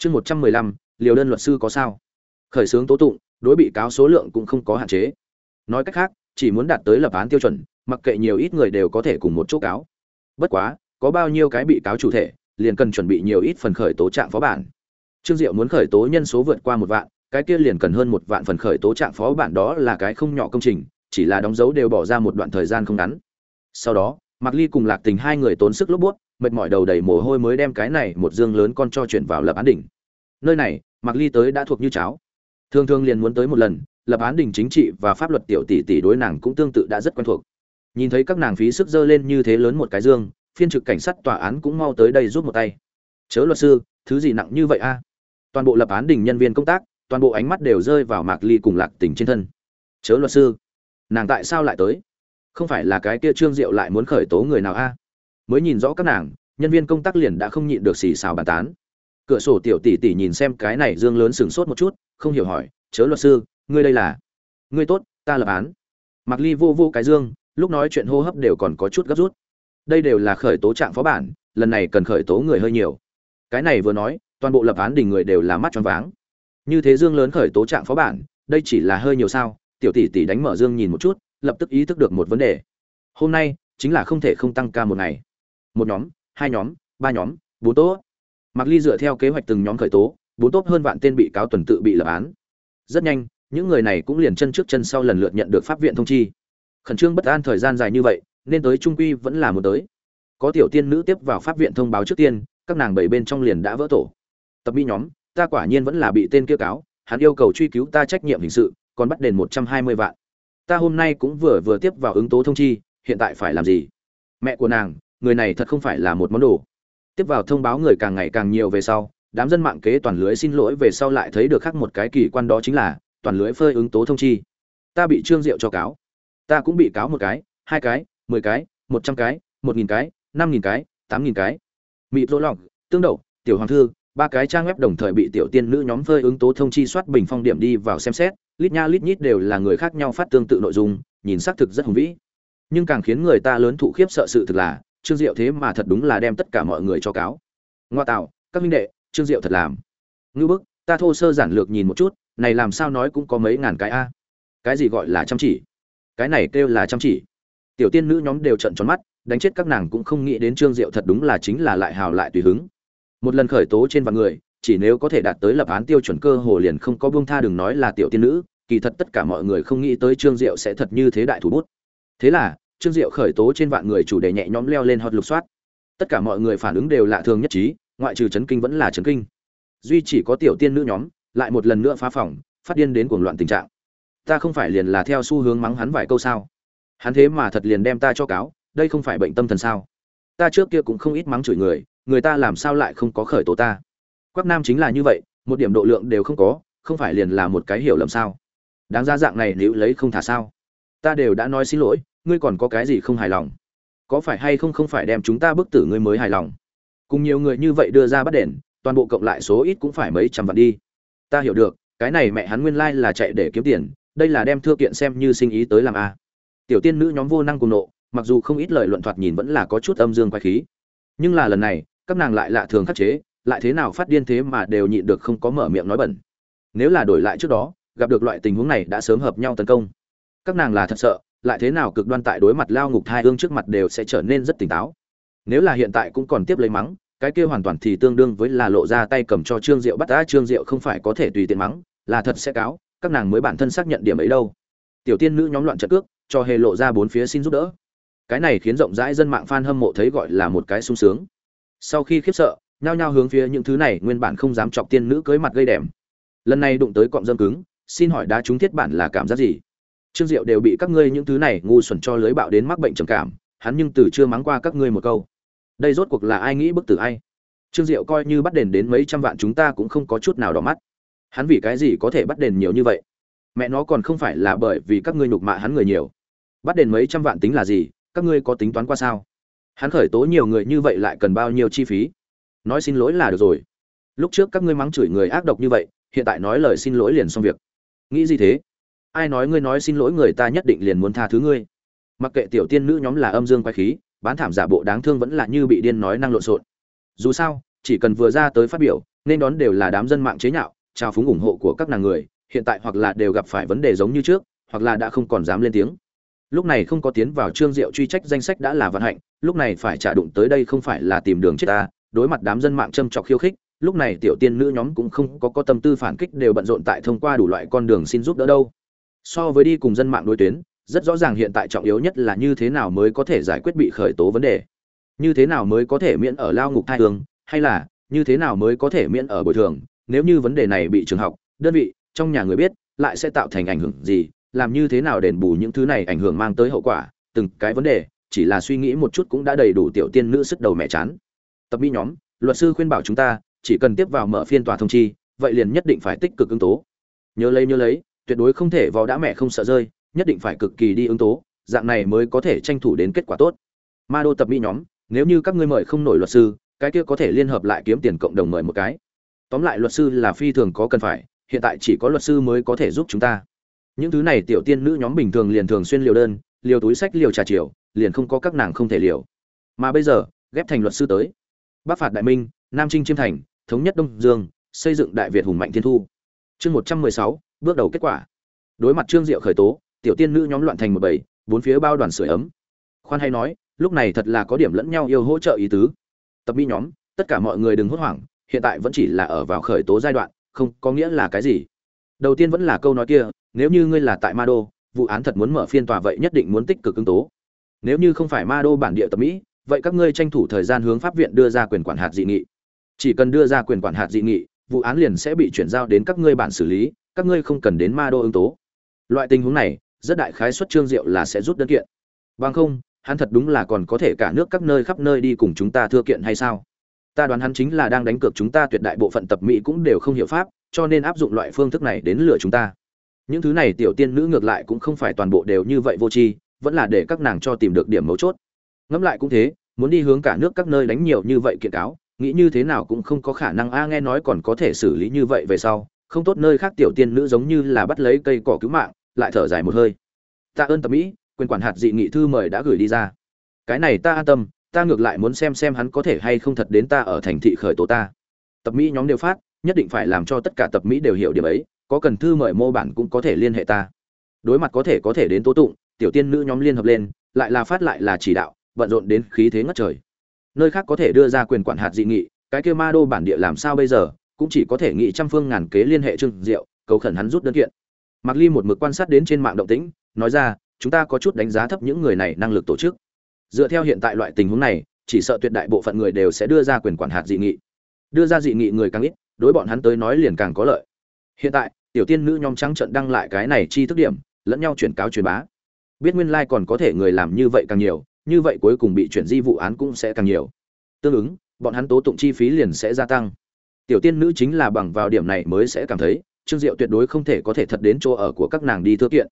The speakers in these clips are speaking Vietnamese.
chương một trăm mười lăm, liều đơn luật sư có sao? Khởi xướng tố tụng, đối bị cáo số lượng cũng không có hạn chế. Nói cách khác, chỉ muốn đạt tới lập án tiêu chuẩn, mặc kệ nhiều ít người đều có thể cùng một chỗ cáo. Bất quá, có bao nhiêu cái bị cáo chủ thể, liền cần chuẩn bị nhiều ít phần khởi tố trạng phó bản. Trương diệu muốn khởi tố nhân số vượt qua một vạn, cái kia liền cần hơn một vạn phần khởi tố trạng phó bản đó là cái không nhỏ công trình, chỉ là đóng dấu đều bỏ ra một đoạn thời gian không ngắn. Sau đó, mạc ly cùng lạc tình hai người tốn sức lốp bút mệt mỏi đầu đầy mồ hôi mới đem cái này một dương lớn con cho chuyển vào lập án đỉnh. Nơi này, mạc ly tới đã thuộc như cháo. Thường thường liền muốn tới một lần, lập án đỉnh chính trị và pháp luật tiểu tỷ tỷ đối nàng cũng tương tự đã rất quen thuộc. Nhìn thấy các nàng phí sức dơ lên như thế lớn một cái dương, phiên trực cảnh sát tòa án cũng mau tới đây giúp một tay. Chớ luật sư, thứ gì nặng như vậy a? Toàn bộ lập án đỉnh nhân viên công tác, toàn bộ ánh mắt đều rơi vào mạc ly cùng lạc tình trên thân. Chớ luật sư, nàng tại sao lại tới? Không phải là cái kia trương diệu lại muốn khởi tố người nào a? Mới nhìn rõ các nàng, nhân viên công tác liền đã không nhịn được xì xào bàn tán. Cửa sổ tiểu tỷ tỷ nhìn xem cái này dương lớn sừng sốt một chút, không hiểu hỏi, chớ luật sư, ngươi đây là? Ngươi tốt, ta lập án. Mặc ly vô vô cái dương, lúc nói chuyện hô hấp đều còn có chút gấp rút. Đây đều là khởi tố trạng phó bản, lần này cần khởi tố người hơi nhiều. Cái này vừa nói, toàn bộ lập án đình người đều là mắt tròn váng. Như thế dương lớn khởi tố trạng phó bản, đây chỉ là hơi nhiều sao? Tiểu tỷ tỷ đánh mở dương nhìn một chút, lập tức ý thức được một vấn đề. Hôm nay, chính là không thể không tăng ca một ngày một nhóm, hai nhóm, ba nhóm, bốn tốt. Mặc ly dựa theo kế hoạch từng nhóm khởi tố, bốn tốt hơn vạn tên bị cáo tuần tự bị lập án. Rất nhanh, những người này cũng liền chân trước chân sau lần lượt nhận được pháp viện thông chi. Khẩn trương bất an thời gian dài như vậy, nên tới trung quy vẫn là một tới. Có tiểu tiên nữ tiếp vào pháp viện thông báo trước tiên, các nàng bảy bên trong liền đã vỡ tổ. Tập mỹ nhóm, ta quả nhiên vẫn là bị tên kia cáo, hắn yêu cầu truy cứu ta trách nhiệm hình sự, còn bắt đền một trăm hai mươi vạn. Ta hôm nay cũng vừa vừa tiếp vào ứng tố thông chi, hiện tại phải làm gì? Mẹ của nàng người này thật không phải là một món đồ. Tiếp vào thông báo người càng ngày càng nhiều về sau, đám dân mạng kế toàn lưới xin lỗi về sau lại thấy được khác một cái kỳ quan đó chính là, toàn lưới phơi ứng tố thông chi. Ta bị trương diệu cho cáo. Ta cũng bị cáo một cái, hai cái, mười cái, một trăm cái, một nghìn cái, năm nghìn cái, tám nghìn cái. Mịt rỗ lọc tương đậu, tiểu hoàng thư, ba cái trang web đồng thời bị tiểu tiên nữ nhóm phơi ứng tố thông chi soát bình phong điểm đi vào xem xét, lít nha lít nhít đều là người khác nhau phát tương tự nội dung, nhìn xác thực rất hùng vĩ. Nhưng càng khiến người ta lớn thụ khiếp sợ sự thực là trương diệu thế mà thật đúng là đem tất cả mọi người cho cáo. Ngoa tạo, các minh đệ, trương diệu thật làm. Ngư bức, ta thô sơ giản lược nhìn một chút, này làm sao nói cũng có mấy ngàn cái a. Cái gì gọi là chăm chỉ? Cái này kêu là chăm chỉ. Tiểu tiên nữ nhóm đều trận tròn mắt, đánh chết các nàng cũng không nghĩ đến trương diệu thật đúng là chính là lại hào lại tùy hứng. Một lần khởi tố trên vạn người, chỉ nếu có thể đạt tới lập án tiêu chuẩn cơ hồ liền không có buông tha đừng nói là tiểu tiên nữ, kỳ thật tất cả mọi người không nghĩ tới trương diệu sẽ thật như thế đại thủ bút. Thế là trương diệu khởi tố trên vạn người chủ đề nhẹ nhõm leo lên hot lục soát. Tất cả mọi người phản ứng đều lạ thường nhất trí, ngoại trừ chấn kinh vẫn là chấn kinh. Duy chỉ có tiểu tiên nữ nhóm, lại một lần nữa phá phòng, phát điên đến cuồng loạn tình trạng. Ta không phải liền là theo xu hướng mắng hắn vài câu sao? Hắn thế mà thật liền đem ta cho cáo, đây không phải bệnh tâm thần sao? Ta trước kia cũng không ít mắng chửi người người ta làm sao lại không có khởi tố ta? Quắc nam chính là như vậy, một điểm độ lượng đều không có, không phải liền là một cái hiểu lầm sao? Đáng ra dạng này nếu lấy không thả sao? Ta đều đã nói xin lỗi ngươi còn có cái gì không hài lòng? Có phải hay không không phải đem chúng ta bức tử ngươi mới hài lòng? Cùng nhiều người như vậy đưa ra bắt đền, toàn bộ cộng lại số ít cũng phải mấy trăm vạn đi. Ta hiểu được, cái này mẹ hắn nguyên lai là chạy để kiếm tiền, đây là đem thưa kiện xem như sinh ý tới làm a. Tiểu tiên nữ nhóm vô năng cùng nộ, mặc dù không ít lời luận thoạt nhìn vẫn là có chút âm dương quay khí. Nhưng là lần này, các nàng lại lạ thường khắc chế, lại thế nào phát điên thế mà đều nhịn được không có mở miệng nói bẩn. Nếu là đổi lại trước đó, gặp được loại tình huống này đã sớm hợp nhau tấn công. Các nàng là thật sợ lại thế nào cực đoan tại đối mặt lao ngục thai hương trước mặt đều sẽ trở nên rất tỉnh táo. Nếu là hiện tại cũng còn tiếp lấy mắng, cái kia hoàn toàn thì tương đương với là lộ ra tay cầm cho trương diệu bắt đã trương diệu không phải có thể tùy tiện mắng, là thật sẽ cáo, các nàng mới bản thân xác nhận điểm ấy đâu. Tiểu tiên nữ nhóm loạn trận cước, cho hề lộ ra bốn phía xin giúp đỡ. Cái này khiến rộng rãi dân mạng fan hâm mộ thấy gọi là một cái sung sướng. Sau khi khiếp sợ, nhao nhao hướng phía những thứ này, nguyên bản không dám chọc tiên nữ cưới mặt gây đèm lần này đụng tới cọng dâm cứng, xin hỏi đá chúng thiết bản là cảm giác gì? Trương diệu đều bị các ngươi những thứ này ngu xuẩn cho lưới bạo đến mắc bệnh trầm cảm, hắn nhưng từ chưa mắng qua các ngươi một câu. Đây rốt cuộc là ai nghĩ bức tử ai? Trương diệu coi như bắt đền đến mấy trăm vạn chúng ta cũng không có chút nào đỏ mắt. Hắn vì cái gì có thể bắt đền nhiều như vậy? Mẹ nó còn không phải là bởi vì các ngươi nhục mạ hắn người nhiều. Bắt đền mấy trăm vạn tính là gì? Các ngươi có tính toán qua sao? Hắn khởi tố nhiều người như vậy lại cần bao nhiêu chi phí? Nói xin lỗi là được rồi. Lúc trước các ngươi mắng chửi người ác độc như vậy, hiện tại nói lời xin lỗi liền xong việc. Nghĩ gì thế? Ai nói ngươi nói xin lỗi người ta nhất định liền muốn tha thứ ngươi. Mặc kệ tiểu tiên nữ nhóm là âm dương quay khí, bán thảm giả bộ đáng thương vẫn là như bị điên nói năng lộn xộn. Dù sao, chỉ cần vừa ra tới phát biểu, nên đón đều là đám dân mạng chế nhạo, trao phúng ủng hộ của các nàng người, hiện tại hoặc là đều gặp phải vấn đề giống như trước, hoặc là đã không còn dám lên tiếng. Lúc này không có tiến vào trương diệu truy trách danh sách đã là vận hạnh, lúc này phải trả đụng tới đây không phải là tìm đường chết ta, đối mặt đám dân mạng châm trọc khiêu khích, lúc này tiểu tiên nữ nhóm cũng không có có tâm tư phản kích đều bận rộn tại thông qua đủ loại con đường xin giúp đỡ đâu so với đi cùng dân mạng đối tuyến, rất rõ ràng hiện tại trọng yếu nhất là như thế nào mới có thể giải quyết bị khởi tố vấn đề. Như thế nào mới có thể miễn ở lao ngục thai hương, hay là như thế nào mới có thể miễn ở bồi thường, nếu như vấn đề này bị trường học, đơn vị, trong nhà người biết, lại sẽ tạo thành ảnh hưởng gì, làm như thế nào đền bù những thứ này ảnh hưởng mang tới hậu quả, từng cái vấn đề, chỉ là suy nghĩ một chút cũng đã đầy đủ tiểu tiên nữ sức đầu mẹ chán. Tập mỹ nhóm, luật sư khuyên bảo chúng ta, chỉ cần tiếp vào mở phiên tòa thông chi, vậy liền nhất định phải tích cực ứng tố. Nhớ lấy nhớ lấy tuyệt đối không thể vào đã mẹ không sợ rơi, nhất định phải cực kỳ đi ứng tố, dạng này mới có thể tranh thủ đến kết quả tốt. Ma đô tập mỹ nhóm, nếu như các ngươi mời không nổi luật sư, cái kia có thể liên hợp lại kiếm tiền cộng đồng mời một cái. Tóm lại luật sư là phi thường có cần phải, hiện tại chỉ có luật sư mới có thể giúp chúng ta. Những thứ này tiểu tiên nữ nhóm bình thường liền thường xuyên liều đơn, liều túi sách, liều trà chiều, liền không có các nàng không thể liều. Mà bây giờ, ghép thành luật sư tới. Bắc phạt đại minh, nam trinh chiêm thành, thống nhất đông dương, xây dựng đại việt hùng mạnh thiên thu. Chương một trăm mười sáu bước đầu kết quả. Đối mặt trương diệu khởi tố, tiểu tiên nữ nhóm loạn thành một bầy, bốn phía bao đoàn sưởi ấm. Khoan hay nói, lúc này thật là có điểm lẫn nhau yêu hỗ trợ ý tứ. Tập mỹ nhóm, tất cả mọi người đừng hốt hoảng, hiện tại vẫn chỉ là ở vào khởi tố giai đoạn, không có nghĩa là cái gì. Đầu tiên vẫn là câu nói kia, nếu như ngươi là tại ma đô, vụ án thật muốn mở phiên tòa vậy nhất định muốn tích cực ứng tố. Nếu như không phải ma đô bản địa tập mỹ vậy các ngươi tranh thủ thời gian hướng pháp viện đưa ra quyền quản hạt dị nghị. Chỉ cần đưa ra quyền quản hạt dị nghị, vụ án liền sẽ bị chuyển giao đến các ngươi bản xử lý các ngươi không cần đến ma đô ứng tố. Loại tình huống này, rất đại khái xuất trương diệu là sẽ rút đơn kiện. Bằng không, hắn thật đúng là còn có thể cả nước các nơi khắp nơi đi cùng chúng ta thưa kiện hay sao? Ta đoán hắn chính là đang đánh cược chúng ta tuyệt đại bộ phận tập mỹ cũng đều không hiểu pháp, cho nên áp dụng loại phương thức này đến lừa chúng ta. Những thứ này tiểu tiên nữ ngược lại cũng không phải toàn bộ đều như vậy vô tri, vẫn là để các nàng cho tìm được điểm mấu chốt. Ngẫm lại cũng thế, muốn đi hướng cả nước các nơi đánh nhiều như vậy kiện cáo, nghĩ như thế nào cũng không có khả năng. A, nghe nói còn có thể xử lý như vậy về sau không tốt nơi khác tiểu tiên nữ giống như là bắt lấy cây cỏ cứu mạng, lại thở dài một hơi. Ta ơn tập mỹ, quyền quản hạt dị nghị thư mời đã gửi đi ra. Cái này ta an tâm, ta ngược lại muốn xem xem hắn có thể hay không thật đến ta ở thành thị khởi tố ta. Tập mỹ nhóm đều phát, nhất định phải làm cho tất cả tập mỹ đều hiểu điểm ấy, có cần thư mời mô bản cũng có thể liên hệ ta. Đối mặt có thể có thể đến tố tụng, tiểu tiên nữ nhóm liên hợp lên, lại là phát lại là chỉ đạo bận rộn đến khí thế ngất trời. Nơi khác có thể đưa ra quyền quản hạt dị nghị, cái kia ma đô bản địa làm sao bây giờ cũng chỉ có thể nghị trăm phương ngàn kế liên hệ trương diệu, cầu khẩn hắn rút đơn kiện. Mạc ly một mực quan sát đến trên mạng động tĩnh, nói ra, chúng ta có chút đánh giá thấp những người này năng lực tổ chức. Dựa theo hiện tại loại tình huống này, chỉ sợ tuyệt đại bộ phận người đều sẽ đưa ra quyền quản hạt dị nghị. Đưa ra dị nghị người càng ít, đối bọn hắn tới nói liền càng có lợi. Hiện tại, tiểu tiên nữ nhóm trắng trận đăng lại cái này chi thức điểm, lẫn nhau chuyển cáo truyền bá. Biết nguyên lai còn có thể người làm như vậy càng nhiều, như vậy cuối cùng bị chuyển di vụ án cũng sẽ càng nhiều. Tương ứng, bọn hắn tố tụng chi phí liền sẽ gia tăng tiểu tiên nữ chính là bằng vào điểm này mới sẽ cảm thấy, trương diệu tuyệt đối không thể có thể thật đến chỗ ở của các nàng đi thư kiện.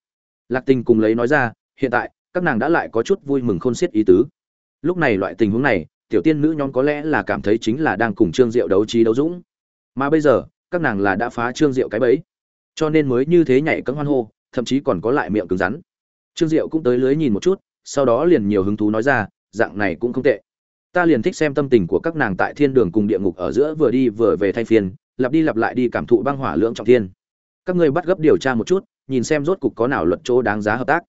Lạc tình cùng lấy nói ra, hiện tại, các nàng đã lại có chút vui mừng khôn xiết ý tứ. Lúc này loại tình huống này, tiểu tiên nữ nhóm có lẽ là cảm thấy chính là đang cùng trương diệu đấu trí đấu dũng. Mà bây giờ, các nàng là đã phá trương diệu cái bẫy. Cho nên mới như thế nhảy cấm hoan hô, thậm chí còn có lại miệng cứng rắn. Trương diệu cũng tới lưới nhìn một chút, sau đó liền nhiều hứng thú nói ra, dạng này cũng không tệ ta liền thích xem tâm tình của các nàng tại thiên đường cùng địa ngục ở giữa vừa đi vừa về thay phiên, lặp đi lặp lại đi cảm thụ băng hỏa lưỡng trọng thiên. Các ngươi bắt gấp điều tra một chút, nhìn xem rốt cục có nào luật chỗ đáng giá hợp tác.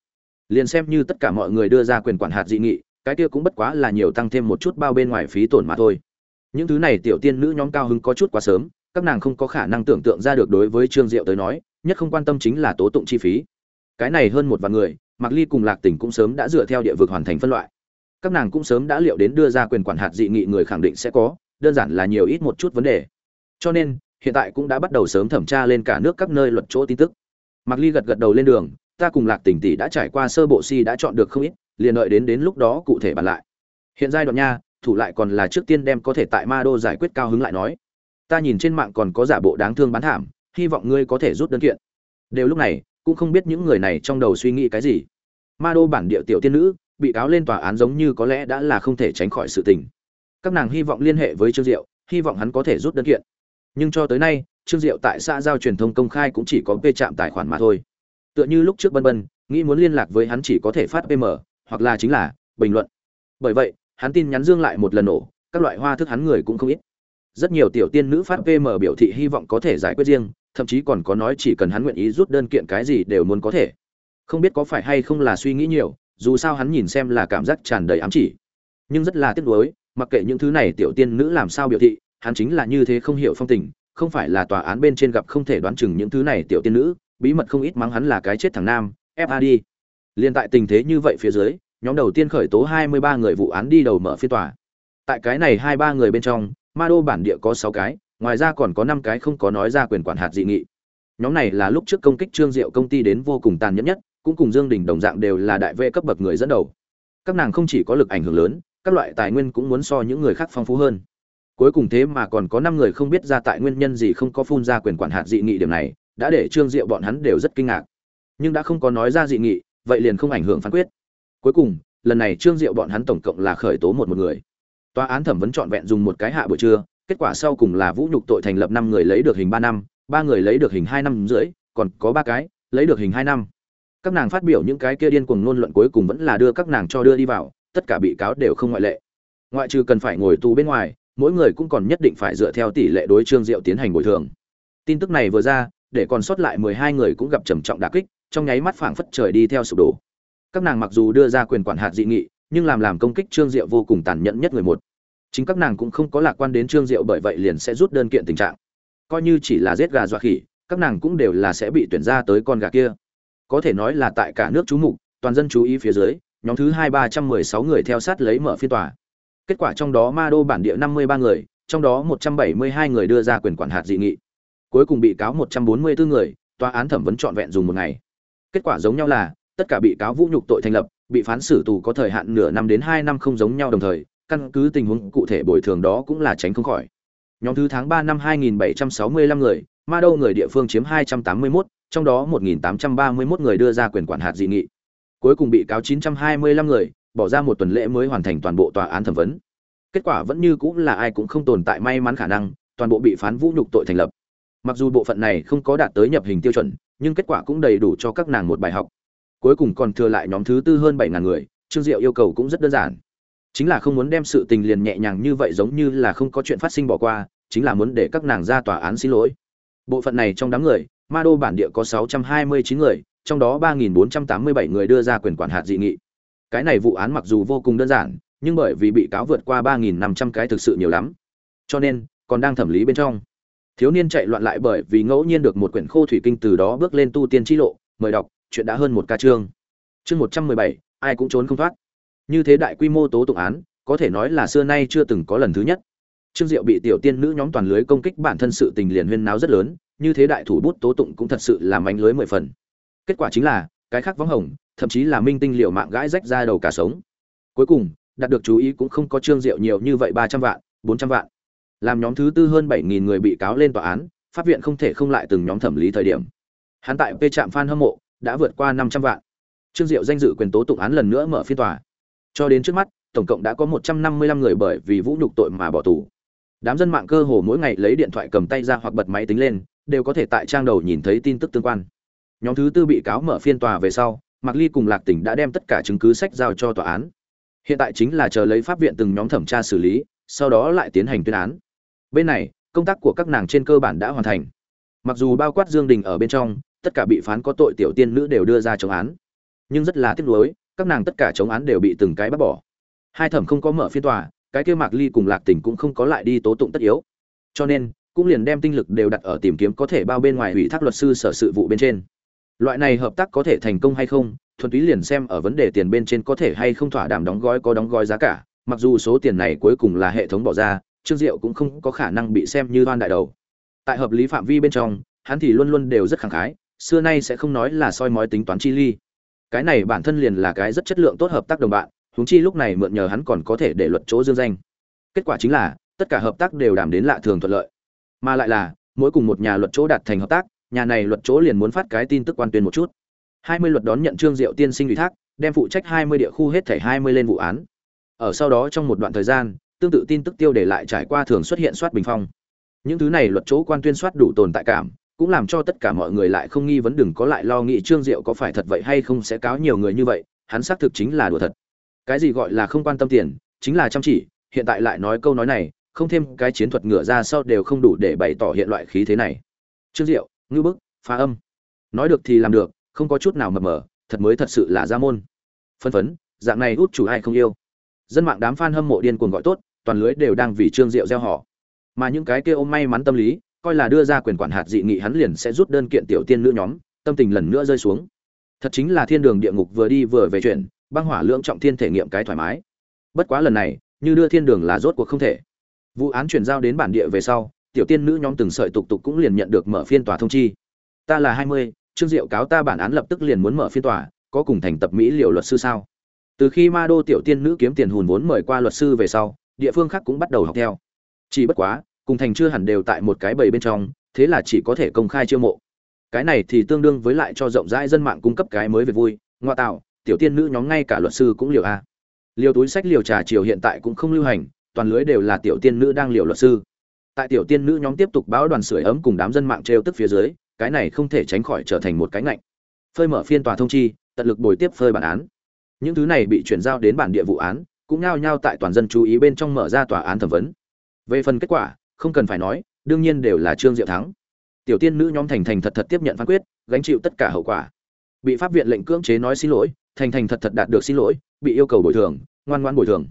Liền xem như tất cả mọi người đưa ra quyền quản hạt dị nghị, cái kia cũng bất quá là nhiều tăng thêm một chút bao bên ngoài phí tổn mà thôi. Những thứ này tiểu tiên nữ nhóm cao hứng có chút quá sớm, các nàng không có khả năng tưởng tượng ra được đối với trương diệu tới nói, nhất không quan tâm chính là tố tụng chi phí. Cái này hơn một vạn người, mạc ly cùng lạc tỉnh cũng sớm đã dựa theo địa vực hoàn thành phân loại các nàng cũng sớm đã liệu đến đưa ra quyền quản hạt dị nghị người khẳng định sẽ có, đơn giản là nhiều ít một chút vấn đề. Cho nên, hiện tại cũng đã bắt đầu sớm thẩm tra lên cả nước các nơi luật chỗ tin tức. Mặc ly gật gật đầu lên đường, ta cùng lạc tỉnh tỷ đã trải qua sơ bộ si đã chọn được không ít, liền đợi đến đến lúc đó cụ thể bàn lại. Hiện giai đoạn nha, thủ lại còn là trước tiên đem có thể tại ma đô giải quyết cao hứng lại nói. Ta nhìn trên mạng còn có giả bộ đáng thương bán thảm, hy vọng ngươi có thể rút đơn kiện. Đều lúc này, cũng không biết những người này trong đầu suy nghĩ cái gì. Ma đô bản địa tiểu tiên nữ bị cáo lên tòa án giống như có lẽ đã là không thể tránh khỏi sự tình. Các nàng hy vọng liên hệ với trương diệu, hy vọng hắn có thể rút đơn kiện. Nhưng cho tới nay, trương diệu tại xã giao truyền thông công khai cũng chỉ có p chạm tài khoản mà thôi. Tựa như lúc trước bân bân, nghĩ muốn liên lạc với hắn chỉ có thể phát pm hoặc là chính là bình luận. Bởi vậy, hắn tin nhắn dương lại một lần nổ, các loại hoa thức hắn người cũng không ít. Rất nhiều tiểu tiên nữ phát pm biểu thị hy vọng có thể giải quyết riêng, thậm chí còn có nói chỉ cần hắn nguyện ý rút đơn kiện cái gì đều muốn có thể. Không biết có phải hay không là suy nghĩ nhiều dù sao hắn nhìn xem là cảm giác tràn đầy ám chỉ. Nhưng rất là tiếc nuối, mặc kệ những thứ này tiểu tiên nữ làm sao biểu thị, hắn chính là như thế không hiểu phong tình, không phải là tòa án bên trên gặp không thể đoán chừng những thứ này tiểu tiên nữ, bí mật không ít mắng hắn là cái chết thằng nam fad liên tại tình thế như vậy phía dưới, nhóm đầu tiên khởi tố 23 người vụ án đi đầu mở phiên tòa. Tại cái này hai ba người bên trong, ma đô bản địa có 6 cái, ngoài ra còn có 5 cái không có nói ra quyền quản hạt dị nghị. Nhóm này là lúc trước công kích trương diệu công ty đến vô cùng tàn nhẫn nhất cũng cùng dương đình đồng dạng đều là đại vệ cấp bậc người dẫn đầu. Các nàng không chỉ có lực ảnh hưởng lớn, các loại tài nguyên cũng muốn so những người khác phong phú hơn. Cuối cùng thế mà còn có năm người không biết ra tại nguyên nhân gì không có phun ra quyền quản hạt dị nghị điểm này, đã để trương diệu bọn hắn đều rất kinh ngạc. Nhưng đã không có nói ra dị nghị, vậy liền không ảnh hưởng phán quyết. Cuối cùng, lần này trương diệu bọn hắn tổng cộng là khởi tố một một người. Tòa án thẩm vấn trọn vẹn dùng một cái hạ buổi trưa, kết quả sau cùng là vũ nhục tội thành lập năm người lấy được hình ba năm, ba người lấy được hình hai năm rưỡi, còn có ba cái, lấy được hình hai năm các nàng phát biểu những cái kia điên cuồng ngôn luận cuối cùng vẫn là đưa các nàng cho đưa đi vào, tất cả bị cáo đều không ngoại lệ. Ngoại trừ cần phải ngồi tù bên ngoài, mỗi người cũng còn nhất định phải dựa theo tỷ lệ đối trương diệu tiến hành bồi thường. Tin tức này vừa ra, để còn sót lại mười hai người cũng gặp trầm trọng đả kích, trong nháy mắt phảng phất trời đi theo sụp đổ. Các nàng mặc dù đưa ra quyền quản hạt dị nghị, nhưng làm làm công kích trương diệu vô cùng tàn nhẫn nhất người một. Chính các nàng cũng không có lạc quan đến trương diệu bởi vậy liền sẽ rút đơn kiện tình trạng. Coi như chỉ là giết gà dọa khỉ, các nàng cũng đều là sẽ bị tuyển ra tới con gà kia có thể nói là tại cả nước chú mục, toàn dân chú ý phía dưới, nhóm thứ hai ba trăm mười sáu người theo sát lấy mở phiên tòa. Kết quả trong đó ma đô bản địa năm mươi ba người, trong đó một trăm bảy mươi hai người đưa ra quyền quản hạt dị nghị. Cuối cùng bị cáo một trăm bốn mươi bốn người, tòa án thẩm vấn trọn vẹn dùng một ngày. Kết quả giống nhau là, tất cả bị cáo vũ nhục tội thành lập, bị phán xử tù có thời hạn nửa năm đến hai năm không giống nhau đồng thời, căn cứ tình huống cụ thể bồi thường đó cũng là tránh không khỏi. Nhóm thứ tháng ba năm hai nghìn bảy trăm sáu mươi lăm người, ma đô người địa phương chiếm hai trăm tám mươi mốt trong đó 1831 người đưa ra quyền quản hạt dị nghị, cuối cùng bị cáo chín trăm hai mươi lăm người bỏ ra một tuần lễ mới hoàn thành toàn bộ tòa án thẩm vấn. Kết quả vẫn như cũng là ai cũng không tồn tại may mắn khả năng, toàn bộ bị phán vũ nhục tội thành lập. Mặc dù bộ phận này không có đạt tới nhập hình tiêu chuẩn, nhưng kết quả cũng đầy đủ cho các nàng một bài học. Cuối cùng còn thừa lại nhóm thứ tư hơn bảy ngàn người, trương diệu yêu cầu cũng rất đơn giản. Chính là không muốn đem sự tình liền nhẹ nhàng như vậy giống như là không có chuyện phát sinh bỏ qua, chính là muốn để các nàng ra tòa án xin lỗi. Bộ phận này trong đám người ma đô bản địa có sáu trăm hai mươi chín người, trong đó ba nghìn bốn trăm tám mươi bảy người đưa ra quyền quản hạt dị nghị. Cái này vụ án mặc dù vô cùng đơn giản, nhưng bởi vì bị cáo vượt qua ba nghìn năm trăm cái thực sự nhiều lắm. Cho nên, còn đang thẩm lý bên trong. Thiếu niên chạy loạn lại bởi vì ngẫu nhiên được một quyển khô thủy kinh từ đó bước lên tu tiên chi lộ, mời đọc, chuyện đã hơn một ca chương. Chương một trăm mười bảy, ai cũng trốn không thoát. Như thế đại quy mô tố tụng án, có thể nói là xưa nay chưa từng có lần thứ nhất. Trương diệu bị tiểu tiên nữ nhóm toàn lưới công kích bản thân sự tình liền huyên náo rất lớn như thế đại thủ bút tố tụng cũng thật sự làm ánh lưới mười phần. Kết quả chính là, cái khác vắng hồng, thậm chí là minh tinh liệu mạng gãi rách ra đầu cả sống. Cuối cùng, đạt được chú ý cũng không có trương diệu nhiều như vậy ba trăm vạn, bốn trăm vạn. Làm nhóm thứ tư hơn bảy nghìn người bị cáo lên tòa án, pháp viện không thể không lại từng nhóm thẩm lý thời điểm. Hắn tại p trạm phan hâm mộ, đã vượt qua năm trăm vạn. Trương diệu danh dự quyền tố tụng án lần nữa mở phiên tòa. Cho đến trước mắt, tổng cộng đã có một trăm năm mươi lăm người bởi vì vũ nhục tội mà bỏ tù. Đám dân mạng cơ hồ mỗi ngày lấy điện thoại cầm tay ra hoặc bật máy tính lên đều có thể tại trang đầu nhìn thấy tin tức tương quan. Nhóm thứ tư bị cáo mở phiên tòa về sau, mạc ly cùng lạc tỉnh đã đem tất cả chứng cứ sách giao cho tòa án. Hiện tại chính là chờ lấy pháp viện từng nhóm thẩm tra xử lý, sau đó lại tiến hành tuyên án. Bên này, công tác của các nàng trên cơ bản đã hoàn thành. Mặc dù bao quát dương đình ở bên trong, tất cả bị phán có tội tiểu tiên nữ đều đưa ra chống án. Nhưng rất là tiếc nuối, các nàng tất cả chống án đều bị từng cái bác bỏ. Hai thẩm không có mở phiên tòa, cái kia mạc ly cùng lạc tỉnh cũng không có lại đi tố tụng tất yếu. Cho nên cũng liền đem tinh lực đều đặt ở tìm kiếm có thể bao bên ngoài ủy thác luật sư sở sự vụ bên trên. Loại này hợp tác có thể thành công hay không, thuần túy liền xem ở vấn đề tiền bên trên có thể hay không thỏa đảm đóng gói có đóng gói giá cả, mặc dù số tiền này cuối cùng là hệ thống bỏ ra, trương diệu cũng không có khả năng bị xem như đoan đại đầu. Tại hợp lý phạm vi bên trong, hắn thì luôn luôn đều rất khẳng khái, xưa nay sẽ không nói là soi mói tính toán chi ly. Cái này bản thân liền là cái rất chất lượng tốt hợp tác đồng bạn, huống chi lúc này mượn nhờ hắn còn có thể để luật chỗ dương danh. Kết quả chính là, tất cả hợp tác đều đảm đến lạ thường thuận lợi mà lại là, mỗi cùng một nhà luật chỗ đạt thành hợp tác, nhà này luật chỗ liền muốn phát cái tin tức quan tuyên một chút. Hai mươi luật đón nhận trương diệu tiên sinh ủy thác, đem phụ trách hai mươi địa khu hết thảy hai mươi lên vụ án. Ở sau đó trong một đoạn thời gian, tương tự tin tức tiêu để lại trải qua thường xuất hiện soát bình phong. Những thứ này luật chỗ quan tuyên soát đủ tồn tại cảm, cũng làm cho tất cả mọi người lại không nghi vấn đừng có lại lo nghĩ trương diệu có phải thật vậy hay không sẽ cáo nhiều người như vậy, hắn xác thực chính là đùa thật. Cái gì gọi là không quan tâm tiền, chính là chăm chỉ, hiện tại lại nói câu nói này không thêm cái chiến thuật ngựa ra sau đều không đủ để bày tỏ hiện loại khí thế này. Trương diệu ngư bức, phá âm. Nói được thì làm được, không có chút nào mập mờ, thật mới thật sự là ra môn. Phân phấn, dạng này út chủ ai không yêu. Dân mạng đám fan hâm mộ điên cuồng gọi tốt, toàn lưới đều đang vì trương diệu gieo họ. Mà những cái kia ôm may mắn tâm lý, coi là đưa ra quyền quản hạt dị nghị hắn liền sẽ rút đơn kiện tiểu tiên nữ nhóm, tâm tình lần nữa rơi xuống. Thật chính là thiên đường địa ngục vừa đi vừa về chuyện, băng hỏa lượng trọng thiên thể nghiệm cái thoải mái. Bất quá lần này, như đưa thiên đường là rốt cuộc không thể vụ án chuyển giao đến bản địa về sau, tiểu tiên nữ nhóm từng sợi tục tục cũng liền nhận được mở phiên tòa thông chi. Ta là hai mươi, trương diệu cáo ta bản án lập tức liền muốn mở phiên tòa, có cùng thành tập mỹ liệu luật sư sao? Từ khi ma đô tiểu tiên nữ kiếm tiền hùn vốn mời qua luật sư về sau, địa phương khác cũng bắt đầu học theo. Chỉ bất quá, cùng thành chưa hẳn đều tại một cái bầy bên trong, thế là chỉ có thể công khai chiêu mộ. Cái này thì tương đương với lại cho rộng rãi dân mạng cung cấp cái mới về vui, ngoa tạo, tiểu tiên nữ nhóm ngay cả luật sư cũng liều a. Liều túi sách liều trà chiều hiện tại cũng không lưu hành toàn lưới đều là tiểu tiên nữ đang liều luật sư. Tại tiểu tiên nữ nhóm tiếp tục báo đoàn sưởi ấm cùng đám dân mạng trêu tức phía dưới, cái này không thể tránh khỏi trở thành một cái ngạnh. Phơi mở phiên tòa thông chi, tận lực bồi tiếp phơi bản án. Những thứ này bị chuyển giao đến bản địa vụ án, cũng nhao nhao tại toàn dân chú ý bên trong mở ra tòa án thẩm vấn. Về phần kết quả, không cần phải nói, đương nhiên đều là trương diệu thắng. Tiểu tiên nữ nhóm thành thành thật thật tiếp nhận phán quyết, gánh chịu tất cả hậu quả. Bị pháp viện lệnh cưỡng chế nói xin lỗi, thành thành thật thật đạt được xin lỗi, bị yêu cầu bồi thường, ngoan ngoãn bồi thường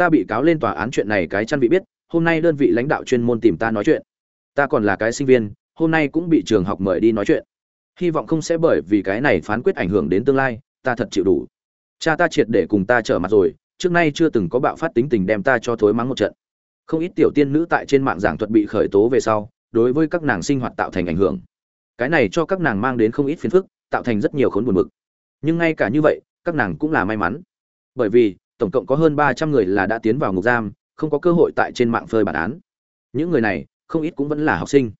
ta bị cáo lên tòa án chuyện này cái chăn bị biết, hôm nay đơn vị lãnh đạo chuyên môn tìm ta nói chuyện. Ta còn là cái sinh viên, hôm nay cũng bị trường học mời đi nói chuyện. Hy vọng không sẽ bởi vì cái này phán quyết ảnh hưởng đến tương lai, ta thật chịu đủ. Cha ta triệt để cùng ta trở mặt rồi, trước nay chưa từng có bạo phát tính tình đem ta cho thối mắng một trận. Không ít tiểu tiên nữ tại trên mạng giảng thuật bị khởi tố về sau, đối với các nàng sinh hoạt tạo thành ảnh hưởng. Cái này cho các nàng mang đến không ít phiền phức, tạo thành rất nhiều khốn buồn bực. Nhưng ngay cả như vậy, các nàng cũng là may mắn. Bởi vì tổng cộng có hơn ba trăm người là đã tiến vào ngục giam, không có cơ hội tại trên mạng phơi bản án. Những người này, không ít cũng vẫn là học sinh.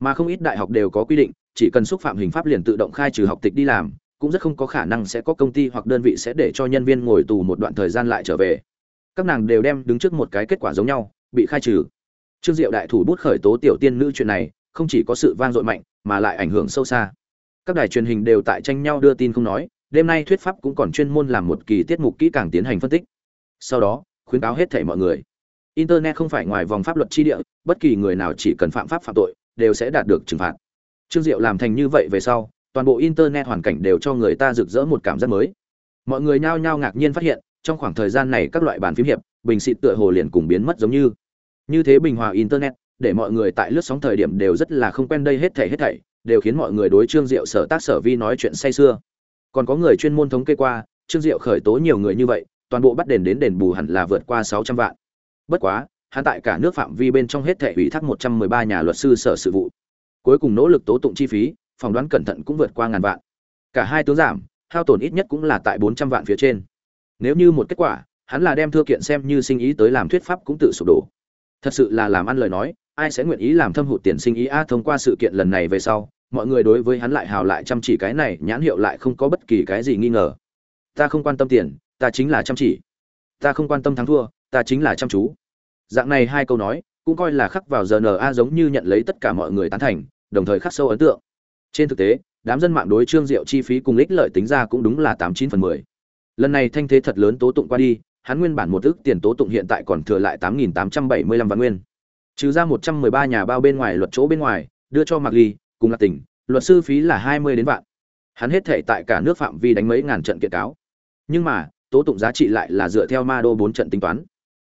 Mà không ít đại học đều có quy định, chỉ cần xúc phạm hình pháp liền tự động khai trừ học tịch đi làm, cũng rất không có khả năng sẽ có công ty hoặc đơn vị sẽ để cho nhân viên ngồi tù một đoạn thời gian lại trở về. Các nàng đều đem đứng trước một cái kết quả giống nhau, bị khai trừ. Trương diệu đại thủ bút khởi tố tiểu tiên nữ chuyện này, không chỉ có sự vang dội mạnh, mà lại ảnh hưởng sâu xa. Các đài truyền hình đều tại tranh nhau đưa tin không nói đêm nay thuyết pháp cũng còn chuyên môn làm một kỳ tiết mục kỹ càng tiến hành phân tích. Sau đó, khuyến cáo hết thảy mọi người. Internet không phải ngoài vòng pháp luật chi địa, bất kỳ người nào chỉ cần phạm pháp phạm tội, đều sẽ đạt được trừng phạt. Trương diệu làm thành như vậy về sau, toàn bộ internet hoàn cảnh đều cho người ta rực rỡ một cảm giác mới. Mọi người nhao nhao ngạc nhiên phát hiện, trong khoảng thời gian này các loại bàn phím hiệp, bình xịt tựa hồ liền cùng biến mất giống như. Như thế bình hòa internet, để mọi người tại lướt sóng thời điểm đều rất là không quen đây hết thảy hết thảy, đều khiến mọi người đối trương diệu sở tác sở vi nói chuyện say sưa còn có người chuyên môn thống kê qua, trương diệu khởi tố nhiều người như vậy, toàn bộ bắt đền đến đền bù hẳn là vượt qua sáu trăm vạn. Bất quá, hắn tại cả nước phạm vi bên trong hết thảy ủy thác một trăm mười ba nhà luật sư sở sự vụ. Cuối cùng nỗ lực tố tụng chi phí, phỏng đoán cẩn thận cũng vượt qua ngàn vạn. Cả hai tướng giảm, hao tổn ít nhất cũng là tại bốn trăm vạn phía trên. Nếu như một kết quả, hắn là đem thư kiện xem như sinh ý tới làm thuyết pháp cũng tự sụp đổ. Thật sự là làm ăn lời nói, ai sẽ nguyện ý làm thâm hụt tiền sinh ý a thông qua sự kiện lần này về sau mọi người đối với hắn lại hào lại chăm chỉ cái này nhãn hiệu lại không có bất kỳ cái gì nghi ngờ. Ta không quan tâm tiền, ta chính là chăm chỉ. Ta không quan tâm thắng thua, ta chính là chăm chú. Dạng này hai câu nói, cũng coi là khắc vào giờ giống như nhận lấy tất cả mọi người tán thành, đồng thời khắc sâu ấn tượng. Trên thực tế, đám dân mạng đối trương diệu chi phí cùng ích lợi tính ra cũng đúng là tám chín phần mười. Lần này thanh thế thật lớn tố tụng qua đi, hắn nguyên bản một ước tiền tố tụng hiện tại còn thừa lại tám nghìn tám trăm bảy mươi lăm vạn nguyên. Trừ ra một trăm mười ba nhà bao bên ngoài luật chỗ bên ngoài, đưa cho mạc ly cùng là tỉnh luật sư phí là hai mươi đến vạn. Hắn hết thể tại cả nước phạm vi đánh mấy ngàn trận kiện cáo. Nhưng mà, tố tụng giá trị lại là dựa theo ma đô bốn trận tính toán.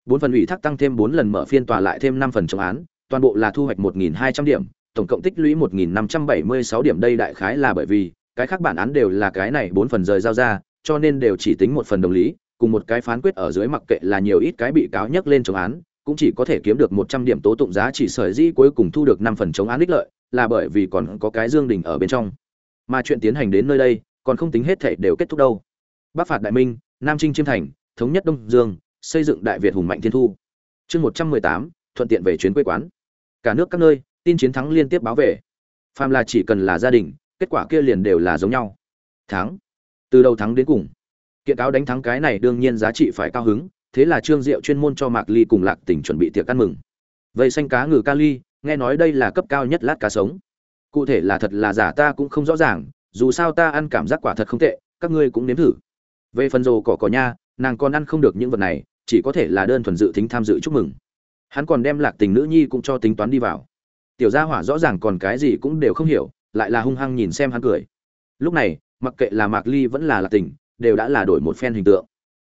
Bốn phần ủy thác tăng thêm bốn lần mở phiên tòa lại thêm năm phần chống án, toàn bộ là thu hoạch một nghìn hai trăm điểm, tổng cộng tích lũy một nghìn năm trăm bảy mươi sáu điểm. Đây đại khái là bởi vì, cái khác bản án đều là cái này bốn phần rời giao ra, cho nên đều chỉ tính một phần đồng lý, cùng một cái phán quyết ở dưới mặc kệ là nhiều ít cái bị cáo nhắc lên chống án cũng chỉ có thể kiếm được một trăm điểm tố tụng giá trị sở dĩ cuối cùng thu được năm phần chống án ích lợi, là bởi vì còn có cái dương đình ở bên trong. Mà chuyện tiến hành đến nơi đây, còn không tính hết thảy đều kết thúc đâu. Bắc phạt đại minh, nam trinh chiêm thành, thống nhất đông dương, xây dựng đại việt hùng mạnh thiên thu. Chương một trăm mười tám, thuận tiện về chuyến quê quán. Cả nước các nơi, tin chiến thắng liên tiếp báo về. Phàm là chỉ cần là gia đình, kết quả kia liền đều là giống nhau. Thắng. Từ đầu thắng đến cùng. Kiện cáo đánh thắng cái này đương nhiên giá trị phải cao hứng thế là trương diệu chuyên môn cho mạc ly cùng lạc tỉnh chuẩn bị tiệc ăn mừng. Vậy xanh cá ngừ ca ly, nghe nói đây là cấp cao nhất lát cá sống. Cụ thể là thật là giả ta cũng không rõ ràng, dù sao ta ăn cảm giác quả thật không tệ, các ngươi cũng nếm thử. Về phần rồ cỏ cỏ nha, nàng còn ăn không được những vật này, chỉ có thể là đơn thuần dự tính tham dự chúc mừng. Hắn còn đem lạc tình nữ nhi cũng cho tính toán đi vào. Tiểu gia hỏa rõ ràng còn cái gì cũng đều không hiểu, lại là hung hăng nhìn xem hắn cười. Lúc này, mặc kệ là mạc ly vẫn là lạc tình đều đã là đổi một phen hình tượng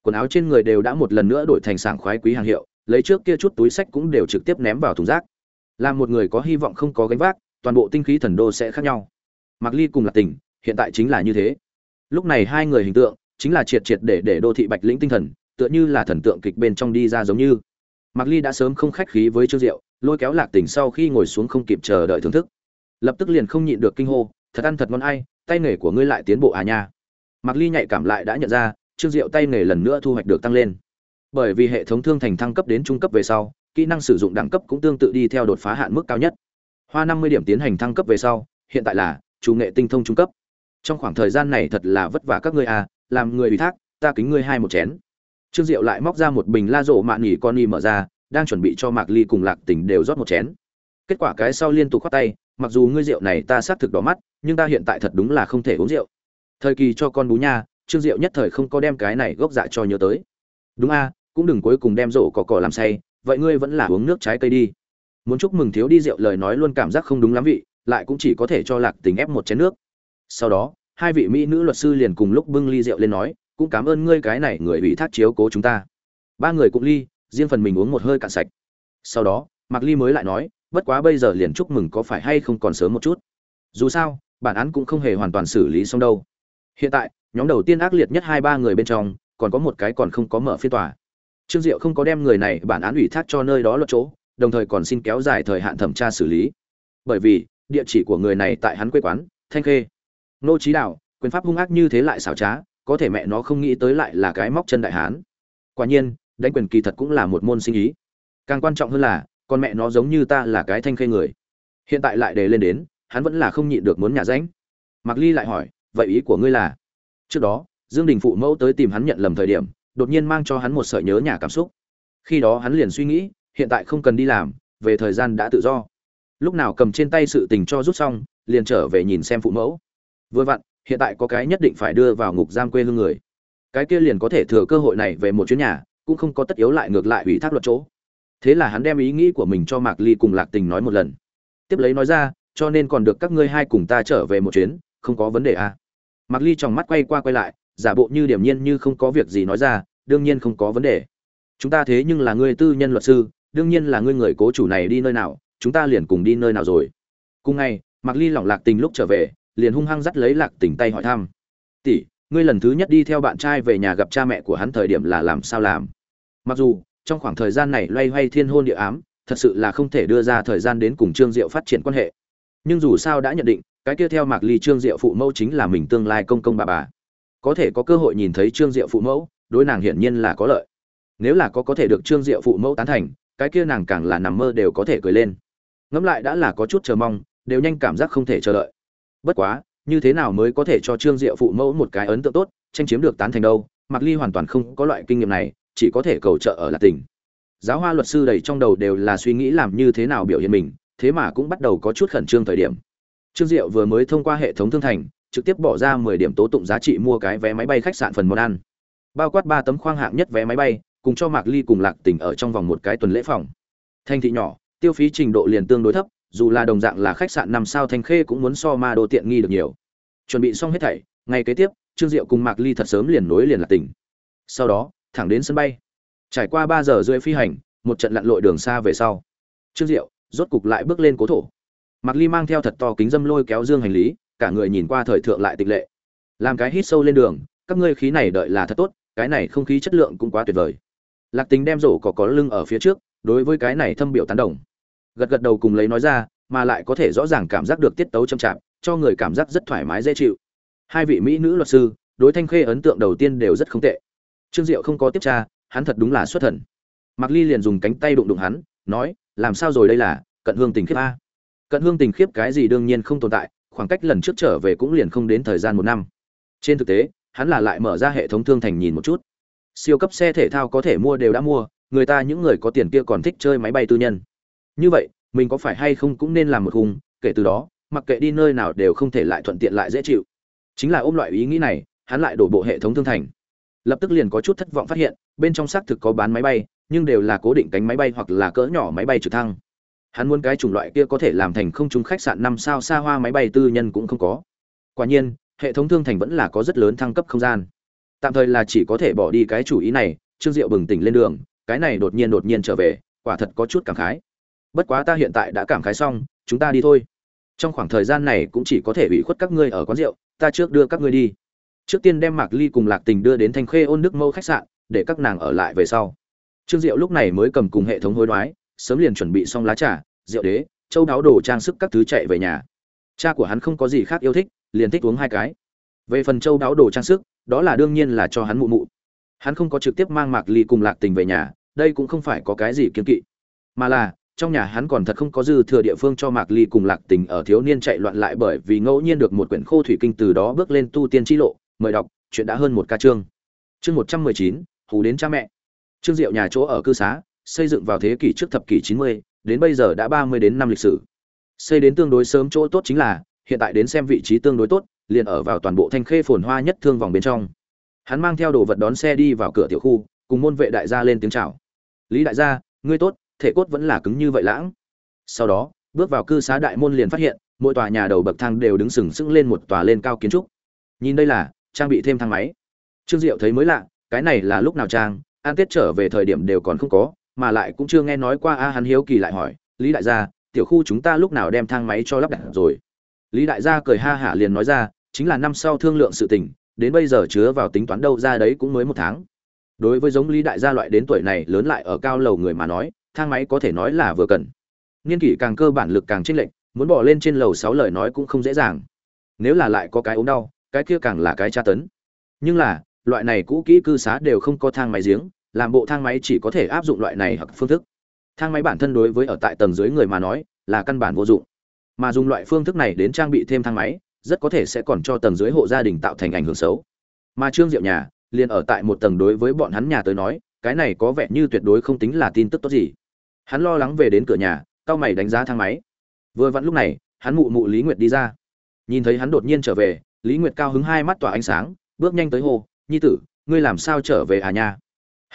quần áo trên người đều đã một lần nữa đổi thành sảng khoái quý hàng hiệu, lấy trước kia chút túi sách cũng đều trực tiếp ném vào thùng rác. Làm một người có hy vọng không có gánh vác, toàn bộ tinh khí thần đô sẽ khác nhau. Mạc ly cùng là tình, hiện tại chính là như thế. Lúc này hai người hình tượng, chính là triệt triệt để để đô thị bạch lĩnh tinh thần, tựa như là thần tượng kịch bên trong đi ra giống như. Mạc ly đã sớm không khách khí với trương diệu, lôi kéo lạc tình sau khi ngồi xuống không kịp chờ đợi thưởng thức. Lập tức liền không nhịn được kinh hô, thật ăn thật ngon ai, tay nghề của ngươi lại tiến bộ à nha. Mạc ly nhạy cảm lại đã nhận ra trương diệu tay nghề lần nữa thu hoạch được tăng lên. Bởi vì hệ thống thương thành thăng cấp đến trung cấp về sau, kỹ năng sử dụng đẳng cấp cũng tương tự đi theo đột phá hạn mức cao nhất. Hoa năm mươi điểm tiến hành thăng cấp về sau, hiện tại là chủ nghệ tinh thông trung cấp. Trong khoảng thời gian này thật là vất vả các ngươi à làm người ủy thác, ta kính ngươi hai một chén. Trương diệu lại móc ra một bình la rộ mạn nghỉ con y mở ra, đang chuẩn bị cho mạc ly cùng lạc tỉnh đều rót một chén. Kết quả cái sau liên tục khoát tay, mặc dù ngươi rượu này ta xác thực đỏ mắt, nhưng ta hiện tại thật đúng là không thể uống rượu. Thời kỳ cho con bú nha trương diệu nhất thời không có đem cái này gốc dạ cho nhớ tới. Đúng a, cũng đừng cuối cùng đem rổ có cỏ làm say, vậy ngươi vẫn là uống nước trái cây đi. Muốn chúc mừng thiếu đi rượu lời nói luôn cảm giác không đúng lắm vị, lại cũng chỉ có thể cho lạc tình ép một chén nước. Sau đó, hai vị mỹ nữ luật sư liền cùng lúc bưng ly rượu lên nói, cũng cảm ơn ngươi cái này người ủy thác chiếu cố chúng ta. Ba người cũng ly, riêng phần mình uống một hơi cạn sạch. Sau đó, mạc ly mới lại nói, bất quá bây giờ liền chúc mừng có phải hay không còn sớm một chút. Dù sao, bản án cũng không hề hoàn toàn xử lý xong đâu. Hiện tại nhóm đầu tiên ác liệt nhất hai ba người bên trong, còn có một cái còn không có mở phiên tòa. Trương diệu không có đem người này bản án ủy thác cho nơi đó luật chỗ, đồng thời còn xin kéo dài thời hạn thẩm tra xử lý. Bởi vì, địa chỉ của người này tại hắn quê quán, thanh khê. Nô trí đạo, quyền pháp hung ác như thế lại xảo trá, có thể mẹ nó không nghĩ tới lại là cái móc chân đại hán. Quả nhiên, đánh quyền kỳ thật cũng là một môn sinh ý. Càng quan trọng hơn là, con mẹ nó giống như ta là cái thanh khê người. Hiện tại lại đề lên đến, hắn vẫn là không nhịn được muốn nhà ránh. Mạc ly lại hỏi, vậy ý của ngươi là? Trước đó, dương đình phụ mẫu tới tìm hắn nhận lầm thời điểm, đột nhiên mang cho hắn một sợi nhớ nhà cảm xúc. Khi đó hắn liền suy nghĩ, hiện tại không cần đi làm, về thời gian đã tự do. Lúc nào cầm trên tay sự tình cho rút xong, liền trở về nhìn xem phụ mẫu. Vừa vặn, hiện tại có cái nhất định phải đưa vào ngục giam quê hương người. Cái kia liền có thể thừa cơ hội này về một chuyến nhà, cũng không có tất yếu lại ngược lại ủy thác luật chỗ. Thế là hắn đem ý nghĩ của mình cho mạc ly cùng lạc tình nói một lần. Tiếp lấy nói ra, cho nên còn được các ngươi hai cùng ta trở về một chuyến, không có vấn đề à mạc ly trong mắt quay qua quay lại, giả bộ như điểm nhiên như không có việc gì nói ra, đương nhiên không có vấn đề. Chúng ta thế nhưng là người tư nhân luật sư, đương nhiên là ngươi người cố chủ này đi nơi nào, chúng ta liền cùng đi nơi nào rồi. Cùng ngày, mạc ly lỏng lạc tình lúc trở về, liền hung hăng dắt lấy lạc tình tay hỏi thăm. Tỷ, ngươi lần thứ nhất đi theo bạn trai về nhà gặp cha mẹ của hắn thời điểm là làm sao làm? Mặc dù, trong khoảng thời gian này loay hoay thiên hôn địa ám, thật sự là không thể đưa ra thời gian đến cùng trương diệu phát triển quan hệ. Nhưng dù sao đã nhận định cái kia theo mạc ly trương diệu phụ mẫu chính là mình tương lai công công bà bà. Có thể có cơ hội nhìn thấy trương diệu phụ mẫu, đối nàng hiển nhiên là có lợi. Nếu là có có thể được trương diệu phụ mẫu tán thành, cái kia nàng càng là nằm mơ đều có thể cười lên. Ngẫm lại đã là có chút chờ mong, đều nhanh cảm giác không thể chờ đợi. Bất quá, như thế nào mới có thể cho trương diệu phụ mẫu một cái ấn tượng tốt, tranh chiếm được tán thành đâu, mạc ly hoàn toàn không có loại kinh nghiệm này, chỉ có thể cầu trợ ở là tỉnh giáo hoa luật sư đầy trong đầu đều là suy nghĩ làm như thế nào biểu hiện mình, thế mà cũng bắt đầu có chút khẩn trương thời điểm trương diệu vừa mới thông qua hệ thống thương thành, trực tiếp bỏ ra mười điểm tố tụng giá trị mua cái vé máy bay khách sạn phần món ăn. Bao quát ba tấm khoang hạng nhất vé máy bay, cùng cho mạc ly cùng lạc tỉnh ở trong vòng một cái tuần lễ phòng. Thanh thị nhỏ, tiêu phí trình độ liền tương đối thấp, dù là đồng dạng là khách sạn 5 sao thanh khê cũng muốn so ma đô tiện nghi được nhiều. Chuẩn bị xong hết thảy ngày kế tiếp, trương diệu cùng mạc ly thật sớm liền nối liền lạc tỉnh. Sau đó, thẳng đến sân bay. Trải qua ba giờ rưỡi phi hành, một trận lặn lội đường xa về sau. Trương diệu rốt cục lại bước lên cố thổ mạc ly mang theo thật to kính dâm lôi kéo dương hành lý, cả người nhìn qua thời thượng lại tịch lệ. Làm cái hít sâu lên đường, các ngươi khí này đợi là thật tốt, cái này không khí chất lượng cũng quá tuyệt vời. Lạc tính đem rổ có có lưng ở phía trước, đối với cái này thâm biểu tán đồng. Gật gật đầu cùng lấy nói ra, mà lại có thể rõ ràng cảm giác được tiết tấu chậm chạp, cho người cảm giác rất thoải mái dễ chịu. Hai vị mỹ nữ luật sư, đối thanh khê ấn tượng đầu tiên đều rất không tệ. Trương diệu không có tiếp tra, hắn thật đúng là xuất thần. Mạc ly liền dùng cánh tay đụng đụng hắn, nói, làm sao rồi đây là, cận hương tình khiếp a cận hương tình khiếp cái gì đương nhiên không tồn tại, khoảng cách lần trước trở về cũng liền không đến thời gian một năm. Trên thực tế, hắn là lại mở ra hệ thống thương thành nhìn một chút. Siêu cấp xe thể thao có thể mua đều đã mua, người ta những người có tiền kia còn thích chơi máy bay tư nhân. Như vậy, mình có phải hay không cũng nên làm một hùng kể từ đó, mặc kệ đi nơi nào đều không thể lại thuận tiện lại dễ chịu. Chính là ôm loại ý nghĩ này, hắn lại đổ bộ hệ thống thương thành. Lập tức liền có chút thất vọng phát hiện, bên trong xác thực có bán máy bay, nhưng đều là cố định cánh máy bay hoặc là cỡ nhỏ máy bay trực thăng hắn muốn cái chủng loại kia có thể làm thành không trung khách sạn năm sao xa hoa máy bay tư nhân cũng không có. Quả nhiên, hệ thống thương thành vẫn là có rất lớn thăng cấp không gian. Tạm thời là chỉ có thể bỏ đi cái chủ ý này, trương diệu bừng tỉnh lên đường, cái này đột nhiên đột nhiên trở về, quả thật có chút cảm khái. Bất quá ta hiện tại đã cảm khái xong, chúng ta đi thôi. Trong khoảng thời gian này cũng chỉ có thể ủy khuất các ngươi ở quán rượu, ta trước đưa các ngươi đi. Trước tiên đem mạc ly cùng lạc tình đưa đến thanh khê ôn đức mâu khách sạn, để các nàng ở lại về sau. Trương diệu lúc này mới cầm cùng hệ thống hối đoái sớm liền chuẩn bị xong lá trà, rượu đế, châu đáo đồ trang sức các thứ chạy về nhà. Cha của hắn không có gì khác yêu thích, liền thích uống hai cái. Về phần châu đáo đồ trang sức, đó là đương nhiên là cho hắn mụ mụ. Hắn không có trực tiếp mang mạc ly cùng lạc tình về nhà, đây cũng không phải có cái gì kiên kỵ. Mà là, trong nhà hắn còn thật không có dư thừa địa phương cho mạc ly cùng lạc tình ở thiếu niên chạy loạn lại bởi vì ngẫu nhiên được một quyển khô thủy kinh từ đó bước lên tu tiên chi lộ, mời đọc, chuyện đã hơn một ca chương. Chương một trăm mười chín, hù đến cha mẹ. Trương diệu nhà chỗ ở cư xá xây dựng vào thế kỷ trước thập kỷ chín mươi, đến bây giờ đã ba mươi đến năm lịch sử. Xây đến tương đối sớm chỗ tốt chính là, hiện tại đến xem vị trí tương đối tốt, liền ở vào toàn bộ thanh khê phồn hoa nhất thương vòng bên trong. Hắn mang theo đồ vật đón xe đi vào cửa tiểu khu, cùng môn vệ đại gia lên tiếng chào. Lý đại gia, ngươi tốt, thể cốt vẫn là cứng như vậy lãng. Sau đó, bước vào cư xá đại môn liền phát hiện, mỗi tòa nhà đầu bậc thang đều đứng sừng sững lên một tòa lên cao kiến trúc. Nhìn đây là, trang bị thêm thang máy. Trương diệu thấy mới lạ, cái này là lúc nào trang? An tết trở về thời điểm đều còn không có mà lại cũng chưa nghe nói qua a hắn hiếu kỳ lại hỏi, lý đại gia, tiểu khu chúng ta lúc nào đem thang máy cho lắp đặt rồi? Lý đại gia cười ha hả liền nói ra, chính là năm sau thương lượng sự tình, đến bây giờ chứa vào tính toán đâu ra đấy cũng mới một tháng. Đối với giống lý đại gia loại đến tuổi này lớn lại ở cao lầu người mà nói, thang máy có thể nói là vừa cần. Niên kỷ càng cơ bản lực càng chênh lệch, muốn bỏ lên trên lầu sáu lời nói cũng không dễ dàng. Nếu là lại có cái ốm đau, cái kia càng là cái tra tấn. Nhưng là, loại này cũ kỹ cư xá đều không có thang máy giếng làm bộ thang máy chỉ có thể áp dụng loại này hoặc phương thức. Thang máy bản thân đối với ở tại tầng dưới người mà nói, là căn bản vô dụng. Mà dùng loại phương thức này đến trang bị thêm thang máy, rất có thể sẽ còn cho tầng dưới hộ gia đình tạo thành ảnh hưởng xấu. Mà trương diệu nhà, liền ở tại một tầng đối với bọn hắn nhà tới nói, cái này có vẻ như tuyệt đối không tính là tin tức tốt gì. Hắn lo lắng về đến cửa nhà cao mày đánh giá thang máy. Vừa vặn lúc này, hắn mụ mụ lý nguyệt đi ra. Nhìn thấy hắn đột nhiên trở về, lý nguyệt cao hứng hai mắt tỏa ánh sáng, bước nhanh tới hồ nhi tử, ngươi làm sao trở về à nha?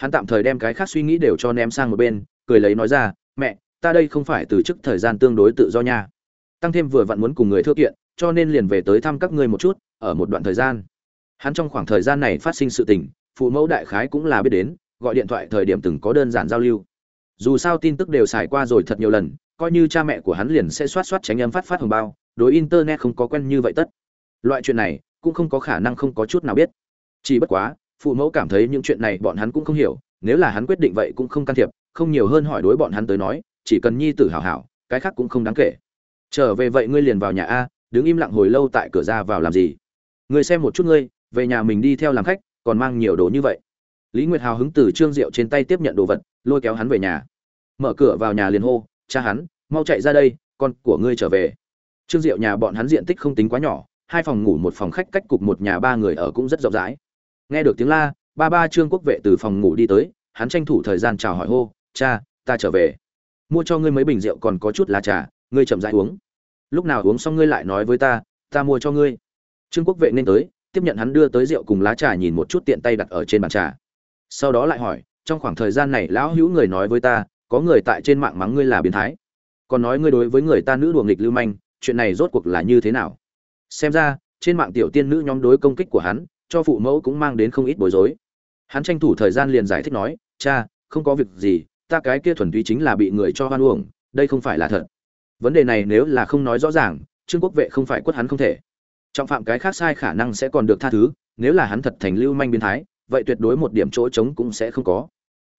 Hắn tạm thời đem cái khác suy nghĩ đều cho ném sang một bên, cười lấy nói ra, mẹ, ta đây không phải từ chức thời gian tương đối tự do nha. Tăng thêm vừa vặn muốn cùng người thưa kiện, cho nên liền về tới thăm các ngươi một chút, ở một đoạn thời gian. Hắn trong khoảng thời gian này phát sinh sự tình, phụ mẫu đại khái cũng là biết đến, gọi điện thoại thời điểm từng có đơn giản giao lưu. Dù sao tin tức đều xài qua rồi thật nhiều lần, coi như cha mẹ của hắn liền sẽ soát soát tránh âm phát phát hồng bao, đối internet không có quen như vậy tất. Loại chuyện này cũng không có khả năng không có chút nào biết. Chỉ bất quá phụ mẫu cảm thấy những chuyện này bọn hắn cũng không hiểu, nếu là hắn quyết định vậy cũng không can thiệp, không nhiều hơn hỏi đối bọn hắn tới nói, chỉ cần nhi tử hảo hảo, cái khác cũng không đáng kể. Trở về vậy ngươi liền vào nhà a, đứng im lặng hồi lâu tại cửa ra vào làm gì? Ngươi xem một chút ngươi, về nhà mình đi theo làm khách, còn mang nhiều đồ như vậy. Lý nguyệt hào hứng từ trương diệu trên tay tiếp nhận đồ vật, lôi kéo hắn về nhà. Mở cửa vào nhà liền hô, cha hắn, mau chạy ra đây, con của ngươi trở về. Trương diệu nhà bọn hắn diện tích không tính quá nhỏ, hai phòng ngủ một phòng khách cách cục một nhà ba người ở cũng rất rộng rãi nghe được tiếng la, ba ba trương quốc vệ từ phòng ngủ đi tới, hắn tranh thủ thời gian chào hỏi hô, cha, ta trở về. Mua cho ngươi mấy bình rượu còn có chút lá trà, ngươi chậm rãi uống. Lúc nào uống xong ngươi lại nói với ta ta mua cho ngươi. Trương quốc vệ nên tới, tiếp nhận hắn đưa tới rượu cùng lá trà nhìn một chút tiện tay đặt ở trên bàn trà. Sau đó lại hỏi, trong khoảng thời gian này lão hữu người nói với ta, có người tại trên mạng mắng ngươi là biến thái. Còn nói ngươi đối với người ta nữ đùa nghịch lưu manh, chuyện này rốt cuộc là như thế nào? Xem ra, trên mạng tiểu tiên nữ nhóm đối công kích của hắn cho phụ mẫu cũng mang đến không ít bối rối. Hắn tranh thủ thời gian liền giải thích nói, cha, không có việc gì, ta cái kia thuần túy chính là bị người cho hoan uổng, đây không phải là thật. Vấn đề này nếu là không nói rõ ràng, trương quốc vệ không phải quất hắn không thể. Trọng phạm cái khác sai khả năng sẽ còn được tha thứ, nếu là hắn thật thành lưu manh biến thái, vậy tuyệt đối một điểm chỗ trống cũng sẽ không có.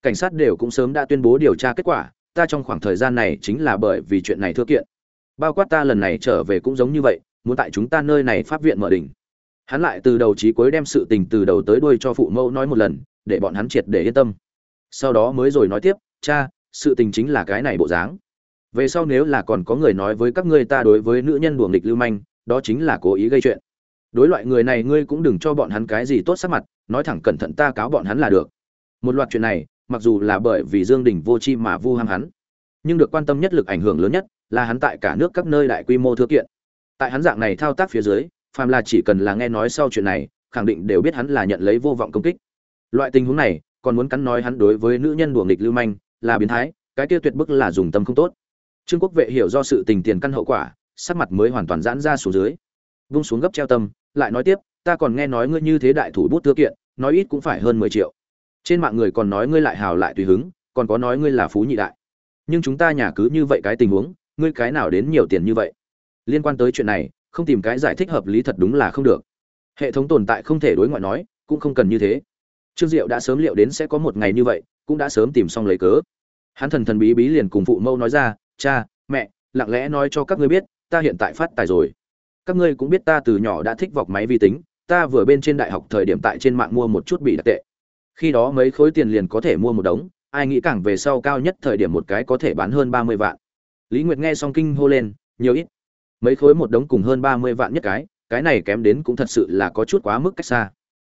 Cảnh sát đều cũng sớm đã tuyên bố điều tra kết quả, ta trong khoảng thời gian này chính là bởi vì chuyện này thưa kiện. Bao quát ta lần này trở về cũng giống như vậy, muốn tại chúng ta nơi này pháp viện mở đỉnh hắn lại từ đầu chí cuối đem sự tình từ đầu tới đuôi cho phụ mẫu nói một lần, để bọn hắn triệt để yên tâm. Sau đó mới rồi nói tiếp, cha, sự tình chính là cái này bộ dáng. Về sau nếu là còn có người nói với các ngươi ta đối với nữ nhân buồng địch lưu manh, đó chính là cố ý gây chuyện. Đối loại người này ngươi cũng đừng cho bọn hắn cái gì tốt sắc mặt, nói thẳng cẩn thận ta cáo bọn hắn là được. Một loạt chuyện này, mặc dù là bởi vì dương đình vô chi mà vu ham hắn, nhưng được quan tâm nhất lực ảnh hưởng lớn nhất là hắn tại cả nước các nơi đại quy mô thư kiện. Tại hắn dạng này thao tác phía dưới phàm là chỉ cần là nghe nói sau chuyện này, khẳng định đều biết hắn là nhận lấy vô vọng công kích. Loại tình huống này, còn muốn cắn nói hắn đối với nữ nhân đùa nghịch lưu manh, là biến thái, cái kia tuyệt bức là dùng tâm không tốt. Trương quốc vệ hiểu do sự tình tiền căn hậu quả, sắc mặt mới hoàn toàn giãn ra xuống dưới. Vung xuống gấp treo tâm, lại nói tiếp, ta còn nghe nói ngươi như thế đại thủ bút thư kiện, nói ít cũng phải hơn mười triệu. Trên mạng người còn nói ngươi lại hào lại tùy hứng, còn có nói ngươi là phú nhị đại. Nhưng chúng ta nhà cứ như vậy cái tình huống, ngươi cái nào đến nhiều tiền như vậy? Liên quan tới chuyện này không tìm cái giải thích hợp lý thật đúng là không được. Hệ thống tồn tại không thể đối ngoại nói, cũng không cần như thế. Trương diệu đã sớm liệu đến sẽ có một ngày như vậy, cũng đã sớm tìm xong lấy cớ. Hắn thần thần bí bí liền cùng phụ mâu nói ra, cha, mẹ, lặng lẽ nói cho các ngươi biết, ta hiện tại phát tài rồi. Các ngươi cũng biết ta từ nhỏ đã thích vọc máy vi tính, ta vừa bên trên đại học thời điểm tại trên mạng mua một chút bị đặc tệ. Khi đó mấy khối tiền liền có thể mua một đống, ai nghĩ càng về sau cao nhất thời điểm một cái có thể bán hơn ba mươi vạn. Lý nguyệt nghe xong kinh hô lên, nhiều ít mấy khối một đống cùng hơn ba mươi vạn nhất cái cái này kém đến cũng thật sự là có chút quá mức cách xa.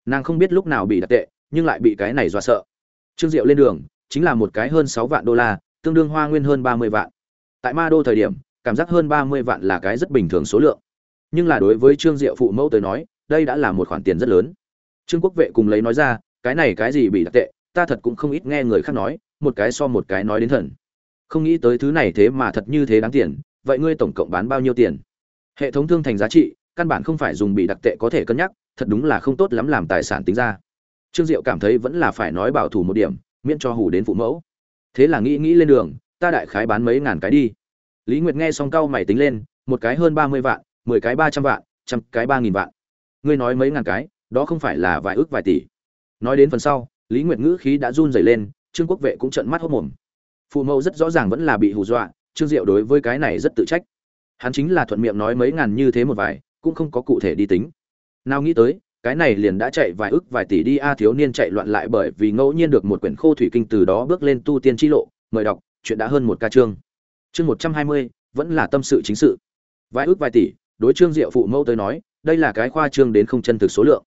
Nàng không biết lúc nào bị đặc tệ, nhưng lại bị cái này dọa sợ. Trương diệu lên đường, chính là một cái hơn sáu vạn đô la, tương đương hoa nguyên hơn ba mươi vạn. Tại ma đô thời điểm, cảm giác hơn ba mươi vạn là cái rất bình thường số lượng. Nhưng là đối với trương diệu phụ mẫu tới nói, đây đã là một khoản tiền rất lớn. Trương quốc vệ cùng lấy nói ra, cái này cái gì bị đặc tệ, ta thật cũng không ít nghe người khác nói, một cái so một cái nói đến thần. Không nghĩ tới thứ này thế mà thật như thế đáng tiền vậy ngươi tổng cộng bán bao nhiêu tiền? Hệ thống thương thành giá trị, căn bản không phải dùng bị đặc tệ có thể cân nhắc, thật đúng là không tốt lắm làm tài sản tính ra. Trương diệu cảm thấy vẫn là phải nói bảo thủ một điểm, miễn cho hủ đến phụ mẫu. Thế là nghĩ nghĩ lên đường, ta đại khái bán mấy ngàn cái đi. Lý nguyệt nghe xong cau mày tính lên, một cái hơn ba mươi vạn, mười cái ba trăm vạn, trăm cái ba nghìn vạn. Ngươi nói mấy ngàn cái, đó không phải là vài ước vài tỷ. Nói đến phần sau, lý nguyệt ngữ khí đã run rẩy lên, trương quốc vệ cũng trợn mắt hốt mồm. Phụ mẫu rất rõ ràng vẫn là bị hù dọa trương diệu đối với cái này rất tự trách. Hắn chính là thuận miệng nói mấy ngàn như thế một vài, cũng không có cụ thể đi tính. Nào nghĩ tới, cái này liền đã chạy vài ức vài tỷ đi a, thiếu niên chạy loạn lại bởi vì ngẫu nhiên được một quyển khô thủy kinh từ đó bước lên tu tiên chi lộ, mời đọc, chuyện đã hơn một ca chương. Chương một trăm hai mươi, vẫn là tâm sự chính sự. Vài ức vài tỷ, đối trương diệu phụ mẫu tới nói, đây là cái khoa trương đến không chân thực số lượng.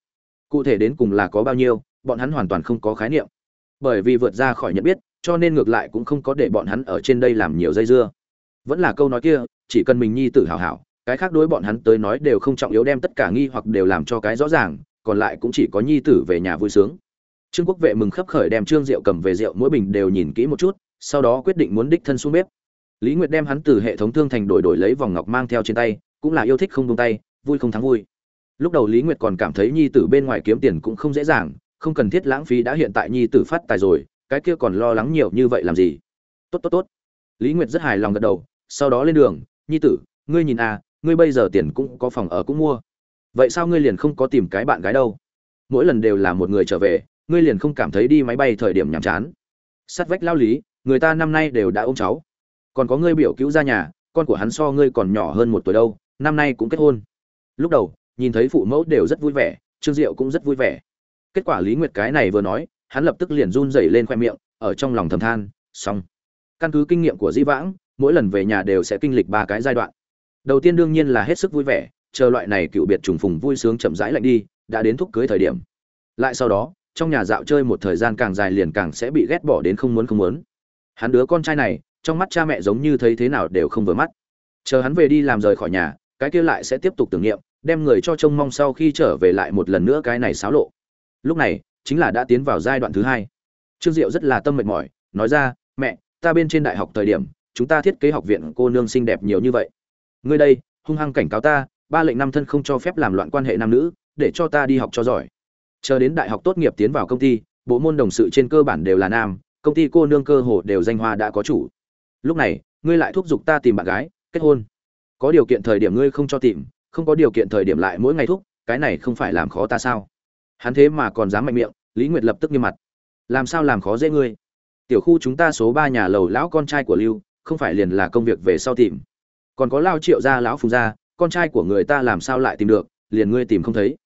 Cụ thể đến cùng là có bao nhiêu, bọn hắn hoàn toàn không có khái niệm. Bởi vì vượt ra khỏi nhận biết cho nên ngược lại cũng không có để bọn hắn ở trên đây làm nhiều dây dưa. Vẫn là câu nói kia, chỉ cần mình nhi tử hào hảo, cái khác đối bọn hắn tới nói đều không trọng yếu đem tất cả nghi hoặc đều làm cho cái rõ ràng, còn lại cũng chỉ có nhi tử về nhà vui sướng. Trương quốc vệ mừng khấp khởi đem trương rượu cầm về rượu mỗi bình đều nhìn kỹ một chút, sau đó quyết định muốn đích thân xuống bếp. Lý nguyệt đem hắn từ hệ thống thương thành đổi đổi lấy vòng ngọc mang theo trên tay, cũng là yêu thích không buông tay, vui không thắng vui. Lúc đầu lý nguyệt còn cảm thấy nhi tử bên ngoài kiếm tiền cũng không dễ dàng, không cần thiết lãng phí đã hiện tại nhi tử phát tài rồi cái kia còn lo lắng nhiều như vậy làm gì? Tốt tốt tốt. Lý nguyệt rất hài lòng gật đầu, sau đó lên đường, nhi tử, ngươi nhìn à ngươi bây giờ tiền cũng có phòng ở cũng mua. Vậy sao ngươi liền không có tìm cái bạn gái đâu? Mỗi lần đều là một người trở về, ngươi liền không cảm thấy đi máy bay thời điểm nhàm chán. Sắt vách lao lý, người ta năm nay đều đã ôm cháu. Còn có ngươi biểu cứu ra nhà, con của hắn so ngươi còn nhỏ hơn một tuổi đâu, năm nay cũng kết hôn. Lúc đầu, nhìn thấy phụ mẫu đều rất vui vẻ, trương diệu cũng rất vui vẻ. Kết quả lý nguyệt cái này vừa nói hắn lập tức liền run rẩy lên khoe miệng, ở trong lòng thầm than, xong. Căn cứ kinh nghiệm của di vãng, mỗi lần về nhà đều sẽ kinh lịch ba cái giai đoạn. Đầu tiên đương nhiên là hết sức vui vẻ, chờ loại này cựu biệt trùng phùng vui sướng chậm rãi lạnh đi, đã đến thúc cưới thời điểm. Lại sau đó, trong nhà dạo chơi một thời gian càng dài liền càng sẽ bị ghét bỏ đến không muốn không muốn. Hắn đứa con trai này, trong mắt cha mẹ giống như thấy thế nào đều không vừa mắt. Chờ hắn về đi làm rời khỏi nhà, cái kia lại sẽ tiếp tục tưởng niệm, đem người cho trông mong sau khi trở về lại một lần nữa cái này xáo lộ. Lúc này chính là đã tiến vào giai đoạn thứ hai. Trương diệu rất là tâm mệt mỏi, nói ra, mẹ, ta bên trên đại học thời điểm, chúng ta thiết kế học viện cô nương xinh đẹp nhiều như vậy. Ngươi đây, hung hăng cảnh cáo ta, ba lệnh năm thân không cho phép làm loạn quan hệ nam nữ, để cho ta đi học cho giỏi. Chờ đến đại học tốt nghiệp tiến vào công ty, bộ môn đồng sự trên cơ bản đều là nam, công ty cô nương cơ hồ đều danh hoa đã có chủ. Lúc này, ngươi lại thúc giục ta tìm bạn gái, kết hôn. Có điều kiện thời điểm ngươi không cho tìm, không có điều kiện thời điểm lại mỗi ngày thúc, cái này không phải làm khó ta sao? Hắn thế mà còn dám mạnh miệng, lý nguyệt lập tức nghiêm mặt. Làm sao làm khó dễ ngươi? Tiểu khu chúng ta số ba nhà lầu lão con trai của lưu, không phải liền là công việc về sau tìm. Còn có lao triệu gia lão phùng gia, con trai của người ta làm sao lại tìm được, liền ngươi tìm không thấy.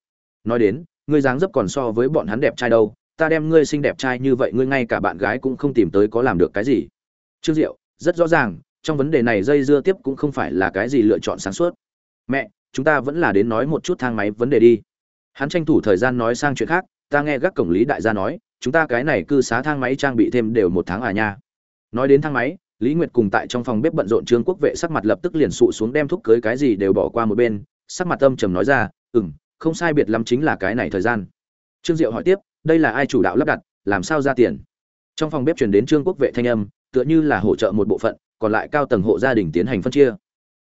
Nói đến, ngươi dáng dấp còn so với bọn hắn đẹp trai đâu, ta đem ngươi xinh đẹp trai như vậy ngươi ngay cả bạn gái cũng không tìm tới có làm được cái gì. Trương diệu, rất rõ ràng, trong vấn đề này dây dưa tiếp cũng không phải là cái gì lựa chọn sáng suốt. Mẹ, chúng ta vẫn là đến nói một chút thang máy vấn đề đi hắn tranh thủ thời gian nói sang chuyện khác, ta nghe gác cổng lý đại gia nói, chúng ta cái này cư xá thang máy trang bị thêm đều một tháng à nha. Nói đến thang máy, lý nguyệt cùng tại trong phòng bếp bận rộn trương quốc vệ sắc mặt lập tức liền sụ xuống đem thúc cưới cái gì đều bỏ qua một bên, sắc mặt âm trầm nói ra ừ m không sai biệt lắm chính là cái này thời gian. Trương diệu hỏi tiếp, đây là ai chủ đạo lắp đặt, làm sao ra tiền? Trong phòng bếp truyền đến trương quốc vệ thanh âm, tựa như là hỗ trợ một bộ phận, còn lại cao tầng hộ gia đình tiến hành phân chia.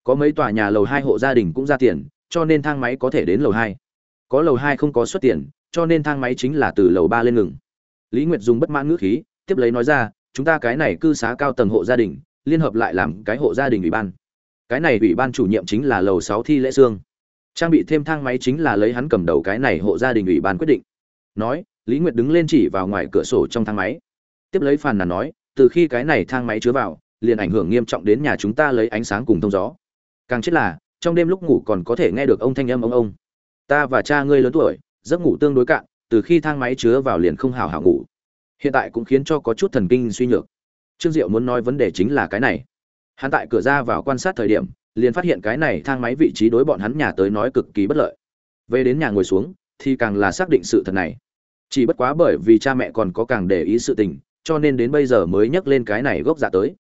Có mấy tòa nhà lầu hai hộ gia đình cũng ra tiền, cho nên thang máy có thể đến lầu hai có lầu hai không có xuất tiền, cho nên thang máy chính là từ lầu ba lên ngừng. Lý nguyệt dùng bất mãn ngữ khí, tiếp lấy nói ra, chúng ta cái này cư xá cao tầng hộ gia đình, liên hợp lại làm cái hộ gia đình ủy ban. Cái này ủy ban chủ nhiệm chính là lầu sáu thi lễ sương trang bị thêm thang máy chính là lấy hắn cầm đầu cái này hộ gia đình ủy ban quyết định. Nói, lý nguyệt đứng lên chỉ vào ngoài cửa sổ trong thang máy. Tiếp lấy phàn nàn nói, từ khi cái này thang máy chứa vào, liền ảnh hưởng nghiêm trọng đến nhà chúng ta lấy ánh sáng cùng thông gió. Càng chết là, trong đêm lúc ngủ còn có thể nghe được ông thanh âm ông ông ta và cha ngươi lớn tuổi, giấc ngủ tương đối cạn, từ khi thang máy chứa vào liền không hào hào ngủ. Hiện tại cũng khiến cho có chút thần kinh suy nhược. Trương diệu muốn nói vấn đề chính là cái này. Hắn tại cửa ra vào quan sát thời điểm, liền phát hiện cái này thang máy vị trí đối bọn hắn nhà tới nói cực kỳ bất lợi. Về đến nhà ngồi xuống, thì càng là xác định sự thật này. Chỉ bất quá bởi vì cha mẹ còn có càng để ý sự tình, cho nên đến bây giờ mới nhắc lên cái này gốc dạ tới.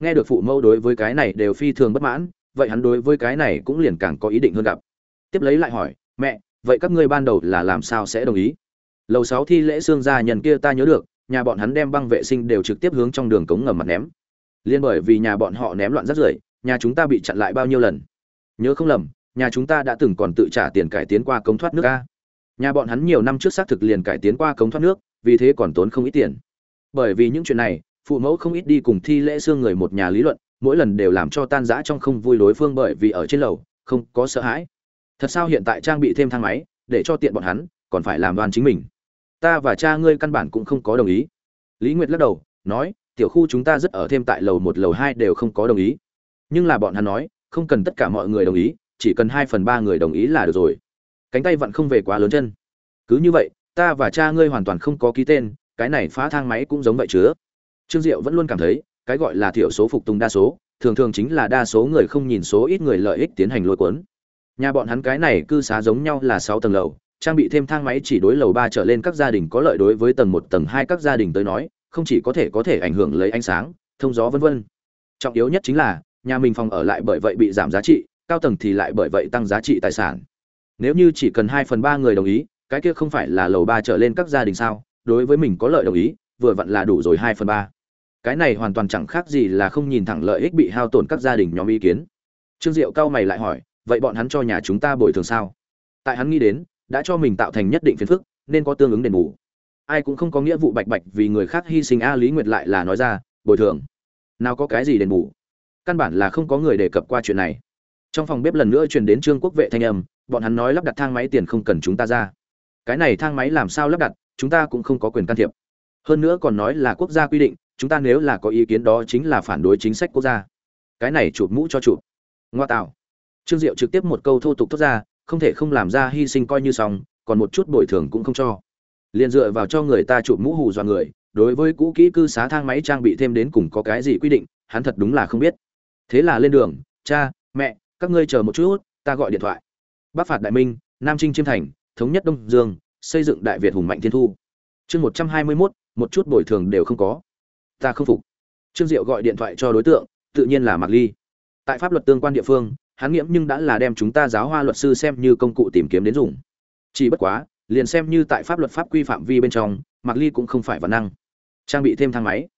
Nghe được phụ mẫu đối với cái này đều phi thường bất mãn, vậy hắn đối với cái này cũng liền càng có ý định hơn gặp. Tiếp lấy lại hỏi mẹ, vậy các ngươi ban đầu là làm sao sẽ đồng ý? Lầu sáu thi lễ xương gia nhân kia ta nhớ được, nhà bọn hắn đem băng vệ sinh đều trực tiếp hướng trong đường cống ngầm mặt ném. Liên bởi vì nhà bọn họ ném loạn rất rưởi, nhà chúng ta bị chặn lại bao nhiêu lần? Nhớ không lầm, nhà chúng ta đã từng còn tự trả tiền cải tiến qua cống thoát nước a. Nhà bọn hắn nhiều năm trước xác thực liền cải tiến qua cống thoát nước, vì thế còn tốn không ít tiền. Bởi vì những chuyện này, phụ mẫu không ít đi cùng thi lễ xương người một nhà lý luận, mỗi lần đều làm cho tan rã trong không vui đối phương bởi vì ở trên lầu, không có sợ hãi thật sao hiện tại trang bị thêm thang máy, để cho tiện bọn hắn, còn phải làm đoan chính mình. Ta và cha ngươi căn bản cũng không có đồng ý. Lý nguyệt lắc đầu, nói, tiểu khu chúng ta rất ở thêm tại lầu một, lầu hai đều không có đồng ý. Nhưng là bọn hắn nói, không cần tất cả mọi người đồng ý, chỉ cần hai phần ba người đồng ý là được rồi. Cánh tay vẫn không về quá lớn chân. Cứ như vậy, ta và cha ngươi hoàn toàn không có ký tên, cái này phá thang máy cũng giống vậy chứa trương diệu vẫn luôn cảm thấy, cái gọi là thiểu số phục tùng đa số, thường thường chính là đa số người không nhìn số ít người lợi ích tiến hành lôi cuốn nhà bọn hắn cái này cư xá giống nhau là sáu tầng lầu, trang bị thêm thang máy chỉ đối lầu ba trở lên các gia đình có lợi đối với tầng một, tầng hai các gia đình tới nói, không chỉ có thể có thể ảnh hưởng lấy ánh sáng, thông gió vân vân. Trọng yếu nhất chính là, nhà mình phòng ở lại bởi vậy bị giảm giá trị, cao tầng thì lại bởi vậy tăng giá trị tài sản. Nếu như chỉ cần hai phần ba người đồng ý, cái kia không phải là lầu ba trở lên các gia đình sao? Đối với mình có lợi đồng ý, vừa vặn là đủ rồi hai phần ba. Cái này hoàn toàn chẳng khác gì là không nhìn thẳng lợi ích bị hao tổn các gia đình nhóm ý kiến. Trương diệu cao mày lại hỏi vậy bọn hắn cho nhà chúng ta bồi thường sao? Tại hắn nghĩ đến, đã cho mình tạo thành nhất định phiền phức, nên có tương ứng đền bù. Ai cũng không có nghĩa vụ bạch bạch vì người khác hy sinh a lý nguyệt lại là nói ra, bồi thường? Nào có cái gì đền bù? Căn bản là không có người đề cập qua chuyện này. Trong phòng bếp lần nữa truyền đến trương quốc vệ thanh âm, bọn hắn nói lắp đặt thang máy tiền không cần chúng ta ra. Cái này thang máy làm sao lắp đặt, chúng ta cũng không có quyền can thiệp. Hơn nữa còn nói là quốc gia quy định, chúng ta nếu là có ý kiến đó chính là phản đối chính sách quốc gia. Cái này chụp mũ cho chụp. Ngoa tạo trương diệu trực tiếp một câu thô tục thốt ra, không thể không làm ra hy sinh coi như xong, còn một chút bồi thường cũng không cho. Liền dựa vào cho người ta chụp mũ hù dọa người, đối với cũ kỹ cư xá thang máy trang bị thêm đến cùng có cái gì quy định, hắn thật đúng là không biết. Thế là lên đường, cha, mẹ, các ngươi chờ một chút, ta gọi điện thoại. Bắc phạt đại minh, nam trinh chiêm thành, thống nhất đông dương, xây dựng đại việt hùng mạnh thiên thu. Chương một trăm hai mươi mốt, một chút bồi thường đều không có. Ta không phục. Trương diệu gọi điện thoại cho đối tượng, tự nhiên là mạc ly. Tại pháp luật tương quan địa phương hắn nghiễm nhưng đã là đem chúng ta giáo hoa luật sư xem như công cụ tìm kiếm đến dùng. Chỉ bất quá, liền xem như tại pháp luật pháp quy phạm vi bên trong, mạc ly cũng không phải văn năng. Trang bị thêm thang máy.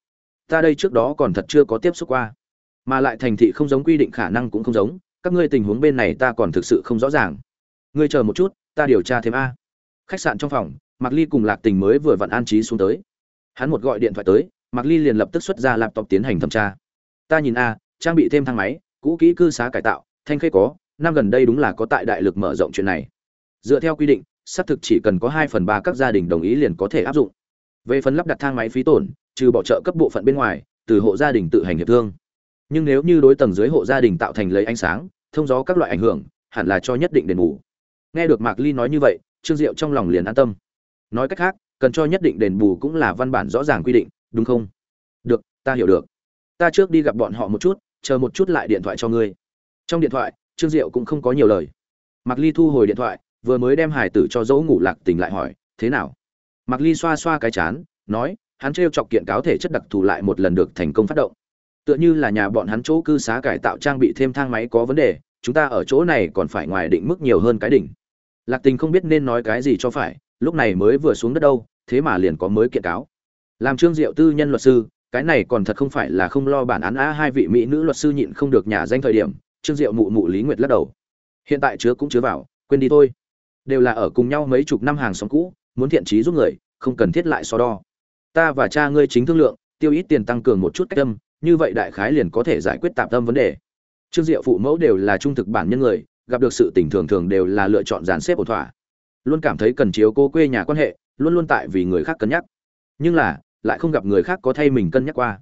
Ta đây trước đó còn thật chưa có tiếp xúc qua. Mà lại thành thị không giống quy định khả năng cũng không giống, các ngươi tình huống bên này ta còn thực sự không rõ ràng. Ngươi chờ một chút, ta điều tra thêm a. Khách sạn trong phòng, mạc ly cùng lạc tình mới vừa vặn an trí xuống tới. Hắn một gọi điện thoại tới, mạc ly liền lập tức xuất ra laptop tiến hành thẩm tra. Ta nhìn a, trang bị thêm thang máy, cũ kỹ cư xá cải tạo thanh khê có, năm gần đây đúng là có tại đại lực mở rộng chuyện này. Dựa theo quy định, xác thực chỉ cần có hai phần ba các gia đình đồng ý liền có thể áp dụng. Về phần lắp đặt thang máy phí tổn, trừ bỏ trợ cấp bộ phận bên ngoài, từ hộ gia đình tự hành hiệp thương. Nhưng nếu như đối tầng dưới hộ gia đình tạo thành lấy ánh sáng, thông gió các loại ảnh hưởng, hẳn là cho nhất định đền bù. Nghe được mạc ly nói như vậy, trương diệu trong lòng liền an tâm. Nói cách khác, cần cho nhất định đền bù cũng là văn bản rõ ràng quy định, đúng không? Được, ta hiểu được. Ta trước đi gặp bọn họ một chút, chờ một chút lại điện thoại cho ngươi trong điện thoại, trương diệu cũng không có nhiều lời. Mạc ly thu hồi điện thoại, vừa mới đem hải tử cho dỗ ngủ lạc tỉnh lại hỏi, thế nào? Mạc ly xoa xoa cái chán, nói, hắn trêu chọc kiện cáo thể chất đặc thù lại một lần được thành công phát động. Tựa như là nhà bọn hắn chỗ cư xá cải tạo trang bị thêm thang máy có vấn đề, chúng ta ở chỗ này còn phải ngoài định mức nhiều hơn cái đỉnh. Lạc tình không biết nên nói cái gì cho phải, lúc này mới vừa xuống đất đâu, thế mà liền có mới kiện cáo. Làm trương diệu tư nhân luật sư, cái này còn thật không phải là không lo bản án a hai vị mỹ nữ luật sư nhịn không được nhà danh thời điểm trương diệu mụ mụ lý nguyệt lắc đầu. Hiện tại chứa cũng chứa vào, quên đi thôi. Đều là ở cùng nhau mấy chục năm hàng xóm cũ, muốn thiện trí giúp người, không cần thiết lại so đo. Ta và cha ngươi chính thương lượng, tiêu ít tiền tăng cường một chút cách tâm như vậy đại khái liền có thể giải quyết tạm tâm vấn đề. Trương diệu phụ mẫu đều là trung thực bản nhân người, gặp được sự tình thường thường đều là lựa chọn dàn xếp ổn thỏa. Luôn cảm thấy cần chiếu cô quê nhà quan hệ, luôn luôn tại vì người khác cân nhắc. Nhưng là, lại không gặp người khác có thay mình cân nhắc qua.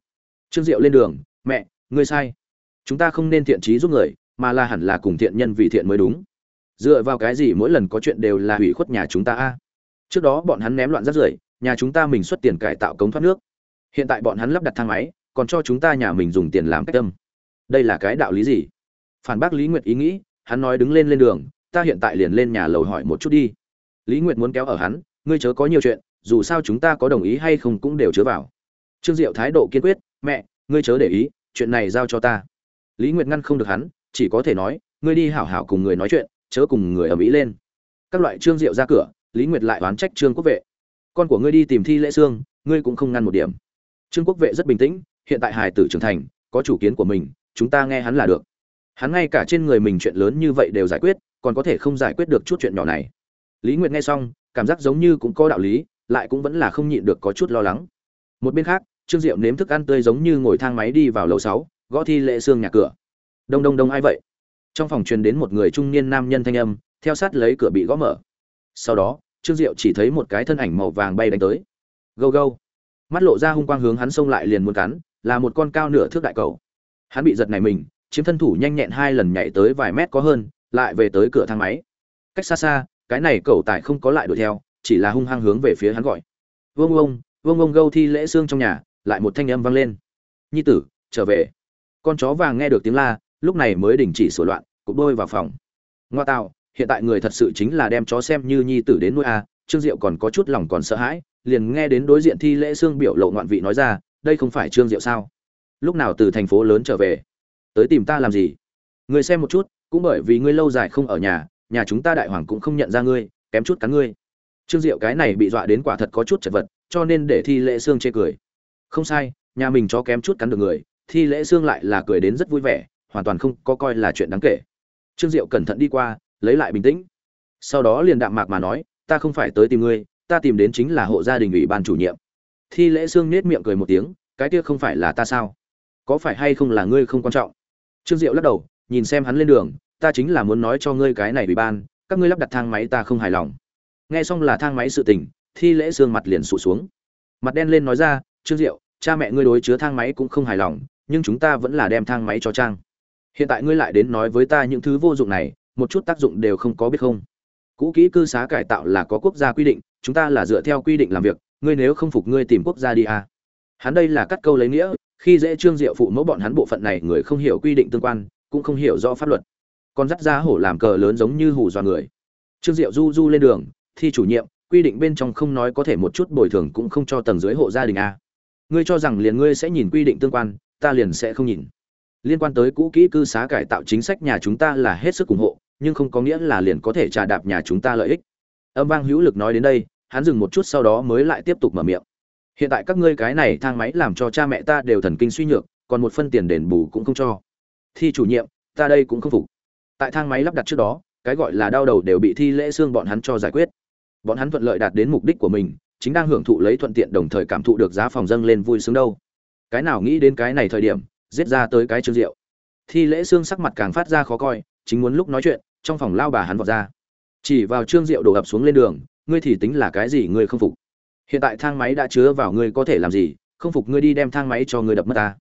Trương diệu lên đường, mẹ, ngươi sai chúng ta không nên thiện trí giúp người, mà là hẳn là cùng thiện nhân vì thiện mới đúng. Dựa vào cái gì mỗi lần có chuyện đều là hủy khuất nhà chúng ta a? Trước đó bọn hắn ném loạn rác rưởi, nhà chúng ta mình xuất tiền cải tạo cống thoát nước. Hiện tại bọn hắn lắp đặt thang máy, còn cho chúng ta nhà mình dùng tiền làm cách tâm đây là cái đạo lý gì? Phản bác lý nguyệt ý nghĩ, hắn nói đứng lên lên đường, ta hiện tại liền lên nhà lầu hỏi một chút đi. Lý nguyệt muốn kéo ở hắn, ngươi chớ có nhiều chuyện, dù sao chúng ta có đồng ý hay không cũng đều chứa vào. Trương diệu thái độ kiên quyết, mẹ, ngươi chớ để ý, chuyện này giao cho ta lý nguyệt ngăn không được hắn, chỉ có thể nói, ngươi đi hảo hảo cùng người nói chuyện, chớ cùng người ở mỹ lên. Các loại trương diệu ra cửa, lý nguyệt lại oán trách trương quốc vệ. Con của ngươi đi tìm thi lễ xương, ngươi cũng không ngăn một điểm. Trương quốc vệ rất bình tĩnh, hiện tại hải tử trưởng thành, có chủ kiến của mình, chúng ta nghe hắn là được. Hắn ngay cả trên người mình chuyện lớn như vậy đều giải quyết, còn có thể không giải quyết được chút chuyện nhỏ này. Lý nguyệt nghe xong, cảm giác giống như cũng có đạo lý, lại cũng vẫn là không nhịn được có chút lo lắng. Một bên khác, trương diệu nếm thức ăn tươi giống như ngồi thang máy đi vào lầu sáu gõ thi lễ xương nhà cửa. Đông đông đông, ai vậy? Trong phòng truyền đến một người trung niên nam nhân thanh âm, theo sát lấy cửa bị gõ mở. Sau đó, trương diệu chỉ thấy một cái thân ảnh màu vàng bay đánh tới. Gâu gâu. Mắt lộ ra hung quang hướng hắn xông lại liền muốn cắn, là một con cao nửa thước đại cầu. Hắn bị giật này mình, chiếm thân thủ nhanh nhẹn hai lần nhảy tới vài mét có hơn, lại về tới cửa thang máy. Cách xa xa, cái này cầu tài không có lại đuổi theo, chỉ là hung hăng hướng về phía hắn gọi. Vương ông vương ông gâu thi lễ xương trong nhà, lại một thanh âm vang lên. Nhi tử, trở về con chó vàng nghe được tiếng la, lúc này mới đình chỉ sửa loạn, cụp đôi vào phòng. Ngoa tạo, hiện tại người thật sự chính là đem chó xem như nhi tử đến nuôi a, trương diệu còn có chút lòng còn sợ hãi, liền nghe đến đối diện thi lễ xương biểu lộ ngoạn vị nói ra, đây không phải trương diệu sao? Lúc nào từ thành phố lớn trở về? Tới tìm ta làm gì? Người xem một chút, cũng bởi vì ngươi lâu dài không ở nhà nhà chúng ta đại hoàng cũng không nhận ra ngươi, kém chút cắn ngươi. Trương diệu cái này bị dọa đến quả thật có chút chật vật, cho nên để thi lễ xương chê cười. Không sai, nhà mình cho kém chút cắn được người thi lễ xương lại là cười đến rất vui vẻ, hoàn toàn không có coi là chuyện đáng kể. Trương diệu cẩn thận đi qua, lấy lại bình tĩnh. Sau đó liền đạm mạc mà nói, ta không phải tới tìm ngươi, ta tìm đến chính là hộ gia đình ủy ban chủ nhiệm. Thi lễ xương nết miệng cười một tiếng, cái kia không phải là ta sao? Có phải hay không là ngươi không quan trọng? Trương diệu lắc đầu, nhìn xem hắn lên đường, ta chính là muốn nói cho ngươi cái này ủy ban, các ngươi lắp đặt thang máy ta không hài lòng. Nghe xong là thang máy sự tình, thi lễ xương mặt liền sụt xuống. Mặt đen lên nói ra, trương diệu, cha mẹ ngươi đối chứa thang máy cũng không hài lòng nhưng chúng ta vẫn là đem thang máy cho trang. Hiện tại ngươi lại đến nói với ta những thứ vô dụng này, một chút tác dụng đều không có biết không? Cũ kỹ cư xá cải tạo là có quốc gia quy định, chúng ta là dựa theo quy định làm việc, ngươi nếu không phục ngươi tìm quốc gia đi à. hắn đây là cắt câu lấy nghĩa, khi dễ trương diệu phụ mẫu bọn hắn bộ phận này người không hiểu quy định tương quan, cũng không hiểu rõ pháp luật. Còn dắt ra hổ làm cờ lớn giống như hù dọa người. Trương diệu du du lên đường, thi chủ nhiệm, quy định bên trong không nói có thể một chút bồi thường cũng không cho tầng dưới hộ gia đình a ngươi cho rằng liền ngươi sẽ nhìn quy định tương quan ta liền sẽ không nhìn. Liên quan tới cũ kỹ cư xá cải tạo chính sách nhà chúng ta là hết sức ủng hộ, nhưng không có nghĩa là liền có thể trà đạp nhà chúng ta lợi ích. Âm vang hữu lực nói đến đây, hắn dừng một chút sau đó mới lại tiếp tục mở miệng. Hiện tại các ngươi cái này thang máy làm cho cha mẹ ta đều thần kinh suy nhược, còn một phân tiền đền bù cũng không cho. Thi chủ nhiệm, ta đây cũng không phục. Tại thang máy lắp đặt trước đó, cái gọi là đau đầu đều bị thi lễ xương bọn hắn cho giải quyết. Bọn hắn thuận lợi đạt đến mục đích của mình, chính đang hưởng thụ lấy thuận tiện đồng thời cảm thụ được giá phòng dâng lên vui sướng đâu cái nào nghĩ đến cái này thời điểm, giết ra tới cái trương diệu thi lễ xương sắc mặt càng phát ra khó coi, chính muốn lúc nói chuyện, trong phòng lao bà hắn vọt ra. Chỉ vào trương diệu đổ ập xuống lên đường, ngươi thì tính là cái gì ngươi không phục? Hiện tại thang máy đã chứa vào ngươi có thể làm gì, không phục ngươi đi đem thang máy cho ngươi đập mất ta.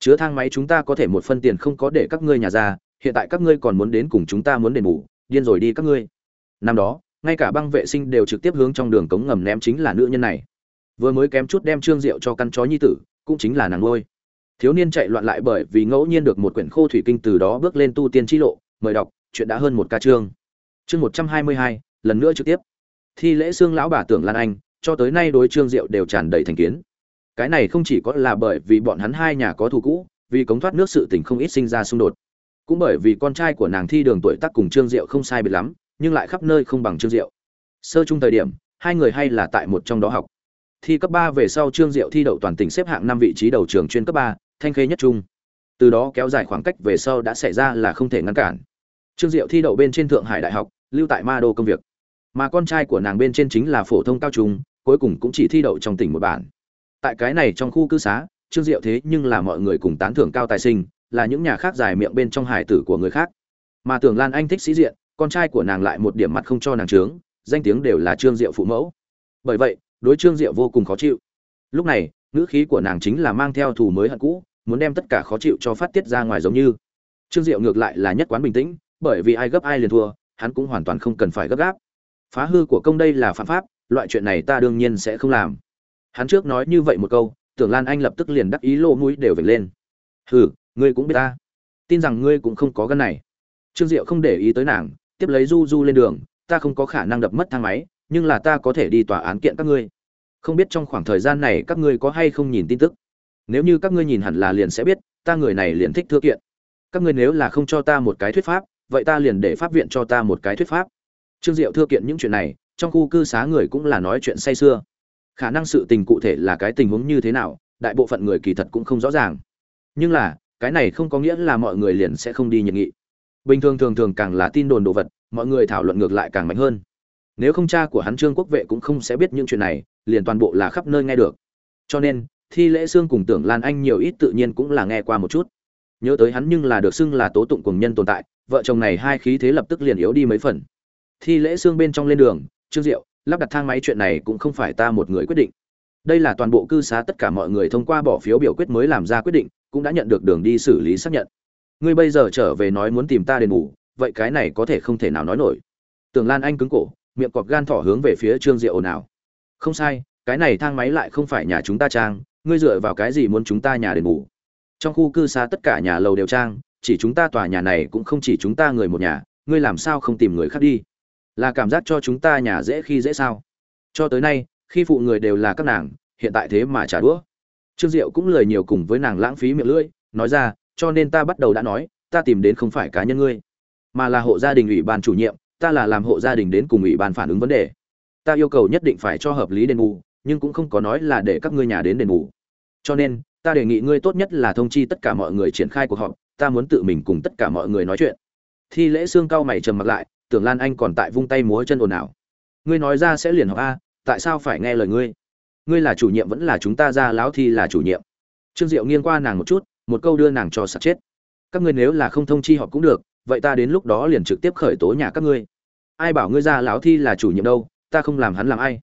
Chứa thang máy chúng ta có thể một phân tiền không có để các ngươi nhà ra, hiện tại các ngươi còn muốn đến cùng chúng ta muốn đền bù, điên rồi đi các ngươi. Năm đó, ngay cả băng vệ sinh đều trực tiếp hướng trong đường cống ngầm ném chính là nữ nhân này. Vừa mới kém chút đem trương diệu cho căn chó nhi tử cũng chính là nàng ngôi. Thiếu niên chạy loạn lại bởi vì ngẫu nhiên được một quyển khô thủy kinh từ đó bước lên tu tiên chi lộ, mời đọc, chuyện đã hơn một ca chương. Chương một trăm hai mươi hai, lần nữa trực tiếp. Thi lễ xương lão bà tưởng lan anh, cho tới nay đối trương diệu đều tràn đầy thành kiến. Cái này không chỉ có là bởi vì bọn hắn hai nhà có thù cũ, vì cống thoát nước sự tình không ít sinh ra xung đột. Cũng bởi vì con trai của nàng thi đường tuổi tác cùng trương diệu không sai biệt lắm, nhưng lại khắp nơi không bằng trương diệu. Sơ chung thời điểm, hai người hay là tại một trong đó học thi cấp ba về sau trương diệu thi đậu toàn tỉnh xếp hạng năm vị trí đầu trường chuyên cấp ba, thanh khê nhất trung. Từ đó kéo dài khoảng cách về sau đã xảy ra là không thể ngăn cản. Trương diệu thi đậu bên trên thượng hải đại học, lưu tại ma đô công việc. Mà con trai của nàng bên trên chính là phổ thông cao trung, cuối cùng cũng chỉ thi đậu trong tỉnh một bản. Tại cái này trong khu cư xá, trương diệu thế nhưng là mọi người cùng tán thưởng cao tài sinh, là những nhà khác dài miệng bên trong hải tử của người khác. Mà tưởng lan anh thích sĩ diện, con trai của nàng lại một điểm mặt không cho nàng trướng danh tiếng đều là trương diệu phụ mẫu. Bởi vậy đối trương diệu vô cùng khó chịu. Lúc này, ngữ khí của nàng chính là mang theo thù mới hận cũ, muốn đem tất cả khó chịu cho phát tiết ra ngoài giống như. Trương diệu ngược lại là nhất quán bình tĩnh, bởi vì ai gấp ai liền thua, hắn cũng hoàn toàn không cần phải gấp gáp. Phá hư của công đây là phạm pháp, loại chuyện này ta đương nhiên sẽ không làm. Hắn trước nói như vậy một câu, tưởng lan anh lập tức liền đắc ý lô mũi đều vểnh lên. Hừ, ngươi cũng biết ta. Tin rằng ngươi cũng không có gân này. Trương diệu không để ý tới nàng, tiếp lấy du du lên đường, ta không có khả năng đập mất thang máy nhưng là ta có thể đi tòa án kiện các ngươi. Không biết trong khoảng thời gian này các ngươi có hay không nhìn tin tức. Nếu như các ngươi nhìn hẳn là liền sẽ biết, ta người này liền thích thư kiện. Các ngươi nếu là không cho ta một cái thuyết pháp, vậy ta liền để pháp viện cho ta một cái thuyết pháp. Trương diệu thư kiện những chuyện này, trong khu cư xá người cũng là nói chuyện say sưa. Khả năng sự tình cụ thể là cái tình huống như thế nào, đại bộ phận người kỳ thật cũng không rõ ràng. Nhưng là, cái này không có nghĩa là mọi người liền sẽ không đi nhiệt nghị. Bình thường thường thường càng là tin đồn đồ vật, mọi người thảo luận ngược lại càng mạnh hơn nếu không cha của hắn trương quốc vệ cũng không sẽ biết những chuyện này, liền toàn bộ là khắp nơi nghe được. Cho nên, thi lễ xương cùng tưởng lan anh nhiều ít tự nhiên cũng là nghe qua một chút. Nhớ tới hắn nhưng là được xưng là tố tụng cùng nhân tồn tại, vợ chồng này hai khí thế lập tức liền yếu đi mấy phần. Thi lễ xương bên trong lên đường, trương diệu, lắp đặt thang máy chuyện này cũng không phải ta một người quyết định. Đây là toàn bộ cư xá tất cả mọi người thông qua bỏ phiếu biểu quyết mới làm ra quyết định, cũng đã nhận được đường đi xử lý xác nhận. Ngươi bây giờ trở về nói muốn tìm ta đền bù, vậy cái này có thể không thể nào nói nổi. Tưởng lan anh cứng cổ miệng cọp gan thỏ hướng về phía trương diệu ồn ào không sai, cái này thang máy lại không phải nhà chúng ta trang, ngươi dựa vào cái gì muốn chúng ta nhà đền bù? Trong khu cư xá tất cả nhà lầu đều trang, chỉ chúng ta tòa nhà này cũng không chỉ chúng ta người một nhà, ngươi làm sao không tìm người khác đi? Là cảm giác cho chúng ta nhà dễ khi dễ sao? Cho tới nay, khi phụ người đều là các nàng, hiện tại thế mà trả đũa. Trương diệu cũng lời nhiều cùng với nàng lãng phí miệng lưỡi, nói ra, cho nên ta bắt đầu đã nói, ta tìm đến không phải cá nhân ngươi, mà là hộ gia đình ủy ban chủ nhiệm ta là làm hộ gia đình đến cùng ủy ban phản ứng vấn đề. Ta yêu cầu nhất định phải cho hợp lý đền bù, nhưng cũng không có nói là để các ngươi nhà đến đền bù. Cho nên, ta đề nghị ngươi tốt nhất là thông chi tất cả mọi người triển khai cuộc họp, ta muốn tự mình cùng tất cả mọi người nói chuyện. Thi lễ xương cao mày trầm mặt lại, tưởng lan anh còn tại vung tay múa chân ồn ào. Ngươi nói ra sẽ liền họp a, tại sao phải nghe lời ngươi? Ngươi là chủ nhiệm vẫn là chúng ta ra, lão thi là chủ nhiệm. Trương diệu nghiêng qua nàng một chút, một câu đưa nàng cho sặc chết. Các ngươi nếu là không thông chi họp cũng được vậy ta đến lúc đó liền trực tiếp khởi tố nhà các ngươi. Ai bảo ngươi ra lão thi là chủ nhiệm đâu, ta không làm hắn làm ai.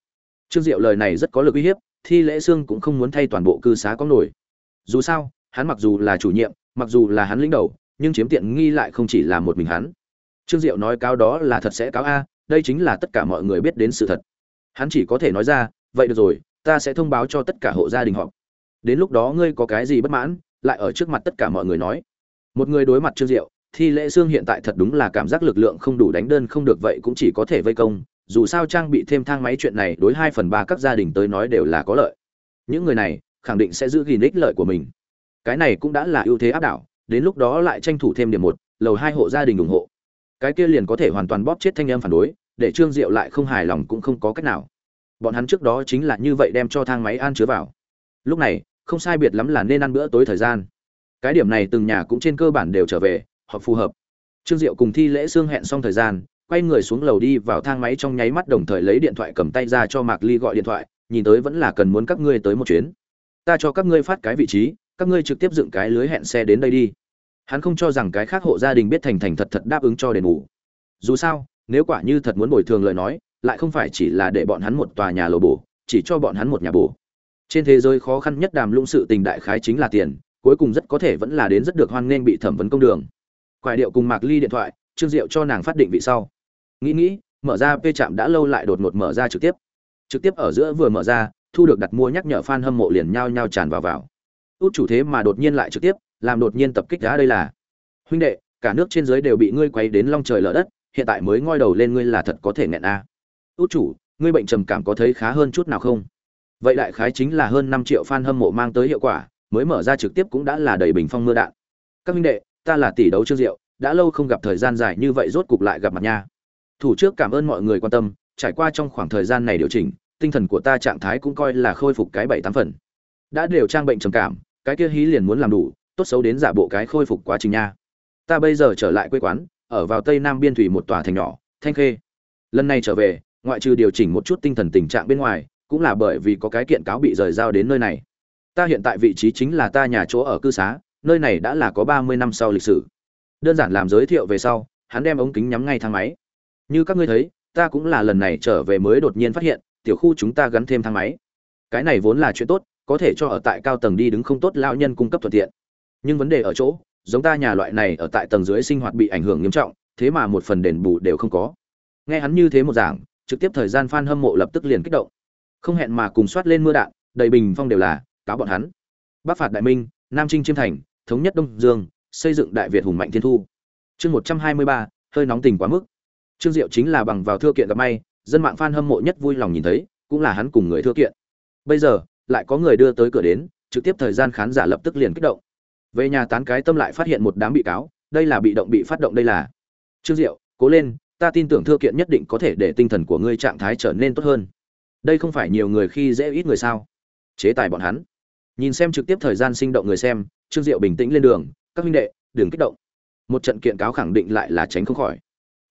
Trương diệu lời này rất có lực uy hiếp, thi lễ sương cũng không muốn thay toàn bộ cư xá có nổi. Dù sao, hắn mặc dù là chủ nhiệm, mặc dù là hắn lĩnh đầu, nhưng chiếm tiện nghi lại không chỉ là một mình hắn. Trương diệu nói cáo đó là thật sẽ cáo a, đây chính là tất cả mọi người biết đến sự thật. Hắn chỉ có thể nói ra, vậy được rồi, ta sẽ thông báo cho tất cả hộ gia đình họ. Đến lúc đó ngươi có cái gì bất mãn, lại ở trước mặt tất cả mọi người nói. Một người đối mặt trương diệu thi lễ xương hiện tại thật đúng là cảm giác lực lượng không đủ đánh đơn không được vậy cũng chỉ có thể vây công. Dù sao trang bị thêm thang máy chuyện này đối hai phần ba các gia đình tới nói đều là có lợi. Những người này khẳng định sẽ giữ gìn ích lợi của mình. Cái này cũng đã là ưu thế áp đảo, đến lúc đó lại tranh thủ thêm điểm một, lầu hai hộ gia đình ủng hộ. Cái kia liền có thể hoàn toàn bóp chết thanh em phản đối, để trương diệu lại không hài lòng cũng không có cách nào. Bọn hắn trước đó chính là như vậy đem cho thang máy an chứa vào. Lúc này, không sai biệt lắm là nên ăn bữa tối thời gian. Cái điểm này từng nhà cũng trên cơ bản đều trở về hợp phù hợp. Trương diệu cùng thi lễ xương hẹn xong thời gian, quay người xuống lầu đi vào thang máy trong nháy mắt đồng thời lấy điện thoại cầm tay ra cho mạc ly gọi điện thoại, nhìn tới vẫn là cần muốn các ngươi tới một chuyến. Ta cho các ngươi phát cái vị trí, các ngươi trực tiếp dựng cái lưới hẹn xe đến đây đi. Hắn không cho rằng cái khác hộ gia đình biết thành thành thật thật đáp ứng cho đền bù. Dù sao, nếu quả như thật muốn bồi thường lời nói, lại không phải chỉ là để bọn hắn một tòa nhà lầu bổ, chỉ cho bọn hắn một nhà bổ. Trên thế giới khó khăn nhất đàm lũng sự tình đại khái chính là tiền, cuối cùng rất có thể vẫn là đến rất được hoan nghênh bị thẩm vấn công đường quài điệu cùng mạc ly điện thoại, trương diệu cho nàng phát định vị sau. Nghĩ nghĩ, mở ra p chạm đã lâu lại đột ngột mở ra trực tiếp. Trực tiếp ở giữa vừa mở ra, thu được đặt mua nhắc nhở fan hâm mộ liền nhao nhao tràn vào vào. Út chủ thế mà đột nhiên lại trực tiếp, làm đột nhiên tập kích đá đây là. Huynh đệ, cả nước trên dưới đều bị ngươi quay đến long trời lở đất, hiện tại mới ngoi đầu lên ngươi là thật có thể nghẹn a. À. út chủ, ngươi bệnh trầm cảm có thấy khá hơn chút nào không? Vậy đại khái chính là hơn năm triệu fan hâm mộ mang tới hiệu quả, mới mở ra trực tiếp cũng đã là đầy bình phong mưa đạn. Các huynh đệ ta là tỷ đấu trương diệu, đã lâu không gặp thời gian dài như vậy rốt cục lại gặp mặt nha. Thủ trước cảm ơn mọi người quan tâm, trải qua trong khoảng thời gian này điều chỉnh, tinh thần của ta trạng thái cũng coi là khôi phục cái bảy tám phần. Đã đều trang bệnh trầm cảm, cái kia hí liền muốn làm đủ, tốt xấu đến giả bộ cái khôi phục quá trình nha. Ta bây giờ trở lại quê quán, ở vào tây nam biên thủy một tòa thành nhỏ, thanh khê. Lần này trở về, ngoại trừ điều chỉnh một chút tinh thần tình trạng bên ngoài, cũng là bởi vì có cái kiện cáo bị rời giao đến nơi này. Ta hiện tại vị trí chính là ta nhà chỗ ở cư xá nơi này đã là có ba mươi năm sau lịch sử. Đơn giản làm giới thiệu về sau, hắn đem ống kính nhắm ngay thang máy. Như các ngươi thấy, ta cũng là lần này trở về mới đột nhiên phát hiện, tiểu khu chúng ta gắn thêm thang máy. Cái này vốn là chuyện tốt, có thể cho ở tại cao tầng đi đứng không tốt lao nhân cung cấp thuận tiện. Nhưng vấn đề ở chỗ, giống ta nhà loại này ở tại tầng dưới sinh hoạt bị ảnh hưởng nghiêm trọng, thế mà một phần đền bù đều không có. Nghe hắn như thế một giảng, trực tiếp thời gian fan hâm mộ lập tức liền kích động. Không hẹn mà cùng soát lên mưa đạn, đầy bình phong đều là, cáo bọn hắn. Bắc phạt đại minh, nam trinh chiêm thành thống nhất đông dương, xây dựng đại việt hùng mạnh thiên thu. Chương một trăm hai mươi ba, hơi nóng tình quá mức. Trương diệu chính là bằng vào thưa kiện gặp may, dân mạng fan hâm mộ nhất vui lòng nhìn thấy, cũng là hắn cùng người thưa kiện. Bây giờ, lại có người đưa tới cửa đến, trực tiếp thời gian khán giả lập tức liền kích động. Về nhà tán cái tâm lại phát hiện một đám bị cáo, đây là bị động bị phát động đây là. Trương diệu, cố lên, ta tin tưởng thưa kiện nhất định có thể để tinh thần của ngươi trạng thái trở nên tốt hơn. Đây không phải nhiều người khi dễ ít người sao? Chế tài bọn hắn nhìn xem trực tiếp thời gian sinh động người xem, trương diệu bình tĩnh lên đường, các huynh đệ, đừng kích động. Một trận kiện cáo khẳng định lại là tránh không khỏi.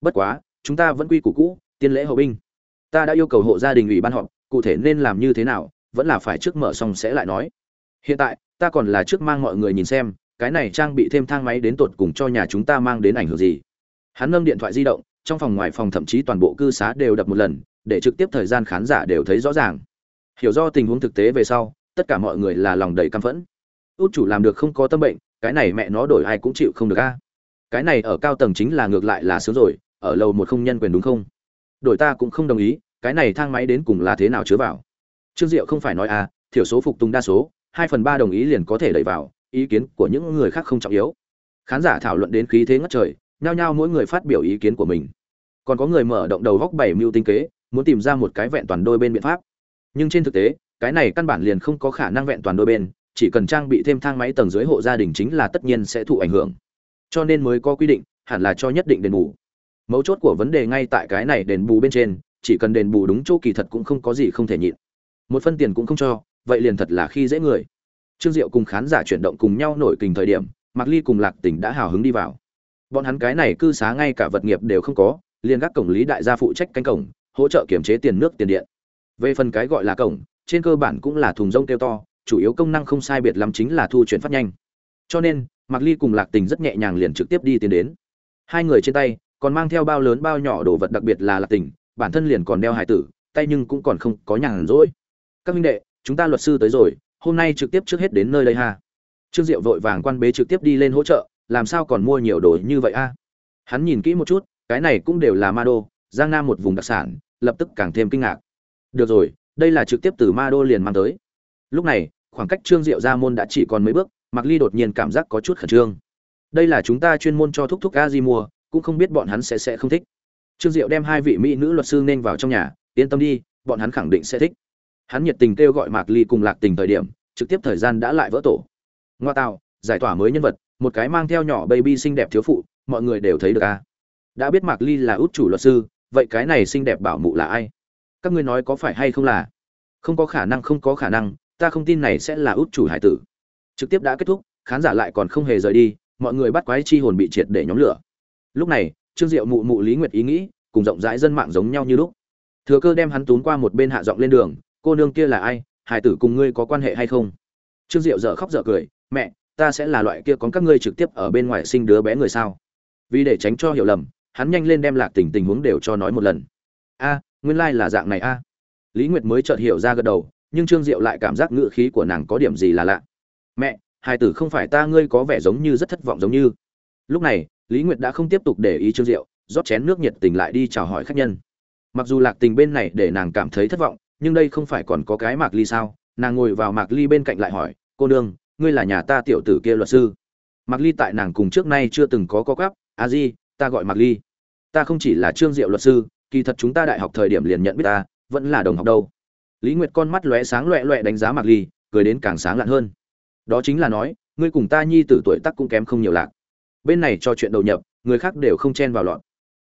Bất quá, chúng ta vẫn quy củ cũ, tiên lễ hậu binh. Ta đã yêu cầu hộ gia đình ủy ban họp, cụ thể nên làm như thế nào, vẫn là phải trước mở xong sẽ lại nói. Hiện tại, ta còn là trước mang mọi người nhìn xem, cái này trang bị thêm thang máy đến tột cùng cho nhà chúng ta mang đến ảnh hưởng gì. Hắn nâng điện thoại di động, trong phòng ngoài phòng thậm chí toàn bộ cư xá đều đập một lần, để trực tiếp thời gian khán giả đều thấy rõ ràng. Hiểu do tình huống thực tế về sau tất cả mọi người là lòng đầy căm phẫn. Út chủ làm được không có tâm bệnh, cái này mẹ nó đổi ai cũng chịu không được a. Cái này ở cao tầng chính là ngược lại là sướng rồi, ở lầu một không nhân quyền đúng không? Đổi ta cũng không đồng ý, cái này thang máy đến cùng là thế nào chứa vào? Trương diệu không phải nói à thiểu số phục tùng đa số, hai phần ba đồng ý liền có thể đẩy vào, ý kiến của những người khác không trọng yếu. Khán giả thảo luận đến khí thế ngất trời, nhao nhao mỗi người phát biểu ý kiến của mình. Còn có người mở động đầu góc bảy mưu tinh kế, muốn tìm ra một cái vẹn toàn đôi bên biện pháp nhưng trên thực tế, cái này căn bản liền không có khả năng vẹn toàn đôi bên, chỉ cần trang bị thêm thang máy tầng dưới hộ gia đình chính là tất nhiên sẽ thụ ảnh hưởng. Cho nên mới có quy định, hẳn là cho nhất định đền bù. Mấu chốt của vấn đề ngay tại cái này đền bù bên trên, chỉ cần đền bù đúng chỗ kỳ thật cũng không có gì không thể nhịn. Một phân tiền cũng không cho, vậy liền thật là khi dễ người. Trương diệu cùng khán giả chuyển động cùng nhau nổi kình thời điểm, mạc ly cùng lạc tỉnh đã hào hứng đi vào. Bọn hắn cái này cư xá ngay cả vật nghiệp đều không có, liền các cổng lý đại gia phụ trách canh cổng, hỗ trợ kiểm chế tiền nước tiền điện về phần cái gọi là cổng, trên cơ bản cũng là thùng rông kêu to, chủ yếu công năng không sai biệt lắm chính là thu chuyển phát nhanh. Cho nên, mạc ly cùng lạc tình rất nhẹ nhàng liền trực tiếp đi tiến đến. Hai người trên tay, còn mang theo bao lớn bao nhỏ đồ vật đặc biệt là lạc tình, bản thân liền còn đeo hải tử, tay nhưng cũng còn không có nhàn rỗi. Các minh đệ, chúng ta luật sư tới rồi, hôm nay trực tiếp trước hết đến nơi đây ha. Trương diệu vội vàng quan bế trực tiếp đi lên hỗ trợ, làm sao còn mua nhiều đồ như vậy a? Hắn nhìn kỹ một chút, cái này cũng đều là ma đô, giang nam một vùng đặc sản, lập tức càng thêm kinh ngạc được rồi, đây là trực tiếp từ ma đô liền mang tới. Lúc này, khoảng cách trương diệu ra môn đã chỉ còn mấy bước, mạc ly đột nhiên cảm giác có chút khẩn trương. Đây là chúng ta chuyên môn cho thúc thúc a di mua, cũng không biết bọn hắn sẽ sẽ không thích. Trương diệu đem hai vị mỹ nữ luật sư nên vào trong nhà, yên tâm đi, bọn hắn khẳng định sẽ thích. Hắn nhiệt tình kêu gọi mạc ly cùng lạc tình thời điểm, trực tiếp thời gian đã lại vỡ tổ. Ngoa tạo, giải tỏa mới nhân vật, một cái mang theo nhỏ baby xinh đẹp thiếu phụ, mọi người đều thấy được a. Đã biết mạc ly là út chủ luật sư, vậy cái này xinh đẹp bảo mụ là ai? Các ngươi nói có phải hay không là? Không có khả năng, không có khả năng, ta không tin này sẽ là út chủ hải tử. Trực tiếp đã kết thúc, khán giả lại còn không hề rời đi, mọi người bắt quái chi hồn bị triệt để nhóm lửa. Lúc này, trương diệu mụ mụ lý nguyệt ý nghĩ, cùng rộng rãi dân mạng giống nhau như lúc. Thừa cơ đem hắn tún qua một bên hạ giọng lên đường, cô nương kia là ai? Hải tử cùng ngươi có quan hệ hay không? Trương diệu dở khóc dở cười, mẹ, ta sẽ là loại kia có các ngươi trực tiếp ở bên ngoài sinh đứa bé người sao? Vì để tránh cho hiểu lầm, hắn nhanh lên đem lạc tình tình huống đều cho nói một lần. A nguyên lai là dạng này a. Lý nguyệt mới chợt hiểu ra gật đầu, nhưng trương diệu lại cảm giác ngựa khí của nàng có điểm gì là lạ. Mẹ, hai tử không phải ta, ngươi có vẻ giống như rất thất vọng giống như. Lúc này, lý nguyệt đã không tiếp tục để ý trương diệu, rót chén nước nhiệt tình lại đi chào hỏi khách nhân. Mặc dù lạc tình bên này để nàng cảm thấy thất vọng, nhưng đây không phải còn có cái mạc ly sao? Nàng ngồi vào mạc ly bên cạnh lại hỏi, cô nương, ngươi là nhà ta tiểu tử kia luật sư? Mạc ly tại nàng cùng trước nay chưa từng có có cắp a di, ta gọi mạc ly. Ta không chỉ là trương diệu luật sư kỳ thật chúng ta đại học thời điểm liền nhận biết ta, vẫn là đồng học đâu. Lý nguyệt con mắt lóe sáng loẹ loẹ đánh giá mạc ly, cười đến càng sáng lạn hơn. Đó chính là nói, ngươi cùng ta nhi tử tuổi tác cũng kém không nhiều lạc. Bên này cho chuyện đầu nhập, người khác đều không chen vào lọn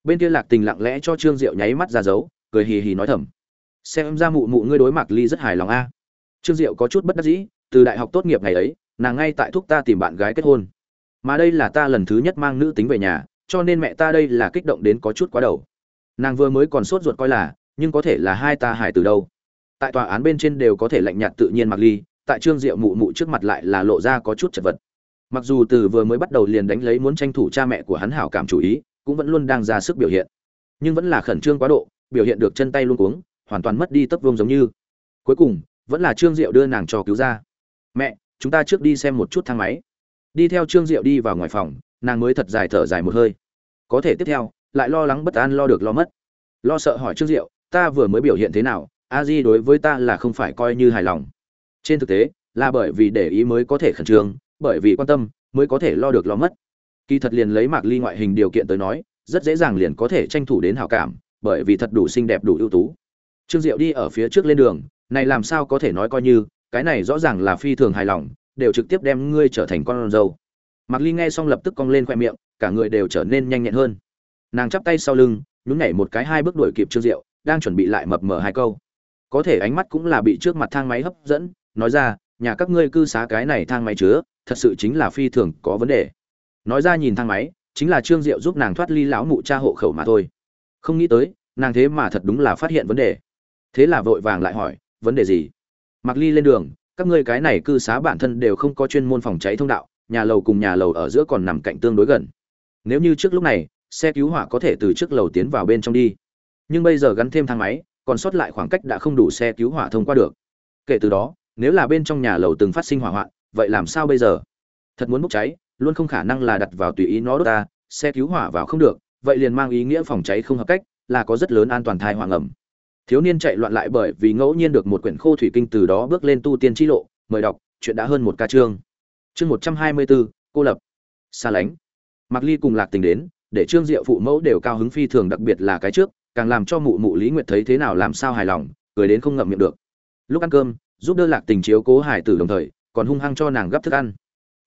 bên kia lạc tình lặng lẽ cho trương diệu nháy mắt ra dấu, cười hì hì nói thầm. Xem ra mụ mụ ngươi đối mạc ly rất hài lòng a. Trương diệu có chút bất đắc dĩ, từ đại học tốt nghiệp ngày ấy, nàng ngay tại thúc ta tìm bạn gái kết hôn. Mà đây là ta lần thứ nhất mang nữ tính về nhà, cho nên mẹ ta đây là kích động đến có chút quá đầu nàng vừa mới còn sốt ruột coi là, nhưng có thể là hai ta hài từ đâu. Tại tòa án bên trên đều có thể lạnh nhạt tự nhiên mặc ly, tại trương diệu mụ mụ trước mặt lại là lộ ra có chút chật vật. Mặc dù từ vừa mới bắt đầu liền đánh lấy muốn tranh thủ cha mẹ của hắn hảo cảm chủ ý, cũng vẫn luôn đang ra sức biểu hiện. Nhưng vẫn là khẩn trương quá độ, biểu hiện được chân tay luôn cuống, hoàn toàn mất đi tấp vương giống như. Cuối cùng, vẫn là trương diệu đưa nàng cho cứu ra. Mẹ, chúng ta trước đi xem một chút thang máy. Đi theo trương diệu đi vào ngoài phòng, nàng mới thật dài thở dài một hơi. Có thể tiếp theo lại lo lắng bất an lo được lo mất. Lo sợ hỏi trương diệu, ta vừa mới biểu hiện thế nào? A di đối với ta là không phải coi như hài lòng. Trên thực tế, là bởi vì để ý mới có thể khẩn trương, bởi vì quan tâm mới có thể lo được lo mất. Kỳ thật liền lấy mạc ly ngoại hình điều kiện tới nói, rất dễ dàng liền có thể tranh thủ đến hảo cảm, bởi vì thật đủ xinh đẹp, đủ ưu tú. Trương diệu đi ở phía trước lên đường, này làm sao có thể nói coi như, cái này rõ ràng là phi thường hài lòng, đều trực tiếp đem ngươi trở thành con dâu. Mạc ly nghe xong lập tức cong lên khoe miệng, cả người đều trở nên nhanh nhẹn hơn nàng chắp tay sau lưng, nhún nhảy một cái hai bước đuổi kịp trương diệu, đang chuẩn bị lại mập mờ hai câu. Có thể ánh mắt cũng là bị trước mặt thang máy hấp dẫn, nói ra, nhà các ngươi cư xá cái này thang máy chứa, thật sự chính là phi thường có vấn đề. Nói ra nhìn thang máy, chính là trương diệu giúp nàng thoát ly lão mụ cha hộ khẩu mà thôi. Không nghĩ tới, nàng thế mà thật đúng là phát hiện vấn đề. Thế là vội vàng lại hỏi, vấn đề gì? Mặc ly lên đường, các ngươi cái này cư xá bản thân đều không có chuyên môn phòng cháy thông đạo, nhà lầu cùng nhà lầu ở giữa còn nằm cạnh tương đối gần. Nếu như trước lúc này xe cứu hỏa có thể từ trước lầu tiến vào bên trong đi. Nhưng bây giờ gắn thêm thang máy, còn sót lại khoảng cách đã không đủ xe cứu hỏa thông qua được. Kể từ đó, nếu là bên trong nhà lầu từng phát sinh hỏa hoạn, vậy làm sao bây giờ? Thật muốn bốc cháy, luôn không khả năng là đặt vào tùy ý nó đốt ta, xe cứu hỏa vào không được, vậy liền mang ý nghĩa phòng cháy không hợp cách, là có rất lớn an toàn thai hoàng ẩm. Thiếu niên chạy loạn lại bởi vì ngẫu nhiên được một quyển khô thủy kinh từ đó bước lên tu tiên chi lộ, mời đọc, chuyện đã hơn một ca chương. Chương một trăm hai mươi bốn cô lập. Xa lánh. Mặc ly cùng lạc tình đến để trương diệu phụ mẫu đều cao hứng phi thường, đặc biệt là cái trước, càng làm cho mụ mụ lý nguyệt thấy thế nào làm sao hài lòng, cười đến không ngậm miệng được. Lúc ăn cơm, giúp đỡ lạc tình chiếu cố hải tử đồng thời, còn hung hăng cho nàng gấp thức ăn.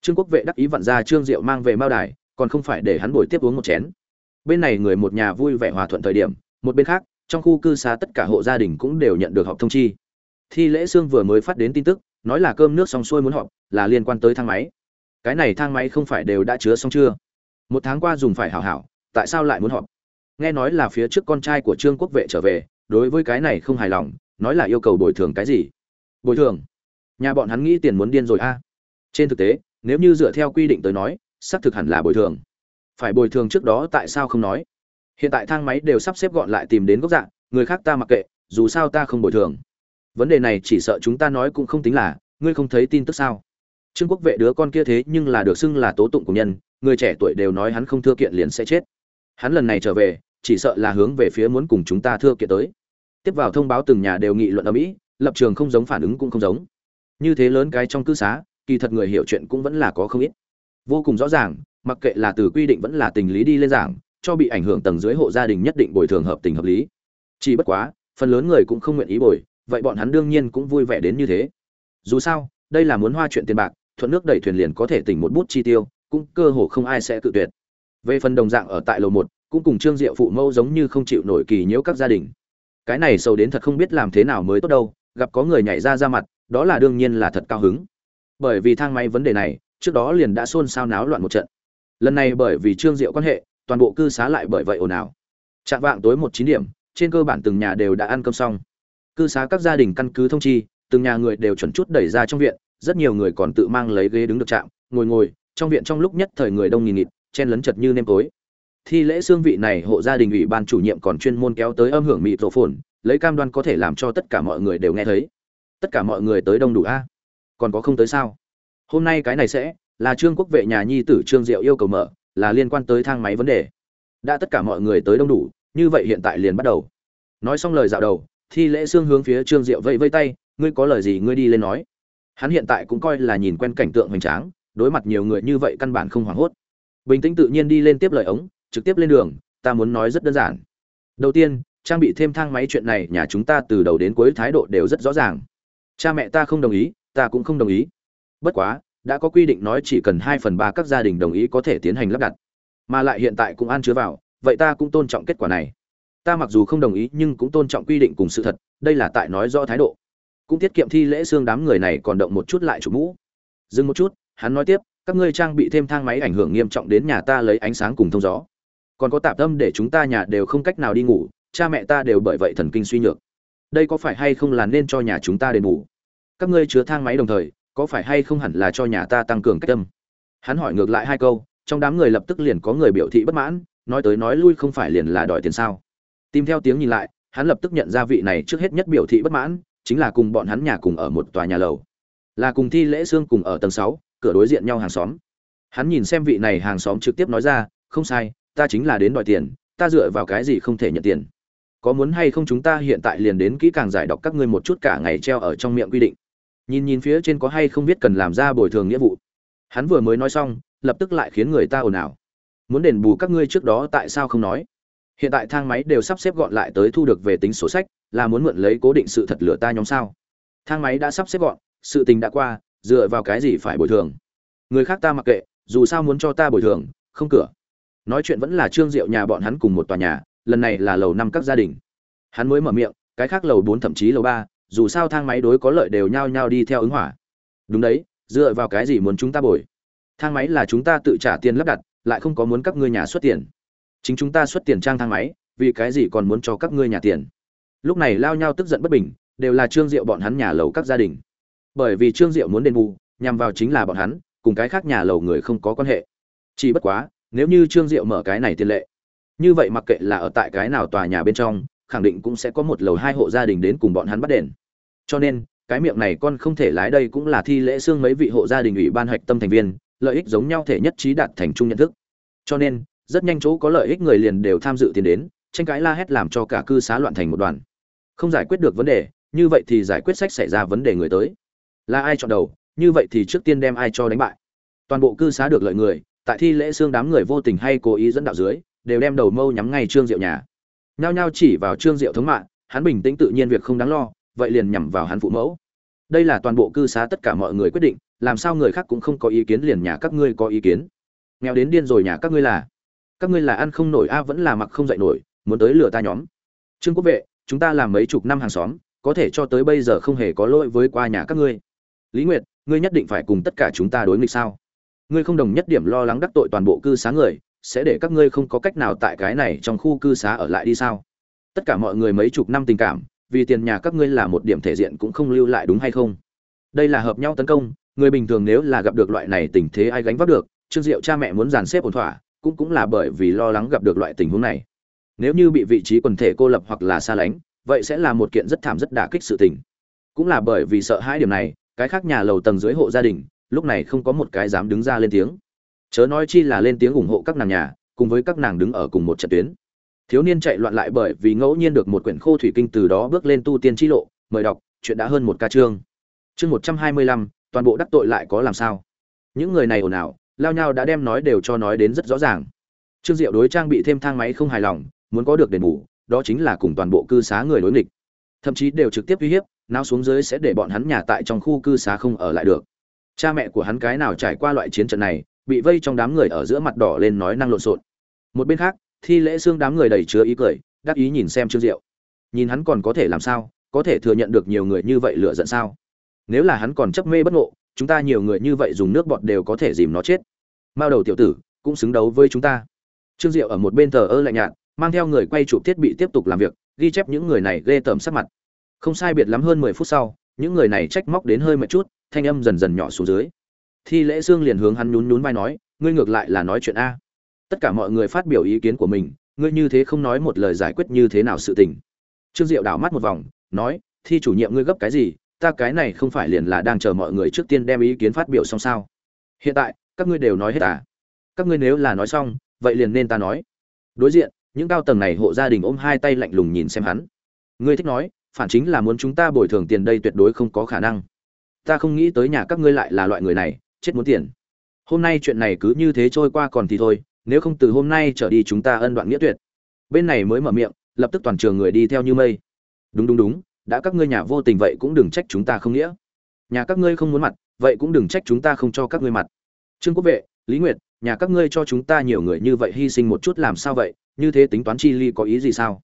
Trương quốc vệ đắc ý vặn ra trương diệu mang về mao đài, còn không phải để hắn bồi tiếp uống một chén. Bên này người một nhà vui vẻ hòa thuận thời điểm, một bên khác, trong khu cư xá tất cả hộ gia đình cũng đều nhận được họp thông chi. Thi lễ sương vừa mới phát đến tin tức, nói là cơm nước xong xuôi muốn họp, là liên quan tới thang máy. Cái này thang máy không phải đều đã chứa xong chưa? Một tháng qua dùng phải hảo hảo, tại sao lại muốn họp? Nghe nói là phía trước con trai của trương quốc vệ trở về, đối với cái này không hài lòng, nói là yêu cầu bồi thường cái gì? Bồi thường? Nhà bọn hắn nghĩ tiền muốn điên rồi a. Trên thực tế, nếu như dựa theo quy định tới nói, xác thực hẳn là bồi thường. Phải bồi thường trước đó tại sao không nói? Hiện tại thang máy đều sắp xếp gọn lại tìm đến gốc dạng, người khác ta mặc kệ, dù sao ta không bồi thường. Vấn đề này chỉ sợ chúng ta nói cũng không tính là, ngươi không thấy tin tức sao? Trương quốc vệ đứa con kia thế nhưng là được xưng là tố tụng của nhân, người trẻ tuổi đều nói hắn không thưa kiện liền sẽ chết. Hắn lần này trở về, chỉ sợ là hướng về phía muốn cùng chúng ta thưa kiện tới. Tiếp vào thông báo từng nhà đều nghị luận ở mỹ, lập trường không giống phản ứng cũng không giống. Như thế lớn cái trong cư xá, kỳ thật người hiểu chuyện cũng vẫn là có không ít. Vô cùng rõ ràng, mặc kệ là từ quy định vẫn là tình lý đi lên giảng, cho bị ảnh hưởng tầng dưới hộ gia đình nhất định bồi thường hợp tình hợp lý. Chỉ bất quá, phần lớn người cũng không nguyện ý bồi, vậy bọn hắn đương nhiên cũng vui vẻ đến như thế. Dù sao, đây là muốn hoa chuyện tiền bạc thuận nước đẩy thuyền liền có thể tỉnh một bút chi tiêu, cũng cơ hồ không ai sẽ cự tuyệt. Về phần đồng dạng ở tại lầu một, cũng cùng trương diệu phụ mẫu giống như không chịu nổi kỳ nhiễu các gia đình. Cái này sâu đến thật không biết làm thế nào mới tốt đâu, gặp có người nhảy ra ra mặt, đó là đương nhiên là thật cao hứng. Bởi vì thang máy vấn đề này, trước đó liền đã xôn xao náo loạn một trận. Lần này bởi vì trương diệu quan hệ, toàn bộ cư xá lại bởi vậy ồn ào. Trạng vạng tối một chín điểm, trên cơ bản từng nhà đều đã ăn cơm xong. Cư xá các gia đình căn cứ thông chi, từng nhà người đều chuẩn chút đẩy ra trong viện rất nhiều người còn tự mang lấy ghế đứng được chạm, ngồi ngồi, trong viện trong lúc nhất thời người đông nghìn nghịt, chen lấn chật như nêm tối. Thi lễ xương vị này hộ gia đình ủy ban chủ nhiệm còn chuyên môn kéo tới âm hưởng mịt rộ phồn, lấy cam đoan có thể làm cho tất cả mọi người đều nghe thấy. Tất cả mọi người tới đông đủ a? Còn có không tới sao? Hôm nay cái này sẽ là trương quốc vệ nhà nhi tử trương diệu yêu cầu mở, là liên quan tới thang máy vấn đề. Đã tất cả mọi người tới đông đủ, như vậy hiện tại liền bắt đầu. Nói xong lời dạo đầu, thi lễ xương hướng phía trương diệu vẫy vây tay, ngươi có lời gì ngươi đi lên nói hắn hiện tại cũng coi là nhìn quen cảnh tượng hoành tráng, đối mặt nhiều người như vậy căn bản không hoảng hốt. Bình tĩnh tự nhiên đi lên tiếp lời ống, trực tiếp lên đường, ta muốn nói rất đơn giản. Đầu tiên, trang bị thêm thang máy chuyện này nhà chúng ta từ đầu đến cuối thái độ đều rất rõ ràng. Cha mẹ ta không đồng ý, ta cũng không đồng ý. Bất quá, đã có quy định nói chỉ cần hai phần ba các gia đình đồng ý có thể tiến hành lắp đặt. Mà lại hiện tại cũng an chứa vào, vậy ta cũng tôn trọng kết quả này. Ta mặc dù không đồng ý nhưng cũng tôn trọng quy định cùng sự thật, đây là tại nói rõ thái độ cũng tiết kiệm thi lễ xương đám người này còn động một chút lại chủ mũ. Dừng một chút, hắn nói tiếp, các ngươi trang bị thêm thang máy ảnh hưởng nghiêm trọng đến nhà ta lấy ánh sáng cùng thông gió. Còn có tạp tâm để chúng ta nhà đều không cách nào đi ngủ, cha mẹ ta đều bởi vậy thần kinh suy nhược. Đây có phải hay không là nên cho nhà chúng ta đền bù? Các ngươi chứa thang máy đồng thời, có phải hay không hẳn là cho nhà ta tăng cường cách tâm? Hắn hỏi ngược lại hai câu, trong đám người lập tức liền có người biểu thị bất mãn, nói tới nói lui không phải liền là đòi tiền sao? Tìm theo tiếng nhìn lại, hắn lập tức nhận ra vị này trước hết nhất biểu thị bất mãn chính là cùng bọn hắn nhà cùng ở một tòa nhà lầu. Là cùng thi lễ xương cùng ở tầng sáu, cửa đối diện nhau hàng xóm. Hắn nhìn xem vị này hàng xóm trực tiếp nói ra, không sai, ta chính là đến đòi tiền, ta dựa vào cái gì không thể nhận tiền? Có muốn hay không chúng ta hiện tại liền đến kỹ càng giải đọc các ngươi một chút cả ngày treo ở trong miệng quy định. Nhìn nhìn phía trên có hay không biết cần làm ra bồi thường nghĩa vụ. Hắn vừa mới nói xong, lập tức lại khiến người ta ồn ào. Muốn đền bù các ngươi trước đó tại sao không nói? Hiện tại thang máy đều sắp xếp gọn lại tới thu được về tính sổ sách, là muốn mượn lấy cố định sự thật lửa ta nhóm sao? Thang máy đã sắp xếp gọn, sự tình đã qua, dựa vào cái gì phải bồi thường? Người khác ta mặc kệ, dù sao muốn cho ta bồi thường, không cửa. Nói chuyện vẫn là trương diệu nhà bọn hắn cùng một tòa nhà, lần này là lầu năm các gia đình. Hắn mới mở miệng, cái khác lầu bốn thậm chí lầu ba, dù sao thang máy đối có lợi đều nhao nhao đi theo ứng hỏa. Đúng đấy, dựa vào cái gì muốn chúng ta bồi? Thang máy là chúng ta tự trả tiền lắp đặt, lại không có muốn các ngươi nhà xuất tiền chính chúng ta xuất tiền trang thang máy, vì cái gì còn muốn cho các ngươi nhà tiền? Lúc này lao nhau tức giận bất bình, đều là trương diệu bọn hắn nhà lầu các gia đình. Bởi vì trương diệu muốn đền bù, nhằm vào chính là bọn hắn, cùng cái khác nhà lầu người không có quan hệ. Chỉ bất quá, nếu như trương diệu mở cái này tiền lệ, như vậy mặc kệ là ở tại cái nào tòa nhà bên trong, khẳng định cũng sẽ có một lầu hai hộ gia đình đến cùng bọn hắn bắt đền. Cho nên, cái miệng này con không thể lái đây cũng là thi lễ xương mấy vị hộ gia đình ủy ban hạch tâm thành viên, lợi ích giống nhau thể nhất trí đạt thành chung nhận thức. Cho nên rất nhanh chỗ có lợi ích người liền đều tham dự tiền đến, tranh cãi la hét làm cho cả cư xá loạn thành một đoàn. Không giải quyết được vấn đề, như vậy thì giải quyết sách xảy ra vấn đề người tới. Là ai chọn đầu, như vậy thì trước tiên đem ai cho đánh bại. Toàn bộ cư xá được lợi người, tại thi lễ xương đám người vô tình hay cố ý dẫn đạo dưới, đều đem đầu mâu nhắm ngay trương diệu nhà. Nhao nhao chỉ vào trương diệu thống mạng, hắn bình tĩnh tự nhiên việc không đáng lo, vậy liền nhằm vào hắn phụ mẫu. Đây là toàn bộ cư xá tất cả mọi người quyết định, làm sao người khác cũng không có ý kiến liền nhà các ngươi có ý kiến. Nghèo đến điên rồi nhà các ngươi là các ngươi là ăn không nổi, a, vẫn là mặc không dậy nổi, muốn tới lừa ta nhóm. Trương quốc vệ, chúng ta làm mấy chục năm hàng xóm, có thể cho tới bây giờ không hề có lỗi với qua nhà các ngươi. Lý nguyệt, ngươi nhất định phải cùng tất cả chúng ta đối nghịch sao? Ngươi không đồng nhất điểm lo lắng đắc tội toàn bộ cư xá người, sẽ để các ngươi không có cách nào tại cái này trong khu cư xá ở lại đi sao? Tất cả mọi người mấy chục năm tình cảm, vì tiền nhà các ngươi là một điểm thể diện cũng không lưu lại đúng hay không? Đây là hợp nhau tấn công, người bình thường nếu là gặp được loại này tình thế ai gánh vác được? Trương diệu cha mẹ muốn dàn xếp ổn thỏa cũng cũng là bởi vì lo lắng gặp được loại tình huống này. Nếu như bị vị trí quần thể cô lập hoặc là xa lánh, vậy sẽ là một kiện rất thảm rất đả kích sự tình. Cũng là bởi vì sợ hai điểm này, cái khác nhà lầu tầng dưới hộ gia đình, lúc này không có một cái dám đứng ra lên tiếng. Chớ nói chi là lên tiếng ủng hộ các nàng nhà, cùng với các nàng đứng ở cùng một trận tuyến. Thiếu niên chạy loạn lại bởi vì ngẫu nhiên được một quyển khô thủy kinh từ đó bước lên tu tiên chi lộ, mời đọc, chuyện đã hơn một ca chương. Chương một trăm hai mươi lăm, toàn bộ đắc tội lại có làm sao? Những người này ồn ào lao nhau đã đem nói đều cho nói đến rất rõ ràng. Trương diệu đối trang bị thêm thang máy không hài lòng, muốn có được đền bù, đó chính là cùng toàn bộ cư xá người đối nghịch. Thậm chí đều trực tiếp uy hiếp nào xuống dưới sẽ để bọn hắn nhà tại trong khu cư xá không ở lại được. Cha mẹ của hắn cái nào trải qua loại chiến trận này, bị vây trong đám người ở giữa mặt đỏ lên nói năng lộn xộn. Một bên khác, thi lễ xương đám người đầy chứa ý cười, đắc ý nhìn xem trương diệu. Nhìn hắn còn có thể làm sao, có thể thừa nhận được nhiều người như vậy lựa giận sao? Nếu là hắn còn chấp mê bất ngộ chúng ta nhiều người như vậy dùng nước bọt đều có thể dìm nó chết. Mao đầu tiểu tử, cũng xứng đấu với chúng ta. Trương diệu ở một bên thờ ơ lạnh nhạt, mang theo người quay chụp thiết bị tiếp tục làm việc, ghi chép những người này ghê tởm sắc mặt. Không sai biệt lắm hơn mười phút sau, những người này trách móc đến hơi mệt chút, thanh âm dần dần nhỏ xuống dưới. Thi lễ sương liền hướng hắn nhún nhún vai nói, ngươi ngược lại là nói chuyện a. Tất cả mọi người phát biểu ý kiến của mình, ngươi như thế không nói một lời giải quyết như thế nào sự tình. Trương diệu đảo mắt một vòng, nói, thi chủ nhiệm ngươi gấp cái gì ta cái này không phải liền là đang chờ mọi người trước tiên đem ý kiến phát biểu xong sao? Hiện tại, các ngươi đều nói hết à? Các ngươi nếu là nói xong, vậy liền nên ta nói. Đối diện, những cao tầng này hộ gia đình ôm hai tay lạnh lùng nhìn xem hắn. Ngươi thích nói, phản chính là muốn chúng ta bồi thường tiền đây tuyệt đối không có khả năng. Ta không nghĩ tới nhà các ngươi lại là loại người này, chết muốn tiền. Hôm nay chuyện này cứ như thế trôi qua còn thì thôi, nếu không từ hôm nay trở đi chúng ta ân đoạn nghĩa tuyệt. Bên này mới mở miệng, lập tức toàn trường người đi theo như mây. Đúng đúng đúng đã các ngươi nhà vô tình vậy cũng đừng trách chúng ta không nghĩa. Nhà các ngươi không muốn mặt, vậy cũng đừng trách chúng ta không cho các ngươi mặt. Trương quốc vệ, lý nguyệt, nhà các ngươi cho chúng ta nhiều người như vậy hy sinh một chút làm sao vậy? Như thế tính toán chi ly có ý gì sao?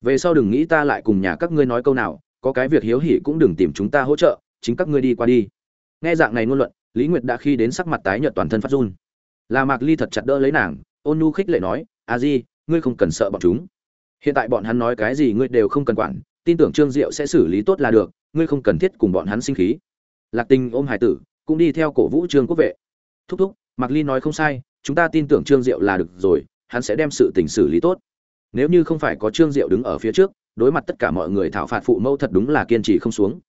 Về sau đừng nghĩ ta lại cùng nhà các ngươi nói câu nào, có cái việc hiếu hỉ cũng đừng tìm chúng ta hỗ trợ, chính các ngươi đi qua đi. Nghe dạng này ngôn luận, lý nguyệt đã khi đến sắc mặt tái nhợt toàn thân phát run. Là mạc ly thật chặt đỡ lấy nàng, ôn nhu khích lệ nói, a di, ngươi không cần sợ bọn chúng. Hiện tại bọn hắn nói cái gì ngươi đều không cần quản tin tưởng trương diệu sẽ xử lý tốt là được, ngươi không cần thiết cùng bọn hắn sinh khí. Lạc tình ôm hải tử, cũng đi theo cổ vũ trương quốc vệ. Thúc thúc, mạc ly nói không sai, chúng ta tin tưởng trương diệu là được rồi, hắn sẽ đem sự tình xử lý tốt. Nếu như không phải có trương diệu đứng ở phía trước, đối mặt tất cả mọi người thảo phạt phụ mẫu thật đúng là kiên trì không xuống.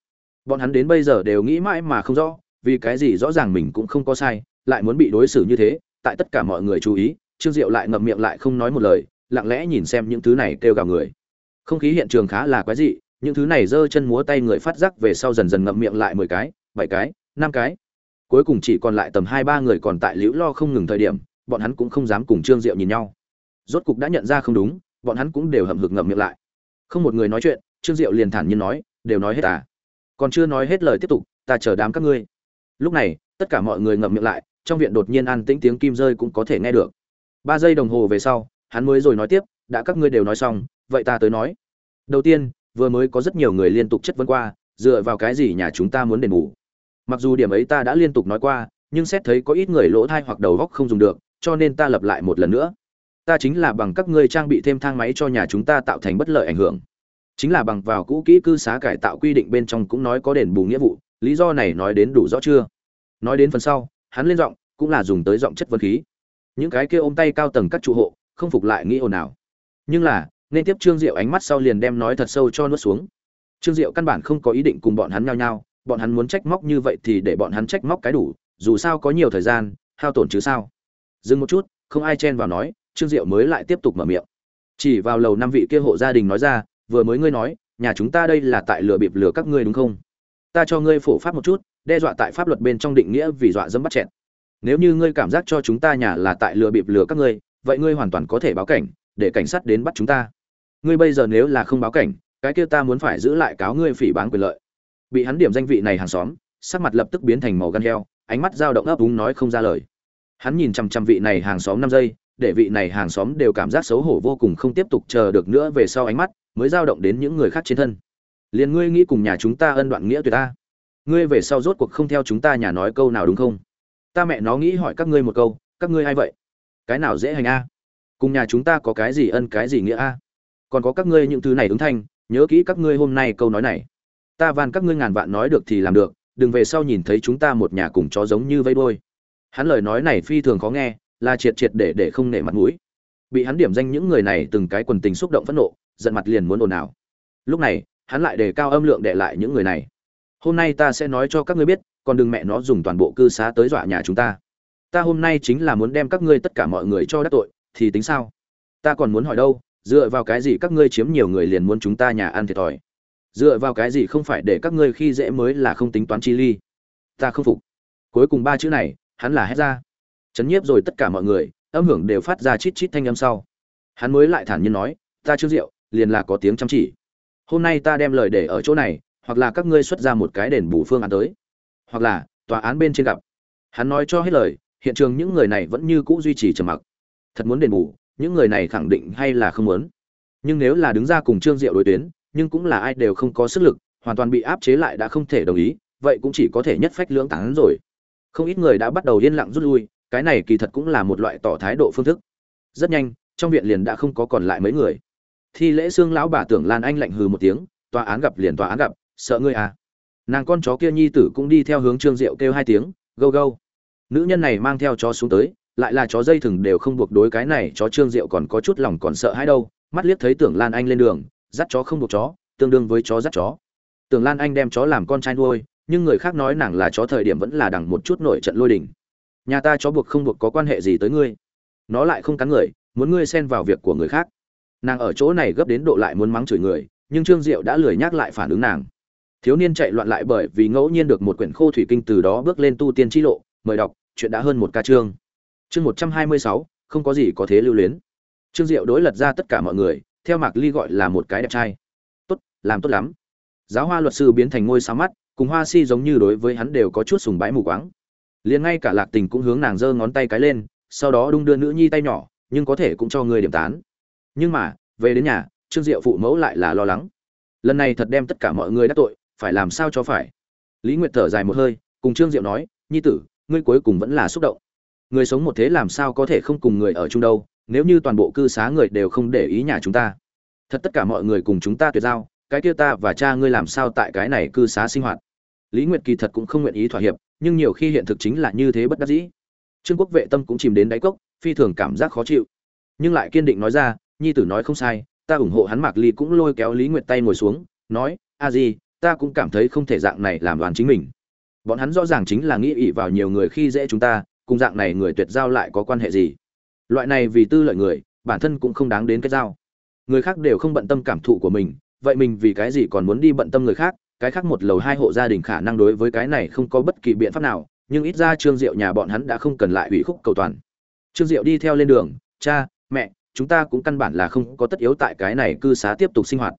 Bọn hắn đến bây giờ đều nghĩ mãi mà không rõ, vì cái gì rõ ràng mình cũng không có sai, lại muốn bị đối xử như thế, tại tất cả mọi người chú ý, trương diệu lại ngậm miệng lại không nói một lời, lặng lẽ nhìn xem những thứ này kêu gào người không khí hiện trường khá là quái dị, những thứ này giơ chân múa tay người phát giác về sau dần dần ngậm miệng lại mười cái, bảy cái, năm cái. Cuối cùng chỉ còn lại tầm hai ba người còn tại liễu lo không ngừng thời điểm, bọn hắn cũng không dám cùng trương diệu nhìn nhau. Rốt cục đã nhận ra không đúng, bọn hắn cũng đều hậm hực ngậm miệng lại. Không một người nói chuyện, trương diệu liền thản nhiên nói, đều nói hết à? Còn chưa nói hết lời tiếp tục, ta chờ đám các ngươi. Lúc này, tất cả mọi người ngậm miệng lại, trong viện đột nhiên an tĩnh tiếng kim rơi cũng có thể nghe được. Ba giây đồng hồ về sau, hắn mới rồi nói tiếp, đã các ngươi đều nói xong vậy ta tới nói. Đầu tiên, vừa mới có rất nhiều người liên tục chất vấn qua, dựa vào cái gì nhà chúng ta muốn đền bù? Mặc dù điểm ấy ta đã liên tục nói qua, nhưng xét thấy có ít người lỗ thai hoặc đầu góc không dùng được, cho nên ta lập lại một lần nữa. Ta chính là bằng các ngươi trang bị thêm thang máy cho nhà chúng ta tạo thành bất lợi ảnh hưởng. Chính là bằng vào cũ kỹ cư xá cải tạo quy định bên trong cũng nói có đền bù nghĩa vụ, lý do này nói đến đủ rõ chưa? Nói đến phần sau, hắn lên giọng, cũng là dùng tới giọng chất vấn khí. Những cái kia ôm tay cao tầng các trụ hộ, không phục lại nghĩ ồn ào. Nhưng là nên tiếp trương diệu ánh mắt sau liền đem nói thật sâu cho nuốt xuống. Trương diệu căn bản không có ý định cùng bọn hắn nhao nhao, bọn hắn muốn trách móc như vậy thì để bọn hắn trách móc cái đủ, dù sao có nhiều thời gian, hao tổn chứ sao. Dừng một chút, không ai chen vào nói, trương diệu mới lại tiếp tục mở miệng. Chỉ vào lầu năm vị kia hộ gia đình nói ra, vừa mới ngươi nói, nhà chúng ta đây là tại lừa bịp lừa các ngươi đúng không? Ta cho ngươi phổ pháp một chút, đe dọa tại pháp luật bên trong định nghĩa vì dọa dẫm bắt chẹn nếu như ngươi cảm giác cho chúng ta nhà là tại lừa bịp lừa các ngươi, vậy ngươi hoàn toàn có thể báo cảnh, để cảnh sát đến bắt chúng ta ngươi bây giờ nếu là không báo cảnh, cái kia ta muốn phải giữ lại cáo ngươi phỉ bán quyền lợi. Bị hắn điểm danh vị này hàng xóm, sắc mặt lập tức biến thành màu gan heo, ánh mắt dao động ấp úng nói không ra lời. Hắn nhìn chằm chằm vị này hàng xóm năm giây, để vị này hàng xóm đều cảm giác xấu hổ vô cùng không tiếp tục chờ được nữa về sau ánh mắt, mới dao động đến những người khác trên thân. Liền ngươi nghĩ cùng nhà chúng ta ân đoạn nghĩa tuyệt ta. Ngươi về sau rốt cuộc không theo chúng ta nhà nói câu nào đúng không? Ta mẹ nó nghĩ hỏi các ngươi một câu, các ngươi ai vậy? Cái nào dễ hành a? Cùng nhà chúng ta có cái gì ân cái gì nghĩa a? Còn có các ngươi những thứ này ứng thanh, nhớ kỹ các ngươi hôm nay câu nói này. Ta van các ngươi ngàn vạn nói được thì làm được, đừng về sau nhìn thấy chúng ta một nhà cùng chó giống như vây đôi hắn lời nói này phi thường khó nghe, là triệt triệt để để không nể mặt mũi. Bị hắn điểm danh những người này từng cái quần tình xúc động phẫn nộ, giận mặt liền muốn ồn ào. Lúc này, hắn lại đề cao âm lượng để lại những người này. Hôm nay ta sẽ nói cho các ngươi biết, còn đừng mẹ nó dùng toàn bộ cư xá tới dọa nhà chúng ta. Ta hôm nay chính là muốn đem các ngươi tất cả mọi người cho đắc tội, thì tính sao? Ta còn muốn hỏi đâu? Dựa vào cái gì các ngươi chiếm nhiều người liền muốn chúng ta nhà ăn thiệt thòi? Dựa vào cái gì không phải để các ngươi khi dễ mới là không tính toán chi ly? Ta không phục. Cuối cùng ba chữ này, hắn là hét ra. Chấn nhiếp rồi tất cả mọi người, âm hưởng đều phát ra chít chít thanh âm sau. Hắn mới lại thản nhiên nói, ta chưa rượu, liền là có tiếng chăm chỉ. Hôm nay ta đem lời để ở chỗ này, hoặc là các ngươi xuất ra một cái đền bù phương án tới, hoặc là tòa án bên trên gặp. Hắn nói cho hết lời, hiện trường những người này vẫn như cũ duy trì trầm mặc. Thật muốn đền bù những người này khẳng định hay là không muốn. Nhưng nếu là đứng ra cùng trương diệu đối tuyến, nhưng cũng là ai đều không có sức lực, hoàn toàn bị áp chế lại đã không thể đồng ý, vậy cũng chỉ có thể nhất phách lưỡng tán rồi. Không ít người đã bắt đầu yên lặng rút lui, cái này kỳ thật cũng là một loại tỏ thái độ phương thức. Rất nhanh, trong viện liền đã không có còn lại mấy người. Thi lễ xương lão bà tưởng lan anh lạnh hừ một tiếng, tòa án gặp liền tòa án gặp, sợ ngươi à. Nàng con chó kia nhi tử cũng đi theo hướng trương diệu kêu hai tiếng, gâu gâu. Nữ nhân này mang theo chó xuống tới lại là chó dây thừng đều không buộc đối cái này chó trương diệu còn có chút lòng còn sợ hãi đâu. Mắt liếc thấy tưởng lan anh lên đường, dắt chó không buộc chó, tương đương với chó dắt chó. Tưởng lan anh đem chó làm con trai nuôi, nhưng người khác nói nàng là chó thời điểm vẫn là đằng một chút nổi trận lôi đình. Nhà ta chó buộc không buộc có quan hệ gì tới ngươi? Nó lại không cắn người, muốn ngươi xen vào việc của người khác. Nàng ở chỗ này gấp đến độ lại muốn mắng chửi người, nhưng trương diệu đã lười nhắc lại phản ứng nàng. Thiếu niên chạy loạn lại bởi vì ngẫu nhiên được một quyển khô thủy kinh từ đó bước lên tu tiên chi lộ, mời đọc, chuyện đã hơn một ca chương chương một trăm hai mươi sáu, không có gì có thế lưu luyến. Trương diệu đối lật ra tất cả mọi người, theo mạc ly gọi là một cái đẹp trai. Tốt, làm tốt lắm. Giáo hoa luật sư biến thành ngôi sao mắt, cùng hoa si giống như đối với hắn đều có chút sùng bái mù quáng. Liền ngay cả lạc tình cũng hướng nàng giơ ngón tay cái lên, sau đó đung đưa nữ nhi tay nhỏ, nhưng có thể cũng cho người điểm tán. Nhưng mà, về đến nhà, trương diệu phụ mẫu lại là lo lắng. Lần này thật đem tất cả mọi người đắc tội, phải làm sao cho phải? Lý nguyệt thở dài một hơi, cùng trương diệu nói, nhi tử, ngươi cuối cùng vẫn là xúc động người sống một thế làm sao có thể không cùng người ở chung đâu, nếu như toàn bộ cư xá người đều không để ý nhà chúng ta. Thật tất cả mọi người cùng chúng ta tuyệt giao, cái kia ta và cha ngươi làm sao tại cái này cư xá sinh hoạt? Lý nguyệt kỳ thật cũng không nguyện ý thỏa hiệp, nhưng nhiều khi hiện thực chính là như thế bất đắc dĩ. Trương quốc vệ tâm cũng chìm đến đáy cốc, phi thường cảm giác khó chịu. Nhưng lại kiên định nói ra, nhi tử nói không sai, ta ủng hộ hắn mạc ly cũng lôi kéo lý nguyệt tay ngồi xuống, nói, a di, ta cũng cảm thấy không thể dạng này làm đoàn chính mình. Bọn hắn rõ ràng chính là nghĩ ỉ vào nhiều người khi dễ chúng ta cùng dạng này người tuyệt giao lại có quan hệ gì? Loại này vì tư lợi người, bản thân cũng không đáng đến cái giao. Người khác đều không bận tâm cảm thụ của mình, vậy mình vì cái gì còn muốn đi bận tâm người khác? Cái khác một lầu hai hộ gia đình khả năng đối với cái này không có bất kỳ biện pháp nào, nhưng ít ra trương diệu nhà bọn hắn đã không cần lại ủy khúc cầu toàn. Trương diệu đi theo lên đường, cha, mẹ, chúng ta cũng căn bản là không có tất yếu tại cái này cư xá tiếp tục sinh hoạt.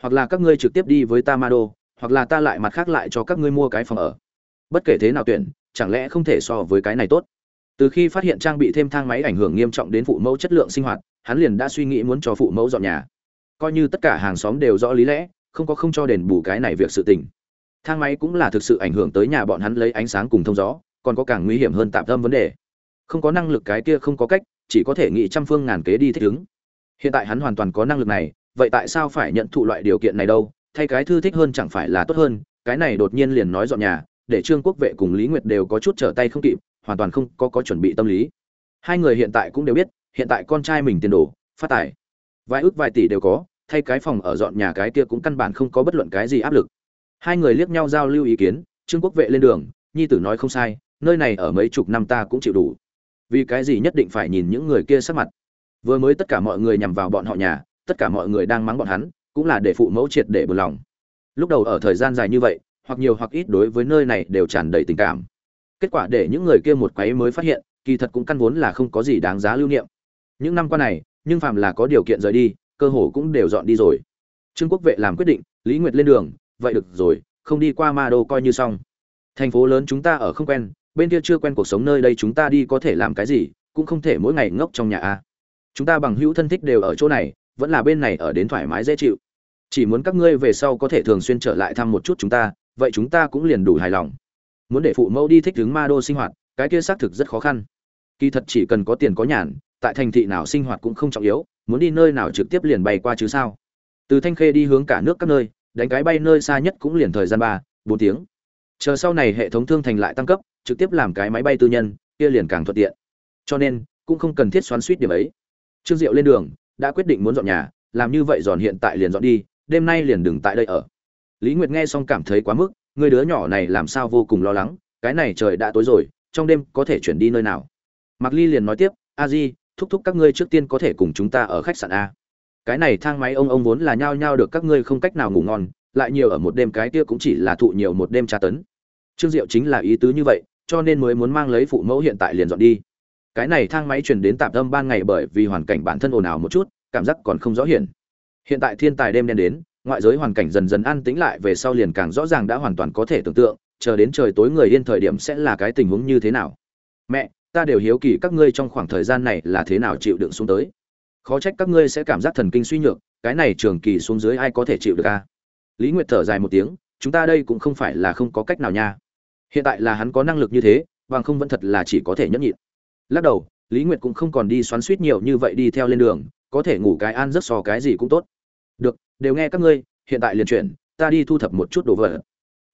Hoặc là các ngươi trực tiếp đi với ta ma đô, hoặc là ta lại mặt khác lại cho các ngươi mua cái phòng ở. Bất kể thế nào tuyển chẳng lẽ không thể so với cái này tốt? Từ khi phát hiện trang bị thêm thang máy ảnh hưởng nghiêm trọng đến phụ mẫu chất lượng sinh hoạt, hắn liền đã suy nghĩ muốn cho phụ mẫu dọn nhà. Coi như tất cả hàng xóm đều rõ lý lẽ, không có không cho đền bù cái này việc sự tình. Thang máy cũng là thực sự ảnh hưởng tới nhà bọn hắn lấy ánh sáng cùng thông gió, còn có càng nguy hiểm hơn tạm tâm vấn đề. Không có năng lực cái kia không có cách, chỉ có thể nghĩ trăm phương ngàn kế đi thích ứng. Hiện tại hắn hoàn toàn có năng lực này, vậy tại sao phải nhận thụ loại điều kiện này đâu? Thay cái thư thích hơn chẳng phải là tốt hơn, cái này đột nhiên liền nói dọn nhà để trương quốc vệ cùng lý nguyệt đều có chút trở tay không kịp, hoàn toàn không có có chuẩn bị tâm lý. Hai người hiện tại cũng đều biết, hiện tại con trai mình tiền đồ, phát tài. Vài ước vài tỷ đều có, thay cái phòng ở dọn nhà cái kia cũng căn bản không có bất luận cái gì áp lực. Hai người liếc nhau giao lưu ý kiến, trương quốc vệ lên đường, nhi tử nói không sai, nơi này ở mấy chục năm ta cũng chịu đủ. Vì cái gì nhất định phải nhìn những người kia sắc mặt. Vừa mới tất cả mọi người nhằm vào bọn họ nhà, tất cả mọi người đang mắng bọn hắn, cũng là để phụ mẫu triệt để bừa lòng. Lúc đầu ở thời gian dài như vậy hoặc nhiều hoặc ít đối với nơi này đều tràn đầy tình cảm. Kết quả để những người kia một quấy mới phát hiện, kỳ thật cũng căn vốn là không có gì đáng giá lưu niệm. Những năm qua này, nhưng phàm là có điều kiện rời đi, cơ hồ cũng đều dọn đi rồi. Trương quốc vệ làm quyết định, lý nguyệt lên đường, vậy được rồi, không đi qua ma đô coi như xong. Thành phố lớn chúng ta ở không quen, bên kia chưa quen cuộc sống nơi đây chúng ta đi có thể làm cái gì, cũng không thể mỗi ngày ngốc trong nhà a. Chúng ta bằng hữu thân thích đều ở chỗ này, vẫn là bên này ở đến thoải mái dễ chịu. Chỉ muốn các ngươi về sau có thể thường xuyên trở lại thăm một chút chúng ta vậy chúng ta cũng liền đủ hài lòng. Muốn để phụ mẫu đi thích ứng ma đô sinh hoạt, cái kia xác thực rất khó khăn. Kỳ thật chỉ cần có tiền có nhàn, tại thành thị nào sinh hoạt cũng không trọng yếu, muốn đi nơi nào trực tiếp liền bay qua chứ sao. Từ thanh khê đi hướng cả nước các nơi, đánh cái bay nơi xa nhất cũng liền thời gian ba, bốn tiếng. Chờ sau này hệ thống thương thành lại tăng cấp, trực tiếp làm cái máy bay tư nhân, kia liền càng thuận tiện. Cho nên, cũng không cần thiết xoắn suýt điểm ấy. Trương diệu lên đường, đã quyết định muốn dọn nhà, làm như vậy dọn hiện tại liền dọn đi, đêm nay liền đừng tại đây ở lý nguyệt nghe xong cảm thấy quá mức người đứa nhỏ này làm sao vô cùng lo lắng, cái này trời đã tối rồi, trong đêm có thể chuyển đi nơi nào? Mạc ly liền nói tiếp, a di, thúc thúc các ngươi trước tiên có thể cùng chúng ta ở khách sạn a. Cái này thang máy ông ông vốn là nhao nhao được các ngươi không cách nào ngủ ngon, lại nhiều ở một đêm cái kia cũng chỉ là thụ nhiều một đêm tra tấn. Trương diệu chính là ý tứ như vậy, cho nên mới muốn mang lấy phụ mẫu hiện tại liền dọn đi. Cái này thang máy chuyển đến tạm tâm ban ngày bởi vì hoàn cảnh bản thân ồn ào một chút, cảm giác còn không rõ hiển. Hiện tại thiên tài đêm đen đến ngoại giới hoàn cảnh dần dần an tĩnh lại về sau liền càng rõ ràng đã hoàn toàn có thể tưởng tượng, chờ đến trời tối người yên thời điểm sẽ là cái tình huống như thế nào. Mẹ, ta đều hiếu kỳ các ngươi trong khoảng thời gian này là thế nào chịu đựng xuống tới. Khó trách các ngươi sẽ cảm giác thần kinh suy nhược, cái này trường kỳ xuống dưới ai có thể chịu được a? Lý nguyệt thở dài một tiếng, chúng ta đây cũng không phải là không có cách nào nha. Hiện tại là hắn có năng lực như thế, bằng không vẫn thật là chỉ có thể nhẫn nhịn. Lắc đầu, lý nguyệt cũng không còn đi xoắn suýt nhiều như vậy đi theo lên đường, có thể ngủ cái an rất so cái gì cũng tốt. Được đều nghe các ngươi, hiện tại liền chuyển, ta đi thu thập một chút đồ vật.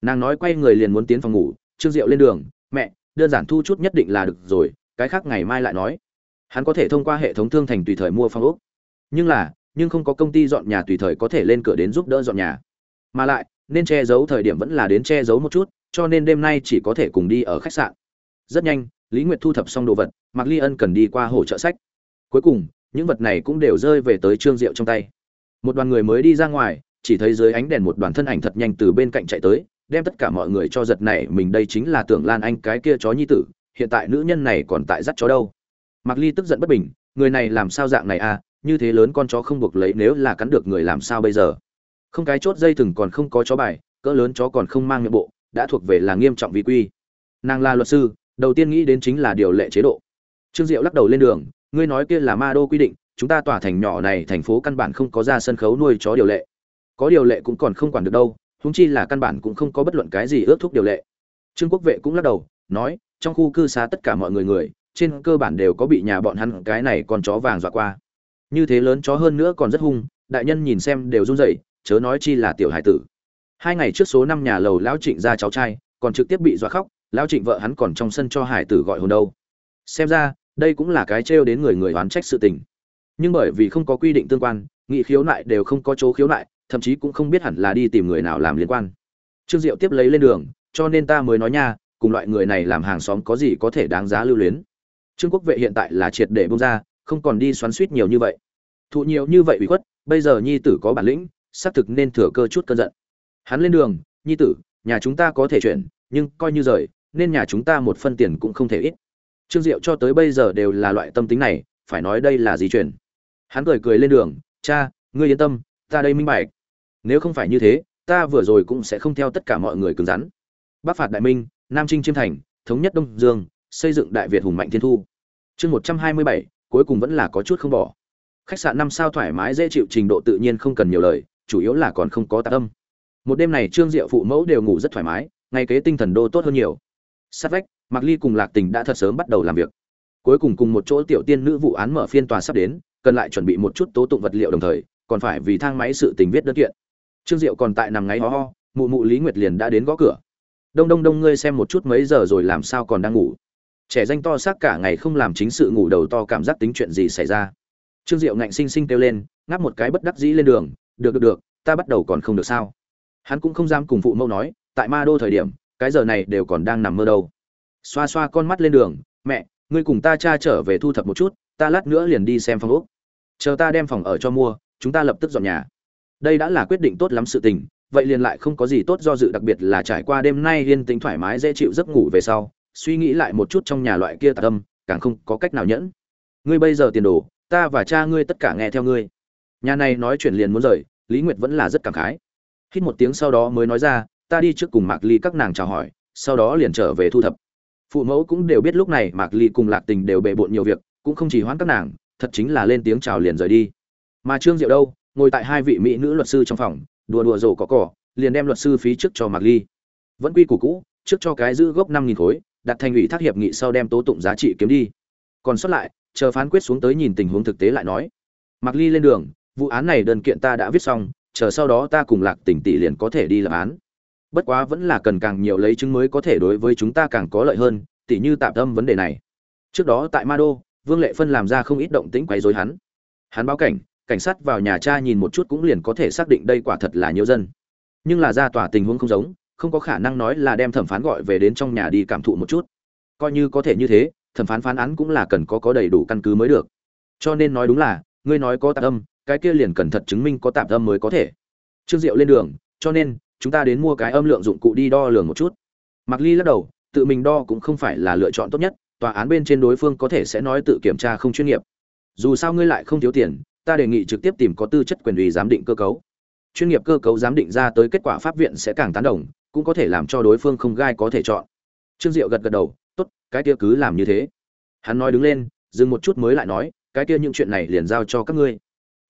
Nàng nói quay người liền muốn tiến phòng ngủ, trương diệu lên đường, mẹ, đơn giản thu chút nhất định là được rồi, cái khác ngày mai lại nói. Hắn có thể thông qua hệ thống thương thành tùy thời mua phòng ốc. Nhưng là, nhưng không có công ty dọn nhà tùy thời có thể lên cửa đến giúp đỡ dọn nhà. Mà lại, nên che giấu thời điểm vẫn là đến che giấu một chút, cho nên đêm nay chỉ có thể cùng đi ở khách sạn. Rất nhanh, lý nguyệt thu thập xong đồ vật, mạc ly ân cần đi qua hỗ trợ sách. Cuối cùng, những vật này cũng đều rơi về tới trương diệu trong tay một đoàn người mới đi ra ngoài, chỉ thấy dưới ánh đèn một đoàn thân ảnh thật nhanh từ bên cạnh chạy tới, đem tất cả mọi người cho giật này mình đây chính là tưởng lan anh cái kia chó nhi tử, hiện tại nữ nhân này còn tại dắt chó đâu. Mặc ly tức giận bất bình, người này làm sao dạng này à như thế lớn con chó không buộc lấy nếu là cắn được người làm sao bây giờ? Không cái chốt dây thừng còn không có chó bài, cỡ lớn chó còn không mang miệng bộ, đã thuộc về là nghiêm trọng vi quy. Nàng là luật sư, đầu tiên nghĩ đến chính là điều lệ chế độ. Trương diệu lắc đầu lên đường, ngươi nói kia là ma đô quy định chúng ta tòa thành nhỏ này thành phố căn bản không có ra sân khấu nuôi chó điều lệ. Có điều lệ cũng còn không quản được đâu húng chi là căn bản cũng không có bất luận cái gì ước thúc điều lệ. Trương quốc vệ cũng lắc đầu, nói, trong khu cư xá tất cả mọi người người, trên cơ bản đều có bị nhà bọn hắn cái này còn chó vàng dọa qua. Như thế lớn chó hơn nữa còn rất hung, đại nhân nhìn xem đều run rẩy, chớ nói chi là tiểu hải tử. Hai ngày trước số năm nhà lầu lão trịnh ra cháu trai, còn trực tiếp bị dọa khóc, lão trịnh vợ hắn còn trong sân cho hải tử gọi hồn đâu. Xem ra, đây cũng là cái trêu đến người người oán trách sự tình nhưng bởi vì không có quy định tương quan, nghị khiếu nại đều không có chỗ khiếu nại, thậm chí cũng không biết hẳn là đi tìm người nào làm liên quan. Trương diệu tiếp lấy lên đường, cho nên ta mới nói nha, cùng loại người này làm hàng xóm có gì có thể đáng giá lưu luyến. Trương quốc vệ hiện tại là triệt để bông ra, không còn đi xoắn suýt nhiều như vậy. Thụ nhiều như vậy bị khuất, bây giờ nhi tử có bản lĩnh, xác thực nên thừa cơ chút cơn giận. Hắn lên đường, nhi tử, nhà chúng ta có thể chuyển, nhưng coi như rời, nên nhà chúng ta một phân tiền cũng không thể ít. Trương diệu cho tới bây giờ đều là loại tâm tính này, phải nói đây là gì chuyển? Hắn cười cười lên đường, cha, ngươi yên tâm, ta đây minh bạch. Nếu không phải như thế, ta vừa rồi cũng sẽ không theo tất cả mọi người cứng rắn. Bắc phạt đại minh, nam trinh chiêm thành, thống nhất đông dương, xây dựng đại việt hùng mạnh thiên thu. Chương một trăm hai mươi bảy, cuối cùng vẫn là có chút không bỏ. Khách sạn năm sao thoải mái, dễ chịu, trình độ tự nhiên không cần nhiều lời, chủ yếu là còn không có tạ tâm. một đêm này, trương diệu phụ mẫu đều ngủ rất thoải mái ngay kế tinh thần đô tốt hơn nhiều. Sát vách, mạc ly cùng lạc tình đã thật sớm bắt đầu làm việc. Cuối cùng cùng một chỗ tiểu tiên nữ vụ án mở phiên tòa sắp đến cần lại chuẩn bị một chút tố tụng vật liệu đồng thời, còn phải vì thang máy sự tình viết đơn kiện. Trương diệu còn tại nằm ngáy ho ho, mụ mụ lý nguyệt liền đã đến gõ cửa. Đông đông đông, ngươi xem một chút mấy giờ rồi làm sao còn đang ngủ? Trẻ danh to xác cả ngày không làm chính sự ngủ đầu to cảm giác tính chuyện gì xảy ra. Trương diệu ngạnh sinh sinh kêu lên, ngáp một cái bất đắc dĩ lên đường, được được được, ta bắt đầu còn không được sao? Hắn cũng không dám cùng phụ mẫu nói, tại ma đô thời điểm, cái giờ này đều còn đang nằm mơ đâu. Xoa xoa con mắt lên đường, mẹ, ngươi cùng ta cha trở về thu thập một chút ta lát nữa liền đi xem phòng ốc. Chờ ta đem phòng ở cho mua, chúng ta lập tức dọn nhà. Đây đã là quyết định tốt lắm sự tình, vậy liền lại không có gì tốt do dự, đặc biệt là trải qua đêm nay yên tĩnh thoải mái dễ chịu giấc ngủ về sau, suy nghĩ lại một chút trong nhà loại kia tạc tâm, càng không có cách nào nhẫn. Ngươi bây giờ tiền đồ, ta và cha ngươi tất cả nghe theo ngươi. Nhà này nói chuyện liền muốn rời, lý nguyệt vẫn là rất cảm khái. Hít một tiếng sau đó mới nói ra, ta đi trước cùng mạc ly các nàng chào hỏi, sau đó liền trở về thu thập. Phụ mẫu cũng đều biết lúc này mạc ly cùng lạc tình đều bề bộn nhiều việc cũng không chỉ hoãn các nàng, thật chính là lên tiếng chào liền rời đi. Mà trương diệu đâu, ngồi tại hai vị mỹ nữ luật sư trong phòng, đùa đùa rổ có cỏ liền đem luật sư phí trước cho mạc ly. Vẫn quy củ cũ, trước cho cái giữ gốc năm nghìn khối, đặt thành ủy thác hiệp nghị sau đem tố tụng giá trị kiếm đi. Còn sót lại, chờ phán quyết xuống tới nhìn tình huống thực tế lại nói. Mạc ly lên đường, vụ án này đơn kiện ta đã viết xong, chờ sau đó ta cùng lạc tỉnh tỷ liền có thể đi lập án. Bất quá vẫn là cần càng nhiều lấy chứng mới có thể đối với chúng ta càng có lợi hơn tỷ như tạm tâm vấn đề này. Trước đó tại ma đô vương lệ phân làm ra không ít động tĩnh quấy rối hắn. Hắn báo cảnh cảnh sát vào nhà cha nhìn một chút cũng liền có thể xác định đây quả thật là nhiều dân. Nhưng là ra tòa tình huống không giống, không có khả năng nói là đem thẩm phán gọi về đến trong nhà đi cảm thụ một chút. Coi như có thể như thế, thẩm phán phán án cũng là cần có có đầy đủ căn cứ mới được. Cho nên nói đúng là, ngươi nói có tạm âm, cái kia liền cần thật chứng minh có tạm âm mới có thể. Trương diệu lên đường, cho nên, chúng ta đến mua cái âm lượng dụng cụ đi đo lường một chút. Mặc ly lắc đầu, tự mình đo cũng không phải là lựa chọn tốt nhất tòa án bên trên đối phương có thể sẽ nói tự kiểm tra không chuyên nghiệp. Dù sao ngươi lại không thiếu tiền, ta đề nghị trực tiếp tìm có tư chất quyền ủy giám định cơ cấu. Chuyên nghiệp cơ cấu giám định ra tới kết quả pháp viện sẽ càng tán đồng, cũng có thể làm cho đối phương không gai có thể chọn. Trương diệu gật gật đầu, tốt, cái kia cứ làm như thế. Hắn nói đứng lên, dừng một chút mới lại nói, cái kia những chuyện này liền giao cho các ngươi.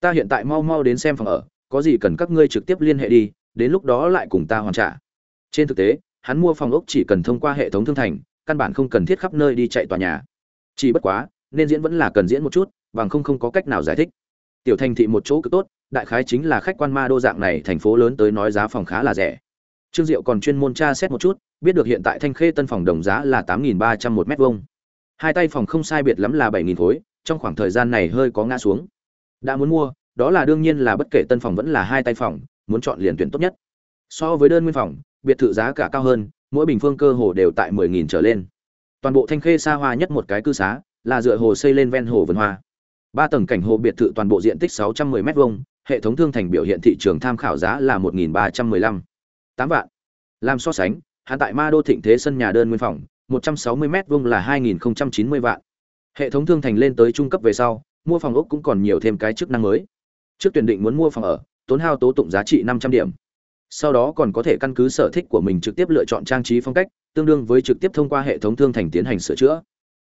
Ta hiện tại mau mau đến xem phòng ở, có gì cần các ngươi trực tiếp liên hệ đi, đến lúc đó lại cùng ta hoàn trả. Trên thực tế, hắn mua phòng ốc chỉ cần thông qua hệ thống thương thành căn bản không cần thiết khắp nơi đi chạy tòa nhà. Chỉ bất quá, nên diễn vẫn là cần diễn một chút, bằng không không có cách nào giải thích. Tiểu thành thị một chỗ cực tốt, đại khái chính là khách quan ma đô dạng này, thành phố lớn tới nói giá phòng khá là rẻ. Trương diệu còn chuyên môn tra xét một chút, biết được hiện tại thanh khê tân phòng đồng giá là tám nghìn ba trăm một m vuông. Hai tay phòng không sai biệt lắm là bảy nghìn khối, trong khoảng thời gian này hơi có ngã xuống. Đã muốn mua, đó là đương nhiên là bất kể tân phòng vẫn là hai tay phòng, muốn chọn liền tuyển tốt nhất. So với đơn nguyên phòng, biệt thự giá cả cao hơn mỗi bình phương cơ hồ đều tại 10.000 trở lên. Toàn bộ thanh khê xa hoa nhất một cái cư xá, là dựa hồ xây lên ven hồ vườn hoa. Ba tầng cảnh hồ biệt thự toàn bộ diện tích 610 m vuông, hệ thống thương thành biểu hiện thị trường tham khảo giá là 1.315 tám vạn. Làm so sánh hạn tại ma đô thịnh thế sân nhà đơn nguyên phòng 160 m vuông là 2.090 vạn. Hệ thống thương thành lên tới trung cấp về sau, mua phòng ốc cũng còn nhiều thêm cái chức năng mới. Trước tuyển định muốn mua phòng ở, tốn hao tố tụng giá trị 500 điểm sau đó còn có thể căn cứ sở thích của mình trực tiếp lựa chọn trang trí phong cách, tương đương với trực tiếp thông qua hệ thống thương thành tiến hành sửa chữa.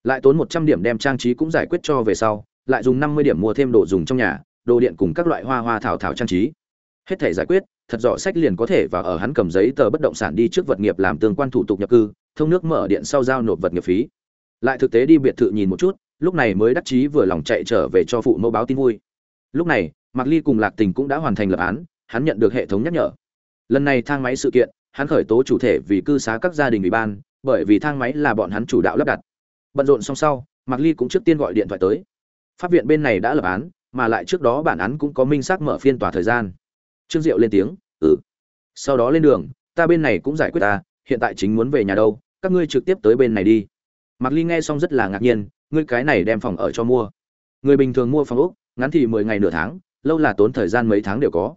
Lại tốn 100 điểm đem trang trí cũng giải quyết cho về sau, lại dùng năm mươi điểm mua thêm đồ dùng trong nhà, đồ điện cùng các loại hoa hoa thảo thảo trang trí. Hết thể giải quyết, thật rõ sách liền có thể và ở hắn cầm giấy tờ bất động sản đi trước vật nghiệp làm tương quan thủ tục nhập cư, thông nước mở điện sau giao nộp vật nghiệp phí. Lại thực tế đi biệt thự nhìn một chút, lúc này mới đắc chí vừa lòng chạy trở về cho phụ mẫu báo tin vui. Lúc này, mạc ly cùng lạc tình cũng đã hoàn thành lập án, hắn nhận được hệ thống nhắc nhở lần này thang máy sự kiện, hắn khởi tố chủ thể vì cư xá các gia đình ủy ban, bởi vì thang máy là bọn hắn chủ đạo lắp đặt. Bận rộn xong sau, mạc ly cũng trước tiên gọi điện thoại tới. Pháp viện bên này đã lập án, mà lại trước đó bản án cũng có minh xác mở phiên tòa thời gian. Trương diệu lên tiếng ừ. Sau đó lên đường, ta bên này cũng giải quyết ta, hiện tại chính muốn về nhà đâu, các ngươi trực tiếp tới bên này đi. Mạc ly nghe xong rất là ngạc nhiên, ngươi cái này đem phòng ở cho mua. Người bình thường mua phòng úc ngắn thì mười ngày nửa tháng, lâu là tốn thời gian mấy tháng đều có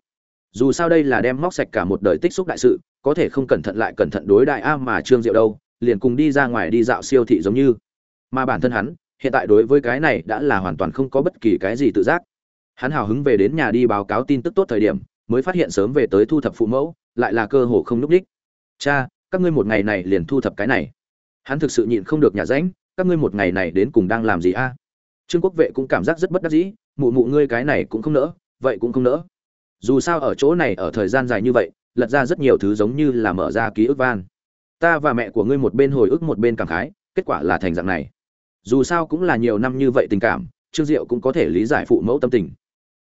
dù sao đây là đem móc sạch cả một đời tích xúc đại sự, có thể không cẩn thận lại cẩn thận đối đại a mà trương diệu đâu, liền cùng đi ra ngoài đi dạo siêu thị giống như. Mà bản thân hắn, hiện tại đối với cái này đã là hoàn toàn không có bất kỳ cái gì tự giác. Hắn hào hứng về đến nhà đi báo cáo tin tức tốt thời điểm, mới phát hiện sớm về tới thu thập phụ mẫu, lại là cơ hồ không núp đích. Cha, các ngươi một ngày này liền thu thập cái này. Hắn thực sự nhịn không được nhà rãnh các ngươi một ngày này đến cùng đang làm gì a? Trương quốc vệ cũng cảm giác rất bất đắc dĩ, mụ mụ ngươi cái này cũng không nỡ, vậy cũng không nỡ dù sao ở chỗ này ở thời gian dài như vậy, lật ra rất nhiều thứ giống như là mở ra ký ức van. Ta và mẹ của ngươi một bên hồi ức một bên cảm khái, kết quả là thành dạng này. Dù sao cũng là nhiều năm như vậy tình cảm, trương diệu cũng có thể lý giải phụ mẫu tâm tình.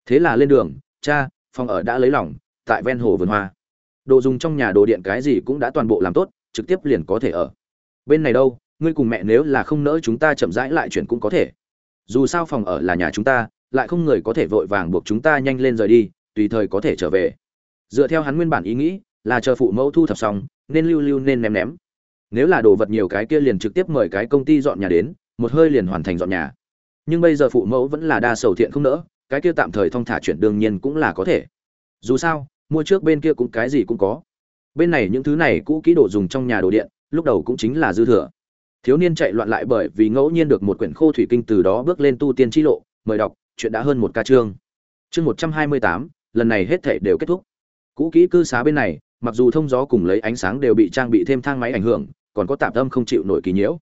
Thế là lên đường, cha, phòng ở đã lấy lòng, tại ven hồ vườn hoa. Đồ dùng trong nhà đồ điện cái gì cũng đã toàn bộ làm tốt, trực tiếp liền có thể ở. Bên này đâu, ngươi cùng mẹ nếu là không nỡ chúng ta chậm rãi lại chuyển cũng có thể. Dù sao phòng ở là nhà chúng ta, lại không người có thể vội vàng buộc chúng ta nhanh lên rời đi tùy thời có thể trở về. Dựa theo hắn nguyên bản ý nghĩ, là chờ phụ mẫu thu thập xong, nên lưu lưu nên ném ném. Nếu là đồ vật nhiều cái kia liền trực tiếp mời cái công ty dọn nhà đến, một hơi liền hoàn thành dọn nhà. Nhưng bây giờ phụ mẫu vẫn là đa sầu thiện không nỡ, cái kia tạm thời thong thả chuyển đương nhiên cũng là có thể. Dù sao, mua trước bên kia cũng cái gì cũng có. Bên này những thứ này cũ kỹ đồ dùng trong nhà đồ điện, lúc đầu cũng chính là dư thừa. Thiếu niên chạy loạn lại bởi vì ngẫu nhiên được một quyển khô thủy kinh từ đó bước lên tu tiên chi lộ, mời đọc, chuyện đã hơn một ca chương. Chương một trăm hai mươi tám lần này hết thể đều kết thúc. Cũ kỹ cư xá bên này, mặc dù thông gió cùng lấy ánh sáng đều bị trang bị thêm thang máy ảnh hưởng, còn có tạm tâm không chịu nổi kỳ nhiễu.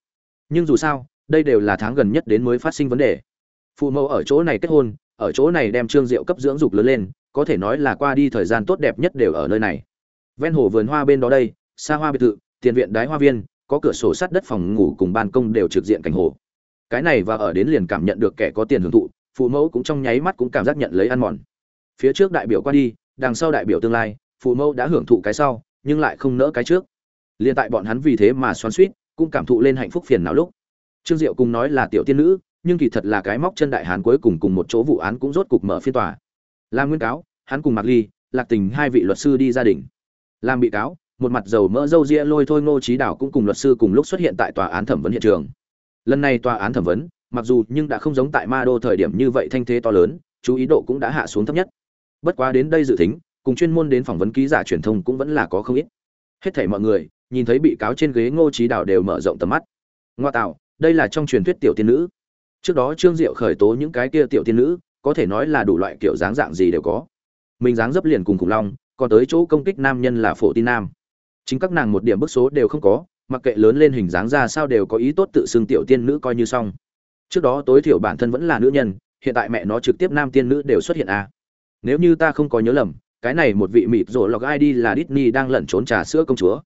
Nhưng dù sao, đây đều là tháng gần nhất đến mới phát sinh vấn đề. Phụ mẫu ở chỗ này kết hôn, ở chỗ này đem trương diệu cấp dưỡng dục lớn lên, có thể nói là qua đi thời gian tốt đẹp nhất đều ở nơi này. Ven hồ vườn hoa bên đó đây, xa hoa biệt thự, tiền viện đái hoa viên, có cửa sổ sắt đất phòng ngủ cùng ban công đều trực diện cảnh hồ. Cái này và ở đến liền cảm nhận được kẻ có tiền hưởng thụ, phụ mẫu cũng trong nháy mắt cũng cảm giác nhận lấy ăn mòn phía trước đại biểu qua đi, đằng sau đại biểu tương lai, phụ mẫu đã hưởng thụ cái sau, nhưng lại không nỡ cái trước. Liền tại bọn hắn vì thế mà xoắn suýt cũng cảm thụ lên hạnh phúc phiền não lúc. Trương diệu cùng nói là tiểu tiên nữ, nhưng kỳ thật là cái móc chân đại hán cuối cùng cùng một chỗ vụ án cũng rốt cục mở phiên tòa. Làm nguyên cáo, hắn cùng mạc ly, lạc tình hai vị luật sư đi gia đình. Làm bị cáo, một mặt dầu mỡ dâu ria lôi thôi ngô trí đảo cũng cùng luật sư cùng lúc xuất hiện tại tòa án thẩm vấn hiện trường. Lần này tòa án thẩm vấn, mặc dù nhưng đã không giống tại ma đô thời điểm như vậy thanh thế to lớn, chú ý độ cũng đã hạ xuống thấp nhất bất quá đến đây dự tính, cùng chuyên môn đến phỏng vấn ký giả truyền thông cũng vẫn là có không ít. Hết thảy mọi người, nhìn thấy bị cáo trên ghế ngô trí Đào đều mở rộng tầm mắt. Ngoa tạo, đây là trong truyền thuyết tiểu tiên nữ. Trước đó trương diệu khởi tố những cái kia tiểu tiên nữ, có thể nói là đủ loại kiểu dáng dạng gì đều có. Mình dáng dấp liền cùng khủng long, còn tới chỗ công kích nam nhân là phổ tin nam. Chính các nàng một điểm bức số đều không có, mặc kệ lớn lên hình dáng ra sao đều có ý tốt tự xưng tiểu tiên nữ coi như xong. Trước đó tối thiểu bản thân vẫn là nữ nhân, hiện tại mẹ nó trực tiếp nam tiên nữ đều xuất hiện à nếu như ta không có nhớ lầm, cái này một vị mịt rổ lọc id là Disney đang lẩn trốn trà sữa công chúa.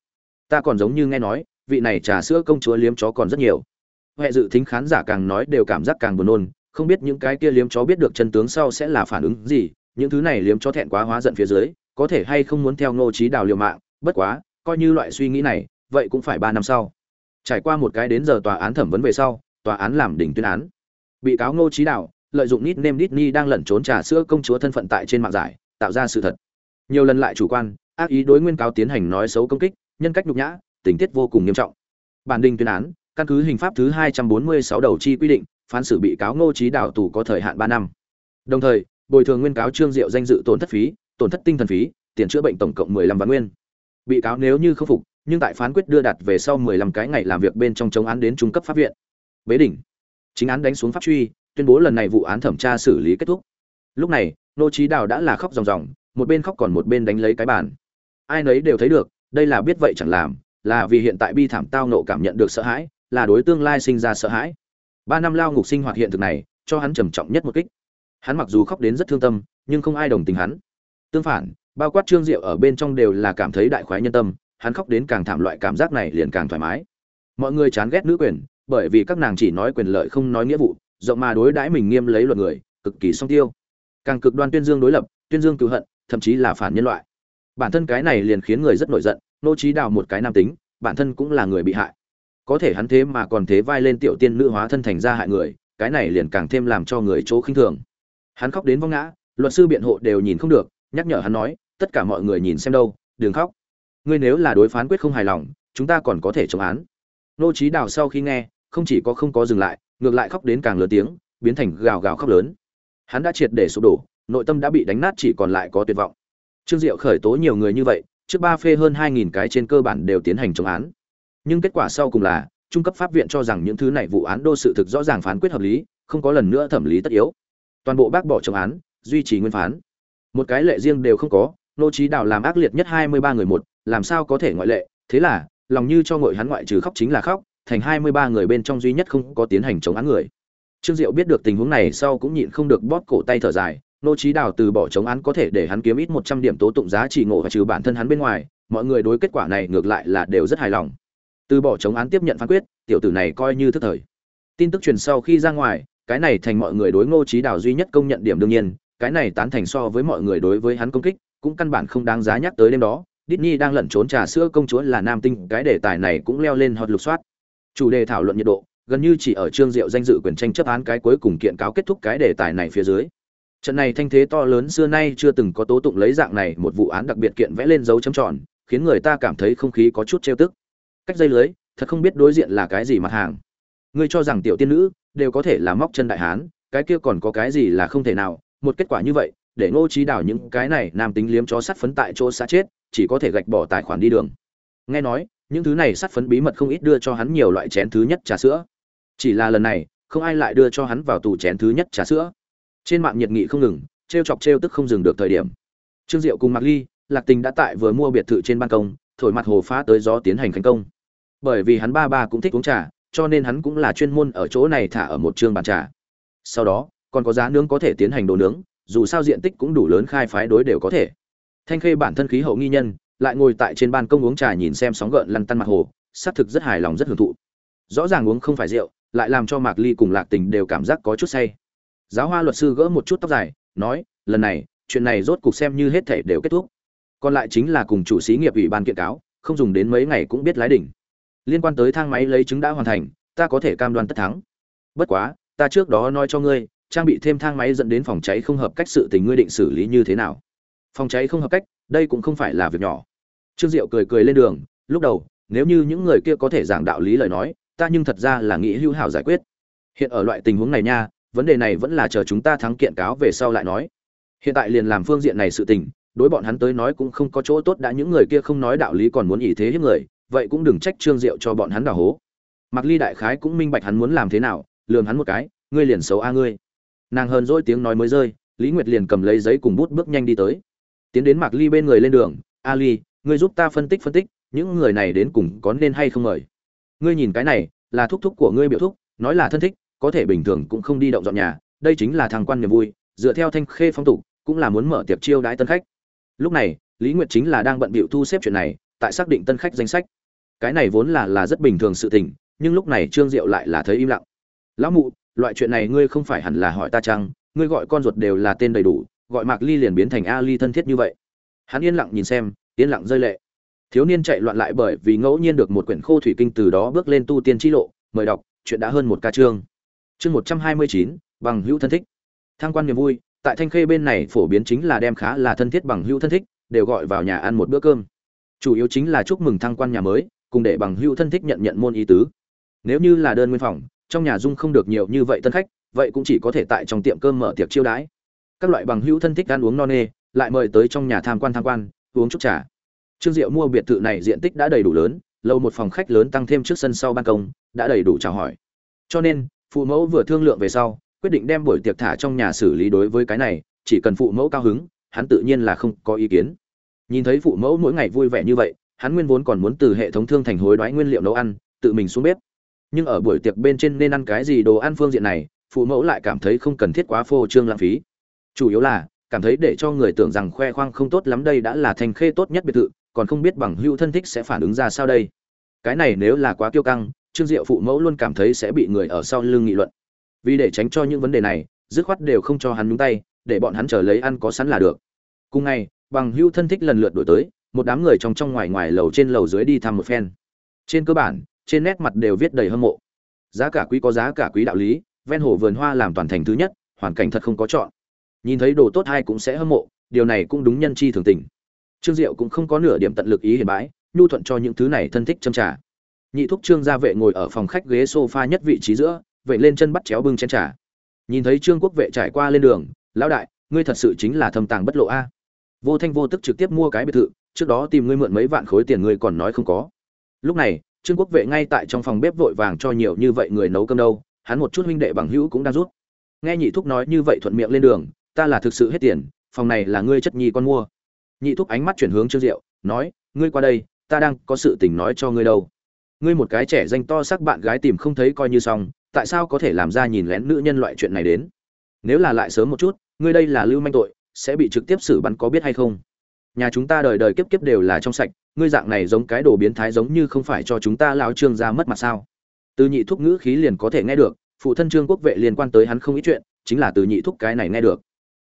Ta còn giống như nghe nói, vị này trà sữa công chúa liếm chó còn rất nhiều. Huệ dự thính khán giả càng nói đều cảm giác càng buồn nôn, không biết những cái kia liếm chó biết được chân tướng sau sẽ là phản ứng gì, những thứ này liếm chó thẹn quá hóa giận phía dưới, có thể hay không muốn theo ngô trí đào liều mạng, bất quá, coi như loại suy nghĩ này, vậy cũng phải ba năm sau. Trải qua một cái đến giờ tòa án thẩm vấn về sau, tòa án làm đỉnh tuyên án. Bị cáo ngô trí đào lợi dụng nít nêm Disney đang lẩn trốn trà sữa công chúa thân phận tại trên mạng giải, tạo ra sự thật. Nhiều lần lại chủ quan, ác ý đối nguyên cáo tiến hành nói xấu công kích, nhân cách nhục nhã, tình tiết vô cùng nghiêm trọng. Bản đình tuyên án, căn cứ hình pháp thứ hai trăm bốn mươi sáu đầu chi quy định, phán xử bị cáo ngô trí đào tù có thời hạn ba năm. Đồng thời, bồi thường nguyên cáo trương diệu danh dự tổn thất phí, tổn thất tinh thần phí, tiền chữa bệnh tổng cộng mười lăm vạn nguyên. Bị cáo nếu như không phục, nhưng tại phán quyết đưa đặt về sau mười lăm cái ngày làm việc bên trong chống án đến trung cấp pháp viện. Bế đỉnh. Chính án đánh xuống pháp truy tuyên bố lần này vụ án thẩm tra xử lý kết thúc. Lúc này, nô trí đào đã là khóc ròng ròng, một bên khóc còn một bên đánh lấy cái bàn. Ai nấy đều thấy được, đây là biết vậy chẳng làm, là vì hiện tại bi thảm tao nộ cảm nhận được sợ hãi, là đối tương lai sinh ra sợ hãi. Ba năm lao ngục sinh hoạt hiện thực này, cho hắn trầm trọng nhất một kích. Hắn mặc dù khóc đến rất thương tâm, nhưng không ai đồng tình hắn. Tương phản, bao quát trương diệu ở bên trong đều là cảm thấy đại khoái nhân tâm, hắn khóc đến càng thảm loại cảm giác này liền càng thoải mái. Mọi người chán ghét nữ quyền, bởi vì các nàng chỉ nói quyền lợi không nói nghĩa vụ rộng mà đối đãi mình nghiêm lấy luật người, cực kỳ song tiêu. Càng cực đoan tuyên dương đối lập, tuyên dương cứu hận, thậm chí là phản nhân loại. Bản thân cái này liền khiến người rất nổi giận, nô trí đào một cái nam tính, bản thân cũng là người bị hại. Có thể hắn thế mà còn thế vai lên tiểu tiên nữ hóa thân thành ra hại người, cái này liền càng thêm làm cho người chỗ khinh thường. Hắn khóc đến vong ngã, luật sư biện hộ đều nhìn không được, nhắc nhở hắn nói, tất cả mọi người nhìn xem đâu, đừng khóc. Ngươi nếu là đối phán quyết không hài lòng, chúng ta còn có thể chống án. Nô trí đào sau khi nghe, không chỉ có không có dừng lại ngược lại khóc đến càng lớn tiếng, biến thành gào gào khóc lớn. Hắn đã triệt để sụp đổ, nội tâm đã bị đánh nát chỉ còn lại có tuyệt vọng. Trương diệu khởi tố nhiều người như vậy, trước ba phê hơn hai nghìn cái trên cơ bản đều tiến hành chống án. Nhưng kết quả sau cùng là, trung cấp pháp viện cho rằng những thứ này vụ án đô sự thực rõ ràng phán quyết hợp lý, không có lần nữa thẩm lý tất yếu. Toàn bộ bác bỏ chống án, duy trì nguyên phán. Một cái lệ riêng đều không có, nô trí đào làm ác liệt nhất hai mươi ba người một, làm sao có thể ngoại lệ? Thế là, lòng như cho ngội hắn ngoại trừ khóc chính là khóc thành hai mươi ba người bên trong duy nhất không có tiến hành chống án người. Trương diệu biết được tình huống này sau cũng nhịn không được bóp cổ tay thở dài nô trí đào từ bỏ chống án có thể để hắn kiếm ít một trăm điểm tố tụng giá trị ngộ và trừ bản thân hắn bên ngoài mọi người đối kết quả này ngược lại là đều rất hài lòng. Từ bỏ chống án tiếp nhận phán quyết tiểu tử này coi như thức thời. Tin tức truyền sau khi ra ngoài cái này thành mọi người đối ngô trí đào duy nhất công nhận điểm đương nhiên cái này tán thành so với mọi người đối với hắn công kích cũng căn bản không đáng giá nhắc tới đêm đó. Disney đang lẩn trốn trà sữa công chúa là nam tinh, cái đề tài này cũng leo lên hot lục soát. Chủ đề thảo luận nhiệt độ, gần như chỉ ở trương diệu danh dự quyền tranh chấp án cái cuối cùng kiện cáo kết thúc cái đề tài này phía dưới. Trận này thanh thế to lớn xưa nay chưa từng có tố tụng lấy dạng này một vụ án đặc biệt kiện vẽ lên dấu chấm tròn, khiến người ta cảm thấy không khí có chút trêu tức. Cách dây lưới, thật không biết đối diện là cái gì mặt hàng. Ngươi cho rằng tiểu tiên nữ đều có thể là móc chân đại hán, cái kia còn có cái gì là không thể nào, một kết quả như vậy, để Ngô Chí đảo những cái này nam tính liếm chó sắt phấn tại chỗ xã chết, chỉ có thể gạch bỏ tài khoản đi đường. Nghe nói, những thứ này sát phấn bí mật không ít đưa cho hắn nhiều loại chén thứ nhất trà sữa. Chỉ là lần này, không ai lại đưa cho hắn vào tủ chén thứ nhất trà sữa. Trên mạng nhiệt nghị không ngừng, trêu chọc trêu tức không dừng được thời điểm. Trương Diệu cùng Mạc Ly, Lạc Tình đã tại vừa mua biệt thự trên ban công, thổi mặt hồ phá tới gió tiến hành khánh công. Bởi vì hắn ba ba cũng thích uống trà, cho nên hắn cũng là chuyên môn ở chỗ này thả ở một trường bàn trà. Sau đó, còn có giá nướng có thể tiến hành đồ nướng, dù sao diện tích cũng đủ lớn khai phái đối đều có thể thanh khê bản thân khí hậu nghi nhân lại ngồi tại trên ban công uống trà nhìn xem sóng gợn lăn tăn mặt hồ, xác thực rất hài lòng, rất hưởng thụ. Rõ ràng uống không phải rượu, lại làm cho mạc ly cùng lạc tình đều cảm giác có chút say. Giáo hoa luật sư gỡ một chút tóc dài, nói, lần này, chuyện này rốt cuộc xem như hết thể đều kết thúc. Còn lại chính là cùng chủ sĩ nghiệp ủy ban kiện cáo, không dùng đến mấy ngày cũng biết lái đỉnh. Liên quan tới thang máy lấy chứng đã hoàn thành, ta có thể cam đoan tất thắng. Bất quá, ta trước đó nói cho ngươi, trang bị thêm thang máy dẫn đến phòng cháy không hợp cách sự tình ngươi định xử lý như thế nào. Phòng cháy không hợp cách, đây cũng không phải là việc nhỏ trương diệu cười cười lên đường, lúc đầu, nếu như những người kia có thể giảng đạo lý lời nói, ta nhưng thật ra là nghĩ hữu hảo giải quyết. Hiện ở loại tình huống này nha, vấn đề này vẫn là chờ chúng ta thắng kiện cáo về sau lại nói. Hiện tại liền làm phương diện này sự tình, đối bọn hắn tới nói cũng không có chỗ tốt đã những người kia không nói đạo lý còn muốn ý thế hiếp người, vậy cũng đừng trách trương diệu cho bọn hắn đào hố. Mặc ly đại khái cũng minh bạch hắn muốn làm thế nào, lườm hắn một cái, ngươi liền xấu a ngươi. Nàng hờn dỗi tiếng nói mới rơi, lý nguyệt liền cầm lấy giấy cùng bút bước nhanh đi tới. Tiến đến mạc ly bên người lên đường, a ly ngươi giúp ta phân tích phân tích, những người này đến cùng có nên hay không mời? Ngươi nhìn cái này, là thúc thúc của ngươi biểu thúc, nói là thân thích, có thể bình thường cũng không đi động dọn nhà, đây chính là thằng quan niềm vui, dựa theo thanh khê phong tục, cũng là muốn mở tiệc chiêu đãi tân khách. Lúc này, lý nguyệt chính là đang bận bịu thu xếp chuyện này, tại xác định tân khách danh sách. Cái này vốn là là rất bình thường sự tình, nhưng lúc này trương diệu lại là thấy im lặng. Lão mụ, loại chuyện này ngươi không phải hẳn là hỏi ta chăng? Ngươi gọi con ruột đều là tên đầy đủ, gọi mạc ly liền biến thành a ly thân thiết như vậy. Hắn yên lặng nhìn xem yên lặng rơi lệ. Thiếu niên chạy loạn lại bởi vì ngẫu nhiên được một quyển khô thủy kinh từ đó bước lên tu tiên chi lộ, mời đọc, chuyện đã hơn một ca chương. Chương một trăm hai mươi chín, bằng hữu thân thích. Thang quan niềm vui, tại thanh khê bên này phổ biến chính là đem khá là thân thiết bằng hữu thân thích, đều gọi vào nhà ăn một bữa cơm. Chủ yếu chính là chúc mừng thăng quan nhà mới, cùng để bằng hữu thân thích nhận nhận môn ý tứ. Nếu như là đơn nguyên phòng, trong nhà dung không được nhiều như vậy tân khách, vậy cũng chỉ có thể tại trong tiệm cơm mở tiệc chiêu đãi. Các loại bằng hữu thân thích ăn uống no nê, lại mời tới trong nhà tham quan tham quan uống chút trà. Trương diệu mua biệt thự này diện tích đã đầy đủ lớn, lâu một phòng khách lớn tăng thêm trước sân sau ban công, đã đầy đủ chào hỏi. Cho nên, phụ mẫu vừa thương lượng về sau, quyết định đem buổi tiệc thả trong nhà xử lý đối với cái này, chỉ cần phụ mẫu cao hứng, hắn tự nhiên là không có ý kiến. Nhìn thấy phụ mẫu mỗi ngày vui vẻ như vậy, hắn nguyên vốn còn muốn từ hệ thống thương thành hối đoái nguyên liệu nấu ăn, tự mình xuống bếp. Nhưng ở buổi tiệc bên trên nên ăn cái gì đồ ăn phương diện này, phụ mẫu lại cảm thấy không cần thiết quá phô trương lãng phí. Chủ yếu là cảm thấy để cho người tưởng rằng khoe khoang không tốt lắm đây đã là thành khê tốt nhất biệt thự, còn không biết bằng hữu thân thích sẽ phản ứng ra sao đây. Cái này nếu là quá kiêu căng, trương diệu phụ mẫu luôn cảm thấy sẽ bị người ở sau lưng nghị luận. Vì để tránh cho những vấn đề này, dứt khoát đều không cho hắn nhúng tay, để bọn hắn chờ lấy ăn có sẵn là được. Cùng ngày, bằng hữu thân thích lần lượt đổi tới, một đám người trong trong ngoài ngoài lầu trên lầu dưới đi thăm một phen. Trên cơ bản, trên nét mặt đều viết đầy hâm mộ. Giá cả quý có giá cả quý đạo lý, ven hồ vườn hoa làm toàn thành thứ nhất, hoàn cảnh thật không có chọn nhìn thấy đồ tốt hay cũng sẽ hâm mộ, điều này cũng đúng nhân chi thường tình. Trương diệu cũng không có nửa điểm tận lực ý hiền bãi nhu thuận cho những thứ này thân thích châm trà. Nhị thúc trương gia vệ ngồi ở phòng khách ghế sofa nhất vị trí giữa vậy lên chân bắt chéo bưng chén trà. Nhìn thấy trương quốc vệ trải qua lên đường, lão đại, ngươi thật sự chính là thâm tàng bất lộ a. Vô thanh vô tức trực tiếp mua cái biệt thự, trước đó tìm ngươi mượn mấy vạn khối tiền ngươi còn nói không có. Lúc này, trương quốc vệ ngay tại trong phòng bếp vội vàng cho nhiều như vậy người nấu cơm đâu, hắn một chút huynh đệ bằng hữu cũng đang rút nghe nhị thúc nói như vậy thuận miệng lên đường ta là thực sự hết tiền, phòng này là ngươi chất nhi con mua. Nhị thúc ánh mắt chuyển hướng trương diệu, nói, ngươi qua đây, ta đang có sự tình nói cho ngươi đâu. Ngươi một cái trẻ danh to sắc bạn gái tìm không thấy coi như xong, tại sao có thể làm ra nhìn lén nữ nhân loại chuyện này đến? Nếu là lại sớm một chút, ngươi đây là lưu manh tội, sẽ bị trực tiếp xử bắn có biết hay không? Nhà chúng ta đời đời kiếp kiếp đều là trong sạch, ngươi dạng này giống cái đồ biến thái giống như không phải cho chúng ta lao trương ra mất mặt sao? Từ nhị thúc ngữ khí liền có thể nghe được, phụ thân trương quốc vệ liên quan tới hắn không ít chuyện, chính là từ nhị thúc cái này nghe được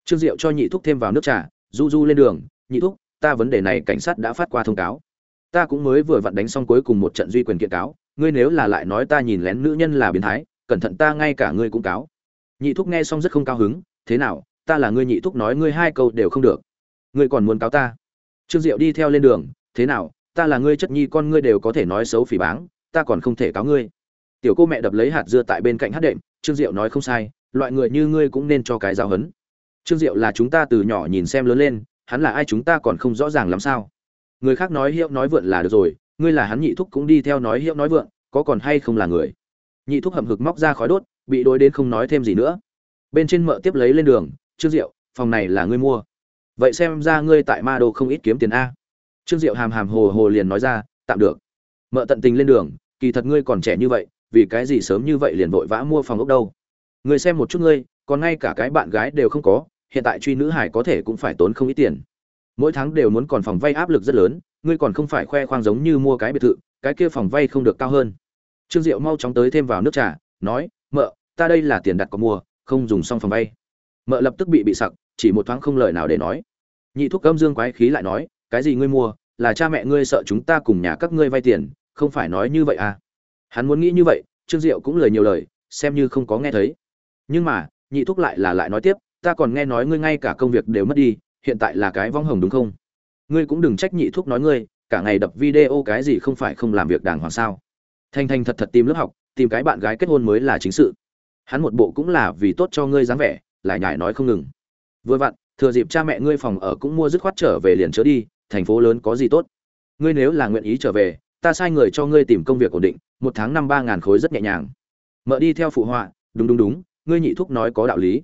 trương diệu cho nhị thúc thêm vào nước trà, du du lên đường, nhị thúc, ta vấn đề này cảnh sát đã phát qua thông cáo. Ta cũng mới vừa vặn đánh xong cuối cùng một trận duy quyền kiện cáo, ngươi nếu là lại nói ta nhìn lén nữ nhân là biến thái, cẩn thận ta ngay cả ngươi cũng cáo. Nhị thúc nghe xong rất không cao hứng, thế nào, ta là ngươi nhị thúc nói ngươi hai câu đều không được. Ngươi còn muốn cáo ta? Trương diệu đi theo lên đường, thế nào, ta là ngươi chất nhi con ngươi đều có thể nói xấu phỉ báng, ta còn không thể cáo ngươi. Tiểu cô mẹ đập lấy hạt dưa tại bên cạnh hát đệm, trương diệu nói không sai, loại người như ngươi cũng nên cho cái giáo hấn trương diệu là chúng ta từ nhỏ nhìn xem lớn lên, hắn là ai chúng ta còn không rõ ràng lắm sao? Người khác nói hiệu nói vượn là được rồi, ngươi là hắn nhị thúc cũng đi theo nói hiệu nói vượn, có còn hay không là người? Nhị thúc hầm hực móc ra khói đốt, bị đối đến không nói thêm gì nữa. Bên trên mợ tiếp lấy lên đường, trương diệu, phòng này là ngươi mua. Vậy xem ra ngươi tại ma đô không ít kiếm tiền a. Trương diệu hàm hàm hồ hồ liền nói ra, tạm được. Mợ tận tình lên đường, kỳ thật ngươi còn trẻ như vậy, vì cái gì sớm như vậy liền vội vã mua phòng ốc đâu? Ngươi xem một chút ngươi, còn ngay cả cái bạn gái đều không có hiện tại truy nữ hải có thể cũng phải tốn không ít tiền. Mỗi tháng đều muốn còn phòng vay áp lực rất lớn, ngươi còn không phải khoe khoang giống như mua cái biệt thự, cái kia phòng vay không được cao hơn. Trương diệu mau chóng tới thêm vào nước trà, nói, mợ, ta đây là tiền đặt có mua, không dùng xong phòng vay. Mợ lập tức bị bị sặc, chỉ một thoáng không lời nào để nói. Nhị thuốc âm dương quái khí lại nói, cái gì ngươi mua, là cha mẹ ngươi sợ chúng ta cùng nhà các ngươi vay tiền, không phải nói như vậy à? Hắn muốn nghĩ như vậy, trương diệu cũng lời nhiều lời, xem như không có nghe thấy. Nhưng mà, nhị thúc lại là lại nói tiếp ta còn nghe nói ngươi ngay cả công việc đều mất đi, hiện tại là cái vong hồng đúng không? Ngươi cũng đừng trách nhị thuốc nói ngươi, cả ngày đập video cái gì không phải không làm việc đàng hoàng sao? Thanh thanh thật thật tìm lớp học, tìm cái bạn gái kết hôn mới là chính sự. Hắn một bộ cũng là vì tốt cho ngươi dáng vẻ, lại nhải nói không ngừng. Vừa vặn, thừa dịp cha mẹ ngươi phòng ở cũng mua dứt khoát trở về liền chớ đi, thành phố lớn có gì tốt? Ngươi nếu là nguyện ý trở về, ta sai người cho ngươi tìm công việc ổn định, một tháng năm ba ngàn khối rất nhẹ nhàng. Mợ đi theo phụ họa, đúng đúng đúng, ngươi nhị thúc nói có đạo lý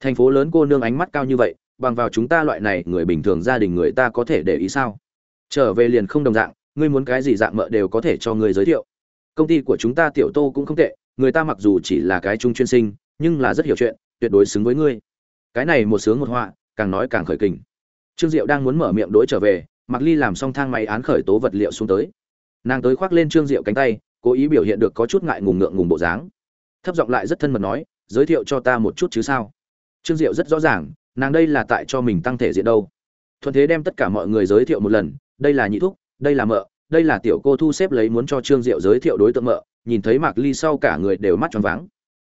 thành phố lớn cô nương ánh mắt cao như vậy, bằng vào chúng ta loại này, người bình thường gia đình người ta có thể để ý sao? Trở về liền không đồng dạng, ngươi muốn cái gì dạng mợ đều có thể cho ngươi giới thiệu. Công ty của chúng ta tiểu tô cũng không tệ, người ta mặc dù chỉ là cái trung chuyên sinh, nhưng là rất hiểu chuyện, tuyệt đối xứng với ngươi. Cái này một sướng một họa, càng nói càng khởi kình. Trương diệu đang muốn mở miệng đối trở về mặc ly làm xong thang máy án khởi tố vật liệu xuống tới. Nàng tới khoác lên trương diệu cánh tay, cố ý biểu hiện được có chút ngại ngùng ngượng ngùng bộ dáng. Thấp giọng lại rất thân mật nói, giới thiệu cho ta một chút chứ sao? Trương diệu rất rõ ràng, nàng đây là tại cho mình tăng thể diện đâu. Thuận thế đem tất cả mọi người giới thiệu một lần, đây là nhị thúc, đây là mợ, đây là tiểu cô thu xếp lấy muốn cho trương diệu giới thiệu đối tượng mợ, nhìn thấy mạc ly sau cả người đều mắt tròn váng.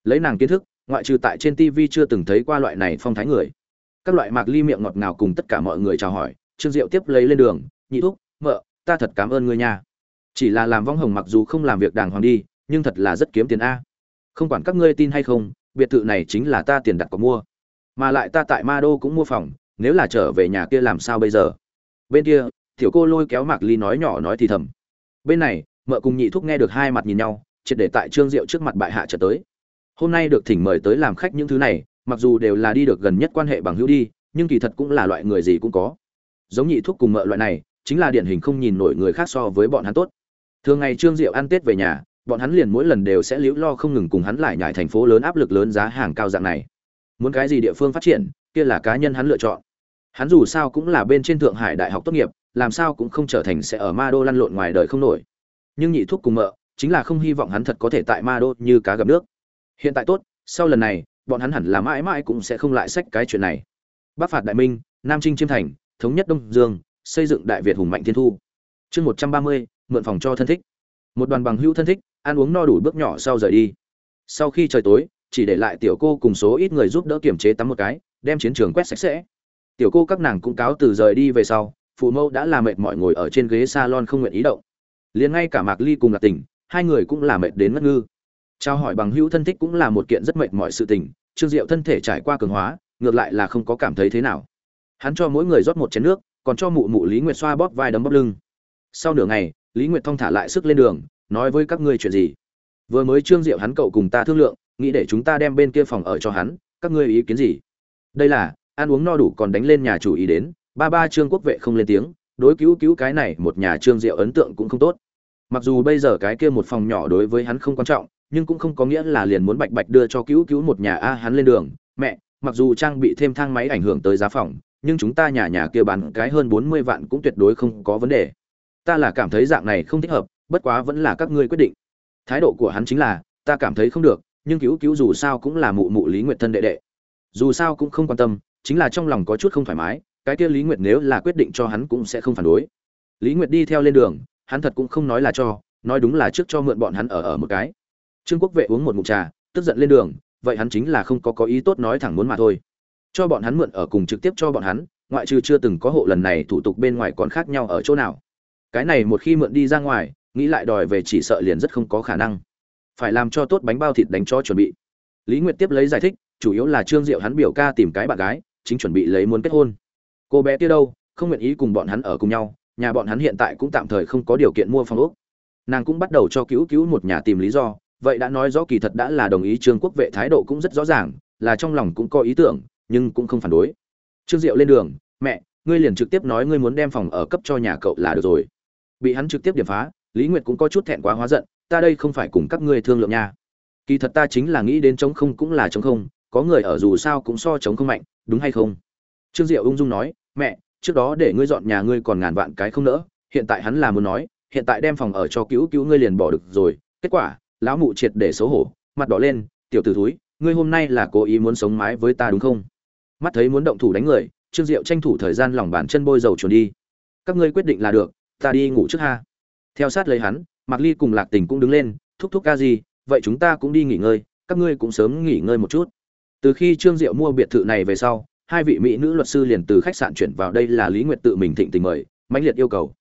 Lấy nàng kiến thức, ngoại trừ tại trên tv chưa từng thấy qua loại này phong thái người. Các loại mạc ly miệng ngọt ngào cùng tất cả mọi người chào hỏi, trương diệu tiếp lấy lên đường, nhị thúc, mợ, ta thật cảm ơn ngươi nha. Chỉ là làm vong hồng mặc dù không làm việc đàng hoàng đi, nhưng thật là rất kiếm tiền a. Không quản các ngươi tin hay không, biệt thự này chính là ta tiền đặt có mua mà lại ta tại ma đô cũng mua phòng, nếu là trở về nhà kia làm sao bây giờ? Bên kia, tiểu cô lôi kéo mạc ly nói nhỏ nói thì thầm. Bên này, mợ cùng nhị thúc nghe được hai mặt nhìn nhau, triệt để tại trương diệu trước mặt bại hạ trở tới. Hôm nay được thỉnh mời tới làm khách những thứ này, mặc dù đều là đi được gần nhất quan hệ bằng hữu đi, nhưng kỳ thật cũng là loại người gì cũng có. Giống nhị thúc cùng mợ loại này, chính là điển hình không nhìn nổi người khác so với bọn hắn tốt. Thường ngày trương diệu ăn tết về nhà, bọn hắn liền mỗi lần đều sẽ liễu lo không ngừng cùng hắn lại nhảy thành phố lớn áp lực lớn giá hàng cao dạng này muốn cái gì địa phương phát triển, kia là cá nhân hắn lựa chọn. Hắn dù sao cũng là bên trên thượng hải đại học tốt nghiệp, làm sao cũng không trở thành sẽ ở ma đô lăn lộn ngoài đời không nổi. Nhưng nhị thuốc cùng mợ, chính là không hy vọng hắn thật có thể tại ma đô như cá gặp nước. Hiện tại tốt, sau lần này, bọn hắn hẳn là mãi mãi cũng sẽ không lại sách cái chuyện này. Bắc phạt đại minh, nam trinh chiêm thành, thống nhất đông dương, xây dựng đại việt hùng mạnh thiên thu. Chương một trăm ba mươi, mượn phòng cho thân thích. Một đoàn bằng hữu thân thích, ăn uống no đủ bước nhỏ sau rời đi. Sau khi trời tối chỉ để lại tiểu cô cùng số ít người giúp đỡ kiểm chế tắm một cái đem chiến trường quét sạch sẽ. Tiểu cô các nàng cũng cáo từ rời đi về sau phụ mẫu đã làm mệt mọi ngồi ở trên ghế salon không nguyện ý động. Liền ngay cả mạc ly cùng lạc tỉnh, hai người cũng là mệt đến ngất ngư. Trao hỏi bằng hữu thân thích cũng là một kiện rất mệt mọi sự tình trương diệu thân thể trải qua cường hóa ngược lại là không có cảm thấy thế nào. Hắn cho mỗi người rót một chén nước còn cho mụ mụ lý nguyệt xoa bóp vai đấm bóp lưng. Sau nửa ngày lý nguyệt thong thả lại sức lên đường nói với các ngươi chuyện gì? Vừa mới trương diệu hắn cậu cùng ta thương lượng nghĩ để chúng ta đem bên kia phòng ở cho hắn, các ngươi ý kiến gì? Đây là, ăn uống no đủ còn đánh lên nhà chủ ý đến, ba ba trương quốc vệ không lên tiếng, đối cứu cứu cái này một nhà trương diệu ấn tượng cũng không tốt. Mặc dù bây giờ cái kia một phòng nhỏ đối với hắn không quan trọng, nhưng cũng không có nghĩa là liền muốn bạch bạch đưa cho cứu cứu một nhà a hắn lên đường. Mẹ, mặc dù trang bị thêm thang máy ảnh hưởng tới giá phòng, nhưng chúng ta nhà nhà kia bán cái hơn bốn mươi vạn cũng tuyệt đối không có vấn đề. Ta là cảm thấy dạng này không thích hợp, bất quá vẫn là các ngươi quyết định. Thái độ của hắn chính là, ta cảm thấy không được nhưng cứu cứu dù sao cũng là mụ mụ lý nguyệt thân đệ đệ. Dù sao cũng không quan tâm, chính là trong lòng có chút không thoải mái, cái kia lý nguyệt nếu là quyết định cho hắn cũng sẽ không phản đối. Lý nguyệt đi theo lên đường, hắn thật cũng không nói là cho, nói đúng là trước cho mượn bọn hắn ở ở một cái. Trương quốc vệ uống một ngụm trà, tức giận lên đường, vậy hắn chính là không có có ý tốt nói thẳng muốn mà thôi. Cho bọn hắn mượn ở cùng trực tiếp cho bọn hắn, ngoại trừ chưa từng có hộ lần này thủ tục bên ngoài còn khác nhau ở chỗ nào. Cái này một khi mượn đi ra ngoài, nghĩ lại đòi về chỉ sợ liền rất không có khả năng phải làm cho tốt bánh bao thịt đánh cho chuẩn bị. Lý nguyệt tiếp lấy giải thích, chủ yếu là trương diệu hắn biểu ca tìm cái bạn gái, chính chuẩn bị lấy muốn kết hôn. Cô bé kia đâu, không nguyện ý cùng bọn hắn ở cùng nhau, nhà bọn hắn hiện tại cũng tạm thời không có điều kiện mua phòng ốc. Nàng cũng bắt đầu cho cứu cứu một nhà tìm lý do, vậy đã nói rõ kỳ thật đã là đồng ý trương quốc vệ thái độ cũng rất rõ ràng, là trong lòng cũng có ý tưởng, nhưng cũng không phản đối. Trương diệu lên đường, mẹ, ngươi liền trực tiếp nói ngươi muốn đem phòng ở cấp cho nhà cậu là được rồi. Bị hắn trực tiếp điểm phá lý nguyệt cũng có chút thẹn quá hóa giận, ta đây không phải cùng các ngươi thương lượng nha. Kỳ thật ta chính là nghĩ đến chống không cũng là chống không, có người ở dù sao cũng so chống không mạnh, đúng hay không? Trương diệu ung dung nói, mẹ, trước đó để ngươi dọn nhà ngươi còn ngàn vạn cái không nỡ, hiện tại hắn là muốn nói, hiện tại đem phòng ở cho cứu cứu ngươi liền bỏ được rồi, kết quả, lão mụ triệt để xấu hổ, mặt đỏ lên, tiểu tử thúi, ngươi hôm nay là cố ý muốn sống mái với ta đúng không? Mắt thấy muốn động thủ đánh người, trương diệu tranh thủ thời gian lòng bàn chân bôi dầu chuồn đi. Các ngươi quyết định là được, ta đi ngủ trước ha theo sát lấy hắn, mạc ly cùng lạc tình cũng đứng lên, thúc thúc ca gì vậy chúng ta cũng đi nghỉ ngơi, các ngươi cũng sớm nghỉ ngơi một chút. Từ khi trương diệu mua biệt thự này về sau, hai vị mỹ nữ luật sư liền từ khách sạn chuyển vào đây là lý nguyệt tự mình thịnh tình mời, mãnh liệt yêu cầu.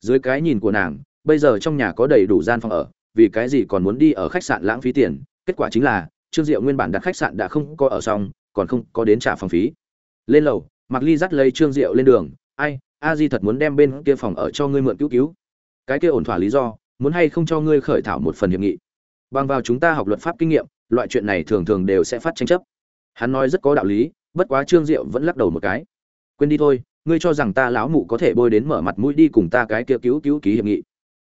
Dưới cái nhìn của nàng, bây giờ trong nhà có đầy đủ gian phòng ở, vì cái gì còn muốn đi ở khách sạn lãng phí tiền? Kết quả chính là, trương diệu nguyên bản đặt khách sạn đã không có ở xong, còn không có đến trả phòng phí. Lên lầu mặc ly dắt lấy trương diệu lên đường, ai, a di thật muốn đem bên kia phòng ở cho ngươi mượn cứu cứu cái kia ổn thỏa lý do, muốn hay không cho ngươi khởi thảo một phần hiệp nghị. Bằng vào chúng ta học luật pháp kinh nghiệm, loại chuyện này thường thường đều sẽ phát tranh chấp. Hắn nói rất có đạo lý, bất quá trương diệu vẫn lắc đầu một cái. Quên đi thôi, ngươi cho rằng ta lão mụ có thể bôi đến mở mặt mũi đi cùng ta cái kia cứu cứu ký hiệp nghị.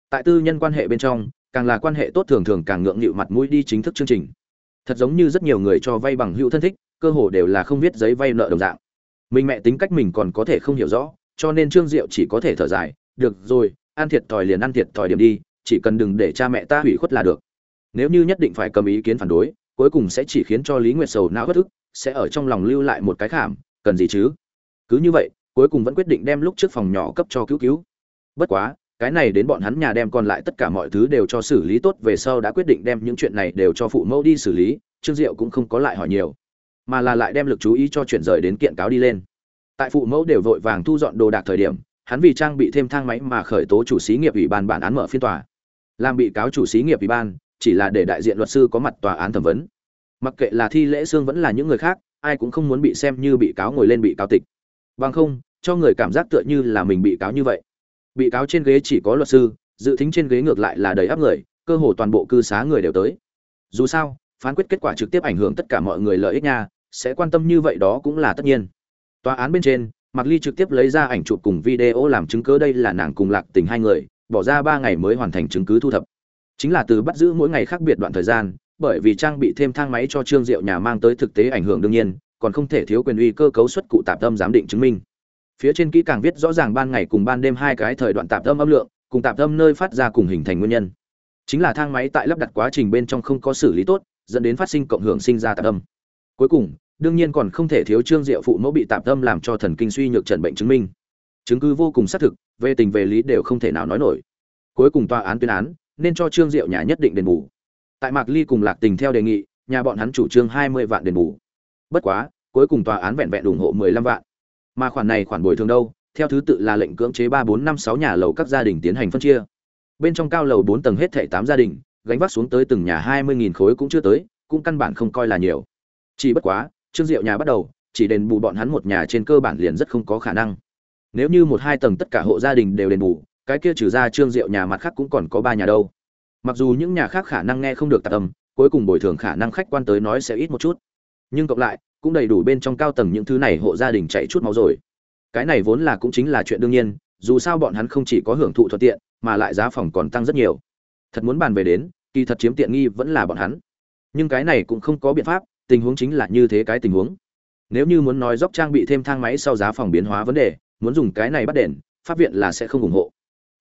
Tại tư nhân quan hệ bên trong, càng là quan hệ tốt thường thường càng ngượng nghịu mặt mũi đi chính thức chương trình. Thật giống như rất nhiều người cho vay bằng hữu thân thích, cơ hồ đều là không viết giấy vay nợ đồng dạng. Mình mẹ tính cách mình còn có thể không hiểu rõ, cho nên trương diệu chỉ có thể thở dài, được rồi ăn thiệt thòi liền ăn thiệt thòi điểm đi, chỉ cần đừng để cha mẹ ta hủy khuất là được. Nếu như nhất định phải cầm ý kiến phản đối, cuối cùng sẽ chỉ khiến cho lý nguyệt sầu não bất ức, sẽ ở trong lòng lưu lại một cái khảm, cần gì chứ? Cứ như vậy, cuối cùng vẫn quyết định đem lúc trước phòng nhỏ cấp cho cứu cứu. Bất quá, cái này đến bọn hắn nhà đem còn lại tất cả mọi thứ đều cho xử lý tốt, về sau đã quyết định đem những chuyện này đều cho phụ mẫu đi xử lý, trương diệu cũng không có lại hỏi nhiều, mà là lại đem lực chú ý cho chuyển rời đến kiện cáo đi lên. Tại phụ mẫu đều vội vàng thu dọn đồ đạc thời điểm hắn vì trang bị thêm thang máy mà khởi tố chủ xí nghiệp ủy ban bản án mở phiên tòa. Làm bị cáo chủ xí nghiệp ủy ban, chỉ là để đại diện luật sư có mặt tòa án thẩm vấn. Mặc kệ là thi lễ xương vẫn là những người khác, ai cũng không muốn bị xem như bị cáo ngồi lên bị cáo tịch. Bằng không, cho người cảm giác tựa như là mình bị cáo như vậy. Bị cáo trên ghế chỉ có luật sư, dự tính trên ghế ngược lại là đầy áp người, cơ hồ toàn bộ cư xá người đều tới. Dù sao, phán quyết kết quả trực tiếp ảnh hưởng tất cả mọi người lợi ích nha, sẽ quan tâm như vậy đó cũng là tất nhiên. Tòa án bên trên mạc ly trực tiếp lấy ra ảnh chụp cùng video làm chứng cứ, đây là nàng cùng lạc tình hai người, bỏ ra ba ngày mới hoàn thành chứng cứ thu thập. Chính là từ bắt giữ mỗi ngày khác biệt đoạn thời gian, bởi vì trang bị thêm thang máy cho trương diệu nhà mang tới thực tế ảnh hưởng đương nhiên, còn không thể thiếu quyền uy cơ cấu xuất cụ tạp tâm giám định chứng minh. Phía trên kỹ càng viết rõ ràng ban ngày cùng ban đêm hai cái thời đoạn tạp tâm âm lượng, cùng tạp tâm nơi phát ra cùng hình thành nguyên nhân. Chính là thang máy tại lắp đặt quá trình bên trong không có xử lý tốt, dẫn đến phát sinh cộng hưởng sinh ra tạp âm. Cuối cùng đương nhiên còn không thể thiếu trương diệu phụ mẫu bị tạm tâm làm cho thần kinh suy nhược trần bệnh chứng minh. Chứng cứ vô cùng xác thực, về tình về lý đều không thể nào nói nổi. Cuối cùng tòa án tuyên án, nên cho trương diệu nhà nhất định đền bù. Tại mạc ly cùng lạc tình theo đề nghị, nhà bọn hắn chủ trương hai mươi vạn đền bù. Bất quá, cuối cùng tòa án vẹn vẹn ủng hộ mười lăm vạn. Mà khoản này khoản bồi thường đâu? Theo thứ tự là lệnh cưỡng chế ba bốn năm sáu nhà lầu các gia đình tiến hành phân chia. Bên trong cao lầu bốn tầng hết thảy tám gia đình, gánh vác xuống tới từng nhà hai mươi nghìn khối cũng chưa tới, cũng căn bản không coi là nhiều. Chỉ bất quá trương diệu nhà bắt đầu, chỉ đền bù bọn hắn một nhà trên cơ bản liền rất không có khả năng. Nếu như một hai tầng tất cả hộ gia đình đều đền bù, cái kia trừ ra trương diệu nhà mặt khác cũng còn có ba nhà đâu. Mặc dù những nhà khác khả năng nghe không được tạc âm, cuối cùng bồi thường khả năng khách quan tới nói sẽ ít một chút. Nhưng cộng lại, cũng đầy đủ bên trong cao tầng những thứ này hộ gia đình chạy chút máu rồi. Cái này vốn là cũng chính là chuyện đương nhiên, dù sao bọn hắn không chỉ có hưởng thụ thuận tiện, mà lại giá phòng còn tăng rất nhiều. Thật muốn bàn về đến, kỳ thật chiếm tiện nghi vẫn là bọn hắn. Nhưng cái này cũng không có biện pháp tình huống chính là như thế cái tình huống. Nếu như muốn nói dốc trang bị thêm thang máy sau giá phòng biến hóa vấn đề, muốn dùng cái này bắt đền, pháp viện là sẽ không ủng hộ.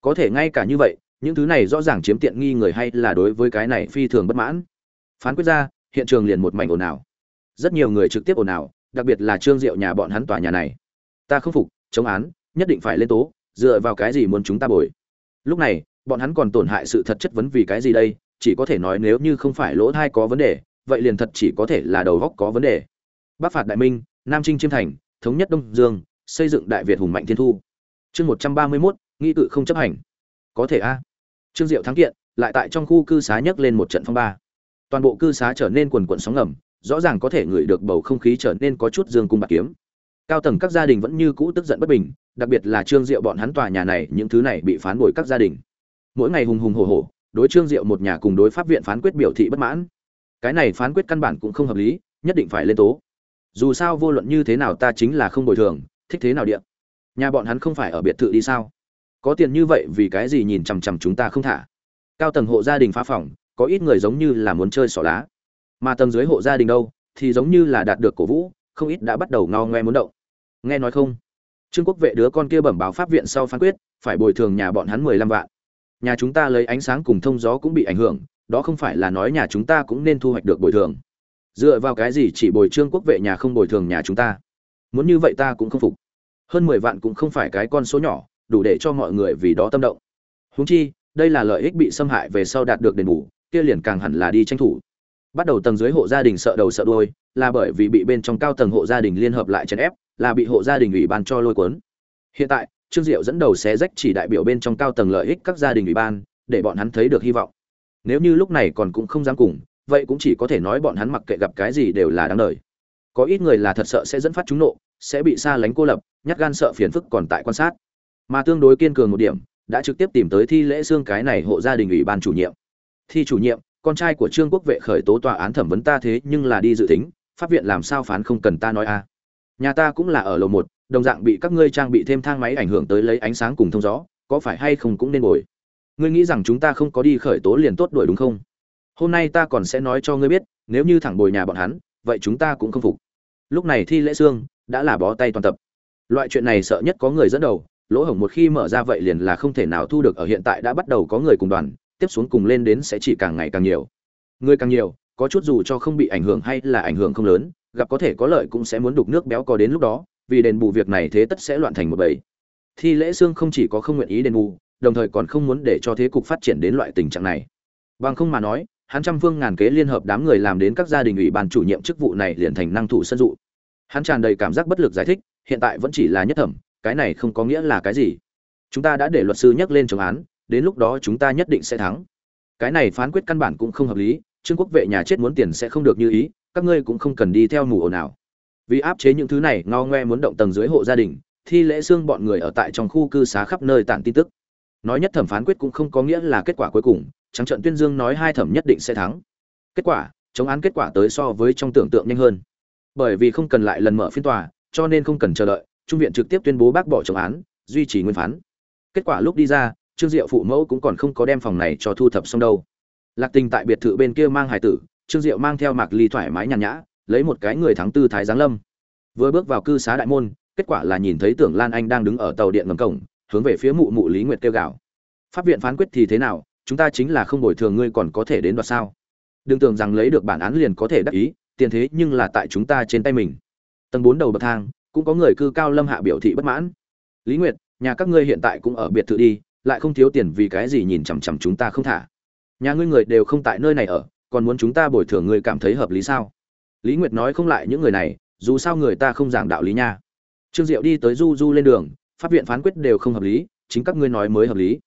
Có thể ngay cả như vậy, những thứ này rõ ràng chiếm tiện nghi người hay là đối với cái này phi thường bất mãn. Phán quyết ra, hiện trường liền một mảnh ồn ào. Rất nhiều người trực tiếp ồn ào, đặc biệt là trương diệu nhà bọn hắn tòa nhà này. Ta không phục, chống án, nhất định phải lên tố, dựa vào cái gì muốn chúng ta bồi? Lúc này, bọn hắn còn tổn hại sự thật chất vấn vì cái gì đây? Chỉ có thể nói nếu như không phải lỗ thai có vấn đề vậy liền thật chỉ có thể là đầu góc có vấn đề. Bắc phạt đại minh, nam trinh chiêm thành, thống nhất đông dương, xây dựng đại việt hùng mạnh thiên thu. Chương một trăm ba mươi mốt nghi cự không chấp hành. Có thể a. Trương diệu thắng kiện, lại tại trong khu cư xá nhấc lên một trận phong ba. Toàn bộ cư xá trở nên quần quận sóng ngầm, rõ ràng có thể ngửi được bầu không khí trở nên có chút dương cung bạc kiếm. Cao tầng các gia đình vẫn như cũ tức giận bất bình, đặc biệt là trương diệu bọn hắn tòa nhà này, những thứ này bị phán bồi các gia đình. Mỗi ngày hùng hùng hổ hổ, đối trương diệu một nhà cùng đối pháp viện phán quyết biểu thị bất mãn cái này phán quyết căn bản cũng không hợp lý, nhất định phải lên tố. Dù sao vô luận như thế nào ta chính là không bồi thường, thích thế nào điện nhà bọn hắn không phải ở biệt thự đi sao? Có tiền như vậy vì cái gì nhìn chằm chằm chúng ta không thả? Cao tầng hộ gia đình phá phòng, có ít người giống như là muốn chơi xỏ lá. Mà tầng dưới hộ gia đình đâu, thì giống như là đạt được cổ vũ, không ít đã bắt đầu ngao ngoe muốn động. Nghe nói không? Trương quốc vệ đứa con kia bẩm báo pháp viện sau phán quyết, phải bồi thường nhà bọn hắn mười lăm vạn. Nhà chúng ta lấy ánh sáng cùng thông gió cũng bị ảnh hưởng đó không phải là nói nhà chúng ta cũng nên thu hoạch được bồi thường. Dựa vào cái gì chỉ bồi trương quốc vệ nhà không bồi thường nhà chúng ta? Muốn như vậy ta cũng không phục. Hơn mười vạn cũng không phải cái con số nhỏ, đủ để cho mọi người vì đó tâm động. Húng chi, đây là lợi ích bị xâm hại về sau đạt được đền bù, kia liền càng hẳn là đi tranh thủ. Bắt đầu tầng dưới hộ gia đình sợ đầu sợ đuôi, là bởi vì bị bên trong cao tầng hộ gia đình liên hợp lại chèn ép, là bị hộ gia đình ủy ban cho lôi cuốn. Hiện tại, trương diệu dẫn đầu xé rách chỉ đại biểu bên trong cao tầng lợi ích các gia đình ủy ban, để bọn hắn thấy được hy vọng nếu như lúc này còn cũng không dám cùng, vậy cũng chỉ có thể nói bọn hắn mặc kệ gặp cái gì đều là đáng đời. Có ít người là thật sợ sẽ dẫn phát chúng nộ, sẽ bị xa lánh cô lập, nhát gan sợ phiền phức còn tại quan sát. Mà tương đối kiên cường một điểm, đã trực tiếp tìm tới thi lễ xương cái này hộ gia đình ủy ban chủ nhiệm. Thi chủ nhiệm, con trai của trương quốc vệ khởi tố tòa án thẩm vấn ta thế nhưng là đi dự tính, pháp viện làm sao phán không cần ta nói a. Nhà ta cũng là ở lầu một, đồng dạng bị các ngươi trang bị thêm thang máy ảnh hưởng tới lấy ánh sáng cùng thông gió, có phải hay không cũng nên ngồi ngươi nghĩ rằng chúng ta không có đi khởi tố liền tốt đuổi đúng không? Hôm nay ta còn sẽ nói cho ngươi biết, nếu như thẳng bồi nhà bọn hắn, vậy chúng ta cũng không phục. Lúc này thi lễ xương đã là bó tay toàn tập. Loại chuyện này sợ nhất có người dẫn đầu, lỗ hổng một khi mở ra vậy liền là không thể nào thu được, ở hiện tại đã bắt đầu có người cùng đoàn, tiếp xuống cùng lên đến sẽ chỉ càng ngày càng nhiều. Người càng nhiều, có chút dù cho không bị ảnh hưởng hay là ảnh hưởng không lớn, gặp có thể có lợi cũng sẽ muốn đục nước béo có đến lúc đó, vì đền bù việc này thế tất sẽ loạn thành một bầy. Thi lễ xương không chỉ có không nguyện ý đền bù đồng thời còn không muốn để cho thế cục phát triển đến loại tình trạng này. Bằng không mà nói, hắn trăm phương ngàn kế liên hợp đám người làm đến các gia đình ủy ban chủ nhiệm chức vụ này liền thành năng thủ sân dụ. Hắn tràn đầy cảm giác bất lực giải thích, hiện tại vẫn chỉ là nhất thẩm, cái này không có nghĩa là cái gì. Chúng ta đã để luật sư nhắc lên chống án, đến lúc đó chúng ta nhất định sẽ thắng. Cái này phán quyết căn bản cũng không hợp lý, trương quốc vệ nhà chết muốn tiền sẽ không được như ý, các ngươi cũng không cần đi theo mù ồn nào vì áp chế những thứ này, ngao ngoe muốn động tầng dưới hộ gia đình, thi lễ xương bọn người ở tại trong khu cư xá khắp nơi tản tin tức nói nhất thẩm phán quyết cũng không có nghĩa là kết quả cuối cùng, trắng trận tuyên dương nói hai thẩm nhất định sẽ thắng. Kết quả, chống án kết quả tới so với trong tưởng tượng nhanh hơn. Bởi vì không cần lại lần mở phiên tòa, cho nên không cần chờ đợi, trung viện trực tiếp tuyên bố bác bỏ chống án, duy trì nguyên phán. Kết quả lúc đi ra, trương diệu phụ mẫu cũng còn không có đem phòng này cho thu thập xong đâu. Lạc tình tại biệt thự bên kia mang hải tử, trương diệu mang theo mạc ly thoải mái nhàn nhã, lấy một cái người thắng tư thái giáng lâm. Vừa bước vào cư xá đại môn, kết quả là nhìn thấy tưởng lan anh đang đứng ở tàu điện ngầm cổng hướng về phía mụ mụ lý nguyệt kêu gào. Pháp viện phán quyết thì thế nào, chúng ta chính là không bồi thường ngươi còn có thể đến đoạt sao? Đừng tưởng rằng lấy được bản án liền có thể đắc ý, tiền thế nhưng là tại chúng ta trên tay mình. Tầng bốn đầu bậc thang, cũng có người cư cao lâm hạ biểu thị bất mãn. Lý nguyệt, nhà các ngươi hiện tại cũng ở biệt thự đi, lại không thiếu tiền vì cái gì nhìn chằm chằm chúng ta không thả? Nhà ngươi người đều không tại nơi này ở, còn muốn chúng ta bồi thường ngươi cảm thấy hợp lý sao? Lý nguyệt nói không lại những người này, dù sao người ta không giảng đạo lý nha. Trương diệu đi tới du du lên đường pháp viện phán quyết đều không hợp lý, chính các ngươi nói mới hợp lý.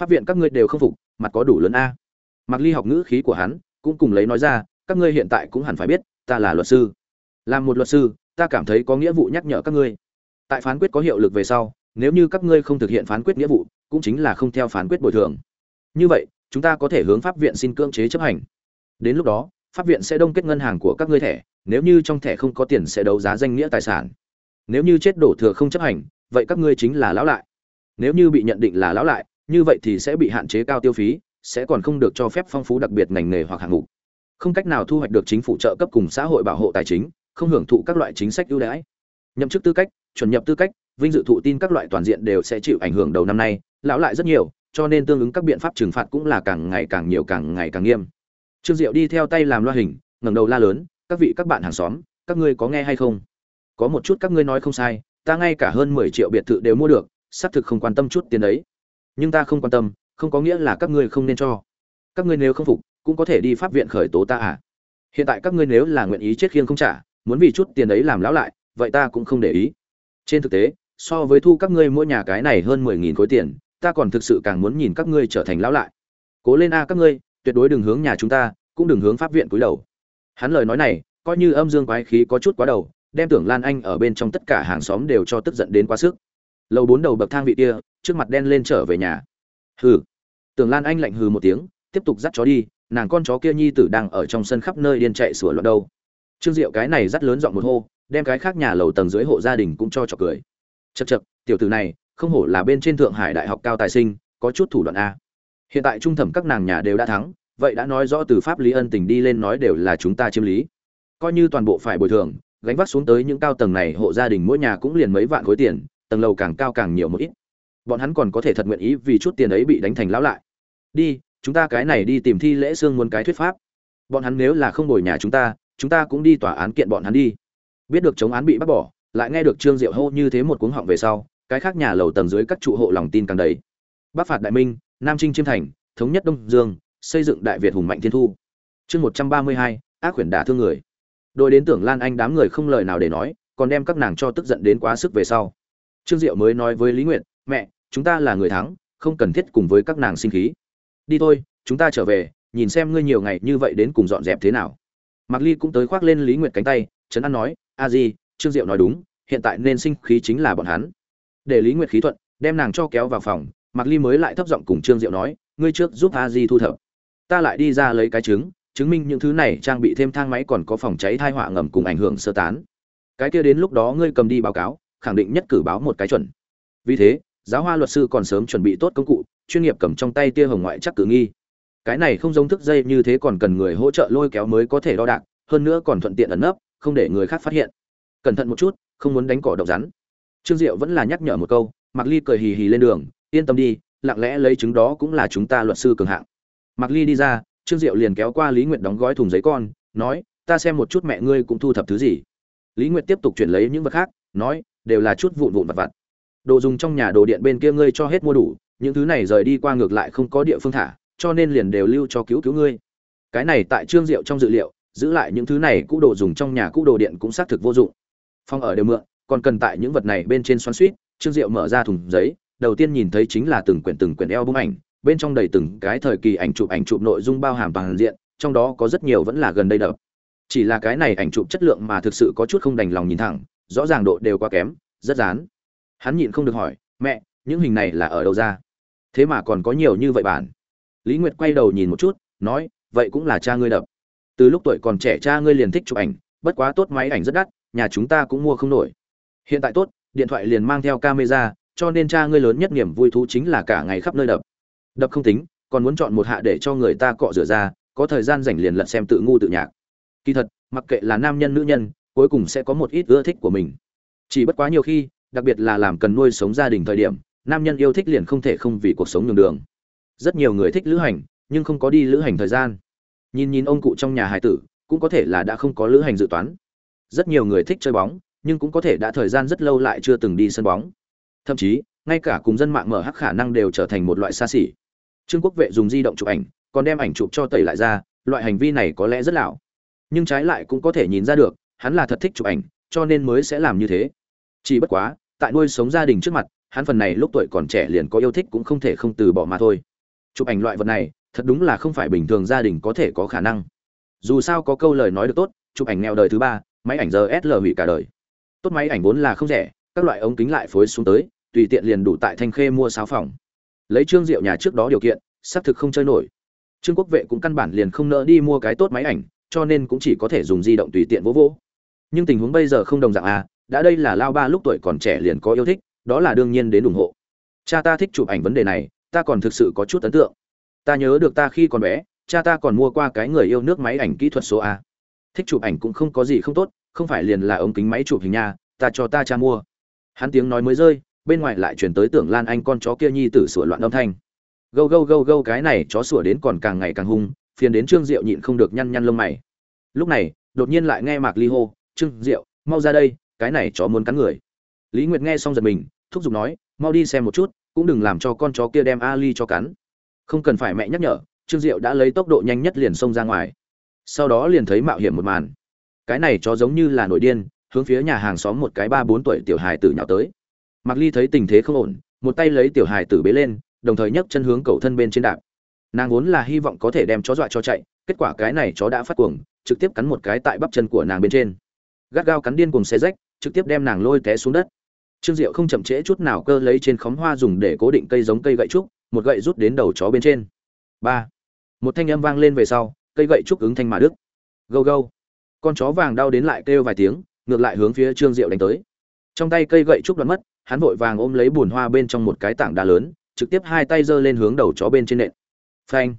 Pháp viện các ngươi đều không phục, mặt có đủ lớn a. Mặc ly học ngữ khí của hắn cũng cùng lấy nói ra, các ngươi hiện tại cũng hẳn phải biết, ta là luật sư. Làm một luật sư, ta cảm thấy có nghĩa vụ nhắc nhở các ngươi. Tại phán quyết có hiệu lực về sau, nếu như các ngươi không thực hiện phán quyết nghĩa vụ, cũng chính là không theo phán quyết bồi thường. Như vậy, chúng ta có thể hướng pháp viện xin cưỡng chế chấp hành. Đến lúc đó, pháp viện sẽ đông kết ngân hàng của các ngươi thẻ, nếu như trong thẻ không có tiền sẽ đấu giá danh nghĩa tài sản. Nếu như chết đổ thừa không chấp hành vậy các ngươi chính là lão lại. Nếu như bị nhận định là lão lại, như vậy thì sẽ bị hạn chế cao tiêu phí, sẽ còn không được cho phép phong phú đặc biệt ngành nghề hoặc hạng mục. Không cách nào thu hoạch được chính phủ trợ cấp cùng xã hội bảo hộ tài chính, không hưởng thụ các loại chính sách ưu đãi. Nhậm chức tư cách, chuẩn nhập tư cách, vinh dự thụ tin các loại toàn diện đều sẽ chịu ảnh hưởng đầu năm nay, lão lại rất nhiều, cho nên tương ứng các biện pháp trừng phạt cũng là càng ngày càng nhiều, càng ngày càng nghiêm. Trương diệu đi theo tay làm loa hình, ngẩng đầu la lớn, các vị các bạn hàng xóm, các ngươi có nghe hay không? Có một chút các ngươi nói không sai ta ngay cả hơn mười triệu biệt thự đều mua được, xác thực không quan tâm chút tiền đấy nhưng ta không quan tâm, không có nghĩa là các ngươi không nên cho. Các ngươi nếu không phục, cũng có thể đi pháp viện khởi tố ta à? Hiện tại các ngươi nếu là nguyện ý chết khiêng không trả, muốn vì chút tiền ấy làm lão lại, vậy ta cũng không để ý. Trên thực tế, so với thu các ngươi mỗi nhà cái này hơn mười nghìn khối tiền, ta còn thực sự càng muốn nhìn các ngươi trở thành lão lại. Cố lên a các ngươi, tuyệt đối đừng hướng nhà chúng ta, cũng đừng hướng pháp viện cúi đầu. Hắn lời nói này, coi như âm dương quái khí có chút quá đầu đem tưởng lan anh ở bên trong tất cả hàng xóm đều cho tức giận đến quá sức. Lầu bốn đầu bậc thang vị kia, trước mặt đen lên trở về nhà. Hừ. Tưởng lan anh lạnh hừ một tiếng, tiếp tục dắt chó đi, nàng con chó kia nhi tử đang ở trong sân khắp nơi điên chạy sủa loạn đâu. Trương diệu cái này dắt lớn giọng một hô, đem cái khác nhà lầu tầng dưới hộ gia đình cũng cho chọc cười. Chật chật tiểu tử này, không hổ là bên trên thượng hải đại học cao tài sinh, có chút thủ đoạn a. Hiện tại trung thẩm các nàng nhà đều đã thắng, vậy đã nói rõ từ pháp lý ân tình đi lên nói đều là chúng ta chiếm lý. Coi như toàn bộ phải bồi thường gánh vác xuống tới những cao tầng này, hộ gia đình mỗi nhà cũng liền mấy vạn khối tiền, tầng lầu càng cao càng nhiều một ít. Bọn hắn còn có thể thật nguyện ý vì chút tiền ấy bị đánh thành lão lại. Đi, chúng ta cái này đi tìm thi lễ xương muốn cái thuyết pháp. Bọn hắn nếu là không ngồi nhà chúng ta chúng ta cũng đi tòa án kiện bọn hắn đi. Biết được chống án bị bắt bỏ, lại nghe được trương diệu hô như thế một cuống họng về sau, cái khác nhà lầu tầng dưới các trụ hộ lòng tin càng đầy. Bắc phạt đại minh, nam trinh chiêm thành, thống nhất đông dương, xây dựng đại việt hùng mạnh thiên thu. Chương một trăm ba mươi hai, ác quyển đả thương người đôi đến tưởng lan anh đám người không lời nào để nói, còn đem các nàng cho tức giận đến quá sức về sau. Trương diệu mới nói với lý nguyện mẹ, chúng ta là người thắng, không cần thiết cùng với các nàng sinh khí. Đi thôi, chúng ta trở về, nhìn xem ngươi nhiều ngày như vậy đến cùng dọn dẹp thế nào. Mạc ly cũng tới khoác lên lý nguyệt cánh tay, trấn an nói, a di, trương diệu nói đúng, hiện tại nên sinh khí chính là bọn hắn. Để lý nguyệt khí thuận, đem nàng cho kéo vào phòng, mạc ly mới lại thấp giọng cùng trương diệu nói, ngươi trước giúp a di thu thập. Ta lại đi ra lấy cái trứng chứng minh những thứ này trang bị thêm thang máy còn có phòng cháy thai họa ngầm cùng ảnh hưởng sơ tán. Cái kia đến lúc đó ngươi cầm đi báo cáo, khẳng định nhất cử báo một cái chuẩn. Vì thế, giáo hoa luật sư còn sớm chuẩn bị tốt công cụ, chuyên nghiệp cầm trong tay tia hồng ngoại chắc cử nghi. Cái này không giống thức dây như thế còn cần người hỗ trợ lôi kéo mới có thể đo đạc, hơn nữa còn thuận tiện ẩn nấp, không để người khác phát hiện. Cẩn thận một chút, không muốn đánh cỏ độc rắn. Trương diệu vẫn là nhắc nhở một câu mặc ly cười hì hì lên đường, yên tâm đi, lặng lẽ lấy chứng đó cũng là chúng ta luật sư cường hạng. Mặc ly đi ra trương diệu liền kéo qua lý nguyệt đóng gói thùng giấy con, nói, ta xem một chút mẹ ngươi cũng thu thập thứ gì. Lý nguyệt tiếp tục chuyển lấy những vật khác, nói, đều là chút vụn vụn vặt vặt. Đồ dùng trong nhà đồ điện bên kia ngươi cho hết mua đủ, những thứ này rời đi qua ngược lại không có địa phương thả, cho nên liền đều lưu cho cứu cứu ngươi. Cái này tại trương diệu trong dự liệu, giữ lại những thứ này cũ đồ dùng trong nhà cũ đồ điện cũng xác thực vô dụng. Phong ở đều mượn, còn cần tại những vật này bên trên xoắn suýt, trương diệu mở ra thùng giấy, đầu tiên nhìn thấy chính là từng quyển từng quyển eo bung ảnh bên trong đầy từng cái thời kỳ ảnh chụp ảnh chụp nội dung bao hàm toàn diện, trong đó có rất nhiều vẫn là gần đây đập. Chỉ là cái này ảnh chụp chất lượng mà thực sự có chút không đành lòng nhìn thẳng, rõ ràng độ đều quá kém, rất dán. Hắn nhịn không được hỏi, mẹ, những hình này là ở đâu ra? Thế mà còn có nhiều như vậy bản lý nguyệt quay đầu nhìn một chút, nói, vậy cũng là cha ngươi đập. Từ lúc tuổi còn trẻ cha ngươi liền thích chụp ảnh, bất quá tốt máy ảnh rất đắt, nhà chúng ta cũng mua không nổi. Hiện tại tốt, điện thoại liền mang theo camera, cho nên cha ngươi lớn nhất niềm vui thú chính là cả ngày khắp nơi đập đập không tính, còn muốn chọn một hạ để cho người ta cọ rửa ra, có thời gian rảnh liền lật xem tự ngu tự nhạc. Kỳ thật, mặc kệ là nam nhân, nữ nhân, cuối cùng sẽ có một ít ưa thích của mình. Chỉ bất quá nhiều khi, đặc biệt là làm cần nuôi sống gia đình thời điểm, nam nhân yêu thích liền không thể không vì cuộc sống nhường đường. Rất nhiều người thích lữ hành, nhưng không có đi lữ hành thời gian. Nhìn nhìn ông cụ trong nhà hải tử, cũng có thể là đã không có lữ hành dự toán. Rất nhiều người thích chơi bóng, nhưng cũng có thể đã thời gian rất lâu lại chưa từng đi sân bóng. Thậm chí, ngay cả cùng dân mạng mở hắc khả năng đều trở thành một loại xa xỉ trương quốc vệ dùng di động chụp ảnh, còn đem ảnh chụp cho tẩy lại ra, loại hành vi này có lẽ rất lão nhưng trái lại cũng có thể nhìn ra được, hắn là thật thích chụp ảnh, cho nên mới sẽ làm như thế. Chỉ bất quá, tại nuôi sống gia đình trước mặt, hắn phần này lúc tuổi còn trẻ liền có yêu thích cũng không thể không từ bỏ mà thôi. Chụp ảnh loại vật này, thật đúng là không phải bình thường gia đình có thể có khả năng. Dù sao có câu lời nói được tốt, chụp ảnh nghèo đời thứ ba, máy ảnh giờ sl hủy cả đời. Tốt máy ảnh vốn là không rẻ, các loại ống kính lại phối xuống tới, tùy tiện liền đủ tại thanh khê mua sáo phòng lấy trương diệu nhà trước đó điều kiện, xác thực không chơi nổi. Trương quốc vệ cũng căn bản liền không nỡ đi mua cái tốt máy ảnh, cho nên cũng chỉ có thể dùng di động tùy tiện vỗ vỗ. Nhưng tình huống bây giờ không đồng dạng à đã đây là lao ba lúc tuổi còn trẻ liền có yêu thích, đó là đương nhiên đến ủng hộ. Cha ta thích chụp ảnh vấn đề này, ta còn thực sự có chút ấn tượng. Ta nhớ được ta khi còn bé, cha ta còn mua qua cái người yêu nước máy ảnh kỹ thuật số a. Thích chụp ảnh cũng không có gì không tốt, không phải liền là ống kính máy chụp hình nha, ta cho ta cha mua. Hắn tiếng nói mới rơi bên ngoài lại chuyển tới tưởng lan anh con chó kia nhi tử sủa loạn âm thanh. Gâu gâu gâu gâu cái này chó sủa đến còn càng ngày càng hung, phiền đến trương diệu nhịn không được nhăn nhăn lông mày. Lúc này, đột nhiên lại nghe mạc ly hô, trương diệu, mau ra đây, cái này chó muốn cắn người. Lý nguyệt nghe xong giật mình, thúc giục nói, mau đi xem một chút, cũng đừng làm cho con chó kia đem ali cho cắn. Không cần phải mẹ nhắc nhở, trương diệu đã lấy tốc độ nhanh nhất liền xông ra ngoài. Sau đó liền thấy mạo hiểm một màn. Cái này chó giống như là nổi điên, hướng phía nhà hàng xóm một cái ba bốn tuổi tiểu hài tử nhào tới mạc ly thấy tình thế không ổn, một tay lấy tiểu hài tử bế lên, đồng thời nhấc chân hướng cầu thân bên trên đạp. Nàng vốn là hy vọng có thể đem chó dọa cho chạy, kết quả cái này chó đã phát cuồng, trực tiếp cắn một cái tại bắp chân của nàng bên trên. Gắt gao cắn điên cùng xe rách, trực tiếp đem nàng lôi té xuống đất. Trương diệu không chậm trễ chút nào cơ lấy trên khóm hoa dùng để cố định cây giống cây gậy trúc, một gậy rút đến đầu chó bên trên. Ba. Một thanh âm vang lên về sau, cây gậy trúc ứng thanh mà đức gâu gâu. Con chó vàng đau đến lại kêu vài tiếng, ngược lại hướng phía trương diệu đánh tới. Trong tay cây gậy trúc đoán mất hắn vội vàng ôm lấy bùn hoa bên trong một cái tảng đá lớn, trực tiếp hai tay giơ lên hướng đầu chó bên trên nện. Phanh!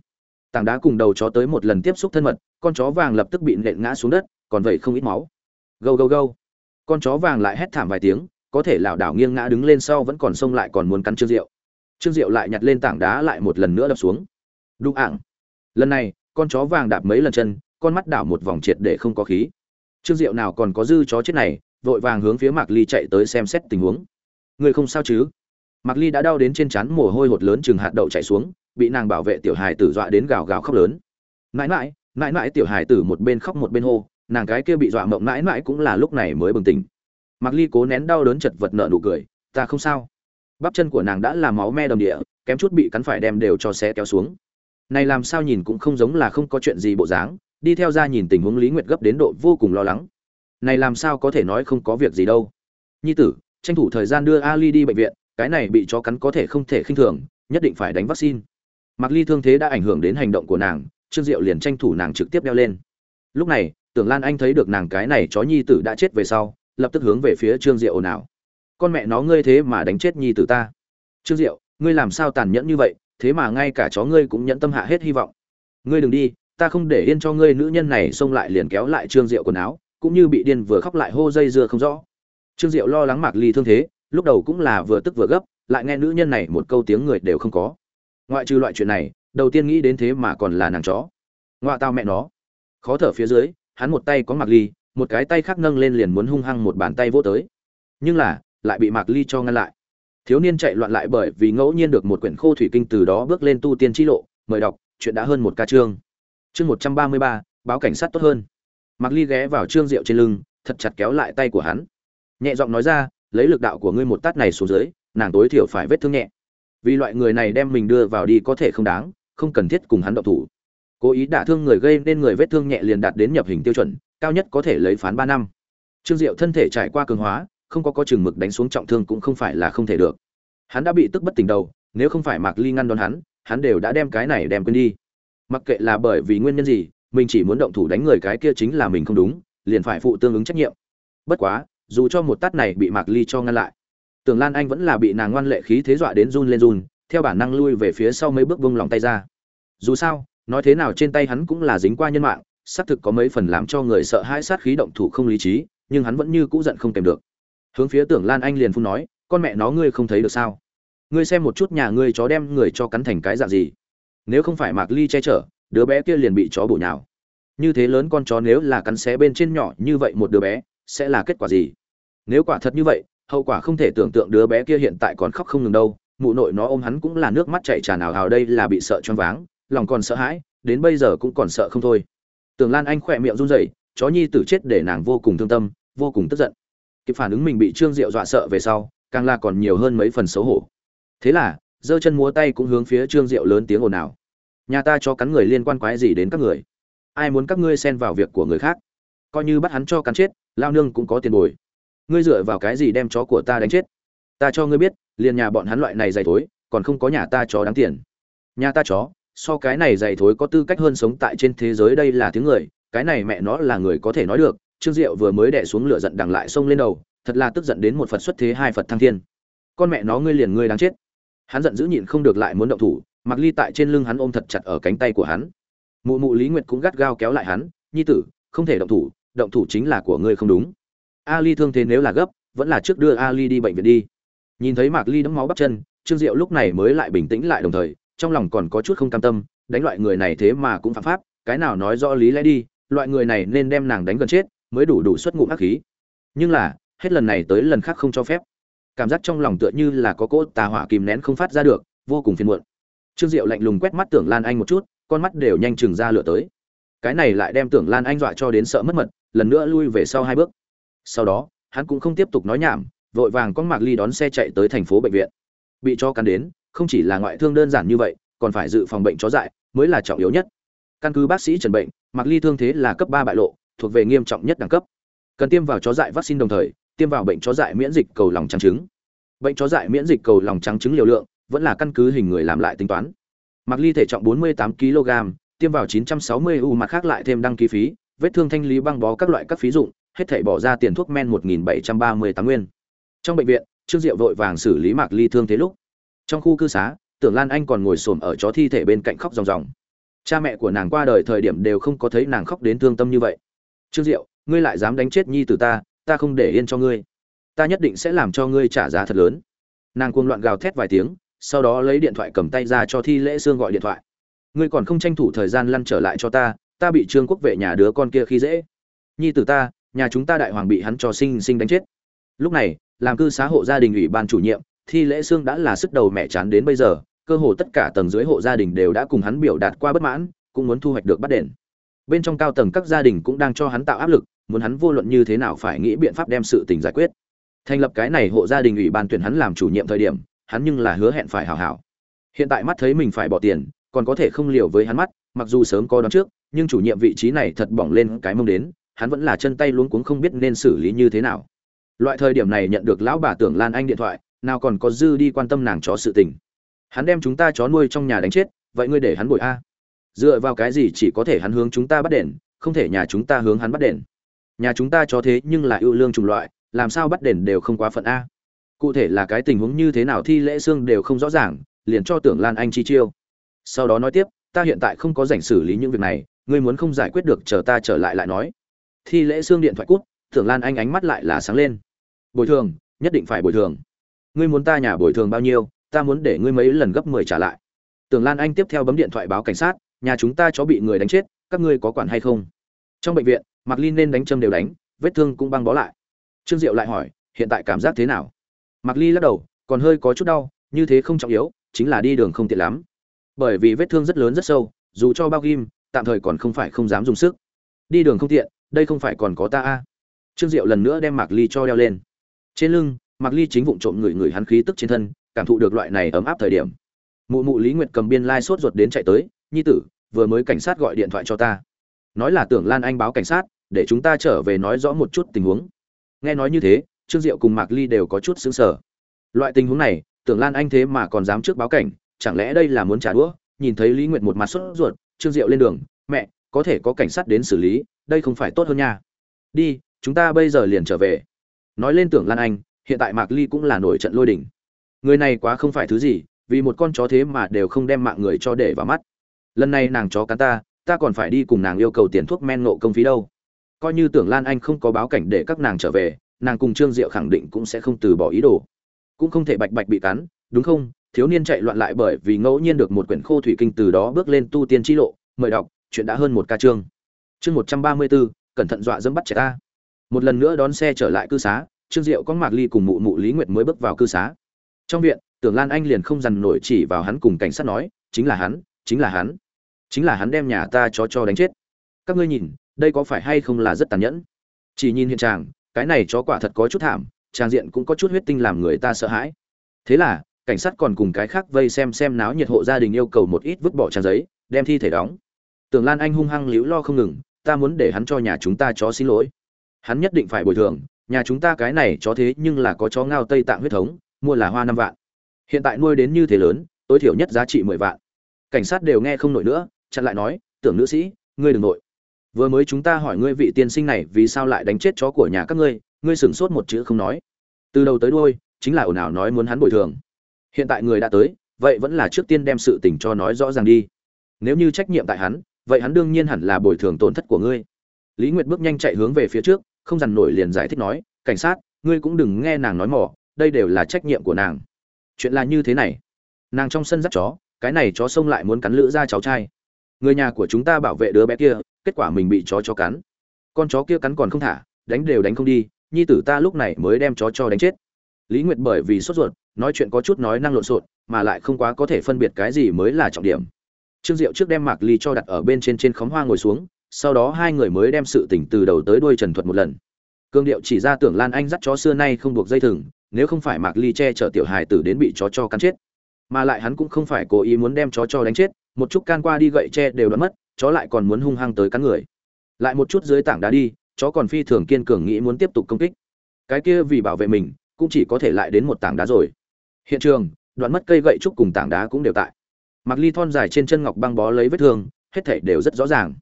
Tảng đá cùng đầu chó tới một lần tiếp xúc thân mật, con chó vàng lập tức bị nện ngã xuống đất, còn vậy không ít máu. Gâu gâu gâu! Con chó vàng lại hét thảm vài tiếng, có thể lảo đảo nghiêng ngã đứng lên sau vẫn còn xông lại còn muốn cắn trương diệu. Trương diệu lại nhặt lên tảng đá lại một lần nữa đập xuống. Đụng ảng lần này, con chó vàng đạp mấy lần chân, con mắt đảo một vòng triệt để không có khí. Trương diệu nào còn có dư chó chết này, vội vàng hướng phía mạc ly chạy tới xem xét tình huống người không sao chứ? Mạc ly đã đau đến trên trán mồ hôi hột lớn chừng hạt đậu chạy xuống, bị nàng bảo vệ tiểu hài tử dọa đến gào gào khóc lớn. Mãi mãi mãi mãi tiểu hài tử một bên khóc một bên hô, nàng cái kia bị dọa mộng mãi mãi cũng là lúc này mới bừng tỉnh. Mạc ly cố nén đau đớn chật vật nợ nụ cười, ta không sao. Bắp chân của nàng đã làm máu me đầm địa, kém chút bị cắn phải đem đều cho xe kéo xuống. Này làm sao nhìn cũng không giống là không có chuyện gì bộ dáng, đi theo ra nhìn tình huống lý nguyệt gấp đến độ vô cùng lo lắng. Này làm sao có thể nói không có việc gì đâu. Nhi tử tranh thủ thời gian đưa ali đi bệnh viện, cái này bị chó cắn có thể không thể khinh thường, nhất định phải đánh vaccine. Mặc ly thương thế đã ảnh hưởng đến hành động của nàng, trương diệu liền tranh thủ nàng trực tiếp đeo lên. Lúc này, tưởng lan anh thấy được nàng cái này chó nhi tử đã chết về sau, lập tức hướng về phía trương diệu ồn ào. Con mẹ nó, ngươi thế mà đánh chết nhi tử ta. Trương diệu, ngươi làm sao tàn nhẫn như vậy, thế mà ngay cả chó ngươi cũng nhẫn tâm hạ hết hy vọng. Ngươi đừng đi, ta không để yên cho ngươi nữ nhân này xông lại liền kéo lại trương diệu quần áo, cũng như bị điên vừa khóc lại hô dây dưa không rõ trương diệu lo lắng mạc ly thương thế, lúc đầu cũng là vừa tức vừa gấp, lại nghe nữ nhân này một câu tiếng người đều không có. Ngoại trừ loại chuyện này, đầu tiên nghĩ đến thế mà còn là nàng chó. Ngoạ tao mẹ nó. Khó thở phía dưới, hắn một tay có mạc ly, một cái tay khác nâng lên liền muốn hung hăng một bàn tay vỗ tới. Nhưng là, lại bị mạc ly cho ngăn lại. Thiếu niên chạy loạn lại bởi vì ngẫu nhiên được một quyển khô thủy kinh từ đó bước lên tu tiên chi lộ, mời đọc, chuyện đã hơn một ca chương. Chương một trăm ba mươi ba, báo cảnh sát tốt hơn. Mạc ly ghé vào trương diệu trên lưng, thật chặt kéo lại tay của hắn nhẹ giọng nói ra, lấy lực đạo của ngươi một tát này xuống dưới, nàng tối thiểu phải vết thương nhẹ. Vì loại người này đem mình đưa vào đi có thể không đáng, không cần thiết cùng hắn động thủ. Cố ý đả thương người gây nên người vết thương nhẹ liền đạt đến nhập hình tiêu chuẩn, cao nhất có thể lấy phán ba năm. Trương diệu thân thể trải qua cường hóa, không có có chừng mực đánh xuống trọng thương cũng không phải là không thể được. Hắn đã bị tức bất tỉnh đầu, nếu không phải mạc ly ngăn đón hắn hắn đều đã đem cái này đem quên đi. Mặc kệ là bởi vì nguyên nhân gì, mình chỉ muốn động thủ đánh người cái kia chính là mình không đúng, liền phải phụ tương ứng trách nhiệm. Bất quá dù cho một tát này bị mạc ly cho ngăn lại. Tưởng lan anh vẫn là bị nàng ngoan lệ khí thế dọa đến run lên run, theo bản năng lui về phía sau mấy bước vung lòng tay ra. Dù sao, nói thế nào trên tay hắn cũng là dính qua nhân mạng, xác thực có mấy phần làm cho người sợ hãi sát khí động thủ không lý trí, nhưng hắn vẫn như cũ giận không kèm được. Hướng phía tưởng lan anh liền phun nói, con mẹ nó ngươi không thấy được sao? Ngươi xem một chút nhà ngươi chó đem người cho cắn thành cái dạng gì. Nếu không phải mạc ly che chở, đứa bé kia liền bị chó bổ nhào. Như thế lớn con chó nếu là cắn xé bên trên nhỏ như vậy một đứa bé, sẽ là kết quả gì? Nếu quả thật như vậy, hậu quả không thể tưởng tượng đứa bé kia hiện tại còn khóc không ngừng đâu. Mụ nội nó ôm hắn cũng là nước mắt chảy tràn ào ào đây là bị sợ choáng váng, lòng còn sợ hãi, đến bây giờ cũng còn sợ không thôi. Tường lan anh khỏe miệng run rẩy, chó nhi tử chết để nàng vô cùng thương tâm, vô cùng tức giận. Kịp phản ứng mình bị trương diệu dọa sợ về sau, càng là còn nhiều hơn mấy phần xấu hổ. Thế là, giơ chân múa tay cũng hướng phía trương diệu lớn tiếng ồn ào. Nhà ta cho cắn người liên quan quái gì đến các người? Ai muốn các ngươi xen vào việc của người khác? Coi như bắt hắn cho cắn chết, lao nương cũng có tiền bồi ngươi dựa vào cái gì đem chó của ta đánh chết? Ta cho ngươi biết, liền nhà bọn hắn loại này dày thối, còn không có nhà ta chó đáng tiền. Nhà ta chó, so cái này dày thối có tư cách hơn sống tại trên thế giới đây là tiếng người, cái này mẹ nó là người có thể nói được. Trương diệu vừa mới đẻ xuống lửa giận đằng lại xông lên đầu, thật là tức giận đến một phật xuất thế hai phật thăng thiên. Con mẹ nó ngươi liền ngươi đáng chết. Hắn giận dữ nhịn không được lại muốn động thủ, mặc ly tại trên lưng hắn ôm thật chặt ở cánh tay của hắn. Mụ mụ lý nguyệt cũng gắt gao kéo lại hắn, nhi tử, không thể động thủ động thủ chính là của ngươi không đúng ali thương thế nếu là gấp, vẫn là trước đưa ali đi bệnh viện đi. Nhìn thấy mạc ly đấm máu bắp chân, trương diệu lúc này mới lại bình tĩnh lại đồng thời, trong lòng còn có chút không cam tâm, đánh loại người này thế mà cũng phạm pháp, cái nào nói rõ lý lẽ đi, loại người này nên đem nàng đánh gần chết, mới đủ đủ xuất ngụm ác khí. Nhưng là, hết lần này tới lần khác không cho phép. Cảm giác trong lòng tựa như là có cỗ tà hỏa kìm nén không phát ra được, vô cùng phiền muộn. Trương diệu lạnh lùng quét mắt tưởng lan anh một chút, con mắt đều nhanh chừng ra lửa tới. Cái này lại đem tưởng lan anh dọa cho đến sợ mất mật, lần nữa lui về sau hai bước sau đó, hắn cũng không tiếp tục nói nhảm, vội vàng con mạc ly đón xe chạy tới thành phố bệnh viện. Bị cho cắn đến, không chỉ là ngoại thương đơn giản như vậy, còn phải dự phòng bệnh chó dại, mới là trọng yếu nhất. Căn cứ bác sĩ trần bệnh, mạc ly thương thế là cấp ba bại lộ, thuộc về nghiêm trọng nhất đẳng cấp. Cần tiêm vào chó dại vaccine đồng thời, tiêm vào bệnh chó dại miễn dịch cầu lòng trắng trứng. Bệnh chó dại miễn dịch cầu lòng trắng trứng liều lượng vẫn là căn cứ hình người làm lại tính toán. Mạc ly thể trọng 48 kg, tiêm vào 960 u mặt khác lại thêm đăng ký phí, vết thương thanh lý băng bó các loại các phí dụng hết thảy bỏ ra tiền thuốc men 1738 nguyên. Trong bệnh viện, trương diệu vội vàng xử lý mạc ly thương thế lúc. Trong khu cư xá, tưởng lan anh còn ngồi xổm ở chó thi thể bên cạnh khóc ròng ròng. Cha mẹ của nàng qua đời thời điểm đều không có thấy nàng khóc đến thương tâm như vậy. Trương diệu, ngươi lại dám đánh chết nhi tử ta ta không để yên cho ngươi. Ta nhất định sẽ làm cho ngươi trả giá thật lớn. Nàng cuồng loạn gào thét vài tiếng, sau đó lấy điện thoại cầm tay ra cho thi lễ sương gọi điện thoại. Ngươi còn không tranh thủ thời gian lăn trở lại cho ta ta bị trương quốc vệ nhà đứa con kia khi dễ. Nhi tử ta nhà chúng ta đại hoàng bị hắn cho sinh sinh đánh chết. Lúc này, làm cư xá hộ gia đình ủy ban chủ nhiệm, thi lễ xương đã là sức đầu mẹ chán đến bây giờ, cơ hồ tất cả tầng dưới hộ gia đình đều đã cùng hắn biểu đạt qua bất mãn, cũng muốn thu hoạch được bắt đền. Bên trong cao tầng các gia đình cũng đang cho hắn tạo áp lực, muốn hắn vô luận như thế nào phải nghĩ biện pháp đem sự tình giải quyết. Thành lập cái này hộ gia đình ủy ban tuyển hắn làm chủ nhiệm thời điểm, hắn nhưng là hứa hẹn phải hảo hảo. Hiện tại mắt thấy mình phải bỏ tiền, còn có thể không liều với hắn mắt, mặc dù sớm có đón trước, nhưng chủ nhiệm vị trí này thật bỏng lên cái mông đến hắn vẫn là chân tay luống cuống không biết nên xử lý như thế nào. Loại thời điểm này nhận được lão bà tưởng lan anh điện thoại, nào còn có dư đi quan tâm nàng chó sự tình. Hắn đem chúng ta chó nuôi trong nhà đánh chết, vậy ngươi để hắn bội a? Dựa vào cái gì chỉ có thể hắn hướng chúng ta bắt đền, không thể nhà chúng ta hướng hắn bắt đền? Nhà chúng ta chó thế nhưng là ưu lương chủng loại, làm sao bắt đền đều không quá phận a? Cụ thể là cái tình huống như thế nào thi lễ xương đều không rõ ràng, liền cho tưởng lan anh chi chiêu. Sau đó nói tiếp, ta hiện tại không có rảnh xử lý những việc này, ngươi muốn không giải quyết được, chờ ta trở lại lại nói thi lễ xương điện thoại cút tưởng lan anh ánh mắt lại là sáng lên. Bồi thường, nhất định phải bồi thường. Ngươi muốn ta nhà bồi thường bao nhiêu, ta muốn để ngươi mấy lần gấp mười trả lại. Tưởng lan anh tiếp theo bấm điện thoại báo cảnh sát, nhà chúng ta chó bị người đánh chết, các ngươi có quản hay không? Trong bệnh viện, mạc linh nên đánh châm đều đánh, vết thương cũng băng bó lại. Trương diệu lại hỏi, hiện tại cảm giác thế nào? Mạc ly lắc đầu, còn hơi có chút đau, như thế không trọng yếu, chính là đi đường không tiện lắm. Bởi vì vết thương rất lớn rất sâu, dù cho bao ghim, tạm thời còn không phải không dám dùng sức. Đi đường không tiện đây không phải còn có ta a? Trương diệu lần nữa đem mạc ly cho đeo lên. Trên lưng, mạc ly chính vụng trộm người người hắn khí tức trên thân, cảm thụ được loại này ấm áp thời điểm. Mụ mụ lý nguyệt cầm biên lai sốt ruột đến chạy tới, nhi tử, vừa mới cảnh sát gọi điện thoại cho ta. Nói là tưởng lan anh báo cảnh sát, để chúng ta trở về nói rõ một chút tình huống. Nghe nói như thế, trương diệu cùng mạc ly đều có chút xứng sở loại tình huống này, tưởng lan anh thế mà còn dám trước báo cảnh, chẳng lẽ đây là muốn trả đũa? Nhìn thấy lý nguyệt một mặt sốt ruột, trương diệu lên đường, mẹ có thể có cảnh sát đến xử lý, đây không phải tốt hơn nha. Đi, chúng ta bây giờ liền trở về. Nói lên tưởng lan anh, hiện tại mạc ly cũng là nổi trận lôi đỉnh người này quá không phải thứ gì, vì một con chó thế mà đều không đem mạng người cho để vào mắt. Lần này nàng chó cắn ta ta còn phải đi cùng nàng yêu cầu tiền thuốc men nộ công phí đâu. Coi như tưởng lan anh không có báo cảnh để các nàng trở về, nàng cùng trương diệu khẳng định cũng sẽ không từ bỏ ý đồ. Cũng không thể bạch bạch bị cắn, đúng không? Thiếu niên chạy loạn lại bởi vì ngẫu nhiên được một quyển khô thủy kinh từ đó bước lên tu tiên chi lộ, mời đọc chuyện đã hơn một ca chương. Chương một trăm ba mươi bốn cẩn thận dọa dẫm bắt trẻ ta. Một lần nữa đón xe trở lại cư xá, trương diệu có mạc ly cùng mụ mụ lý nguyệt mới bước vào cư xá. Trong viện, tưởng lan anh liền không dằn nổi chỉ vào hắn cùng cảnh sát nói, chính là hắn, chính là hắn, chính là hắn đem nhà ta chó cho đánh chết. Các ngươi nhìn, đây có phải hay không là rất tàn nhẫn? Chỉ nhìn hiện trạng, cái này chó quả thật có chút thảm trang diện cũng có chút huyết tinh làm người ta sợ hãi. Thế là, cảnh sát còn cùng cái khác vây xem xem náo nhiệt hộ gia đình yêu cầu một ít vứt bỏ trang giấy, đem thi thể đóng tưởng lan anh hung hăng liễu lo không ngừng, ta muốn để hắn cho nhà chúng ta chó xin lỗi. Hắn nhất định phải bồi thường, nhà chúng ta cái này chó thế nhưng là có chó ngao tây tạng huyết thống, mua là hoa năm vạn. Hiện tại nuôi đến như thế lớn, tối thiểu nhất giá trị mười vạn. Cảnh sát đều nghe không nổi nữa, chặn lại nói, tưởng nữ sĩ, ngươi đừng nội. Vừa mới chúng ta hỏi ngươi vị tiên sinh này vì sao lại đánh chết chó của nhà các ngươi ngươi sửng sốt một chữ không nói. Từ đầu tới đuôi, chính là ồn ào nói muốn hắn bồi thường. Hiện tại người đã tới, vậy vẫn là trước tiên đem sự tình cho nói rõ ràng đi. Nếu như trách nhiệm tại hắn vậy hắn đương nhiên hẳn là bồi thường tổn thất của ngươi. Lý nguyệt bước nhanh chạy hướng về phía trước, không dằn nổi liền giải thích nói, cảnh sát, ngươi cũng đừng nghe nàng nói mỏ, đây đều là trách nhiệm của nàng. Chuyện là như thế này. Nàng trong sân dắt chó, cái này chó xông lại muốn cắn lữ ra cháu trai. Người nhà của chúng ta bảo vệ đứa bé kia, kết quả mình bị chó cho cắn. Con chó kia cắn còn không thả, đánh đều đánh không đi, nhi tử ta lúc này mới đem chó cho đánh chết. Lý nguyệt bởi vì sốt ruột, nói chuyện có chút nói năng lộn xộn, mà lại không quá có thể phân biệt cái gì mới là trọng điểm trương diệu trước đem mạc ly cho đặt ở bên trên trên khóm hoa ngồi xuống, sau đó hai người mới đem sự tỉnh từ đầu tới đuôi trần thuật một lần. Cương điệu chỉ ra tưởng lan anh dắt chó xưa nay không buộc dây thừng, nếu không phải mạc ly che chở tiểu hài tử đến bị chó cho cắn chết. Mà lại hắn cũng không phải cố ý muốn đem chó cho đánh chết, một chút can qua đi gậy che đều đã mất, chó lại còn muốn hung hăng tới cắn người. Lại một chút dưới tảng đá đi, chó còn phi thường kiên cường nghĩ muốn tiếp tục công kích. Cái kia vì bảo vệ mình, cũng chỉ có thể lại đến một tảng đá rồi. Hiện trường, đoạn mất cây gậy trúc cùng tảng đá cũng đều tại mặc ly thon dài trên chân ngọc băng bó lấy vết thương, hết thảy đều rất rõ ràng.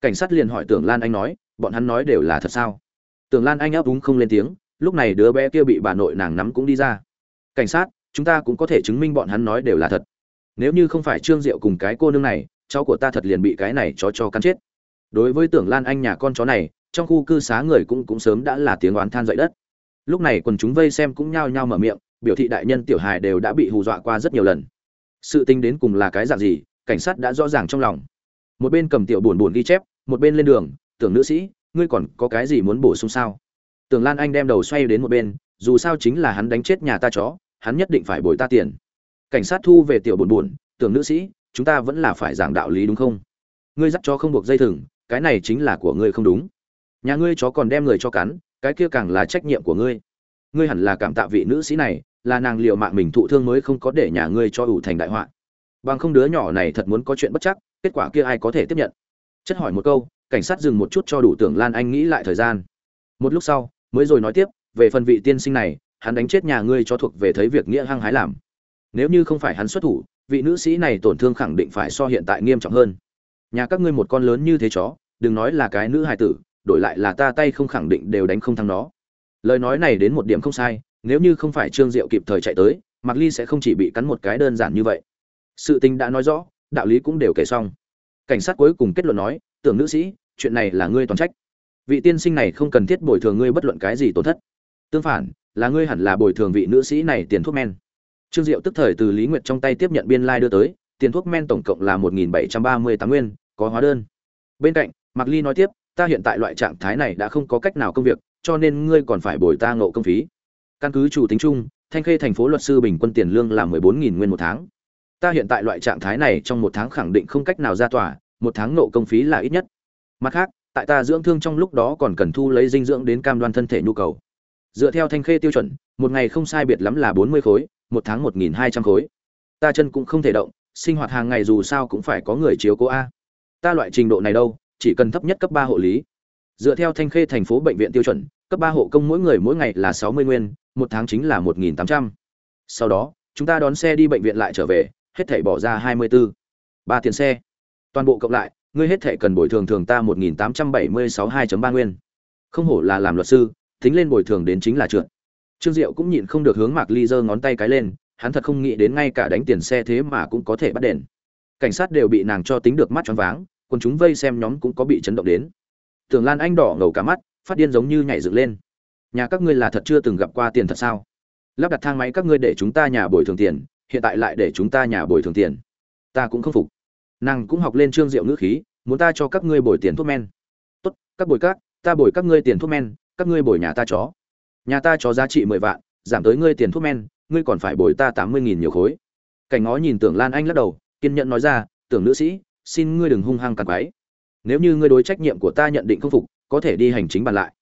Cảnh sát liền hỏi tưởng lan anh nói, bọn hắn nói đều là thật sao? Tưởng lan anh ấp úng không lên tiếng, lúc này đứa bé kia bị bà nội nàng nắm cũng đi ra. Cảnh sát, chúng ta cũng có thể chứng minh bọn hắn nói đều là thật. Nếu như không phải trương diệu cùng cái cô nương này, cháu của ta thật liền bị cái này chó cho cắn chết. Đối với tưởng lan anh nhà con chó này, trong khu cư xá người cũng cũng sớm đã là tiếng oán than dậy đất. Lúc này quần chúng vây xem cũng nhao nhao mở miệng, biểu thị đại nhân tiểu hài đều đã bị hù dọa qua rất nhiều lần sự tính đến cùng là cái dạng gì, cảnh sát đã rõ ràng trong lòng. Một bên cầm tiểu buồn buồn ghi chép, một bên lên đường, tưởng nữ sĩ, ngươi còn có cái gì muốn bổ sung sao? Tưởng lan anh đem đầu xoay đến một bên, dù sao chính là hắn đánh chết nhà ta chó, hắn nhất định phải bồi ta tiền. Cảnh sát thu về tiểu buồn buồn, tưởng nữ sĩ, chúng ta vẫn là phải giảng đạo lý đúng không? Ngươi dắt chó không buộc dây thừng, cái này chính là của ngươi không đúng. Nhà ngươi chó còn đem người cho cắn, cái kia càng là trách nhiệm của ngươi. Ngươi hẳn là cảm tạ vị nữ sĩ này là nàng liệu mạng mình thụ thương mới không có để nhà ngươi cho ủ thành đại họa. Bằng không đứa nhỏ này thật muốn có chuyện bất chắc, kết quả kia ai có thể tiếp nhận? Chất hỏi một câu, cảnh sát dừng một chút cho đủ tưởng lan anh nghĩ lại thời gian. Một lúc sau, mới rồi nói tiếp, về phần vị tiên sinh này, hắn đánh chết nhà ngươi cho thuộc về thấy việc nghĩa hăng hái làm. Nếu như không phải hắn xuất thủ, vị nữ sĩ này tổn thương khẳng định phải so hiện tại nghiêm trọng hơn. Nhà các ngươi một con lớn như thế chó, đừng nói là cái nữ hài tử, đổi lại là ta tay không khẳng định đều đánh không thắng nó. Lời nói này đến một điểm không sai nếu như không phải trương diệu kịp thời chạy tới, mạc ly sẽ không chỉ bị cắn một cái đơn giản như vậy. Sự tình đã nói rõ, đạo lý cũng đều kể xong. Cảnh sát cuối cùng kết luận nói, tưởng nữ sĩ, chuyện này là ngươi toàn trách. Vị tiên sinh này không cần thiết bồi thường ngươi bất luận cái gì tổn thất. Tương phản, là ngươi hẳn là bồi thường vị nữ sĩ này tiền thuốc men. Trương diệu tức thời từ lý nguyệt trong tay tiếp nhận biên lai、like、đưa tới, tiền thuốc men tổng cộng là một nghìn bảy trăm ba mươi tám nguyên, có hóa đơn. Bên cạnh, mạc ly nói tiếp, ta hiện tại loại trạng thái này đã không có cách nào công việc, cho nên ngươi còn phải bồi ta ngộ công phí căn cứ chủ tính chung, thanh khê thành phố luật sư bình quân tiền lương là mười bốn nghìn nguyên một tháng. Ta hiện tại loại trạng thái này trong một tháng khẳng định không cách nào ra tòa, một tháng nộ công phí là ít nhất. Mặt khác, tại ta dưỡng thương trong lúc đó còn cần thu lấy dinh dưỡng đến cam đoan thân thể nhu cầu. Dựa theo thanh khê tiêu chuẩn, một ngày không sai biệt lắm là bốn mươi khối, một tháng một nghìn hai trăm khối. Ta chân cũng không thể động, sinh hoạt hàng ngày dù sao cũng phải có người chiếu cố a. Ta loại trình độ này đâu, chỉ cần thấp nhất cấp ba hộ lý. Dựa theo thanh khê thành phố bệnh viện tiêu chuẩn, cấp ba hộ công mỗi người mỗi ngày là sáu mươi nguyên một tháng chính là một nghìn tám trăm. Sau đó, chúng ta đón xe đi bệnh viện lại trở về, hết thảy bỏ ra hai mươi 24. ba tiền xe. Toàn bộ cộng lại, ngươi hết thảy cần bồi thường thường ta một nghìn tám trăm bảy mươi sáu hai ba nguyên. Không hổ là làm luật sư, tính lên bồi thường đến chính là trượt. Trương diệu cũng nhịn không được hướng mạc ly giơ ngón tay cái lên, hắn thật không nghĩ đến ngay cả đánh tiền xe thế mà cũng có thể bắt đền. Cảnh sát đều bị nàng cho tính được mắt choáng váng, còn chúng vây xem nhóm cũng có bị chấn động đến. Tưởng lan anh đỏ ngầu cả mắt, phát điên giống như nhảy dựng lên nhà các ngươi là thật chưa từng gặp qua tiền thật sao? Lắp đặt thang máy các ngươi để chúng ta nhà bồi thường tiền, hiện tại lại để chúng ta nhà bồi thường tiền. Ta cũng không phục. Nàng cũng học lên trương diệu ngữ khí, muốn ta cho các ngươi bồi tiền thuốc men. Tốt, các bồi các, ta bồi các ngươi tiền thuốc men, các ngươi bồi nhà ta chó. Nhà ta chó giá trị mười vạn, giảm tới ngươi tiền thuốc men, ngươi còn phải bồi ta tám mươi nghìn nhiều khối. Cảnh ngó nhìn tưởng lan anh lắc đầu, kiên nhẫn nói ra, tưởng nữ sĩ, xin ngươi đừng hung hăng càng quái nếu như ngươi đối trách nhiệm của ta nhận định không phục, có thể đi hành chính bàn lại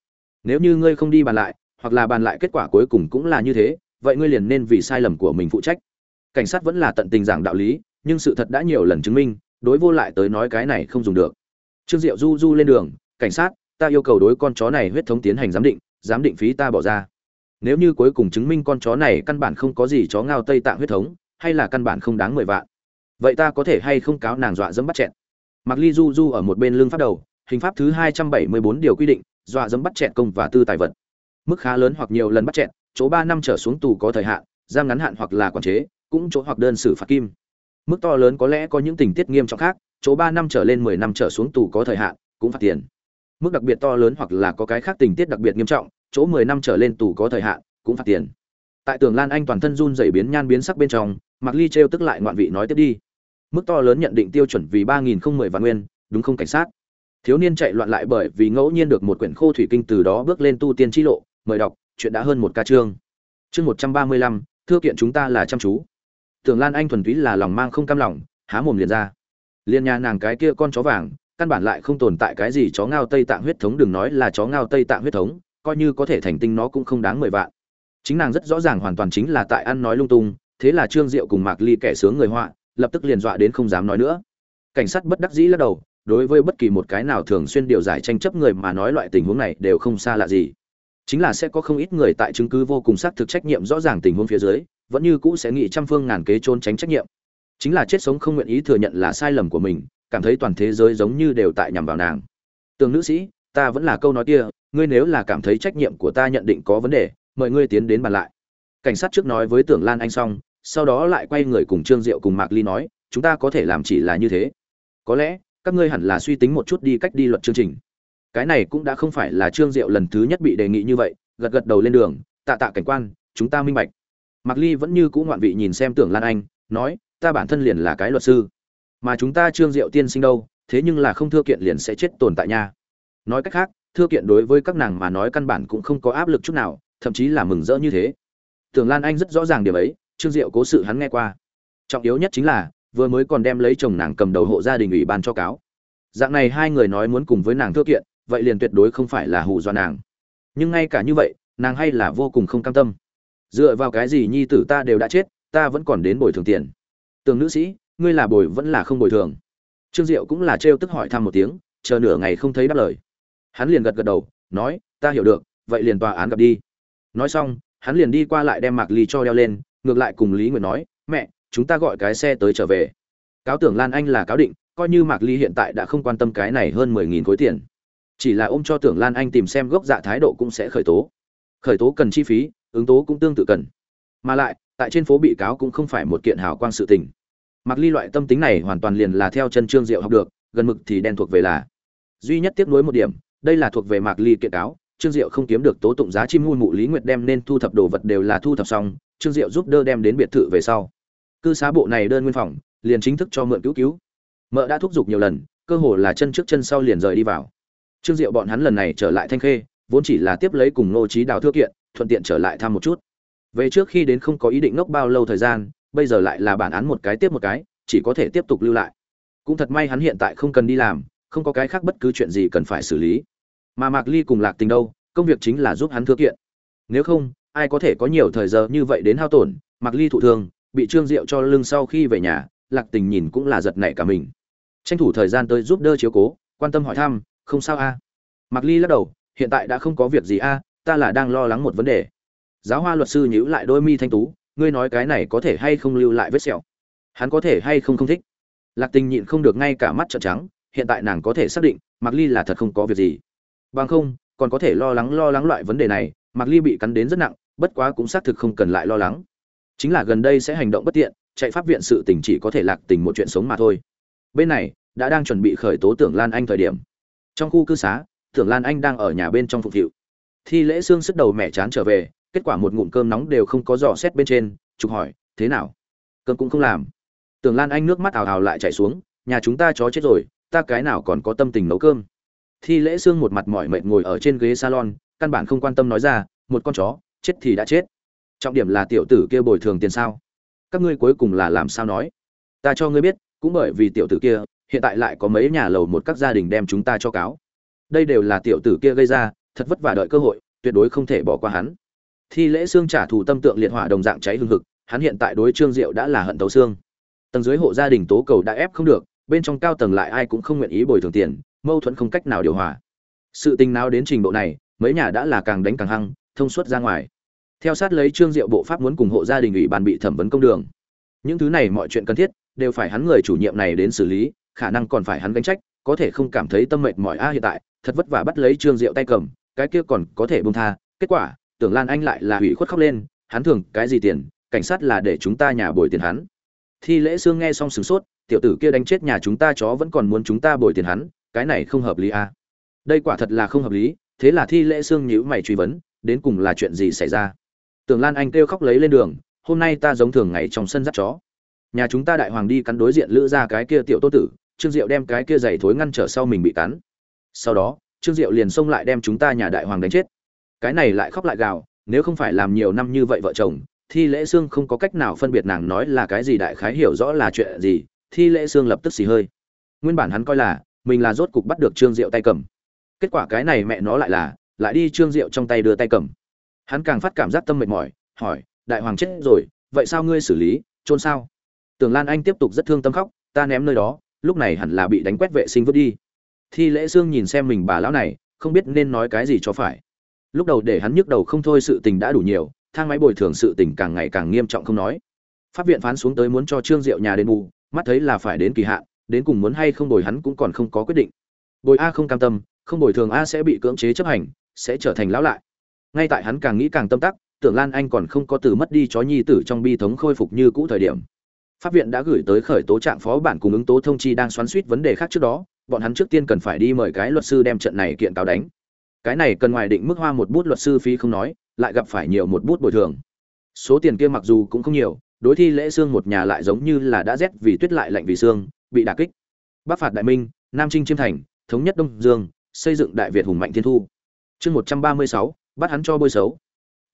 nếu như ngươi không đi bàn lại, hoặc là bàn lại kết quả cuối cùng cũng là như thế, vậy ngươi liền nên vì sai lầm của mình phụ trách. Cảnh sát vẫn là tận tình giảng đạo lý, nhưng sự thật đã nhiều lần chứng minh, đối vô lại tới nói cái này không dùng được. Trương diệu du du lên đường, cảnh sát, ta yêu cầu đối con chó này huyết thống tiến hành giám định giám định phí ta bỏ ra. Nếu như cuối cùng chứng minh con chó này căn bản không có gì chó ngao tây tạng huyết thống, hay là căn bản không đáng mười vạn, vậy ta có thể hay không cáo nàng dọa dẫm bắt chẹn mặc ly du du ở một bên lưng phát đầu hình pháp thứ hai trăm bảy mươi bốn điều quy định, dọa dẫm bắt chẹn công và tư tài vật. Mức khá lớn hoặc nhiều lần bắt chẹn chỗ ba năm trở xuống tù có thời hạn, giam ngắn hạn hoặc là quản chế, cũng chỗ hoặc đơn xử phạt kim. Mức to lớn có lẽ có những tình tiết nghiêm trọng khác, chỗ ba năm trở lên mười năm trở xuống tù có thời hạn, cũng phạt tiền. Mức đặc biệt to lớn hoặc là có cái khác tình tiết đặc biệt nghiêm trọng, chỗ mười năm trở lên tù có thời hạn, cũng phạt tiền. Tại tường lan anh toàn thân run rẩy biến nhan biến sắc bên trong, Mạc ly trêu tức lại ngoạn vị nói tiếp đi. Mức to lớn nhận định tiêu chuẩn vì ba nghìn không mười vạn nguyên, đúng không cảnh sát? Thiếu niên chạy loạn lại bởi vì ngẫu nhiên được một quyển khô thủy kinh từ đó bước lên tu tiên t lộ. Mời đọc, chuyện đã hơn một ca chương. Chương một trăm ba mươi lăm thưa kiện chúng ta là chăm chú. Tưởng lan anh thuần túy là lòng mang không cam lòng, há mồm liền ra. Liền nhà nàng cái kia con chó vàng, căn bản lại không tồn tại cái gì chó ngao tây tạng huyết thống, đừng nói là chó ngao tây tạng huyết thống, coi như có thể thành tinh nó cũng không đáng mười vạn. Chính nàng rất rõ ràng hoàn toàn chính là tại ăn nói lung tung, thế là trương diệu cùng mạc ly kẻ sướng người họa, lập tức liền dọa đến không dám nói nữa. Cảnh sát bất đắc dĩ lắc đầu đối với bất kỳ một cái nào thường xuyên điều giải tranh chấp người mà nói loại tình huống này đều không xa lạ gì. Chính là sẽ có không ít người tại chứng cứ vô cùng xác thực trách nhiệm rõ ràng tình huống phía dưới, vẫn như cũ sẽ nghĩ trăm phương ngàn kế trốn tránh trách nhiệm. Chính là chết sống không nguyện ý thừa nhận là sai lầm của mình, cảm thấy toàn thế giới giống như đều tại nhằm vào nàng. Tường nữ sĩ, ta vẫn là câu nói kia, ngươi nếu là cảm thấy trách nhiệm của ta nhận định có vấn đề, mời ngươi tiến đến bàn lại. Cảnh sát trước nói với tưởng lan anh xong, sau đó lại quay người cùng trương diệu cùng mạc ly nói, chúng ta có thể làm chỉ là như thế. Có lẽ các ngươi hẳn là suy tính một chút đi cách đi luật chương trình. Cái này cũng đã không phải là trương diệu lần thứ nhất bị đề nghị như vậy, gật gật đầu lên đường, tạ tạ cảnh quan, chúng ta minh bạch. Mạc ly vẫn như cũ ngoạn vị nhìn xem tưởng lan anh, nói, ta bản thân liền là cái luật sư, mà chúng ta trương diệu tiên sinh đâu, thế nhưng là không thưa kiện liền sẽ chết tồn tại nha. Nói cách khác, thưa kiện đối với các nàng mà nói căn bản cũng không có áp lực chút nào, thậm chí là mừng rỡ như thế. Tưởng lan anh rất rõ ràng điều ấy, trương diệu cố sự hắn nghe qua. Trọng yếu nhất chính là vừa mới còn đem lấy chồng nàng cầm đầu hộ gia đình ủy ban cho cáo. Dạng này hai người nói muốn cùng với nàng thưa kiện, vậy liền tuyệt đối không phải là hù do nàng. Nhưng ngay cả như vậy, nàng hay là vô cùng không cam tâm. Dựa vào cái gì nhi tử ta đều đã chết, ta vẫn còn đến bồi thường tiền. Tường nữ sĩ, ngươi là bồi vẫn là không bồi thường? Trương diệu cũng là trêu tức hỏi thăm một tiếng, chờ nửa ngày không thấy đáp lời. Hắn liền gật gật đầu, nói, ta hiểu được, vậy liền tòa án gặp đi. Nói xong, hắn liền đi qua lại đem mạc ly cho đeo lên, ngược lại cùng lý nguyệt nói, mẹ chúng ta gọi cái xe tới trở về. Cáo tưởng lan anh là cáo định, coi như mạc ly hiện tại đã không quan tâm cái này hơn mười nghìn khối tiền. Chỉ là ôm cho tưởng lan anh tìm xem gốc dạ thái độ cũng sẽ khởi tố. Khởi tố cần chi phí, ứng tố cũng tương tự cần. Mà lại, tại trên phố bị cáo cũng không phải một kiện hào quang sự tình. Mặc ly loại tâm tính này hoàn toàn liền là theo chân trương diệu học được, gần mực thì đen thuộc về là. Duy nhất tiếp nối một điểm, đây là thuộc về mạc ly kiện cáo, trương diệu không kiếm được tố tụng giá chim ngu mụ lý nguyệt đem nên thu thập đồ vật đều là thu thập xong, trương diệu giúp đỡ đem đến biệt thự về sau cư xá bộ này đơn nguyên phòng, liền chính thức cho mượn cứu cứu. Mợ đã thúc giục nhiều lần, cơ hồ là chân trước chân sau liền rời đi vào. Trương diệu bọn hắn lần này trở lại thanh khê, vốn chỉ là tiếp lấy cùng nô trí đào thưa kiện, thuận tiện trở lại thăm một chút. Về trước khi đến không có ý định ngốc bao lâu thời gian, bây giờ lại là bản án một cái tiếp một cái, chỉ có thể tiếp tục lưu lại. Cũng thật may hắn hiện tại không cần đi làm, không có cái khác bất cứ chuyện gì cần phải xử lý. Mà mạc ly cùng lạc tình đâu, công việc chính là giúp hắn thưa kiện. Nếu không, ai có thể có nhiều thời giờ như vậy đến hao tổn, mạc ly thụ thương bị trương diệu cho lưng sau khi về nhà, lạc tình nhìn cũng là giật nảy cả mình. Tranh thủ thời gian tới giúp đỡ chiếu cố, quan tâm hỏi thăm, không sao a? Mặc ly lắc đầu, hiện tại đã không có việc gì a, ta là đang lo lắng một vấn đề. Giáo hoa luật sư nhíu lại đôi mi thanh tú, ngươi nói cái này có thể hay không lưu lại vết sẹo? Hắn có thể hay không không thích. Lạc tình nhịn không được ngay cả mắt trợn trắng, hiện tại nàng có thể xác định mặc ly là thật không có việc gì. Bằng không, còn có thể lo lắng lo lắng loại vấn đề này mặc ly bị cắn đến rất nặng, bất quá cũng xác thực không cần lại lo lắng chính là gần đây sẽ hành động bất tiện, chạy pháp viện sự tình chỉ có thể lạc tình một chuyện sống mà thôi. Bên này, đã đang chuẩn bị khởi tố tưởng lan anh thời điểm. Trong khu cư xá, tưởng lan anh đang ở nhà bên trong phục vụ. Thi lễ xương sức đầu mẹ chán trở về, kết quả một ngụm cơm nóng đều không có dò xét bên trên, chụp hỏi, thế nào? Cơm cũng không làm. Tưởng lan anh nước mắt ào ào lại chảy xuống, nhà chúng ta chó chết rồi, ta cái nào còn có tâm tình nấu cơm? Thi lễ xương một mặt mỏi mệt ngồi ở trên ghế salon, căn bản không quan tâm nói ra, một con chó, chết thì đã chết trọng điểm là tiểu tử kia bồi thường tiền sao? Các ngươi cuối cùng là làm sao nói? Ta cho ngươi biết, cũng bởi vì tiểu tử kia, hiện tại lại có mấy nhà lầu một các gia đình đem chúng ta cho cáo. Đây đều là tiểu tử kia gây ra, thật vất vả đợi cơ hội, tuyệt đối không thể bỏ qua hắn. Thi lễ xương trả thù tâm tượng liệt hỏa đồng dạng cháy hừng hực, hắn hiện tại đối trương diệu đã là hận tấu xương. Tầng dưới hộ gia đình tố cầu đã ép không được, bên trong cao tầng lại ai cũng không nguyện ý bồi thường tiền, mâu thuẫn không cách nào điều hòa. Sự tình nào đến trình độ này, mấy nhà đã là càng đánh càng hăng, thông suốt ra ngoài theo sát lấy trương diệu bộ pháp muốn cùng hộ gia đình ủy ban bị thẩm vấn công đường. Những thứ này mọi chuyện cần thiết, đều phải hắn người chủ nhiệm này đến xử lý, khả năng còn phải hắn gánh trách, có thể không cảm thấy tâm mệt mỏi a à hiện tại, thật vất vả bắt lấy trương diệu tay cầm, cái kia còn có thể bông tha, kết quả, tưởng lan anh lại là hủy khuất khóc lên, hắn thường, cái gì tiền, cảnh sát là để chúng ta nhà bồi tiền hắn. Thi lễ sương nghe xong sửng sốt, tiểu tử kia đánh chết nhà chúng ta chó vẫn còn muốn chúng ta bồi tiền hắn, cái này không hợp lý à. đây quả thật là không hợp lý, thế là thi lễ sương nhữ mày truy vấn, đến cùng là chuyện gì xảy ra? Tưởng lan anh kêu khóc lấy lên đường, hôm nay ta giống thường ngày trong sân dắt chó. Nhà chúng ta đại hoàng đi cắn đối diện lữ ra cái kia tiểu tô tử, trương diệu đem cái kia giày thối ngăn trở sau mình bị cắn. Sau đó, trương diệu liền xông lại đem chúng ta nhà đại hoàng đánh chết. Cái này lại khóc lại gào, nếu không phải làm nhiều năm như vậy vợ chồng, thi lễ Sương không có cách nào phân biệt nàng nói là cái gì đại khái hiểu rõ là chuyện gì, thi lễ Sương lập tức xì hơi. Nguyên bản hắn coi là, mình là rốt cục bắt được trương diệu tay cầm. Kết quả cái này mẹ nó lại là, lại đi trương diệu trong tay đưa tay cầm hắn càng phát cảm giác tâm mệt mỏi, hỏi, đại hoàng chết rồi, vậy sao ngươi xử lý? Trôn sao? Tường lan anh tiếp tục rất thương tâm khóc, ta ném nơi đó, lúc này hẳn là bị đánh quét vệ sinh vứt đi. Thi lễ sương nhìn xem mình bà lão này, không biết nên nói cái gì cho phải. Lúc đầu để hắn nhức đầu không thôi sự tình đã đủ nhiều, thang máy bồi thường sự tình càng ngày càng nghiêm trọng không nói. Pháp viện phán xuống tới muốn cho trương diệu nhà đền bù, mắt thấy là phải đến kỳ hạn, đến cùng muốn hay không bồi hắn cũng còn không có quyết định. Bồi a không cam tâm, không bồi thường a sẽ bị cưỡng chế chấp hành, sẽ trở thành lão lại ngay tại hắn càng nghĩ càng tâm tắc, tưởng lan anh còn không có từ mất đi chó nhi tử trong bi thống khôi phục như cũ thời điểm. Pháp viện đã gửi tới khởi tố trạng phó bản cùng ứng tố thông chi đang xoắn suýt vấn đề khác trước đó, bọn hắn trước tiên cần phải đi mời cái luật sư đem trận này kiện cáo đánh. Cái này cần ngoài định mức hoa một bút luật sư phí không nói, lại gặp phải nhiều một bút bồi thường. Số tiền kia mặc dù cũng không nhiều, đối thi lễ xương một nhà lại giống như là đã rét vì tuyết lại lạnh vì xương, bị đả kích. Bắc phạt đại minh, nam trinh chiêm thành, thống nhất đông dương, xây dựng đại việt hùng mạnh thiên thu. Chương một trăm ba mươi sáu bắt hắn cho bôi xấu.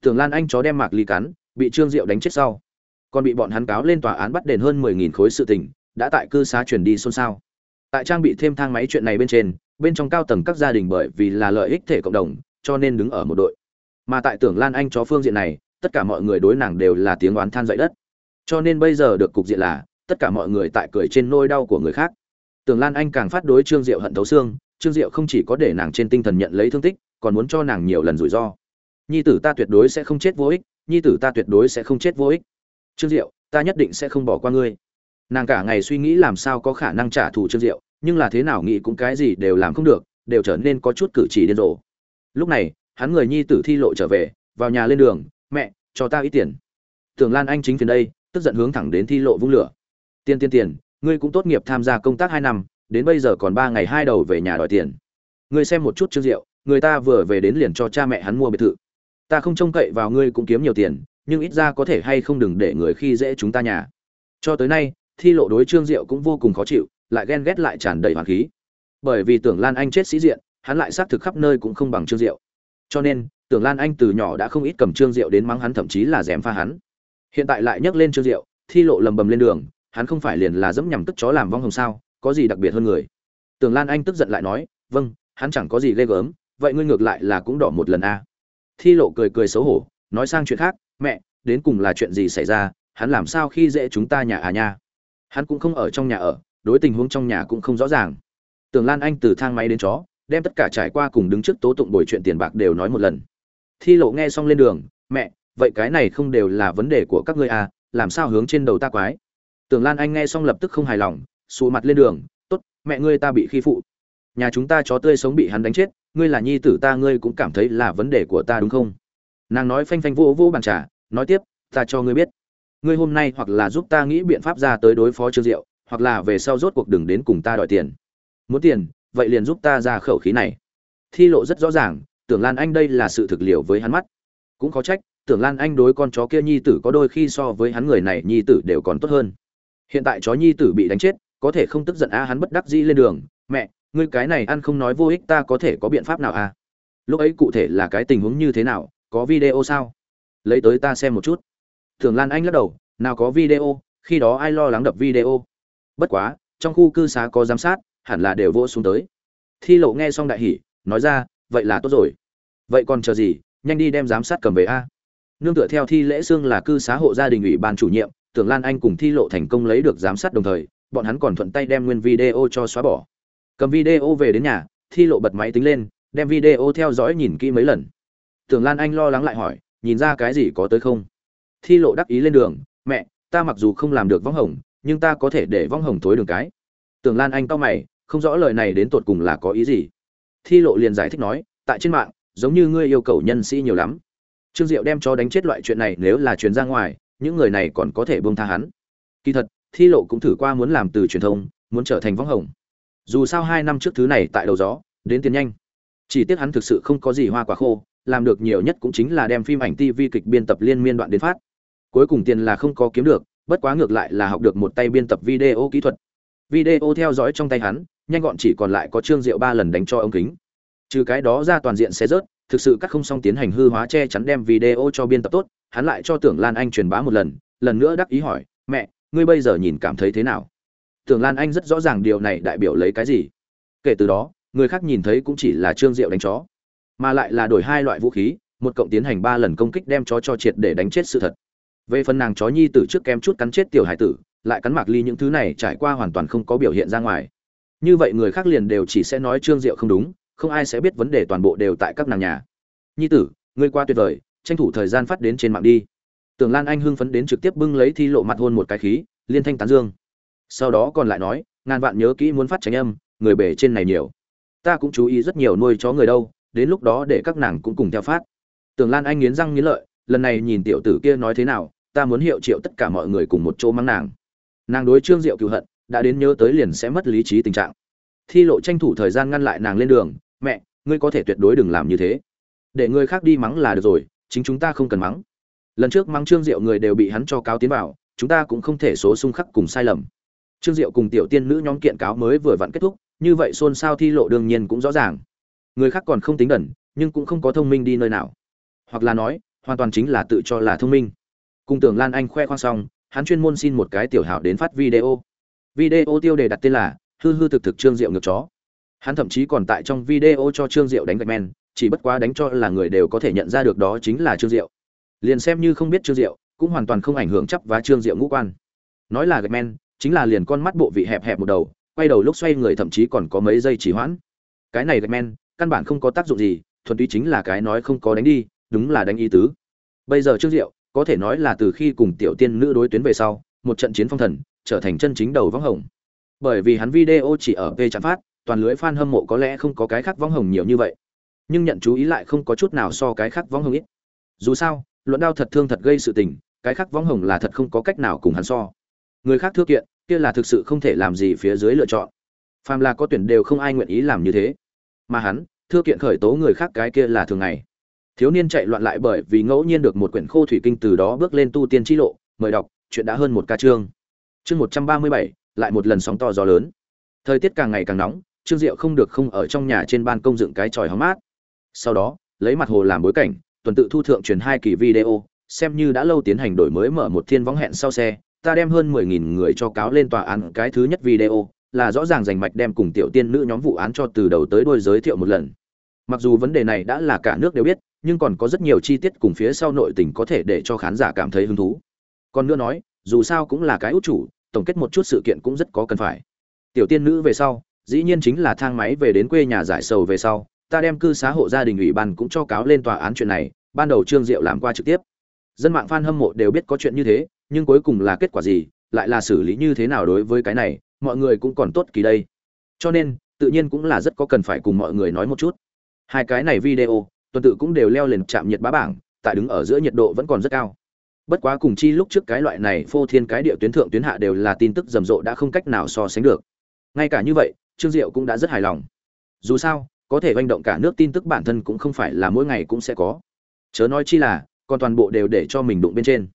Tưởng lan anh chó đem mạc ly cắn, bị trương diệu đánh chết sau. Còn bị bọn hắn cáo lên tòa án bắt đền hơn mười nghìn khối sự tình, đã tại cư xá chuyển đi xôn xao. Tại trang bị thêm thang máy chuyện này bên trên, bên trong cao tầng các gia đình bởi vì là lợi ích thể cộng đồng, cho nên đứng ở một đội. Mà tại tưởng lan anh chó phương diện này, tất cả mọi người đối nàng đều là tiếng oán than dậy đất. Cho nên bây giờ được cục diện là, tất cả mọi người tại cười trên nôi đau của người khác. Tưởng lan anh càng phát đối trương diệu hận thấu xương, trương diệu không chỉ có để nàng trên tinh thần nhận lấy thương tích còn muốn cho nàng nhiều lần rủi ro. Nhi tử ta tuyệt đối sẽ không chết vô ích, nhi tử ta tuyệt đối sẽ không chết vô ích. Trương diệu, ta nhất định sẽ không bỏ qua ngươi. Nàng cả ngày suy nghĩ làm sao có khả năng trả thù trương diệu, nhưng là thế nào nghĩ cũng cái gì đều làm không được, đều trở nên có chút cử chỉ điên rồ. Lúc này, hắn người nhi tử thi lộ trở về, vào nhà lên đường, mẹ, cho ta ít tiền. Tưởng lan anh chính phiền đây, tức giận hướng thẳng đến thi lộ vung lửa. Tiền tiền tiền, ngươi cũng tốt nghiệp tham gia công tác hai năm, đến bây giờ còn ba ngày hai đầu về nhà đòi tiền. Ngươi xem một chút trương diệu người ta vừa về đến liền cho cha mẹ hắn mua biệt thự. Ta không trông cậy vào ngươi cũng kiếm nhiều tiền, nhưng ít ra có thể hay không đừng để người khi dễ chúng ta nhà. Cho tới nay, thi lộ đối trương diệu cũng vô cùng khó chịu, lại ghen ghét lại tràn đầy hoàng khí. Bởi vì tưởng lan anh chết sĩ diện, hắn lại xác thực khắp nơi cũng không bằng trương diệu. Cho nên, tưởng lan anh từ nhỏ đã không ít cầm trương diệu đến mắng hắn thậm chí là dèm pha hắn. Hiện tại lại nhắc lên trương diệu, thi lộ lầm bầm lên đường, hắn không phải liền là dẫm nhằm tức chó làm vong hồng sao, có gì đặc biệt hơn người? Tưởng lan anh tức giận lại nói vâng hắn chẳng có gì ghê gớm vậy ngươi ngược lại là cũng đỏ một lần a à. thi lộ cười cười xấu hổ, nói sang chuyện khác, mẹ, đến cùng là chuyện gì xảy ra, hắn làm sao khi dễ chúng ta nhà à nha. Hắn cũng không ở trong nhà ở, đối tình huống trong nhà cũng không rõ ràng. Tường lan anh từ thang máy đến chó, đem tất cả trải qua cùng đứng trước tố tụng bồi chuyện tiền bạc đều nói một lần. Thi lộ nghe xong lên đường, mẹ, vậy cái này không đều là vấn đề của các ngươi à làm sao hướng trên đầu ta quái. Tường lan anh nghe xong lập tức không hài lòng, xù mặt lên đường, tốt, mẹ ngươi ta bị khi phụ. Nhà chúng ta chó tươi sống bị hắn đánh chết ngươi là nhi tử ta, ngươi cũng cảm thấy là vấn đề của ta, đúng không? Nàng nói phanh phanh vô vô bàn trà, nói tiếp, ta cho ngươi biết. Ngươi hôm nay hoặc là giúp ta nghĩ biện pháp ra tới đối phó trương diệu, hoặc là về sau rốt cuộc đừng đến cùng ta đòi tiền. Muốn tiền, vậy liền giúp ta ra khẩu khí này. Thi lộ rất rõ ràng, tưởng lan anh đây là sự thực liều với hắn mắt. Cũng có trách, tưởng lan anh đối con chó kia nhi tử có đôi khi so với hắn người này nhi tử đều còn tốt hơn. Hiện tại chó nhi tử bị đánh chết, có thể không tức giận a hắn bất đắc dĩ lên đường, mẹ ngươi cái này ăn không nói vô ích, ta có thể có biện pháp nào à? Lúc ấy cụ thể là cái tình huống như thế nào, có video sao? Lấy tới ta xem một chút. Thường lan anh lắc đầu, nào có video, khi đó ai lo lắng đập video? Bất quá, trong khu cư xá có giám sát, hẳn là đều vô xuống tới. Thi lộ nghe xong đại hỉ, nói ra, vậy là tốt rồi. Vậy còn chờ gì, nhanh đi đem giám sát cầm về a. Nương tựa theo thi lễ xương là cư xá hộ gia đình ủy ban chủ nhiệm tưởng lan anh cùng thi lộ thành công lấy được giám sát đồng thời, bọn hắn còn thuận tay đem nguyên video cho xóa bỏ cầm video về đến nhà, thi lộ bật máy tính lên, đem video theo dõi nhìn kỹ mấy lần. Tưởng lan anh lo lắng lại hỏi, nhìn ra cái gì có tới không? Thi lộ đắc ý lên đường, mẹ, ta mặc dù không làm được vong hồng, nhưng ta có thể để vong hồng thối đường cái. Tưởng lan anh cau mày, không rõ lời này đến tột cùng là có ý gì. Thi lộ liền giải thích nói, tại trên mạng, giống như ngươi yêu cầu nhân sĩ nhiều lắm. Trương diệu đem cho đánh chết loại chuyện này nếu là truyền ra ngoài, những người này còn có thể buông tha hắn. Kỳ thật, thi lộ cũng thử qua muốn làm từ truyền thông, muốn trở thành vong hồng dù sao hai năm trước thứ này tại đầu gió, đến tiền nhanh. Chỉ tiếc hắn thực sự không có gì hoa quả khô, làm được nhiều nhất cũng chính là đem phim ảnh tv kịch biên tập liên miên đoạn đến phát. Cuối cùng tiền là không có kiếm được, bất quá ngược lại là học được một tay biên tập video kỹ thuật. Video theo dõi trong tay hắn, nhanh gọn chỉ còn lại có trương diệu ba lần đánh cho ống kính. Trừ cái đó ra toàn diện xe rớt, thực sự các không xong tiến hành hư hóa che chắn đem video cho biên tập tốt, hắn lại cho tưởng lan anh truyền bá một lần lần nữa đắc ý hỏi, mẹ, ngươi bây giờ nhìn cảm thấy thế nào? Tưởng lan anh rất rõ ràng điều này đại biểu lấy cái gì. Kể từ đó, người khác nhìn thấy cũng chỉ là trương diệu đánh chó, mà lại là đổi hai loại vũ khí, một cộng tiến hành ba lần công kích đem chó cho triệt để đánh chết sự thật. Về phần nàng chó nhi từ trước kem chút cắn chết tiểu hải tử, lại cắn mạc ly những thứ này trải qua hoàn toàn không có biểu hiện ra ngoài. Như vậy người khác liền đều chỉ sẽ nói trương diệu không đúng, không ai sẽ biết vấn đề toàn bộ đều tại các nàng nhà. Nhi tử, ngươi qua tuyệt vời, tranh thủ thời gian phát đến trên mạng đi. Tưởng lan anh hưng phấn đến trực tiếp bưng lấy thi lộ mặt hôn một cái khí, liên thanh tán dương sau đó còn lại nói, ngàn vạn nhớ kỹ muốn phát tránh âm, người bể trên này nhiều. Ta cũng chú ý rất nhiều nuôi chó người đâu, đến lúc đó để các nàng cũng cùng theo phát. Tưởng lan anh nghiến răng nghiến lợi, lần này nhìn tiểu tử kia nói thế nào, ta muốn hiệu triệu tất cả mọi người cùng một chỗ mắng nàng. Nàng đối trương diệu cựu hận, đã đến nhớ tới liền sẽ mất lý trí tình trạng. Thi lộ tranh thủ thời gian ngăn lại nàng lên đường, mẹ, ngươi có thể tuyệt đối đừng làm như thế. Để người khác đi mắng là được rồi, chính chúng ta không cần mắng. Lần trước mắng trương diệu người đều bị hắn cho cáo tiến vào, chúng ta cũng không thể số xung khắc cùng sai lầm trương diệu cùng tiểu tiên nữ nhóm kiện cáo mới vừa vặn kết thúc, như vậy xôn xao thi lộ đương nhiên cũng rõ ràng. Người khác còn không tính đẩn, nhưng cũng không có thông minh đi nơi nào. Hoặc là nói, hoàn toàn chính là tự cho là thông minh. Cùng tưởng lan anh khoe khoang xong, hắn chuyên môn xin một cái tiểu hảo đến phát video. Video tiêu đề đặt tên là, hư hư thực thực trương diệu ngược chó. Hắn thậm chí còn tại trong video cho trương diệu đánh gạch men, chỉ bất quá đánh cho là người đều có thể nhận ra được đó chính là trương diệu. Liền xem như không biết trương diệu, cũng hoàn toàn không ảnh hưởng chấp và trương diệu ngũ quan. Nói là gạch men chính là liền con mắt bộ vị hẹp hẹp một đầu, quay đầu lúc xoay người thậm chí còn có mấy giây chỉ hoãn. Cái này gạch men, căn bản không có tác dụng gì, thuần túy chính là cái nói không có đánh đi, đúng là đánh ý tứ. Bây giờ trương diệu, có thể nói là từ khi cùng tiểu tiên nữ đối tuyến về sau, một trận chiến phong thần, trở thành chân chính đầu vắng hồng. Bởi vì hắn video chỉ ở p chạm phát, toàn lưới fan hâm mộ có lẽ không có cái khác vắng hồng nhiều như vậy. Nhưng nhận chú ý lại không có chút nào so cái khác vắng hồng ít. Dù sao, luận đao thật thương thật gây sự tình, cái khác vắng hồng là thật không có cách nào cùng hắn so. Người khác thưa kiện kia là thực sự không thể làm gì phía dưới lựa chọn. Phàm là có tuyển đều không ai nguyện ý làm như thế. Mà hắn, thưa kiện khởi tố người khác cái kia là thường ngày. Thiếu niên chạy loạn lại bởi vì ngẫu nhiên được một quyển khô thủy kinh từ đó bước lên tu tiên chi lộ, mời đọc, chuyện đã hơn một ca chương. Chương một trăm ba mươi bảy, lại một lần sóng to gió lớn. Thời tiết càng ngày càng nóng, trương diệu không được không ở trong nhà trên ban công dựng cái tròi hóng mát. Sau đó, lấy mặt hồ làm bối cảnh, tuần tự thu thượng truyền hai kỳ video, xem như đã lâu tiến hành đổi mới mở một thiên vóng hẹn sau xe ta đem hơn mười nghìn người cho cáo lên tòa án. Cái thứ nhất video là rõ ràng rành mạch đem cùng tiểu tiên nữ nhóm vụ án cho từ đầu tới đuôi giới thiệu một lần. Mặc dù vấn đề này đã là cả nước đều biết, nhưng còn có rất nhiều chi tiết cùng phía sau nội tình có thể để cho khán giả cảm thấy hứng thú. Còn nữa nói, dù sao cũng là cái út chủ, tổng kết một chút sự kiện cũng rất có cần phải. Tiểu tiên nữ về sau, dĩ nhiên chính là thang máy về đến quê nhà giải sầu về sau, ta đem cư xá hộ gia đình ủy ban cũng cho cáo lên tòa án chuyện này, ban đầu trương diệu làm qua trực tiếp. Dân mạng fan hâm mộ đều biết có chuyện như thế nhưng cuối cùng là kết quả gì, lại là xử lý như thế nào đối với cái này, mọi người cũng còn tốt kỳ đây. Cho nên, tự nhiên cũng là rất có cần phải cùng mọi người nói một chút. Hai cái này video, tuần tự cũng đều leo lên chạm nhiệt bá bảng, tại đứng ở giữa nhiệt độ vẫn còn rất cao. Bất quá cùng chi lúc trước cái loại này phô thiên cái địa tuyến thượng tuyến hạ đều là tin tức rầm rộ đã không cách nào so sánh được. Ngay cả như vậy, trương diệu cũng đã rất hài lòng. Dù sao, có thể manh động cả nước tin tức bản thân cũng không phải là mỗi ngày cũng sẽ có. Chớ nói chi là, còn toàn bộ đều để cho mình đụng bên trên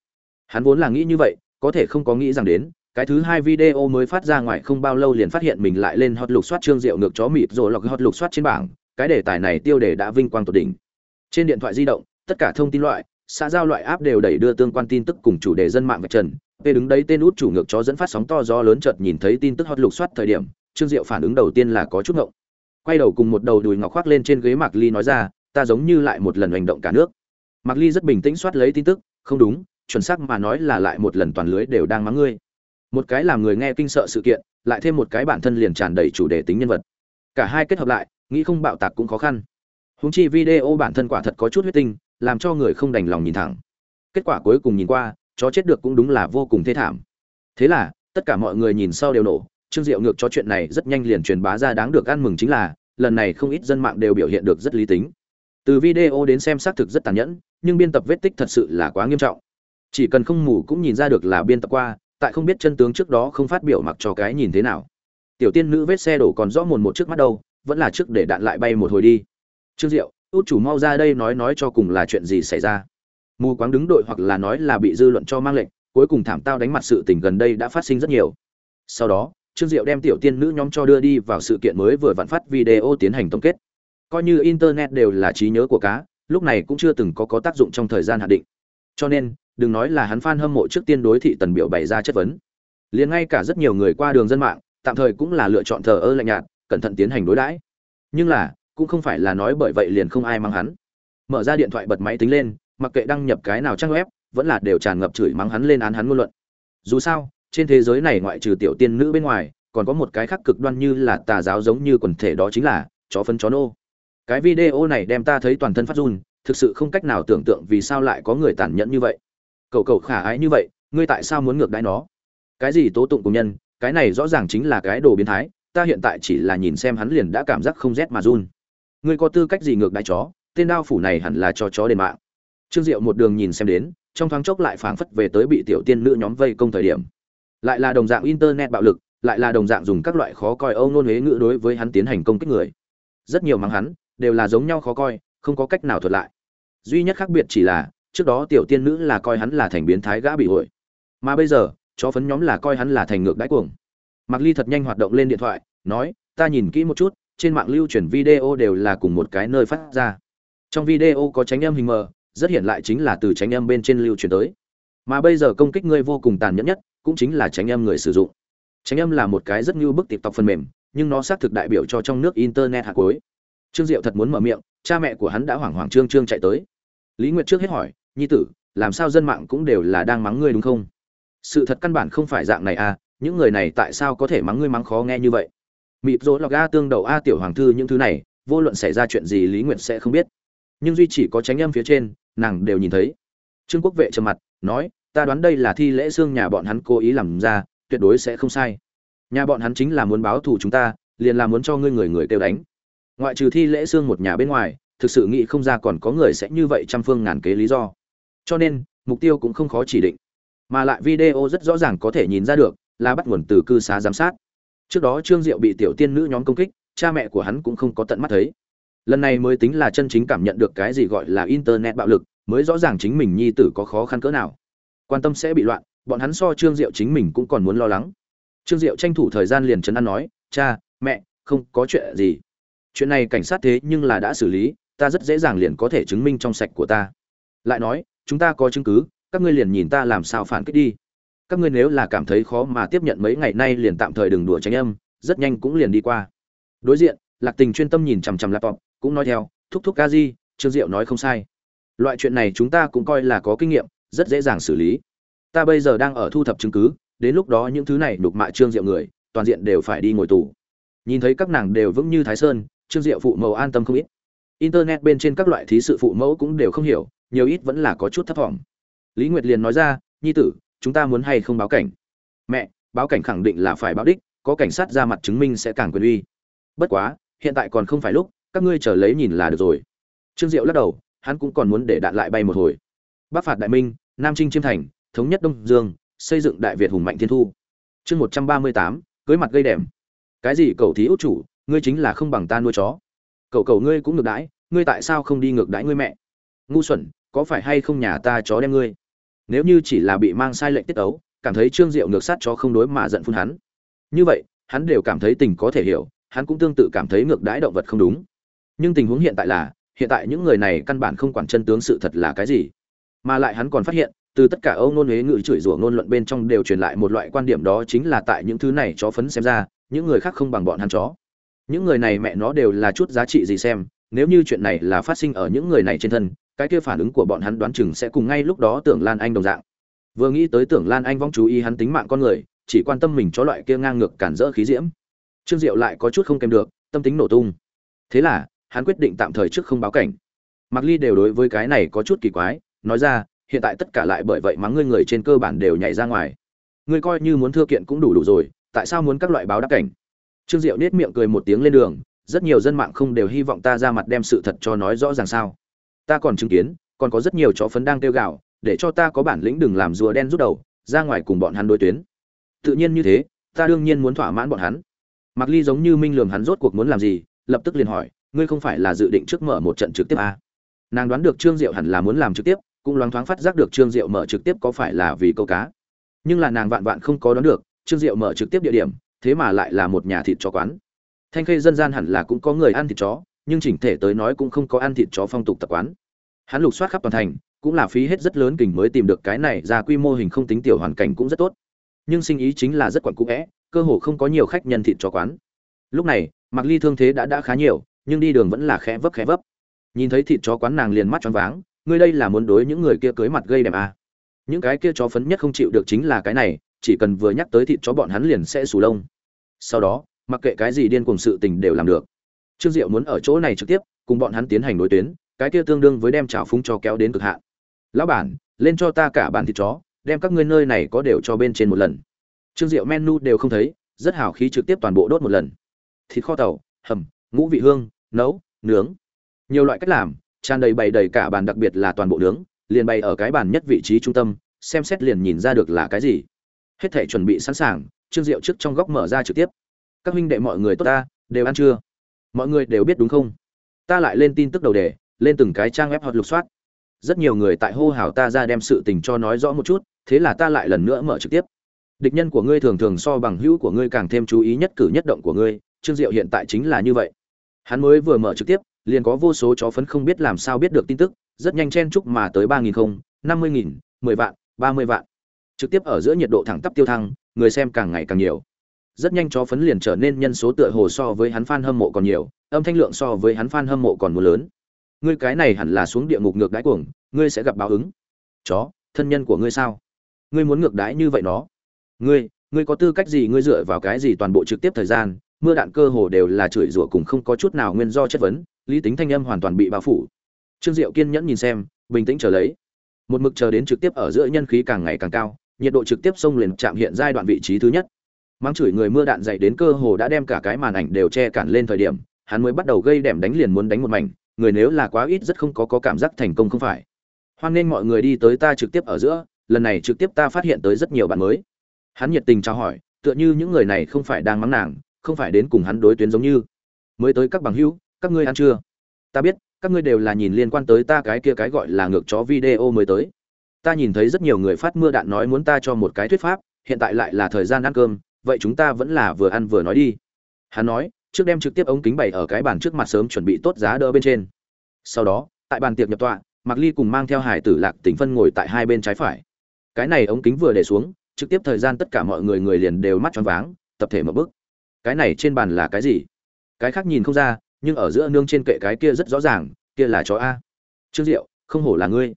hắn vốn là nghĩ như vậy có thể không có nghĩ rằng đến cái thứ hai video mới phát ra ngoài không bao lâu liền phát hiện mình lại lên hot lục soát trương diệu ngược chó mịt rồi lọc hot lục soát trên bảng cái đề tài này tiêu đề đã vinh quang tột đỉnh trên điện thoại di động tất cả thông tin loại xã giao loại app đều đẩy đưa tương quan tin tức cùng chủ đề dân mạng vạch trần Tê đứng đấy tên út chủ ngược chó dẫn phát sóng to gió lớn chợt nhìn thấy tin tức hot lục soát thời điểm, Trương Diệu phản ứng đầu tiên là có chút ngộng. Quay đầu cùng một đầu đùi ngọc khoác lên trên ghế Mạc Ly nói ra, ta giống như lại một lần hành động cả nước. Mạc Ly rất bình tĩnh soát lấy tin tức, không đúng, chuẩn xác mà nói là lại một lần toàn lưới đều đang mắng ngươi. Một cái làm người nghe kinh sợ sự kiện, lại thêm một cái bản thân liền tràn đầy chủ đề tính nhân vật. Cả hai kết hợp lại, nghĩ không bạo tạc cũng khó khăn. Húng chi video bản thân quả thật có chút huyết tinh, làm cho người không đành lòng nhìn thẳng. Kết quả cuối cùng nhìn qua, chó chết được cũng đúng là vô cùng thê thảm thế là tất cả mọi người nhìn sau đều nổ trương diệu ngược cho chuyện này rất nhanh liền truyền bá ra đáng được ăn mừng chính là lần này không ít dân mạng đều biểu hiện được rất lý tính từ video đến xem xác thực rất tàn nhẫn nhưng biên tập vết tích thật sự là quá nghiêm trọng chỉ cần không mù cũng nhìn ra được là biên tập qua, tại không biết chân tướng trước đó không phát biểu mặc cho cái nhìn thế nào. Tiểu tiên nữ vết xe đổ còn rõ mồn một trước mắt đâu, vẫn là trước để đạn lại bay một hồi đi. Trương diệu, út chủ mau ra đây nói nói cho cùng là chuyện gì xảy ra. Mù quáng đứng đội hoặc là nói là bị dư luận cho mang lệnh, cuối cùng thảm tao đánh mặt sự tình gần đây đã phát sinh rất nhiều. Sau đó, trương diệu đem tiểu tiên nữ nhóm cho đưa đi vào sự kiện mới vừa vặn phát video tiến hành tổng kết. Coi như internet đều là trí nhớ của cá, lúc này cũng chưa từng có có tác dụng trong thời gian hạn định. Cho nên đừng nói là hắn fan hâm mộ trước tiên đối thị tần biểu bày ra chất vấn. Liền ngay cả rất nhiều người qua đường dân mạng, tạm thời cũng là lựa chọn thờ ơ lạnh nhạt, cẩn thận tiến hành đối đãi. Nhưng là, cũng không phải là nói bởi vậy liền không ai mang hắn. Mở ra điện thoại bật máy tính lên, mặc kệ đăng nhập cái nào trang web, vẫn là đều tràn ngập chửi mắng hắn lên án hắn ngôn luận. Dù sao, trên thế giới này ngoại trừ tiểu tiên nữ bên ngoài, còn có một cái khác cực đoan như là tà giáo giống như quần thể đó chính là chó phân chó nô. Cái video này đem ta thấy toàn thân phát run, thực sự không cách nào tưởng tượng vì sao lại có người tàn nhẫn như vậy cậu cậu khả ái như vậy ngươi tại sao muốn ngược đãi nó cái gì tố tụng cùng nhân cái này rõ ràng chính là cái đồ biến thái ta hiện tại chỉ là nhìn xem hắn liền đã cảm giác không rét mà run ngươi có tư cách gì ngược đãi chó tên đao phủ này hẳn là cho chó đền mạng Trương Diệu một đường nhìn xem đến, trong thoáng chốc lại phảng phất về tới bị tiểu tiên nữ nhóm vây công thời điểm. Lại là đồng dạng internet bạo lực, lại là đồng dạng dùng các loại khó coi âu nôn huế ngữ đối với hắn tiến hành công kích người. Rất nhiều mắng hắn, đều là giống nhau khó coi, không có cách nào thuật lại. Duy nhất khác biệt chỉ là, trước đó tiểu tiên nữ là coi hắn là thành biến thái gã bị hội, mà bây giờ, chó phấn nhóm là coi hắn là thành ngược đãi cuồng. Mạc Ly thật nhanh hoạt động lên điện thoại, nói, ta nhìn kỹ một chút, trên mạng lưu truyền video đều là cùng một cái nơi phát ra. Trong video có tránh âm hình mờ, rất hiện lại chính là từ tránh âm bên trên lưu truyền tới. Mà bây giờ công kích ngươi vô cùng tàn nhẫn nhất cũng chính là tránh âm người sử dụng. Tránh âm là một cái rất như bức tiktok phần mềm nhưng nó xác thực đại biểu cho trong nước internet hạ cuối. Trương diệu thật muốn mở miệng cha mẹ của hắn đã hoảng hoảng trương trương chạy tới. Lý nguyệt trước hết hỏi nhi tử, làm sao dân mạng cũng đều là đang mắng ngươi đúng không? Sự thật căn bản không phải dạng này à những người này tại sao có thể mắng ngươi mắng khó nghe như vậy? Mịp rỗ lọc a tương đầu a tiểu hoàng thư những thứ này, vô luận xảy ra chuyện gì lý nguyệt sẽ không biết. Nhưng duy chỉ có tránh âm phía trên, nàng đều nhìn thấy. Trương quốc vệ trầm mặt, nói, ta đoán đây là thi lễ xương nhà bọn hắn cố ý làm ra, tuyệt đối sẽ không sai. Nhà bọn hắn chính là muốn báo thù chúng ta, liền là muốn cho ngươi người người kêu đánh. Ngoại trừ thi lễ xương một nhà bên ngoài, thực sự nghĩ không ra còn có người sẽ như vậy trăm phương ngàn kế lý do cho nên, mục tiêu cũng không khó chỉ định. Mà lại video rất rõ ràng có thể nhìn ra được, là bắt nguồn từ cư xá giám sát. Trước đó trương diệu bị tiểu tiên nữ nhóm công kích, cha mẹ của hắn cũng không có tận mắt thấy. Lần này mới tính là chân chính cảm nhận được cái gì gọi là internet bạo lực, mới rõ ràng chính mình nhi tử có khó khăn cỡ nào. Quan tâm sẽ bị loạn, bọn hắn so trương diệu chính mình cũng còn muốn lo lắng. Trương diệu tranh thủ thời gian liền chấn an nói, cha, mẹ, không có chuyện gì. Chuyện này cảnh sát thế nhưng là đã xử lý, ta rất dễ dàng liền có thể chứng minh trong sạch của ta. Lại nói chúng ta có chứng cứ, các ngươi liền nhìn ta làm sao phản kích đi. Các ngươi nếu là cảm thấy khó mà tiếp nhận mấy ngày nay liền tạm thời đừng đùa tránh âm, rất nhanh cũng liền đi qua. Đối diện, lạc tình chuyên tâm nhìn chằm chằm laptop, cũng nói theo, thúc thúc ca di trương diệu nói không sai. Loại chuyện này chúng ta cũng coi là có kinh nghiệm, rất dễ dàng xử lý. Ta bây giờ đang ở thu thập chứng cứ, đến lúc đó những thứ này đục mạ trương diệu người, toàn diện đều phải đi ngồi tù. Nhìn thấy các nàng đều vững như thái sơn, trương diệu phụ mẫu an tâm không ít internet bên trên các loại thí sự phụ mẫu cũng đều không hiểu, nhiều ít vẫn là có chút thấp thỏm. Lý nguyệt liền nói ra, nhi tử, chúng ta muốn hay không báo cảnh? Mẹ, báo cảnh khẳng định là phải báo đích, có cảnh sát ra mặt chứng minh sẽ càng quyền uy. Bất quá, hiện tại còn không phải lúc, các ngươi chờ lấy nhìn là được rồi. Trương diệu lắc đầu, hắn cũng còn muốn để đạn lại bay một hồi. Bắc phạt đại minh, nam trinh chiêm thành, thống nhất đông dương, xây dựng đại việt hùng mạnh thiên thu. Chương một trăm ba mươi tám, cưới mặt gây đèm cái gì cầu thí út chủ, ngươi chính là không bằng ta nuôi chó cậu cậu ngươi cũng ngược đãi, ngươi tại sao không đi ngược đãi ngươi mẹ? Ngu xuẩn, có phải hay không nhà ta chó đem ngươi? Nếu như chỉ là bị mang sai lệnh tiết ấu, cảm thấy trương diệu ngược sát chó không đối mà giận phun hắn. Như vậy, hắn đều cảm thấy tình có thể hiểu, hắn cũng tương tự cảm thấy ngược đãi động vật không đúng. Nhưng tình huống hiện tại là, hiện tại những người này căn bản không quản chân tướng sự thật là cái gì. Mà lại hắn còn phát hiện, từ tất cả âu nôn huế ngự chửi rủa ngôn luận bên trong đều truyền lại một loại quan điểm đó chính là tại những thứ này chó phấn xem ra, những người khác không bằng bọn hắn chó những người này mẹ nó đều là chút giá trị gì xem, nếu như chuyện này là phát sinh ở những người này trên thân, cái kia phản ứng của bọn hắn đoán chừng sẽ cùng ngay lúc đó tưởng lan anh đồng dạng. Vừa nghĩ tới tưởng lan anh vong chú ý hắn tính mạng con người, chỉ quan tâm mình cho loại kia ngang ngược cản rỡ khí diễm. Trương diệu lại có chút không kèm được, tâm tính nổ tung. Thế là, hắn quyết định tạm thời trước không báo cảnh. Mặc ly đều đối với cái này có chút kỳ quái, nói ra, hiện tại tất cả lại bởi vậy mắng ngươi người trên cơ bản đều nhảy ra ngoài. Ngươi coi như muốn thưa kiện cũng đủ đủ rồi, tại sao muốn các loại báo đáp cảnh? Trương diệu nết miệng cười một tiếng lên đường rất nhiều dân mạng không đều hy vọng ta ra mặt đem sự thật cho nói rõ ràng sao. Ta còn chứng kiến còn có rất nhiều chó phấn đang kêu gào, để cho ta có bản lĩnh đừng làm rùa đen rút đầu ra ngoài cùng bọn hắn đối tuyến. Tự nhiên như thế ta đương nhiên muốn thỏa mãn bọn hắn. Mặc ly giống như minh lường hắn rốt cuộc muốn làm gì lập tức liền hỏi ngươi không phải là dự định trước mở một trận trực tiếp à? nàng đoán được trương diệu hẳn là muốn làm trực tiếp cũng loáng thoáng phát giác được trương diệu mở trực tiếp có phải là vì câu cá. Nhưng là nàng vạn vạn không có đoán được trương diệu mở trực tiếp địa điểm thế mà lại là một nhà thịt chó quán. Thanh khê dân gian hẳn là cũng có người ăn thịt chó, nhưng chỉnh thể tới nói cũng không có ăn thịt chó phong tục tập quán. Hắn lục soát khắp toàn thành, cũng là phí hết rất lớn kình mới tìm được cái này ra quy mô hình không tính tiểu hoàn cảnh cũng rất tốt. Nhưng sinh ý chính là rất quặn cũ vẽ cơ hồ không có nhiều khách nhân thịt chó quán. Lúc này mặc ly thương thế đã đã khá nhiều, nhưng đi đường vẫn là khẽ vấp khẽ vấp. Nhìn thấy thịt chó quán nàng liền mắt choáng váng, ngươi đây là muốn đối những người kia cưới mặt gây đẹp à. những cái kia chó phấn nhất không chịu được chính là cái này chỉ cần vừa nhắc tới thịt chó bọn hắn liền sẽ sù lông. Sau đó, mặc kệ cái gì điên cuồng sự tình đều làm được. Trương diệu muốn ở chỗ này trực tiếp, cùng bọn hắn tiến hành đối tuyến, cái kia tương đương với đem trào phúng cho kéo đến cực hạn. Lão bản, lên cho ta cả bàn thịt chó, đem các ngươi nơi này có đều cho bên trên một lần. Trương diệu menu đều không thấy, rất hào khí trực tiếp toàn bộ đốt một lần. Thịt kho tàu, hầm, ngũ vị hương, nấu, nướng. Nhiều loại cách làm, tràn đầy bày đầy cả bàn đặc biệt là toàn bộ nướng, liền bày ở cái bàn nhất vị trí trung tâm, xem xét liền nhìn ra được là cái gì hết thể chuẩn bị sẵn sàng, trương diệu trước trong góc mở ra trực tiếp. Các huynh đệ mọi người tốt ta, đều ăn chưa? Mọi người đều biết đúng không? Ta lại lên tin tức đầu đề, lên từng cái trang web hoặc lục soát. Rất nhiều người tại hô hào ta ra đem sự tình cho nói rõ một chút, thế là ta lại lần nữa mở trực tiếp. Địch nhân của ngươi thường thường so bằng hữu của ngươi càng thêm chú ý nhất cử nhất động của ngươi, trương diệu hiện tại chính là như vậy. Hắn mới vừa mở trực tiếp, liền có vô số chó phấn không biết làm sao biết được tin tức, rất nhanh chen chúc mà tới ba nghìn không, năm mươi nghìn, mười vạn, ba mươi vạn trực tiếp ở giữa nhiệt độ thẳng tắp tiêu thăng, người xem càng ngày càng nhiều. Rất nhanh chó phấn liền trở nên nhân số tựa hồ so với hắn fan hâm mộ còn nhiều, âm thanh lượng so với hắn fan hâm mộ còn muốn lớn. Ngươi cái này hẳn là xuống địa ngục ngược đãi cuồng, ngươi sẽ gặp báo ứng. Chó, thân nhân của ngươi sao? Ngươi muốn ngược đãi như vậy nó? Ngươi ngươi có tư cách gì ngươi dựa vào cái gì toàn bộ trực tiếp thời gian? Mưa đạn cơ hồ đều là chửi rủa cùng không có chút nào nguyên do chất vấn, lý tính thanh âm hoàn toàn bị bao phủ. Trương diệu kiên nhẫn nhìn xem, bình tĩnh trở lấy. Một mực chờ đến trực tiếp ở giữa nhân khí càng ngày càng cao nhiệt độ trực tiếp xông lên chạm hiện giai đoạn vị trí thứ nhất. Mang chửi người mưa đạn dậy đến cơ hồ đã đem cả cái màn ảnh đều che cản lên thời điểm, hắn mới bắt đầu gây đẻm đánh liền muốn đánh một mảnh, người nếu là quá ít rất không có có cảm giác thành công không phải. Hoan nên mọi người đi tới ta trực tiếp ở giữa, lần này trực tiếp ta phát hiện tới rất nhiều bạn mới. Hắn nhiệt tình chào hỏi, tựa như những người này không phải đang mắng nàng, không phải đến cùng hắn đối tuyến giống như. Mới tới các bằng hữu, các ngươi ăn chưa? Ta biết, các ngươi đều là nhìn liên quan tới ta cái kia cái gọi là ngược chó video mới tới ta nhìn thấy rất nhiều người phát mưa đạn nói muốn ta cho một cái thuyết pháp, hiện tại lại là thời gian ăn cơm, vậy chúng ta vẫn là vừa ăn vừa nói đi. Hắn nói, trước đem trực tiếp ống kính bày ở cái bàn trước mặt sớm chuẩn bị tốt giá đỡ bên trên. Sau đó, tại bàn tiệc nhập tọa, mạc ly cùng mang theo hải tử lạc tỉnh phân ngồi tại hai bên trái phải. Cái này ống kính vừa để xuống, trực tiếp thời gian tất cả mọi người người liền đều mắt choáng váng, tập thể mở bức cái này trên bàn là cái gì? Cái khác nhìn không ra, nhưng ở giữa nương trên kệ cái kia rất rõ ràng, kia là chó a. Trương diệu, không hổ là ngươi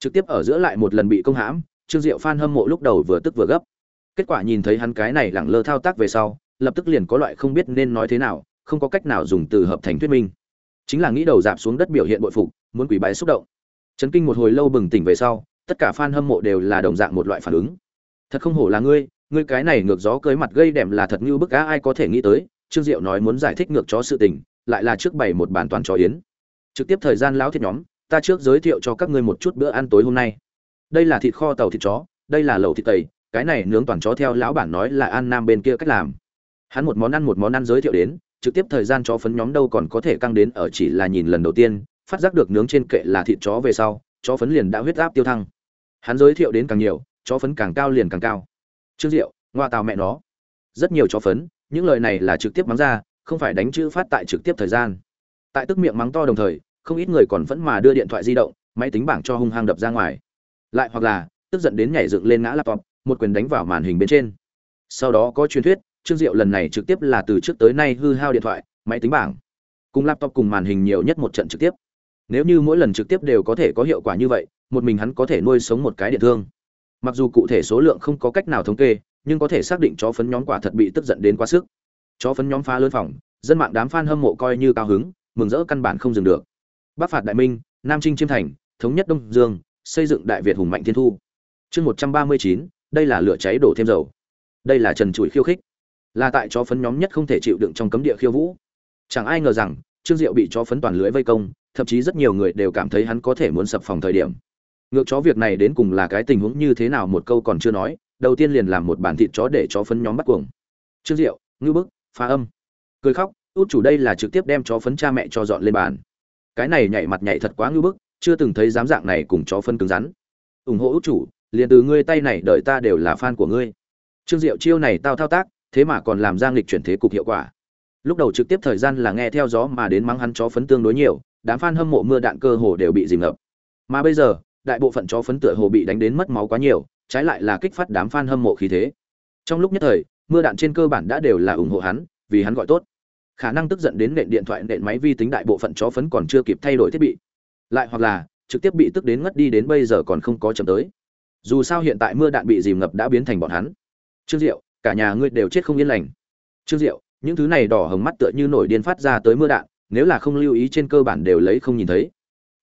trực tiếp ở giữa lại một lần bị công hãm, trương diệu phan hâm mộ lúc đầu vừa tức vừa gấp. Kết quả nhìn thấy hắn cái này lẳng lơ thao tác về sau, lập tức liền có loại không biết nên nói thế nào, không có cách nào dùng từ hợp thành thuyết minh. Chính là nghĩ đầu dạp xuống đất biểu hiện bội phục, muốn quỷ bái xúc động. Chấn kinh một hồi lâu bừng tỉnh về sau, tất cả fan hâm mộ đều là đồng dạng một loại phản ứng. Thật không hổ là ngươi ngươi cái này ngược gió cưới mặt gây đệm là thật như bức á, ai có thể nghĩ tới, trương diệu nói muốn giải thích ngược chó sự tình, lại là trước bày một bàn toàn chó yến. Trực tiếp thời gian lão thiết nhóm ta trước giới thiệu cho các ngươi một chút bữa ăn tối hôm nay. Đây là thịt kho tàu thịt chó, đây là lẩu thịt tây cái này nướng toàn chó theo lão bản nói là an nam bên kia cách làm. Hắn một món ăn một món ăn giới thiệu đến, trực tiếp thời gian chó phấn nhóm đâu còn có thể căng đến ở chỉ là nhìn lần đầu tiên, phát giác được nướng trên kệ là thịt chó về sau, chó phấn liền đã huyết áp tiêu thăng. Hắn giới thiệu đến càng nhiều, chó phấn càng cao liền càng cao. Trương diệu, ngoa tào mẹ nó. Rất nhiều chó phấn, những lời này là trực tiếp mắng ra, không phải đánh chữ phát tại trực tiếp thời gian. Tại tức miệng mắng to đồng thời không ít người còn vẫn mà đưa điện thoại di động, máy tính bảng cho hung hăng đập ra ngoài. Lại hoặc là, tức giận đến nhảy dựng lên ngã laptop, một quyền đánh vào màn hình bên trên. Sau đó có truyền thuyết, trương diệu lần này trực tiếp là từ trước tới nay hư hao điện thoại, máy tính bảng, cùng laptop cùng màn hình nhiều nhất một trận trực tiếp. Nếu như mỗi lần trực tiếp đều có thể có hiệu quả như vậy, một mình hắn có thể nuôi sống một cái điện thương. Mặc dù cụ thể số lượng không có cách nào thống kê, nhưng có thể xác định chó phấn nhóm quả thật bị tức giận đến quá sức. Chó phấn nhóm phá lớn phòng, dân mạng đám fan hâm mộ coi như cao hứng, mừng rỡ căn bản không dừng được bắc phạt đại minh, nam trinh chiêm thành, thống nhất đông dương, xây dựng đại việt hùng mạnh thiên thu. Chương một trăm ba mươi chín, đây là lửa cháy đổ thêm dầu. Đây là trần trụi khiêu khích. Là tại chó phấn nhóm nhất không thể chịu đựng trong cấm địa khiêu vũ. Chẳng ai ngờ rằng, trương diệu bị chó phấn toàn lưới vây công, thậm chí rất nhiều người đều cảm thấy hắn có thể muốn sập phòng thời điểm. Ngược chó việc này đến cùng là cái tình huống như thế nào một câu còn chưa nói, đầu tiên liền làm một bản thịt chó để chó phấn nhóm bắt cuồng. Trương diệu, ngư bức, phá âm. Cười khóc, út chủ đây là trực tiếp đem chó phấn cha mẹ cho dọn lên bàn cái này nhảy mặt nhảy thật quá ngưu bức, chưa từng thấy dám dạng này cùng chó phân cứng rắn. Ủng hộ út chủ, liền từ ngươi tay này đợi ta đều là fan của ngươi. Trương diệu chiêu này tao thao tác, thế mà còn làm giang lịch chuyển thế cục hiệu quả. Lúc đầu trực tiếp thời gian là nghe theo gió mà đến mắng hắn chó phấn tương đối nhiều, đám fan hâm mộ mưa đạn cơ hồ đều bị dìm ngập. Mà bây giờ, đại bộ phận chó phấn tựa hồ bị đánh đến mất máu quá nhiều, trái lại là kích phát đám fan hâm mộ khí thế. Trong lúc nhất thời, mưa đạn trên cơ bản đã đều là ủng hộ hắn, vì hắn gọi tốt khả năng tức giận đến nện điện thoại, nện máy vi tính đại bộ phận chó phấn còn chưa kịp thay đổi thiết bị. Lại hoặc là, trực tiếp bị tức đến ngất đi đến bây giờ còn không có chậm tới. Dù sao hiện tại mưa đạn bị dìm ngập đã biến thành bọn hắn. Trương diệu, cả nhà ngươi đều chết không yên lành. Trương diệu, những thứ này đỏ hồng mắt tựa như nổi điên phát ra tới mưa đạn, nếu là không lưu ý trên cơ bản đều lấy không nhìn thấy.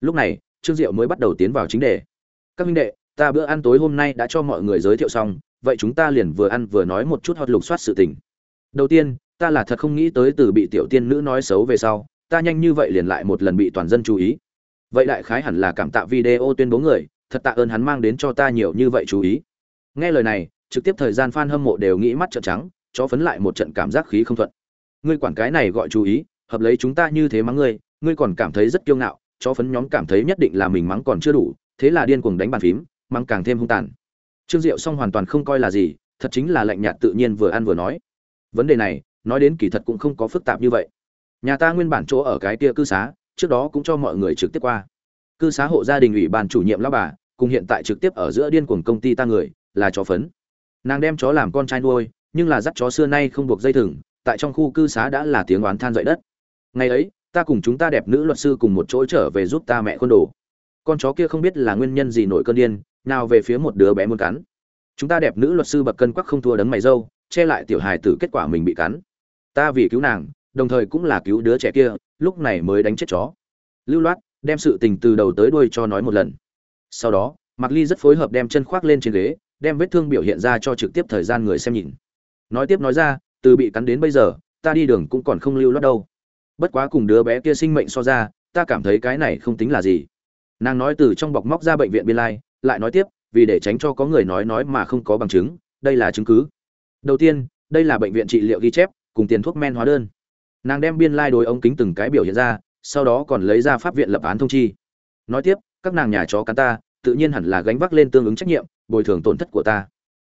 Lúc này, trương diệu mới bắt đầu tiến vào chính đề. Các minh đệ, ta bữa ăn tối hôm nay đã cho mọi người giới thiệu xong, vậy chúng ta liền vừa ăn vừa nói một chút hoạt lục soát sự tình. Đầu tiên ta là thật không nghĩ tới từ bị tiểu tiên nữ nói xấu về sau, ta nhanh như vậy liền lại một lần bị toàn dân chú ý. Vậy đại khái hẳn là cảm tạ video tuyên bố người, thật tạ ơn hắn mang đến cho ta nhiều như vậy chú ý. Nghe lời này, trực tiếp thời gian fan hâm mộ đều nghĩ mắt trợn trắng cho phấn lại một trận cảm giác khí không thuận. Ngươi quản cái này gọi chú ý, hợp lấy chúng ta như thế mắng ngươi ngươi còn cảm thấy rất kiêu ngạo cho phấn nhóm cảm thấy nhất định là mình mắng còn chưa đủ, thế là điên cuồng đánh bàn phím, mắng càng thêm hung tàn. Trương diệu xong hoàn toàn không coi là gì, thật chính là lạnh nhạt tự nhiên vừa ăn vừa nói. Vấn đề này nói đến kỳ thật cũng không có phức tạp như vậy. Nhà ta nguyên bản chỗ ở cái kia cư xá, trước đó cũng cho mọi người trực tiếp qua. Cư xá hộ gia đình ủy ban chủ nhiệm lão bà, cùng hiện tại trực tiếp ở giữa điên cuồng công ty ta người, là chó phấn. Nàng đem chó làm con trai nuôi, nhưng là dắt chó xưa nay không buộc dây thừng, tại trong khu cư xá đã là tiếng oán than dậy đất. Ngày ấy, ta cùng chúng ta đẹp nữ luật sư cùng một chỗ trở về giúp ta mẹ khuôn đồ. Con chó kia không biết là nguyên nhân gì nổi cơn điên, nào về phía một đứa bé muốn cắn. Chúng ta đẹp nữ luật sư bậc cân quắc không thua đấng mày dâu, che lại tiểu hài tử kết quả mình bị cắn ta vì cứu nàng, đồng thời cũng là cứu đứa trẻ kia, lúc này mới đánh chết chó. Lưu loát đem sự tình từ đầu tới đuôi cho nói một lần. Sau đó, mạc ly rất phối hợp đem chân khoác lên trên ghế, đem vết thương biểu hiện ra cho trực tiếp thời gian người xem nhìn. Nói tiếp nói ra, từ bị cắn đến bây giờ, ta đi đường cũng còn không lưu loát đâu. Bất quá cùng đứa bé kia sinh mệnh so ra, ta cảm thấy cái này không tính là gì. Nàng nói từ trong bọc móc ra bệnh viện biên lai, lại nói tiếp, vì để tránh cho có người nói nói mà không có bằng chứng, đây là chứng cứ. Đầu tiên, đây là bệnh viện trị liệu ghi chép cùng tiền thuốc men hóa đơn. Nàng đem biên lai đối ống kính từng cái biểu hiện ra, sau đó còn lấy ra pháp viện lập án thông chi. Nói tiếp, các nàng nhà chó cắn ta, tự nhiên hẳn là gánh vác lên tương ứng trách nhiệm, bồi thường tổn thất của ta.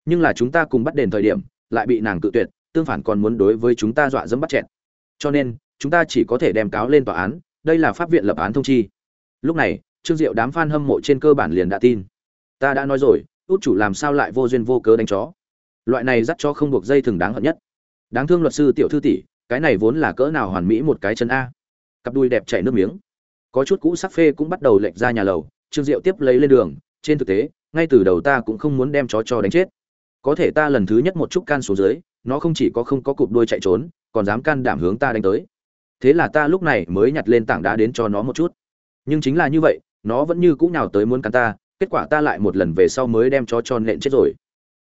Nhưng là chúng ta cùng bắt đền thời điểm, lại bị nàng cự tuyệt, tương phản còn muốn đối với chúng ta dọa dẫm bắt chẹn cho nên, chúng ta chỉ có thể đem cáo lên tòa án, đây là pháp viện lập án thông chi. Lúc này, trương diệu đám f a n hâm mộ trên cơ bản liền đã tin. Ta đã nói rồi, út chủ làm sao lại vô duyên vô cớ đánh chó? Loại này dắt cho không buộc dây thường đáng hận nhất đáng thương luật sư tiểu thư tỷ, cái này vốn là cỡ nào hoàn mỹ một cái chân a. Cặp đuôi đẹp chảy nước miếng. Có chút cũ sắc phê cũng bắt đầu lệch ra nhà lầu, trương diệu tiếp lấy lên đường, trên thực tế, ngay từ đầu ta cũng không muốn đem chó cho đánh chết. Có thể ta lần thứ nhất một chút can xuống dưới, nó không chỉ có không có cụp đuôi chạy trốn, còn dám can đảm hướng ta đánh tới. Thế là ta lúc này mới nhặt lên tảng đá đến cho nó một chút. Nhưng chính là như vậy, nó vẫn như cũ nhào tới muốn cắn ta, kết quả ta lại một lần về sau mới đem chó cho nện chết rồi.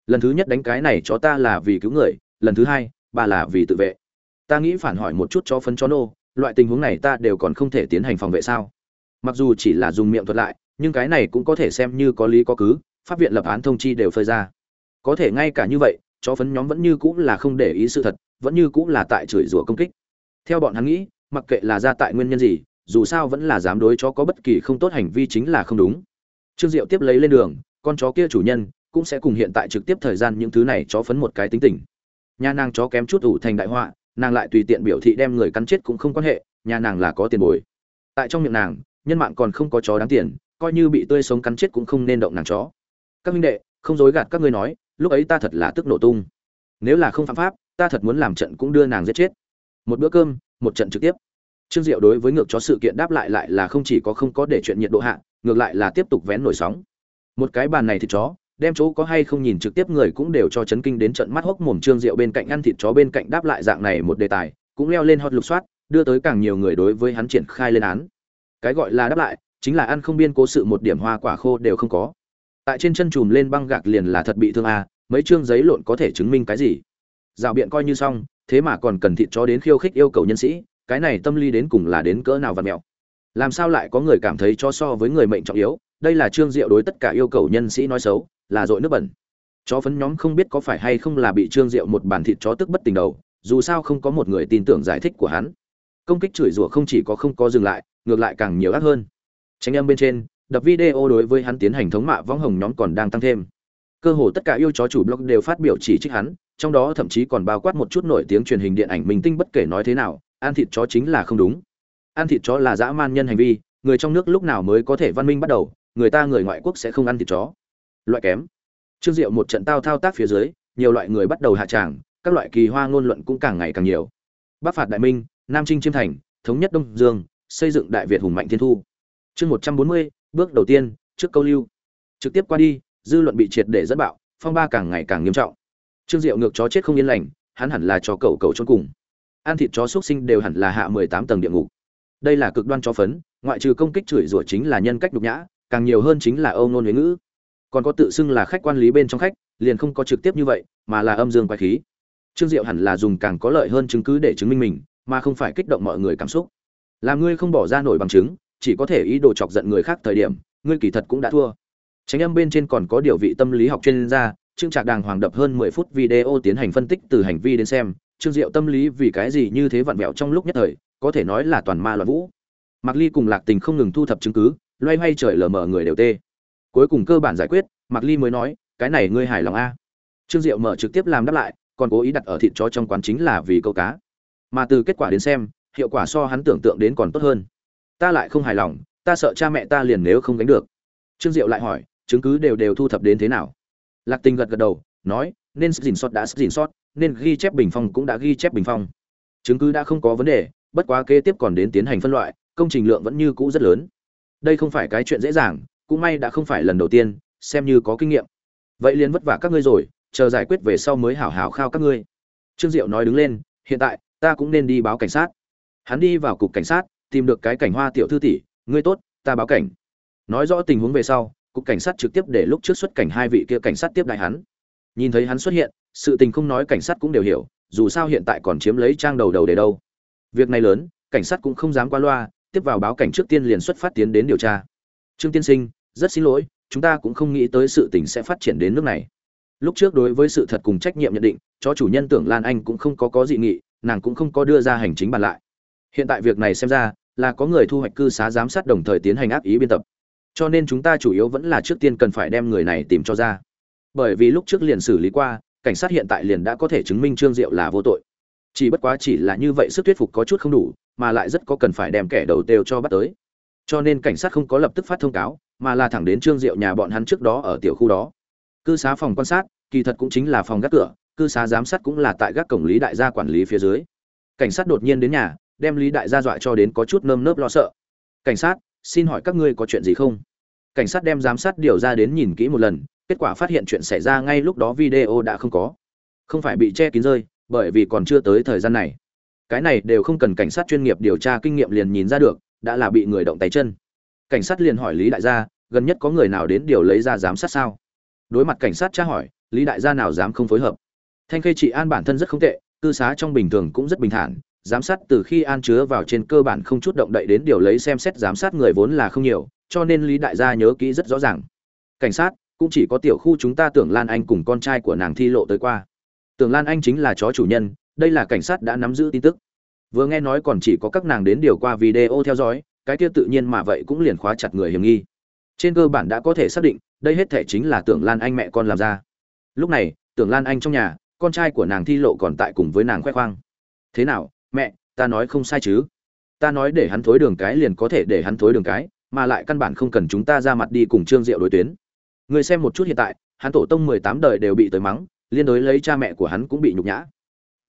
Lần thứ nhất đánh cái này chó ta là vì cứu người, lần thứ hai ba là vì tự vệ. Ta nghĩ phản hỏi một chút cho phấn chó nô, loại tình huống này ta đều còn không thể tiến hành phòng vệ sao? Mặc dù chỉ là dùng miệng thuật lại, nhưng cái này cũng có thể xem như có lý có cứ, pháp viện lập án thông chi đều phơi ra. Có thể ngay cả như vậy, chó phấn nhóm vẫn như cũng là không để ý sự thật, vẫn như cũng là tại chửi rủa công kích. Theo bọn hắn nghĩ, mặc kệ là ra tại nguyên nhân gì, dù sao vẫn là dám đối chó có bất kỳ không tốt hành vi chính là không đúng. Trương diệu tiếp lấy lên đường, con chó kia chủ nhân cũng sẽ cùng hiện tại trực tiếp thời gian những thứ này chó phấn một cái tính tình nhà nàng chó kém chút ủ thành đại họa, nàng lại tùy tiện biểu thị đem người cắn chết cũng không quan hệ, nhà nàng là có tiền bồi. Tại trong miệng nàng, nhân mạng còn không có chó đáng tiền, coi như bị tươi sống cắn chết cũng không nên động nàng chó. Các minh đệ, không dối gạt các ngươi nói, lúc ấy ta thật là tức nổ tung. Nếu là không phạm pháp, ta thật muốn làm trận cũng đưa nàng giết chết. Một bữa cơm, một trận trực tiếp. Trương diệu đối với ngược chó sự kiện đáp lại lại là không chỉ có không có để chuyện nhiệt độ hạ, ngược lại là tiếp tục vén nổi sóng. Một cái bàn này thịt chó đem chỗ có hay không nhìn trực tiếp người cũng đều cho chấn kinh đến trận mắt hốc mồm trương diệu bên cạnh ăn thịt chó bên cạnh đáp lại dạng này một đề tài, cũng leo lên hot lục soát, đưa tới càng nhiều người đối với hắn triển khai lên án. Cái gọi là đáp lại, chính là ăn không biên cố sự một điểm hoa quả khô đều không có. Tại trên chân chùm lên băng gạc liền là thật bị thương à mấy chương giấy lộn có thể chứng minh cái gì? Rào biện coi như xong, thế mà còn cần thịt chó đến khiêu khích yêu cầu nhân sĩ, cái này tâm lý đến cùng là đến cỡ nào và mẹo. Làm sao lại có người cảm thấy cho so với người mệnh trọng yếu, đây là trương diệu đối tất cả yêu cầu nhân sĩ nói xấu là dội nước bẩn. Chó phấn nhóm không biết có phải hay không là bị trương diệu một bản thịt chó tức bất tình đầu, dù sao không có một người tin tưởng giải thích của hắn. Công kích chửi rủa không chỉ có không có dừng lại, ngược lại càng nhiều ác hơn. Tránh âm bên trên, đập video đối với hắn tiến hành thống mạ võng hồng nhóm còn đang tăng thêm. Cơ hồ tất cả yêu chó chủ blog đều phát biểu chỉ trích hắn, trong đó thậm chí còn bao quát một chút nổi tiếng truyền hình điện ảnh minh tinh bất kể nói thế nào, ăn thịt chó chính là không đúng. Ăn thịt chó là dã man nhân hành vi, người trong nước lúc nào mới có thể văn minh bắt đầu, người ta người ngoại quốc sẽ không ăn thịt chó loại kém. Trương diệu một trận tao thao tác phía dưới, nhiều loại người bắt đầu hạ tràng, các loại kỳ hoa ngôn luận cũng càng ngày càng nhiều. Bắc phạt đại minh, nam trinh chiêm thành, thống nhất đông dương, xây dựng đại việt hùng mạnh thiên thu. Chương một trăm bốn mươi, bước đầu tiên, trước câu lưu. Trực tiếp qua đi, dư luận bị triệt để dẫn bạo, phong ba càng ngày càng nghiêm trọng. Trương diệu ngược chó chết không yên lành, hắn hẳn là cho cậu cậu trốn cùng. Ăn thịt chó xuất sinh đều hẳn là hạ mười tám tầng địa ngục. Đây là cực đoan chó phấn, ngoại trừ công kích chửi rủa chính là nhân cách nhục nhã, càng nhiều hơn chính là âu nôn huế ngữ còn có tự xưng là khách quan lý bên trong khách liền không có trực tiếp như vậy mà là âm dương quái khí. Trương diệu hẳn là dùng càng có lợi hơn chứng cứ để chứng minh mình mà không phải kích động mọi người cảm xúc. Làm ngươi không bỏ ra nổi bằng chứng chỉ có thể ý đồ chọc giận người khác thời điểm ngươi kỳ thật cũng đã thua. Tránh âm bên trên còn có điều vị tâm lý học chuyên gia trương trạc đàng hoàng đập hơn mười phút video tiến hành phân tích từ hành vi đến xem trương diệu tâm lý vì cái gì như thế vặn vẹo trong lúc nhất thời có thể nói là toàn ma loạn vũ. Mạc Ly cùng Lạc Tình không ngừng thu thập chứng cứ, loay hoay trời lờ mờ người đều tê. Cuối cùng cơ bản giải quyết, Mạc Ly mới nói, cái này ngươi hài lòng a? Trương Diệu mở trực tiếp làm đáp lại, còn cố ý đặt ở thịt chó trong quán chính là vì câu cá. Mà từ kết quả đến xem, hiệu quả so hắn tưởng tượng đến còn tốt hơn. Ta lại không hài lòng, ta sợ cha mẹ ta liền nếu không gánh được. Trương Diệu lại hỏi, chứng cứ đều đều thu thập đến thế nào? Lạc Tình gật gật đầu, nói, nên dình sót đã dình sót, nên ghi chép bình phong cũng đã ghi chép bình phong. Chứng cứ đã không có vấn đề, bất quá kế tiếp còn đến tiến hành phân loại, công trình lượng vẫn như cũ rất lớn đây không phải cái chuyện dễ dàng cũng may đã không phải lần đầu tiên, xem như có kinh nghiệm. Vậy liền vất vả các ngươi rồi, chờ giải quyết về sau mới hảo hảo khao các ngươi. Trương diệu nói đứng lên, hiện tại, ta cũng nên đi báo cảnh sát. Hắn đi vào cục cảnh sát, tìm được cái cảnh hoa tiểu thư tỷ, ngươi tốt, ta báo cảnh. Nói rõ tình huống về sau, cục cảnh sát trực tiếp để lúc trước xuất cảnh hai vị kia cảnh sát tiếp đại hắn. Nhìn thấy hắn xuất hiện, sự tình không nói cảnh sát cũng đều hiểu, dù sao hiện tại còn chiếm lấy trang đầu đầu để đâu. Việc này lớn, cảnh sát cũng không dám qua loa, tiếp vào báo cảnh trước tiên liền xuất phát tiến đến điều tra. Trương tiên sinh rất xin lỗi, chúng ta cũng không nghĩ tới sự tình sẽ phát triển đến nước này. Lúc trước đối với sự thật cùng trách nhiệm nhận định, cho chủ nhân tưởng lan anh cũng không có có dị nghị, nàng cũng không có đưa ra hành chính bàn lại. Hiện tại việc này xem ra là có người thu hoạch cư xá giám sát đồng thời tiến hành ác ý biên tập. Cho nên chúng ta chủ yếu vẫn là trước tiên cần phải đem người này tìm cho ra. Bởi vì lúc trước liền xử lý qua, cảnh sát hiện tại liền đã có thể chứng minh trương diệu là vô tội. Chỉ bất quá chỉ là như vậy sức thuyết phục có chút không đủ, mà lại rất có cần phải đem kẻ đầu têu cho bắt tới. Cho nên cảnh sát không có lập tức phát thông cáo mà là thẳng đến trương diệu nhà bọn hắn trước đó ở tiểu khu đó. Cư xá phòng quan sát, kỳ thật cũng chính là phòng gác cửa, cư xá giám sát cũng là tại gác cổng lý đại gia quản lý phía dưới. Cảnh sát đột nhiên đến nhà, đem lý đại gia dọa cho đến có chút nơm nớp lo sợ. Cảnh sát, xin hỏi các ngươi có chuyện gì không? Cảnh sát đem giám sát điều ra đến nhìn kỹ một lần, kết quả phát hiện chuyện xảy ra ngay lúc đó video đã không có. Không phải bị che kín rơi, bởi vì còn chưa tới thời gian này. Cái này đều không cần cảnh sát chuyên nghiệp điều tra kinh nghiệm liền nhìn ra được, đã là bị người động tay chân cảnh sát liền hỏi lý đại gia, gần nhất có người nào đến điều lấy ra giám sát sao? Đối mặt cảnh sát tra hỏi, lý đại gia nào dám không phối hợp. Thanh khê trị an bản thân rất không tệ, cư xá trong bình thường cũng rất bình thản, giám sát từ khi an chứa vào trên cơ bản không chút động đậy đến điều lấy xem xét giám sát người vốn là không nhiều, cho nên lý đại gia nhớ kỹ rất rõ ràng. Cảnh sát, cũng chỉ có tiểu khu chúng ta tưởng lan anh cùng con trai của nàng thi lộ tới qua. Tưởng lan anh chính là chó chủ nhân, đây là cảnh sát đã nắm giữ tin tức. Vừa nghe nói còn chỉ có các nàng đến điều qua video theo dõi cái kia tự nhiên mà vậy cũng liền khóa chặt người hiểm nghi. Trên cơ bản đã có thể xác định, đây hết thể chính là tưởng lan anh mẹ con làm ra. Lúc này, tưởng lan anh trong nhà, con trai của nàng thi lộ còn tại cùng với nàng khoe khoang. Thế nào, mẹ, ta nói không sai chứ? Ta nói để hắn thối đường cái liền có thể để hắn thối đường cái, mà lại căn bản không cần chúng ta ra mặt đi cùng trương diệu đối tuyến. Người xem một chút hiện tại, hắn tổ tông mười tám đời đều bị tới mắng, liên đối lấy cha mẹ của hắn cũng bị nhục nhã.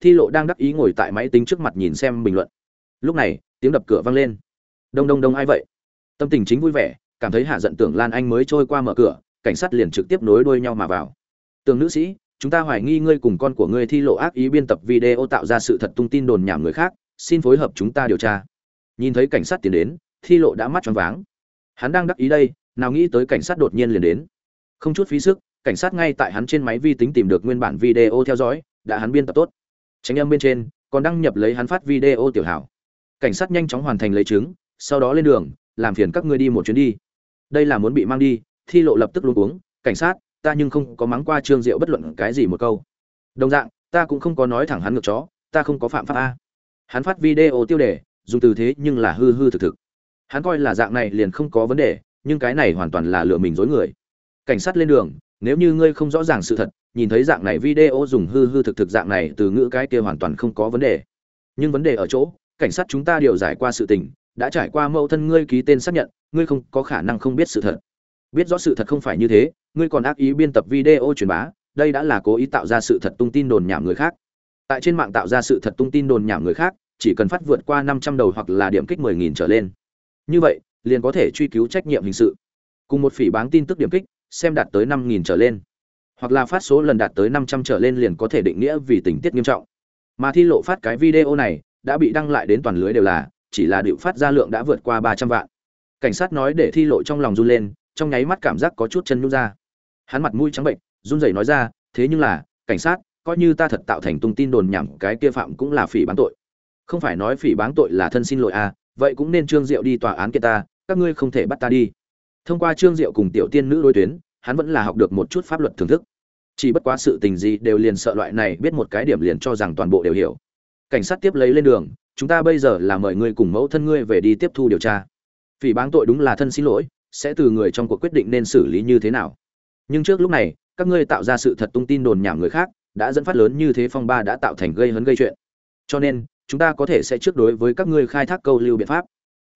Thi lộ đang đắc ý ngồi tại máy tính trước mặt nhìn xem bình luận. Lúc này, tiếng đập cửa vang lên đông đông đông ai vậy? Tâm tình chính vui vẻ, cảm thấy hạ giận tưởng lan anh mới trôi qua mở cửa, cảnh sát liền trực tiếp nối đuôi nhau mà vào. Tường nữ sĩ, chúng ta hoài nghi ngươi cùng con của ngươi thi lộ ác ý biên tập video tạo ra sự thật tung tin đồn nhảm người khác, xin phối hợp chúng ta điều tra. Nhìn thấy cảnh sát tiến đến, thi lộ đã mắt choáng váng. Hắn đang đắc ý đây, nào nghĩ tới cảnh sát đột nhiên liền đến. Không chút phí sức, cảnh sát ngay tại hắn trên máy vi tính tìm được nguyên bản video theo dõi, đã hắn biên tập tốt. Tránh âm bên trên, còn đăng nhập lấy hắn phát video tiểu hảo. Cảnh sát nhanh chóng hoàn thành lấy chứng sau đó lên đường, làm phiền các ngươi đi một chuyến đi. Đây là muốn bị mang đi, thi lộ lập tức luôn uống cảnh sát, ta nhưng không có mắng qua trương diệu bất luận cái gì một câu. Đồng dạng, ta cũng không có nói thẳng hắn ngược chó, ta không có phạm pháp a. Hắn phát video tiêu đề, dùng từ thế nhưng là hư hư thực thực. Hắn coi là dạng này liền không có vấn đề, nhưng cái này hoàn toàn là lừa mình dối người. Cảnh sát lên đường, nếu như ngươi không rõ ràng sự thật, nhìn thấy dạng này video dùng hư hư thực thực dạng này từ ngữ cái kia hoàn toàn không có vấn đề. Nhưng vấn đề ở chỗ, cảnh sát chúng ta điều giải qua sự tình đã trải qua mẫu thân ngươi ký tên xác nhận, ngươi không có khả năng không biết sự thật. Biết rõ sự thật không phải như thế, ngươi còn ác ý biên tập video truyền bá, đây đã là cố ý tạo ra sự thật tung tin đồn nhảm người khác. Tại trên mạng tạo ra sự thật tung tin đồn nhảm người khác, chỉ cần phát vượt qua năm trăm đầu hoặc là điểm kích mười nghìn trở lên. Như vậy, liền có thể truy cứu trách nhiệm hình sự. Cùng một phỉ báng tin tức điểm kích, xem đạt tới năm nghìn trở lên. Hoặc là phát số lần đạt tới năm trăm trở lên liền có thể định nghĩa vì tình tiết nghiêm trọng. Mà thi lộ phát cái video này, đã bị đăng lại đến toàn lưới đều là chỉ là điệu phát ra lượng đã vượt qua ba trăm vạn. Cảnh sát nói để thi lộ trong lòng run lên, trong nháy mắt cảm giác có chút chân nhút ra. Hắn mặt mũi trắng bệnh run rẩy nói ra, thế nhưng là, cảnh sát, coi như ta thật tạo thành tung tin đồn nhảm, cái kia phạm cũng là phỉ bán tội. Không phải nói phỉ báng tội là thân xin lỗi à vậy cũng nên trương diệu đi tòa án kia ta, các ngươi không thể bắt ta đi. Thông qua trương diệu cùng tiểu tiên nữ đối tuyến, hắn vẫn là học được một chút pháp luật thưởng thức. Chỉ bất quá sự tình gì đều liền sợ loại này biết một cái điểm liền cho rằng toàn bộ đều hiểu. Cảnh sát tiếp lấy lên đường chúng ta bây giờ là mời ngươi cùng mẫu thân ngươi về đi tiếp thu điều tra. Phỉ báng tội đúng là thân xin lỗi, sẽ từ người trong cuộc quyết định nên xử lý như thế nào. Nhưng trước lúc này, các ngươi tạo ra sự thật tung tin đồn nhảm người khác, đã dẫn phát lớn như thế phong ba đã tạo thành gây hấn gây chuyện. Cho nên, chúng ta có thể sẽ trước đối với các ngươi khai thác câu lưu biện pháp.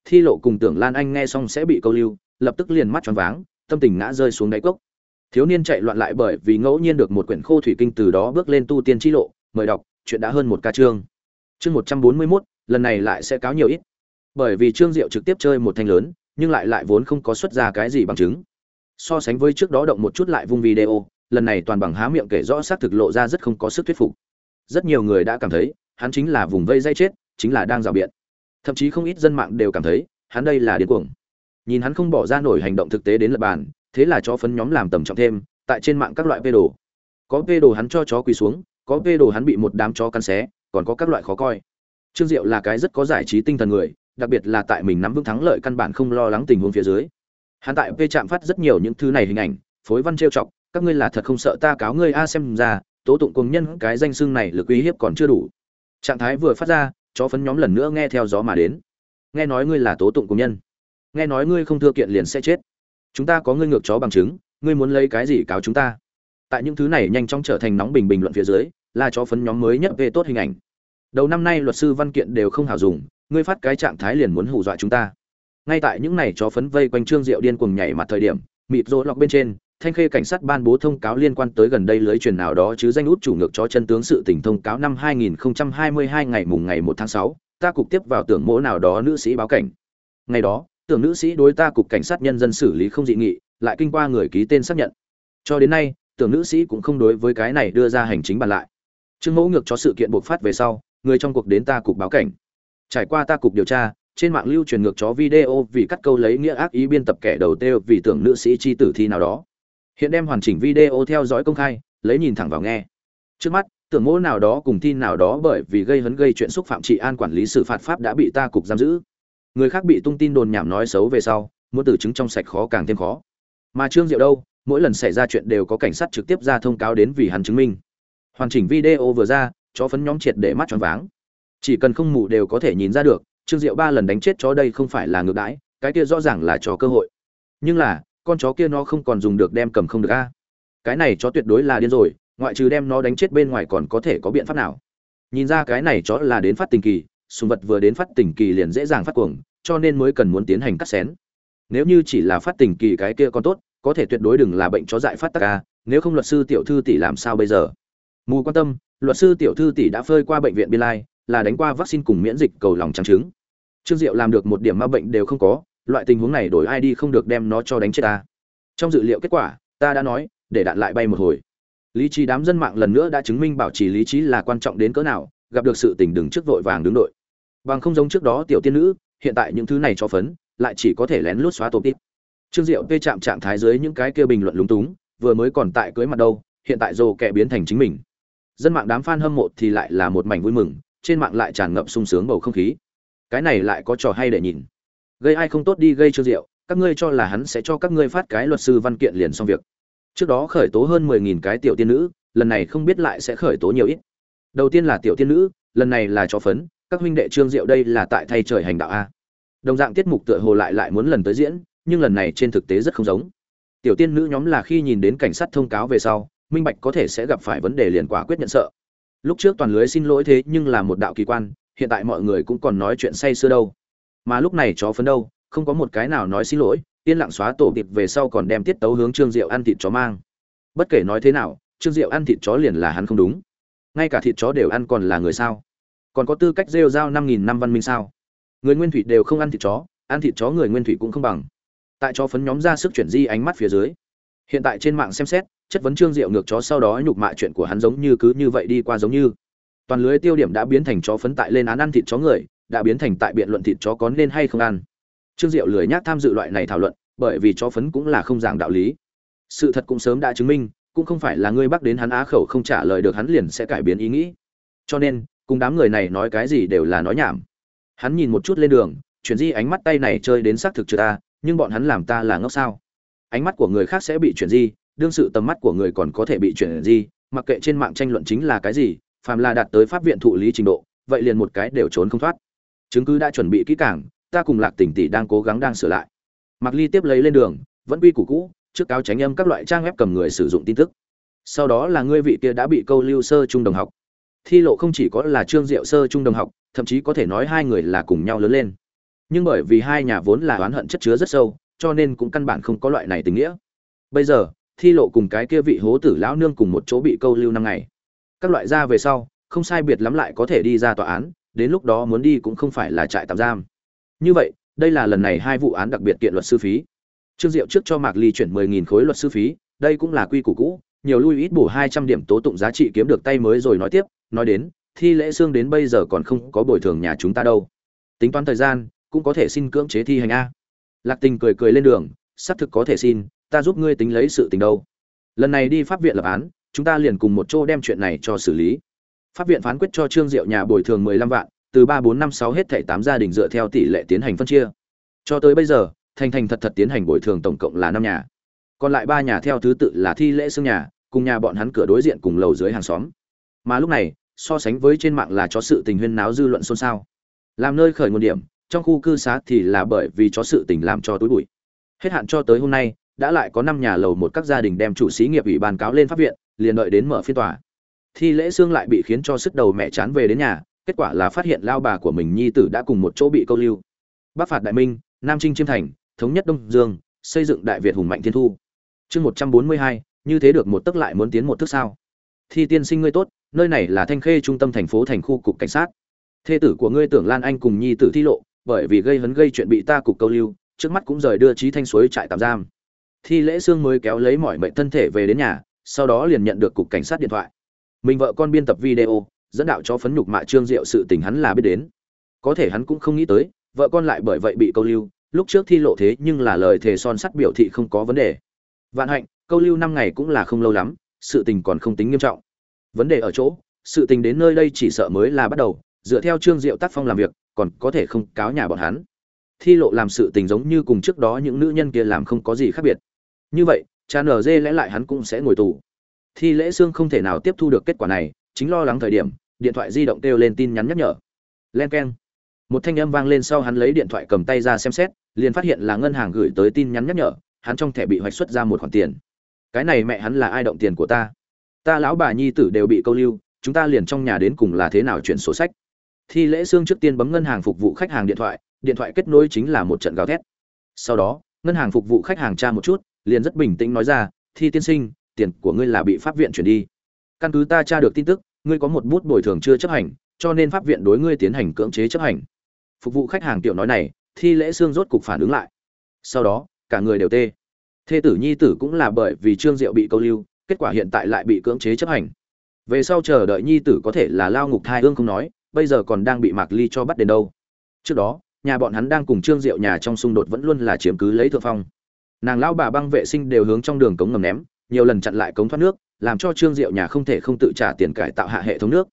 Thi lộ cùng tưởng lan anh nghe xong sẽ bị câu lưu, lập tức liền mắt tròn váng, tâm tình ngã rơi xuống đáy cốc. Thiếu niên chạy loạn lại bởi vì ngẫu nhiên được một quyển khô thủy kinh từ đó bước lên tu tiên chi lộ, mời đọc, chuyện đã hơn một ca chương chương một trăm bốn mươi mốt, lần này lại sẽ cáo nhiều ít. Bởi vì trương diệu trực tiếp chơi một thanh lớn, nhưng lại lại vốn không có xuất ra cái gì bằng chứng. So sánh với trước đó động một chút lại vung video, lần này toàn bằng há miệng kể rõ xác thực lộ ra rất không có sức thuyết phục. Rất nhiều người đã cảm thấy, hắn chính là vùng vây dây chết, chính là đang giảo biện. Thậm chí không ít dân mạng đều cảm thấy, hắn đây là điên cuồng. Nhìn hắn không bỏ ra nổi hành động thực tế đến lập bàn, thế là chó phấn nhóm làm tầm trọng thêm, tại trên mạng các loại vê đồ có vê đồ hắn cho chó quỳ xuống, có vê đồ hắn bị một đám chó cắn xé còn có các loại khó coi. Trương diệu là cái rất có giải trí tinh thần người, đặc biệt là tại mình nắm vững thắng lợi căn bản không lo lắng tình huống phía dưới. Hắn tại p chạm phát rất nhiều những thứ này hình ảnh, phối văn trêu chọc, các ngươi là thật không sợ ta cáo ngươi a xem ra, tố tụng công nhân cái danh xưng này lực uy hiếp còn chưa đủ. Trạng thái vừa phát ra, chó phấn nhóm lần nữa nghe theo gió mà đến. Nghe nói ngươi là tố tụng công nhân. Nghe nói ngươi không thưa kiện liền sẽ chết. Chúng ta có ngươi ngược chó bằng chứng, ngươi muốn lấy cái gì cáo chúng ta? Tại những thứ này nhanh chóng trở thành nóng bình bình luận phía dưới, là chó phấn nhóm mới nhất về tốt hình ảnh đầu năm nay luật sư văn kiện đều không hảo dùng ngươi phát cái trạng thái liền muốn hù dọa chúng ta ngay tại những này chó phấn vây quanh trương diệu điên cuồng nhảy mặt thời điểm mịt rô lọc bên trên thanh khê cảnh sát ban bố thông cáo liên quan tới gần đây lưới truyền nào đó chứ danh út chủ ngược cho chân tướng sự tình thông cáo năm 2022 ngày mùng ngày 1 tháng 6, ta cục tiếp vào tưởng mỗ nào đó nữ sĩ báo cảnh. Ngày đó, tưởng nữ sĩ đối ta cục cảnh sát nhân dân xử lý không dị nghị, lại kinh qua người ký tên xác nhận. Cho đến nay, tưởng nữ sĩ cũng không đối với cái này đưa ra hành chính bàn lại. Trương Mẫu ngược cho sự kiện bộc phát về sau, người trong cuộc đến ta cục báo cảnh. Trải qua ta cục điều tra, trên mạng lưu truyền ngược chó video vì cắt câu lấy nghĩa ác ý biên tập kẻ đầu têu vì tưởng nữ sĩ chi tử thi nào đó. Hiện đem hoàn chỉnh video theo dõi công khai lấy nhìn thẳng vào nghe. Trước mắt tưởng mỗ nào đó cùng tin nào đó bởi vì gây hấn gây chuyện xúc phạm trị an quản lý xử phạt pháp đã bị ta cục giam giữ. Người khác bị tung tin đồn nhảm nói xấu về sau muốn từ chứng trong sạch khó càng thêm khó. Mà trương diệu đâu mỗi lần xảy ra chuyện đều có cảnh sát trực tiếp ra thông cáo đến vì hắn chứng minh. Hoàn chỉnh video vừa ra chó phấn nhóm triệt để mắt tròn váng. Chỉ cần không mù đều có thể nhìn ra được, trương diệu ba lần đánh chết chó đây không phải là ngược đãi, cái kia rõ ràng là cho cơ hội. Nhưng là, con chó kia nó không còn dùng được đem cầm không được a. Cái này chó tuyệt đối là điên rồi, ngoại trừ đem nó đánh chết bên ngoài còn có thể có biện pháp nào? Nhìn ra cái này chó là đến phát tình kỳ, sùng vật vừa đến phát tình kỳ liền dễ dàng phát cuồng, cho nên mới cần muốn tiến hành cắt xén. Nếu như chỉ là phát tình kỳ cái kia còn tốt, có thể tuyệt đối đừng là bệnh chó dại phát tắc ca nếu không luật sư tiểu thư tỷ làm sao bây giờ? Mù quan tâm, luật sư tiểu thư tỷ đã phơi qua bệnh viện biên lai, là đánh qua vaccine cùng miễn dịch cầu lòng trắng trứng trương diệu làm được một điểm ma bệnh đều không có, loại tình huống này đổi ai đi không được đem nó cho đánh chết ta. Trong dự liệu kết quả, ta đã nói, để đạn lại bay một hồi. Lý trí đám dân mạng lần nữa đã chứng minh bảo trì lý trí là quan trọng đến cỡ nào, gặp được sự tình đứng trước vội vàng đứng đội. Bằng không giống trước đó tiểu tiên nữ, hiện tại những thứ này cho phấn, lại chỉ có thể lén lút xóa tổ tít. Trương diệu tê chạm trạng thái dưới những cái kia bình luận lúng túng, vừa mới còn tại cưới mặt đâu, hiện tại dồ kẻ biến thành chính mình dân mạng đám fan hâm mộ thì lại là một mảnh vui mừng, trên mạng lại tràn ngập sung sướng bầu không khí. Cái này lại có trò hay để nhìn. Gây ai không tốt đi gây trương diệu các ngươi cho là hắn sẽ cho các ngươi phát cái luật sư văn kiện liền xong việc. Trước đó khởi tố hơn mười nghìn cái tiểu tiên nữ, lần này không biết lại sẽ khởi tố nhiều ít. Đầu tiên là tiểu tiên nữ, lần này là chó phấn, các huynh đệ trương diệu đây là tại thay trời hành đạo a. Đồng dạng tiết mục tựa hồ lại lại muốn lần tới diễn, nhưng lần này trên thực tế rất không giống. Tiểu tiên nữ nhóm là khi nhìn đến cảnh sát thông cáo về sau minh bạch có thể sẽ gặp phải vấn đề liền quả quyết nhận sợ. Lúc trước toàn lưới xin lỗi thế nhưng là một đạo kỳ quan, hiện tại mọi người cũng còn nói chuyện say sưa đâu. Mà lúc này chó phấn đâu, không có một cái nào nói xin lỗi, yên lặng xóa tổ tiệp về sau còn đem tiết tấu hướng trương diệu ăn thịt chó mang. Bất kể nói thế nào, trương diệu ăn thịt chó liền là hắn không đúng. Ngay cả thịt chó đều ăn còn là người sao? Còn có tư cách rêu giao năm nghìn năm văn minh sao? Người nguyên thủy đều không ăn thịt chó, ăn thịt chó người nguyên thủy cũng không bằng. Tại chó phấn nhóm ra sức chuyển di ánh mắt phía dưới hiện tại trên mạng xem xét, chất vấn trương diệu ngược chó sau đó nhục mạ chuyện của hắn giống như cứ như vậy đi qua giống như. Toàn lưới tiêu điểm đã biến thành chó phấn tại lên án ăn thịt chó người, đã biến thành tại biện luận thịt chó có nên hay không ăn. Trương diệu lười nhác tham dự loại này thảo luận, bởi vì chó phấn cũng là không giảng đạo lý. Sự thật cũng sớm đã chứng minh, cũng không phải là ngươi bắt đến hắn á khẩu không trả lời được hắn liền sẽ cải biến ý nghĩ. Cho nên, cùng đám người này nói cái gì đều là nói nhảm. Hắn nhìn một chút lên đường, chuyển di ánh mắt tay này chơi đến xác thực chưa ta, nhưng bọn hắn làm ta là ngốc sao? Ánh mắt của người khác sẽ bị chuyển di, đương sự tầm mắt của người còn có thể bị chuyển di, mặc kệ trên mạng tranh luận chính là cái gì, phàm là đạt tới pháp viện thụ lý trình độ, vậy liền một cái đều trốn không thoát. Chứng cứ đã chuẩn bị kỹ càng, ta cùng lạc tỉnh tỷ đang cố gắng đang sửa lại. Mặc ly tiếp lấy lên đường, vẫn quy củ cũ, trước cáo tránh âm các loại trang web cầm người sử dụng tin tức. Sau đó là ngươi vị kia đã bị câu lưu sơ trung đồng học. Thi lộ không chỉ có là trương diệu sơ trung đồng học, thậm chí có thể nói hai người là cùng nhau lớn lên. Nhưng bởi vì hai nhà vốn là oán hận chất chứa rất sâu cho nên cũng căn bản không có loại này tình nghĩa. Bây giờ, thi lộ cùng cái kia vị hố tử lão nương cùng một chỗ bị câu lưu năm ngày. Các loại ra về sau, không sai biệt lắm lại có thể đi ra tòa án, đến lúc đó muốn đi cũng không phải là trại tạm giam. Như vậy, đây là lần này hai vụ án đặc biệt kiện luật sư phí. Trương diệu trước cho mạc ly chuyển mười nghìn khối luật sư phí, đây cũng là quy củ cũ, nhiều lui ít bổ hai trăm điểm tố tụng giá trị kiếm được tay mới rồi nói tiếp, nói đến, thi lễ xương đến bây giờ còn không có bồi thường nhà chúng ta đâu. Tính toán thời gian, cũng có thể xin cưỡng chế thi hành a lạc tình cười cười lên đường, xác thực có thể xin, ta giúp ngươi tính lấy sự tình đâu. Lần này đi pháp viện lập án, chúng ta liền cùng một chỗ đem chuyện này cho xử lý. Pháp viện phán quyết cho trương diệu nhà bồi thường mười lăm vạn, từ ba, bốn, năm, sáu hết thảy tám gia đình dựa theo tỷ lệ tiến hành phân chia. Cho tới bây giờ, thành thành thật thật tiến hành bồi thường tổng cộng là năm nhà. Còn lại ba nhà theo thứ tự là thi lễ xương nhà, cùng nhà bọn hắn cửa đối diện cùng lầu dưới hàng xóm. Mà lúc này, so sánh với trên mạng là cho sự tình huyên náo dư luận xôn xao. Làm nơi khởi nguồn điểm trong khu cư xá thì là bởi vì cho sự tình làm cho túi bụi. Hết hạn cho tới hôm nay, đã lại có năm nhà lầu một các gia đình đem chủ sĩ nghiệp ủy ban cáo lên pháp viện, liền đợi đến mở phiên tòa. Thi lễ xương lại bị khiến cho sức đầu mẹ chán về đến nhà, kết quả là phát hiện lao bà của mình nhi tử đã cùng một chỗ bị câu lưu. Bắc phạt đại minh, nam trinh chiêm thành, thống nhất đông dương, xây dựng đại việt hùng mạnh thiên thu. Chương một trăm bốn mươi hai, như thế được một tức lại muốn tiến một tức sao? Thi tiên sinh ngươi tốt, nơi này là thanh khê trung tâm thành phố thành khu cục cảnh sát. Thê tử của ngươi tưởng lan anh cùng nhi tử thi lộ bởi vì gây hấn gây chuyện bị ta cục câu lưu, trước mắt cũng rời đưa trí thanh suối trại tạm giam. Thi lễ sương mới kéo lấy mọi mệnh thân thể về đến nhà, sau đó liền nhận được cục cảnh sát điện thoại. Mình vợ con biên tập video, dẫn đạo cho phấn nhục mạ trương diệu sự tình hắn là biết đến. Có thể hắn cũng không nghĩ tới, vợ con lại bởi vậy bị câu lưu, lúc trước thi lộ thế nhưng là lời thề son sắt biểu thị không có vấn đề. Vạn hạnh, câu lưu năm ngày cũng là không lâu lắm, sự tình còn không tính nghiêm trọng. Vấn đề ở chỗ, sự tình đến nơi đây chỉ sợ mới là bắt đầu dựa theo trương diệu tác phong làm việc, còn có thể không cáo nhà bọn hắn. Thi lộ làm sự tình giống như cùng trước đó những nữ nhân kia làm không có gì khác biệt. Như vậy, cha nở dê lẽ lại hắn cũng sẽ ngồi tù. Thi lễ xương không thể nào tiếp thu được kết quả này, chính lo lắng thời điểm, điện thoại di động kêu lên tin nhắn nhắc nhở. Len keng. Một thanh âm vang lên sau hắn lấy điện thoại cầm tay ra xem xét, liền phát hiện là ngân hàng gửi tới tin nhắn nhắc nhở, hắn trong thẻ bị hoạch xuất ra một khoản tiền. Cái này mẹ hắn là ai động tiền của ta? Ta lão bà nhi tử đều bị câu lưu, chúng ta liền trong nhà đến cùng là thế nào chuyển sổ sách? Thi lễ xương trước tiên bấm ngân hàng phục vụ khách hàng điện thoại điện thoại kết nối chính là một trận gào thét. Sau đó, ngân hàng phục vụ khách hàng tra một chút, liền rất bình tĩnh nói ra, thi tiên sinh, tiền của ngươi là bị pháp viện chuyển đi. Căn cứ ta tra được tin tức, ngươi có một bút bồi thường chưa chấp hành, cho nên pháp viện đối ngươi tiến hành cưỡng chế chấp hành. Phục vụ khách hàng tiểu nói này, thi lễ xương rốt cục phản ứng lại. Sau đó, cả người đều tê. Thê tử nhi tử cũng là bởi vì trương diệu bị câu lưu, kết quả hiện tại lại bị cưỡng chế chấp hành. Về sau chờ đợi nhi tử có thể là lao ngục thai hương không nói bây giờ còn đang bị mạc ly cho bắt đến đâu. Trước đó, nhà bọn hắn đang cùng trương diệu nhà trong xung đột vẫn luôn là chiếm cứ lấy thượng phong. Nàng lão bà băng vệ sinh đều hướng trong đường cống ngầm ném, nhiều lần chặn lại cống thoát nước, làm cho trương diệu nhà không thể không tự trả tiền cải tạo hạ hệ thống nước.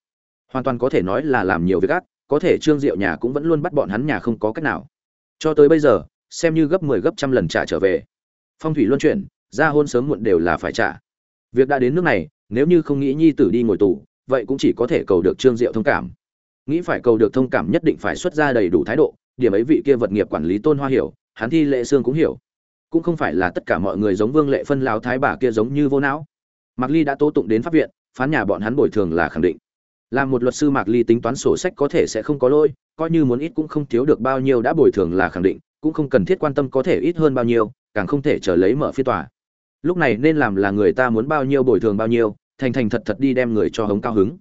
Hoàn toàn có thể nói là làm nhiều việc ác, có thể trương diệu nhà cũng vẫn luôn bắt bọn hắn nhà không có cách nào. Cho tới bây giờ, xem như gấp 10 gấp trăm lần trả trở về. Phong thủy luân chuyển, ra hôn sớm muộn đều là phải trả. Việc đã đến nước này, nếu như không nghĩ nhi tử đi ngồi tù, vậy cũng chỉ có thể cầu được trương diệu thông cảm nghĩ phải cầu được thông cảm nhất định phải xuất ra đầy đủ thái độ, điểm ấy vị kia vật nghiệp quản lý tôn hoa hiểu, hắn thi lệ xương cũng hiểu. Cũng không phải là tất cả mọi người giống vương lệ phân lao thái bà kia giống như vô não. Mạc ly đã tố tụng đến pháp viện, phán nhà bọn hắn bồi thường là khẳng định. Là một luật sư mạc ly tính toán sổ sách có thể sẽ không có lỗi, coi như muốn ít cũng không thiếu được bao nhiêu đã bồi thường là khẳng định, cũng không cần thiết quan tâm có thể ít hơn bao nhiêu, càng không thể chờ lấy mở phiên tòa. Lúc này nên làm là người ta muốn bao nhiêu bồi thường bao nhiêu, thành thành thật thật đi đem người cho hống cao hứng.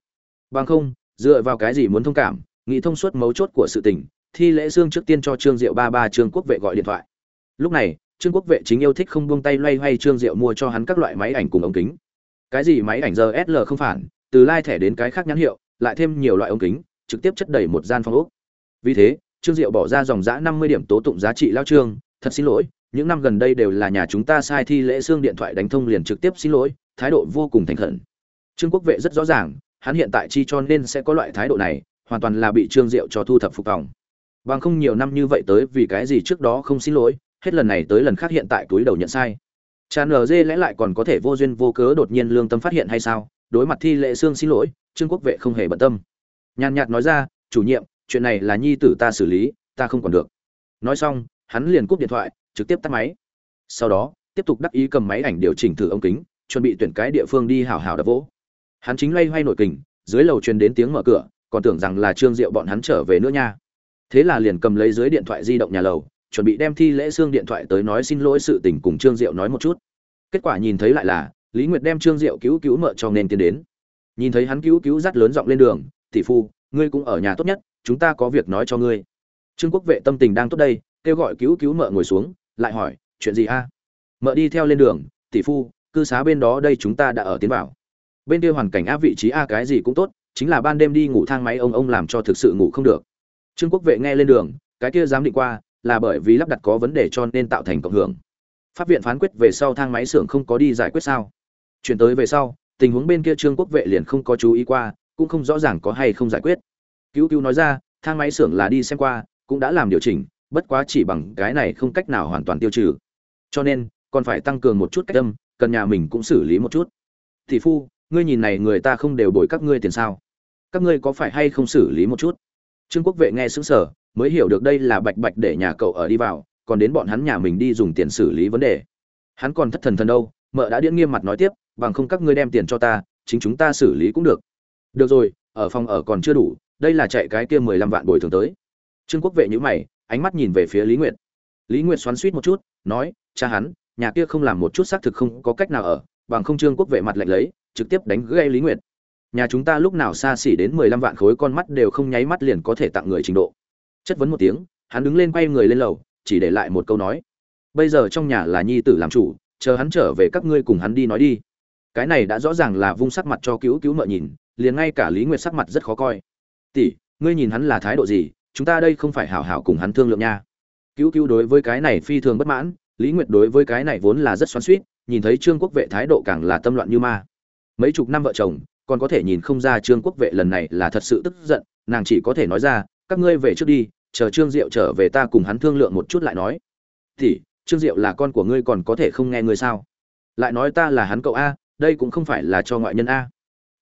Bằng không dựa vào cái gì muốn thông cảm, nghĩ thông suốt mấu chốt của sự tình, thi lễ dương trước tiên cho trương diệu ba ba trương quốc vệ gọi điện thoại. Lúc này, trương quốc vệ chính yêu thích không buông tay loay hoay trương diệu mua cho hắn các loại máy ảnh cùng ống kính. Cái gì máy ảnh giờ sl không phản, từ lai thẻ đến cái khác nhãn hiệu, lại thêm nhiều loại ống kính, trực tiếp chất đầy một gian phòng ốc. Vì thế, trương diệu bỏ ra dòng giã năm mươi điểm tố tụng giá trị lao trương, thật xin lỗi, những năm gần đây đều là nhà chúng ta sai thi lễ xương điện thoại đánh thông liền trực tiếp xin lỗi, thái độ vô cùng thành khẩn. Trương quốc vệ rất rõ ràng hắn hiện tại chi cho nên sẽ có loại thái độ này, hoàn toàn là bị trương diệu cho thu thập phục vòng bằng không nhiều năm như vậy tới vì cái gì trước đó không xin lỗi, hết lần này tới lần khác hiện tại túi đầu nhận sai. Cha dê lẽ lại còn có thể vô duyên vô cớ đột nhiên lương tâm phát hiện hay sao? Đối mặt thi lệ xương xin lỗi, trương quốc vệ không hề bận tâm. Nhàn nhạt nói ra, chủ nhiệm, chuyện này là nhi tử ta xử lý, ta không còn được. Nói xong, hắn liền cúp điện thoại, trực tiếp tắt máy. Sau đó, tiếp tục đắc ý cầm máy ảnh điều chỉnh thử ống kính, chuẩn bị tuyển cái địa phương đi hào hào đập vỗ hắn chính loay hoay nổi kình, dưới lầu truyền đến tiếng mở cửa, còn tưởng rằng là trương diệu bọn hắn trở về nữa nha. Thế là liền cầm lấy dưới điện thoại di động nhà lầu, chuẩn bị đem thi lễ xương điện thoại tới nói xin lỗi sự tình cùng trương diệu nói một chút. Kết quả nhìn thấy lại là, lý nguyệt đem trương diệu cứu cứu mợ cho nên tiến đến. Nhìn thấy hắn cứu cứu dắt lớn giọng lên đường, tỷ phu, ngươi cũng ở nhà tốt nhất, chúng ta có việc nói cho ngươi. Trương quốc vệ tâm tình đang tốt đây, kêu gọi cứu cứu mợ ngồi xuống, lại hỏi, chuyện gì a? Mợ đi theo lên đường, tỷ phu, cư xá bên đó đây chúng ta đã ở tiến vào bên kia hoàn cảnh áp vị trí a cái gì cũng tốt, chính là ban đêm đi ngủ thang máy ông ông làm cho thực sự ngủ không được. Trương quốc vệ nghe lên đường, cái kia dám định qua, là bởi vì lắp đặt có vấn đề cho nên tạo thành cộng hưởng. Pháp viện phán quyết về sau thang máy xưởng không có đi giải quyết sao? Chuyển tới về sau, tình huống bên kia trương quốc vệ liền không có chú ý qua, cũng không rõ ràng có hay không giải quyết. Cứu cứu nói ra, thang máy xưởng là đi xem qua, cũng đã làm điều chỉnh, bất quá chỉ bằng cái này không cách nào hoàn toàn tiêu trừ. Cho nên, còn phải tăng cường một chút cách âm, cần nhà mình cũng xử lý một chút. Thì phu ngươi nhìn này người ta không đều bồi các ngươi tiền sao? Các ngươi có phải hay không xử lý một chút? Trương quốc vệ nghe xứng sở mới hiểu được đây là bạch bạch để nhà cậu ở đi vào, còn đến bọn hắn nhà mình đi dùng tiền xử lý vấn đề. Hắn còn thất thần thần đâu, mợ đã điễn nghiêm mặt nói tiếp, bằng không các ngươi đem tiền cho ta, chính chúng ta xử lý cũng được. Được rồi, ở phòng ở còn chưa đủ, đây là chạy cái kia mười lăm vạn bồi thường tới. Trương quốc vệ nhữ mày, ánh mắt nhìn về phía lý nguyệt. Lý nguyệt xoắn suýt một chút, nói, cha hắn, nhà kia không làm một chút xác thực không có cách nào ở, bằng không trương quốc vệ mặt lạnh lấy trực tiếp đánh gây lý nguyệt. Nhà chúng ta lúc nào xa xỉ đến mười lăm vạn khối con mắt đều không nháy mắt liền có thể tặng người trình độ. Chất vấn một tiếng, hắn đứng lên quay người lên lầu, chỉ để lại một câu nói. Bây giờ trong nhà là nhi tử làm chủ, chờ hắn trở về các ngươi cùng hắn đi nói đi. Cái này đã rõ ràng là vung sắc mặt cho cứu cứu mợ nhìn, liền ngay cả lý nguyệt sắc mặt rất khó coi. Tỷ, ngươi nhìn hắn là thái độ gì, chúng ta đây không phải hảo hảo cùng hắn thương lượng nha. Cứu cứu đối với cái này phi thường bất mãn, lý nguyệt đối với cái này vốn là rất xoắn suýt nhìn thấy trương quốc vệ thái độ càng là tâm loạn như ma mấy chục năm vợ chồng, còn có thể nhìn không ra trương quốc vệ lần này là thật sự tức giận, nàng chỉ có thể nói ra, các ngươi về trước đi, chờ trương diệu trở về ta cùng hắn thương lượng một chút lại nói. Thì trương diệu là con của ngươi còn có thể không nghe ngươi sao? Lại nói ta là hắn cậu a, đây cũng không phải là cho ngoại nhân a.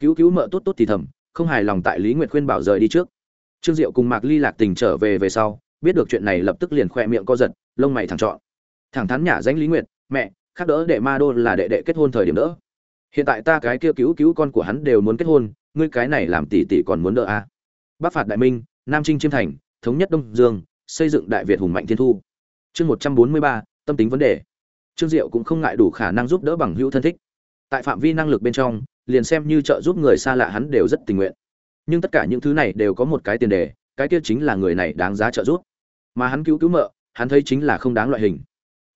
Cứu cứu mợ tốt tốt thì thầm, không hài lòng tại lý nguyệt khuyên bảo rời đi trước. Trương diệu cùng mạc ly lạc tình trở về về sau, biết được chuyện này lập tức liền khoe miệng co giật, lông mày thẳng trọn. Thẳng thắn nhả danh lý nguyệt, mẹ, khác đỡ đệ ma đô là đệ đệ kết hôn thời điểm đỡ hiện tại ta cái kia cứu cứu con của hắn đều muốn kết hôn, ngươi cái này làm tỷ tỷ còn muốn đỡ à? a bắc phạt đại minh, nam trinh chiêm thành, thống nhất đông dương, xây dựng đại việt hùng mạnh thiên thu. Chương một trăm bốn mươi ba, tâm tính vấn đề. Trương diệu cũng không ngại đủ khả năng giúp đỡ bằng hữu thân thích. Tại phạm vi năng lực bên trong, liền xem như trợ giúp người xa lạ hắn đều rất tình nguyện. Nhưng tất cả những thứ này đều có một cái tiền đề, cái kia chính là người này đáng giá trợ giúp. Mà hắn cứu cứu mợ, hắn thấy chính là không đáng loại hình.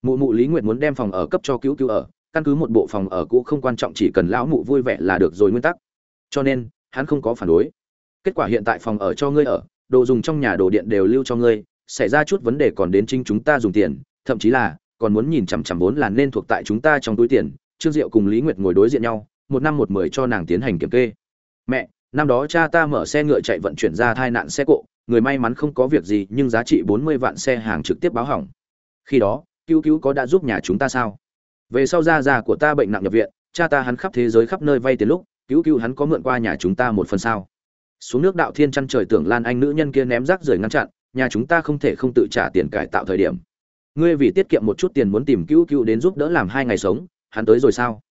Mụ mụ lý nguyệt muốn đem phòng ở cấp cho cứu cứu ở căn cứ một bộ phòng ở cũ không quan trọng, chỉ cần lão mụ vui vẻ là được rồi nguyên tắc. Cho nên, hắn không có phản đối. Kết quả hiện tại phòng ở cho ngươi ở, đồ dùng trong nhà đồ điện đều lưu cho ngươi, xảy ra chút vấn đề còn đến chính chúng ta dùng tiền, thậm chí là, còn muốn nhìn chằm chằm vốn là nên thuộc tại chúng ta trong túi tiền. Trương diệu cùng lý nguyệt ngồi đối diện nhau, một năm một mười cho nàng tiến hành kiểm kê. Mẹ, năm đó cha ta mở xe ngựa chạy vận chuyển ra tai nạn xe cộ, người may mắn không có việc gì nhưng giá trị bốn mươi vạn xe hàng trực tiếp báo hỏng. Khi đó, cứu cứu có đã giúp nhà chúng ta sao? Về sau gia gia của ta bệnh nặng nhập viện, cha ta hắn khắp thế giới khắp nơi vay tiền lúc, cứu cứu hắn có mượn qua nhà chúng ta một phần sao. Xuống nước đạo thiên chăn trời tưởng lan anh nữ nhân kia ném rác rời ngăn chặn, nhà chúng ta không thể không tự trả tiền cải tạo thời điểm. Ngươi vì tiết kiệm một chút tiền muốn tìm cứu cứu đến giúp đỡ làm hai ngày sống, hắn tới rồi sao?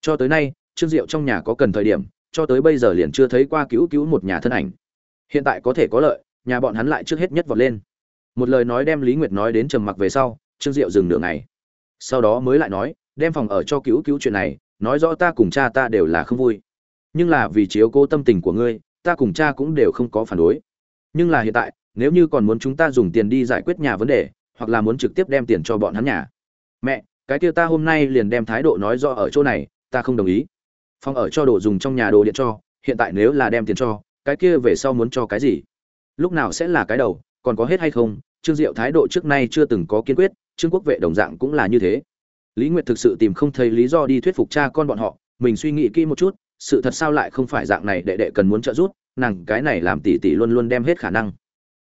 Cho tới nay, trương diệu trong nhà có cần thời điểm, cho tới bây giờ liền chưa thấy qua cứu cứu một nhà thân ảnh. Hiện tại có thể có lợi, nhà bọn hắn lại trước hết nhất vọt lên. Một lời nói đem lý nguyệt nói đến trầm mặc về sau, trương diệu dừng nửa ngày. Sau đó mới lại nói đem phòng ở cho cứu cứu chuyện này, nói rõ ta cùng cha ta đều là không vui. Nhưng là vì chiếu cố tâm tình của ngươi, ta cùng cha cũng đều không có phản đối. Nhưng là hiện tại, nếu như còn muốn chúng ta dùng tiền đi giải quyết nhà vấn đề, hoặc là muốn trực tiếp đem tiền cho bọn hắn nhà. Mẹ, cái kia ta hôm nay liền đem thái độ nói rõ ở chỗ này, ta không đồng ý. Phòng ở cho đồ dùng trong nhà đồ điện cho, hiện tại nếu là đem tiền cho, cái kia về sau muốn cho cái gì? Lúc nào sẽ là cái đầu, còn có hết hay không? Trương diệu thái độ trước nay chưa từng có kiên quyết, trương quốc vệ đồng dạng cũng là như thế lý nguyệt thực sự tìm không thấy lý do đi thuyết phục cha con bọn họ, mình suy nghĩ kỹ một chút, sự thật sao lại không phải dạng này, đệ đệ cần muốn trợ giúp, nàng cái này làm tỷ tỷ luôn luôn đem hết khả năng.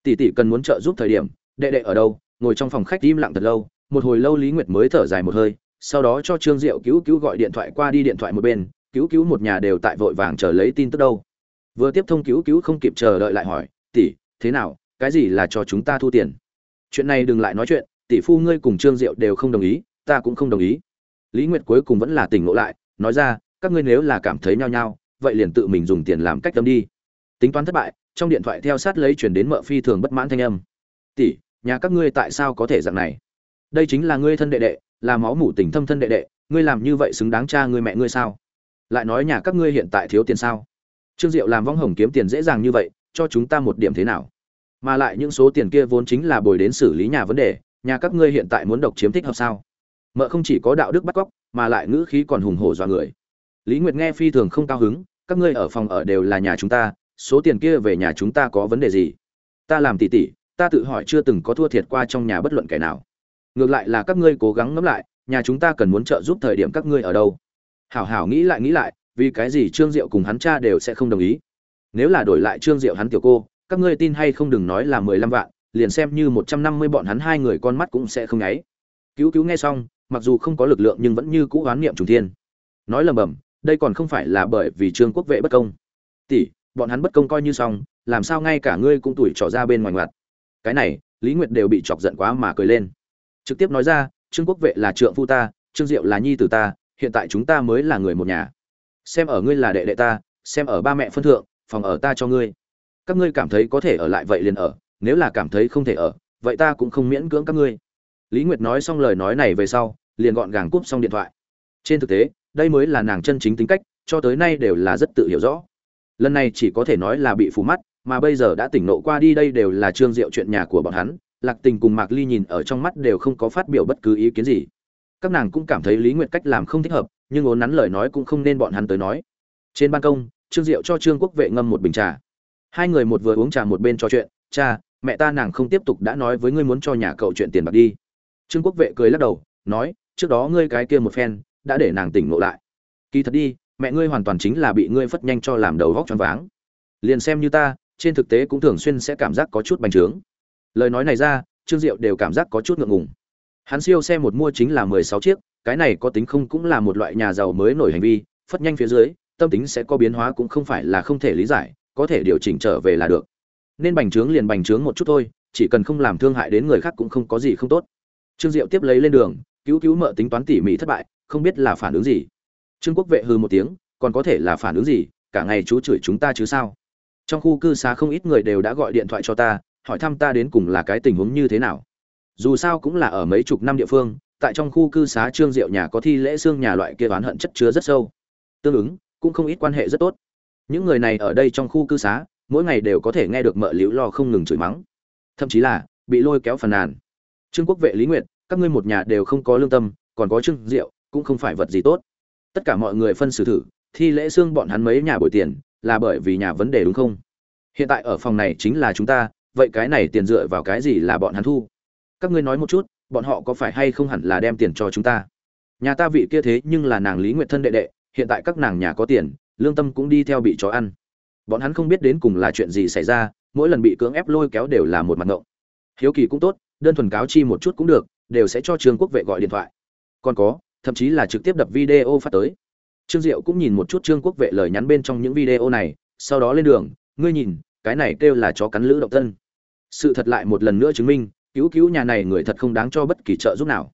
Tỷ tỷ cần muốn trợ giúp thời điểm, đệ đệ ở đâu, ngồi trong phòng khách im lặng thật lâu, một hồi lâu lý nguyệt mới thở dài một hơi, sau đó cho trương diệu cứu cứu gọi điện thoại qua đi điện thoại một bên, cứu cứu một nhà đều tại vội vàng chờ lấy tin tức đâu. Vừa tiếp thông cứu cứu không kịp chờ đợi lại hỏi, tỷ, thế nào, cái gì là cho chúng ta thu tiền? Chuyện này đừng lại nói chuyện, tỷ phu ngươi cùng trương diệu đều không đồng ý ta cũng không đồng ý. Lý nguyệt cuối cùng vẫn là tỉnh ngộ lại, nói ra, các ngươi nếu là cảm thấy nhao nhao, vậy liền tự mình dùng tiền làm cách tâm đi. Tính toán thất bại, trong điện thoại theo sát lấy chuyển đến mợ phi thường bất mãn thanh âm. Tỷ, nhà các ngươi tại sao có thể dạng này? Đây chính là ngươi thân đệ đệ, là máu mủ tình thâm thân đệ đệ, ngươi làm như vậy xứng đáng cha ngươi mẹ ngươi sao? Lại nói nhà các ngươi hiện tại thiếu tiền sao? Trương diệu làm vong hồng kiếm tiền dễ dàng như vậy, cho chúng ta một điểm thế nào? Mà lại những số tiền kia vốn chính là bồi đến xử lý nhà vấn đề, nhà các ngươi hiện tại muốn độc chiếm thích hợp sao? Mợ không chỉ có đạo đức bắt cóc, mà lại ngữ khí còn hùng hổ dọa người. Lý nguyệt nghe phi thường không cao hứng, các ngươi ở phòng ở đều là nhà chúng ta, số tiền kia về nhà chúng ta có vấn đề gì? Ta làm tỉ tỉ, ta tự hỏi chưa từng có thua thiệt qua trong nhà bất luận kẻ nào. Ngược lại là các ngươi cố gắng ngẫm lại, nhà chúng ta cần muốn trợ giúp thời điểm các ngươi ở đâu? Hảo hảo nghĩ lại nghĩ lại, vì cái gì trương diệu cùng hắn cha đều sẽ không đồng ý? Nếu là đổi lại trương diệu hắn tiểu cô, các ngươi tin hay không đừng nói là mười lăm vạn, liền xem như một trăm năm mươi bọn hắn hai người con mắt cũng sẽ không nháy. Cứu cứu nghe xong mặc dù không có lực lượng nhưng vẫn như cũ oán niệm trùng thiên. Nói lầm bầm, đây còn không phải là bởi vì trương quốc vệ bất công. Tỷ, bọn hắn bất công coi như xong, làm sao ngay cả ngươi cũng tuổi trỏ ra bên ngoài ngoặt. Cái này, lý nguyệt đều bị chọc giận quá mà cười lên. Trực tiếp nói ra, trương quốc vệ là trượng phu ta, trương diệu là nhi tử ta, hiện tại chúng ta mới là người một nhà. Xem ở ngươi là đệ đệ ta, xem ở ba mẹ phân thượng, phòng ở ta cho ngươi. Các ngươi cảm thấy có thể ở lại vậy liền ở, nếu là cảm thấy không thể ở, vậy ta cũng không miễn cưỡng các ngươi lý nguyệt nói xong lời nói này về sau, liền gọn gàng cúp xong điện thoại. Trên thực tế, đây mới là nàng chân chính tính cách, cho tới nay đều là rất tự hiểu rõ. Lần này chỉ có thể nói là bị phù mắt, mà bây giờ đã tỉnh nộ qua đi đây đều là trương diệu chuyện nhà của bọn hắn, lạc tình cùng mạc ly nhìn ở trong mắt đều không có phát biểu bất cứ ý kiến gì. Các nàng cũng cảm thấy lý nguyệt cách làm không thích hợp, nhưng ốn nắn lời nói cũng không nên bọn hắn tới nói. Trên ban công, trương diệu cho trương quốc vệ ngâm một bình trà. Hai người một vừa uống trà một bên trò chuyện, cha, mẹ ta nàng không tiếp tục đã nói với ngươi muốn cho nhà cậu chuyện tiền bạc đi trương quốc vệ cười lắc đầu, nói, trước đó ngươi cái kia một phen, đã để nàng tỉnh ngộ lại. Kỳ thật đi, mẹ ngươi hoàn toàn chính là bị ngươi phất nhanh cho làm đầu vóc choáng váng. Liền xem như ta, trên thực tế cũng thường xuyên sẽ cảm giác có chút bành trướng. Lời nói này ra, trương diệu đều cảm giác có chút ngượng ngùng. Hắn siêu xe một mua chính là mười sáu chiếc, cái này có tính không cũng là một loại nhà giàu mới nổi hành vi, phất nhanh phía dưới, tâm tính sẽ có biến hóa cũng không phải là không thể lý giải, có thể điều chỉnh trở về là được. Nên bành trướng liền bành trướng một chút thôi, chỉ cần không làm thương hại đến người khác cũng không có gì không tốt trương diệu tiếp lấy lên đường, cứu cứu mợ tính toán tỉ mỉ thất bại, không biết là phản ứng gì. Trương quốc vệ hư một tiếng, còn có thể là phản ứng gì, cả ngày chú chửi chúng ta chứ sao? Trong khu cư xá không ít người đều đã gọi điện thoại cho ta, hỏi thăm ta đến cùng là cái tình huống như thế nào. Dù sao cũng là ở mấy chục năm địa phương, tại trong khu cư xá trương diệu nhà có thi lễ xương nhà loại kia oán hận chất chứa rất sâu. Tương ứng, cũng không ít quan hệ rất tốt. Những người này ở đây trong khu cư xá, mỗi ngày đều có thể nghe được mợ liễu lo không ngừng chửi mắng. Thậm chí là bị lôi kéo phàn nàn trương quốc vệ lý nguyệt, các ngươi một nhà đều không có lương tâm, còn có trương diệu cũng không phải vật gì tốt. Tất cả mọi người phân xử thử, thi lễ xương bọn hắn mấy nhà bồi tiền, là bởi vì nhà vấn đề đúng không? Hiện tại ở phòng này chính là chúng ta, vậy cái này tiền dựa vào cái gì là bọn hắn thu? Các ngươi nói một chút, bọn họ có phải hay không hẳn là đem tiền cho chúng ta? Nhà ta vị kia thế nhưng là nàng lý nguyệt thân đệ đệ, hiện tại các nàng nhà có tiền, lương tâm cũng đi theo bị chó ăn. Bọn hắn không biết đến cùng là chuyện gì xảy ra, mỗi lần bị cưỡng ép lôi kéo đều là một mặt ngộng. Hiếu kỳ cũng tốt đơn thuần cáo chi một chút cũng được, đều sẽ cho trương quốc vệ gọi điện thoại. Còn có, thậm chí là trực tiếp đập video phát tới. Trương diệu cũng nhìn một chút trương quốc vệ lời nhắn bên trong những video này, sau đó lên đường, ngươi nhìn, cái này kêu là chó cắn lữ động thân. sự thật lại một lần nữa chứng minh, cứu cứu nhà này người thật không đáng cho bất kỳ trợ giúp nào.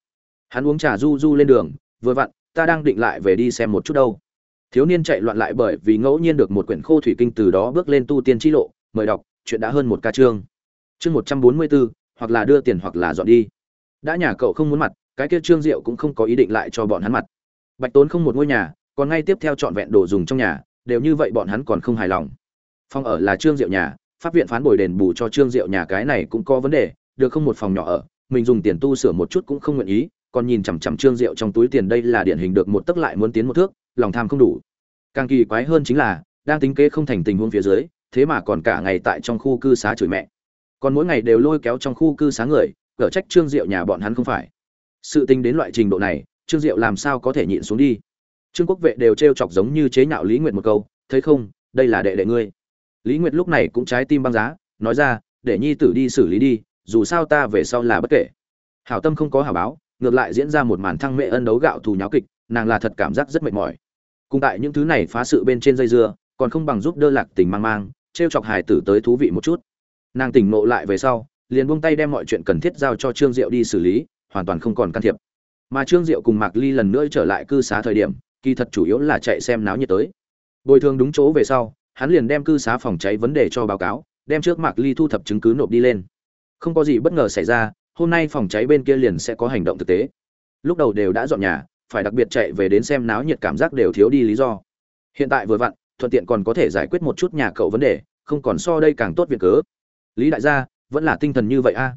Hắn uống trà du du lên đường, vừa vặn, ta đang định lại về đi xem một chút đâu. Thiếu niên chạy loạn lại bởi vì ngẫu nhiên được một quyển khô thủy kinh từ đó bước lên tu tiên chi lộ, mời đọc, chuyện đã hơn một ca chương. Chương một trăm bốn mươi bốn hoặc là đưa tiền hoặc là dọn đi. Đã nhà cậu không muốn mặt, cái kia trương diệu cũng không có ý định lại cho bọn hắn mặt. Bạch tốn không một ngôi nhà, còn ngay tiếp theo trọn vẹn đồ dùng trong nhà, đều như vậy bọn hắn còn không hài lòng. Phòng ở là trương diệu nhà, pháp viện phán bồi đền bù cho trương diệu nhà cái này cũng có vấn đề, được không một phòng nhỏ ở, mình dùng tiền tu sửa một chút cũng không nguyện ý, còn nhìn chằm chằm trương diệu trong túi tiền đây là điển hình được một tấc lại muốn tiến một thước, lòng tham không đủ. Càng kỳ quái hơn chính là, đang tính kế không thành tình huống phía dưới, thế mà còn cả ngày tại trong khu cư xá chửi mẹ còn mỗi ngày đều lôi kéo trong khu cư sáng người, cở trách trương diệu nhà bọn hắn không phải. Sự tình đến loại trình độ này, trương diệu làm sao có thể nhịn xuống đi? Trương quốc vệ đều t chọc giống như chế nhạo lý nguyệt một câu, thấy không, đây là đệ đệ ngươi. Lý nguyệt lúc này cũng trái tim băng giá, nói ra, để nhi tử đi xử lý đi, dù sao ta về sau là bất kể. Hảo tâm không có hảo báo, ngược lại diễn ra một màn thăng mệ ân đấu gạo thù nháo kịch, nàng là thật cảm giác rất mệt mỏi. Cùng tại những thứ này phá sự bên trên dây dưa, còn không bằng giúp đỡ lạc tình mang mang t r e o chọc hài tử tới thú vị một chút nàng tỉnh nộ lại về sau, liền buông tay đem mọi chuyện cần thiết giao cho trương diệu đi xử lý, hoàn toàn không còn can thiệp. Mà trương diệu cùng mạc ly lần nữa trở lại cư xá thời điểm, kỳ thật chủ yếu là chạy xem náo nhiệt tới. Bồi thường đúng chỗ về sau, hắn liền đem cư xá phòng cháy vấn đề cho báo cáo, đem trước mạc ly thu thập chứng cứ nộp đi lên. Không có gì bất ngờ xảy ra, hôm nay phòng cháy bên kia liền sẽ có hành động thực tế. Lúc đầu đều đã dọn nhà, phải đặc biệt chạy về đến xem náo nhiệt cảm giác đều thiếu đi lý do. Hiện tại vừa vặn, thuận tiện còn có thể giải quyết một chút nhà cậu vấn đề, không còn so đây càng tốt việc cớ lý đại gia, vẫn là tinh thần như vậy a.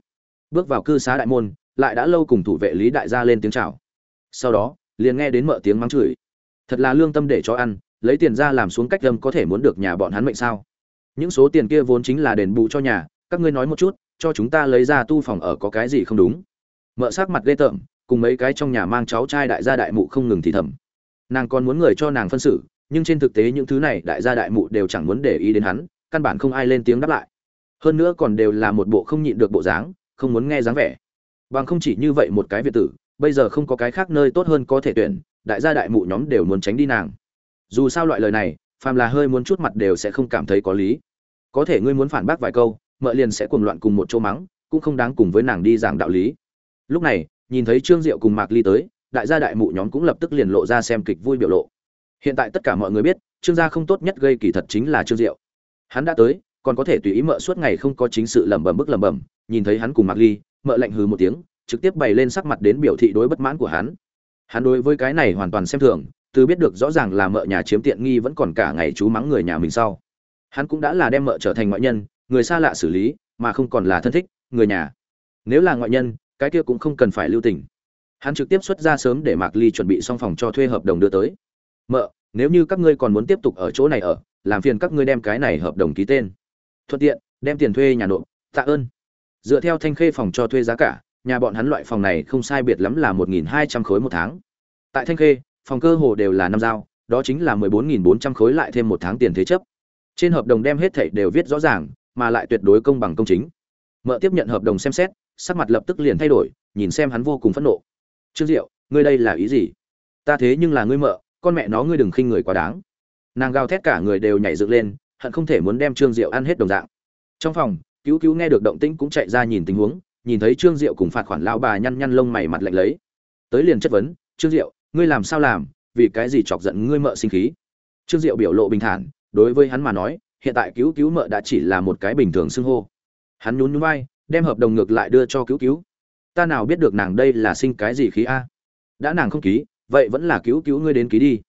Bước vào cư xá đại môn, lại đã lâu cùng thủ vệ lý đại gia lên tiếng chào. Sau đó, liền nghe đến mợ tiếng mắng chửi. Thật là lương tâm để cho ăn, lấy tiền ra làm xuống cách lâm có thể muốn được nhà bọn hắn mệnh sao? Những số tiền kia vốn chính là đền bù cho nhà, các ngươi nói một chút, cho chúng ta lấy ra tu phòng ở có cái gì không đúng? Mợ sắc mặt ghê tởm, cùng mấy cái trong nhà mang cháu trai đại gia đại mụ không ngừng thì thầm. Nàng còn muốn người cho nàng phân xử, nhưng trên thực tế những thứ này đại gia đại mụ đều chẳng muốn để ý đến hắn, căn bản không ai lên tiếng đáp lại hơn nữa còn đều là một bộ không nhịn được bộ dáng, không muốn nghe dáng vẻ. Bằng không chỉ như vậy một cái việt tử, bây giờ không có cái khác nơi tốt hơn có thể tuyển, đại gia đại mụ nhóm đều muốn tránh đi nàng. Dù sao loại lời này, phàm là hơi muốn chút mặt đều sẽ không cảm thấy có lý. Có thể ngươi muốn phản bác vài câu, mợ liền sẽ cuồng loạn cùng một chỗ mắng, cũng không đáng cùng với nàng đi giảng đạo lý. Lúc này, nhìn thấy trương diệu cùng mạc ly tới, đại gia đại mụ nhóm cũng lập tức liền lộ ra xem kịch vui biểu lộ. Hiện tại tất cả mọi người biết, trương gia không tốt nhất gây kỳ thật chính là trương diệu. Hắn đã tới còn có thể tùy ý mợ suốt ngày không có chính sự lẩm bẩm bức lẩm bẩm, nhìn thấy hắn cùng mạc ly, mợ lạnh hừ một tiếng, trực tiếp bày lên sắc mặt đến biểu thị đối bất mãn của hắn. Hắn đối với cái này hoàn toàn xem thường, từ biết được rõ ràng là mợ nhà chiếm tiện nghi vẫn còn cả ngày chú mắng người nhà mình sau. Hắn cũng đã là đem mợ trở thành ngoại nhân, người xa lạ xử lý, mà không còn là thân thích, người nhà. Nếu là ngoại nhân, cái kia cũng không cần phải lưu tình. Hắn trực tiếp xuất ra sớm để mạc ly chuẩn bị xong phòng cho thuê hợp đồng đưa tới. Mợ, nếu như các ngươi còn muốn tiếp tục ở chỗ này ở, làm phiền các ngươi đem cái này hợp đồng ký tên thuận tiện, đem tiền thuê nhà nộp, tạ ơn. Dựa theo thanh khê phòng cho thuê giá cả, nhà bọn hắn loại phòng này không sai biệt lắm là một nghìn hai trăm khối một tháng. Tại thanh khê, phòng cơ hồ đều là năm giao, đó chính là mười bốn nghìn bốn trăm khối lại thêm một tháng tiền thế chấp. Trên hợp đồng đem hết thảy đều viết rõ ràng, mà lại tuyệt đối công bằng công chính. Mợ tiếp nhận hợp đồng xem xét, sắc mặt lập tức liền thay đổi, nhìn xem hắn vô cùng phẫn nộ. Trương diệu, ngươi đây là ý gì? Ta thế nhưng là ngươi mợ, con mẹ nó ngươi đừng khinh người quá đáng. Nàng gào thét cả người đều nhảy dựng lên hận không thể muốn đem trương diệu ăn hết đồng dạng. Trong phòng, cứu cứu nghe được động tĩnh cũng chạy ra nhìn tình huống, nhìn thấy trương diệu cùng phạt khoản lao bà nhăn nhăn lông mày mặt lạnh lấy. Tới liền chất vấn, trương diệu, ngươi làm sao làm? Vì cái gì chọc giận ngươi mợ sinh khí? Trương diệu biểu lộ bình thản, đối với hắn mà nói, hiện tại cứu cứu mợ đã chỉ là một cái bình thường xưng hô. Hắn nhún nhún vai, đem hợp đồng ngược lại đưa cho cứu cứu. Ta nào biết được nàng đây là sinh cái gì khí a? Đã nàng không ký, vậy vẫn là cứu cứu ngươi đến ký đi.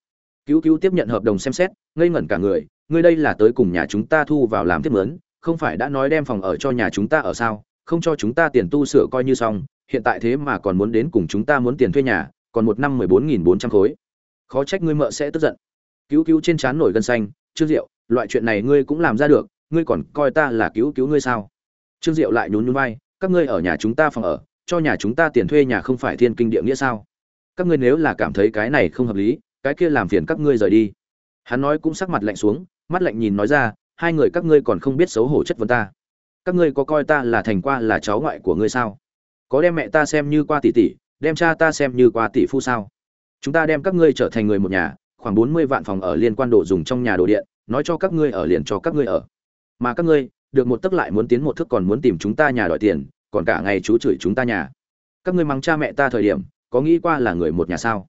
Cứu cứu tiếp nhận hợp đồng xem xét, ngây ngẩn cả người ngươi đây là tới cùng nhà chúng ta thu vào làm tiếp mướn, không phải đã nói đem phòng ở cho nhà chúng ta ở sao, không cho chúng ta tiền tu sửa coi như xong, hiện tại thế mà còn muốn đến cùng chúng ta muốn tiền thuê nhà, còn một năm mười bốn nghìn bốn trăm khối. Khó trách ngươi mợ sẽ tức giận. Cứu cứu trên trán nổi gân xanh, trương diệu, loại chuyện này ngươi cũng làm ra được, ngươi còn coi ta là cứu cứu ngươi sao? Trương diệu lại nhún nhún vai, các ngươi ở nhà chúng ta phòng ở, cho nhà chúng ta tiền thuê nhà không phải thiên kinh địa nghĩa sao? Các ngươi nếu là cảm thấy cái này không hợp lý, cái kia làm phiền các ngươi rời đi. Hắn nói cũng sắc mặt lạnh xuống mắt lạnh nhìn nói ra, hai người các ngươi còn không biết xấu hổ chất vấn ta. Các ngươi có coi ta là thành qua là cháu ngoại của ngươi sao? Có đem mẹ ta xem như qua tỷ tỷ, đem cha ta xem như qua tỷ phu sao? Chúng ta đem các ngươi trở thành người một nhà, khoảng bốn mươi vạn phòng ở liên quan đồ dùng trong nhà đồ điện, nói cho các ngươi ở liền cho các ngươi ở. Mà các ngươi, được một tức lại muốn tiến một thức còn muốn tìm chúng ta nhà đòi tiền, còn cả ngày chú chửi chúng ta nhà. Các ngươi mắng cha mẹ ta thời điểm, có nghĩ qua là người một nhà sao?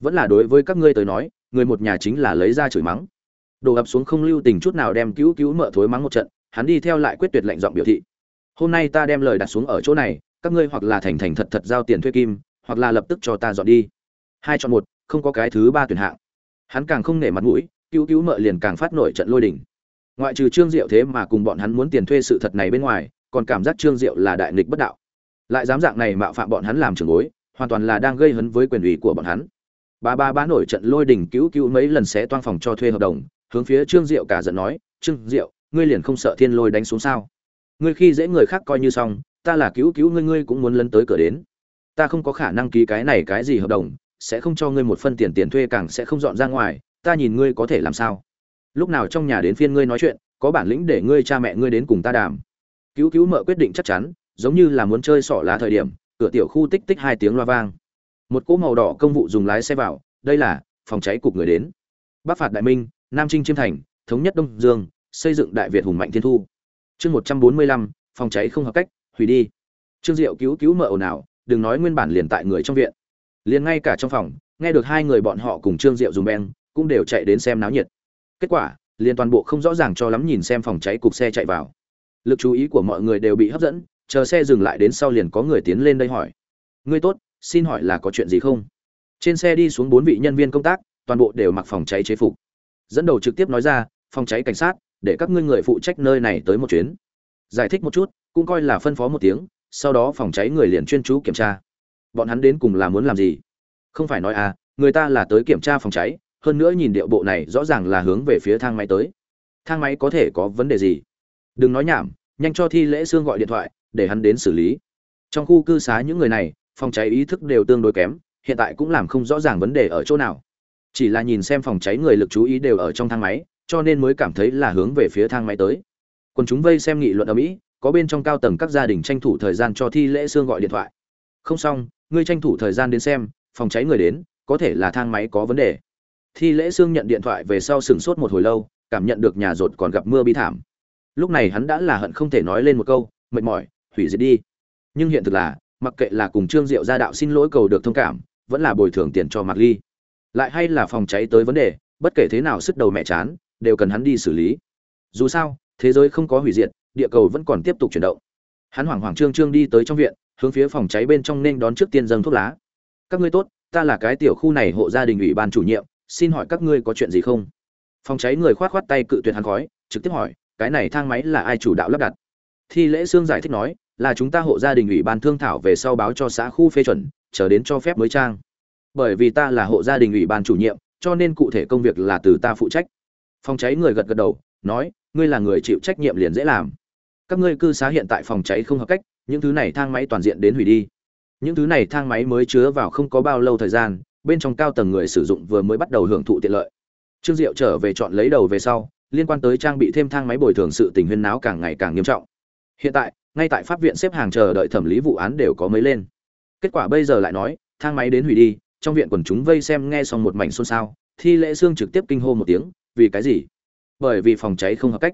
Vẫn là đối với các ngươi tới nói, người một nhà chính là lấy ra chửi mắng đổ ập xuống không lưu tình chút nào đem cứu cứu mợ thối mắng một trận, hắn đi theo lại quyết tuyệt lệnh giọng biểu thị. Hôm nay ta đem lời đặt xuống ở chỗ này, các ngươi hoặc là thành thành thật thật giao tiền thuê kim, hoặc là lập tức cho ta dọn đi. Hai chọn một, không có cái thứ ba tuyển hạng. Hắn càng không nể mặt mũi, cứu cứu mợ liền càng phát nổi trận lôi đỉnh ngoại trừ trương diệu thế mà cùng bọn hắn muốn tiền thuê sự thật này bên ngoài, còn cảm giác trương diệu là đại nghịch bất đạo. Lại dám dạng này mạo phạm bọn hắn làm trường bối, hoàn toàn là đang gây hấn với quyền ủy của bọn hắn. Ba ba bá nổi trận lôi đỉnh cứu cứu mấy lần sẽ toan phòng cho thuê hợp đồng hướng phía trương diệu cả giận nói, trương diệu, ngươi liền không sợ thiên lôi đánh xuống sao? Ngươi khi dễ người khác coi như xong, ta là cứu cứu ngươi ngươi cũng muốn lấn tới cửa đến. Ta không có khả năng ký cái này cái gì hợp đồng, sẽ không cho ngươi một phân tiền tiền thuê càng sẽ không dọn ra ngoài, ta nhìn ngươi có thể làm sao? Lúc nào trong nhà đến phiên ngươi nói chuyện, có bản lĩnh để ngươi cha mẹ ngươi đến cùng ta đàm. Cứu cứu mợ quyết định chắc chắn, giống như là muốn chơi sỏ lá thời điểm, cửa tiểu khu tích tích hai tiếng loa vang. Một cỗ màu đỏ công vụ dùng lái xe vào, đây là phòng cháy cục người đến. Bác phạt đại minh nam trinh chiêm thành, thống nhất đông dương, xây dựng đại việt hùng mạnh thiên thu. Chương một trăm bốn mươi lăm, phòng cháy không hợp cách, hủy đi. Trương diệu cứu cứu mợ ồn ào, đừng nói nguyên bản liền tại người trong viện. Liền ngay cả trong phòng, nghe được hai người bọn họ cùng trương diệu dùng beng, cũng đều chạy đến xem náo nhiệt. Kết quả, liền toàn bộ không rõ ràng cho lắm nhìn xem phòng cháy cục xe chạy vào. Lực chú ý của mọi người đều bị hấp dẫn, chờ xe dừng lại đến sau liền có người tiến lên đây hỏi. Ngươi tốt, xin hỏi là có chuyện gì không? Trên xe đi xuống bốn vị nhân viên công tác, toàn bộ đều mặc phòng cháy chế phục dẫn đầu trực tiếp nói ra, phòng cháy cảnh sát, để các ngươi người phụ trách nơi này tới một chuyến. Giải thích một chút, cũng coi là phân phó một tiếng, sau đó phòng cháy người liền chuyên chú kiểm tra. Bọn hắn đến cùng là muốn làm gì? Không phải nói à người ta là tới kiểm tra phòng cháy, hơn nữa nhìn điệu bộ này rõ ràng là hướng về phía thang máy tới. Thang máy có thể có vấn đề gì? Đừng nói nhảm, nhanh cho thi lễ xương gọi điện thoại, để hắn đến xử lý. Trong khu cư xá những người này, phòng cháy ý thức đều tương đối kém, hiện tại cũng làm không rõ ràng vấn đề ở chỗ nào chỉ là nhìn xem phòng cháy người lực chú ý đều ở trong thang máy, cho nên mới cảm thấy là hướng về phía thang máy tới. Còn chúng vây xem nghị luận ở mỹ, có bên trong cao tầng các gia đình tranh thủ thời gian cho thi lễ xương gọi điện thoại. Không xong, ngươi tranh thủ thời gian đến xem, phòng cháy người đến, có thể là thang máy có vấn đề. Thi lễ xương nhận điện thoại về sau sửng sốt một hồi lâu, cảm nhận được nhà rột còn gặp mưa bi thảm. Lúc này hắn đã là hận không thể nói lên một câu, mệt mỏi, hủy diệt đi. Nhưng hiện thực là, mặc kệ là cùng trương diệu gia đạo xin lỗi cầu được thông cảm, vẫn là bồi thường tiền cho mạc ly lại hay là phòng cháy tới vấn đề, bất kể thế nào sức đầu mẹ chán, đều cần hắn đi xử lý. Dù sao, thế giới không có hủy diệt, địa cầu vẫn còn tiếp tục chuyển động. Hắn hoảng hoảng trương trương đi tới trong viện, hướng phía phòng cháy bên trong nên đón trước tiên dâng thuốc lá. Các ngươi tốt, ta là cái tiểu khu này hộ gia đình ủy ban chủ nhiệm, xin hỏi các ngươi có chuyện gì không? Phòng cháy người khoát khoát tay cự tuyệt hắn khói, trực tiếp hỏi, cái này thang máy là ai chủ đạo lắp đặt? Thi lễ sương giải thích nói, là chúng ta hộ gia đình ủy ban thương thảo về sau báo cho xã khu phê chuẩn, chờ đến cho phép mới trang bởi vì ta là hộ gia đình ủy ban chủ nhiệm, cho nên cụ thể công việc là từ ta phụ trách. Phòng cháy người gật gật đầu, nói, ngươi là người chịu trách nhiệm liền dễ làm. Các ngươi cư xá hiện tại phòng cháy không hợp cách, những thứ này thang máy toàn diện đến hủy đi. Những thứ này thang máy mới chứa vào không có bao lâu thời gian, bên trong cao tầng người sử dụng vừa mới bắt đầu hưởng thụ tiện lợi. Trương diệu trở về chọn lấy đầu về sau, liên quan tới trang bị thêm thang máy bồi thường sự tình huyên náo càng ngày càng nghiêm trọng. Hiện tại, ngay tại pháp viện xếp hàng chờ đợi thẩm lý vụ án đều có mấy lên. Kết quả bây giờ lại nói, thang máy đến hủy đi trong viện quần chúng vây xem nghe xong một mảnh xôn xao, thi lễ xương trực tiếp kinh hô một tiếng, vì cái gì? Bởi vì phòng cháy không hợp cách.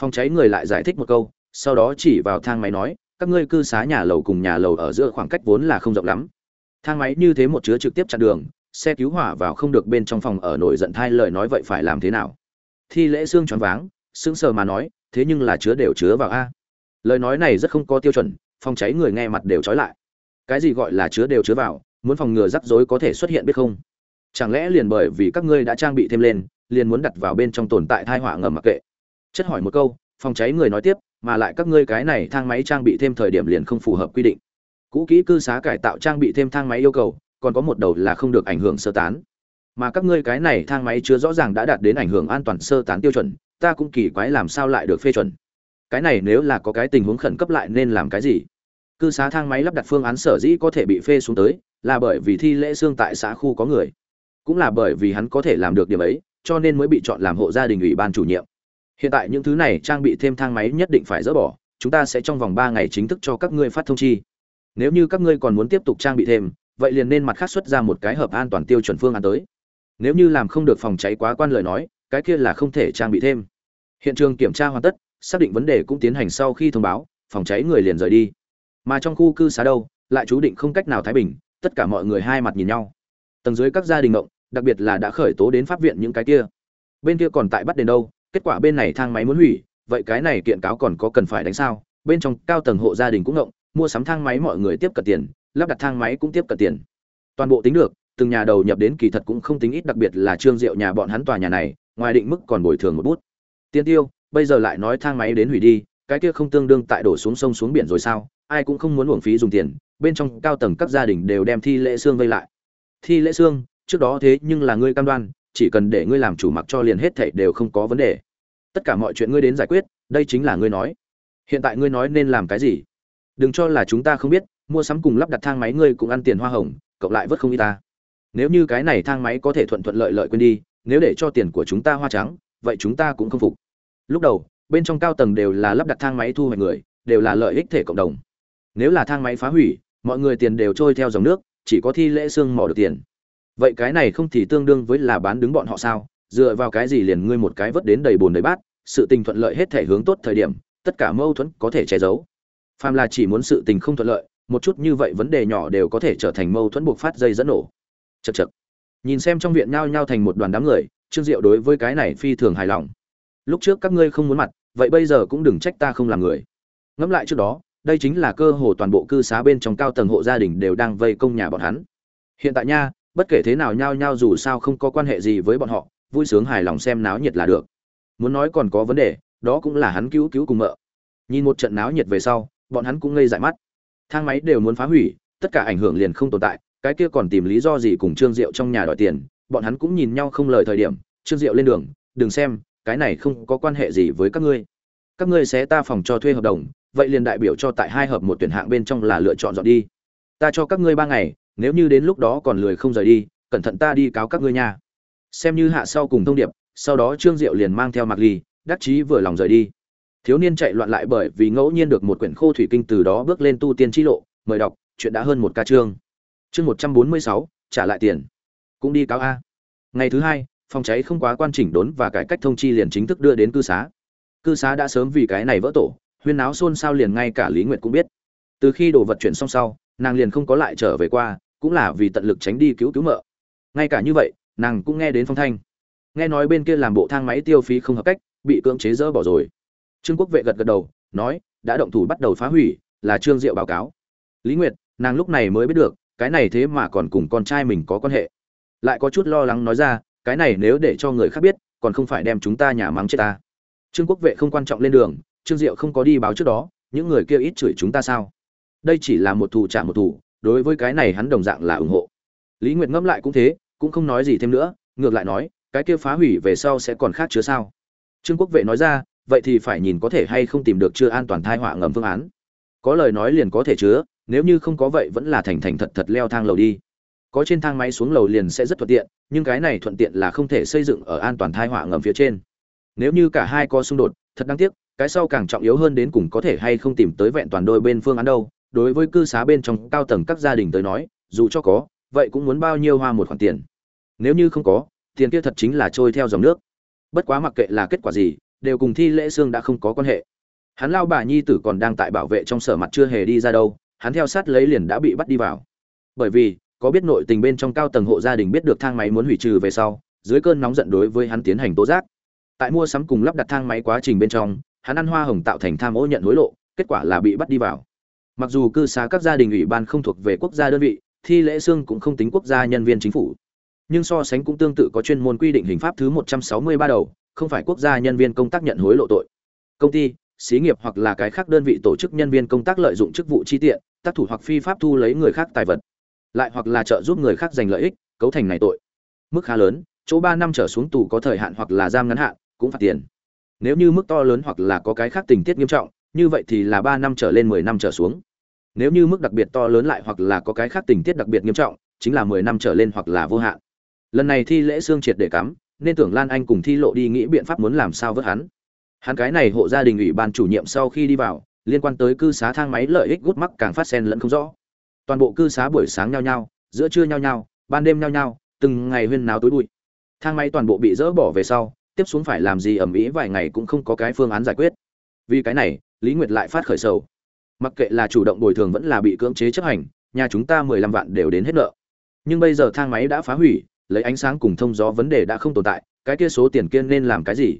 Phòng cháy người lại giải thích một câu, sau đó chỉ vào thang máy nói, các ngươi cư xá nhà lầu cùng nhà lầu ở giữa khoảng cách vốn là không rộng lắm. Thang máy như thế một chứa trực tiếp chặn đường, xe cứu hỏa vào không được bên trong phòng ở nổi giận thai lời nói vậy phải làm thế nào? Thi lễ xương choáng váng, sững sờ mà nói, thế nhưng là chứa đều chứa vào a. Lời nói này rất không có tiêu chuẩn, phòng cháy người nghe mặt đều trói lại. Cái gì gọi là chứa đều chứa vào muốn phòng ngừa rắc rối có thể xuất hiện biết không? Chẳng lẽ liền bởi vì các ngươi đã trang bị thêm lên, liền muốn đặt vào bên trong tồn tại thai họa ngầm mặc kệ? Chất hỏi một câu, phòng cháy người nói tiếp, mà lại các ngươi cái này thang máy trang bị thêm thời điểm liền không phù hợp quy định. Cũ kỹ cư xá cải tạo trang bị thêm thang máy yêu cầu, còn có một đầu là không được ảnh hưởng sơ tán. Mà các ngươi cái này thang máy chưa rõ ràng đã đạt đến ảnh hưởng an toàn sơ tán tiêu chuẩn, ta cũng kỳ quái làm sao lại được phê chuẩn. Cái này nếu là có cái tình huống khẩn cấp lại nên làm cái gì? Cư xá thang máy lắp đặt phương án sở dĩ có thể bị phê xuống tới là bởi vì thi lễ xương tại xã khu có người. Cũng là bởi vì hắn có thể làm được điểm ấy, cho nên mới bị chọn làm hộ gia đình ủy ban chủ nhiệm. Hiện tại những thứ này trang bị thêm thang máy nhất định phải dỡ bỏ, chúng ta sẽ trong vòng ba ngày chính thức cho các ngươi phát thông chi. Nếu như các ngươi còn muốn tiếp tục trang bị thêm, vậy liền nên mặt khác xuất ra một cái hợp an toàn tiêu chuẩn phương án tới. Nếu như làm không được phòng cháy quá quan lời nói, cái kia là không thể trang bị thêm. Hiện trường kiểm tra hoàn tất, xác định vấn đề cũng tiến hành sau khi thông báo, phòng cháy người liền rời đi mà trong khu cư xá đâu, lại chú định không cách nào thái bình, tất cả mọi người hai mặt nhìn nhau. Tầng dưới các gia đình động đặc biệt là đã khởi tố đến pháp viện những cái kia. Bên kia còn tại bắt đền đâu, kết quả bên này thang máy muốn hủy, vậy cái này kiện cáo còn có cần phải đánh sao? Bên trong cao tầng hộ gia đình cũng ngộng, mua sắm thang máy mọi người tiếp cận tiền, lắp đặt thang máy cũng tiếp cận tiền. Toàn bộ tính được, từng nhà đầu nhập đến kỳ thật cũng không tính ít, đặc biệt là trương diệu nhà bọn hắn tòa nhà này, ngoài định mức còn bồi thường một bút. Tiền tiêu, bây giờ lại nói thang máy đến hủy đi, cái kia không tương đương tại đổ xuống sông xuống biển rồi sao? Ai cũng không muốn uổng phí dùng tiền, bên trong cao tầng các gia đình đều đem thi lễ xương vây lại. Thi lễ xương trước đó thế nhưng là ngươi cam đoan, chỉ cần để ngươi làm chủ mặc cho liền hết thảy đều không có vấn đề. Tất cả mọi chuyện ngươi đến giải quyết, đây chính là ngươi nói. Hiện tại ngươi nói nên làm cái gì? Đừng cho là chúng ta không biết, mua sắm cùng lắp đặt thang máy ngươi cũng ăn tiền hoa hồng, cộng lại vất không y ta. Nếu như cái này thang máy có thể thuận thuận lợi lợi quên đi, nếu để cho tiền của chúng ta hoa trắng, vậy chúng ta cũng không phục. Lúc đầu, bên trong cao tầng đều là lắp đặt thang máy thu hoạch người, đều là lợi ích thể cộng đồng nếu là thang máy phá hủy, mọi người tiền đều trôi theo dòng nước, chỉ có thi lễ xương mỏ được tiền. Vậy cái này không thì tương đương với là bán đứng bọn họ sao? Dựa vào cái gì liền ngươi một cái vớt đến đầy bồn đầy bát, sự tình thuận lợi hết thể hướng tốt thời điểm, tất cả mâu thuẫn có thể che giấu. Phàm là chỉ muốn sự tình không thuận lợi, một chút như vậy vấn đề nhỏ đều có thể trở thành mâu thuẫn buộc phát dây dẫn nổ. Chật chật nhìn xem trong viện nhao nhao thành một đoàn đám người, trương diệu đối với cái này phi thường hài lòng. Lúc trước các ngươi không muốn mặt, vậy bây giờ cũng đừng trách ta không làm người. Ngẫm lại trước đó đây chính là cơ hồ toàn bộ cư xá bên trong cao tầng hộ gia đình đều đang vây công nhà bọn hắn. Hiện tại nha, bất kể thế nào nhao nhao dù sao không có quan hệ gì với bọn họ, vui sướng hài lòng xem náo nhiệt là được. Muốn nói còn có vấn đề, đó cũng là hắn cứu cứu cùng mợ. Nhìn một trận náo nhiệt về sau, bọn hắn cũng ngây dại mắt. Thang máy đều muốn phá hủy, tất cả ảnh hưởng liền không tồn tại, cái kia còn tìm lý do gì cùng trương diệu trong nhà đòi tiền, bọn hắn cũng nhìn nhau không lời thời điểm, trương diệu lên đường, đừng xem, cái này không có quan hệ gì với các ngươi. Các ngươi sẽ ta phòng cho thuê hợp đồng vậy liền đại biểu cho tại hai hợp một tuyển hạng bên trong là lựa chọn dọn đi. Ta cho các ngươi ba ngày, nếu như đến lúc đó còn lười không rời đi, cẩn thận ta đi cáo các ngươi nha. Xem như hạ sau cùng thông điệp, sau đó trương diệu liền mang theo mạc ly, đắc chí vừa lòng rời đi. Thiếu niên chạy loạn lại bởi vì ngẫu nhiên được một quyển khô thủy kinh từ đó bước lên tu tiên t lộ, mời đọc, chuyện đã hơn một ca chương. Chương một trăm bốn mươi sáu, trả lại tiền. Cũng đi cáo a. Ngày thứ hai, phòng cháy không quá quan chỉnh đốn và cải cách thông chi liền chính thức đưa đến cư xá. Cư xá đã sớm vì cái này vỡ tổ huyên náo xôn xao liền ngay cả lý nguyệt cũng biết. Từ khi đồ vật chuyển xong sau, nàng liền không có lại trở về qua, cũng là vì tận lực tránh đi cứu cứu mợ. Ngay cả như vậy, nàng cũng nghe đến phong thanh. Nghe nói bên kia làm bộ thang máy tiêu phí không hợp cách, bị cưỡng chế dỡ bỏ rồi. Trương quốc vệ gật gật đầu, nói, đã động thủ bắt đầu phá hủy, là trương diệu báo cáo. Lý nguyệt, nàng lúc này mới biết được, cái này thế mà còn cùng con trai mình có quan hệ. Lại có chút lo lắng nói ra, cái này nếu để cho người khác biết, còn không phải đem chúng ta nhà mắng chết ta. Trương quốc vệ không quan trọng lên đường trương diệu không có đi báo trước đó, những người kia ít chửi chúng ta sao? Đây chỉ là một thủ trả một thủ đối với cái này hắn đồng dạng là ủng hộ. Lý nguyệt ngẫm lại cũng thế, cũng không nói gì thêm nữa, ngược lại nói, cái kia phá hủy về sau sẽ còn khác chứa sao? Trương quốc vệ nói ra, vậy thì phải nhìn có thể hay không tìm được chưa an toàn thai họa ngầm phương án. Có lời nói liền có thể chứa, nếu như không có vậy vẫn là thành thành thật thật leo thang lầu đi. Có trên thang máy xuống lầu liền sẽ rất thuận tiện, nhưng cái này thuận tiện là không thể xây dựng ở an toàn thai họa ngầm phía trên. Nếu như cả hai có xung đột, thật đáng tiếc cái sau càng trọng yếu hơn đến cùng có thể hay không tìm tới vẹn toàn đôi bên phương án đâu. Đối với cư xá bên trong cao tầng các gia đình tới nói, dù cho có, vậy cũng muốn bao nhiêu hoa một khoản tiền. Nếu như không có, tiền kia thật chính là trôi theo dòng nước. Bất quá mặc kệ là kết quả gì, đều cùng thi lễ xương đã không có quan hệ. Hắn lao bà nhi tử còn đang tại bảo vệ trong sở mặt chưa hề đi ra đâu, hắn theo sát lấy liền đã bị bắt đi vào. Bởi vì, có biết nội tình bên trong cao tầng hộ gia đình biết được thang máy muốn hủy trừ về sau, dưới cơn nóng giận đối với hắn tiến hành tố giác. Tại mua sắm cùng lắp đặt thang máy quá trình bên trong hắn ăn hoa hồng tạo thành tham ô nhận hối lộ, kết quả là bị bắt đi vào. Mặc dù cư xá các gia đình ủy ban không thuộc về quốc gia đơn vị, thi lễ xương cũng không tính quốc gia nhân viên chính phủ. Nhưng so sánh cũng tương tự có chuyên môn quy định hình pháp thứ 163 đầu, không phải quốc gia nhân viên công tác nhận hối lộ tội. Công ty, xí nghiệp hoặc là cái khác đơn vị tổ chức nhân viên công tác lợi dụng chức vụ chi tiện, tác thủ hoặc phi pháp thu lấy người khác tài vật. Lại hoặc là trợ giúp người khác giành lợi ích, cấu thành này tội. Mức khá lớn, chỗ ba năm trở xuống tù có thời hạn hoặc là giam ngắn hạn, cũng phạt tiền nếu như mức to lớn hoặc là có cái khác tình tiết nghiêm trọng, như vậy thì là ba năm trở lên mười năm trở xuống. Nếu như mức đặc biệt to lớn lại hoặc là có cái khác tình tiết đặc biệt nghiêm trọng, chính là mười năm trở lên hoặc là vô hạn. Lần này thi lễ xương triệt để cắm, nên tưởng lan anh cùng thi lộ đi nghĩ biện pháp muốn làm sao vớt hắn. Hắn cái này hộ gia đình ủy ban chủ nhiệm sau khi đi vào, liên quan tới cư xá thang máy lợi ích gút mắc càng phát sen lẫn không rõ. Toàn bộ cư xá buổi sáng nhao nhao giữa trưa nhao nhao ban đêm nhao nhao từng ngày huyên náo tối bụi. Thang máy toàn bộ bị dỡ bỏ về sau tiếp xuống phải làm gì ầm ĩ vài ngày cũng không có cái phương án giải quyết. Vì cái này, lý nguyệt lại phát khởi sầu. Mặc kệ là chủ động bồi thường vẫn là bị cưỡng chế chấp hành, nhà chúng ta mười lăm vạn đều đến hết nợ. Nhưng bây giờ thang máy đã phá hủy, lấy ánh sáng cùng thông gió vấn đề đã không tồn tại, cái kia số tiền kia nên làm cái gì?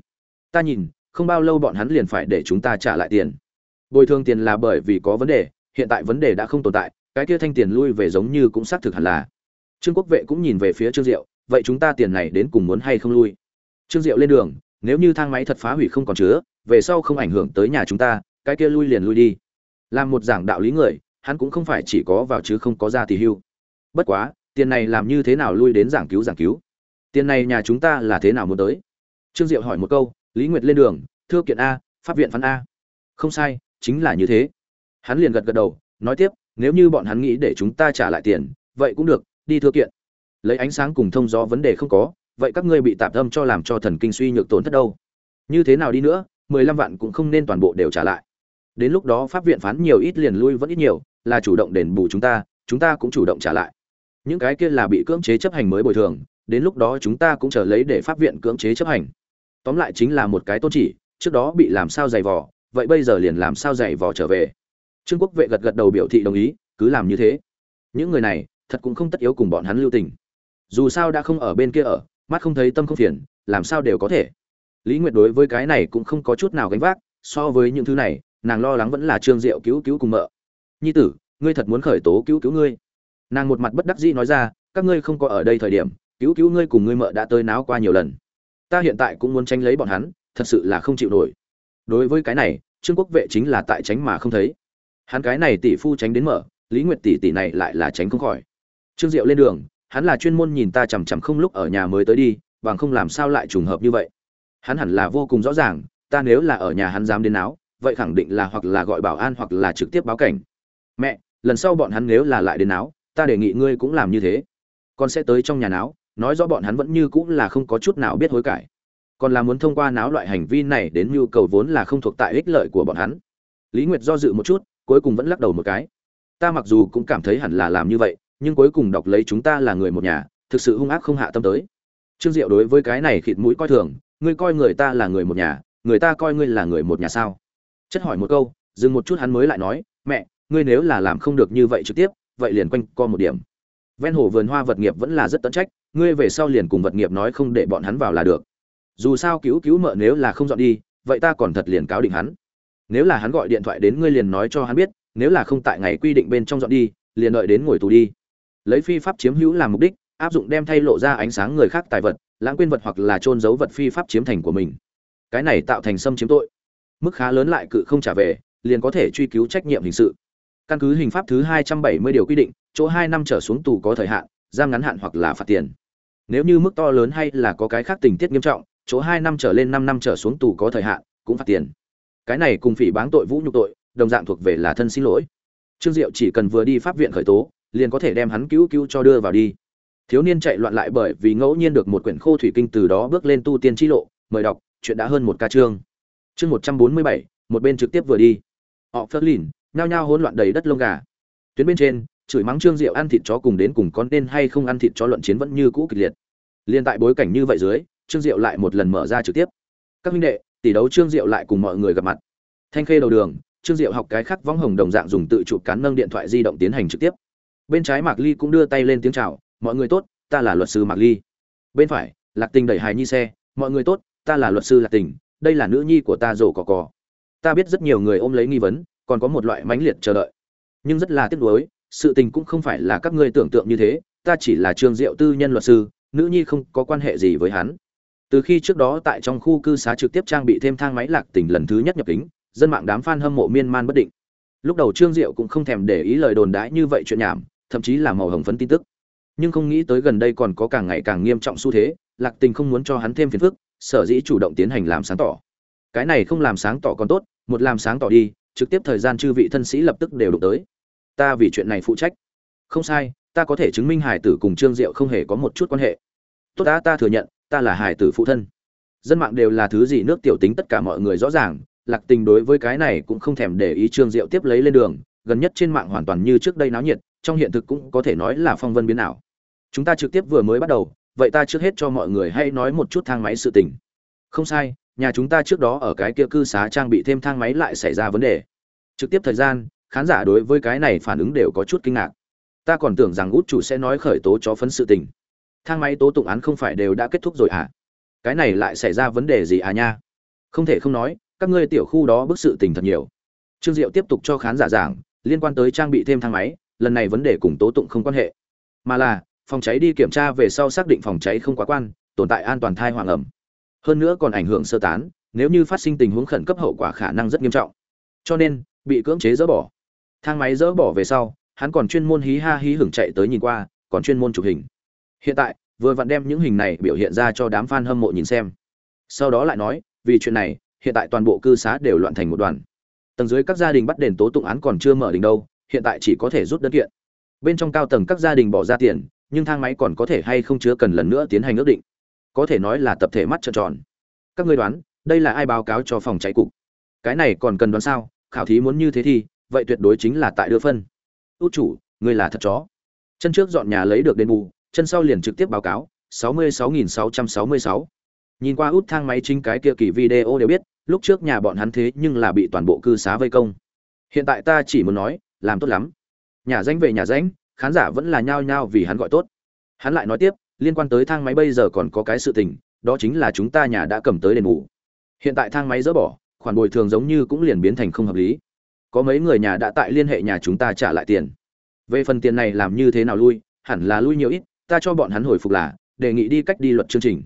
Ta nhìn, không bao lâu bọn hắn liền phải để chúng ta trả lại tiền. Bồi thường tiền là bởi vì có vấn đề, hiện tại vấn đề đã không tồn tại, cái kia thanh tiền lui về giống như cũng xác thực hẳn là. Trương quốc vệ cũng nhìn về phía trương diệu, vậy chúng ta tiền này đến cùng muốn hay không lui? Trương diệu lên đường, nếu như thang máy thật phá hủy không còn chứa, về sau không ảnh hưởng tới nhà chúng ta, cái kia lui liền lui đi. Làm một giảng đạo lý người, hắn cũng không phải chỉ có vào chứ không có ra thì hưu. Bất quá, tiền này làm như thế nào lui đến giảng cứu giảng cứu? Tiền này nhà chúng ta là thế nào muốn tới? Trương diệu hỏi một câu, lý nguyệt lên đường, thưa kiện a, pháp viện phán a. Không sai, chính là như thế. Hắn liền gật gật đầu, nói tiếp, nếu như bọn hắn nghĩ để chúng ta trả lại tiền, vậy cũng được, đi thưa kiện. Lấy ánh sáng cùng thông gió vấn đề không có vậy các ngươi bị tạm âm cho làm cho thần kinh suy nhược tổn thất đâu? Như thế nào đi nữa, mười lăm vạn cũng không nên toàn bộ đều trả lại. Đến lúc đó pháp viện phán nhiều ít liền lui vẫn ít nhiều, là chủ động đền bù chúng ta chúng ta cũng chủ động trả lại. Những cái kia là bị cưỡng chế chấp hành mới bồi thường, đến lúc đó chúng ta cũng chờ lấy để pháp viện cưỡng chế chấp hành. Tóm lại chính là một cái tôn chỉ, trước đó bị làm sao dày vò, vậy bây giờ liền làm sao dày vò trở về? Trương quốc vệ gật gật đầu biểu thị đồng ý, cứ làm như thế. Những người này, thật cũng không tất yếu cùng bọn hắn lưu tình. Dù sao đã không ở bên kia ở mắt không thấy tâm không phiền, làm sao đều có thể. Lý nguyệt đối với cái này cũng không có chút nào gánh vác, so với những thứ này, nàng lo lắng vẫn là trương diệu cứu cứu cùng mợ. Nhi tử, ngươi thật muốn khởi tố cứu cứu ngươi? Nàng một mặt bất đắc dĩ nói ra, các ngươi không có ở đây thời điểm, cứu cứu ngươi cùng ngươi mợ đã tới náo qua nhiều lần. Ta hiện tại cũng muốn tranh lấy bọn hắn, thật sự là không chịu nổi. Đối với cái này, trương quốc vệ chính là tại tránh mà không thấy. Hắn cái này tỷ phu tránh đến mở, lý nguyệt tỷ tỷ này lại là tránh không khỏi. Trương diệu lên đường hắn là chuyên môn nhìn ta chằm chằm không lúc ở nhà mới tới đi, bằng không làm sao lại trùng hợp như vậy. Hắn hẳn là vô cùng rõ ràng, ta nếu là ở nhà hắn dám đến áo vậy khẳng định là hoặc là gọi bảo an hoặc là trực tiếp báo cảnh. Mẹ, lần sau bọn hắn nếu là lại đến áo ta đề nghị ngươi cũng làm như thế. Con sẽ tới trong nhà náo, nói rõ bọn hắn vẫn như cũng là không có chút nào biết hối cải. Còn là muốn thông qua náo loại hành vi này đến nhu cầu vốn là không thuộc tại ích lợi của bọn hắn. Lý nguyệt do dự một chút, cuối cùng vẫn lắc đầu một cái. Ta mặc dù cũng cảm thấy hẳn là làm như vậy nhưng cuối cùng đọc lấy chúng ta là người một nhà, thực sự hung ác không hạ tâm tới. Trương diệu đối với cái này khịt mũi coi thường, ngươi coi người ta là người một nhà, người ta coi ngươi là người một nhà sao? Chất hỏi một câu, dừng một chút hắn mới lại nói, mẹ, ngươi nếu là làm không được như vậy trực tiếp, vậy liền quanh co một điểm. Ven hồ vườn hoa vật nghiệp vẫn là rất tận trách, ngươi về sau liền cùng vật nghiệp nói không để bọn hắn vào là được. Dù sao cứu cứu mợ nếu là không dọn đi, vậy ta còn thật liền cáo định hắn. Nếu là hắn gọi điện thoại đến ngươi liền nói cho hắn biết, nếu là không tại ngày quy định bên trong dọn đi, liền đợi đến ngồi tù đi lấy phi pháp chiếm hữu làm mục đích, áp dụng đem thay lộ ra ánh sáng người khác tài vật, lãng quên vật hoặc là trôn giấu vật phi pháp chiếm thành của mình. Cái này tạo thành xâm chiếm tội. Mức khá lớn lại cự không trả về, liền có thể truy cứu trách nhiệm hình sự. Căn cứ hình pháp thứ hai trăm bảy mươi điều quy định, chỗ hai năm trở xuống tù có thời hạn, giam ngắn hạn hoặc là phạt tiền. Nếu như mức to lớn hay là có cái khác tình tiết nghiêm trọng, chỗ hai năm trở lên năm năm trở xuống tù có thời hạn, cũng phạt tiền. Cái này cùng phỉ báng tội vũ nhục tội, đồng dạng thuộc về là thân xin lỗi. Trương diệu chỉ cần vừa đi pháp viện khởi tố liền có thể đem hắn cứu cứu cho đưa vào đi. Thiếu niên chạy loạn lại bởi vì ngẫu nhiên được một quyển khô thủy kinh từ đó bước lên tu tiên chi lộ, mời đọc, chuyện đã hơn một ca chương. Chương một trăm bốn mươi bảy, một bên trực tiếp vừa đi. Họ phớt lìn, nhao nhao hỗn loạn đầy đất lông gà. Tuyến bên trên, chửi mắng trương diệu ăn thịt chó cùng đến cùng con nên hay không ăn thịt chó luận chiến vẫn như cũ kịch liệt. Liên tại bối cảnh như vậy dưới, trương diệu lại một lần mở ra trực tiếp. Các huynh đệ, tỷ đấu trương diệu lại cùng mọi người gặp mặt. Thanh khê đầu đường, trương diệu học cái khắc võng hồng đồng dạng dùng tự chụp cán nâng điện thoại di động tiến hành trực tiếp bên trái mạc ly cũng đưa tay lên tiếng chào, mọi người tốt, ta là luật sư mạc ly. Bên phải, lạc tình đẩy hài nhi xe, mọi người tốt, ta là luật sư lạc tình, đây là nữ nhi của ta rổ cò cò. Ta biết rất nhiều người ôm lấy nghi vấn, còn có một loại mãnh liệt chờ đợi. Nhưng rất là tiếc nuối, sự tình cũng không phải là các ngươi tưởng tượng như thế, ta chỉ là trương diệu tư nhân luật sư, nữ nhi không có quan hệ gì với hắn. Từ khi trước đó tại trong khu cư xá trực tiếp trang bị thêm thang máy lạc tình lần thứ nhất nhập kính, dân mạng đám fan hâm mộ miên man bất định. Lúc đầu trương diệu cũng không thèm để ý lời đồn đãi như vậy chuyện nhảm thậm chí là màu hồng phấn tin tức. Nhưng không nghĩ tới gần đây còn có càng ngày càng nghiêm trọng xu thế, lạc tình không muốn cho hắn thêm phiền phức, sở dĩ chủ động tiến hành làm sáng tỏ. Cái này không làm sáng tỏ còn tốt, một làm sáng tỏ đi, trực tiếp thời gian chư vị thân sĩ lập tức đều đụng tới. Ta vì chuyện này phụ trách. Không sai, ta có thể chứng minh hải tử cùng trương diệu không hề có một chút quan hệ. Tốt đã, ta thừa nhận, ta là hải tử phụ thân. Dân mạng đều là thứ gì nước tiểu tính tất cả mọi người rõ ràng, lạc tình đối với cái này cũng không thèm để ý trương diệu tiếp lấy lên đường, gần nhất trên mạng hoàn toàn như trước đây náo nhiệt trong hiện thực cũng có thể nói là phong vân biến ảo. Chúng ta trực tiếp vừa mới bắt đầu, vậy ta trước hết cho mọi người hãy nói một chút thang máy sự tình. Không sai, nhà chúng ta trước đó ở cái kia cư xá trang bị thêm thang máy lại xảy ra vấn đề. Trực tiếp thời gian, khán giả đối với cái này phản ứng đều có chút kinh ngạc. Ta còn tưởng rằng út chủ sẽ nói khởi tố cho phấn sự tình. Thang máy tố tụng án không phải đều đã kết thúc rồi à cái này lại xảy ra vấn đề gì à nha? Không thể không nói, các ngươi tiểu khu đó bức sự tình thật nhiều. Trương diệu tiếp tục cho khán giả giảng, liên quan tới trang bị thêm thang máy lần này vấn đề cùng tố tụng không quan hệ. Mà là, phòng cháy đi kiểm tra về sau xác định phòng cháy không quá quan, tồn tại an toàn thai hoàng ẩm. Hơn nữa còn ảnh hưởng sơ tán, nếu như phát sinh tình huống khẩn cấp hậu quả khả năng rất nghiêm trọng. Cho nên, bị cưỡng chế dỡ bỏ. Thang máy dỡ bỏ về sau, hắn còn chuyên môn hí ha hí hưởng chạy tới nhìn qua, còn chuyên môn chụp hình. Hiện tại, vừa vặn đem những hình này biểu hiện ra cho đám fan hâm mộ nhìn xem. Sau đó lại nói, vì chuyện này, hiện tại toàn bộ cư xá đều loạn thành một đoàn. Tầng dưới các gia đình bắt đền tố tụng án còn chưa mở đình đâu hiện tại chỉ có thể rút đơn kiện. Bên trong cao tầng các gia đình bỏ ra tiền, nhưng thang máy còn có thể hay không chứa cần lần nữa tiến hành ước định. Có thể nói là tập thể mắt trợn tròn. Các ngươi đoán, đây là ai báo cáo cho phòng cháy cục? Cái này còn cần đoán sao? Khảo thí muốn như thế thì, vậy tuyệt đối chính là tại đưa phân. Út chủ, ngươi là thật chó. Chân trước dọn nhà lấy được đền bù, chân sau liền trực tiếp báo cáo, sáu mươi sáu nghìn sáu trăm sáu mươi sáu. Nhìn qua út thang máy chính cái kia kỳ video đều biết, lúc trước nhà bọn hắn thế nhưng là bị toàn bộ cư xá vây công. Hiện tại ta chỉ muốn nói làm tốt lắm. Nhà danh về nhà danh khán giả vẫn là nhao nhao vì hắn gọi tốt. Hắn lại nói tiếp, liên quan tới thang máy bây giờ còn có cái sự tình, đó chính là chúng ta nhà đã cầm tới đền bù. Hiện tại thang máy dỡ bỏ, khoản bồi thường giống như cũng liền biến thành không hợp lý. Có mấy người nhà đã tại liên hệ nhà chúng ta trả lại tiền. Về phần tiền này làm như thế nào lui, hẳn là lui nhiều ít, ta cho bọn hắn hồi phục là, đề nghị đi cách đi luật chương trình.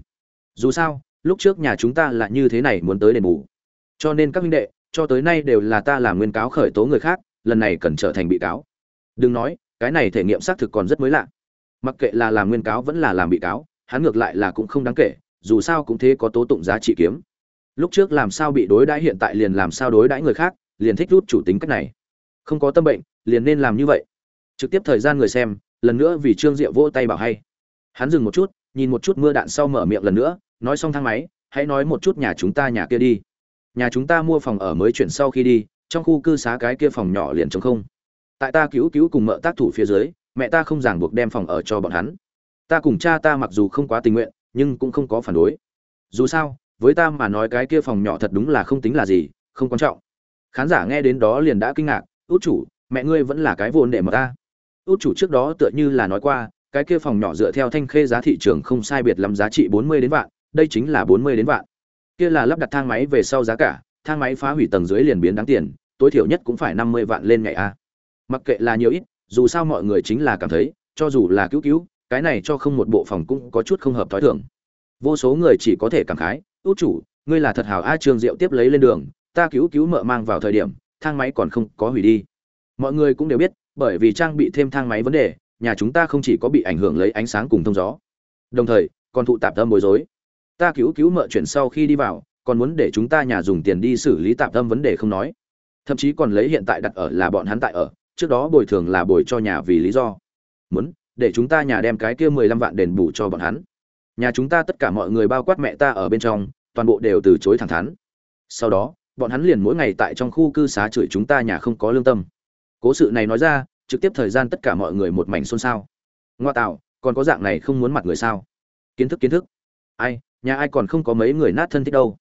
Dù sao, lúc trước nhà chúng ta là như thế này muốn tới đền bù. Cho nên các huynh đệ, cho tới nay đều là ta làm nguyên cáo khởi tố người khác lần này cần trở thành bị cáo. Đừng nói, cái này thể nghiệm xác thực còn rất mới lạ. Mặc kệ là làm nguyên cáo vẫn là làm bị cáo, hắn ngược lại là cũng không đáng kể, dù sao cũng thế có tố tụng giá trị kiếm. Lúc trước làm sao bị đối đãi hiện tại liền làm sao đối đãi người khác, liền thích rút chủ tính cách này. Không có tâm bệnh, liền nên làm như vậy. Trực tiếp thời gian người xem, lần nữa vì trương diệu vỗ tay bảo hay. Hắn dừng một chút, nhìn một chút mưa đạn sau mở miệng lần nữa, nói xong thang máy, hãy nói một chút nhà chúng ta nhà kia đi. Nhà chúng ta mua phòng ở mới chuyển sau khi đi trong khu cư xá cái kia phòng nhỏ liền trống không. Tại ta cứu cứu cùng mợ tác thủ phía dưới, mẹ ta không ràng buộc đem phòng ở cho bọn hắn. Ta cùng cha ta mặc dù không quá tình nguyện, nhưng cũng không có phản đối. Dù sao, với ta mà nói cái kia phòng nhỏ thật đúng là không tính là gì, không quan trọng. Khán giả nghe đến đó liền đã kinh ngạc, út chủ, mẹ ngươi vẫn là cái vồn để mà ta. Út chủ trước đó tựa như là nói qua, cái kia phòng nhỏ dựa theo thanh khê giá thị trường không sai biệt lắm giá trị bốn mươi đến vạn, đây chính là bốn mươi đến vạn. Kia là lắp đặt thang máy về sau giá cả thang máy phá hủy tầng dưới liền biến đáng tiền, tối thiểu nhất cũng phải năm mươi vạn lên ngày a. Mặc kệ là nhiều ít, dù sao mọi người chính là cảm thấy, cho dù là cứu cứu, cái này cho không một bộ phòng cũng có chút không hợp thói thường. Vô số người chỉ có thể cảm khái út chủ, ngươi là thật hảo a trường diệu tiếp lấy lên đường, ta cứu cứu mợ mang vào thời điểm, thang máy còn không có hủy đi. Mọi người cũng đều biết, bởi vì trang bị thêm thang máy vấn đề, nhà chúng ta không chỉ có bị ảnh hưởng lấy ánh sáng cùng thông gió. Đồng thời, còn thụ tạp tâm bối rối. Ta cứu cứu mợ chuyển sau khi đi vào còn muốn để chúng ta nhà dùng tiền đi xử lý tạm tâm vấn đề không nói. Thậm chí còn lấy hiện tại đặt ở là bọn hắn tại ở, trước đó bồi thường là bồi cho nhà vì lý do. Muốn, để chúng ta nhà đem cái kia mười lăm vạn đền bù cho bọn hắn. Nhà chúng ta tất cả mọi người bao quát mẹ ta ở bên trong, toàn bộ đều từ chối thẳng thắn. Sau đó, bọn hắn liền mỗi ngày tại trong khu cư xá chửi chúng ta nhà không có lương tâm. Cố sự này nói ra, trực tiếp thời gian tất cả mọi người một mảnh xôn xao. Ngoa tạo, còn có dạng này không muốn mặt người sao? Kiến thức kiến thức. Ai, nhà ai còn không có mấy người nát thân thích đâu?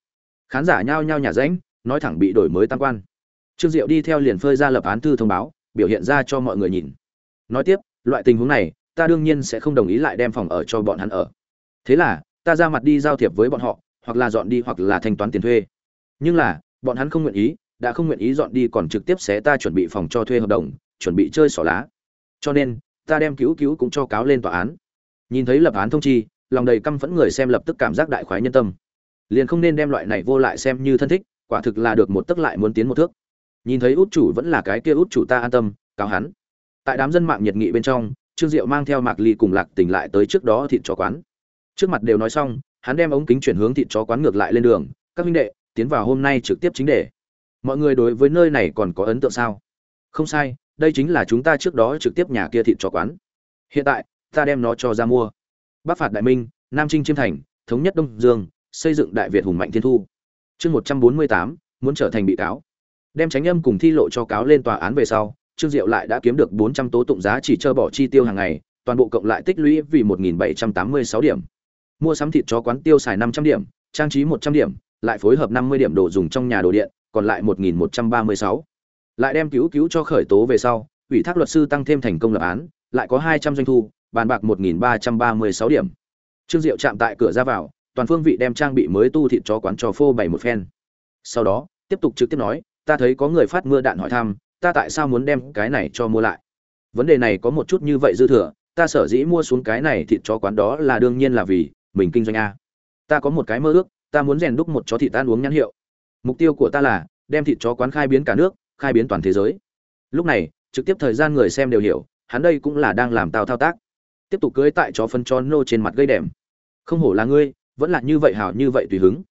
Khán giả nhao nhao nhà ránh nói thẳng bị đổi mới tam quan. Trương diệu đi theo liền phơi ra lập án thư thông báo, biểu hiện ra cho mọi người nhìn. Nói tiếp, loại tình huống này, ta đương nhiên sẽ không đồng ý lại đem phòng ở cho bọn hắn ở. Thế là, ta ra mặt đi giao thiệp với bọn họ, hoặc là dọn đi hoặc là thanh toán tiền thuê. Nhưng là, bọn hắn không nguyện ý, đã không nguyện ý dọn đi còn trực tiếp sẽ ta chuẩn bị phòng cho thuê hợp đồng, chuẩn bị chơi xỏ lá. Cho nên, ta đem cứu cứu cũng cho cáo lên tòa án. Nhìn thấy lập án thông chi, lòng đầy căm phẫn người xem lập tức cảm giác đại khoái nhân tâm liền không nên đem loại này vô lại xem như thân thích, quả thực là được một tức lại muốn tiến một thước. Nhìn thấy út chủ vẫn là cái kia út chủ ta an tâm, cáo hắn. Tại đám dân mạng nhiệt nghị bên trong, trương diệu mang theo mạc ly cùng lạc tỉnh lại tới trước đó thịt chó quán. Trước mặt đều nói xong, hắn đem ống kính chuyển hướng thịt chó quán ngược lại lên đường, các huynh đệ, tiến vào hôm nay trực tiếp chính đề. Mọi người đối với nơi này còn có ấn tượng sao? Không sai, đây chính là chúng ta trước đó trực tiếp nhà kia thịt chó quán. Hiện tại, ta đem nó cho ra mua. Bắc phạt đại minh, nam trinh chiêm thành, thống nhất đông dương xây dựng đại việt hùng mạnh thiên thu. Chương một trăm bốn mươi tám, muốn trở thành bị cáo. Đem tránh âm cùng thi lộ cho cáo lên tòa án về sau, trương diệu lại đã kiếm được bốn trăm tố tụng giá chỉ trơ bỏ chi tiêu hàng ngày, toàn bộ cộng lại tích lũy vì một nghìn bảy trăm tám mươi sáu điểm. Mua sắm thịt cho quán tiêu xài năm trăm điểm, trang trí một trăm điểm, lại phối hợp năm mươi điểm đồ dùng trong nhà đồ điện, còn lại một nghìn một trăm ba mươi sáu. Lại đem cứu cứu cho khởi tố về sau, ủy thác luật sư tăng thêm thành công lập án, lại có hai trăm doanh thu, bàn bạc một nghìn ba trăm ba mươi sáu điểm. Trương diệu chạm tại cửa ra vào toàn phương vị đem trang bị mới tu thịt chó quán trò phô bày một phen. Sau đó, tiếp tục trực tiếp nói, ta thấy có người phát mưa đạn hỏi thăm, ta tại sao muốn đem cái này cho mua lại? Vấn đề này có một chút như vậy dư thừa, ta sở dĩ mua xuống cái này thịt chó quán đó là đương nhiên là vì mình kinh doanh a. Ta có một cái mơ ước, ta muốn rèn đúc một chó thịt tan uống nhãn hiệu. Mục tiêu của ta là đem thịt chó quán khai biến cả nước, khai biến toàn thế giới. Lúc này, trực tiếp thời gian người xem đều hiểu, hắn đây cũng là đang làm tao thao tác. Tiếp tục cưới tại chó phân chó nô trên mặt gây đèm không hổ là ngươi vẫn là như vậy hảo như vậy tùy hứng.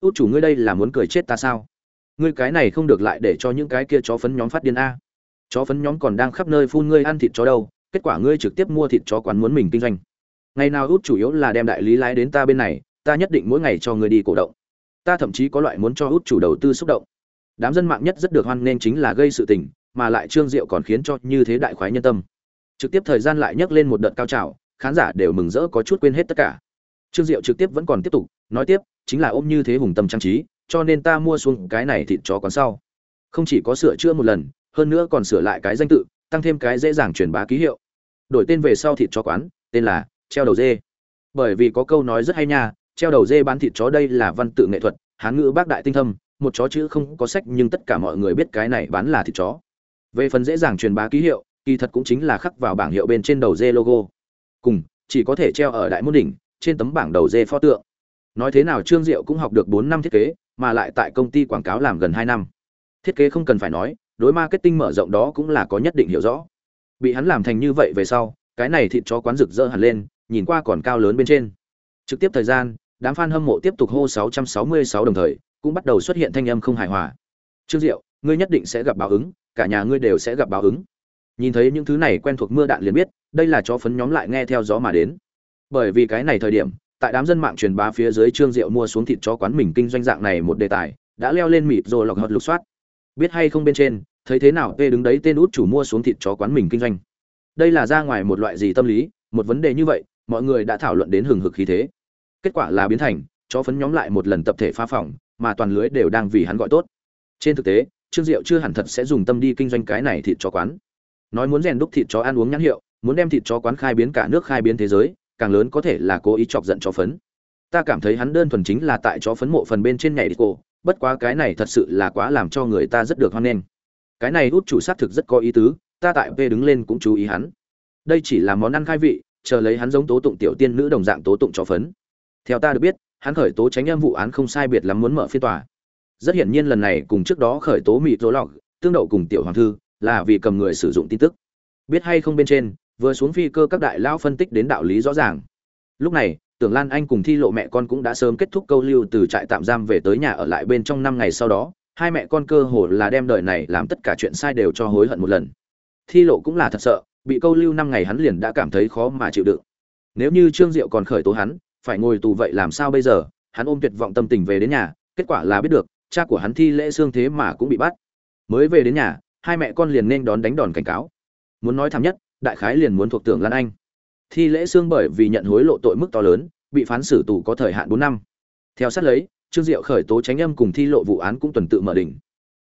Út chủ ngươi đây là muốn cười chết ta sao? Ngươi cái này không được lại để cho những cái kia chó phấn nhóm phát điên a. Chó phấn nhóm còn đang khắp nơi phun ngươi ăn thịt chó đâu, kết quả ngươi trực tiếp mua thịt chó quán muốn mình kinh doanh. Ngày nào út chủ yếu là đem đại lý lái đến ta bên này, ta nhất định mỗi ngày cho ngươi đi cổ động. Ta thậm chí có loại muốn cho út chủ đầu tư xúc động. Đám dân mạng nhất rất được hoan nghênh chính là gây sự tình, mà lại trương diệu còn khiến cho như thế đại khoái nhân tâm. Trực tiếp thời gian lại nhấc lên một đợt cao trào, khán giả đều mừng rỡ có chút quên hết tất cả trương diệu trực tiếp vẫn còn tiếp tục, nói tiếp, chính là ôm như thế hùng tâm trang trí, cho nên ta mua xuống cái này thịt chó còn sau. Không chỉ có sửa chữa một lần, hơn nữa còn sửa lại cái danh tự, tăng thêm cái dễ dàng truyền bá ký hiệu. Đổi tên về sau thịt chó quán, tên là treo đầu dê. Bởi vì có câu nói rất hay nha, treo đầu dê bán thịt chó đây là văn tự nghệ thuật, hán ngữ bác đại tinh thâm, một chó chữ không có sách nhưng tất cả mọi người biết cái này bán là thịt chó. Về phần dễ dàng truyền bá ký hiệu, kỳ thật cũng chính là khắc vào bảng hiệu bên trên đầu dê logo. Cùng, chỉ có thể treo ở đại môn đỉnh trên tấm bảng đầu dê pho tượng. Nói thế nào trương diệu cũng học được bốn năm thiết kế, mà lại tại công ty quảng cáo làm gần hai năm. Thiết kế không cần phải nói, đối marketing mở rộng đó cũng là có nhất định hiểu rõ. Bị hắn làm thành như vậy về sau, cái này thịt chó quán rực rỡ hẳn lên, nhìn qua còn cao lớn bên trên. Trực tiếp thời gian, đám fan hâm mộ tiếp tục hô 666 đồng thời, cũng bắt đầu xuất hiện thanh âm không hài hòa. Trương diệu, ngươi nhất định sẽ gặp báo ứng, cả nhà ngươi đều sẽ gặp báo ứng. Nhìn thấy những thứ này quen thuộc mưa đạn liền biết, đây là chó phấn nhóm lại nghe theo gió mà đến bởi vì cái này thời điểm, tại đám dân mạng truyền bá phía dưới trương diệu mua xuống thịt chó quán mình kinh doanh dạng này một đề tài, đã leo lên mịt rồi lọc hợt lục soát. Biết hay không bên trên, thấy thế nào tê đứng đấy tên út chủ mua xuống thịt chó quán mình kinh doanh. Đây là ra ngoài một loại gì tâm lý, một vấn đề như vậy, mọi người đã thảo luận đến hừng hực khí thế. Kết quả là biến thành, chó phấn nhóm lại một lần tập thể phá phòng, mà toàn lưới đều đang vì hắn gọi tốt. Trên thực tế, trương diệu chưa hẳn thật sẽ dùng tâm đi kinh doanh cái này thịt chó quán. Nói muốn rèn đúc thịt chó ăn uống nhãn hiệu, muốn đem thịt chó quán khai biến cả nước khai biến thế giới càng lớn có thể là cố ý chọc giận chó phấn. Ta cảm thấy hắn đơn thuần chính là tại chó phấn mộ phần bên trên nhảy đi cô bất quá cái này thật sự là quá làm cho người ta rất được hoan nghênh. Cái này út chủ xác thực rất có ý tứ, ta tại v đứng lên cũng chú ý hắn. Đây chỉ là món ăn khai vị, chờ lấy hắn giống tố tụng tiểu tiên nữ đồng dạng tố tụng chó phấn. Theo ta được biết, hắn khởi tố tránh âm vụ án không sai biệt lắm muốn mở phiên tòa. Rất hiển nhiên lần này cùng trước đó khởi tố mịt rối lọc, tương đậu cùng tiểu hoàng thư là vì cầm người sử dụng tin tức. Biết hay không bên trên vừa xuống phi cơ các đại lao phân tích đến đạo lý rõ ràng. Lúc này, tưởng lan anh cùng thi lộ mẹ con cũng đã sớm kết thúc câu lưu từ trại tạm giam về tới nhà ở lại bên trong năm ngày sau đó, hai mẹ con cơ hồ là đem đời này làm tất cả chuyện sai đều cho hối hận một lần. Thi lộ cũng là thật sợ, bị câu lưu năm ngày hắn liền đã cảm thấy khó mà chịu đựng. Nếu như trương diệu còn khởi tố hắn, phải ngồi tù vậy làm sao bây giờ? Hắn ôm tuyệt vọng tâm tình về đến nhà, kết quả là biết được, cha của hắn thi lễ xương thế mà cũng bị bắt. Mới về đến nhà, hai mẹ con liền nên đón đánh đòn cảnh cáo. Muốn nói thảm nhất đại khái liền muốn thuộc tưởng lan anh. Thi lễ xương bởi vì nhận hối lộ tội mức to lớn, bị phán xử tù có thời hạn bốn năm. Theo sát lấy, trương diệu khởi tố tránh âm cùng thi lộ vụ án cũng tuần tự mở đỉnh.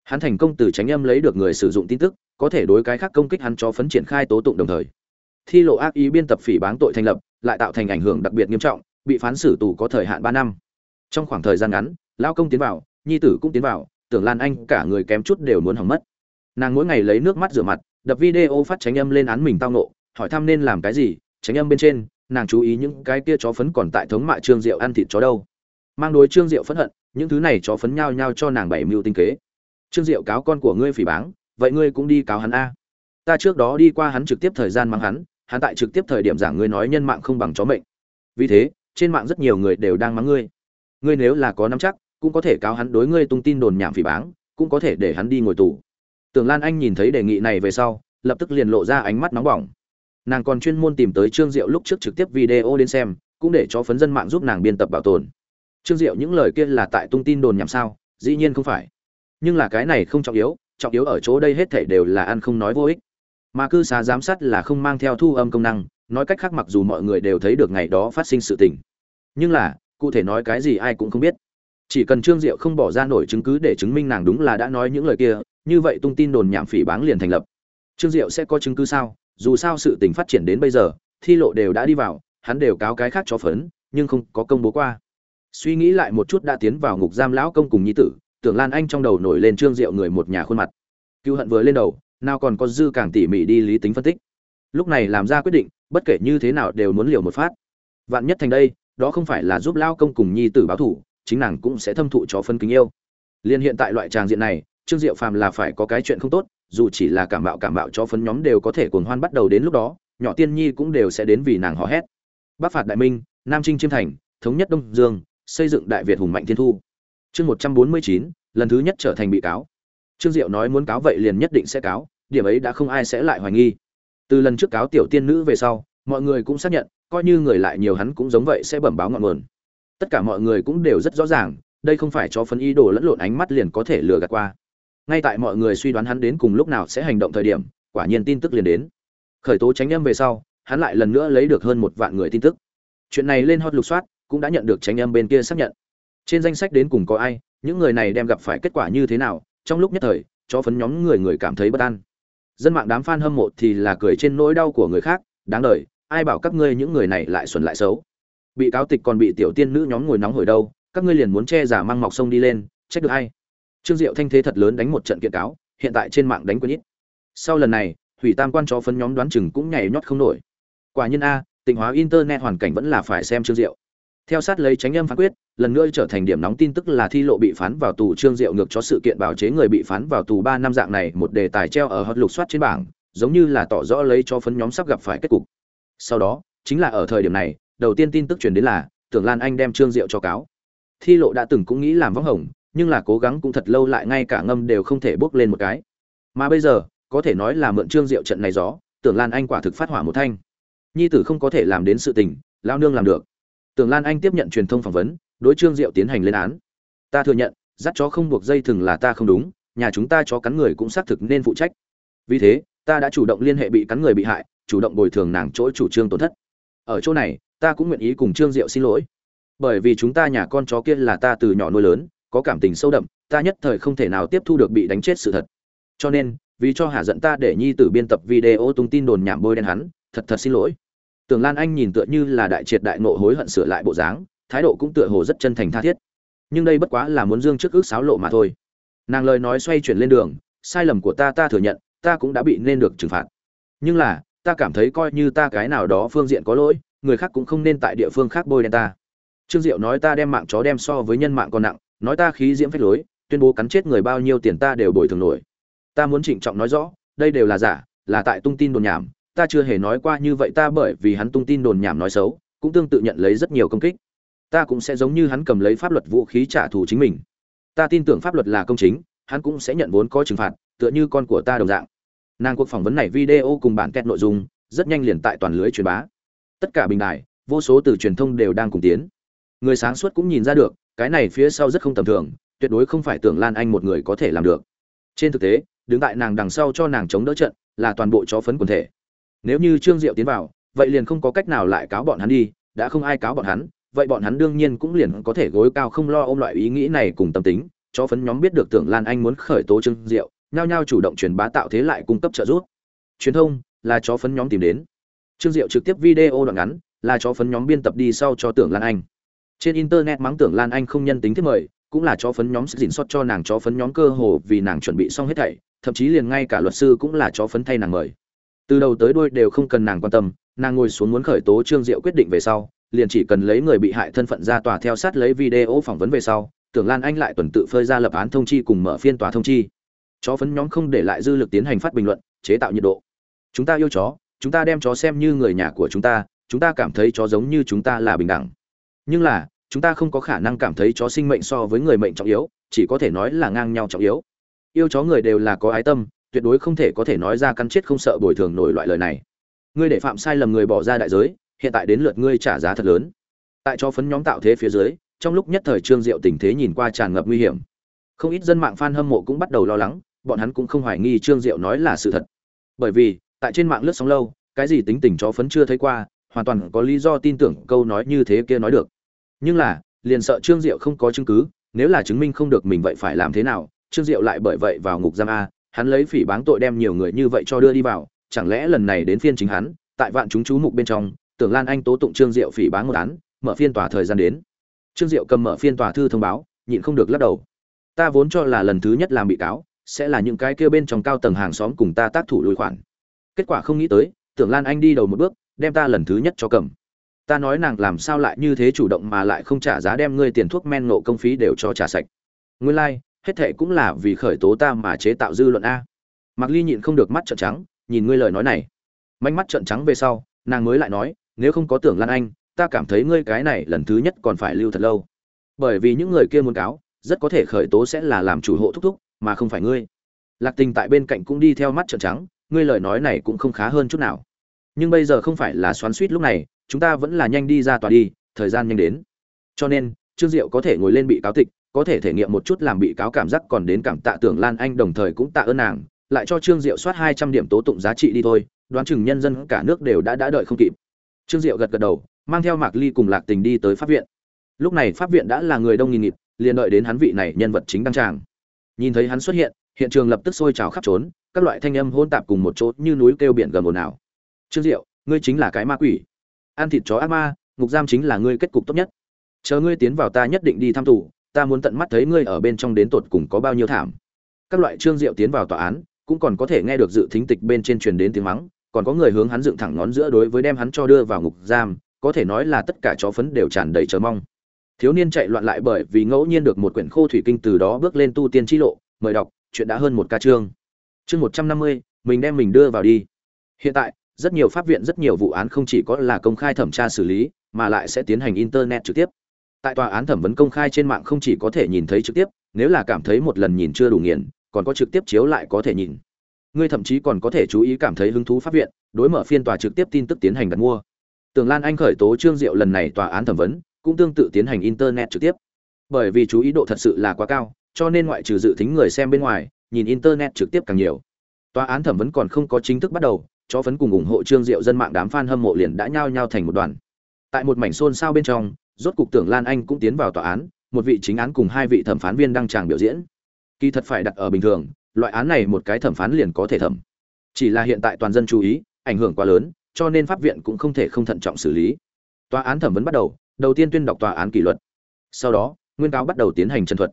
Hắn thành công từ tránh âm lấy được người sử dụng tin tức, có thể đối cái khác công kích hắn cho phấn triển khai tố tụng đồng thời. Thi lộ ác ý biên tập phỉ báng tội thành lập, lại tạo thành ảnh hưởng đặc biệt nghiêm trọng, bị phán xử tù có thời hạn ba năm. Trong khoảng thời gian ngắn lao công tiến vào, nhi tử cũng tiến vào, tưởng lan anh cả người kém chút đều muốn hỏng mất. Nàng mỗi ngày lấy nước mắt rửa mặt đập video phát tránh âm lên án mình tao nộ hỏi thăm nên làm cái gì, tránh âm bên trên, nàng chú ý những cái kia chó phấn còn tại thống mạ trương diệu ăn thịt chó đâu. Mang đối trương diệu phẫn hận, những thứ này chó phấn nhao nhao cho nàng bảy mưu tinh kế. Trương diệu cáo con của ngươi phỉ báng, vậy ngươi cũng đi cáo hắn a. Ta trước đó đi qua hắn trực tiếp thời gian mang hắn hắn tại trực tiếp thời điểm giảng ngươi nói nhân mạng không bằng chó mệnh. Vì thế, trên mạng rất nhiều người đều đang mắng ngươi. Ngươi nếu là có nắm chắc, cũng có thể cáo hắn đối ngươi tung tin đồn nhảm phỉ báng, cũng có thể để hắn đi ngồi tù tưởng lan anh nhìn thấy đề nghị này về sau, lập tức liền lộ ra ánh mắt nóng bỏng. Nàng còn chuyên môn tìm tới trương diệu lúc trước trực tiếp video đến xem, cũng để cho phấn dân mạng giúp nàng biên tập bảo tồn. Trương diệu những lời kia là tại tung tin đồn nhảm sao? Dĩ nhiên không phải. Nhưng là cái này không trọng yếu trọng yếu ở chỗ đây hết thảy đều là ăn không nói vô ích. Mà cư xá giám sát là không mang theo thu âm công năng, nói cách khác mặc dù mọi người đều thấy được ngày đó phát sinh sự tình. Nhưng là, cụ thể nói cái gì ai cũng không biết. Chỉ cần trương diệu không bỏ ra nổi chứng cứ để chứng minh nàng đúng là đã nói những lời kia như vậy tung tin đồn nhảm phỉ báng liền thành lập. Trương diệu sẽ có chứng cứ sao? Dù sao sự tình phát triển đến bây giờ, thi lộ đều đã đi vào, hắn đều cáo cái khác cho phấn, nhưng không có công bố qua. Suy nghĩ lại một chút đã tiến vào ngục giam lão công cùng nhi tử, tưởng lan anh trong đầu nổi lên trương diệu người một nhà khuôn mặt. Cựu hận vừa lên đầu, nào còn có dư càng tỉ mỉ đi lý tính phân tích. Lúc này làm ra quyết định, bất kể như thế nào đều muốn liều một phát. Vạn nhất thành đây, đó không phải là giúp lao công cùng nhi tử báo thủ chính nàng cũng sẽ thâm thụ cho phân kính yêu. Liên hiện tại loại tràng diện này trương diệu phàm là phải có cái chuyện không tốt, dù chỉ là cảm bạo cảm bạo cho phấn nhóm đều có thể cuồng hoan bắt đầu đến lúc đó, nhỏ tiên nhi cũng đều sẽ đến vì nàng hò hét. Bắc phạt đại minh, nam trinh chiêm thành, thống nhất đông dương, xây dựng đại việt hùng mạnh thiên thu. Chương một trăm bốn mươi chín, lần thứ nhất trở thành bị cáo. Trương diệu nói muốn cáo vậy liền nhất định sẽ cáo, điểm ấy đã không ai sẽ lại hoài nghi. Từ lần trước cáo tiểu tiên nữ về sau, mọi người cũng xác nhận, coi như người lại nhiều hắn cũng giống vậy sẽ bẩm báo ngọn nguồn. Tất cả mọi người cũng đều rất rõ ràng, đây không phải cho phấn ý đồ lẫn lộn ánh mắt liền có thể lừa gạt qua ngay tại mọi người suy đoán hắn đến cùng lúc nào sẽ hành động thời điểm, quả nhiên tin tức liền đến. Khởi tố tránh âm về sau, hắn lại lần nữa lấy được hơn một vạn người tin tức. Chuyện này lên hot lục soát, cũng đã nhận được tránh âm bên kia xác nhận. Trên danh sách đến cùng có ai, những người này đem gặp phải kết quả như thế nào, trong lúc nhất thời cho phấn nhóm người người cảm thấy bất an. Dân mạng đám fan hâm mộ thì là cười trên nỗi đau của người khác, đáng đời, ai bảo các ngươi những người này lại xuẩn lại xấu. Bị cáo tịch còn bị tiểu tiên nữ nhóm ngồi nóng hồi đâu, các ngươi liền muốn che giả mang mọc sông đi lên, trách được ai? Trương diệu thanh thế thật lớn đánh một trận kiện cáo, hiện tại trên mạng đánh quân ít. Sau lần này, hủy tam quan cho phấn nhóm đoán chừng cũng nhảy nhót không nổi. Quả nhiên a, tịnh hóa internet hoàn cảnh vẫn là phải xem trương diệu. Theo sát lấy tránh âm phán quyết, lần nữa trở thành điểm nóng tin tức là thi lộ bị phán vào tù trương diệu ngược cho sự kiện bảo chế người bị phán vào tù ba năm dạng này một đề tài treo ở hot lục soát trên bảng, giống như là tỏ rõ lấy cho phấn nhóm sắp gặp phải kết cục. Sau đó, chính là ở thời điểm này, đầu tiên tin tức truyền đến là, tưởng lan anh đem trương diệu cho cáo. Thi lộ đã từng cũng nghĩ làm vắng hồng nhưng là cố gắng cũng thật lâu lại ngay cả ngâm đều không thể bước lên một cái. Mà bây giờ, có thể nói là mượn trương diệu trận này gió, tưởng lan anh quả thực phát hỏa một thanh. Nhi tử không có thể làm đến sự tình, lão nương làm được. Tưởng lan anh tiếp nhận truyền thông phỏng vấn, đối trương diệu tiến hành lên án. Ta thừa nhận, dắt chó không buộc dây thừng là ta không đúng, nhà chúng ta chó cắn người cũng xác thực nên phụ trách. Vì thế, ta đã chủ động liên hệ bị cắn người bị hại, chủ động bồi thường nàng chỗ chủ trương tổn thất. Ở chỗ này, ta cũng nguyện ý cùng trương diệu xin lỗi. Bởi vì chúng ta nhà con chó kia là ta từ nhỏ nuôi lớn có cảm tình sâu đậm ta nhất thời không thể nào tiếp thu được bị đánh chết sự thật cho nên vì cho hà giận ta để nhi tử biên tập video tung tin đồn nhảm bôi đen hắn thật thật xin lỗi Tưởng Lan Anh nhìn tựa như là đại triệt đại nộ hối hận sửa lại bộ dáng, thái độ cũng tựa hồ rất chân thành tha thiết. Nhưng đây bất quá là muốn dương trước ước sáo lộ mà thôi. Nàng lời nói xoay chuyển lên đường, sai lầm của ta ta thừa nhận, ta cũng đã bị nên được trừng phạt. Nhưng là, ta cảm thấy coi như ta cái nào đó phương diện có lỗi, người khác cũng không nên tại địa phương khác bôi đen ta. Trương Diệu nói ta đem mạng chó đem so với nhân mạng còn nặng, nói ta khí diễm phách lối, tuyên bố cắn chết người bao nhiêu tiền ta đều bồi thường nổi. Ta muốn trịnh trọng nói rõ, đây đều là giả, là tại tung tin đồn nhảm, ta chưa hề nói qua như vậy ta bởi vì hắn tung tin đồn nhảm nói xấu cũng tương tự nhận lấy rất nhiều công kích. Ta cũng sẽ giống như hắn cầm lấy pháp luật vũ khí trả thù chính mình. Ta tin tưởng pháp luật là công chính hắn cũng sẽ nhận vốn có trừng phạt tựa như con của ta đồng dạng. Nàng cuộc phỏng vấn này video cùng bản kẹt nội dung rất nhanh liền tại toàn lưới truyền bá. Tất cả bình đài vô số từ truyền thông đều đang cùng tiến. Người sáng suốt cũng nhìn ra được cái này phía sau rất không tầm thường, tuyệt đối không phải tưởng lan anh một người có thể làm được. Trên thực tế, đứng tại nàng đằng sau cho nàng chống đỡ trận, là toàn bộ chó phấn quần thể. Nếu như trương diệu tiến vào, vậy liền không có cách nào lại cáo bọn hắn đi, đã không ai cáo bọn hắn, vậy bọn hắn đương nhiên cũng liền có thể gối cao không lo ôm loại ý nghĩ này cùng tâm tính. Chó phấn nhóm biết được tưởng lan anh muốn khởi tố trương diệu, nhao nhao chủ động truyền bá tạo thế lại cung cấp trợ giúp. Truyền thông là chó phấn nhóm tìm đến. Trương diệu trực tiếp video đoạn ngắn, là chó phấn nhóm biên tập đi sau cho tưởng lan anh trên internet mắng tưởng lan anh không nhân tính thiết mời, cũng là chó phấn nhóm dình xót cho nàng chó phấn nhóm cơ hồ vì nàng chuẩn bị xong hết thảy, thậm chí liền ngay cả luật sư cũng là chó phấn thay nàng mời. Từ đầu tới đuôi đều không cần nàng quan tâm, nàng ngồi xuống muốn khởi tố trương diệu quyết định về sau, liền chỉ cần lấy người bị hại thân phận ra tòa theo sát lấy video phỏng vấn về sau, tưởng lan anh lại tuần tự phơi ra lập án thông chi cùng mở phiên tòa thông chi. Chó phấn nhóm không để lại dư lực tiến hành phát bình luận, chế tạo nhiệt độ. Chúng ta yêu chó, chúng ta đem chó xem như người nhà của chúng ta chúng ta cảm thấy chó giống như chúng ta là bình đẳng nhưng là, chúng ta không có khả năng cảm thấy chó sinh mệnh so với người mệnh trọng yếu, chỉ có thể nói là ngang nhau trọng yếu. Yêu chó người đều là có ái tâm, tuyệt đối không thể có thể nói ra cắn chết không sợ bồi thường nổi loại lời này. Ngươi để phạm sai lầm người bỏ ra đại giới, hiện tại đến lượt ngươi trả giá thật lớn. Tại cho phấn nhóm tạo thế phía dưới, trong lúc nhất thời trương diệu tình thế nhìn qua tràn ngập nguy hiểm. Không ít dân mạng fan hâm mộ cũng bắt đầu lo lắng, bọn hắn cũng không hoài nghi trương diệu nói là sự thật. Bởi vì, tại trên mạng lướt sóng lâu, cái gì tính tình chó phấn chưa thấy qua, hoàn toàn có lý do tin tưởng câu nói như thế kia nói được nhưng là, liền sợ trương diệu không có chứng cứ, nếu là chứng minh không được mình vậy phải làm thế nào? Trương diệu lại bởi vậy vào ngục giam a, hắn lấy phỉ báng tội đem nhiều người như vậy cho đưa đi vào, chẳng lẽ lần này đến phiên chính hắn, tại vạn chúng chú mục bên trong, tưởng lan anh tố tụng trương diệu phỉ báng một án, mở phiên tòa thời gian đến. Trương diệu cầm mở phiên tòa thư thông báo, nhịn không được lắc đầu. Ta vốn cho là lần thứ nhất làm bị cáo, sẽ là những cái kia bên trong cao tầng hàng xóm cùng ta tác thủ lùi khoản. Kết quả không nghĩ tới, tưởng lan anh đi đầu một bước, đem ta lần thứ nhất cho cầm ta nói nàng làm sao lại như thế chủ động mà lại không trả giá đem ngươi tiền thuốc men nộ công phí đều cho trả sạch. Nguyên lai、like, hết thệ cũng là vì khởi tố ta mà chế tạo dư luận a. Mặc ly nhịn không được mắt trợn trắng nhìn ngươi lời nói này. Manh mắt trợn trắng về sau nàng mới lại nói nếu không có tưởng lan anh ta cảm thấy ngươi cái này lần thứ nhất còn phải lưu thật lâu. Bởi vì những người kia muốn cáo rất có thể khởi tố sẽ là làm chủ hộ thúc thúc mà không phải ngươi. Lạc tình tại bên cạnh cũng đi theo mắt trợn trắng ngươi lời nói này cũng không khá hơn chút nào. Nhưng bây giờ không phải là xoắn suýt lúc này chúng ta vẫn là nhanh đi ra tòa đi, thời gian nhanh đến. Cho nên, trương diệu có thể ngồi lên bị cáo tịch, có thể thể nghiệm một chút làm bị cáo cảm giác còn đến cảm tạ tưởng lan anh đồng thời cũng tạ ơn nàng, lại cho trương diệu soát hai trăm điểm tố tụng giá trị đi thôi, đoán chừng nhân dân cả nước đều đã đã đợi không kịp. Trương diệu gật gật đầu, mang theo mạc ly cùng lạc tình đi tới pháp viện. Lúc này pháp viện đã là người đông nghìn nghịt, liền đợi đến hắn vị này nhân vật chính đăng tràng. Nhìn thấy hắn xuất hiện hiện trường lập tức sôi trào khắp trốn, các loại thanh âm hôn tạp cùng một chỗ như núi kêu biển gầm ồn ào. Trương diệu, ngươi chính là cái ma quỷ ăn thịt chó ác ma, ngục giam chính là ngươi kết cục tốt nhất. Chờ ngươi tiến vào ta nhất định đi thăm tù, ta muốn tận mắt thấy ngươi ở bên trong đến tột cùng có bao nhiêu thảm. Các loại trương diệu tiến vào tòa án, cũng còn có thể nghe được dự thính tịch bên trên truyền đến tiếng mắng, còn có người hướng hắn dựng thẳng ngón giữa đối với đem hắn cho đưa vào ngục giam, có thể nói là tất cả chó phấn đều tràn đầy chờ mong. Thiếu niên chạy loạn lại bởi vì ngẫu nhiên được một quyển khô thủy kinh từ đó bước lên tu tiên chi lộ, mời đọc, chuyện đã hơn một ca chương. Chương một trăm năm mươi, mình đem mình đưa vào đi. Hiện tại rất nhiều pháp viện, rất nhiều vụ án không chỉ có là công khai thẩm tra xử lý, mà lại sẽ tiến hành internet trực tiếp. Tại tòa án thẩm vấn công khai trên mạng không chỉ có thể nhìn thấy trực tiếp, nếu là cảm thấy một lần nhìn chưa đủ nghiền, còn có trực tiếp chiếu lại có thể nhìn. Ngươi thậm chí còn có thể chú ý cảm thấy hứng thú pháp viện, đối mở phiên tòa trực tiếp tin tức tiến hành đặt mua. Tường lan anh khởi tố trương diệu lần này tòa án thẩm vấn, cũng tương tự tiến hành internet trực tiếp. Bởi vì chú ý độ thật sự là quá cao, cho nên ngoại trừ dự tính người xem bên ngoài, nhìn internet trực tiếp càng nhiều. Tòa án thẩm vấn còn không có chính thức bắt đầu cho phấn cùng ủng hộ trương diệu dân mạng đám fan hâm mộ liền đã nhao nhao thành một đoàn. Tại một mảnh xôn xao bên trong, rốt cục tưởng lan anh cũng tiến vào tòa án, một vị chính án cùng hai vị thẩm phán viên đăng tràng biểu diễn. Kỳ thật phải đặt ở bình thường, loại án này một cái thẩm phán liền có thể thẩm. Chỉ là hiện tại toàn dân chú ý, ảnh hưởng quá lớn, cho nên pháp viện cũng không thể không thận trọng xử lý. Tòa án thẩm vấn bắt đầu đầu tiên tuyên đọc tòa án kỷ luật. Sau đó, nguyên cáo bắt đầu tiến hành trần thuật.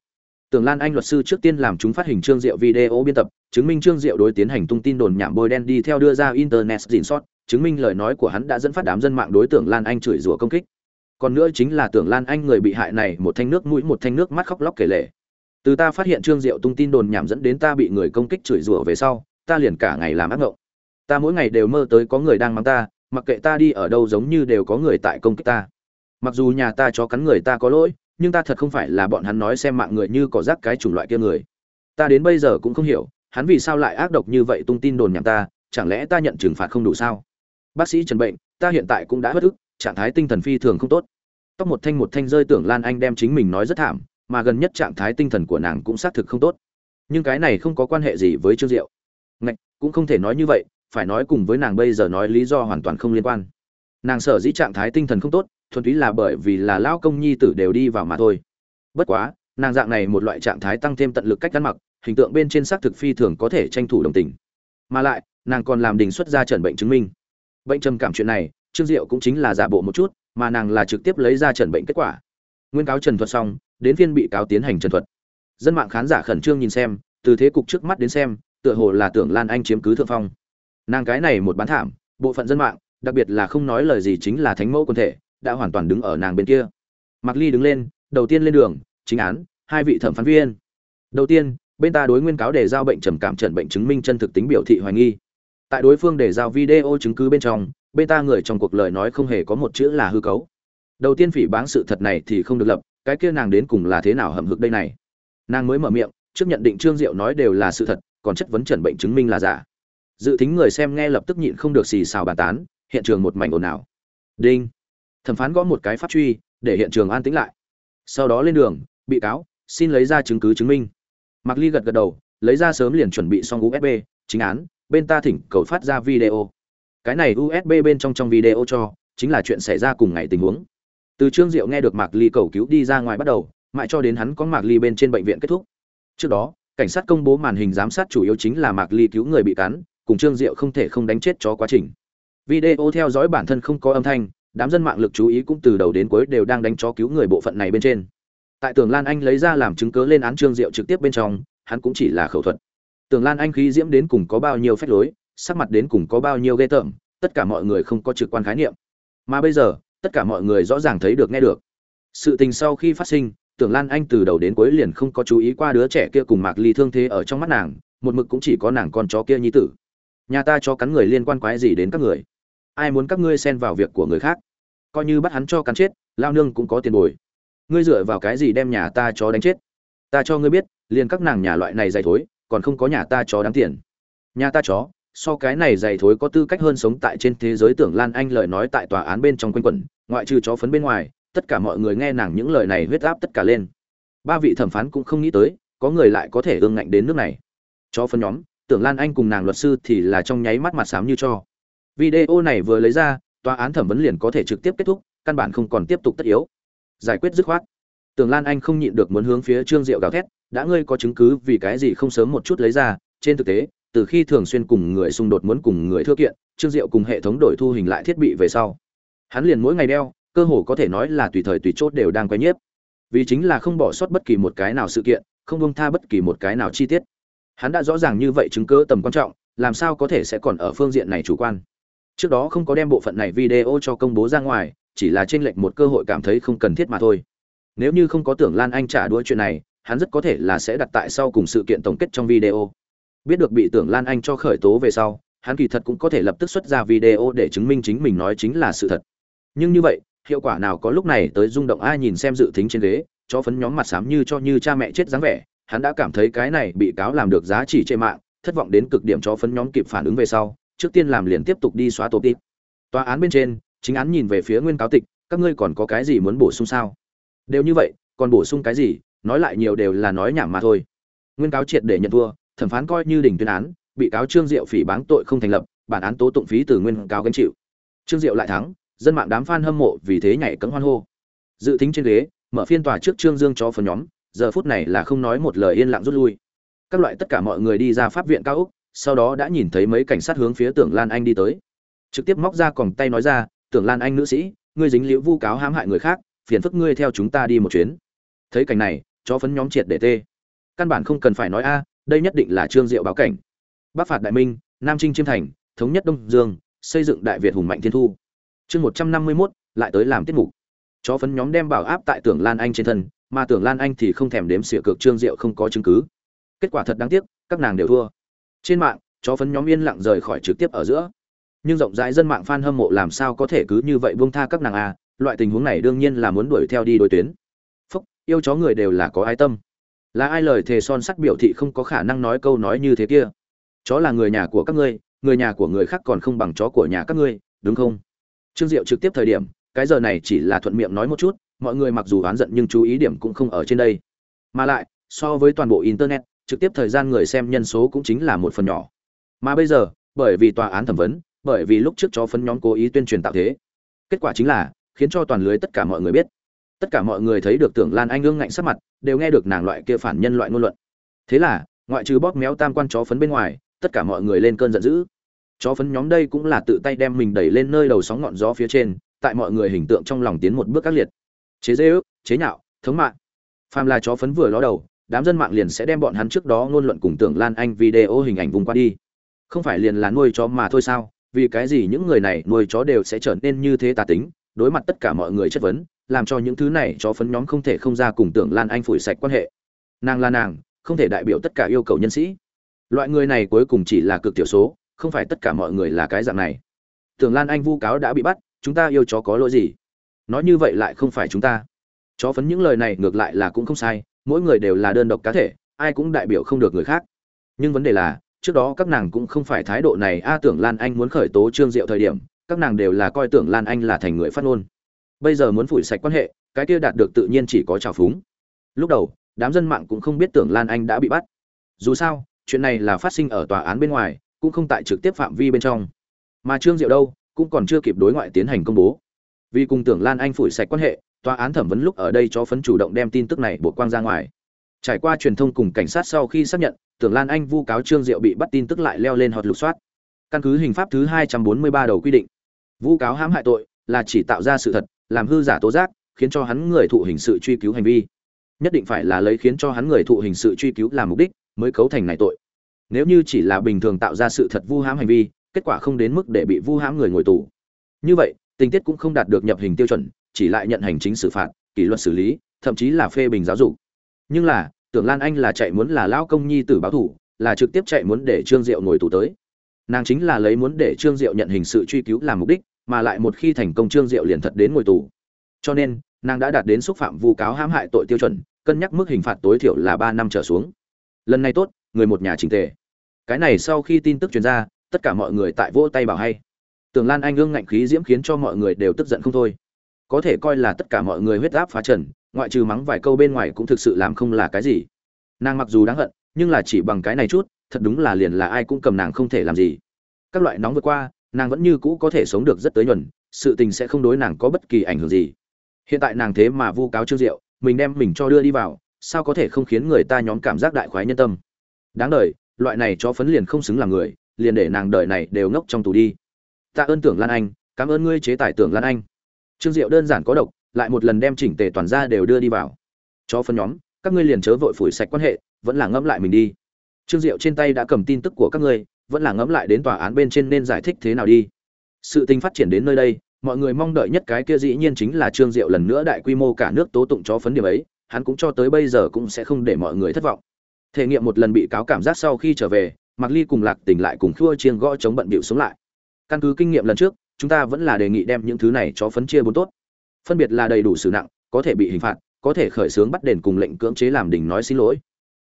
Tưởng Lan Anh luật sư trước tiên làm chúng phát hình trương diệu video biên tập, chứng minh trương diệu đối tiến hành tung tin đồn nhảm bôi đen đi theo đưa ra internet gìn sót, chứng minh lời nói của hắn đã dẫn phát đám dân mạng đối tượng Lan Anh chửi rủa công kích. Còn nữa chính là tưởng Lan Anh người bị hại này một thanh nước mũi một thanh nước mắt khóc lóc kể lể. Từ ta phát hiện trương diệu tung tin đồn nhảm dẫn đến ta bị người công kích chửi rủa về sau, ta liền cả ngày làm ác ngộng. Ta mỗi ngày đều mơ tới có người đang mắng ta, mặc kệ ta đi ở đâu giống như đều có người tại công kích ta. Mặc dù nhà ta chó cắn người ta có lỗi, nhưng ta thật không phải là bọn hắn nói xem mạng người như cỏ rác cái chủng loại kia người. Ta đến bây giờ cũng không hiểu, hắn vì sao lại ác độc như vậy tung tin đồn nhảm ta, chẳng lẽ ta nhận trừng phạt không đủ sao? Bác sĩ trần bệnh, ta hiện tại cũng đã bất ức, trạng thái tinh thần phi thường không tốt. Tóc một thanh một thanh rơi tưởng lan anh đem chính mình nói rất thảm, mà gần nhất trạng thái tinh thần của nàng cũng xác thực không tốt. Nhưng cái này không có quan hệ gì với trương diệu. Ngạch, cũng không thể nói như vậy, phải nói cùng với nàng bây giờ nói lý do hoàn toàn không liên quan. Nàng sở dĩ trạng thái tinh thần không tốt thuần túy là bởi vì là lão công nhi tử đều đi vào mà thôi. Bất quá, nàng dạng này một loại trạng thái tăng thêm tận lực cách ăn mặc, hình tượng bên trên xác thực phi thường có thể tranh thủ đồng tình. Mà lại, nàng còn làm đình xuất ra trần bệnh chứng minh. Bệnh trầm cảm chuyện này, trương diệu cũng chính là giả bộ một chút, mà nàng là trực tiếp lấy ra trần bệnh kết quả. Nguyên cáo trần thuật xong, đến phiên bị cáo tiến hành trần thuật. Dân mạng khán giả khẩn trương nhìn xem, từ thế cục trước mắt đến xem, tựa hồ là tưởng lan anh chiếm cứ thượng phong. Nàng cái này một bán thảm, bộ phận dân mạng, đặc biệt là không nói lời gì chính là thánh mẫu quân thể đã hoàn toàn đứng ở nàng bên kia. Mặc ly đứng lên, đầu tiên lên đường, chính án, hai vị thẩm phán viên. Đầu tiên, bên ta đối nguyên cáo đề giao bệnh trầm cảm trần bệnh chứng minh chân thực tính biểu thị hoài nghi. Tại đối phương đề giao video chứng cứ bên trong, bên ta người trong cuộc lời nói không hề có một chữ là hư cấu. Đầu tiên phỉ báng sự thật này thì không được lập, cái kia nàng đến cùng là thế nào hậm hực đây này? Nàng mới mở miệng, trước nhận định trương diệu nói đều là sự thật, còn chất vấn trần bệnh chứng minh là giả. Dự tính người xem nghe lập tức nhịn không được xì xào bàn tán, hiện trường một mảnh ồn ào. Đinh! Thẩm phán gõ một cái pháp truy, để hiện trường an tĩnh lại. Sau đó lên đường, bị cáo, xin lấy ra chứng cứ chứng minh. Mạc ly gật gật đầu, lấy ra sớm liền chuẩn bị xong usb chính án, bên ta thỉnh cầu phát ra video. Cái này usb bên trong trong video cho, chính là chuyện xảy ra cùng ngày tình huống. Từ trương diệu nghe được mạc ly cầu cứu đi ra ngoài bắt đầu, mãi cho đến hắn có mạc ly bên trên bệnh viện kết thúc. Trước đó, cảnh sát công bố màn hình giám sát chủ yếu chính là mạc ly cứu người bị cắn, cùng trương diệu không thể không đánh chết chó quá trình. Video theo dõi bản thân không có âm thanh đám dân mạng lực chú ý cũng từ đầu đến cuối đều đang đánh chó cứu người bộ phận này bên trên. Tại tường lan anh lấy ra làm chứng cớ lên án trương diệu trực tiếp bên trong, hắn cũng chỉ là khẩu thuật. Tường lan anh khí diễm đến cùng có bao nhiêu phép lối, sắc mặt đến cùng có bao nhiêu ghê tởm, tất cả mọi người không có trực quan khái niệm. Mà bây giờ, tất cả mọi người rõ ràng thấy được, nghe được. Sự tình sau khi phát sinh, tưởng lan anh từ đầu đến cuối liền không có chú ý qua đứa trẻ kia cùng mạc ly thương thế ở trong mắt nàng, một mực cũng chỉ có nàng con chó kia nhi tử. Nhà ta cho cắn người liên quan quái gì đến các người? Ai muốn các ngươi xen vào việc của người khác? Coi như bắt hắn cho cắn chết, lao nương cũng có tiền bồi. Ngươi dựa vào cái gì đem nhà ta chó đánh chết? Ta cho ngươi biết, liền các nàng nhà loại này dày thối, còn không có nhà ta chó đáng tiền. Nhà ta chó, so cái này dày thối có tư cách hơn sống tại trên thế giới tưởng lan anh lời nói tại tòa án bên trong quanh quẩn, ngoại trừ chó phấn bên ngoài, tất cả mọi người nghe nàng những lời này huyết áp tất cả lên. Ba vị thẩm phán cũng không nghĩ tới, có người lại có thể ương ngạnh đến nước này. Chó phấn nhóm, tưởng lan anh cùng nàng luật sư thì là trong nháy mắt mặt xám như cho video này vừa lấy ra, tòa án thẩm vấn liền có thể trực tiếp kết thúc, căn bản không còn tiếp tục tất yếu. Giải quyết dứt khoát. Tưởng lan anh không nhịn được muốn hướng phía trương diệu gào thét, đã ngươi có chứng cứ vì cái gì không sớm một chút lấy ra? Trên thực tế, từ khi thường xuyên cùng người xung đột muốn cùng người thưa kiện, trương diệu cùng hệ thống đổi thu hình lại thiết bị về sau. Hắn liền mỗi ngày đeo, cơ hồ có thể nói là tùy thời tùy chốt đều đang quay nhiếp. Vì chính là không bỏ sót bất kỳ một cái nào sự kiện, không bông tha bất kỳ một cái nào chi tiết. Hắn đã rõ ràng như vậy chứng cứ tầm quan trọng, làm sao có thể sẽ còn ở phương diện này chủ quan? Trước đó không có đem bộ phận này video cho công bố ra ngoài, chỉ là trên lệch một cơ hội cảm thấy không cần thiết mà thôi. Nếu như không có tưởng lan anh trả đũa chuyện này, hắn rất có thể là sẽ đặt tại sau cùng sự kiện tổng kết trong video. Biết được bị tưởng lan anh cho khởi tố về sau, hắn kỳ thật cũng có thể lập tức xuất ra video để chứng minh chính mình nói chính là sự thật. Nhưng như vậy, hiệu quả nào có lúc này tới rung động ai nhìn xem dự tính trên ghế cho phấn nhóm mặt xám như cho như cha mẹ chết dáng vẻ, hắn đã cảm thấy cái này bị cáo làm được giá trị trên mạng, thất vọng đến cực điểm cho phấn nhóm kịp phản ứng về sau trước tiên làm liền tiếp tục đi xóa tổ tít. Tòa án bên trên, chính án nhìn về phía nguyên cáo tịch, các ngươi còn có cái gì muốn bổ sung sao? Đều như vậy, còn bổ sung cái gì? Nói lại nhiều đều là nói nhảm mà thôi. Nguyên cáo triệt để nhận thua, thẩm phán coi như đỉnh tuyên án, bị cáo trương diệu phỉ báng tội không thành lập, bản án tố tụng phí từ nguyên cáo gánh chịu. Trương diệu lại thắng, dân mạng đám fan hâm mộ vì thế nhảy cẫng hoan hô. Dự tính trên ghế, mở phiên tòa trước trương dương cho phần nhóm, giờ phút này là không nói một lời yên lặng rút lui. Các loại tất cả mọi người đi ra pháp viện cao úc sau đó đã nhìn thấy mấy cảnh sát hướng phía tưởng lan anh đi tới. Trực tiếp móc ra còng tay nói ra, tưởng lan anh nữ sĩ, ngươi dính liễu vu cáo hãm hại người khác, phiền phức ngươi theo chúng ta đi một chuyến. Thấy cảnh này, chó phấn nhóm triệt để tê. Căn bản không cần phải nói a, đây nhất định là trương diệu báo cảnh. Bắc phạt đại minh, nam trinh chiêm thành, thống nhất đông dương, xây dựng đại việt hùng mạnh thiên thu. Chương một trăm năm mươi mốt, lại tới làm tiết mục. Chó phấn nhóm đem bảo áp tại tưởng lan anh trên thân, mà tưởng lan anh thì không thèm đếm xỉa cược trương diệu không có chứng cứ. Kết quả thật đáng tiếc, các nàng đều thua trên mạng, chó phấn nhóm yên lặng rời khỏi trực tiếp ở giữa. Nhưng rộng rãi dân mạng fan hâm mộ làm sao có thể cứ như vậy buông tha các nàng à loại tình huống này đương nhiên là muốn đuổi theo đi đối tuyến. Phúc, yêu chó người đều là có ái tâm. Là ai lời thề son sắt biểu thị không có khả năng nói câu nói như thế kia? Chó là người nhà của các ngươi, người nhà của người khác còn không bằng chó của nhà các ngươi, đúng không? Trương diệu trực tiếp thời điểm, cái giờ này chỉ là thuận miệng nói một chút, mọi người mặc dù oán giận nhưng chú ý điểm cũng không ở trên đây. Mà lại, so với toàn bộ internet trực tiếp thời gian người xem nhân số cũng chính là một phần nhỏ. Mà bây giờ, bởi vì tòa án thẩm vấn, bởi vì lúc trước cho phấn nhóm cố ý tuyên truyền tạo thế. Kết quả chính là, khiến cho toàn lưới tất cả mọi người biết. Tất cả mọi người thấy được tưởng lan anh ương ngạnh sắc mặt, đều nghe được nàng loại kia phản nhân loại ngôn luận. Thế là, ngoại trừ bóp méo tam quan chó phấn bên ngoài, tất cả mọi người lên cơn giận dữ. Chó phấn nhóm đây cũng là tự tay đem mình đẩy lên nơi đầu sóng ngọn gió phía trên, tại mọi người hình tượng trong lòng tiến một bước các liệt. Chế dễ ước, chế nhạo, thống mạng. Phàm là chó phấn vừa ló đầu đám dân mạng liền sẽ đem bọn hắn trước đó ngôn luận cùng tưởng lan anh video hình ảnh vùng qua đi. Không phải liền là nuôi chó mà thôi sao? Vì cái gì những người này nuôi chó đều sẽ trở nên như thế tà tính? Đối mặt tất cả mọi người chất vấn, làm cho những thứ này chó phấn nhóm không thể không ra cùng tưởng lan anh phủi sạch quan hệ. Nàng là nàng, không thể đại biểu tất cả yêu cầu nhân sĩ. Loại người này cuối cùng chỉ là cực thiểu số, không phải tất cả mọi người là cái dạng này. Tưởng lan anh vu cáo đã bị bắt, chúng ta yêu chó có lỗi gì? Nói như vậy lại không phải chúng ta. Chó phấn những lời này ngược lại là cũng không sai mỗi người đều là đơn độc cá thể, ai cũng đại biểu không được người khác. Nhưng vấn đề là, trước đó các nàng cũng không phải thái độ này, a tưởng lan anh muốn khởi tố trương diệu thời điểm, các nàng đều là coi tưởng lan anh là thành người phát ngôn. Bây giờ muốn phủi sạch quan hệ, cái kia đạt được tự nhiên chỉ có trào phúng. Lúc đầu, đám dân mạng cũng không biết tưởng lan anh đã bị bắt. Dù sao, chuyện này là phát sinh ở tòa án bên ngoài, cũng không tại trực tiếp phạm vi bên trong. Mà trương diệu đâu, cũng còn chưa kịp đối ngoại tiến hành công bố. Vì cùng tưởng lan anh phủi sạch quan hệ tòa án thẩm vấn lúc ở đây cho phấn chủ động đem tin tức này bộ quang ra ngoài. Trải qua truyền thông cùng cảnh sát sau khi xác nhận, tưởng lan anh vu cáo trương diệu bị bắt tin tức lại leo lên hot lục soát. Căn cứ hình pháp thứ hai trăm bốn mươi ba đầu quy định, vu cáo hãm hại tội là chỉ tạo ra sự thật, làm hư giả tố giác, khiến cho hắn người thụ hình sự truy cứu hành vi. Nhất định phải là lấy khiến cho hắn người thụ hình sự truy cứu làm mục đích mới cấu thành này tội. Nếu như chỉ là bình thường tạo ra sự thật vu hãm hành vi, kết quả không đến mức để bị vu hãm người ngồi tù. Như vậy, tình tiết cũng không đạt được nhập hình tiêu chuẩn chỉ lại nhận hành chính xử phạt, kỷ luật xử lý, thậm chí là phê bình giáo dục. Nhưng là, tưởng lan anh là chạy muốn là lão công nhi tử báo thủ, là trực tiếp chạy muốn để trương diệu ngồi tù tới. Nàng chính là lấy muốn để trương diệu nhận hình sự truy cứu làm mục đích, mà lại một khi thành công trương diệu liền thật đến ngồi tù. Cho nên, nàng đã đạt đến xúc phạm vu cáo hãm hại tội tiêu chuẩn, cân nhắc mức hình phạt tối thiểu là ba năm trở xuống. Lần này tốt, người một nhà trình tề. Cái này sau khi tin tức truyền ra, tất cả mọi người tại vỗ tay bảo hay. Tưởng lan anh ương ngạnh khí diễm khiến cho mọi người đều tức giận không thôi có thể coi là tất cả mọi người huyết áp phá trần, ngoại trừ mắng vài câu bên ngoài cũng thực sự làm không là cái gì. Nàng mặc dù đáng hận, nhưng là chỉ bằng cái này chút, thật đúng là liền là ai cũng cầm nàng không thể làm gì. Các loại nóng vượt qua, nàng vẫn như cũ có thể sống được rất tới nhuần, sự tình sẽ không đối nàng có bất kỳ ảnh hưởng gì. Hiện tại nàng thế mà vu cáo trương diệu, mình đem mình cho đưa đi vào, sao có thể không khiến người ta nhóm cảm giác đại khoái nhân tâm? Đáng đời, loại này cho phấn liền không xứng làm người, liền để nàng đời này đều ngốc trong tù đi. Tạ ơn tưởng lan anh, cảm ơn ngươi chế tài tưởng lan anh trương diệu đơn giản có độc, lại một lần đem chỉnh tề toàn ra đều đưa đi vào. Cho phân nhóm, các ngươi liền chớ vội phủi sạch quan hệ, vẫn là ngẫm lại mình đi. Trương diệu trên tay đã cầm tin tức của các ngươi, vẫn là ngẫm lại đến tòa án bên trên nên giải thích thế nào đi. Sự tình phát triển đến nơi đây, mọi người mong đợi nhất cái kia dĩ nhiên chính là trương diệu lần nữa đại quy mô cả nước tố tụng chó phấn điểm ấy, hắn cũng cho tới bây giờ cũng sẽ không để mọi người thất vọng. Thể nghiệm một lần bị cáo cảm giác sau khi trở về mặc ly cùng lạc tỉnh lại cùng khua chiên gõ chống bận bịu xuống lại. Căn cứ kinh nghiệm lần trước chúng ta vẫn là đề nghị đem những thứ này cho phấn chia bốn tốt. Phân biệt là đầy đủ xử nặng, có thể bị hình phạt, có thể khởi xướng bắt đền cùng lệnh cưỡng chế làm đình nói xin lỗi.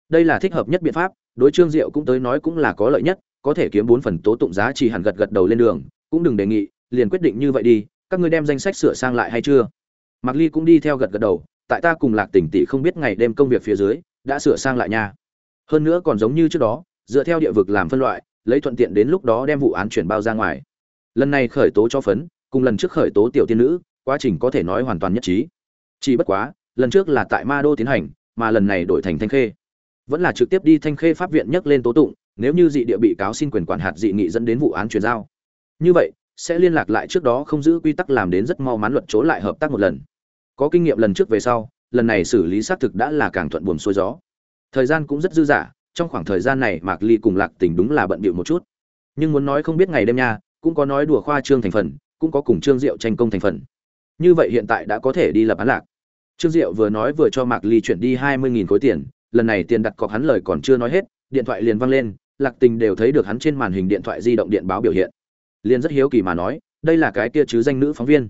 Đây là thích hợp nhất biện pháp, đối trương diệu cũng tới nói cũng là có lợi nhất, có thể kiếm bốn phần tố tụng giá trị hẳn gật gật đầu lên đường, cũng đừng đề nghị, liền quyết định như vậy đi, các ngươi đem danh sách sửa sang lại hay chưa? Mạc ly cũng đi theo gật gật đầu, tại ta cùng lạc tỉnh tỷ không biết ngày đêm công việc phía dưới, đã sửa sang lại nha. Hơn nữa còn giống như trước đó, dựa theo địa vực làm phân loại, lấy thuận tiện đến lúc đó đem vụ án chuyển bao ra ngoài lần này khởi tố cho phấn, cùng lần trước khởi tố tiểu tiên nữ, quá trình có thể nói hoàn toàn nhất trí. Chỉ bất quá, lần trước là tại ma đô tiến hành, mà lần này đổi thành thanh khê. Vẫn là trực tiếp đi thanh khê pháp viện nhắc lên tố tụng, nếu như dị địa bị cáo xin quyền quản hạt dị nghị dẫn đến vụ án chuyển giao. Như vậy, sẽ liên lạc lại trước đó không giữ quy tắc làm đến rất mau mắn luật chỗ lại hợp tác một lần. Có kinh nghiệm lần trước về sau, lần này xử lý xác thực đã là càng thuận buồm xuôi gió. Thời gian cũng rất dư dả, trong khoảng thời gian này mạc ly cùng lạc tình đúng là bận bịu một chút. Nhưng muốn nói không biết ngày đêm nha cũng có nói đùa khoa trương thành phần, cũng có cùng trương diệu tranh công thành phần. Như vậy hiện tại đã có thể đi lập án lạc. Trương diệu vừa nói vừa cho mạc ly chuyển đi hai mươi nghìn khối tiền, lần này tiền đặt cọc hắn lời còn chưa nói hết, điện thoại liền văng lên, lạc tình đều thấy được hắn trên màn hình điện thoại di động điện báo biểu hiện. Liền rất hiếu kỳ mà nói, đây là cái kia chứ danh nữ phóng viên.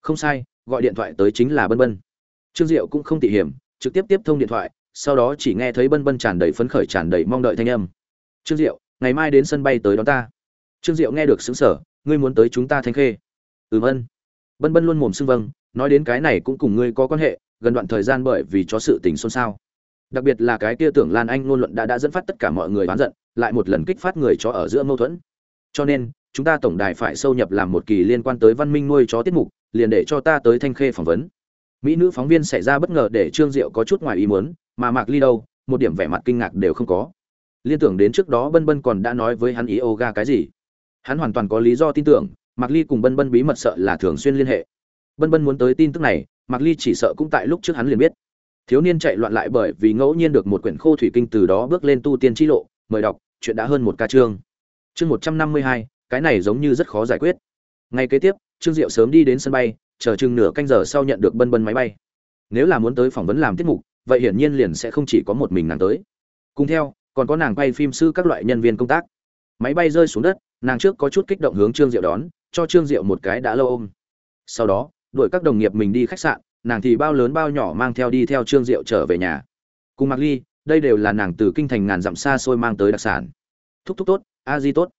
Không sai, gọi điện thoại tới chính là bân bân. Trương diệu cũng không tỉ hiểm, trực tiếp tiếp thông điện thoại, sau đó chỉ nghe thấy bân bân tràn đầy phấn khởi tràn đầy mong đợi thanh âm. Trương diệu, ngày mai đến sân bay tới đón ta trương diệu nghe được xứng sở ngươi muốn tới chúng ta thanh khê? Ừm, ân. Bân bân luôn mồm xưng vâng nói đến cái này cũng cùng ngươi có quan hệ, gần đoạn thời gian bởi vì cho sự tình xôn xao. Đặc biệt là cái kia tưởng lan anh ngôn luận đã đã dẫn phát tất cả mọi người oán giận, lại một lần kích phát người cho ở giữa mâu thuẫn. Cho nên, chúng ta tổng đài phải sâu nhập làm một kỳ liên quan tới văn minh nuôi chó tiết mục, liền để cho ta tới thanh khê phỏng vấn. Mỹ nữ phóng viên xảy ra bất ngờ để trương diệu có chút ngoài ý muốn, mà mạc ly đâu, một điểm vẻ mặt kinh ngạc đều không có. Liên tưởng đến trước đó bân bân còn đã nói với hắn ý ô ga cái gì hắn hoàn toàn có lý do tin tưởng, mạc ly cùng bân bân bí mật sợ là thường xuyên liên hệ. Bân bân muốn tới tin tức này, mạc ly chỉ sợ cũng tại lúc trước hắn liền biết. Thiếu niên chạy loạn lại bởi vì ngẫu nhiên được một quyển khô thủy kinh từ đó bước lên tu tiên t lộ, mời đọc, chuyện đã hơn một ca chương. Chương một trăm năm mươi hai, cái này giống như rất khó giải quyết. Ngay kế tiếp, trương diệu sớm đi đến sân bay, chờ chừng nửa canh giờ sau nhận được bân bân máy bay. Nếu là muốn tới phỏng vấn làm tiết mục, vậy hiển nhiên liền sẽ không chỉ có một mình nàng tới. Cùng theo, còn có nàng quay phim sư các loại nhân viên công tác. Máy bay rơi xuống đất nàng trước có chút kích động hướng trương diệu đón, cho trương diệu một cái đã lâu ôm. Sau đó, đuổi các đồng nghiệp mình đi khách sạn, nàng thì bao lớn bao nhỏ mang theo đi theo trương diệu trở về nhà. Cùng mặc ly, đây đều là nàng từ kinh thành ngàn dặm xa xôi mang tới đặc sản. Thúc thúc tốt, a di tốt.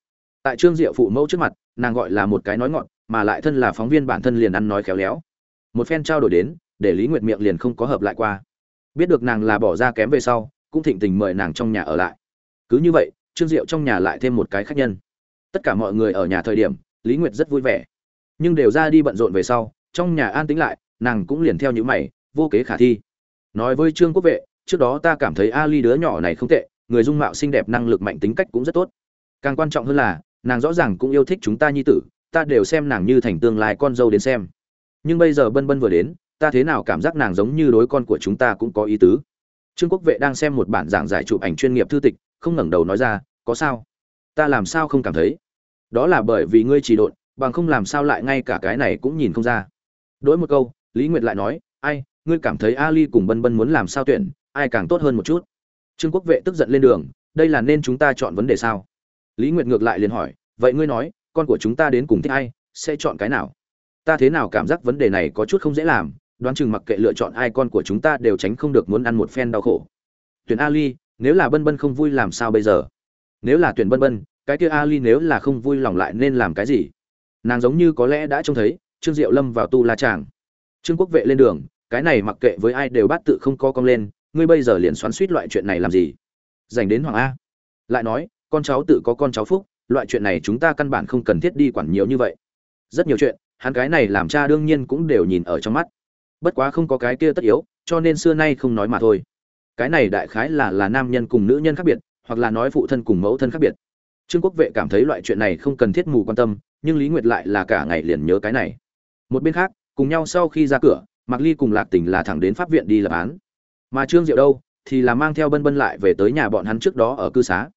Tại trương diệu phụ mẫu trước mặt, nàng gọi là một cái nói ngọn mà lại thân là phóng viên bản thân liền ăn nói khéo léo. Một phen trao đổi đến, để lý nguyệt miệng liền không có hợp lại qua. Biết được nàng là bỏ ra kém về sau, cũng thịnh tình mời nàng trong nhà ở lại. Cứ như vậy, trương diệu trong nhà lại thêm một cái khách nhân tất cả mọi người ở nhà thời điểm, lý nguyệt rất vui vẻ. Nhưng đều ra đi bận rộn về sau, trong nhà an tĩnh lại, nàng cũng liền theo những mày, vô kế khả thi. Nói với trương quốc vệ, trước đó ta cảm thấy ali đứa nhỏ này không tệ, người dung mạo xinh đẹp, năng lực mạnh tính cách cũng rất tốt. Càng quan trọng hơn là, nàng rõ ràng cũng yêu thích chúng ta nhi tử, ta đều xem nàng như thành tương lai con dâu đến xem. Nhưng bây giờ bân bân vừa đến, ta thế nào cảm giác nàng giống như đối con của chúng ta cũng có ý tứ? Trương quốc vệ đang xem một bản giảng giải chụp ảnh chuyên nghiệp thư tịch, không ngẩng đầu nói ra, có sao? Ta làm sao không cảm thấy? Đó là bởi vì ngươi chỉ độn, bằng không làm sao lại ngay cả cái này cũng nhìn không ra. Đối một câu, lý nguyệt lại nói, ai, ngươi cảm thấy ali cùng bân bân muốn làm sao tuyển, ai càng tốt hơn một chút? Trương quốc vệ tức giận lên đường, đây là nên chúng ta chọn vấn đề sao? Lý nguyệt ngược lại liền hỏi, vậy ngươi nói, con của chúng ta đến cùng thích ai, sẽ chọn cái nào? Ta thế nào cảm giác vấn đề này có chút không dễ làm, đoán chừng mặc kệ lựa chọn ai con của chúng ta đều tránh không được muốn ăn một phen đau khổ. Tuyển ali, nếu là bân bân không vui làm sao bây giờ? Nếu là tuyển bân bân cái kia ali nếu là không vui lòng lại nên làm cái gì? Nàng giống như có lẽ đã trông thấy, trương diệu lâm vào tu la tràng trương quốc vệ lên đường, cái này mặc kệ với ai đều bắt tự không có cong lên, ngươi bây giờ liền xoắn suýt loại chuyện này làm gì? Dành đến hoàng a. Lại nói, con cháu tự có con cháu phúc, loại chuyện này chúng ta căn bản không cần thiết đi quản nhiều như vậy. Rất nhiều chuyện, hắn cái này làm cha đương nhiên cũng đều nhìn ở trong mắt. Bất quá không có cái kia tất yếu, cho nên xưa nay không nói mà thôi. Cái này đại khái là là nam nhân cùng nữ nhân khác biệt, hoặc là nói phụ thân cùng mẫu thân khác biệt trương quốc vệ cảm thấy loại chuyện này không cần thiết mù quan tâm, nhưng lý nguyệt lại là cả ngày liền nhớ cái này. Một bên khác, cùng nhau sau khi ra cửa, mạc ly cùng lạc tình là thẳng đến pháp viện đi lập án. Mà trương diệu đâu, thì là mang theo bân bân lại về tới nhà bọn hắn trước đó ở cư xá.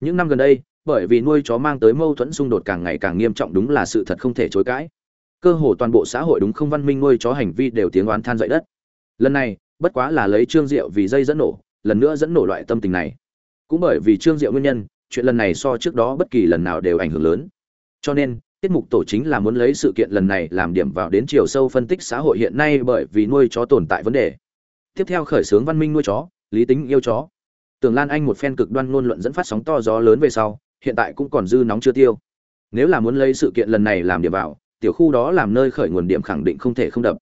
Những năm gần đây, bởi vì nuôi chó mang tới mâu thuẫn xung đột càng ngày càng nghiêm trọng đúng là sự thật không thể chối cãi. Cơ hồ toàn bộ xã hội đúng không văn minh nuôi chó hành vi đều tiếng oán than dậy đất. Lần này, bất quá là lấy trương diệu vì dây dẫn nổ, lần nữa dẫn nổ loại tâm tình này. Cũng bởi vì trương diệu nguyên nhân chuyện lần này so trước đó bất kỳ lần nào đều ảnh hưởng lớn cho nên tiết mục tổ chính là muốn lấy sự kiện lần này làm điểm vào đến chiều sâu phân tích xã hội hiện nay bởi vì nuôi chó tồn tại vấn đề tiếp theo khởi xướng văn minh nuôi chó lý tính yêu chó Tưởng Lan Anh một phen cực đoan ngôn luận dẫn phát sóng to gió lớn về sau, hiện tại cũng còn dư nóng chưa tiêu. Nếu là muốn lấy sự kiện lần này làm điểm vào, tiểu khu đó làm nơi khởi nguồn điểm khẳng định không thể không đập.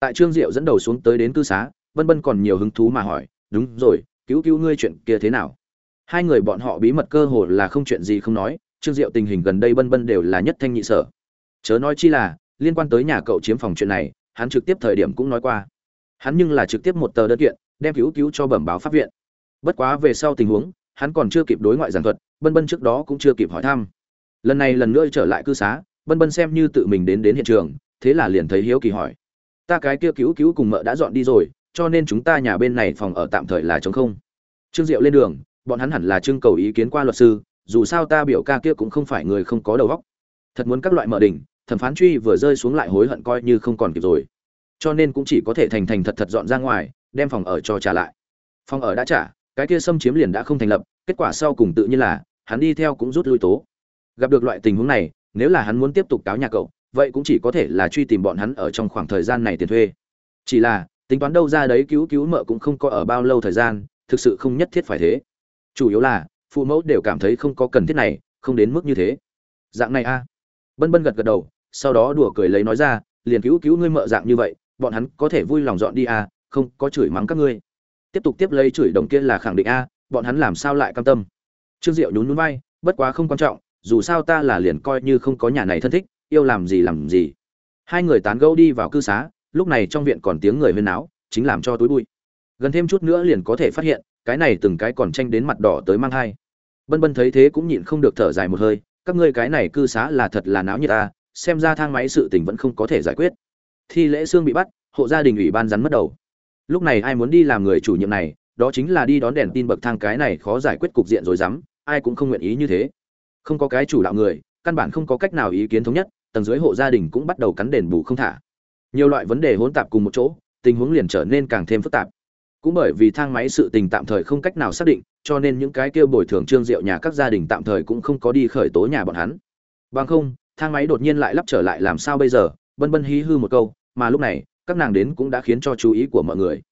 Tại Trương Diệu dẫn đầu xuống tới đến cư xá, Vân Vân còn nhiều hứng thú mà hỏi, "Đúng rồi, cứu cứu ngươi chuyện kia thế nào?" Hai người bọn họ bí mật cơ hồ là không chuyện gì không nói, Trương Diệu tình hình gần đây bân bân đều là nhất thanh nhị sở. Chớ nói chi là, liên quan tới nhà cậu chiếm phòng chuyện này, hắn trực tiếp thời điểm cũng nói qua. Hắn nhưng là trực tiếp một tờ đơn kiện, đem cứu cứu cho bẩm báo pháp viện bất quá về sau tình huống hắn còn chưa kịp đối ngoại giảng thuật bân bân trước đó cũng chưa kịp hỏi thăm lần này lần nữa trở lại cư xá bân bân xem như tự mình đến đến hiện trường thế là liền thấy hiếu kỳ hỏi ta cái kia cứu cứu cùng mợ đã dọn đi rồi cho nên chúng ta nhà bên này phòng ở tạm thời là trống không trương diệu lên đường bọn hắn hẳn là trưng cầu ý kiến qua luật sư, dù sao ta biểu ca kia cũng không phải người không có đầu óc. Thật muốn các loại mở đỉnh, thẩm phán truy vừa rơi xuống lại hối hận coi như không còn kịp rồi. Cho nên cũng chỉ có thể thành thành thật thật dọn ra ngoài, đem phòng ở cho trả lại. Phòng ở đã trả, cái kia xâm chiếm liền đã không thành lập, kết quả sau cùng tự nhiên là, hắn đi theo cũng rút lui tố. Gặp được loại tình huống này, nếu là hắn muốn tiếp tục cáo nhà cậu, vậy cũng chỉ có thể là truy tìm bọn hắn ở trong khoảng thời gian này tiền thuê. Chỉ là, tính toán đâu ra đấy cứu cứu mợ cũng không có ở bao lâu thời gian, thực sự không nhất thiết phải thế chủ yếu là, phụ mẫu đều cảm thấy không có cần thiết này, không đến mức như thế. Dạng này a. À. bân bân gật gật đầu, sau đó đùa cười lấy nói ra, liền cứu cứu ngươi mợ dạng như vậy, bọn hắn có thể vui lòng dọn đi à không, có chửi mắng các ngươi. Tiếp tục tiếp lấy chửi đồng kia là khẳng định a, bọn hắn làm sao lại cam tâm. Trương diệu nhún nhún vai, bất quá không quan trọng, dù sao ta là liền coi như không có nhà này thân thích, yêu làm gì làm gì. Hai người tán gẫu đi vào cư xá, lúc này trong viện còn tiếng người huyên náo, chính làm cho túi bụi gần thêm chút nữa liền có thể phát hiện, cái này từng cái còn tranh đến mặt đỏ tới mang thai. Bân bân thấy thế cũng nhịn không được thở dài một hơi, các ngươi cái này cư xá là thật là náo nhiệt ta, xem ra thang máy sự tình vẫn không có thể giải quyết. Thi lễ xương bị bắt, hộ gia đình ủy ban rắn mất đầu. Lúc này ai muốn đi làm người chủ nhiệm này, đó chính là đi đón đèn tin bậc thang cái này khó giải quyết cục diện rồi dám ai cũng không nguyện ý như thế. Không có cái chủ đạo người, căn bản không có cách nào ý kiến thống nhất, tầng dưới hộ gia đình cũng bắt đầu cắn đền bù không thả. Nhiều loại vấn đề hỗn tạp cùng một chỗ, tình huống liền trở nên càng thêm phức tạp cũng bởi vì thang máy sự tình tạm thời không cách nào xác định, cho nên những cái kêu bồi thường trương diệu nhà các gia đình tạm thời cũng không có đi khởi tố nhà bọn hắn. Bằng không, thang máy đột nhiên lại lắp trở lại làm sao bây giờ bân bân hí hư một câu, mà lúc này, các nàng đến cũng đã khiến cho chú ý của mọi người.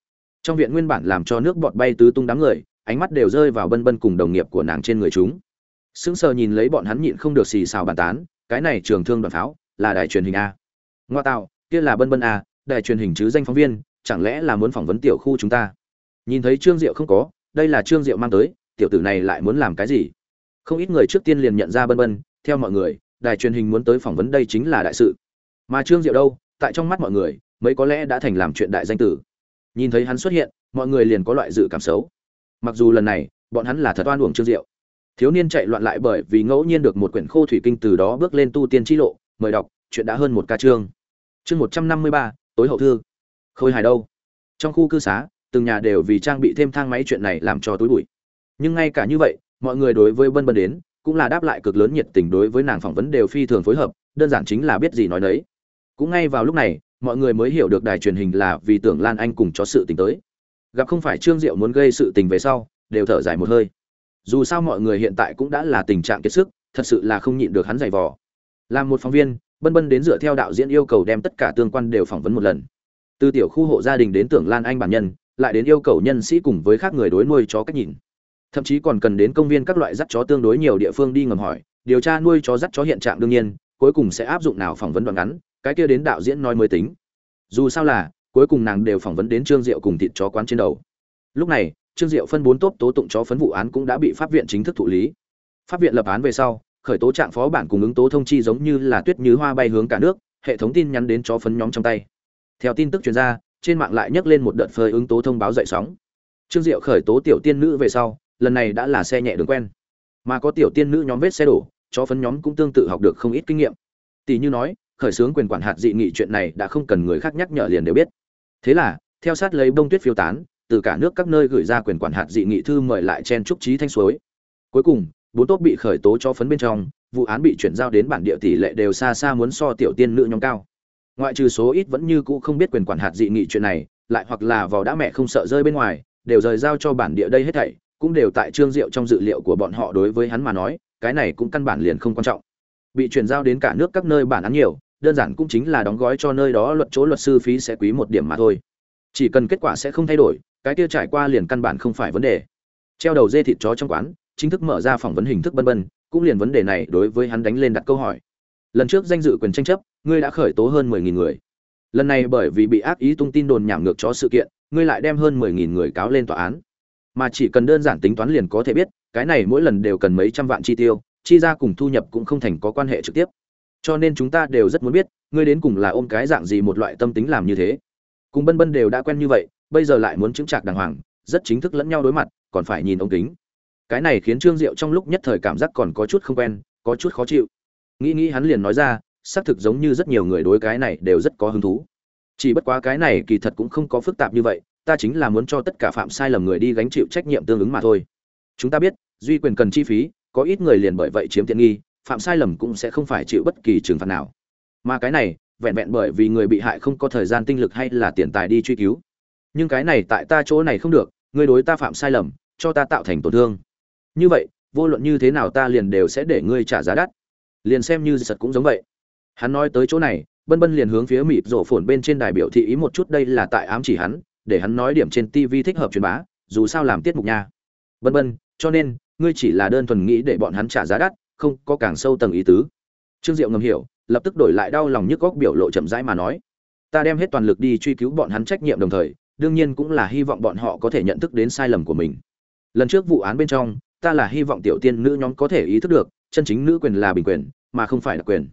Trong viện nguyên bản làm cho nước bọt bay tứ tung đám người, ánh mắt đều rơi vào bân bân cùng đồng nghiệp của nàng trên người chúng. Sững sờ nhìn lấy bọn hắn nhịn không được xì xào bàn tán, cái này trường thương đoàn pháo, là đài truyền hình a. Ngoa tạo, kia là bân bân a, đài truyền hình chứ danh phóng viên chẳng lẽ là muốn phỏng vấn tiểu khu chúng ta? Nhìn thấy trương diệu không có, đây là trương diệu mang tới, tiểu tử này lại muốn làm cái gì? Không ít người trước tiên liền nhận ra bân bân, theo mọi người, đài truyền hình muốn tới phỏng vấn đây chính là đại sự. Mà trương diệu đâu? Tại trong mắt mọi người, mấy có lẽ đã thành làm chuyện đại danh tử. Nhìn thấy hắn xuất hiện, mọi người liền có loại dự cảm xấu. Mặc dù lần này, bọn hắn là thật oan uổng trương diệu. Thiếu niên chạy loạn lại bởi vì ngẫu nhiên được một quyển khô thủy kinh từ đó bước lên tu tiên chi lộ, mời đọc, chuyện đã hơn một ca chương. Chương một trăm năm mươi ba, tối hậu thư khôi hài đâu? Trong khu cư xá, từng nhà đều vì trang bị thêm thang máy chuyện này làm cho túi bụi. Nhưng ngay cả như vậy, mọi người đối với bân bân đến, cũng là đáp lại cực lớn nhiệt tình đối với nàng phỏng vấn đều phi thường phối hợp, đơn giản chính là biết gì nói đấy cũng ngay vào lúc này, mọi người mới hiểu được đài truyền hình là vì tưởng lan anh cùng cho sự tình tới. Gặp không phải trương diệu muốn gây sự tình về sau, đều thở dài một hơi. Dù sao mọi người hiện tại cũng đã là tình trạng kiệt sức, thật sự là không nhịn được hắn giày vò. Làm một phóng viên, bân bân đến dựa theo đạo diễn yêu cầu đem tất cả tương quan đều phỏng vấn một lần từ tiểu khu hộ gia đình đến tưởng lan anh bản nhân, lại đến yêu cầu nhân sĩ cùng với khác người đối nuôi chó cách nhìn. Thậm chí còn cần đến công viên các loại dắt chó tương đối nhiều địa phương đi ngầm hỏi, điều tra nuôi chó dắt chó hiện trạng đương nhiên, cuối cùng sẽ áp dụng nào phỏng vấn đoạn ngắn, cái kia đến đạo diễn nói mới tính. Dù sao là, cuối cùng nàng đều phỏng vấn đến trương diệu cùng thịt chó quán trên đầu. Lúc này, trương diệu phân bốn tốp tố tụng chó phấn vụ án cũng đã bị pháp viện chính thức thụ lý. Pháp viện lập án về sau, khởi tố trạng phó bản cùng ứng tố thông chi giống như là tuyết như hoa bay hướng cả nước, hệ thống tin nhắn đến chó phấn nhóm trong tay theo tin tức chuyên gia trên mạng lại nhắc lên một đợt phơi ứng tố thông báo dậy sóng. Trương diệu khởi tố tiểu tiên nữ về sau, lần này đã là xe nhẹ đường quen. Mà có tiểu tiên nữ nhóm vết xe đổ, chó phấn nhóm cũng tương tự học được không ít kinh nghiệm. Tỷ như nói, khởi xướng quyền quản hạt dị nghị chuyện này đã không cần người khác nhắc nhở liền đều biết. Thế là, theo sát lấy bông tuyết phiêu tán, từ cả nước các nơi gửi ra quyền quản hạt dị nghị thư mời lại chen trúc trí thanh suối. Cuối cùng, bốn tốt bị khởi tố cho phấn bên trong, vụ án bị chuyển giao đến bản địa tỷ lệ đều xa xa muốn so tiểu tiên nữ nhóm cao ngoại trừ số ít vẫn như cũ không biết quyền quản hạt dị nghị chuyện này, lại hoặc là vào đã mẹ không sợ rơi bên ngoài, đều rời giao cho bản địa đây hết thảy, cũng đều tại trương diệu trong dự liệu của bọn họ đối với hắn mà nói, cái này cũng căn bản liền không quan trọng. Bị chuyển giao đến cả nước các nơi bản án nhiều, đơn giản cũng chính là đóng gói cho nơi đó luật chỗ luật sư phí sẽ quý một điểm mà thôi. Chỉ cần kết quả sẽ không thay đổi, cái kia trải qua liền căn bản không phải vấn đề. Treo đầu dê thịt chó trong quán, chính thức mở ra phỏng vấn hình thức bân bân cũng liền vấn đề này đối với hắn đánh lên đặt câu hỏi. Lần trước danh dự quyền tranh chấp ngươi đã khởi tố hơn mười nghìn người. Lần này bởi vì bị ác ý tung tin đồn nhảm ngược cho sự kiện, ngươi lại đem hơn mười nghìn người cáo lên tòa án. Mà chỉ cần đơn giản tính toán liền có thể biết, cái này mỗi lần đều cần mấy trăm vạn chi tiêu, chi ra cùng thu nhập cũng không thành có quan hệ trực tiếp. Cho nên chúng ta đều rất muốn biết, ngươi đến cùng là ôm cái dạng gì một loại tâm tính làm như thế. Cùng bân bân đều đã quen như vậy, bây giờ lại muốn chứng trạc đàng hoàng, rất chính thức lẫn nhau đối mặt, còn phải nhìn ông kính. Cái này khiến trương diệu trong lúc nhất thời cảm giác còn có chút không quen, có chút khó chịu. Nghĩ nghĩ hắn liền nói ra xác thực giống như rất nhiều người đối cái này đều rất có hứng thú. Chỉ bất quá cái này kỳ thật cũng không có phức tạp như vậy, ta chính là muốn cho tất cả phạm sai lầm người đi gánh chịu trách nhiệm tương ứng mà thôi. Chúng ta biết, duy quyền cần chi phí, có ít người liền bởi vậy chiếm tiện nghi, phạm sai lầm cũng sẽ không phải chịu bất kỳ trừng phạt nào. Mà cái này, vẹn vẹn bởi vì người bị hại không có thời gian tinh lực hay là tiền tài đi truy cứu. Nhưng cái này tại ta chỗ này không được ngươi đối ta phạm sai lầm, cho ta tạo thành tổn thương. Như vậy, vô luận như thế nào ta liền đều sẽ để ngươi trả giá đắt. Liền xem như sật cũng giống vậy hắn nói tới chỗ này, bân bân liền hướng phía mịt rổ phồn bên trên đài biểu thị ý một chút đây là tại ám chỉ hắn, để hắn nói điểm trên tv thích hợp truyền bá, dù sao làm tiết mục nha. Bân bân, cho nên, ngươi chỉ là đơn thuần nghĩ để bọn hắn trả giá đắt, không có càng sâu tầng ý tứ. Trương diệu ngầm hiểu, lập tức đổi lại đau lòng nhức góc biểu lộ chậm rãi mà nói. Ta đem hết toàn lực đi truy cứu bọn hắn trách nhiệm đồng thời, đương nhiên cũng là hy vọng bọn họ có thể nhận thức đến sai lầm của mình. Lần trước vụ án bên trong, ta là hy vọng tiểu tiên nữ nhóm có thể ý thức được, chân chính nữ quyền là bình quyền, mà không phải đặc quyền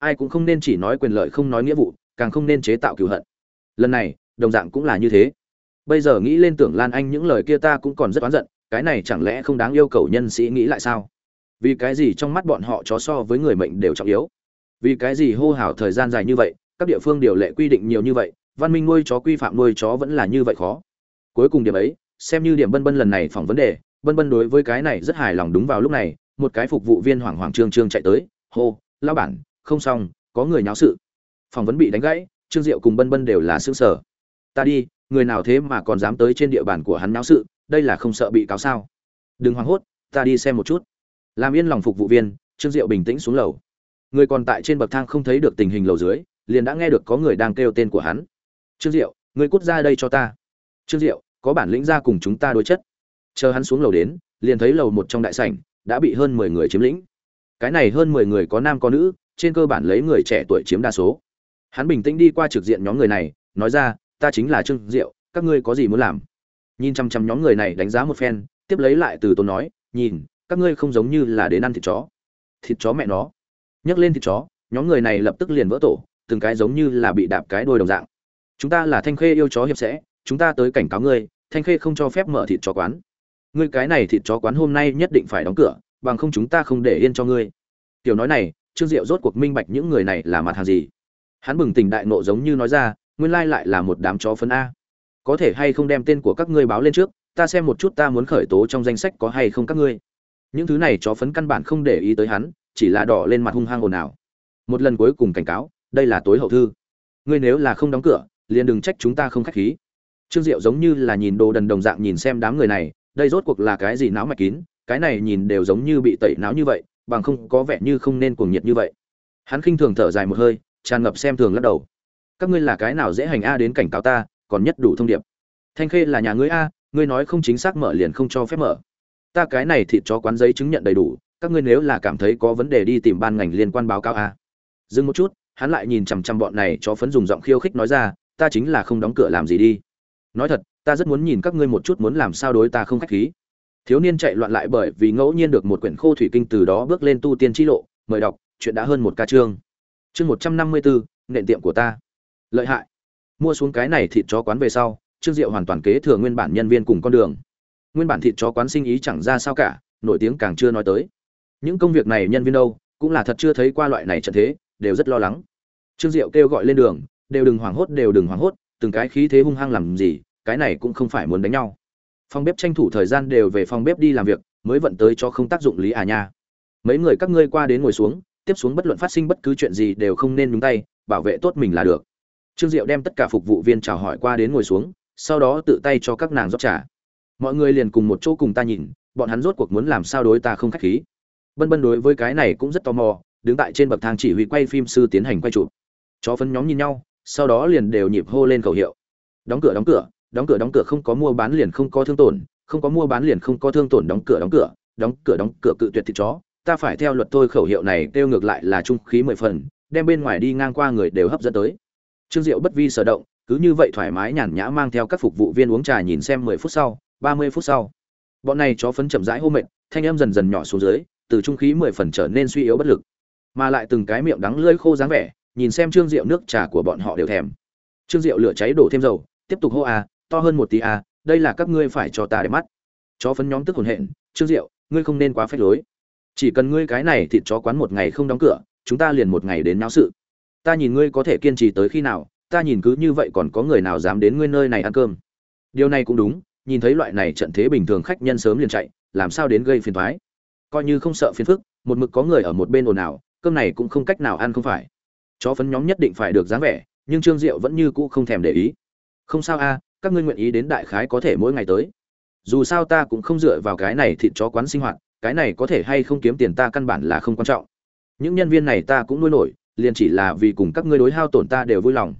ai cũng không nên chỉ nói quyền lợi không nói nghĩa vụ, càng không nên chế tạo cựu hận. Lần này, đồng dạng cũng là như thế. Bây giờ nghĩ lên tưởng lan anh những lời kia ta cũng còn rất oán giận, cái này chẳng lẽ không đáng yêu cầu nhân sĩ nghĩ lại sao? Vì cái gì trong mắt bọn họ chó so với người mệnh đều trọng yếu? Vì cái gì hô hào thời gian dài như vậy, các địa phương điều lệ quy định nhiều như vậy, văn minh nuôi chó quy phạm nuôi chó vẫn là như vậy khó? Cuối cùng điểm ấy, xem như điểm bân bân lần này phỏng vấn đề, bân bân đối với cái này rất hài lòng đúng vào lúc này, một cái phục vụ viên hoảng hoảng trương trương chạy tới, hô lao bản không xong, có người nháo sự. Phỏng vấn bị đánh gãy, trương diệu cùng bân bân đều là xương sở ta đi, người nào thế mà còn dám tới trên địa bàn của hắn nháo sự, đây là không sợ bị cáo sao. Đừng hoảng hốt, ta đi xem một chút. Làm yên lòng phục vụ viên, trương diệu bình tĩnh xuống lầu. Người còn tại trên bậc thang không thấy được tình hình lầu dưới, liền đã nghe được có người đang kêu tên của hắn. Trương diệu, người cút ra đây cho ta. Trương diệu, có bản lĩnh ra cùng chúng ta đối chất. Chờ hắn xuống lầu đến, liền thấy lầu một trong đại sảnh, đã bị hơn mười người chiếm lĩnh. Cái này hơn mười người có nam có nữ trên cơ bản lấy người trẻ tuổi chiếm đa số. Hắn bình tĩnh đi qua trực diện nhóm người này, nói ra, ta chính là trương diệu, các ngươi có gì muốn làm? Nhìn chăm chăm nhóm người này đánh giá một phen, tiếp lấy lại từ tôi nói, nhìn, các ngươi không giống như là đến ăn thịt chó. Thịt chó mẹ nó. Nhấc lên thịt chó, nhóm người này lập tức liền vỡ tổ, từng cái giống như là bị đạp cái đôi đồng dạng. Chúng ta là thanh khê yêu chó hiệp sẽ, chúng ta tới cảnh cáo ngươi, thanh khê không cho phép mở thịt chó quán. Ngươi cái này thịt chó quán hôm nay nhất định phải đóng cửa, bằng không chúng ta không để yên cho ngươi. Tiểu nói này trương diệu rốt cuộc minh bạch những người này là mặt hàng gì. Hắn bừng tỉnh đại nộ giống như nói ra, nguyên lai lại là một đám chó phấn a. Có thể hay không đem tên của các ngươi báo lên trước, ta xem một chút ta muốn khởi tố trong danh sách có hay không các ngươi. Những thứ này chó phấn căn bản không để ý tới hắn, chỉ là đỏ lên mặt hung hăng ồn ào. Một lần cuối cùng cảnh cáo, đây là tối hậu thư. Ngươi nếu là không đóng cửa, liền đừng trách chúng ta không khách khí. Trương diệu giống như là nhìn đồ đần đồng dạng nhìn xem đám người này, đây rốt cuộc là cái gì não mạch kín, cái này nhìn đều giống như bị tẩy não như vậy bằng không có vẻ như không nên cuồng nhiệt như vậy. Hắn khinh thường thở dài một hơi, tràn ngập xem thường lắc đầu. Các ngươi là cái nào dễ hành a đến cảnh cáo ta, còn nhất đủ thông điệp. Thanh khê là nhà ngươi a, ngươi nói không chính xác mở liền không cho phép mở. Ta cái này thịt chó quán giấy chứng nhận đầy đủ, các ngươi nếu là cảm thấy có vấn đề đi tìm ban ngành liên quan báo cáo a. Dừng một chút, hắn lại nhìn chằm chằm bọn này cho phấn dùng giọng khiêu khích nói ra, ta chính là không đóng cửa làm gì đi. Nói thật, ta rất muốn nhìn các ngươi một chút muốn làm sao đối ta không khách khí thiếu niên chạy loạn lại bởi vì ngẫu nhiên được một quyển khô thủy kinh từ đó bước lên tu tiên chi lộ. Mời đọc, chuyện đã hơn một ca chương. Chương một trăm năm mươi bốn nện tiệm của ta. Lợi hại. Mua xuống cái này thịt chó quán về sau, trương diệu hoàn toàn kế thừa nguyên bản nhân viên cùng con đường. Nguyên bản thịt chó quán sinh ý chẳng ra sao cả, nổi tiếng càng chưa nói tới. Những công việc này nhân viên đâu, cũng là thật chưa thấy qua loại này trận thế, đều rất lo lắng. Trương diệu kêu gọi lên đường, đều đừng hoảng hốt, đều đừng hoảng hốt, từng cái khí thế hung hăng làm gì, cái này cũng không phải muốn đánh nhau phòng bếp tranh thủ thời gian đều về phòng bếp đi làm việc, mới vận tới cho không tác dụng lý à nha. Mấy người các ngươi qua đến ngồi xuống, tiếp xuống bất luận phát sinh bất cứ chuyện gì đều không nên nhúng tay, bảo vệ tốt mình là được. Trương diệu đem tất cả phục vụ viên chào hỏi qua đến ngồi xuống, sau đó tự tay cho các nàng rót trà. Mọi người liền cùng một chỗ cùng ta nhìn, bọn hắn rốt cuộc muốn làm sao đối ta không khách khí. Bân bân đối với cái này cũng rất tò mò, đứng tại trên bậc thang chỉ huy quay phim sư tiến hành quay chụp. Chó phấn nhóm nhìn nhau, sau đó liền đều nhịp hô lên khẩu hiệu. Đóng cửa đóng cửa đóng cửa đóng cửa không có mua bán liền không có thương tổn, không có mua bán liền không có thương tổn, đóng cửa đóng cửa đóng cửa đóng cửa cự tuyệt thịt chó. Ta phải theo luật thôi, khẩu hiệu này kêu ngược lại là trung khí mười phần, đem bên ngoài đi ngang qua người đều hấp dẫn tới. Trương diệu bất vi sở động, cứ như vậy thoải mái nhàn nhã mang theo các phục vụ viên uống trà nhìn xem mười phút sau, ba mươi phút sau. Bọn này chó phấn chậm rãi hô mệt, thanh âm dần dần nhỏ xuống dưới, từ trung khí mười phần trở nên suy yếu bất lực. Mà lại từng cái miệng đắng lưỡi khô dáng vẻ, nhìn xem trương diệu nước trà của bọn họ đều thèm. Trương diệu lửa cháy đổ thêm dầu, tiếp tục hô à to hơn một tí à đây là các ngươi phải cho ta để mắt. Chó phấn nhóm tức hồn hện, trương diệu, ngươi không nên quá phép lối. Chỉ cần ngươi cái này thịt chó quán một ngày không đóng cửa, chúng ta liền một ngày đến náo sự. Ta nhìn ngươi có thể kiên trì tới khi nào, ta nhìn cứ như vậy còn có người nào dám đến ngươi nơi này ăn cơm. Điều này cũng đúng, nhìn thấy loại này trận thế bình thường khách nhân sớm liền chạy, làm sao đến gây phiền toái? coi như không sợ phiền phức, một mực có người ở một bên ồn ào, cơm này cũng không cách nào ăn không phải. Chó phấn nhóm nhất định phải được dáng vẻ, nhưng trương diệu vẫn như cũ không thèm để ý. Không sao a các ngươi nguyện ý đến đại khái có thể mỗi ngày tới. Dù sao ta cũng không dựa vào cái này thịt chó quán sinh hoạt, cái này có thể hay không kiếm tiền ta căn bản là không quan trọng. Những nhân viên này ta cũng nuôi nổi, liền chỉ là vì cùng các ngươi đối hao tổn ta đều vui lòng.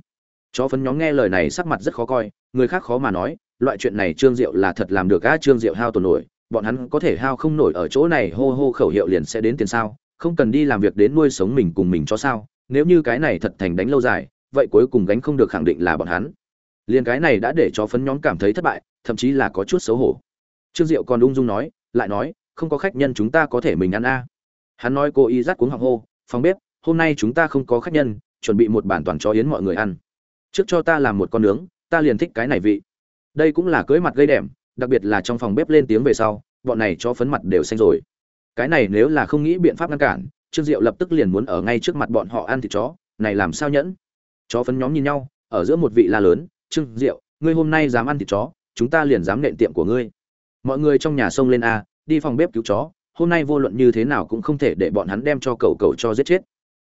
Chó phấn nhóm nghe lời này sắc mặt rất khó coi, người khác khó mà nói, loại chuyện này trương diệu là thật làm được á, trương diệu hao tổn nổi, bọn hắn có thể hao không nổi ở chỗ này, hô hô khẩu hiệu liền sẽ đến tiền sao, không cần đi làm việc đến nuôi sống mình cùng mình cho sao, nếu như cái này thật thành đánh lâu dài, vậy cuối cùng gánh không được khẳng định là bọn hắn liền cái này đã để chó phấn nhóm cảm thấy thất bại, thậm chí là có chút xấu hổ. Trương diệu còn ung dung nói, lại nói, không có khách nhân chúng ta có thể mình ăn a. Hắn nói cô y dắt cuống họng hô, phòng bếp, hôm nay chúng ta không có khách nhân, chuẩn bị một bản toàn chó yến mọi người ăn. Trước cho ta làm một con nướng, ta liền thích cái này vị. Đây cũng là cưới mặt gây đẻm, đặc biệt là trong phòng bếp lên tiếng về sau, bọn này cho phấn mặt đều xanh rồi. Cái này nếu là không nghĩ biện pháp ngăn cản, trương diệu lập tức liền muốn ở ngay trước mặt bọn họ ăn thịt chó, này làm sao nhẫn? Chó phấn nhóm nhìn nhau, ở giữa một vị la lớn trương diệu, ngươi hôm nay dám ăn thịt chó, chúng ta liền dám nện tiệm của ngươi. Mọi người trong nhà xông lên a, đi phòng bếp cứu chó, hôm nay vô luận như thế nào cũng không thể để bọn hắn đem cho cậu cậu cho giết chết.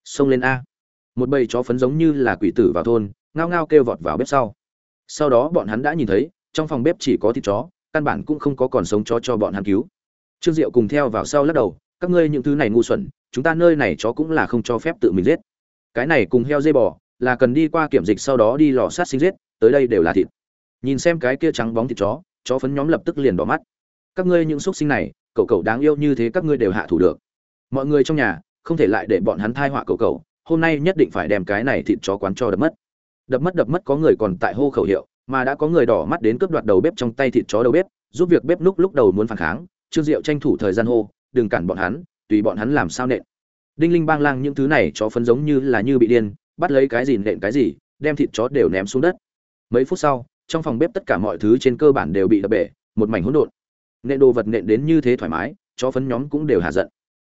Xông lên a. Một bầy chó phấn giống như là quỷ tử vào thôn, ngao ngao kêu vọt vào bếp sau. Sau đó bọn hắn đã nhìn thấy, trong phòng bếp chỉ có thịt chó, căn bản cũng không có còn sống chó cho bọn hắn cứu. Trương diệu cùng theo vào sau lắc đầu, các ngươi những thứ này ngu xuẩn, chúng ta nơi này chó cũng là không cho phép tự mình giết. Cái này cùng heo dây bò, là cần đi qua kiểm dịch sau đó đi lò sát sinh giết tới đây đều là thịt. Nhìn xem cái kia trắng bóng thịt chó chó phấn nhóm lập tức liền bỏ mắt. Các ngươi những xúc sinh này, cậu cậu đáng yêu như thế các ngươi đều hạ thủ được. Mọi người trong nhà, không thể lại để bọn hắn thai họa cậu cậu, hôm nay nhất định phải đem cái này thịt chó quán cho đập mất. Đập mất đập mất có người còn tại hô khẩu hiệu, mà đã có người đỏ mắt đến cướp đoạt đầu bếp trong tay thịt chó đầu bếp, giúp việc bếp lúc lúc đầu muốn phản kháng, trương diệu tranh thủ thời gian hô, đừng cản bọn hắn, tùy bọn hắn làm sao nện. Đinh linh bang lang những thứ này chó phấn giống như là như bị điên, bắt lấy cái gì nện cái gì, đem thịt chó đều ném xuống đất mấy phút sau, trong phòng bếp tất cả mọi thứ trên cơ bản đều bị đập bể, một mảnh hỗn độn. Nện đồ vật nện đến như thế thoải mái, chó phấn nhóm cũng đều hạ giận.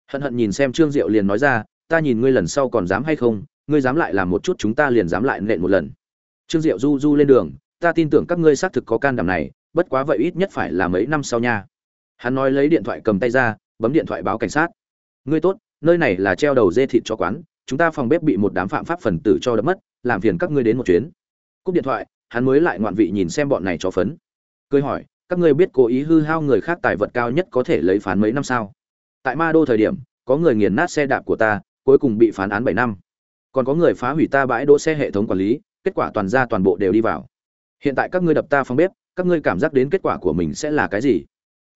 Hận hận nhìn xem trương diệu liền nói ra, ta nhìn ngươi lần sau còn dám hay không, ngươi dám lại làm một chút chúng ta liền dám lại nện một lần. Trương diệu du du lên đường, ta tin tưởng các ngươi xác thực có can đảm này, bất quá vậy ít nhất phải là mấy năm sau nha. Hắn nói lấy điện thoại cầm tay ra, bấm điện thoại báo cảnh sát. Ngươi tốt, nơi này là treo đầu dê thịt cho quán, chúng ta phòng bếp bị một đám phạm pháp phần tử cho đập mất, làm phiền các ngươi đến một chuyến. Cúp điện thoại hắn mới lại ngoạn vị nhìn xem bọn này cho phấn. Cười hỏi, các ngươi biết cố ý hư hao người khác tài vật cao nhất có thể lấy phán mấy năm sao? Tại ma đô thời điểm, có người nghiền nát xe đạp của ta, cuối cùng bị phán án bảy năm. Còn có người phá hủy ta bãi đỗ xe hệ thống quản lý, kết quả toàn ra toàn bộ đều đi vào. Hiện tại các ngươi đập ta phòng bếp, các ngươi cảm giác đến kết quả của mình sẽ là cái gì?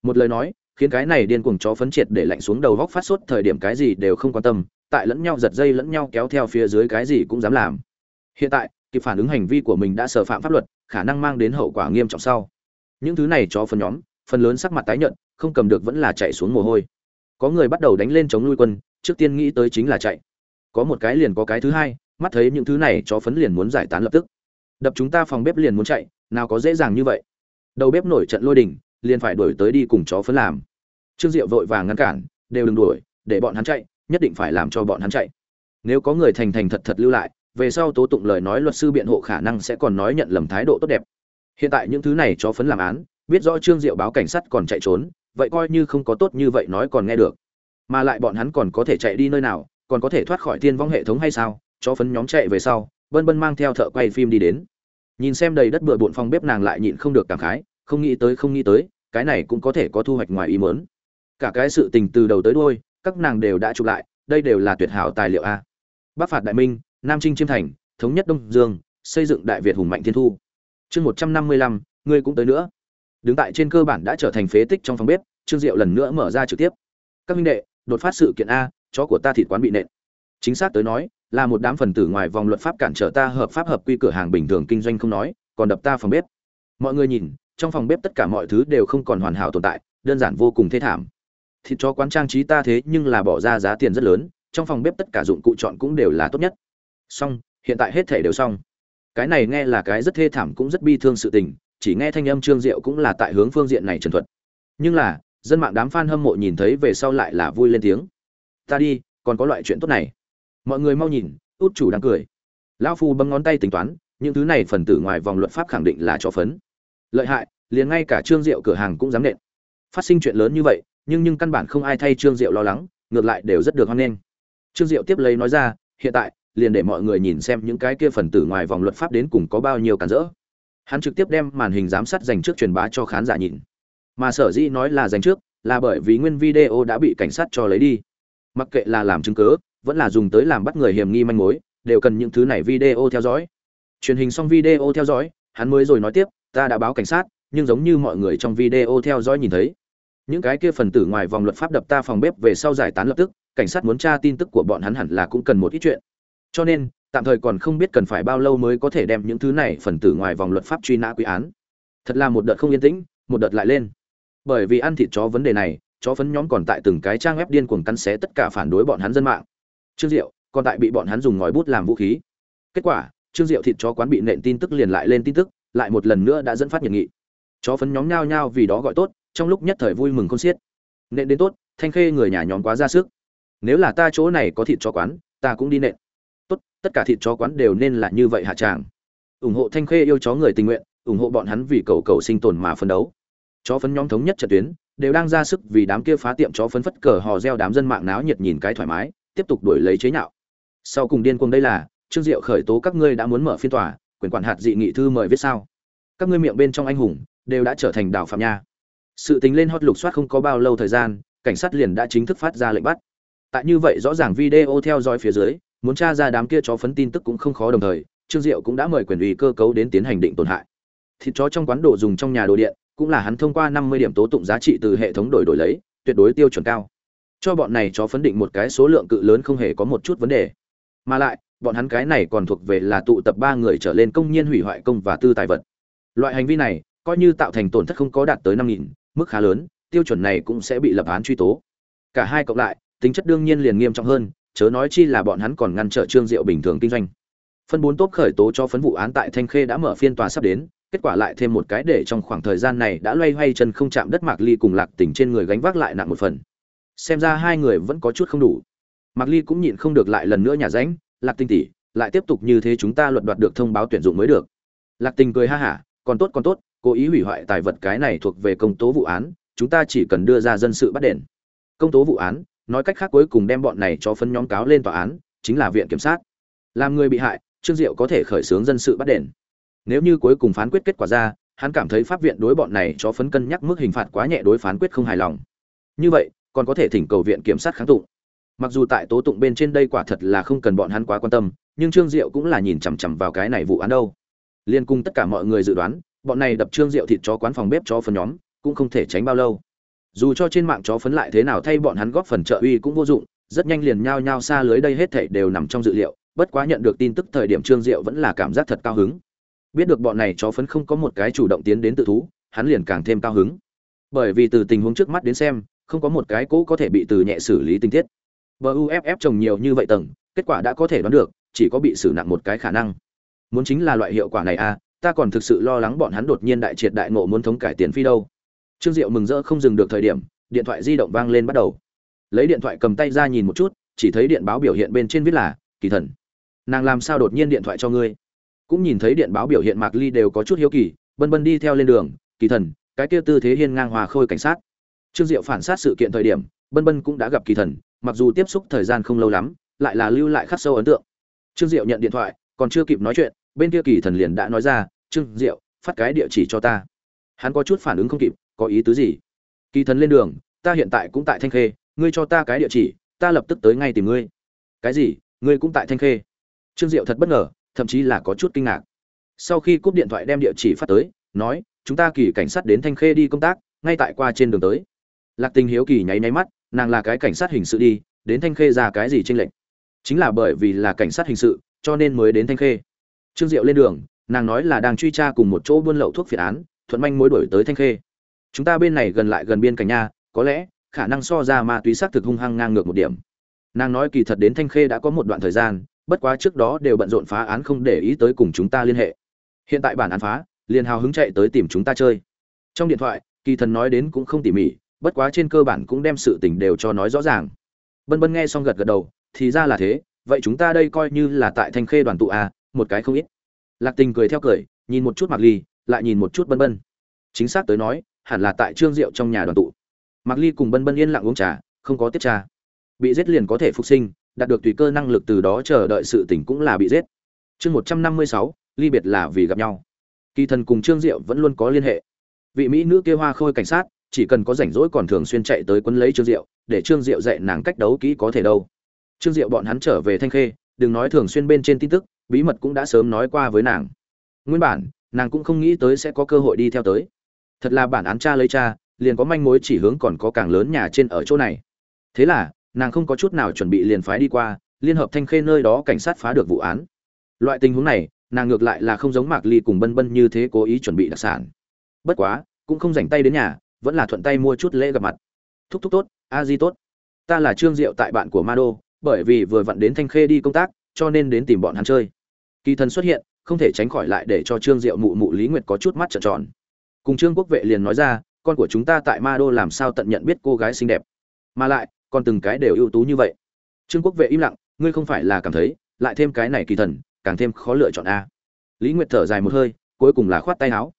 Một lời nói, khiến cái này điên cuồng chó phấn triệt để lạnh xuống đầu góc phát sốt thời điểm cái gì đều không quan tâm, tại lẫn nhau giật dây lẫn nhau kéo theo phía dưới cái gì cũng dám làm. Hiện tại kịp phản ứng hành vi của mình đã sở phạm pháp luật, khả năng mang đến hậu quả nghiêm trọng sau. Những thứ này chó phấn nhóm, phần lớn sắc mặt tái nhợt, không cầm được vẫn là chạy xuống mồ hôi. Có người bắt đầu đánh lên chống nuôi quân, trước tiên nghĩ tới chính là chạy. Có một cái liền có cái thứ hai, mắt thấy những thứ này chó phấn liền muốn giải tán lập tức. Đập chúng ta phòng bếp liền muốn chạy, nào có dễ dàng như vậy. Đầu bếp nổi trận lôi đình, liền phải đuổi tới đi cùng chó phấn làm. Trương diệu vội vàng ngăn cản, đều đừng đuổi, để bọn hắn chạy, nhất định phải làm cho bọn hắn chạy. Nếu có người thành thành thật thật lưu lại về sau tố tụng lời nói luật sư biện hộ khả năng sẽ còn nói nhận lầm thái độ tốt đẹp. Hiện tại những thứ này cho phấn làm án, biết rõ trương diệu báo cảnh sát còn chạy trốn, vậy coi như không có tốt như vậy nói còn nghe được. Mà lại bọn hắn còn có thể chạy đi nơi nào, còn có thể thoát khỏi thiên vong hệ thống hay sao? Cho phấn nhóm chạy về sau bân bân mang theo thợ quay phim đi đến. Nhìn xem đầy đất bừa bộn phòng bếp nàng lại nhịn không được cảm khái, không nghĩ tới, không nghĩ tới, cái này cũng có thể có thu hoạch ngoài ý muốn. Cả cái sự tình từ đầu tới đuôi, các nàng đều đã chụp lại, đây đều là tuyệt hảo tài liệu a. Bác phạt đại minh nam trinh chiêm thành, thống nhất đông dương, xây dựng đại việt hùng mạnh thiên thu. Chương một trăm năm mươi lăm, ngươi cũng tới nữa. Đứng tại trên cơ bản đã trở thành phế tích trong phòng bếp, trương diệu lần nữa mở ra trực tiếp. Các minh đệ, đột phát sự kiện a, chó của ta thịt quán bị nện. Chính xác tới nói, là một đám phần tử ngoài vòng luật pháp cản trở ta hợp pháp hợp quy cửa hàng bình thường kinh doanh không nói, còn đập ta phòng bếp. Mọi người nhìn, trong phòng bếp tất cả mọi thứ đều không còn hoàn hảo tồn tại, đơn giản vô cùng thê thảm. Thịt cho quán trang trí ta thế nhưng là bỏ ra giá tiền rất lớn, trong phòng bếp tất cả dụng cụ chọn cũng đều là tốt nhất xong, hiện tại hết thể đều xong. Cái này nghe là cái rất thê thảm cũng rất bi thương sự tình, chỉ nghe thanh âm trương diệu cũng là tại hướng phương diện này trần thuật. Nhưng là, dân mạng đám fan hâm mộ nhìn thấy về sau lại là vui lên tiếng. Ta đi, còn có loại chuyện tốt này. Mọi người mau nhìn, út chủ đang cười. Lão phu bấm ngón tay tính toán, những thứ này phần tử ngoài vòng luật pháp khẳng định là cho phấn. Lợi hại, liền ngay cả trương diệu cửa hàng cũng dám nện. Phát sinh chuyện lớn như vậy, nhưng nhưng căn bản không ai thay trương diệu lo lắng, ngược lại đều rất được hoan nghênh. Trương diệu tiếp lấy nói ra, hiện tại liền để mọi người nhìn xem những cái kia phần tử ngoài vòng luật pháp đến cùng có bao nhiêu cản rỡ. Hắn trực tiếp đem màn hình giám sát dành trước truyền bá cho khán giả nhìn. Mà sở dĩ nói là dành trước, là bởi vì nguyên video đã bị cảnh sát cho lấy đi. Mặc kệ là làm chứng cớ vẫn là dùng tới làm bắt người hiểm nghi manh mối, đều cần những thứ này video theo dõi. Truyền hình xong video theo dõi, hắn mới rồi nói tiếp, ta đã báo cảnh sát, nhưng giống như mọi người trong video theo dõi nhìn thấy. Những cái kia phần tử ngoài vòng luật pháp đập ta phòng bếp về sau giải tán lập tức, cảnh sát muốn tra tin tức của bọn hắn hẳn là cũng cần một ít chuyện cho nên, tạm thời còn không biết cần phải bao lâu mới có thể đem những thứ này phần tử ngoài vòng luật pháp truy nã quy án. Thật là một đợt không yên tĩnh, một đợt lại lên. Bởi vì ăn thịt chó vấn đề này, chó phấn nhóm còn tại từng cái trang web điên cuồng cắn xé tất cả phản đối bọn hắn dân mạng. Trương diệu còn tại bị bọn hắn dùng ngòi bút làm vũ khí. Kết quả, trương diệu thịt chó quán bị nện tin tức liền lại lên tin tức, lại một lần nữa đã dẫn phát nhiệt nghị. Chó phấn nhóm nhao nhao vì đó gọi tốt, trong lúc nhất thời vui mừng không xiết. Nện đến tốt, thanh khê người nhà nhóm quá ra sức. Nếu là ta chỗ này có thịt chó quán, ta cũng đi nện tất cả thịt chó quán đều nên là như vậy hạ tràng ủng hộ thanh khê yêu chó người tình nguyện, ủng hộ bọn hắn vì cầu cầu sinh tồn mà phân đấu. Chó phấn nhóm thống nhất trận tuyến, đều đang ra sức vì đám kia phá tiệm chó phấn phất cờ hò reo đám dân mạng náo nhiệt nhìn cái thoải mái, tiếp tục đuổi lấy chế nhạo. Sau cùng điên cuồng đây là, trương diệu khởi tố các ngươi đã muốn mở phiên tòa, quyền quản hạt dị nghị thư mời viết sao? Các ngươi miệng bên trong anh hùng, đều đã trở thành đảo phạm nha. Sự tính lên hot lục soát không có bao lâu thời gian, cảnh sát liền đã chính thức phát ra lệnh bắt. Tại như vậy rõ ràng video theo dõi phía dưới muốn tra ra đám kia chó phấn tin tức cũng không khó đồng thời, trương diệu cũng đã mời quyền ủy cơ cấu đến tiến hành định tổn hại. Thịt chó trong quán đồ dùng trong nhà đồ điện, cũng là hắn thông qua năm mươi điểm tố tụng giá trị từ hệ thống đổi đổi lấy, tuyệt đối tiêu chuẩn cao. Cho bọn này chó phấn định một cái số lượng cự lớn không hề có một chút vấn đề. Mà lại, bọn hắn cái này còn thuộc về là tụ tập ba người trở lên công nhiên hủy hoại công và tư tài vật. Loại hành vi này, coi như tạo thành tổn thất không có đạt tới năm nghìn, mức khá lớn, tiêu chuẩn này cũng sẽ bị lập án truy tố. Cả hai cộng lại, tính chất đương nhiên liền nghiêm trọng hơn chớ nói chi là bọn hắn còn ngăn trở trương diệu bình thường kinh doanh. Phân bốn tốt khởi tố cho phấn vụ án tại thanh khê đã mở phiên tòa sắp đến, kết quả lại thêm một cái để trong khoảng thời gian này đã loay hoay chân không chạm đất mạc ly cùng lạc tỉnh trên người gánh vác lại nặng một phần. Xem ra hai người vẫn có chút không đủ. Mạc ly cũng nhịn không được lại lần nữa nhà ránh, lạc tinh tỷ, lại tiếp tục như thế chúng ta luận đoạt được thông báo tuyển dụng mới được. Lạc tình cười ha hả, còn tốt còn tốt, cố ý hủy hoại tài vật cái này thuộc về công tố vụ án, chúng ta chỉ cần đưa ra dân sự bắt đền. Công tố vụ án nói cách khác cuối cùng đem bọn này cho phân nhóm cáo lên tòa án, chính là viện kiểm sát. Làm người bị hại, trương diệu có thể khởi xướng dân sự bắt đền. Nếu như cuối cùng phán quyết kết quả ra, hắn cảm thấy pháp viện đối bọn này cho phấn cân nhắc mức hình phạt quá nhẹ đối phán quyết không hài lòng. Như vậy, còn có thể thỉnh cầu viện kiểm sát kháng tụng. Mặc dù tại tố tụng bên trên đây quả thật là không cần bọn hắn quá quan tâm, nhưng trương diệu cũng là nhìn chằm chằm vào cái này vụ án đâu. Liên cung tất cả mọi người dự đoán, bọn này đập trương diệu thịt chó quán phòng bếp cho phần nhóm, cũng không thể tránh bao lâu dù cho trên mạng chó phấn lại thế nào thay bọn hắn góp phần trợ uy cũng vô dụng, rất nhanh liền nhao nhao xa lưới đây hết thảy đều nằm trong dự liệu, bất quá nhận được tin tức thời điểm trương diệu vẫn là cảm giác thật cao hứng. Biết được bọn này chó phấn không có một cái chủ động tiến đến tự thú, hắn liền càng thêm cao hứng. Bởi vì từ tình huống trước mắt đến xem, không có một cái cũ có thể bị từ nhẹ xử lý tình tiết buff trồng nhiều như vậy tầng, kết quả đã có thể đoán được, chỉ có bị xử nặng một cái khả năng. Muốn chính là loại hiệu quả này à ta còn thực sự lo lắng bọn hắn đột nhiên đại triệt đại ngộ muốn thống cải tiền phi đâu trương diệu mừng rỡ không dừng được thời điểm, điện thoại di động vang lên bắt đầu. Lấy điện thoại cầm tay ra nhìn một chút, chỉ thấy điện báo biểu hiện bên trên viết là, kỳ thần, nàng làm sao đột nhiên điện thoại cho ngươi? Cũng nhìn thấy điện báo biểu hiện mạc ly đều có chút hiếu kỳ, bân bân đi theo lên đường, kỳ thần, cái kia tư thế hiên ngang hòa khôi cảnh sát. Trương diệu phản sát sự kiện thời điểm, bân bân cũng đã gặp kỳ thần, mặc dù tiếp xúc thời gian không lâu lắm, lại là lưu lại khắc sâu ấn tượng. Trương diệu nhận điện thoại, còn chưa kịp nói chuyện, bên kia kỳ thần liền đã nói ra, trương diệu, phát cái địa chỉ cho ta. Hắn có chút phản ứng không kịp có ý tứ gì? Kỳ thần lên đường, ta hiện tại cũng tại thanh khê, ngươi cho ta cái địa chỉ, ta lập tức tới ngay tìm ngươi. Cái gì? Ngươi cũng tại thanh khê? Trương diệu thật bất ngờ, thậm chí là có chút kinh ngạc. Sau khi cúp điện thoại đem địa chỉ phát tới, nói, chúng ta kỳ cảnh sát đến thanh khê đi công tác, ngay tại qua trên đường tới. Lạc tình hiếu kỳ nháy nháy mắt, nàng là cái cảnh sát hình sự đi, đến thanh khê ra cái gì tranh lệch? Chính là bởi vì là cảnh sát hình sự, cho nên mới đến thanh khê. Trương diệu lên đường, nàng nói là đang truy tra cùng một chỗ buôn lậu thuốc phiện án, thuận manh mối đổi tới thanh khê chúng ta bên này gần lại gần biên cảnh nha, có lẽ, khả năng so ra ma túy xác thực hung hăng ngang ngược một điểm. Nàng nói kỳ thật đến thanh khê đã có một đoạn thời gian, bất quá trước đó đều bận rộn phá án không để ý tới cùng chúng ta liên hệ. Hiện tại bản án phá, liền hào hứng chạy tới tìm chúng ta chơi. Trong điện thoại, kỳ thần nói đến cũng không tỉ mỉ, bất quá trên cơ bản cũng đem sự tình đều cho nói rõ ràng. Bân bân nghe xong gật gật đầu, thì ra là thế, vậy chúng ta đây coi như là tại thanh khê đoàn tụ à một cái không ít. Lạc tình cười theo cười, nhìn một chút mặc ly, lại nhìn một chút bân bân. Chính xác tới nói hẳn là tại trương diệu trong nhà đoàn tụ. Mặc ly cùng bân bân yên lặng uống trà, không có tiết trà bị giết liền có thể phục sinh, đạt được tùy cơ năng lực từ đó chờ đợi sự tỉnh cũng là bị giết. Chương một trăm năm mươi sáu, ly biệt là vì gặp nhau. Kỳ thần cùng trương diệu vẫn luôn có liên hệ. Vị mỹ nữ kia hoa khôi cảnh sát, chỉ cần có rảnh rỗi còn thường xuyên chạy tới quân lấy trương diệu, để trương diệu dạy nàng cách đấu kỹ có thể đâu. Trương diệu bọn hắn trở về thanh khê, đừng nói thường xuyên bên trên tin tức, bí mật cũng đã sớm nói qua với nàng. Nguyên bản, nàng cũng không nghĩ tới sẽ có cơ hội đi theo tới thật là bản án cha lấy cha, liền có manh mối chỉ hướng còn có càng lớn nhà trên ở chỗ này. Thế là, nàng không có chút nào chuẩn bị liền phái đi qua, liên hợp thanh khê nơi đó cảnh sát phá được vụ án. Loại tình huống này, nàng ngược lại là không giống mạc ly cùng bân bân như thế cố ý chuẩn bị đặc sản. Bất quá, cũng không dành tay đến nhà, vẫn là thuận tay mua chút lễ gặp mặt. Thúc thúc tốt, a di tốt. Ta là trương diệu tại bạn của ma đô, bởi vì vừa vặn đến thanh khê đi công tác, cho nên đến tìm bọn hắn chơi. Kỳ thần xuất hiện, không thể tránh khỏi lại để cho trương diệu mụ mụ lý nguyệt có chút mắt trợn tròn cùng trương quốc vệ liền nói ra, con của chúng ta tại ma đô làm sao tận nhận biết cô gái xinh đẹp? Mà lại còn từng cái đều ưu tú như vậy. Trương quốc vệ im lặng, ngươi không phải là cảm thấy, lại thêm cái này kỳ thần, càng thêm khó lựa chọn a. Lý nguyệt thở dài một hơi, cuối cùng là khoát tay áo.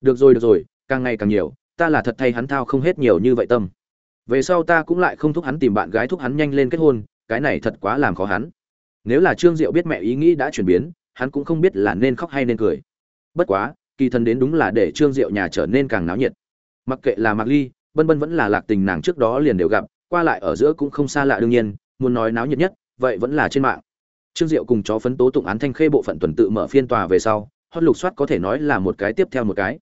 Được rồi được rồi, càng ngày càng nhiều, ta là thật thay hắn thao không hết nhiều như vậy tâm. Về sau ta cũng lại không thúc hắn tìm bạn gái thúc hắn nhanh lên kết hôn, cái này thật quá làm khó hắn. Nếu là trương diệu biết mẹ ý nghĩ đã chuyển biến, hắn cũng không biết là nên khóc hay nên cười. Bất quá kỳ thần đến đúng là để trương diệu nhà trở nên càng náo nhiệt. Mặc kệ là mặc ly, bân bân vẫn là lạc tình nàng trước đó liền đều gặp, qua lại ở giữa cũng không xa lạ đương nhiên, muốn nói náo nhiệt nhất, vậy vẫn là trên mạng. Trương diệu cùng chó phấn tố tụng án thanh khê bộ phận tuần tự mở phiên tòa về sau hót lục soát có thể nói là một cái tiếp theo một cái.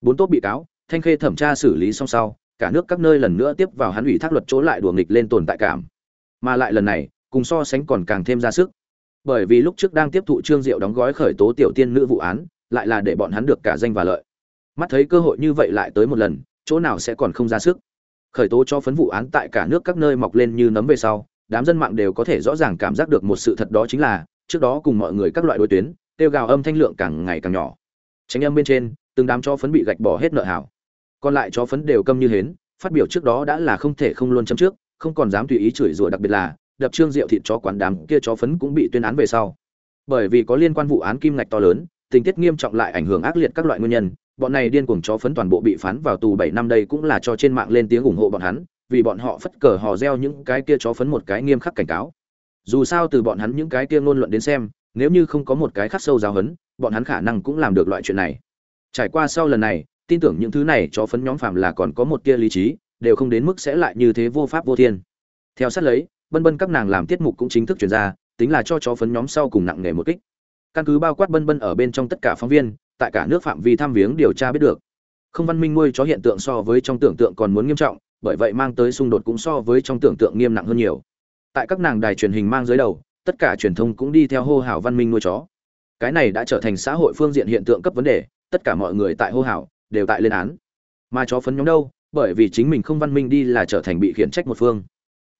Bốn tốt bị cáo, thanh khê thẩm tra xử lý xong sau, cả nước các nơi lần nữa tiếp vào hắn ủy thác luật chỗ lại đùa nghịch lên tồn tại cảm. Mà lại lần này, cùng so sánh còn càng thêm ra sức. Bởi vì lúc trước đang tiếp thụ trương diệu đóng gói khởi tố tiểu tiên nữ vụ án lại là để bọn hắn được cả danh và lợi. Mắt thấy cơ hội như vậy lại tới một lần, chỗ nào sẽ còn không ra sức. Khởi tố cho phấn vụ án tại cả nước các nơi mọc lên như nấm về sau, đám dân mạng đều có thể rõ ràng cảm giác được một sự thật đó chính là, trước đó cùng mọi người các loại đối tuyến tiêu gào âm thanh lượng càng ngày càng nhỏ. Tránh âm bên trên, từng đám cho phấn bị gạch bỏ hết nợ hảo. Còn lại chó phấn đều câm như hến, phát biểu trước đó đã là không thể không luôn chấm trước, không còn dám tùy ý chửi rủa đặc biệt là, đập trương rượu thịt chó quán đám kia chó phấn cũng bị tuyên án về sau. Bởi vì có liên quan vụ án kim ngạch to lớn tình tiết nghiêm trọng lại ảnh hưởng ác liệt các loại nguyên nhân, bọn này điên cuồng chó phấn toàn bộ bị phán vào tù bảy năm đây cũng là cho trên mạng lên tiếng ủng hộ bọn hắn, vì bọn họ phất cờ hò reo những cái kia chó phấn một cái nghiêm khắc cảnh cáo. Dù sao từ bọn hắn những cái kia ngôn luận đến xem, nếu như không có một cái khắc sâu giáo hấn bọn hắn khả năng cũng làm được loại chuyện này. Trải qua sau lần này, tin tưởng những thứ này chó phấn nhóm phàm là còn có một tia lý trí, đều không đến mức sẽ lại như thế vô pháp vô thiên. Theo sát lấy bân bân các nàng làm tiết mục cũng chính thức chuyển ra, tính là cho chó phấn nhóm sau cùng nặng nghề một kích căn cứ bao quát bân bân ở bên trong tất cả phóng viên, tại cả nước phạm vi tham viếng điều tra biết được. Không văn minh nuôi chó hiện tượng so với trong tưởng tượng còn muốn nghiêm trọng, bởi vậy mang tới xung đột cũng so với trong tưởng tượng nghiêm nặng hơn nhiều. Tại các nàng đài truyền hình mang dưới đầu, tất cả truyền thông cũng đi theo hô hào văn minh nuôi chó. Cái này đã trở thành xã hội phương diện hiện tượng cấp vấn đề, tất cả mọi người tại hô hào, đều tại lên án. Mà chó phấn nhóm đâu? Bởi vì chính mình không văn minh đi là trở thành bị khiển trách một phương.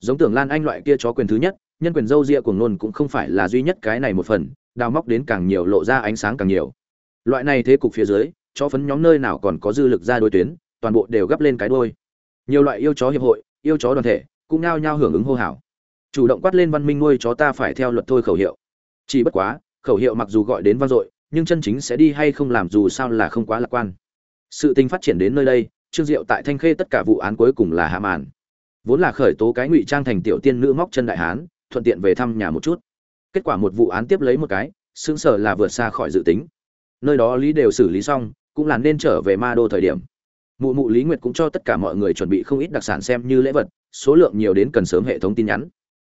Giống tưởng lan anh loại kia chó quyền thứ nhất, nhân quyền dâu ria của ngôn cũng không phải là duy nhất cái này một phần đào móc đến càng nhiều lộ ra ánh sáng càng nhiều. Loại này thế cục phía dưới, chó phấn nhóm nơi nào còn có dư lực ra đối tuyến, toàn bộ đều gấp lên cái đôi nhiều loại yêu chó hiệp hội, yêu chó đoàn thể, cũng nao nhao hưởng ứng hô hào. Chủ động quát lên văn minh nuôi chó ta phải theo luật thôi khẩu hiệu. Chỉ bất quá, khẩu hiệu mặc dù gọi đến vang dội, nhưng chân chính sẽ đi hay không làm dù sao là không quá lạc quan. Sự tình phát triển đến nơi đây, trương diệu tại thanh khê tất cả vụ án cuối cùng là hạ màn. Vốn là khởi tố cái ngụy trang thành tiểu tiên nữ móc chân đại hán, thuận tiện về thăm nhà một chút kết quả một vụ án tiếp lấy một cái xương sở là vượt xa khỏi dự tính. Nơi đó lý đều xử lý xong, cũng là nên trở về ma đô thời điểm. Mụ mụ lý nguyệt cũng cho tất cả mọi người chuẩn bị không ít đặc sản xem như lễ vật, số lượng nhiều đến cần sớm hệ thống tin nhắn.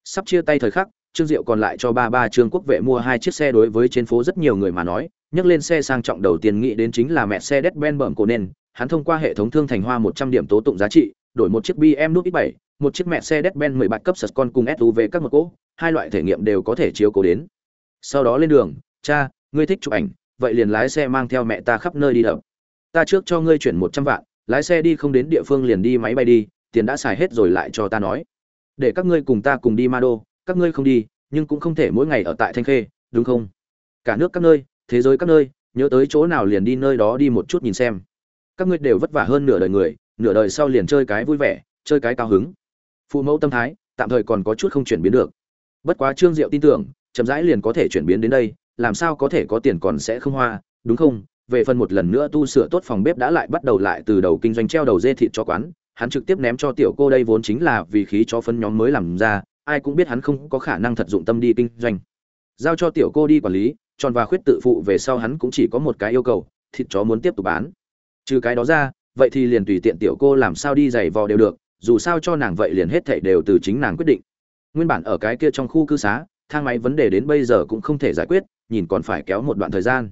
Sắp chia tay thời khắc, trương diệu còn lại cho ba ba trương quốc vệ mua hai chiếc xe đối với trên phố rất nhiều người mà nói nhắc lên xe sang trọng đầu tiên nghĩ đến chính là mẹ xe đét ben bẩm cổ nên hắn thông qua hệ thống thương thành hoa một trăm điểm tố tụng giá trị, đổi một chiếc bm nút x bảy, một chiếc mẹ xe đét ben mười bạc cấp sật con cùng suv các một cỗ hai loại thể nghiệm đều có thể chiếu cố đến. Sau đó lên đường, cha, ngươi thích chụp ảnh, vậy liền lái xe mang theo mẹ ta khắp nơi đi đập. Ta trước cho ngươi chuyển một trăm vạn, lái xe đi không đến địa phương liền đi máy bay đi, tiền đã xài hết rồi lại cho ta nói. Để các ngươi cùng ta cùng đi ma đô, các ngươi không đi, nhưng cũng không thể mỗi ngày ở tại thanh khê, đúng không? Cả nước các nơi, thế giới các nơi, nhớ tới chỗ nào liền đi nơi đó đi một chút nhìn xem. Các ngươi đều vất vả hơn nửa đời người, nửa đời sau liền chơi cái vui vẻ, chơi cái cao hứng. Phụ mẫu tâm thái, tạm thời còn có chút không chuyển biến được bất quá trương diệu tin tưởng, chậm rãi liền có thể chuyển biến đến đây, làm sao có thể có tiền còn sẽ không hoa, đúng không? Về phần một lần nữa tu sửa tốt phòng bếp đã lại bắt đầu lại từ đầu kinh doanh treo đầu dê thịt cho quán, hắn trực tiếp ném cho tiểu cô đây vốn chính là vì khí cho phân nhóm mới làm ra, ai cũng biết hắn không có khả năng thật dụng tâm đi kinh doanh. Giao cho tiểu cô đi quản lý, tròn và khuyết tự phụ về sau hắn cũng chỉ có một cái yêu cầu, thịt chó muốn tiếp tục bán. Trừ cái đó ra, vậy thì liền tùy tiện tiểu cô làm sao đi giày vò đều được, dù sao cho nàng vậy liền hết thảy đều từ chính nàng quyết định nguyên bản ở cái kia trong khu cư xá, thang máy vấn đề đến bây giờ cũng không thể giải quyết, nhìn còn phải kéo một đoạn thời gian.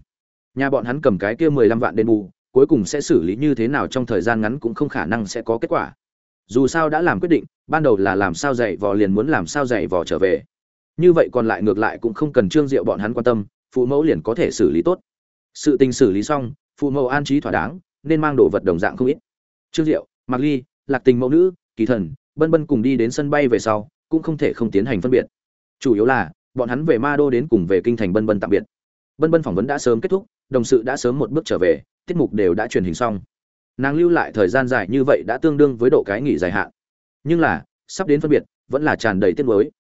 Nhà bọn hắn cầm cái kia mười lăm vạn đền bù, cuối cùng sẽ xử lý như thế nào trong thời gian ngắn cũng không khả năng sẽ có kết quả. Dù sao đã làm quyết định, ban đầu là làm sao dạy vò liền muốn làm sao dạy vò trở về. Như vậy còn lại ngược lại cũng không cần trương diệu bọn hắn quan tâm, phụ mẫu liền có thể xử lý tốt. Sự tình xử lý xong, phụ mẫu an trí thỏa đáng, nên mang đồ vật đồng dạng không ít. Trương diệu, mạc ly, lạc tình mẫu nữ, kỳ thần, bân bân cùng đi đến sân bay về sau cũng không thể không tiến hành phân biệt. Chủ yếu là, bọn hắn về ma đô đến cùng về kinh thành bân bân tạm biệt. Bân bân phỏng vấn đã sớm kết thúc, đồng sự đã sớm một bước trở về, tiết mục đều đã truyền hình xong. Nàng lưu lại thời gian dài như vậy đã tương đương với độ cái nghỉ dài hạn. Nhưng là, sắp đến phân biệt, vẫn là tràn đầy tiết mới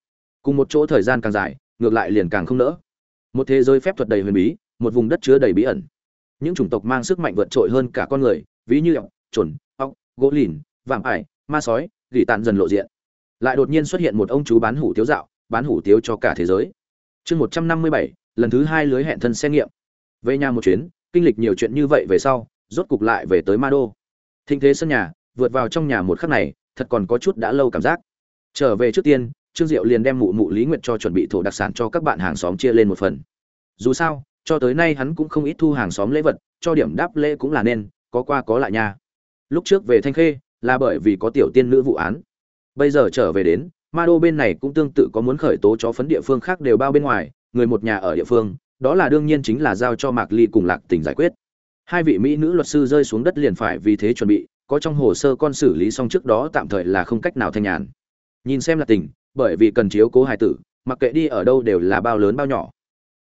cùng một chỗ thời gian càng dài, ngược lại liền càng không nỡ. Một thế giới phép thuật đầy huyền bí, một vùng đất chứa đầy bí ẩn. Những chủng tộc mang sức mạnh vượt trội hơn cả con người, ví như ọc chuẩn ọc gỗ lìn, vạm ải, ma sói, gỉ tàn dần lộ diện lại đột nhiên xuất hiện một ông chú bán hủ tiếu dạo, bán hủ tiếu cho cả thế giới. Chương một trăm năm mươi bảy, lần thứ hai lưới hẹn thân xét nghiệm. Về nhà một chuyến, kinh lịch nhiều chuyện như vậy về sau, rốt cục lại về tới ma đô thịnh thế sân nhà, vượt vào trong nhà một khắc này, thật còn có chút đã lâu cảm giác. Trở về trước tiên, trương diệu liền đem mụ mụ lý nguyệt cho chuẩn bị thổ đặc sản cho các bạn hàng xóm chia lên một phần. Dù sao, cho tới nay hắn cũng không ít thu hàng xóm lễ vật, cho điểm đáp lễ cũng là nên, có qua có lại nha. Lúc trước về thanh khê, là bởi vì có tiểu tiên nữ vụ án bây giờ trở về đến ma đô bên này cũng tương tự có muốn khởi tố chó phấn địa phương khác đều bao bên ngoài, người một nhà ở địa phương, đó là đương nhiên chính là giao cho mạc ly cùng lạc tỉnh giải quyết. Hai vị mỹ nữ luật sư rơi xuống đất liền phải vì thế chuẩn bị, có trong hồ sơ con xử lý xong trước đó tạm thời là không cách nào thanh nhàn. Nhìn xem là tình, bởi vì cần chiếu cố hài tử, mặc kệ đi ở đâu đều là bao lớn bao nhỏ.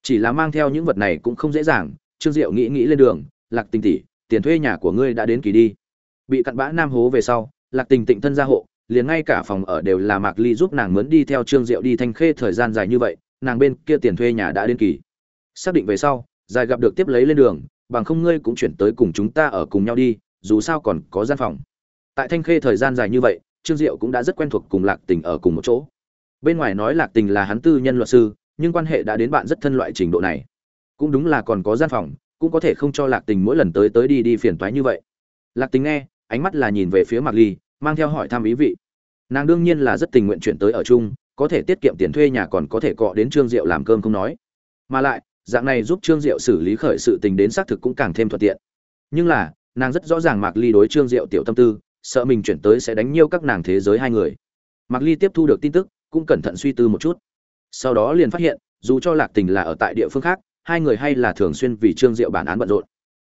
Chỉ là mang theo những vật này cũng không dễ dàng, trương diệu nghĩ nghĩ lên đường, lạc tình tỷ, tiền thuê nhà của ngươi đã đến kỳ đi. Bị cặn bã nam hố về sau, lạc tình tịnh thân gia hộ liền ngay cả phòng ở đều là mạc ly giúp nàng mướn đi theo trương diệu đi thanh khê thời gian dài như vậy, nàng bên kia tiền thuê nhà đã đến kỳ. Xác định về sau, dài gặp được tiếp lấy lên đường, bằng không ngươi cũng chuyển tới cùng chúng ta ở cùng nhau đi, dù sao còn có gian phòng. Tại thanh khê thời gian dài như vậy, trương diệu cũng đã rất quen thuộc cùng lạc tình ở cùng một chỗ. Bên ngoài nói lạc tình là hắn tư nhân luật sư, nhưng quan hệ đã đến bạn rất thân loại trình độ này. Cũng đúng là còn có gian phòng, cũng có thể không cho lạc tình mỗi lần tới tới đi đi phiền toái như vậy. Lạc tình nghe, ánh mắt là nhìn về phía mạc ly, mang theo hỏi thăm ý vị nàng đương nhiên là rất tình nguyện chuyển tới ở chung, có thể tiết kiệm tiền thuê nhà còn có thể cọ đến trương diệu làm cơm không nói. Mà lại, dạng này giúp trương diệu xử lý khởi sự tình đến xác thực cũng càng thêm thuận tiện. Nhưng là, nàng rất rõ ràng mạc ly đối trương diệu tiểu tâm tư, sợ mình chuyển tới sẽ đánh nhiêu các nàng thế giới hai người. Mạc ly tiếp thu được tin tức, cũng cẩn thận suy tư một chút. Sau đó liền phát hiện, dù cho lạc tình là ở tại địa phương khác, hai người hay là thường xuyên vì trương diệu bản án bận rộn.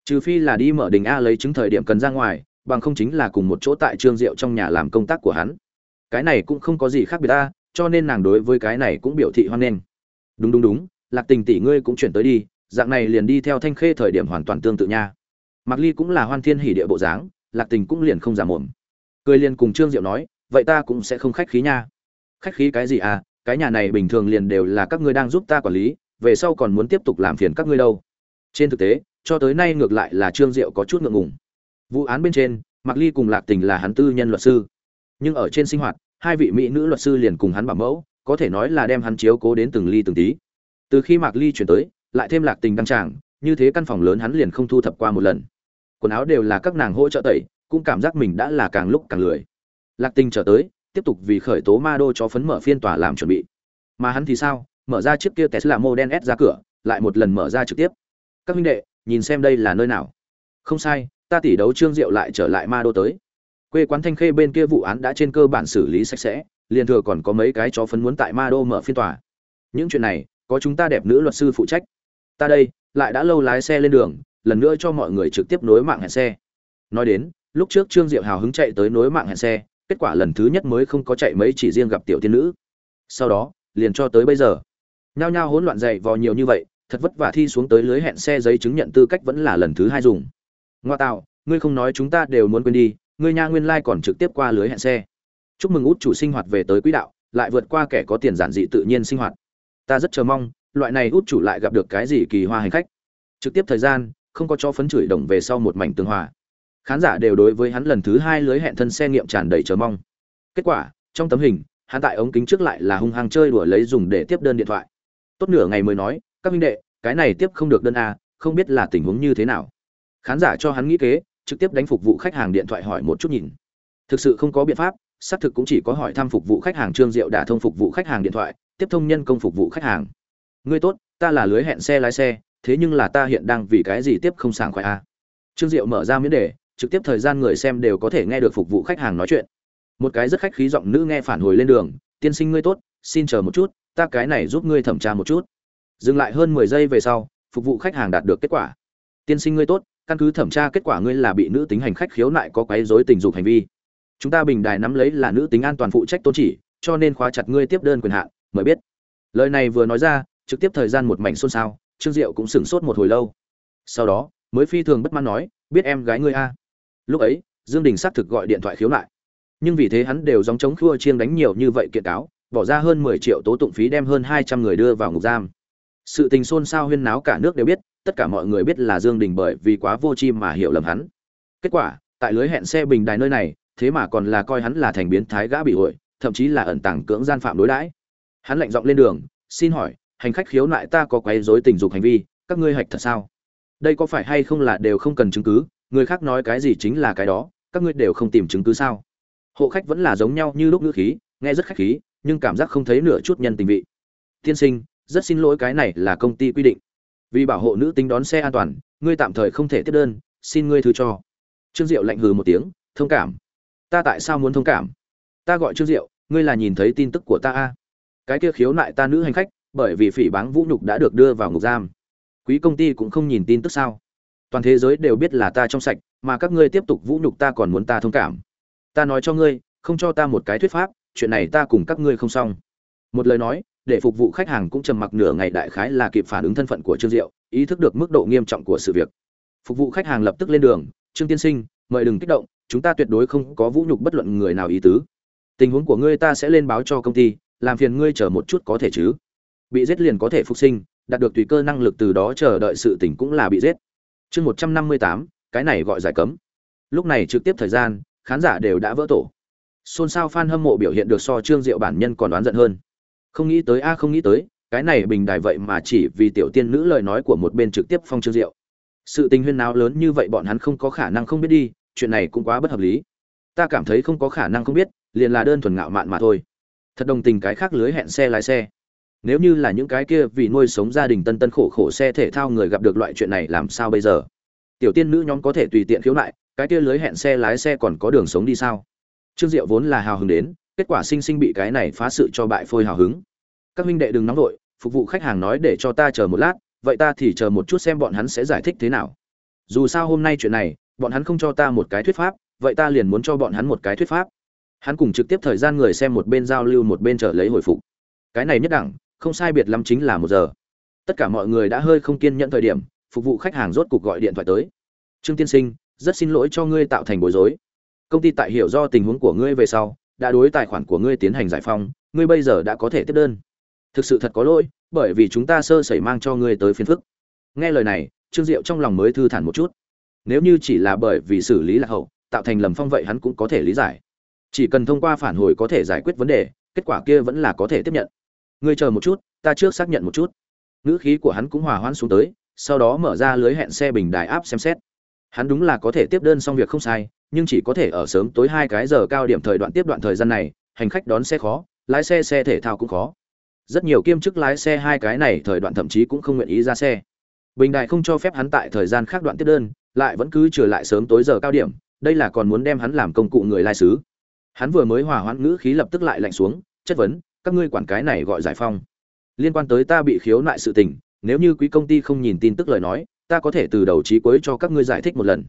Trừ phi là đi mở đình a lấy chứng thời điểm cần ra ngoài, bằng không chính là cùng một chỗ tại trương diệu trong nhà làm công tác của hắn cái này cũng không có gì khác biệt ta cho nên nàng đối với cái này cũng biểu thị hoan nghênh đúng đúng đúng lạc tình tỷ ngươi cũng chuyển tới đi dạng này liền đi theo thanh khê thời điểm hoàn toàn tương tự nha Mạc Ly cũng là hoan thiên hỉ địa bộ dáng, Lạc Tình cũng liền không giả mồm. Cười liền cùng Trương Diệu nói, vậy ta cũng sẽ không khách khí nha. Khách khí cái gì à, cái nhà này bình thường liền đều là các ngươi đang giúp ta quản lý, về sau còn muốn tiếp tục làm phiền các ngươi đâu. Trên thực tế, cho tới nay ngược lại là Trương Diệu có chút ngượng ngùng. Vụ án bên trên, Mạc Ly cùng Lạc Tình là hắn tư nhân luật sư, nhưng ở trên sinh hoạt, hai vị mỹ nữ luật sư liền cùng hắn bảo mẫu, có thể nói là đem hắn chiếu cố đến từng ly từng tí. Từ khi Mạc Ly chuyển tới, lại thêm Lạc Tình đăng tràng, như thế căn phòng lớn hắn liền không thu thập qua một lần. Quần áo đều là các nàng hỗ trợ tẩy cũng cảm giác mình đã là càng lúc càng lười. Lạc tinh trở tới tiếp tục vì khởi tố ma đô cho phấn mở phiên tòa làm chuẩn bị. Mà hắn thì sao mở ra chiếc kia tesla model s ra cửa lại một lần mở ra trực tiếp. Các huynh đệ nhìn xem đây là nơi nào. Không sai ta tỷ đấu trương diệu lại trở lại ma đô tới quê quán thanh khê bên kia vụ án đã trên cơ bản xử lý sạch sẽ, liền thừa còn có mấy cái chó phấn muốn tại ma đô mở phiên tòa. Những chuyện này, có chúng ta đẹp nữ luật sư phụ trách. Ta đây, lại đã lâu lái xe lên đường, lần nữa cho mọi người trực tiếp nối mạng hẹn xe. Nói đến, lúc trước trương diệu hào hứng chạy tới nối mạng hẹn xe, kết quả lần thứ nhất mới không có chạy mấy chỉ riêng gặp tiểu tiên nữ. Sau đó, liền cho tới bây giờ. Nhao nhao hỗn loạn dậy vò nhiều như vậy, thật vất vả thi xuống tới lưới hẹn xe giấy chứng nhận tư cách vẫn là lần thứ hai dùng. Ngoa tạo, ngươi không nói chúng ta đều muốn quên đi ngươi nha nguyên lai còn trực tiếp qua lưới hẹn xe. Chúc mừng út chủ sinh hoạt về tới quỹ đạo, lại vượt qua kẻ có tiền giản dị tự nhiên sinh hoạt. Ta rất chờ mong, loại này út chủ lại gặp được cái gì kỳ hoa hành khách. Trực tiếp thời gian, không có cho phấn chửi đồng về sau một mảnh tương hòa. Khán giả đều đối với hắn lần thứ hai lưới hẹn thân xe nghiệm tràn đầy chờ mong. Kết quả, trong tấm hình, hắn tại ống kính trước lại là hung hăng chơi đùa lấy dùng để tiếp đơn điện thoại. Tốt nửa ngày mới nói, các minh đệ, cái này tiếp không được đơn a, không biết là tình huống như thế nào. Khán giả cho hắn nghĩ kế trực tiếp đánh phục vụ khách hàng điện thoại hỏi một chút nhìn. Thực sự không có biện pháp, xác thực cũng chỉ có hỏi thăm phục vụ khách hàng trương diệu đả thông phục vụ khách hàng điện thoại, tiếp thông nhân công phục vụ khách hàng. Ngươi tốt, ta là lưới hẹn xe lái xe, thế nhưng là ta hiện đang vì cái gì tiếp không sảng khoái a à? trương diệu mở ra miễn đề, trực tiếp thời gian người xem đều có thể nghe được phục vụ khách hàng nói chuyện. Một cái rất khách khí giọng nữ nghe phản hồi lên đường, tiên sinh ngươi tốt, xin chờ một chút, ta cái này giúp ngươi thẩm tra một chút. Dừng lại hơn mười giây về sau, phục vụ khách hàng đạt được kết quả. Tiên sinh ngươi tốt căn cứ thẩm tra kết quả ngươi là bị nữ tính hành khách khiếu nại có quấy rối tình dục hành vi. Chúng ta bình đài nắm lấy là nữ tính an toàn phụ trách tôn chỉ, cho nên khóa chặt ngươi tiếp đơn quyền hạn mới biết. Lời này vừa nói ra, trực tiếp thời gian một mảnh xôn xao, trương diệu cũng sửng sốt một hồi lâu. Sau đó, mới phi thường bất mãn nói, biết em gái ngươi a. Lúc ấy, dương đình xác thực gọi điện thoại khiếu nại. Nhưng vì thế hắn đều dòng chống khua chiêng đánh nhiều như vậy kiện cáo, bỏ ra hơn 10 triệu tố tụng phí đem hơn 200 người đưa vào ngục giam. Sự tình xôn xao huyên náo cả nước đều biết tất cả mọi người biết là dương đình bởi vì quá vô tri mà hiểu lầm hắn. Kết quả, tại lưới hẹn xe bình đài nơi này, thế mà còn là coi hắn là thành biến thái gã bị hội, thậm chí là ẩn tàng cưỡng gian phạm đối đãi. Hắn lạnh giọng lên đường, xin hỏi, hành khách khiếu nại ta có quấy rối tình dục hành vi, các ngươi hạch thật sao? Đây có phải hay không là đều không cần chứng cứ, người khác nói cái gì chính là cái đó, các ngươi đều không tìm chứng cứ sao? Hộ khách vẫn là giống nhau như lúc ngữ khí, nghe rất khách khí, nhưng cảm giác không thấy nửa chút nhân tình vị. Tiên sinh, rất xin lỗi cái này là công ty quy định vì bảo hộ nữ tính đón xe an toàn, ngươi tạm thời không thể tiếp đơn, xin ngươi thứ cho. Trương diệu lạnh hừ một tiếng, thông cảm. Ta tại sao muốn thông cảm? Ta gọi trương diệu, ngươi là nhìn thấy tin tức của ta a? Cái kia khiếu nại ta nữ hành khách, bởi vì phỉ báng vũ nhục đã được đưa vào ngục giam. Quý công ty cũng không nhìn tin tức sao? Toàn thế giới đều biết là ta trong sạch, mà các ngươi tiếp tục vũ nhục ta còn muốn ta thông cảm. Ta nói cho ngươi, không cho ta một cái thuyết pháp, chuyện này ta cùng các ngươi không xong. Một lời nói để phục vụ khách hàng cũng trầm mặc nửa ngày đại khái là kịp phản ứng thân phận của trương diệu, ý thức được mức độ nghiêm trọng của sự việc. Phục vụ khách hàng lập tức lên đường, trương tiên sinh, mời đừng kích động, chúng ta tuyệt đối không có vũ nhục bất luận người nào ý tứ. Tình huống của ngươi ta sẽ lên báo cho công ty, làm phiền ngươi chờ một chút có thể chứ. Bị giết liền có thể phục sinh, đạt được tùy cơ năng lực từ đó chờ đợi sự tỉnh cũng là bị giết. Chương một trăm năm mươi tám, cái này gọi giải cấm. Lúc này trực tiếp thời gian, khán giả đều đã vỡ tổ. Xôn xao fan hâm mộ biểu hiện được so trương diệu bản nhân còn đoán giận hơn không nghĩ tới, a, không nghĩ tới, cái này bình đài vậy mà chỉ vì tiểu tiên nữ lời nói của một bên trực tiếp phong trương diệu sự tình huyên nào lớn như vậy bọn hắn không có khả năng không biết đi, chuyện này cũng quá bất hợp lý. Ta cảm thấy không có khả năng không biết, liền là đơn thuần ngạo mạn mà thôi. Thật đồng tình cái khác lưới hẹn xe lái xe. Nếu như là những cái kia vì nuôi sống gia đình tân tân khổ khổ xe thể thao người gặp được loại chuyện này làm sao bây giờ? Tiểu tiên nữ nhóm có thể tùy tiện khiếu nại, cái kia lưới hẹn xe lái xe còn có đường sống đi sao? Trương diệu vốn là hào hứng đến kết quả sinh sinh bị cái này phá sự cho bại phôi hào hứng. Các huynh đệ đừng nóng vội, phục vụ khách hàng nói để cho ta chờ một lát, vậy ta thì chờ một chút xem bọn hắn sẽ giải thích thế nào. Dù sao hôm nay chuyện này, bọn hắn không cho ta một cái thuyết pháp, vậy ta liền muốn cho bọn hắn một cái thuyết pháp. Hắn cùng trực tiếp thời gian người xem một bên giao lưu một bên chờ lấy hồi phục. Cái này nhất đẳng, không sai biệt lắm chính là một giờ. Tất cả mọi người đã hơi không kiên nhẫn thời điểm, phục vụ khách hàng rốt cục gọi điện thoại tới. Trương tiên sinh, rất xin lỗi cho ngươi tạo thành bối rối. Công ty tại hiểu do tình huống của ngươi về sau đã đối tài khoản của ngươi tiến hành giải phóng, ngươi bây giờ đã có thể tiếp đơn. Thực sự thật có lỗi bởi vì chúng ta sơ sẩy mang cho ngươi tới phiền phức. Nghe lời này trương diệu trong lòng mới thư thản một chút. Nếu như chỉ là bởi vì xử lý lạc hậu tạo thành lầm phong vậy hắn cũng có thể lý giải. Chỉ cần thông qua phản hồi có thể giải quyết vấn đề kết quả kia vẫn là có thể tiếp nhận. Ngươi chờ một chút ta trước xác nhận một chút. Ngữ khí của hắn cũng hòa hoãn xuống tới sau đó mở ra lưới hẹn xe bình đài áp xem xét hắn đúng là có thể tiếp đơn xong việc không sai, nhưng chỉ có thể ở sớm tối hai cái giờ cao điểm thời đoạn tiếp đoạn thời gian này, hành khách đón xe khó, lái xe xe thể thao cũng khó. Rất nhiều kiêm chức lái xe hai cái này thời đoạn thậm chí cũng không nguyện ý ra xe. Bình đại không cho phép hắn tại thời gian khác đoạn tiếp đơn, lại vẫn cứ trở lại sớm tối giờ cao điểm, đây là còn muốn đem hắn làm công cụ người lai sứ hắn vừa mới hòa hoãn ngữ khí lập tức lại lạnh xuống, chất vấn, các ngươi quản cái này gọi giải phong. Liên quan tới ta bị khiếu nại sự tình, nếu như quý công ty không nhìn tin tức lời nói ta có thể từ đầu chí cuối cho các ngươi giải thích một lần.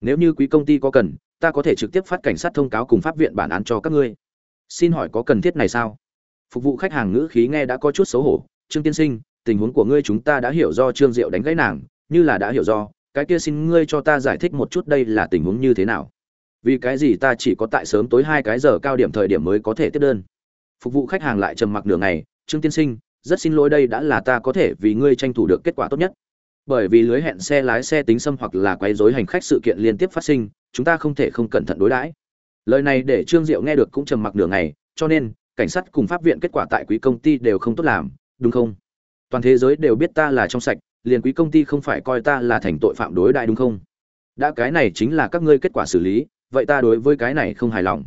Nếu như quý công ty có cần, ta có thể trực tiếp phát cảnh sát thông cáo cùng pháp viện bản án cho các ngươi. Xin hỏi có cần thiết này sao? Phục vụ khách hàng ngữ khí nghe đã có chút xấu hổ. Trương tiên sinh, tình huống của ngươi chúng ta đã hiểu do trương diệu đánh gãy nàng. Như là đã hiểu do, cái kia xin ngươi cho ta giải thích một chút đây là tình huống như thế nào. Vì cái gì ta chỉ có tại sớm tối hai cái giờ cao điểm thời điểm mới có thể tiếp đơn? Phục vụ khách hàng lại trầm mặc nửa ngày. Trương tiên sinh, rất xin lỗi đây đã là ta có thể vì ngươi tranh thủ được kết quả tốt nhất bởi vì lưới hẹn xe lái xe tính xâm hoặc là quấy rối hành khách sự kiện liên tiếp phát sinh, chúng ta không thể không cẩn thận đối đãi. Lời này để trương diệu nghe được cũng trầm mặc nửa ngày, cho nên, cảnh sát cùng pháp viện kết quả tại quý công ty đều không tốt làm, đúng không? Toàn thế giới đều biết ta là trong sạch, liền quý công ty không phải coi ta là thành tội phạm đối đại đúng không? Đã cái này chính là các ngươi kết quả xử lý, vậy ta đối với cái này không hài lòng.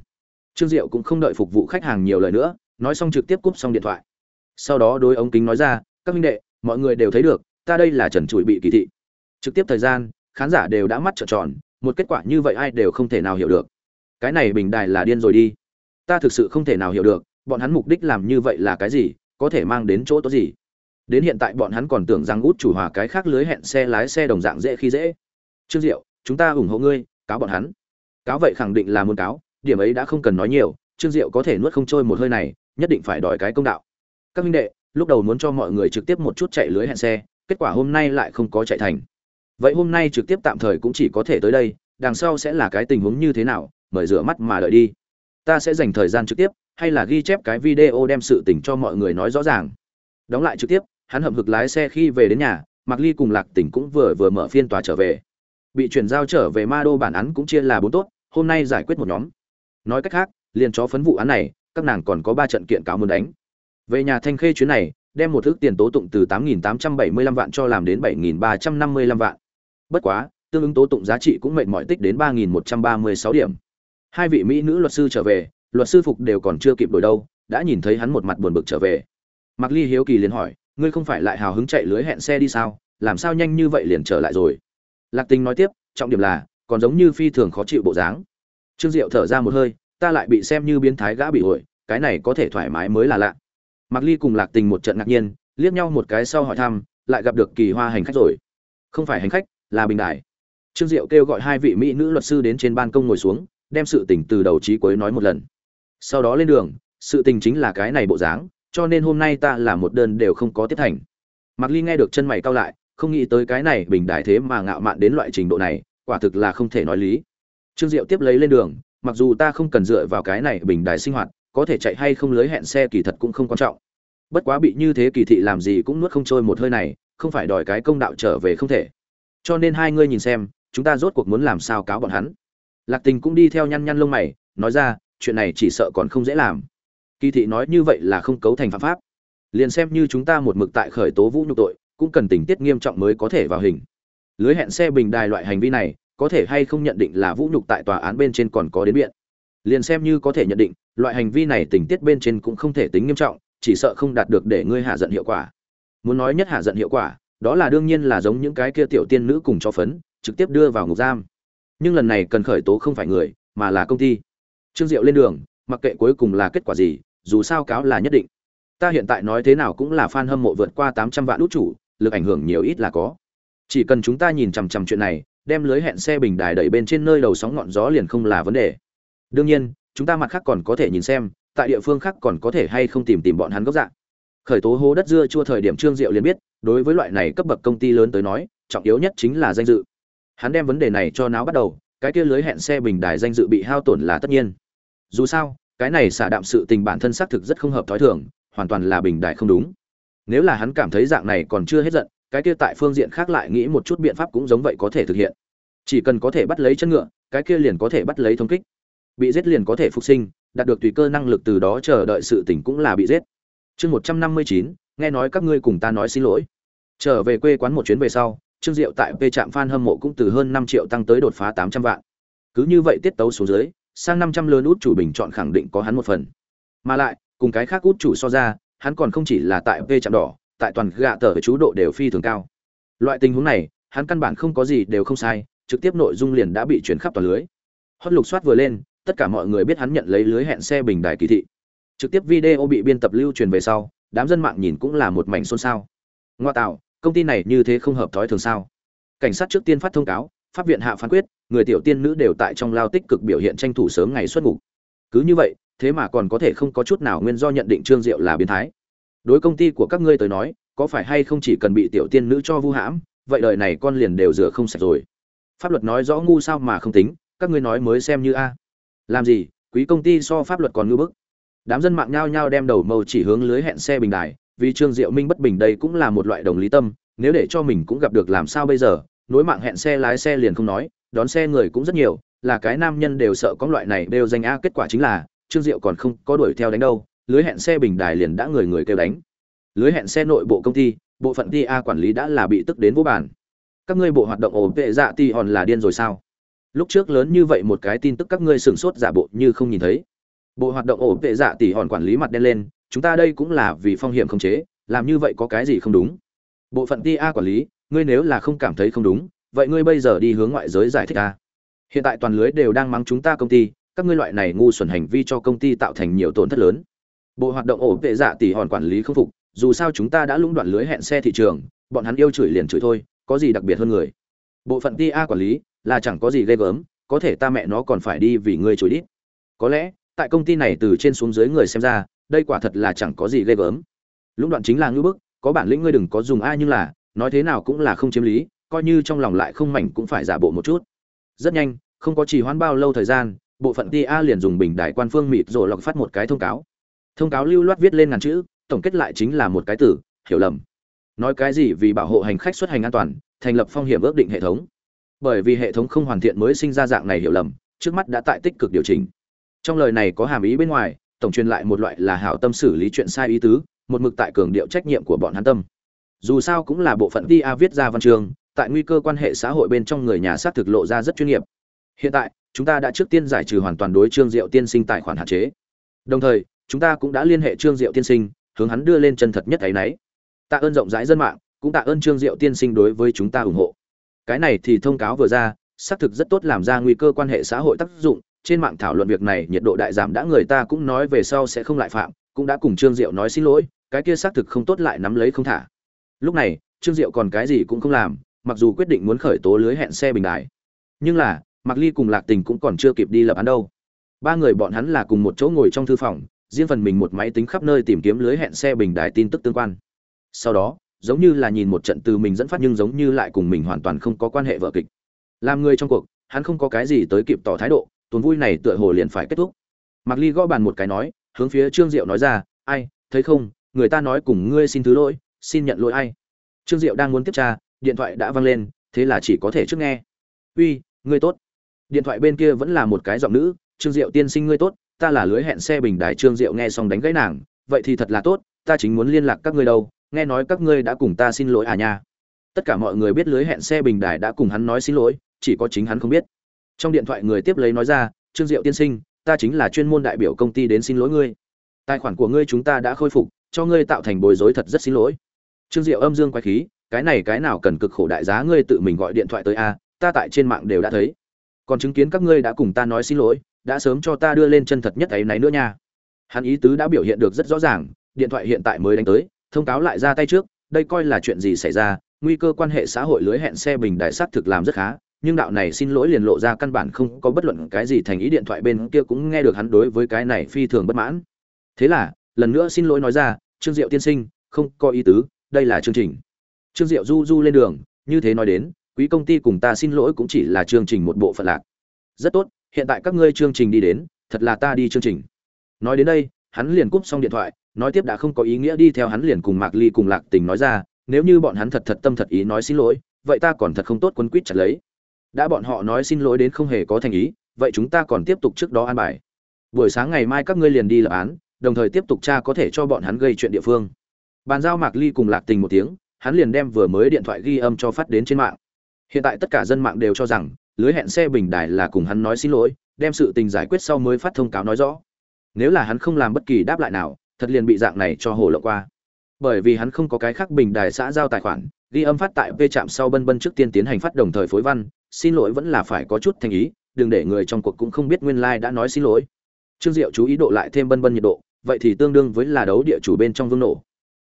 Trương diệu cũng không đợi phục vụ khách hàng nhiều lời nữa, nói xong trực tiếp cúp xong điện thoại. Sau đó đối ống kính nói ra, các minh đệ, mọi người đều thấy được ta đây là trần trụi bị kỳ thị. Trực tiếp thời gian, khán giả đều đã mắt trợn tròn, một kết quả như vậy ai đều không thể nào hiểu được. Cái này bình đài là điên rồi đi. Ta thực sự không thể nào hiểu được, bọn hắn mục đích làm như vậy là cái gì, có thể mang đến chỗ tốt gì. Đến hiện tại bọn hắn còn tưởng rằng út chủ hòa cái khác lưới hẹn xe lái xe đồng dạng dễ khi dễ. Trương diệu, chúng ta ủng hộ ngươi, cáo bọn hắn. Cáo vậy khẳng định là muốn cáo, điểm ấy đã không cần nói nhiều, trương diệu có thể nuốt không trôi một hơi này, nhất định phải đòi cái công đạo. Các minh đệ, lúc đầu muốn cho mọi người trực tiếp một chút chạy lưới hẹn xe kết quả hôm nay lại không có chạy thành vậy hôm nay trực tiếp tạm thời cũng chỉ có thể tới đây đằng sau sẽ là cái tình huống như thế nào mời rửa mắt mà đợi đi ta sẽ dành thời gian trực tiếp hay là ghi chép cái video đem sự tình cho mọi người nói rõ ràng đóng lại trực tiếp hắn hậm hực lái xe khi về đến nhà Mạc Ly cùng Lạc Tỉnh cũng vừa vừa mở phiên tòa trở về. Bị chuyển giao trở về Ma Đô bản án cũng chia là bốn tốt, hôm nay giải quyết một nhóm. Nói cách khác, liền chó phấn vụ án này, các nàng còn có ba trận kiện cáo muốn đánh. Về nhà Thanh Khê chuyến này, đem một thước tiền tố tụng từ 8.875 vạn cho làm đến 7.355 vạn. Bất quá, tương ứng tố tụng giá trị cũng mệt mỏi tích đến 3.136 điểm. Hai vị mỹ nữ luật sư trở về, luật sư phục đều còn chưa kịp đổi đâu, đã nhìn thấy hắn một mặt buồn bực trở về. Mạc Ly hiếu kỳ liền hỏi, ngươi không phải lại hào hứng chạy lưới hẹn xe đi sao làm sao nhanh như vậy liền trở lại rồi lạc tình nói tiếp trọng điểm là còn giống như phi thường khó chịu bộ dáng trương diệu thở ra một hơi ta lại bị xem như biến thái gã bị ổi cái này có thể thoải mái mới là lạ Mạc ly cùng lạc tình một trận ngạc nhiên liếc nhau một cái sau hỏi thăm lại gặp được kỳ hoa hành khách rồi. Không phải hành khách là bình đại. Trương diệu kêu gọi hai vị mỹ nữ luật sư đến trên ban công ngồi xuống đem sự tình từ đầu chí cuối nói một lần. Sau đó lên đường sự tình chính là cái này bộ dáng cho nên hôm nay ta là một đơn đều không có tiếp thành. Mạc Ly nghe được chân mày cau lại, không nghĩ tới cái này bình đại thế mà ngạo mạn đến loại trình độ này, quả thực là không thể nói lý. Trương Diệu tiếp lấy lên đường, mặc dù ta không cần dựa vào cái này bình đại sinh hoạt, có thể chạy hay không lưới hẹn xe kỳ thật cũng không quan trọng. Bất quá bị như thế kỳ thị làm gì cũng nuốt không trôi một hơi này, không phải đòi cái công đạo trở về không thể. Cho nên hai ngươi nhìn xem, chúng ta rốt cuộc muốn làm sao cáo bọn hắn. Lạc Tình cũng đi theo nhăn nhăn lông mày, nói ra, chuyện này chỉ sợ còn không dễ làm kỳ thị nói như vậy là không cấu thành phạm pháp liền xem như chúng ta một mực tại khởi tố vũ nhục tội cũng cần tình tiết nghiêm trọng mới có thể vào hình lưới hẹn xe bình đài loại hành vi này có thể hay không nhận định là vũ nhục tại tòa án bên trên còn có đến biện liền xem như có thể nhận định, loại hành vi này tình tiết bên trên cũng không thể tính nghiêm trọng, chỉ sợ không đạt được để ngươi hạ giận hiệu quả. Muốn nói nhất hạ giận hiệu quả, đó là đương nhiên là giống những cái kia tiểu tiên nữ cùng cho phấn, trực tiếp đưa vào ngục giam. Nhưng lần này cần khởi tố không phải người, mà là công ty. Trương diệu lên đường, mặc kệ cuối cùng là kết quả gì, dù sao cáo là nhất định. Ta hiện tại nói thế nào cũng là fan hâm mộ vượt qua tám trăm vạn út chủ, lực ảnh hưởng nhiều ít là có. Chỉ cần chúng ta nhìn chằm chằm chuyện này, đem lưới hẹn xe bình đài đẩy bên trên nơi đầu sóng ngọn gió liền không là vấn đề đương nhiên, chúng ta mặt khác còn có thể nhìn xem, tại địa phương khác còn có thể hay không tìm tìm bọn hắn gốc dạng khởi tố hố đất dưa chua thời điểm trương diệu liền biết, đối với loại này cấp bậc công ty lớn tới nói, trọng yếu nhất chính là danh dự. Hắn đem vấn đề này cho náo bắt đầu, cái kia lưới hẹn xe bình đài danh dự bị hao tổn là tất nhiên. Dù sao, cái này xả đạm sự tình bản thân xác thực rất không hợp thói thường, hoàn toàn là bình đại không đúng. Nếu là hắn cảm thấy dạng này còn chưa hết giận, cái kia tại phương diện khác lại nghĩ một chút biện pháp cũng giống vậy có thể thực hiện. Chỉ cần có thể bắt lấy chân ngựa, cái kia liền có thể bắt lấy thông kích bị giết liền có thể phục sinh, đạt được tùy cơ năng lực từ đó chờ đợi sự tỉnh cũng là bị giết. Chương một trăm năm mươi chín, nghe nói các ngươi cùng ta nói xin lỗi. Trở về quê quán một chuyến về sau, trương diệu tại p trạm f hâm mộ cũng từ hơn năm triệu tăng tới đột phá tám trăm vạn. Cứ như vậy tiết tấu số dưới, sang năm trăm lớn út chủ bình chọn khẳng định có hắn một phần. Mà lại, cùng cái khác út chủ so ra, hắn còn không chỉ là tại P trạm đỏ, tại toàn gạ tờ chú độ đều phi thường cao. Loại tình huống này, hắn căn bản không có gì đều không sai, trực tiếp nội dung liền đã bị chuyển khắp toàn lưới. Hót lục soát vừa lên tất cả mọi người biết hắn nhận lấy lưới hẹn xe bình đài kỳ thị. Trực tiếp video bị biên tập lưu truyền về sau, đám dân mạng nhìn cũng là một mảnh xôn xao. Ngoa tạo, công ty này như thế không hợp thói thường sao? Cảnh sát trước tiên phát thông cáo, pháp viện hạ phán quyết, người tiểu tiên nữ đều tại trong lao tích cực biểu hiện tranh thủ sớm ngày xuất ngục. Cứ như vậy, thế mà còn có thể không có chút nào nguyên do nhận định trương diệu là biến thái. Đối công ty của các ngươi tới nói, có phải hay không chỉ cần bị tiểu tiên nữ cho vu hãm, vậy đời này con liền đều rửa không sạch rồi. Pháp luật nói rõ ngu sao mà không tính, các ngươi nói mới xem như a làm gì, quý công ty so pháp luật còn ngư bức. Đám dân mạng nhao nhao đem đầu mâu chỉ hướng lưới hẹn xe bình đài, vì trương diệu minh bất bình đây cũng là một loại đồng lý tâm, nếu để cho mình cũng gặp được làm sao bây giờ, nối mạng hẹn xe lái xe liền không nói, đón xe người cũng rất nhiều, là cái nam nhân đều sợ có loại này đều danh a kết quả chính là, trương diệu còn không có đuổi theo đánh đâu, lưới hẹn xe bình đài liền đã người người kêu đánh. Lưới hẹn xe nội bộ công ty, bộ phận ti a quản lý đã là bị tức đến vô bản các ngươi bộ hoạt động ổn vệ dạ ti hòn là điên rồi sao? Lúc trước lớn như vậy một cái tin tức các ngươi sửng sốt giả bộ như không nhìn thấy. Bộ hoạt động ổn vệ dạ tỷ hòn quản lý mặt đen lên, chúng ta đây cũng là vì phong hiểm không chế, làm như vậy có cái gì không đúng? Bộ phận ti a quản lý, ngươi nếu là không cảm thấy không đúng, vậy ngươi bây giờ đi hướng ngoại giới giải thích ta hiện tại toàn lưới đều đang mắng chúng ta công ty, các ngươi loại này ngu xuẩn hành vi cho công ty tạo thành nhiều tổn thất lớn. Bộ hoạt động ổ vệ dạ tỷ hòn quản lý không phục, dù sao chúng ta đã lũng đoạn lưới hẹn xe thị trường, bọn hắn yêu chửi liền chửi thôi, có gì đặc biệt hơn người? Bộ phận ti a quản lý là chẳng có gì ghê gớm, có thể ta mẹ nó còn phải đi vì ngươi chối đít. Có lẽ, tại công ty này từ trên xuống dưới người xem ra, đây quả thật là chẳng có gì ghê gớm. Lũng đoạn chính là ngưỡng bức, có bản lĩnh ngươi đừng có dùng ai nhưng là, nói thế nào cũng là không chiếm lý, coi như trong lòng lại không mảnh cũng phải giả bộ một chút. Rất nhanh, không có trì hoãn bao lâu thời gian, bộ phận TA liền dùng bình đại quan phương mịt rồi lọc phát một cái thông cáo. Thông cáo lưu loát viết lên ngàn chữ, tổng kết lại chính là một cái từ, hiểu lầm. Nói cái gì vì bảo hộ hành khách xuất hành an toàn, thành lập phong hiểm ước định hệ thống bởi vì hệ thống không hoàn thiện mới sinh ra dạng này hiểu lầm, trước mắt đã tại tích cực điều chỉnh. Trong lời này có hàm ý bên ngoài, tổng truyền lại một loại là hảo tâm xử lý chuyện sai ý tứ, một mực tại cường điệu trách nhiệm của bọn hắn tâm. Dù sao cũng là bộ phận TA viết ra văn chương, tại nguy cơ quan hệ xã hội bên trong người nhà xác thực lộ ra rất chuyên nghiệp. Hiện tại, chúng ta đã trước tiên giải trừ hoàn toàn đối trương diệu tiên sinh tài khoản hạn chế. Đồng thời, chúng ta cũng đã liên hệ trương diệu tiên sinh, hướng hắn đưa lên chân thật nhất ấy nấy tạ ơn rộng rãi dân mạng, cũng tạ ơn trương diệu tiên sinh đối với chúng ta ủng hộ cái này thì thông cáo vừa ra xác thực rất tốt làm ra nguy cơ quan hệ xã hội tác dụng trên mạng thảo luận việc này nhiệt độ đại giảm đã người ta cũng nói về sau sẽ không lại phạm cũng đã cùng trương diệu nói xin lỗi cái kia xác thực không tốt lại nắm lấy không thả lúc này trương diệu còn cái gì cũng không làm mặc dù quyết định muốn khởi tố lưới hẹn xe bình đại nhưng là Mạc Ly cùng Lạc Tình cũng còn chưa kịp đi lập án đâu. Ba người bọn hắn là cùng một chỗ ngồi trong thư phòng, riêng phần mình một máy tính khắp nơi tìm kiếm lưới hẹn xe bình đại tin tức tương quan. Sau đó, giống như là nhìn một trận từ mình dẫn phát nhưng giống như lại cùng mình hoàn toàn không có quan hệ vợ kịch. Làm người trong cuộc, hắn không có cái gì tới kịp tỏ thái độ, tuần vui này tựa hồ liền phải kết thúc. Mạc Ly gõ bàn một cái nói, hướng phía Trương Diệu nói ra, "Ai, thấy không, người ta nói cùng ngươi xin thứ lỗi, xin nhận lỗi ai?" Trương Diệu đang muốn tiếp tra, điện thoại đã vang lên, thế là chỉ có thể trước nghe. "Uy, ngươi tốt." điện thoại bên kia vẫn là một cái giọng nữ trương diệu tiên sinh ngươi tốt ta là lưới hẹn xe bình đài trương diệu nghe xong đánh gãy nàng vậy thì thật là tốt ta chính muốn liên lạc các ngươi đâu nghe nói các ngươi đã cùng ta xin lỗi à nha. Tất cả mọi người biết lưới hẹn xe bình đài đã cùng hắn nói xin lỗi, chỉ có chính hắn không biết. Trong điện thoại người tiếp lấy nói ra, trương diệu tiên sinh, ta chính là chuyên môn đại biểu công ty đến xin lỗi ngươi. Tài khoản của ngươi chúng ta đã khôi phục, cho ngươi tạo thành bối rối thật rất xin lỗi. Trương diệu âm dương quay khí, cái này cái nào cần cực khổ đại giá ngươi tự mình gọi điện thoại tới a ta tại trên mạng đều đã thấy. Còn chứng kiến các ngươi đã cùng ta nói xin lỗi, đã sớm cho ta đưa lên chân thật nhất ấy náy nữa nha. Hắn ý tứ đã biểu hiện được rất rõ ràng, điện thoại hiện tại mới đánh tới thông cáo lại ra tay trước, đây coi là chuyện gì xảy ra, nguy cơ quan hệ xã hội lưới hẹn xe bình đại xác thực làm rất khá, nhưng đạo này xin lỗi liền lộ ra căn bản không có bất luận cái gì thành ý điện thoại bên kia cũng nghe được hắn đối với cái này phi thường bất mãn. Thế là, lần nữa xin lỗi nói ra, trương diệu tiên sinh, không có ý tứ, đây là chương trình. Trương diệu du du lên đường, như thế nói đến, quý công ty cùng ta xin lỗi cũng chỉ là chương trình một bộ phận lạc. Rất tốt, hiện tại các ngươi chương trình đi đến, thật là ta đi chương trình. Nói đến đây, hắn liền cúp xong điện thoại nói tiếp đã không có ý nghĩa đi theo hắn liền cùng mạc ly cùng lạc tình nói ra, nếu như bọn hắn thật thật tâm thật ý nói xin lỗi, vậy ta còn thật không tốt quấn quýt chặt lấy. Đã bọn họ nói xin lỗi đến không hề có thành ý, vậy chúng ta còn tiếp tục trước đó an bài. Buổi sáng ngày mai các ngươi liền đi lập án, đồng thời tiếp tục tra có thể cho bọn hắn gây chuyện địa phương. Bàn giao mạc ly cùng lạc tình một tiếng, hắn liền đem vừa mới điện thoại ghi âm cho phát đến trên mạng. Hiện tại tất cả dân mạng đều cho rằng, lưới hẹn xe bình đài là cùng hắn nói xin lỗi, đem sự tình giải quyết sau mới phát thông cáo nói rõ. Nếu là hắn không làm bất kỳ đáp lại nào thật liền bị dạng này cho hồ lộ qua. Bởi vì hắn không có cái khác bình đài xã giao tài khoản, ghi âm phát tại v trạm sau bân bân trước tiên tiến hành phát đồng thời phối văn, xin lỗi vẫn là phải có chút thành ý, đừng để người trong cuộc cũng không biết nguyên lai đã nói xin lỗi. Trương diệu chú ý độ lại thêm bân bân nhiệt độ, vậy thì tương đương với là đấu địa chủ bên trong vương nổ.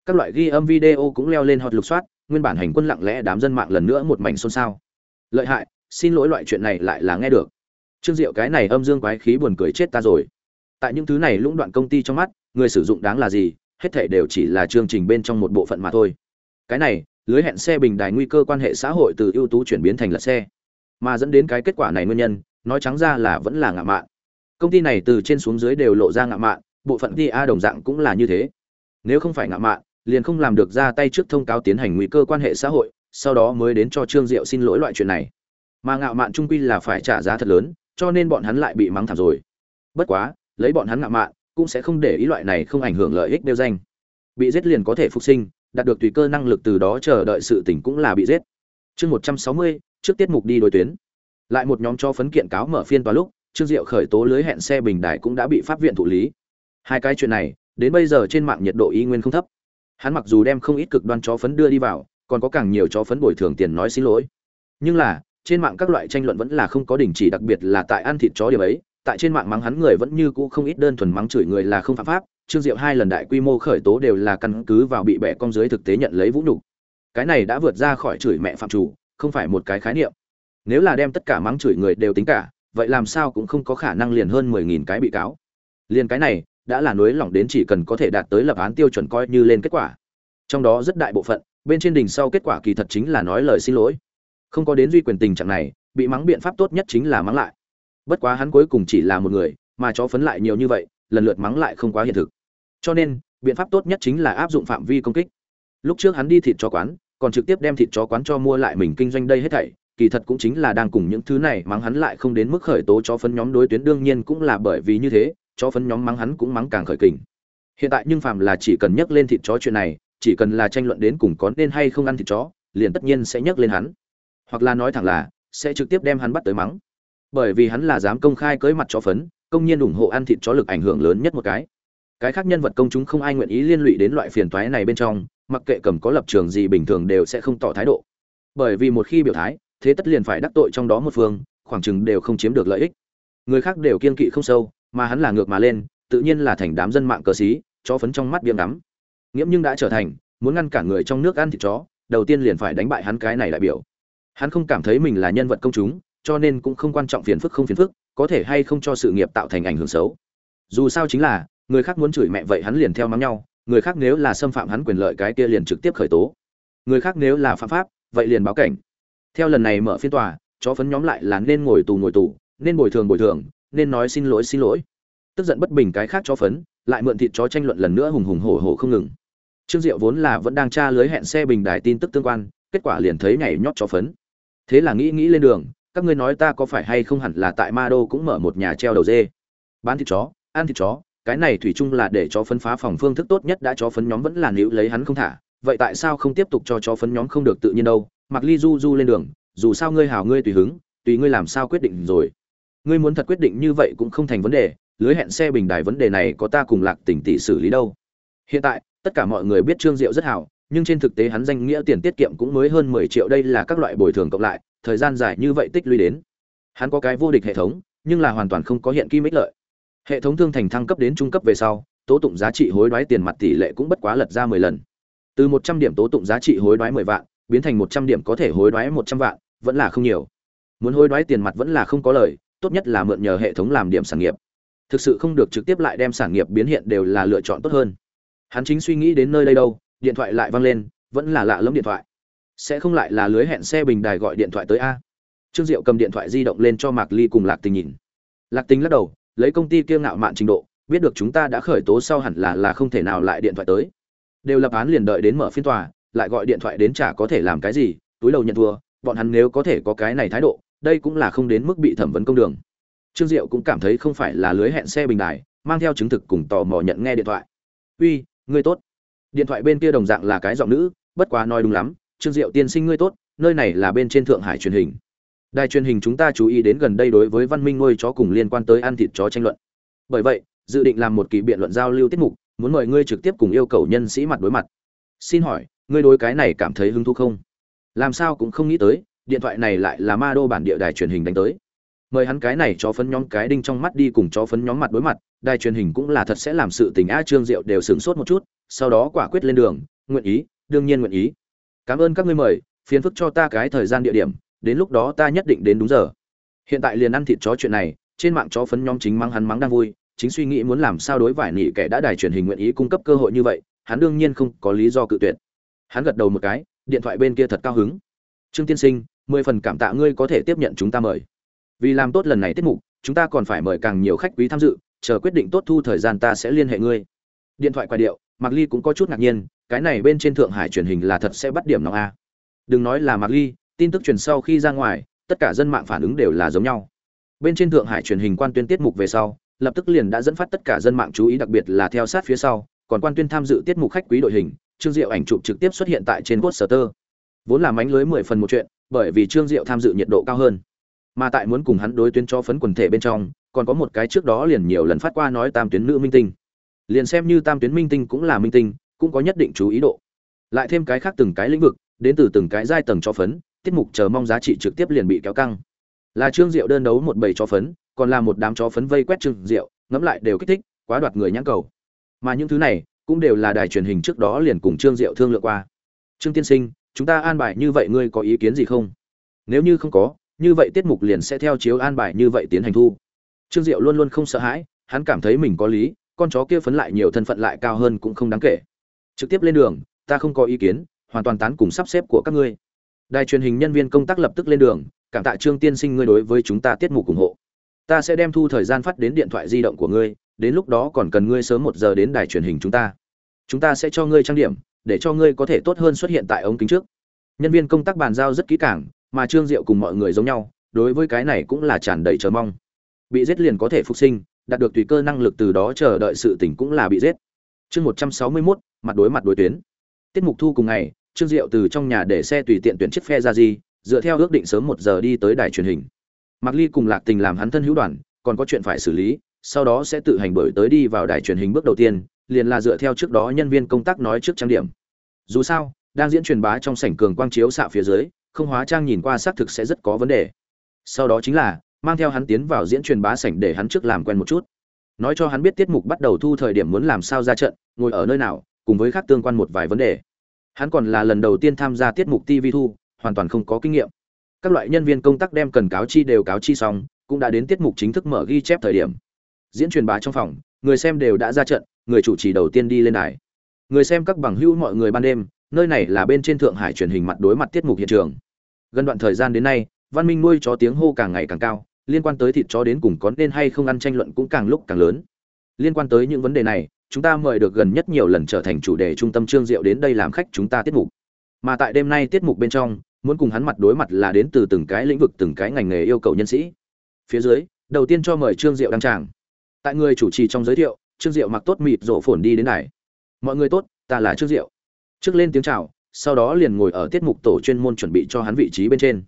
Các loại ghi âm video cũng leo lên hot lục soát, nguyên bản hành quân lặng lẽ đám dân mạng lần nữa một mảnh xôn xao. Lợi hại, xin lỗi loại chuyện này lại là nghe được. Trương diệu cái này âm dương quái khí buồn cười chết ta rồi. Tại những thứ này lũng đoạn công ty trong mắt người sử dụng đáng là gì, hết thể đều chỉ là chương trình bên trong một bộ phận mà thôi. Cái này, lưới hẹn xe bình đài nguy cơ quan hệ xã hội từ ưu tú chuyển biến thành lật xe. Mà dẫn đến cái kết quả này nguyên nhân, nói trắng ra là vẫn là ngạo mạn. Công ty này từ trên xuống dưới đều lộ ra ngạo mạn, bộ phận ti a đồng dạng cũng là như thế. Nếu không phải ngạo mạn, liền không làm được ra tay trước thông cáo tiến hành nguy cơ quan hệ xã hội, sau đó mới đến cho trương diệu xin lỗi loại chuyện này. Mà ngạo mạn trung quy là phải trả giá thật lớn, cho nên bọn hắn lại bị mắng thảm rồi. Bất quá, lấy bọn hắn ngạo mạn cũng sẽ không để ý loại này không ảnh hưởng lợi ích đeo danh. Bị giết liền có thể phục sinh, đạt được tùy cơ năng lực từ đó chờ đợi sự tỉnh cũng là bị giết. Chương một trăm sáu mươi, trước tiết mục đi đối tuyến. Lại một nhóm cho phấn kiện cáo mở phiên tòa lúc, trương diệu khởi tố lưới hẹn xe bình đại cũng đã bị pháp viện thụ lý. Hai cái chuyện này, đến bây giờ trên mạng nhiệt độ y nguyên không thấp. Hắn mặc dù đem không ít cực đoan chó phấn đưa đi vào, còn có càng nhiều chó phấn bồi thường tiền nói xin lỗi. Nhưng là, trên mạng các loại tranh luận vẫn là không có đình chỉ, đặc biệt là tại ăn thịt chó điểm ấy tại trên mạng mắng hắn người vẫn như cũ không ít đơn thuần mắng chửi người là không phạm pháp, trương diệu hai lần đại quy mô khởi tố đều là căn cứ vào bị bẻ con dưới thực tế nhận lấy vũ nhục. Cái này đã vượt ra khỏi chửi mẹ phạm chủ, không phải một cái khái niệm. Nếu là đem tất cả mắng chửi người đều tính cả, vậy làm sao cũng không có khả năng liền hơn mười nghìn cái bị cáo. Liền cái này, đã là nối lỏng đến chỉ cần có thể đạt tới lập án tiêu chuẩn coi như lên kết quả. Trong đó rất đại bộ phận, bên trên đỉnh sau kết quả kỳ thật chính là nói lời xin lỗi. Không có đến duy quyền tình trạng này, bị mắng biện pháp tốt nhất chính là mắng lại bất quá hắn cuối cùng chỉ là một người, mà chó phấn lại nhiều như vậy, lần lượt mắng lại không quá hiện thực. Cho nên, biện pháp tốt nhất chính là áp dụng phạm vi công kích. Lúc trước hắn đi thịt chó quán, còn trực tiếp đem thịt chó quán cho mua lại mình kinh doanh đây hết thảy, kỳ thật cũng chính là đang cùng những thứ này mắng hắn lại không đến mức khởi tố chó phấn nhóm đối tuyến, đương nhiên cũng là bởi vì như thế, chó phấn nhóm mắng hắn cũng mắng càng khởi kình. Hiện tại nhưng phàm là chỉ cần nhắc lên thịt chó chuyện này, chỉ cần là tranh luận đến cùng có nên hay không ăn thịt chó, liền tất nhiên sẽ nhắc lên hắn. Hoặc là nói thẳng là, sẽ trực tiếp đem hắn bắt tới mắng bởi vì hắn là dám công khai cưới mặt chó phấn, công nhiên ủng hộ ăn thịt chó lực ảnh hưởng lớn nhất một cái. Cái khác nhân vật công chúng không ai nguyện ý liên lụy đến loại phiền toái này bên trong, mặc kệ cầm có lập trường gì bình thường đều sẽ không tỏ thái độ. Bởi vì một khi biểu thái, thế tất liền phải đắc tội trong đó một phương, khoảng chừng đều không chiếm được lợi ích. Người khác đều kiên kỵ không sâu, mà hắn là ngược mà lên, tự nhiên là thành đám dân mạng cờ xí, chó phấn trong mắt biếm đắm. Nghiễm nhưng đã trở thành, muốn ngăn cản người trong nước ăn thịt chó, đầu tiên liền phải đánh bại hắn cái này đại biểu. Hắn không cảm thấy mình là nhân vật công chúng cho nên cũng không quan trọng phiền phức không phiền phức, có thể hay không cho sự nghiệp tạo thành ảnh hưởng xấu. Dù sao chính là, người khác muốn chửi mẹ vậy hắn liền theo mắng nhau, người khác nếu là xâm phạm hắn quyền lợi cái kia liền trực tiếp khởi tố. Người khác nếu là phạm pháp, vậy liền báo cảnh. Theo lần này mở phiên tòa, chó phấn nhóm lại là nên ngồi tù ngồi tù, nên bồi thường bồi thường, nên nói xin lỗi xin lỗi. Tức giận bất bình cái khác chó phấn, lại mượn thịt chó tranh luận lần nữa hùng hùng hổ hổ không ngừng. Trương diệu vốn là vẫn đang tra lưới hẹn xe bình đài tin tức tương quan, kết quả liền thấy nhảy nhót chó phấn. Thế là nghĩ nghĩ lên đường các ngươi nói ta có phải hay không hẳn là tại ma đô cũng mở một nhà treo đầu dê? Bán thịt chó, ăn thịt chó, cái này thủy chung là để chó phấn phá phòng phương thức tốt nhất đã chó phấn nhóm vẫn là níu lấy hắn không thả. Vậy tại sao không tiếp tục cho chó phấn nhóm không được tự nhiên đâu? Mặc ly du du lên đường, dù sao ngươi hào ngươi tùy hứng, tùy ngươi làm sao quyết định rồi. Ngươi muốn thật quyết định như vậy cũng không thành vấn đề, lưới hẹn xe bình đài vấn đề này có ta cùng lạc tỉnh tỷ xử lý đâu. Hiện tại, tất cả mọi người biết trương diệu rất hảo, nhưng trên thực tế hắn danh nghĩa tiền tiết kiệm cũng mới hơn mười triệu, đây là các loại bồi thường cộng lại thời gian dài như vậy tích lũy đến. Hắn có cái vô địch hệ thống, nhưng là hoàn toàn không có hiện kim ích lợi. Hệ thống thương thành thăng cấp đến trung cấp về sau, tố tụng giá trị hối đoái tiền mặt tỷ lệ cũng bất quá lật ra mười lần. Từ một trăm điểm tố tụng giá trị hối đoái mười vạn, biến thành một trăm điểm có thể hối đoái một trăm vạn, vẫn là không nhiều. Muốn hối đoái tiền mặt vẫn là không có lời, tốt nhất là mượn nhờ hệ thống làm điểm sản nghiệp. Thực sự không được trực tiếp lại đem sản nghiệp biến hiện đều là lựa chọn tốt hơn. Hắn chính suy nghĩ đến nơi đây đâu, điện thoại lại vang lên, vẫn là lạ lẫm điện thoại sẽ không lại là lưới hẹn xe bình đài gọi điện thoại tới a. Trương diệu cầm điện thoại di động lên cho mạc ly cùng lạc tình nhìn. Lạc tình lắc đầu, lấy công ty kia ngạo mạn trình độ, biết được chúng ta đã khởi tố sau hẳn là là không thể nào lại điện thoại tới. Đều lập án liền đợi đến mở phiên tòa, lại gọi điện thoại đến chả có thể làm cái gì, túi đầu nhận thua, bọn hắn nếu có thể có cái này thái độ, đây cũng là không đến mức bị thẩm vấn công đường. Trương diệu cũng cảm thấy không phải là lưới hẹn xe bình đài, mang theo chứng thực cùng tò mò nhận nghe điện thoại. Uy, ngươi tốt. Điện thoại bên kia đồng dạng là cái giọng nữ, bất quá nói đúng lắm trương diệu tiên sinh ngươi tốt, nơi này là bên trên thượng hải truyền hình. Đài truyền hình chúng ta chú ý đến gần đây đối với văn minh nuôi chó cùng liên quan tới ăn thịt chó tranh luận. Bởi vậy, dự định làm một kỳ biện luận giao lưu tiết mục, muốn mời ngươi trực tiếp cùng yêu cầu nhân sĩ mặt đối mặt. Xin hỏi, ngươi đối cái này cảm thấy hứng thú không? Làm sao cũng không nghĩ tới, điện thoại này lại là ma đô bản địa đài truyền hình đánh tới. Mời hắn cái này cho phấn nhóm cái đinh trong mắt đi cùng cho phấn nhóm mặt đối mặt, đài truyền hình cũng là thật sẽ làm sự tình a trương diệu đều sửng sốt một chút, sau đó quả quyết lên đường, nguyện ý, đương nhiên nguyện ý cảm ơn các ngươi mời, phiền phức cho ta cái thời gian địa điểm, đến lúc đó ta nhất định đến đúng giờ. Hiện tại liền ăn thịt chó chuyện này, trên mạng chó phấn nhóm chính mắng hắn mắng đang vui, chính suy nghĩ muốn làm sao đối vải nỉ kẻ đã đài truyền hình nguyện ý cung cấp cơ hội như vậy, hắn đương nhiên không có lý do cự tuyệt. Hắn gật đầu một cái, điện thoại bên kia thật cao hứng. Trương tiên sinh, mười phần cảm tạ ngươi có thể tiếp nhận chúng ta mời. Vì làm tốt lần này tiết mục, chúng ta còn phải mời càng nhiều khách quý tham dự, chờ quyết định tốt thu thời gian ta sẽ liên hệ ngươi. Điện thoại quay điệu mạc ly cũng có chút ngạc nhiên, cái này bên trên thượng hải truyền hình là thật sẽ bắt điểm nóng a. Đừng nói là mạc ly, tin tức truyền sau khi ra ngoài, tất cả dân mạng phản ứng đều là giống nhau. Bên trên thượng hải truyền hình quan tuyên tiết mục về sau, lập tức liền đã dẫn phát tất cả dân mạng chú ý, đặc biệt là theo sát phía sau, còn quan tuyên tham dự tiết mục khách quý đội hình, trương diệu ảnh chụp trực tiếp xuất hiện tại trên poster. Vốn là mánh lưới mười phần một chuyện, bởi vì trương diệu tham dự nhiệt độ cao hơn. Mà tại muốn cùng hắn đối tuyến cho phấn quần thể bên trong, còn có một cái trước đó liền nhiều lần phát qua nói tam tuyến nữ minh tinh liền xem như tam tuyến minh tinh cũng là minh tinh, cũng có nhất định chú ý độ. Lại thêm cái khác từng cái lĩnh vực, đến từ từng cái giai tầng cho phấn, tiết mục chờ mong giá trị trực tiếp liền bị kéo căng. Là trương diệu đơn đấu một bầy cho phấn, còn là một đám chó phấn vây quét trương diệu, ngẫm lại đều kích thích, quá đoạt người nhãn cầu. Mà những thứ này, cũng đều là đài truyền hình trước đó liền cùng trương diệu thương lượng qua. Trương tiên sinh, chúng ta an bài như vậy ngươi có ý kiến gì không? Nếu như không có, như vậy tiết mục liền sẽ theo chiếu an bài như vậy tiến hành thu. Trương diệu luôn luôn không sợ hãi, hắn cảm thấy mình có lý con chó kia phấn lại nhiều thân phận lại cao hơn cũng không đáng kể. Trực tiếp lên đường, ta không có ý kiến, hoàn toàn tán cùng sắp xếp của các ngươi. Đài truyền hình nhân viên công tác lập tức lên đường, cảm tạ trương tiên sinh ngươi đối với chúng ta tiết mục ủng hộ. Ta sẽ đem thu thời gian phát đến điện thoại di động của ngươi, đến lúc đó còn cần ngươi sớm một giờ đến đài truyền hình chúng ta. Chúng ta sẽ cho ngươi trang điểm, để cho ngươi có thể tốt hơn xuất hiện tại ống kính trước. Nhân viên công tác bàn giao rất kỹ càng, mà trương diệu cùng mọi người giống nhau, đối với cái này cũng là tràn đầy chờ mong. Bị giết liền có thể phục sinh đạt được tùy cơ năng lực từ đó chờ đợi sự tỉnh cũng là bị giết. Chương một trăm sáu mươi mốt, mặt đối mặt đối tuyến. Tiết mục thu cùng ngày, trương diệu từ trong nhà để xe tùy tiện tuyển chiếc phe ra gì dựa theo ước định sớm một giờ đi tới đài truyền hình. Mạc ly cùng lạc tình làm hắn thân hữu đoàn, còn có chuyện phải xử lý, sau đó sẽ tự hành bởi tới đi vào đài truyền hình bước đầu tiên, liền là dựa theo trước đó nhân viên công tác nói trước trang điểm. Dù sao, đang diễn truyền bá trong sảnh cường quang chiếu xạ phía dưới, không hóa trang nhìn qua xác thực sẽ rất có vấn đề. Sau đó chính là mang theo hắn tiến vào diễn truyền bá sảnh để hắn trước làm quen một chút. Nói cho hắn biết tiết mục bắt đầu thu thời điểm muốn làm sao ra trận, ngồi ở nơi nào, cùng với khác tương quan một vài vấn đề. Hắn còn là lần đầu tiên tham gia tiết mục tv thu, hoàn toàn không có kinh nghiệm. Các loại nhân viên công tác đem cần cáo chi đều cáo chi xong, cũng đã đến tiết mục chính thức mở ghi chép thời điểm. Diễn truyền bá trong phòng, người xem đều đã ra trận, người chủ trì đầu tiên đi lên đài. Người xem các bằng hữu mọi người ban đêm, nơi này là bên trên thượng hải truyền hình mặt đối mặt tiết mục hiện trường. Gần đoạn thời gian đến nay, văn minh nuôi chó tiếng hô càng ngày càng cao liên quan tới thịt chó đến cùng có nên hay không ăn tranh luận cũng càng lúc càng lớn. Liên quan tới những vấn đề này, chúng ta mời được gần nhất nhiều lần trở thành chủ đề trung tâm trương diệu đến đây làm khách chúng ta tiết mục. Mà tại đêm nay tiết mục bên trong, muốn cùng hắn mặt đối mặt là đến từ từng cái lĩnh vực, từng cái ngành nghề yêu cầu nhân sĩ. Phía dưới, đầu tiên cho mời trương diệu đăng tràng. Tại người chủ trì trong giới thiệu, trương diệu mặc tốt mịt rộ phồn đi đến này mọi người tốt, ta là trương diệu. Trước lên tiếng chào, sau đó liền ngồi ở tiết mục tổ chuyên môn chuẩn bị cho hắn vị trí bên trên.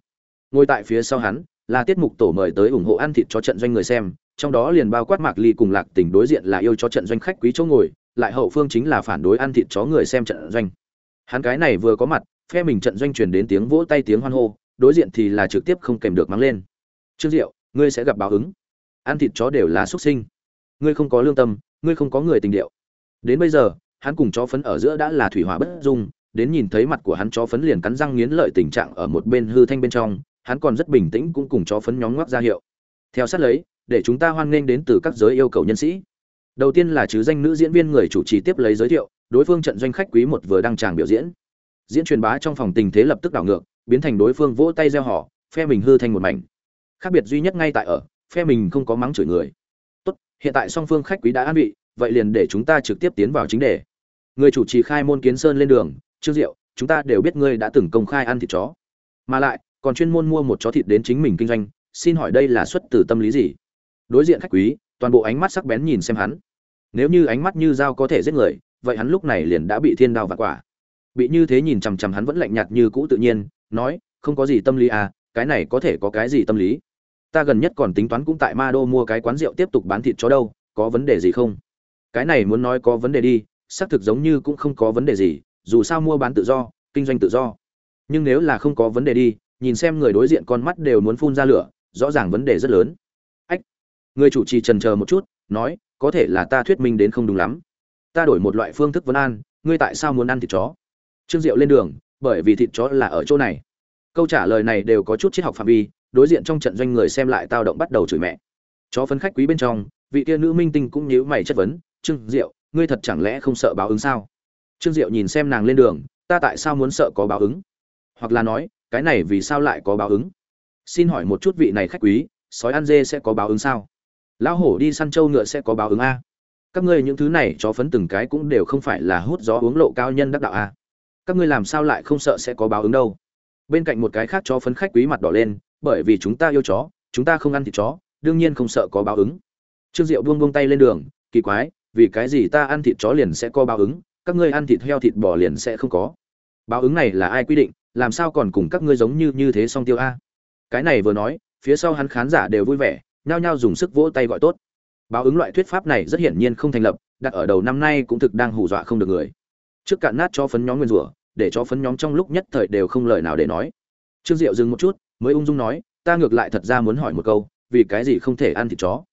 Ngồi tại phía sau hắn là tiết mục tổ mời tới ủng hộ ăn thịt cho trận doanh người xem, trong đó liền bao quát mạc ly cùng lạc tình đối diện là yêu cho trận doanh khách quý chỗ ngồi, lại hậu phương chính là phản đối ăn thịt chó người xem trận doanh. Hắn cái này vừa có mặt, phe mình trận doanh truyền đến tiếng vỗ tay tiếng hoan hô, đối diện thì là trực tiếp không kèm được mắng lên. Trương diệu, ngươi sẽ gặp báo ứng. Ăn thịt chó đều là xuất sinh. Ngươi không có lương tâm, ngươi không có người tình điệu. Đến bây giờ, hắn cùng chó phấn ở giữa đã là thủy hỏa bất dung, đến nhìn thấy mặt của hắn chó phấn liền cắn răng nghiến lợi tình trạng ở một bên hư thanh bên trong hắn còn rất bình tĩnh cũng cùng chó phấn nhóm ngoắc ra hiệu. Theo sát lấy, để chúng ta hoan nghênh đến từ các giới yêu cầu nhân sĩ. Đầu tiên là chứ danh nữ diễn viên người chủ trì tiếp lấy giới thiệu, đối phương trận doanh khách quý một vừa đăng tràng biểu diễn. Diễn truyền bá trong phòng tình thế lập tức đảo ngược, biến thành đối phương vỗ tay gieo họ phe mình hư thành một mảnh. Khác biệt duy nhất ngay tại ở, phe mình không có mắng chửi người. Tốt, hiện tại song phương khách quý đã an vị, vậy liền để chúng ta trực tiếp tiến vào chính đề. Người chủ trì khai môn kiến sơn lên đường, trương diệu, chúng ta đều biết ngươi đã từng công khai ăn thịt chó. Mà lại còn chuyên môn mua một chó thịt đến chính mình kinh doanh, xin hỏi đây là xuất từ tâm lý gì? Đối diện khách quý, toàn bộ ánh mắt sắc bén nhìn xem hắn. Nếu như ánh mắt như dao có thể giết người, vậy hắn lúc này liền đã bị thiên đao vạn quả. Bị như thế nhìn chằm chằm hắn vẫn lạnh nhạt như cũ tự nhiên, nói, không có gì tâm lý à cái này có thể có cái gì tâm lý? Ta gần nhất còn tính toán cũng tại ma đô mua cái quán rượu tiếp tục bán thịt chó đâu, có vấn đề gì không? Cái này muốn nói có vấn đề đi, xác thực giống như cũng không có vấn đề gì, dù sao mua bán tự do, kinh doanh tự do. Nhưng nếu là không có vấn đề đi nhìn xem người đối diện con mắt đều muốn phun ra lửa, rõ ràng vấn đề rất lớn. Ách, người chủ trì trần chờ một chút, nói, có thể là ta thuyết minh đến không đúng lắm. Ta đổi một loại phương thức vấn an, ngươi tại sao muốn ăn thịt chó? Trương diệu lên đường, bởi vì thịt chó là ở chỗ này. Câu trả lời này đều có chút triết học phạm vi, đối diện trong trận doanh người xem lại tao động bắt đầu chửi mẹ. Chó phấn khách quý bên trong, vị kia nữ minh tinh cũng nhíu mày chất vấn, trương diệu, ngươi thật chẳng lẽ không sợ báo ứng sao? Trương diệu nhìn xem nàng lên đường, ta tại sao muốn sợ có báo ứng? Hoặc là nói cái này vì sao lại có báo ứng? Xin hỏi một chút vị này khách quý, sói ăn dê sẽ có báo ứng sao? Lão hổ đi săn trâu ngựa sẽ có báo ứng a? Các ngươi những thứ này chó phấn từng cái cũng đều không phải là hút gió uống lộ cao nhân đắc đạo a. Các ngươi làm sao lại không sợ sẽ có báo ứng đâu? Bên cạnh một cái khác chó phấn khách quý mặt đỏ lên, bởi vì chúng ta yêu chó, chúng ta không ăn thịt chó, đương nhiên không sợ có báo ứng. Trương diệu buông buông tay lên đường, kỳ quái, vì cái gì ta ăn thịt chó liền sẽ có báo ứng, các ngươi ăn thịt heo thịt bò liền sẽ không có báo ứng này là ai quy định, làm sao còn cùng các ngươi giống như như thế song tiêu a? Cái này vừa nói, phía sau hắn khán giả đều vui vẻ, nhao nhao dùng sức vỗ tay gọi tốt. Báo ứng loại thuyết pháp này rất hiển nhiên không thành lập, đặt ở đầu năm nay cũng thực đang hù dọa không được người. Trước cạn nát cho phấn nhóm nguyên rủa, để cho phấn nhóm trong lúc nhất thời đều không lời nào để nói. Trương diệu dừng một chút, mới ung dung nói, ta ngược lại thật ra muốn hỏi một câu, vì cái gì không thể ăn thịt chó?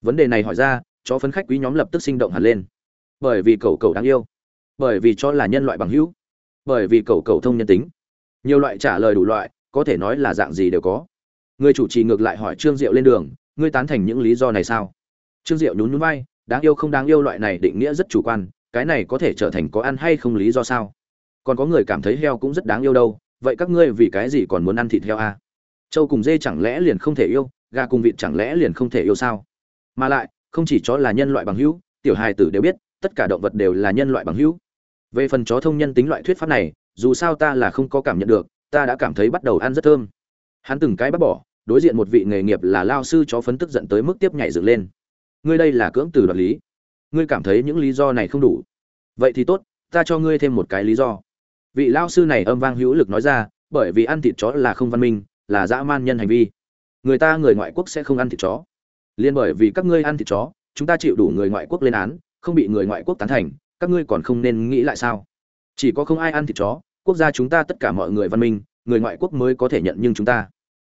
Vấn đề này hỏi ra, chó phấn khách quý nhóm lập tức sinh động hẳn lên. Bởi vì cậu cậu đáng yêu, bởi vì cho là nhân loại bằng hữu bởi vì cầu cầu thông nhân tính. Nhiều loại trả lời đủ loại, có thể nói là dạng gì đều có. Người chủ trì ngược lại hỏi trương diệu lên đường, ngươi tán thành những lý do này sao? Trương diệu nhún nhún vai, đáng yêu không đáng yêu loại này định nghĩa rất chủ quan, cái này có thể trở thành có ăn hay không lý do sao? Còn có người cảm thấy heo cũng rất đáng yêu đâu, vậy các ngươi vì cái gì còn muốn ăn thịt heo à? châu cùng dê chẳng lẽ liền không thể yêu, gà cùng vịt chẳng lẽ liền không thể yêu sao? Mà lại, không chỉ chó là nhân loại bằng hữu, tiểu hài tử đều biết, tất cả động vật đều là nhân loại bằng hữu về phần chó thông nhân tính loại thuyết pháp này, dù sao ta là không có cảm nhận được, ta đã cảm thấy bắt đầu ăn rất thơm. Hắn từng cái bắt bỏ, đối diện một vị nghề nghiệp là lao sư chó phấn tức giận tới mức tiếp nhảy dựng lên. Ngươi đây là cưỡng từ đoạt lý. Ngươi cảm thấy những lý do này không đủ. Vậy thì tốt, ta cho ngươi thêm một cái lý do. Vị lao sư này âm vang hữu lực nói ra, bởi vì ăn thịt chó là không văn minh, là dã man nhân hành vi. Người ta người ngoại quốc sẽ không ăn thịt chó. Liên bởi vì các ngươi ăn thịt chó, chúng ta chịu đủ người ngoại quốc lên án, không bị người ngoại quốc tán thành các ngươi còn không nên nghĩ lại sao? Chỉ có không ai ăn thịt chó, quốc gia chúng ta tất cả mọi người văn minh, người ngoại quốc mới có thể nhận nhưng chúng ta.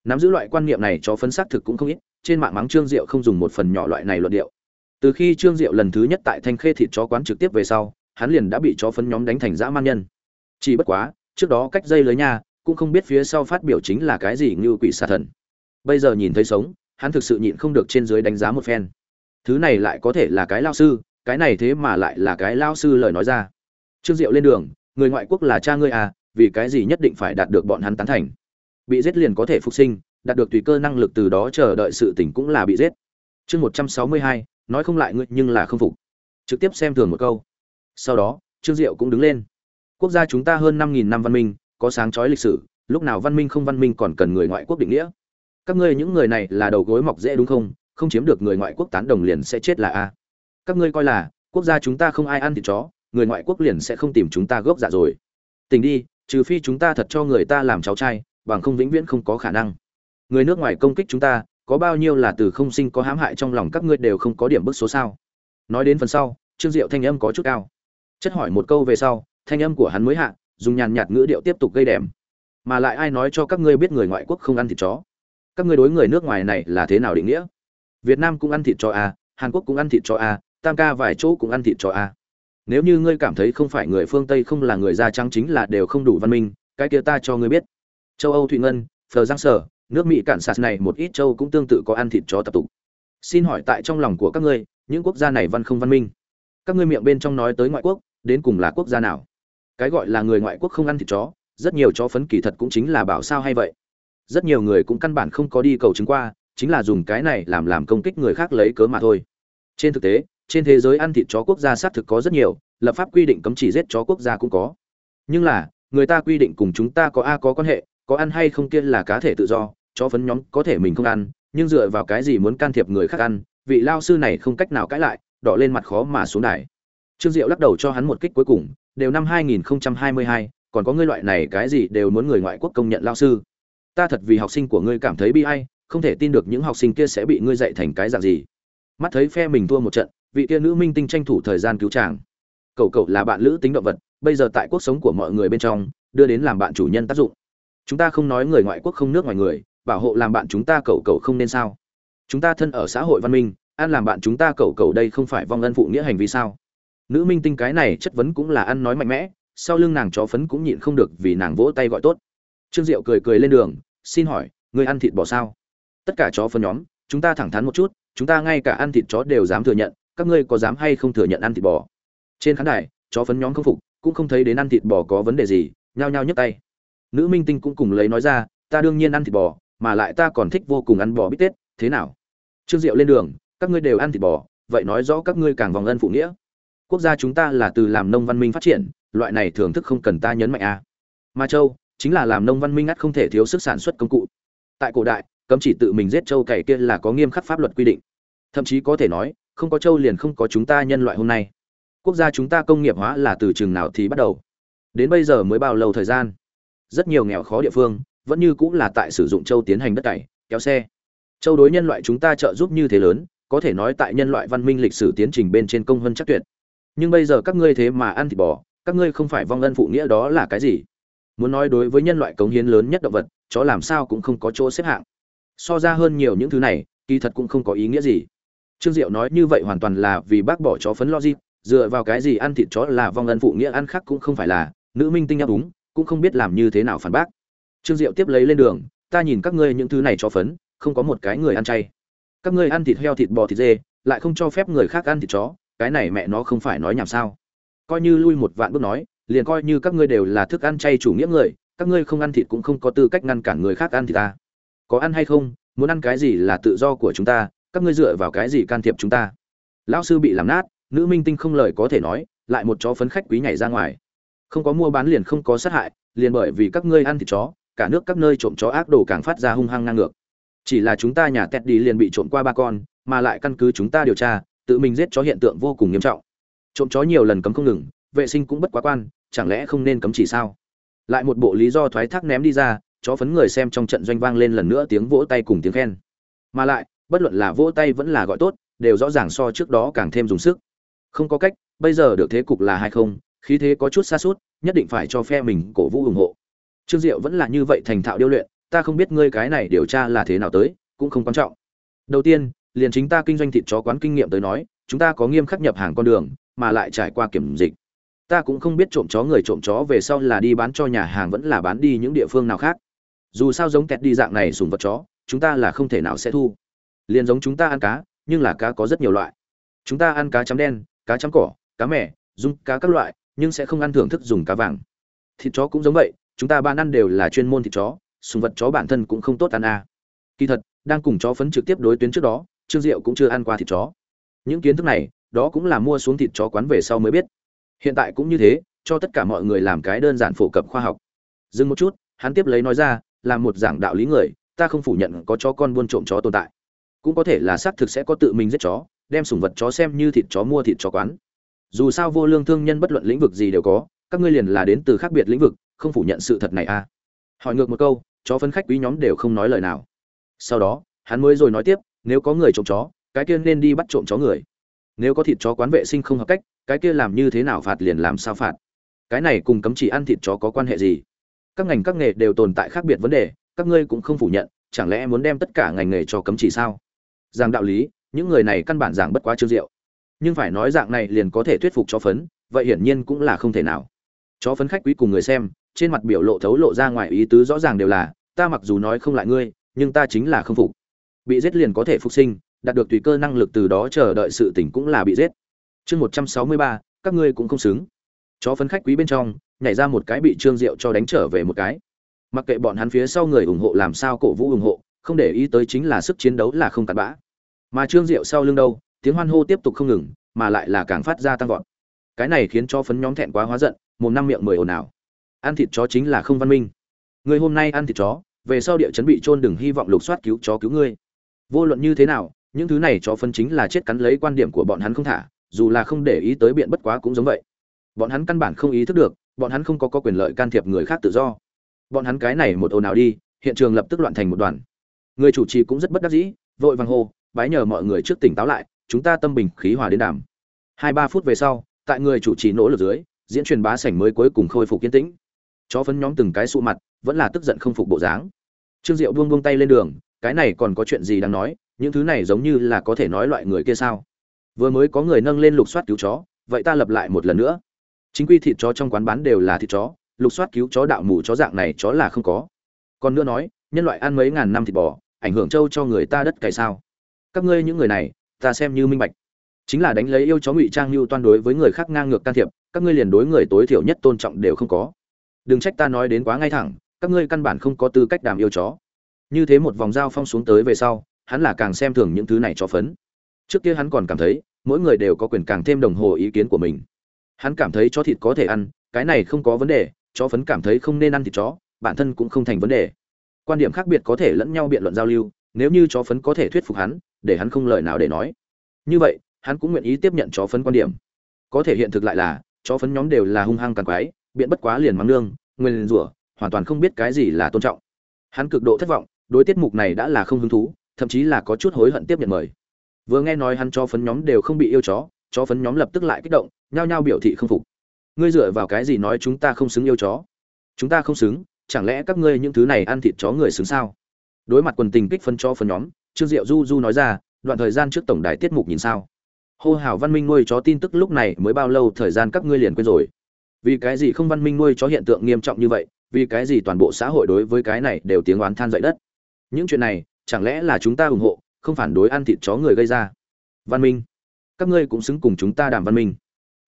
Nắm giữ loại quan niệm này cho phấn xác thực cũng không ít, trên mạng mắng trương diệu không dùng một phần nhỏ loại này luận điệu. Từ khi trương diệu lần thứ nhất tại thanh khê thịt chó quán trực tiếp về sau, hắn liền đã bị chó phấn nhóm đánh thành dã man nhân. Chỉ bất quá, trước đó cách dây lưới nha, cũng không biết phía sau phát biểu chính là cái gì như quỷ xà thần. Bây giờ nhìn thấy sống, hắn thực sự nhịn không được trên dưới đánh giá một phen. Thứ này lại có thể là cái lao sư cái này thế mà lại là cái lao sư lời nói ra. Trương diệu lên đường, người ngoại quốc là cha ngươi à vì cái gì nhất định phải đạt được bọn hắn tán thành? Bị giết liền có thể phục sinh, đạt được tùy cơ năng lực từ đó chờ đợi sự tỉnh cũng là bị giết. Chương một trăm sáu mươi hai, nói không lại ngươi nhưng là không phục. Trực tiếp xem thường một câu. Sau đó, trương diệu cũng đứng lên. Quốc gia chúng ta hơn năm nghìn năm văn minh, có sáng chói lịch sử, lúc nào văn minh không văn minh còn cần người ngoại quốc định nghĩa. Các ngươi những người này là đầu gối mọc dễ đúng không? Không chiếm được người ngoại quốc tán đồng liền sẽ chết là a các ngươi coi là, quốc gia chúng ta không ai ăn thịt chó, người ngoại quốc liền sẽ không tìm chúng ta gốc dạ rồi. Tình đi, trừ phi chúng ta thật cho người ta làm cháu trai, bằng không vĩnh viễn không có khả năng. Người nước ngoài công kích chúng ta, có bao nhiêu là từ không sinh có hãm hại trong lòng các ngươi đều không có điểm bức số sao? Nói đến phần sau, trương diệu thanh âm có chút cao. Chất hỏi một câu về sau, thanh âm của hắn mới hạ, dùng nhàn nhạt ngữ điệu tiếp tục gây đèm mà lại ai nói cho các ngươi biết người ngoại quốc không ăn thịt chó? Các ngươi đối người nước ngoài này là thế nào định nghĩa? Việt nam cũng ăn thịt chó a hàn quốc cũng ăn thịt chó a tam ca vài chỗ cũng ăn thịt chó a. Nếu như ngươi cảm thấy không phải người phương tây không là người da trắng chính là đều không đủ văn minh, cái kia ta cho ngươi biết. Châu âu thụy ngân, phờ giang sở, nước mỹ cản sạt này một ít châu cũng tương tự có ăn thịt chó tập tục. Xin hỏi tại trong lòng của các ngươi, những quốc gia này văn không văn minh? Các ngươi miệng bên trong nói tới ngoại quốc, đến cùng là quốc gia nào? Cái gọi là người ngoại quốc không ăn thịt chó, rất nhiều chó phấn kỳ thật cũng chính là bảo sao hay vậy? Rất nhiều người cũng căn bản không có đi cầu chứng qua, chính là dùng cái này làm làm công kích người khác lấy cớ mà thôi. Trên thực tế trên thế giới ăn thịt chó quốc gia xác thực có rất nhiều lập pháp quy định cấm chỉ giết chó quốc gia cũng có. Nhưng là người ta quy định cùng chúng ta có a có quan hệ có ăn hay không kia là cá thể tự do chó phấn nhóm có thể mình không ăn nhưng dựa vào cái gì muốn can thiệp người khác ăn vị lao sư này không cách nào cãi lại đỏ lên mặt khó mà xuống đài. Trương diệu lắc đầu cho hắn một kích cuối cùng đều năm 2022, còn có ngươi loại này cái gì đều muốn người ngoại quốc công nhận lao sư? Ta thật vì học sinh của ngươi cảm thấy bi ai không thể tin được những học sinh kia sẽ bị ngươi dạy thành cái dạng gì. Mắt thấy phe mình thua một trận vị kia nữ minh tinh tranh thủ thời gian cứu chàng. Cậu cậu là bạn lữ tính động vật, bây giờ tại cuộc sống của mọi người bên trong, đưa đến làm bạn chủ nhân tác dụng. Chúng ta không nói người ngoại quốc không nước ngoài người, bảo hộ làm bạn chúng ta cậu cậu không nên sao? Chúng ta thân ở xã hội văn minh, ăn làm bạn chúng ta cậu cậu đây không phải vong ân phụ nghĩa hành vi sao? Nữ minh tinh cái này chất vấn cũng là ăn nói mạnh mẽ, sau lưng nàng chó phấn cũng nhịn không được vì nàng vỗ tay gọi tốt. Trương diệu cười cười lên đường, xin hỏi, người ăn thịt bò sao? Tất cả chó phấn nhóm, chúng ta thẳng thắn một chút, chúng ta ngay cả ăn thịt chó đều dám thừa nhận các ngươi có dám hay không thừa nhận ăn thịt bò? Trên khán đài, chó phấn nhóm không phục, cũng không thấy đến ăn thịt bò có vấn đề gì, nhao nhao nhấc tay. Nữ minh tinh cũng cùng lấy nói ra, ta đương nhiên ăn thịt bò, mà lại ta còn thích vô cùng ăn bò bít tết, thế nào? Trương diệu lên đường, các ngươi đều ăn thịt bò, vậy nói rõ các ngươi càng vòng ân phụ nghĩa. Quốc gia chúng ta là từ làm nông văn minh phát triển, loại này thưởng thức không cần ta nhấn mạnh a à. ma châu, chính là làm nông văn minh ngắt không thể thiếu sức sản xuất công cụ. Tại cổ đại, cấm chỉ tự mình giết châu cày kia là có nghiêm khắc pháp luật quy định. Thậm chí có thể nói không có châu liền không có chúng ta nhân loại hôm nay. Quốc gia chúng ta công nghiệp hóa là từ trường nào thì bắt đầu. Đến bây giờ mới bao lâu thời gian? Rất nhiều nghèo khó địa phương vẫn như cũng là tại sử dụng châu tiến hành đất cày, kéo xe. Châu đối nhân loại chúng ta trợ giúp như thế lớn, có thể nói tại nhân loại văn minh lịch sử tiến trình bên trên công hơn chắc tuyệt. Nhưng bây giờ các ngươi thế mà ăn thịt bò, các ngươi không phải vong ân phụ nghĩa đó là cái gì? Muốn nói đối với nhân loại cống hiến lớn nhất động vật, chó làm sao cũng không có chỗ xếp hạng. So ra hơn nhiều những thứ này, kỳ thật cũng không có ý nghĩa gì trương diệu nói như vậy hoàn toàn là vì bác bỏ chó phấn logic, dựa vào cái gì ăn thịt chó là vong ân phụ nghĩa ăn khác cũng không phải là, nữ minh tinh áp đúng, cũng không biết làm như thế nào phản bác. Trương diệu tiếp lấy lên đường, ta nhìn các ngươi những thứ này cho phấn, không có một cái người ăn chay. Các ngươi ăn thịt heo thịt bò thịt dê, lại không cho phép người khác ăn thịt chó, cái này mẹ nó không phải nói nhảm sao? Coi như lui một vạn bước nói, liền coi như các ngươi đều là thức ăn chay chủ nghĩa người, các ngươi không ăn thịt cũng không có tư cách ngăn cản người khác ăn thịt ta. Có ăn hay không, muốn ăn cái gì là tự do của chúng ta các ngươi dựa vào cái gì can thiệp chúng ta? Lão sư bị làm nát, nữ minh tinh không lời có thể nói, lại một chó phấn khách quý nhảy ra ngoài. Không có mua bán liền không có sát hại, liền bởi vì các ngươi ăn thịt chó, cả nước các nơi trộm chó ác đồ càng phát ra hung hăng ngang ngược. Chỉ là chúng ta nhà tét đi liền bị trộm qua ba con, mà lại căn cứ chúng ta điều tra, tự mình giết chó hiện tượng vô cùng nghiêm trọng. Trộm chó nhiều lần cấm không ngừng, vệ sinh cũng bất quá quan, chẳng lẽ không nên cấm chỉ sao? Lại một bộ lý do thoái thác ném đi ra, chó phấn người xem trong trận doanh vang lên lần nữa tiếng vỗ tay cùng tiếng khen. Mà lại bất luận là vỗ tay vẫn là gọi tốt, đều rõ ràng so trước đó càng thêm dùng sức. Không có cách, bây giờ được thế cục là hay không, khí thế có chút xa suốt, nhất định phải cho phe mình cổ vũ ủng hộ. Trương diệu vẫn là như vậy thành thạo điêu luyện, ta không biết ngươi cái này điều tra là thế nào tới, cũng không quan trọng. Đầu tiên, liền chính ta kinh doanh thịt chó quán kinh nghiệm tới nói, chúng ta có nghiêm khắc nhập hàng con đường, mà lại trải qua kiểm dịch. Ta cũng không biết trộm chó người trộm chó về sau là đi bán cho nhà hàng vẫn là bán đi những địa phương nào khác. Dù sao giống kẹt đi dạng này sùng vật chó, chúng ta là không thể nào sẽ thu liền giống chúng ta ăn cá, nhưng là cá có rất nhiều loại. Chúng ta ăn cá chấm đen, cá chấm cỏ, cá mẻ dung cá các loại, nhưng sẽ không ăn thưởng thức dùng cá vàng. Thịt chó cũng giống vậy, chúng ta ban ăn đều là chuyên môn thịt chó, sùng vật chó bản thân cũng không tốt ăn à. kỳ thật, đang cùng chó phấn trực tiếp đối tuyến trước đó, trương diệu cũng chưa ăn qua thịt chó. Những kiến thức này, đó cũng là mua xuống thịt chó quán về sau mới biết. Hiện tại cũng như thế, cho tất cả mọi người làm cái đơn giản phổ cập khoa học. Dừng một chút, hắn tiếp lấy nói ra, là một giảng đạo lý người, ta không phủ nhận có chó con buôn trộm chó tồn tại cũng có thể là xác thực sẽ có tự mình giết chó, đem sủng vật chó xem như thịt chó mua thịt chó quán. Dù sao vô lương thương nhân bất luận lĩnh vực gì đều có, các ngươi liền là đến từ khác biệt lĩnh vực, không phủ nhận sự thật này à. Hỏi ngược một câu, chó phân khách quý nhóm đều không nói lời nào. Sau đó, hắn mới rồi nói tiếp, nếu có người trộm chó, cái kia nên đi bắt trộm chó người. Nếu có thịt chó quán vệ sinh không hợp cách, cái kia làm như thế nào phạt liền làm sao phạt. Cái này cùng cấm chỉ ăn thịt chó có quan hệ gì? Các ngành các nghề đều tồn tại khác biệt vấn đề, các ngươi cũng không phủ nhận, chẳng lẽ muốn đem tất cả ngành nghề cho cấm chỉ sao? Giảng đạo lý, những người này căn bản giảng bất quá trương diệu. Nhưng phải nói dạng này liền có thể thuyết phục chó phấn, vậy hiển nhiên cũng là không thể nào. Chó phấn khách quý cùng người xem, trên mặt biểu lộ thấu lộ ra ngoài ý tứ rõ ràng đều là, ta mặc dù nói không lại ngươi, nhưng ta chính là không phục. Bị giết liền có thể phục sinh, đạt được tùy cơ năng lực từ đó chờ đợi sự tỉnh cũng là bị giết. Chương một trăm sáu mươi ba, các ngươi cũng không xứng. Chó phấn khách quý bên trong, nhảy ra một cái bị trương diệu cho đánh trở về một cái. Mặc kệ bọn hắn phía sau người ủng hộ làm sao, cổ vũ ủng hộ không để ý tới chính là sức chiến đấu là không cặn bã. Mà trương diệu sau lưng đâu tiếng hoan hô tiếp tục không ngừng mà lại là càng phát ra tăng vọt. Cái này khiến cho phấn nhóm thẹn quá hóa giận một năm miệng mười ồn ào. Ăn thịt chó chính là không văn minh. Người hôm nay ăn thịt chó về sau địa chấn bị trôn đừng hy vọng lục soát cứu chó cứu ngươi. Vô luận như thế nào những thứ này chó phân chính là chết cắn lấy quan điểm của bọn hắn không thả dù là không để ý tới biện bất quá cũng giống vậy. Bọn hắn căn bản không ý thức được bọn hắn không có, có quyền lợi can thiệp người khác tự do. Bọn hắn cái này một ồn nào đi hiện trường lập tức loạn thành một đoàn người chủ trì cũng rất bất đắc dĩ, vội vàng hô, bái nhờ mọi người trước tỉnh táo lại, chúng ta tâm bình khí hòa đến đàm. Hai ba phút về sau, tại người chủ trì nỗ lực dưới, diễn truyền bá sảnh mới cuối cùng khôi phục kiên tĩnh. Chó phấn nhóm từng cái sụ mặt, vẫn là tức giận không phục bộ dáng. Trương diệu buông buông tay lên đường, cái này còn có chuyện gì đáng nói? Những thứ này giống như là có thể nói loại người kia sao? Vừa mới có người nâng lên lục soát cứu chó, vậy ta lập lại một lần nữa. Chính quy thịt chó trong quán bán đều là thịt chó, lục soát cứu chó đạo mù chó dạng này chó là không có. Còn nữa nói, nhân loại ăn mấy ngàn năm thịt bò ảnh hưởng châu cho người ta đất cày sao? Các ngươi những người này, ta xem như minh bạch. Chính là đánh lấy yêu chó ngụy trang như toan đối với người khác ngang ngược can thiệp, các ngươi liền đối người tối thiểu nhất tôn trọng đều không có. Đừng trách ta nói đến quá ngay thẳng, các ngươi căn bản không có tư cách đàm yêu chó. Như thế một vòng dao phong xuống tới về sau, hắn là càng xem thường những thứ này cho phấn. Trước kia hắn còn cảm thấy, mỗi người đều có quyền càng thêm đồng hồ ý kiến của mình. Hắn cảm thấy chó thịt có thể ăn, cái này không có vấn đề, chó phấn cảm thấy không nên ăn thịt chó, bản thân cũng không thành vấn đề quan điểm khác biệt có thể lẫn nhau biện luận giao lưu, nếu như chó phấn có thể thuyết phục hắn, để hắn không lời nào để nói. Như vậy, hắn cũng nguyện ý tiếp nhận chó phấn quan điểm. Có thể hiện thực lại là, chó phấn nhóm đều là hung hăng càng quái, biện bất quá liền mắng nương, nguyên rủa, hoàn toàn không biết cái gì là tôn trọng. Hắn cực độ thất vọng, đối tiết mục này đã là không hứng thú, thậm chí là có chút hối hận tiếp nhận mời. Vừa nghe nói hắn cho phấn nhóm đều không bị yêu chó chó phấn nhóm lập tức lại kích động, nhao nhao biểu thị không phục. Ngươi dựa vào cái gì nói chúng ta không xứng yêu chó? Chúng ta không xứng chẳng lẽ các ngươi những thứ này ăn thịt chó người xứng sao? Đối mặt quần tình kích phân cho phân nhóm, trương diệu du du nói ra, đoạn thời gian trước tổng đài tiết mục nhìn sao? Hô hào văn minh nuôi chó tin tức lúc này mới bao lâu thời gian các ngươi liền quên rồi? Vì cái gì không văn minh nuôi chó hiện tượng nghiêm trọng như vậy, vì cái gì toàn bộ xã hội đối với cái này đều tiếng oán than dậy đất? Những chuyện này, chẳng lẽ là chúng ta ủng hộ, không phản đối ăn thịt chó người gây ra? Văn minh, các ngươi cũng xứng cùng chúng ta đàm văn minh.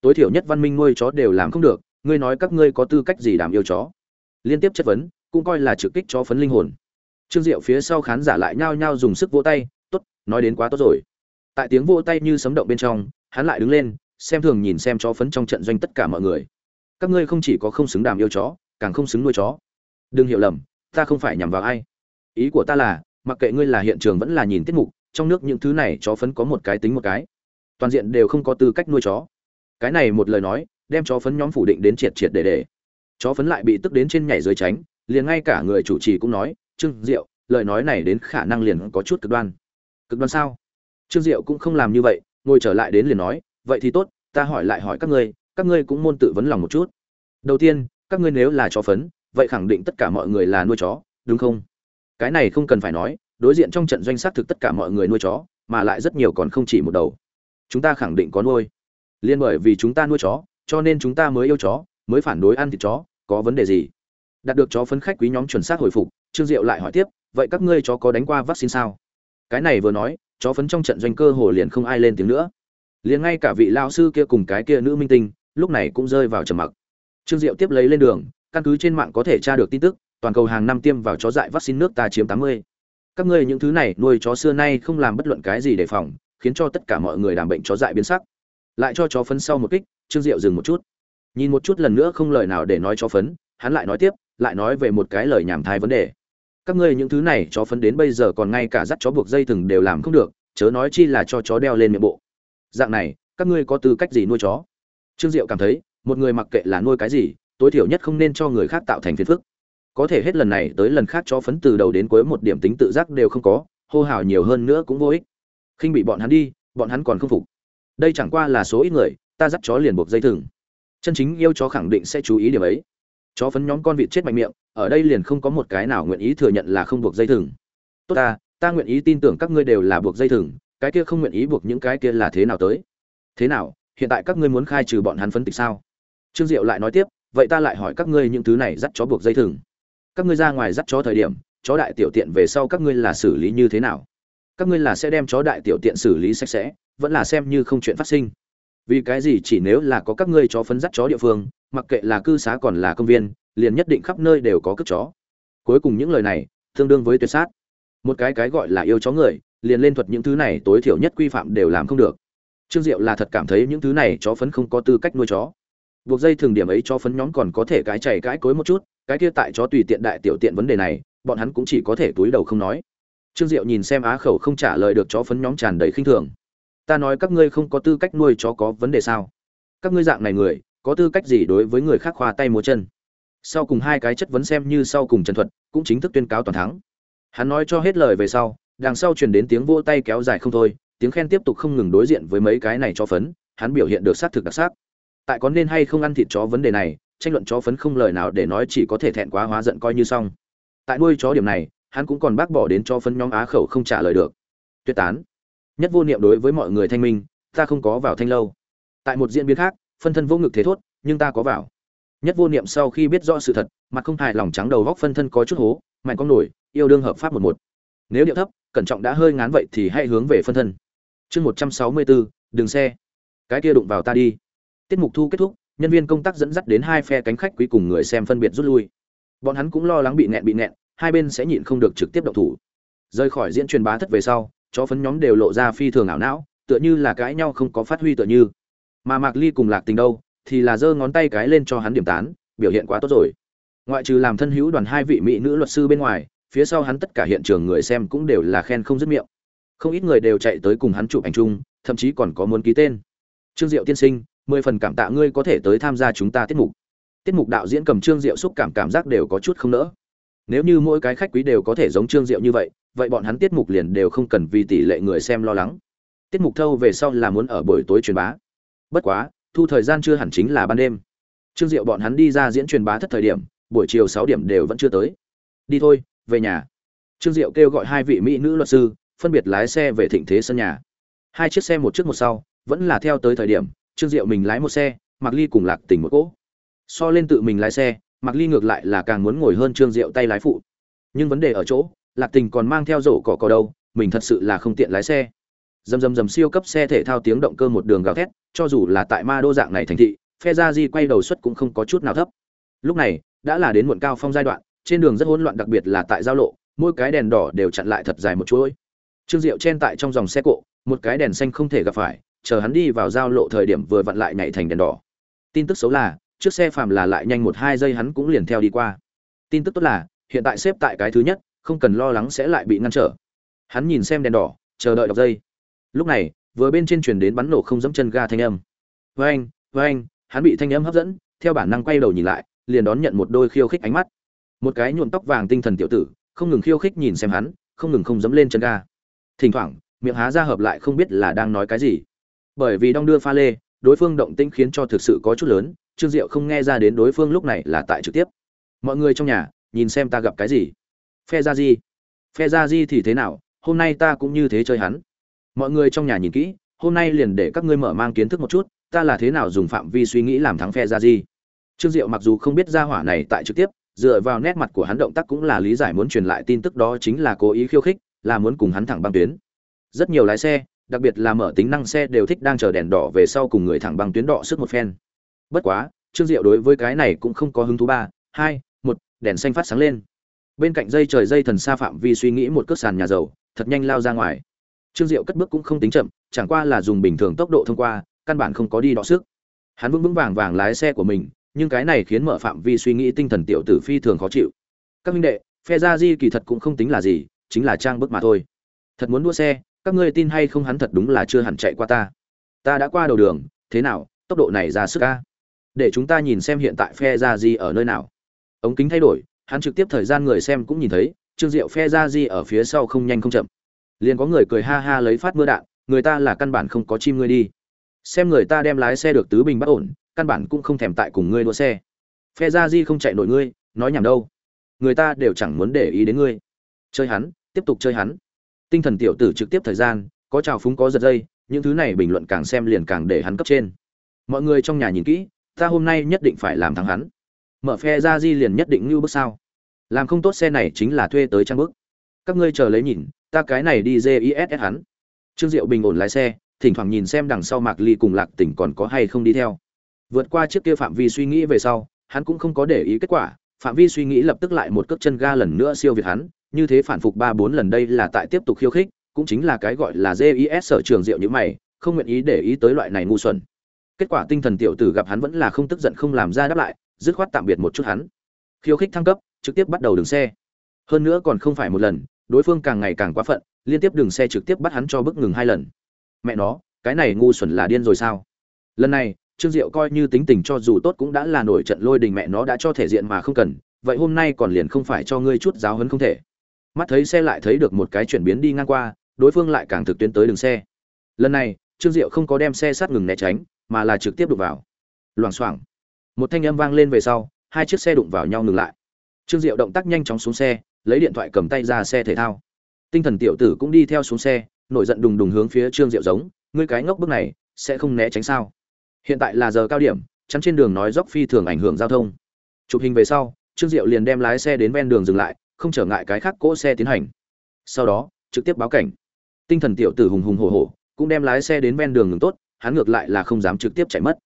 Tối thiểu nhất văn minh nuôi chó đều làm không được, ngươi nói các ngươi có tư cách gì đàm yêu chó? Liên tiếp chất vấn, cũng coi là trực kích cho phấn linh hồn. Trương diệu phía sau khán giả lại nhao nhao dùng sức vỗ tay, tốt, nói đến quá tốt rồi. Tại tiếng vỗ tay như sấm động bên trong, hắn lại đứng lên, xem thường nhìn xem chó phấn trong trận doanh tất cả mọi người. Các ngươi không chỉ có không xứng đàm yêu chó, càng không xứng nuôi chó. Đừng hiểu lầm, ta không phải nhằm vào ai. Ý của ta là, mặc kệ ngươi là hiện trường vẫn là nhìn tiết mục, trong nước những thứ này chó phấn có một cái tính một cái. Toàn diện đều không có tư cách nuôi chó. Cái này một lời nói, đem chó phấn nhóm phủ định đến triệt triệt để để chó phấn lại bị tức đến trên nhảy dưới tránh, liền ngay cả người chủ trì cũng nói, trương diệu, lời nói này đến khả năng liền có chút cực đoan. Cực đoan sao? Trương diệu cũng không làm như vậy, ngồi trở lại đến liền nói, vậy thì tốt, ta hỏi lại hỏi các ngươi các ngươi cũng môn tự vấn lòng một chút. Đầu tiên, các ngươi nếu là chó phấn, vậy khẳng định tất cả mọi người là nuôi chó, đúng không? Cái này không cần phải nói, đối diện trong trận doanh xác thực tất cả mọi người nuôi chó, mà lại rất nhiều còn không chỉ một đầu. Chúng ta khẳng định có nuôi. Liên bởi vì chúng ta nuôi chó, cho nên chúng ta mới yêu chó, mới phản đối ăn thịt chó có vấn đề gì? Đạt được chó phấn khách quý nhóm chuẩn xác hồi phục, trương diệu lại hỏi tiếp, vậy các ngươi chó có đánh qua vaccine sao? Cái này vừa nói, chó phấn trong trận doanh cơ hồ liền không ai lên tiếng nữa. Liền ngay cả vị lao sư kia cùng cái kia nữ minh tinh, lúc này cũng rơi vào trầm mặc. Trương diệu tiếp lấy lên đường, căn cứ trên mạng có thể tra được tin tức, toàn cầu hàng năm tiêm vào chó dại vaccine nước ta chiếm tám mươi. Các ngươi những thứ này nuôi chó xưa nay không làm bất luận cái gì đề phòng, khiến cho tất cả mọi người đảm bệnh chó dại biến sắc. Lại cho chó phấn sau một kích, trương diệu dừng một chút nhìn một chút lần nữa không lời nào để nói cho phấn, hắn lại nói tiếp, lại nói về một cái lời nhảm thai vấn đề. Các ngươi những thứ này chó phấn đến bây giờ còn ngay cả dắt chó buộc dây thừng đều làm không được, chớ nói chi là cho chó đeo lên miệng bộ. Dạng này, các ngươi có tư cách gì nuôi chó? Trương diệu cảm thấy, một người mặc kệ là nuôi cái gì, tối thiểu nhất không nên cho người khác tạo thành phiền phức. Có thể hết lần này tới lần khác chó phấn từ đầu đến cuối một điểm tính tự giác đều không có, hô hào nhiều hơn nữa cũng vô ích. Khinh bị bọn hắn đi, bọn hắn còn không phục. Đây chẳng qua là số ít người, ta dắt chó liền buộc dây thừng chân chính yêu chó khẳng định sẽ chú ý điểm ấy. Chó phấn nhóm con vịt chết mạnh miệng, ở đây liền không có một cái nào nguyện ý thừa nhận là không buộc dây thừng. Tốt ta ta nguyện ý tin tưởng các ngươi đều là buộc dây thừng, cái kia không nguyện ý buộc những cái kia là thế nào tới? Thế nào, hiện tại các ngươi muốn khai trừ bọn hắn phân tịch sao? Trương diệu lại nói tiếp, vậy ta lại hỏi các ngươi những thứ này dắt chó buộc dây thừng. Các ngươi ra ngoài dắt chó thời điểm, chó đại tiểu tiện về sau các ngươi là xử lý như thế nào? Các ngươi là sẽ đem chó đại tiểu tiện xử lý sạch sẽ, vẫn là xem như không chuyện phát sinh vì cái gì chỉ nếu là có các ngươi chó phấn dắt chó địa phương, mặc kệ là cư xá còn là công viên, liền nhất định khắp nơi đều có cướp chó. Cuối cùng những lời này, tương đương với tuyệt sát. Một cái cái gọi là yêu chó người, liền lên thuật những thứ này tối thiểu nhất quy phạm đều làm không được. Trương diệu là thật cảm thấy những thứ này chó phấn không có tư cách nuôi chó. Buộc dây thường điểm ấy cho phấn nhóm còn có thể cái chảy cãi cối một chút, cái kia tại chó tùy tiện đại tiểu tiện vấn đề này, bọn hắn cũng chỉ có thể túi đầu không nói. Trương diệu nhìn xem á khẩu không trả lời được chó phấn nhóm tràn đầy khinh thường ta nói các ngươi không có tư cách nuôi chó có vấn đề sao? Các ngươi dạng này người, có tư cách gì đối với người khác khoa tay múa chân? Sau cùng hai cái chất vấn xem như sau cùng trần thuật, cũng chính thức tuyên cáo toàn thắng. Hắn nói cho hết lời về sau, đằng sau truyền đến tiếng vỗ tay kéo dài không thôi, tiếng khen tiếp tục không ngừng đối diện với mấy cái này cho phấn, hắn biểu hiện được xác thực đặc sắc. Tại có nên hay không ăn thịt chó vấn đề này, tranh luận chó phấn không lời nào để nói chỉ có thể thẹn quá hóa giận coi như xong. Tại nuôi chó điểm này, hắn cũng còn bác bỏ đến cho phấn nhóm á khẩu không trả lời được. Tuyệt tán nhất vô niệm đối với mọi người thanh minh, ta không có vào thanh lâu. Tại một diễn biến khác, phân thân vô ngực thế thốt, nhưng ta có vào. Nhất vô niệm sau khi biết rõ sự thật, mặt không hài lòng trắng đầu góc phân thân có chút hố, mạnh con nổi, yêu đương hợp pháp một một. Nếu điệu thấp, cẩn trọng đã hơi ngán vậy thì hãy hướng về phân thân. Chương một trăm sáu mươi bốn đừng xe. Cái kia đụng vào ta đi. Tiết mục thu kết thúc, nhân viên công tác dẫn dắt đến hai phe cánh khách quý cùng người xem phân biệt rút lui. Bọn hắn cũng lo lắng bị nẹn bị nẹn hai bên sẽ nhịn không được trực tiếp động thủ. Rời khỏi diễn truyền bá thất về sau chó phấn nhóm đều lộ ra phi thường ảo não, tựa như là cãi nhau không có phát huy tựa như. Mà mạc ly cùng lạc tình đâu, thì là giơ ngón tay cái lên cho hắn điểm tán, biểu hiện quá tốt rồi. Ngoại trừ làm thân hữu đoàn hai vị mỹ nữ luật sư bên ngoài, phía sau hắn tất cả hiện trường người xem cũng đều là khen không dứt miệng. Không ít người đều chạy tới cùng hắn chụp ảnh chung, thậm chí còn có muốn ký tên. Trương diệu tiên sinh, mười phần cảm tạ ngươi có thể tới tham gia chúng ta tiết mục. Tiết mục đạo diễn cầm trương diệu xúc cảm cảm giác đều có chút không nỡ. Nếu như mỗi cái khách quý đều có thể giống trương diệu như vậy vậy bọn hắn tiết mục liền đều không cần vì tỷ lệ người xem lo lắng. Tiết mục thâu về sau là muốn ở buổi tối truyền bá. Bất quá, thu thời gian chưa hẳn chính là ban đêm. Trương diệu bọn hắn đi ra diễn truyền bá thất thời điểm, buổi chiều sáu điểm đều vẫn chưa tới. Đi thôi, về nhà. Trương diệu kêu gọi hai vị mỹ nữ luật sư, phân biệt lái xe về thịnh thế sân nhà. Hai chiếc xe một trước một sau, vẫn là theo tới thời điểm, trương diệu mình lái một xe mặc ly cùng lạc tỉnh một cỗ. So lên tự mình lái xe mặc ly ngược lại là càng muốn ngồi hơn trương diệu tay lái phụ. Nhưng vấn đề ở chỗ lạc tình còn mang theo rổ cỏ cỏ đâu, mình thật sự là không tiện lái xe. Dầm dầm dầm siêu cấp xe thể thao tiếng động cơ một đường gào thét, cho dù là tại ma đô dạng này thành thị, phe ra di quay đầu suất cũng không có chút nào thấp. Lúc này, đã là đến muộn cao phong giai đoạn, trên đường rất hỗn loạn đặc biệt là tại giao lộ, mỗi cái đèn đỏ đều chặn lại thật dài một chuỗi. Trương diệu chen tại trong dòng xe cộ, một cái đèn xanh không thể gặp phải, chờ hắn đi vào giao lộ thời điểm vừa vặn lại nhảy thành đèn đỏ. Tin tức xấu là chiếc xe phàm là lại nhanh một hai giây hắn cũng liền theo đi qua. Tin tức tốt là, hiện tại xếp tại cái thứ nhất không cần lo lắng sẽ lại bị ngăn trở. Hắn nhìn xem đèn đỏ, chờ đợi đọc dây. Lúc này, vừa bên trên truyền đến bắn nổ không dẫm chân ga thanh âm. Với anh với anh hắn bị thanh âm hấp dẫn, theo bản năng quay đầu nhìn lại, liền đón nhận một đôi khiêu khích ánh mắt. Một cái nhuộm tóc vàng tinh thần tiểu tử, không ngừng khiêu khích nhìn xem hắn, không ngừng không dẫm lên chân ga. Thỉnh thoảng, miệng há ra hợp lại không biết là đang nói cái gì. Bởi vì đong đưa pha lê, đối phương động tĩnh khiến cho thực sự có chút lớn, trương diệu không nghe ra đến đối phương lúc này là tại trực tiếp. Mọi người trong nhà, nhìn xem ta gặp cái gì? Phe ra di. Phe ra di thì thế nào? Hôm nay ta cũng như thế chơi hắn. Mọi người trong nhà nhìn kỹ, hôm nay liền để các ngươi mở mang kiến thức một chút, ta là thế nào dùng phạm vi suy nghĩ làm thắng phe ra di. Trương diệu mặc dù không biết ra hỏa này tại trực tiếp, dựa vào nét mặt của hắn động tác cũng là lý giải muốn truyền lại tin tức đó chính là cố ý khiêu khích, là muốn cùng hắn thẳng băng tuyến. Rất nhiều lái xe, đặc biệt là mở tính năng xe đều thích đang chờ đèn đỏ về sau cùng người thẳng băng tuyến đỏ sức một phen. Bất quá, trương diệu đối với cái này cũng không có hứng thú ba, hai, một, đèn xanh phát sáng lên bên cạnh dây trời dây thần xa phạm vi suy nghĩ một cước sàn nhà dầu, thật nhanh lao ra ngoài. Trương diệu cất bước cũng không tính chậm, chẳng qua là dùng bình thường tốc độ thông qua, căn bản không có đi đọ sức. Hắn vững vững vàng vàng lái xe của mình, nhưng cái này khiến mở phạm vi suy nghĩ tinh thần tiểu tử phi thường khó chịu. Các minh đệ, phe gia di kỳ thật cũng không tính là gì, chính là trang bức mà thôi. Thật muốn đua xe, các ngươi tin hay không hắn thật đúng là chưa hẳn chạy qua ta. Ta đã qua đầu đường, thế nào, tốc độ này ra sức ca để chúng ta nhìn xem hiện tại phe gia di ở nơi nào. Ống kính thay đổi hắn trực tiếp thời gian người xem cũng nhìn thấy, trương diệu phe gia di ở phía sau không nhanh không chậm. Liền có người cười ha ha lấy phát mưa đạn, người ta là căn bản không có chim ngươi đi. Xem người ta đem lái xe được tứ bình bất ổn, căn bản cũng không thèm tại cùng ngươi đua xe. Phe gia di không chạy nổi ngươi, nói nhảm đâu. Người ta đều chẳng muốn để ý đến ngươi. Chơi hắn, tiếp tục chơi hắn. Tinh thần tiểu tử trực tiếp thời gian, có trào phúng có giật dây, những thứ này bình luận càng xem liền càng để hắn cấp trên. Mọi người trong nhà nhìn kỹ, ta hôm nay nhất định phải làm thắng hắn. Mở phe ra di liền nhất định như bước sao làm không tốt xe này chính là thuê tới trang bước các ngươi chờ lấy nhìn, ta cái này đi jiss hắn. Trương diệu bình ổn lái xe, thỉnh thoảng nhìn xem đằng sau mạc ly cùng lạc tỉnh còn có hay không đi theo. Vượt qua chiếc kia phạm vi suy nghĩ về sau, hắn cũng không có để ý kết quả, phạm vi suy nghĩ lập tức lại một cước chân ga lần nữa siêu việt hắn, như thế phản phục ba bốn lần đây là tại tiếp tục khiêu khích, cũng chính là cái gọi là jis sở trường diệu như mày, không nguyện ý để ý tới loại này ngu xuẩn. Kết quả tinh thần tiểu tử gặp hắn vẫn là không tức giận không làm ra đáp lại, dứt khoát tạm biệt một chút hắn. Khiêu khích thăng cấp trực tiếp bắt đầu đường xe. Hơn nữa còn không phải một lần, đối phương càng ngày càng quá phận, liên tiếp đường xe trực tiếp bắt hắn cho bước ngừng hai lần. Mẹ nó, cái này ngu xuẩn là điên rồi sao? Lần này, trương diệu coi như tính tình cho dù tốt cũng đã là nổi trận lôi đình mẹ nó đã cho thể diện mà không cần, vậy hôm nay còn liền không phải cho ngươi chút giáo hấn không thể. Mắt thấy xe lại thấy được một cái chuyển biến đi ngang qua, đối phương lại càng thực tuyến tới đường xe. Lần này, trương diệu không có đem xe sát ngừng né tránh, mà là trực tiếp đụng vào. Loảng xoảng. Một thanh âm vang lên về sau, hai chiếc xe đụng vào nhau ngừng lại trương diệu động tác nhanh chóng xuống xe, lấy điện thoại cầm tay ra xe thể thao. Tinh thần tiểu tử cũng đi theo xuống xe, nổi giận đùng đùng hướng phía trương diệu giống, ngươi cái ngốc bước này, sẽ không né tránh sao? Hiện tại là giờ cao điểm, chắn trên đường nói dốc phi thường ảnh hưởng giao thông. Chụp hình về sau, trương diệu liền đem lái xe đến ven đường dừng lại, không trở ngại cái khác cỗ xe tiến hành. Sau đó, trực tiếp báo cảnh. Tinh thần tiểu tử hùng hùng hổ hổ, cũng đem lái xe đến ven đường ngừng tốt, hắn ngược lại là không dám trực tiếp chạy mất.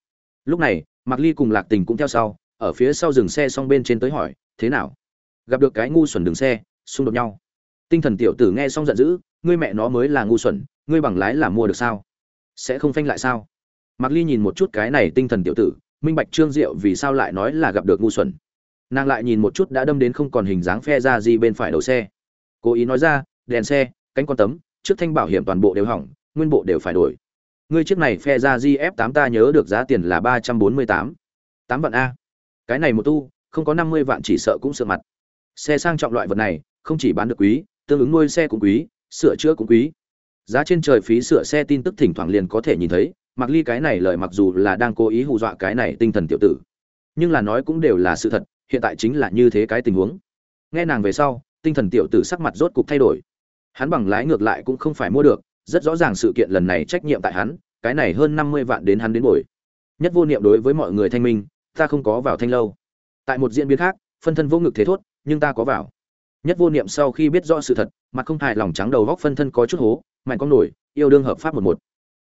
Lúc này, mạc ly cùng lạc tình cũng theo sau, ở phía sau dừng xe xong bên trên tới hỏi thế nào? Gặp được cái ngu xuẩn đường xe, xung đột nhau. Tinh thần tiểu tử nghe xong giận dữ, ngươi mẹ nó mới là ngu xuẩn, ngươi bằng lái là mua được sao? Sẽ không phanh lại sao? Mạc ly nhìn một chút cái này tinh thần tiểu tử, minh bạch trương diệu vì sao lại nói là gặp được ngu xuẩn. Nàng lại nhìn một chút đã đâm đến không còn hình dáng phe ra gì bên phải đầu xe. Cố ý nói ra, đèn xe, cánh con tấm, trước thanh bảo hiểm toàn bộ đều hỏng, nguyên bộ đều phải đổi. Ngươi chiếc này phe ra gf 8 ta nhớ được giá tiền là ba trăm bốn mươi tám. Tám vạn a. Cái này một tu không có năm mươi vạn chỉ sợ cũng sợ mặt. Xe sang trọng loại vật này, không chỉ bán được quý, tương ứng nuôi xe cũng quý, sửa chữa cũng quý. Giá trên trời phí sửa xe tin tức thỉnh thoảng liền có thể nhìn thấy, mặc ly cái này lời mặc dù là đang cố ý hù dọa cái này tinh thần tiểu tử. Nhưng là nói cũng đều là sự thật, hiện tại chính là như thế cái tình huống. Nghe nàng về sau, tinh thần tiểu tử sắc mặt rốt cục thay đổi. Hắn bằng lái ngược lại cũng không phải mua được, rất rõ ràng sự kiện lần này trách nhiệm tại hắn, cái này hơn năm mươi vạn đến hắn đến bồi. Nhất vô niệm đối với mọi người thanh minh, ta không có vào thanh lâu tại một diễn biến khác, phân thân vô ngực thế thốt, nhưng ta có vào. Nhất vô niệm sau khi biết rõ sự thật, mặt không hài lòng trắng đầu góc phân thân có chút hố, mạnh con nổi, yêu đương hợp pháp một một.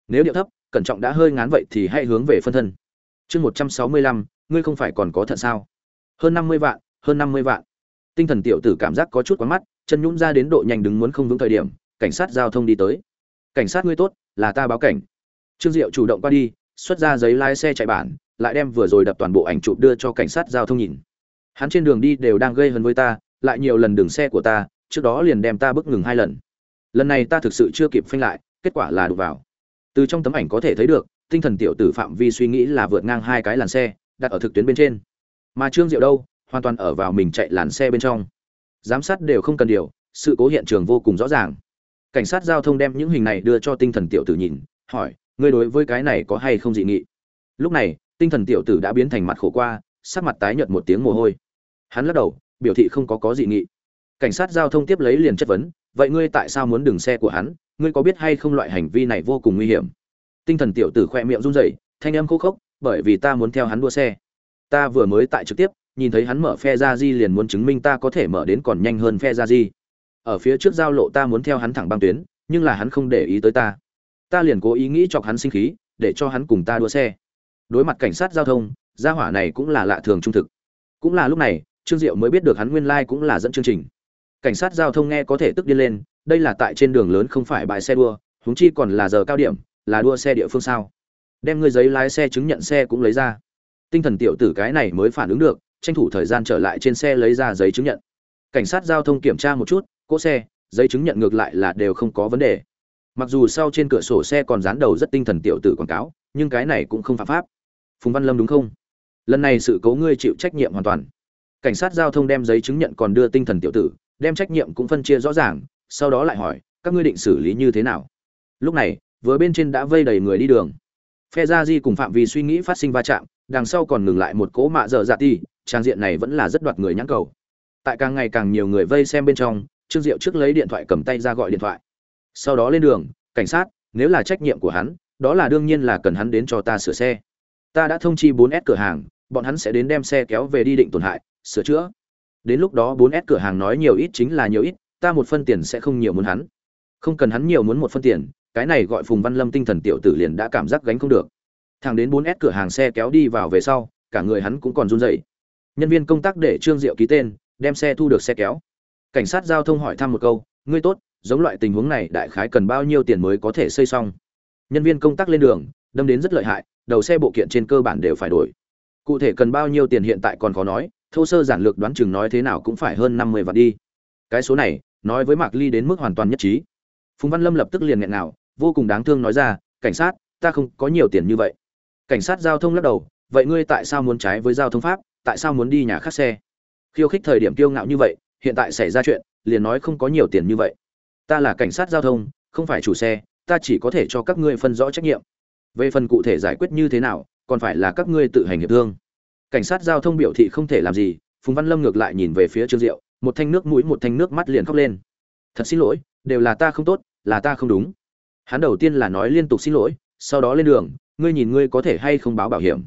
Nếu điệu thấp, cẩn trọng đã hơi ngán vậy thì hãy hướng về phân thân. Chương một trăm sáu mươi lăm, ngươi không phải còn có thận sao? Hơn năm mươi vạn, hơn năm mươi vạn. Tinh thần tiểu tử cảm giác có chút quá mắt, chân nhũng ra đến độ nhanh đứng muốn không vững thời điểm, cảnh sát giao thông đi tới. Cảnh sát ngươi tốt, là ta báo cảnh. Trương diệu chủ động qua đi, xuất ra giấy lái xe chạy bản lại đem vừa rồi đập toàn bộ ảnh chụp đưa cho cảnh sát giao thông nhìn. Hắn trên đường đi đều đang gây hấn với ta, lại nhiều lần đường xe của ta, trước đó liền đem ta bước ngừng hai lần. Lần này ta thực sự chưa kịp phanh lại, kết quả là đụng vào. Từ trong tấm ảnh có thể thấy được, tinh thần tiểu tử phạm vi suy nghĩ là vượt ngang hai cái làn xe, đặt ở thực tuyến bên trên. Mà trương diệu đâu, hoàn toàn ở vào mình chạy làn xe bên trong. Giám sát đều không cần điều, sự cố hiện trường vô cùng rõ ràng. Cảnh sát giao thông đem những hình này đưa cho tinh thần tiểu tử nhìn, hỏi, ngươi đối với cái này có hay không dị nghị? Lúc này tinh thần tiểu tử đã biến thành mặt khổ qua, sắc mặt tái nhợt một tiếng mồ hôi. Hắn lắc đầu, biểu thị không có có dị nghị. Cảnh sát giao thông tiếp lấy liền chất vấn, vậy ngươi tại sao muốn dừng xe của hắn? Ngươi có biết hay không loại hành vi này vô cùng nguy hiểm? Tinh thần tiểu tử khoe miệng run rẩy, thanh âm khô khốc, bởi vì ta muốn theo hắn đua xe. Ta vừa mới tại trực tiếp, nhìn thấy hắn mở phe ra di liền muốn chứng minh ta có thể mở đến còn nhanh hơn phe ra di. Ở phía trước giao lộ ta muốn theo hắn thẳng băng tuyến, nhưng là hắn không để ý tới ta. Ta liền cố ý nghĩ chọc hắn sinh khí, để cho hắn cùng ta đua xe đối mặt cảnh sát giao thông, gia hỏa này cũng là lạ thường trung thực. Cũng là lúc này, trương diệu mới biết được hắn nguyên lai cũng là dẫn chương trình. Cảnh sát giao thông nghe có thể tức điên lên, đây là tại trên đường lớn không phải bãi xe đua, huống chi còn là giờ cao điểm, là đua xe địa phương sao? Đem ngươi giấy lái xe chứng nhận xe cũng lấy ra. Tinh thần tiểu tử cái này mới phản ứng được, tranh thủ thời gian trở lại trên xe lấy ra giấy chứng nhận. Cảnh sát giao thông kiểm tra một chút, cỗ xe, giấy chứng nhận ngược lại là đều không có vấn đề. Mặc dù sau trên cửa sổ xe còn dán đầu rất tinh thần tiểu tử quảng cáo, nhưng cái này cũng không phạm pháp phùng văn lâm đúng không? Lần này sự cố ngươi chịu trách nhiệm hoàn toàn. Cảnh sát giao thông đem giấy chứng nhận còn đưa tinh thần tiểu tử, đem trách nhiệm cũng phân chia rõ ràng, sau đó lại hỏi, các ngươi định xử lý như thế nào? Lúc này, vừa bên trên đã vây đầy người đi đường. Phe gia di cùng phạm vi suy nghĩ phát sinh va chạm, đằng sau còn ngừng lại một cỗ mạ dở dạ ti trang diện này vẫn là rất đoạt người nhãn cầu. Tại càng ngày càng nhiều người vây xem bên trong, trương diệu trước lấy điện thoại cầm tay ra gọi điện thoại. Sau đó lên đường, cảnh sát, nếu là trách nhiệm của hắn, đó là đương nhiên là cần hắn đến cho ta sửa xe ta đã thông chi 4S cửa hàng, bọn hắn sẽ đến đem xe kéo về đi định tổn hại, sửa chữa. Đến lúc đó 4S cửa hàng nói nhiều ít chính là nhiều ít, ta một phân tiền sẽ không nhiều muốn hắn. Không cần hắn nhiều muốn một phân tiền, cái này gọi phùng văn lâm tinh thần tiểu tử liền đã cảm giác gánh không được. Thằng đến 4S cửa hàng xe kéo đi vào về sau, cả người hắn cũng còn run rẩy. Nhân viên công tác để trương diệu ký tên, đem xe thu được xe kéo. Cảnh sát giao thông hỏi thăm một câu, ngươi tốt, giống loại tình huống này đại khái cần bao nhiêu tiền mới có thể xây xong? Nhân viên công tác lên đường, đâm đến rất lợi hại đầu xe bộ kiện trên cơ bản đều phải đổi. Cụ thể cần bao nhiêu tiền hiện tại còn khó nói, thô sơ giản lược đoán chừng nói thế nào cũng phải hơn năm mươi vạn đi. Cái số này, nói với mạc ly đến mức hoàn toàn nhất trí. Phùng văn lâm lập tức liền nghẹn nào vô cùng đáng thương nói ra, cảnh sát, ta không có nhiều tiền như vậy. Cảnh sát giao thông lắc đầu, vậy ngươi tại sao muốn trái với giao thông pháp? Tại sao muốn đi nhà khác xe? Khiêu khích thời điểm kiêu ngạo như vậy, hiện tại xảy ra chuyện, liền nói không có nhiều tiền như vậy. Ta là cảnh sát giao thông, không phải chủ xe, ta chỉ có thể cho các ngươi phân rõ trách nhiệm về phần cụ thể giải quyết như thế nào, còn phải là các ngươi tự hành hiệp thương. Cảnh sát giao thông biểu thị không thể làm gì, phùng văn lâm ngược lại nhìn về phía trương diệu, một thanh nước mũi, một thanh nước mắt liền khóc lên. Thật xin lỗi, đều là ta không tốt, là ta không đúng. Hắn đầu tiên là nói liên tục xin lỗi sau đó lên đường, ngươi nhìn ngươi có thể hay không báo bảo hiểm?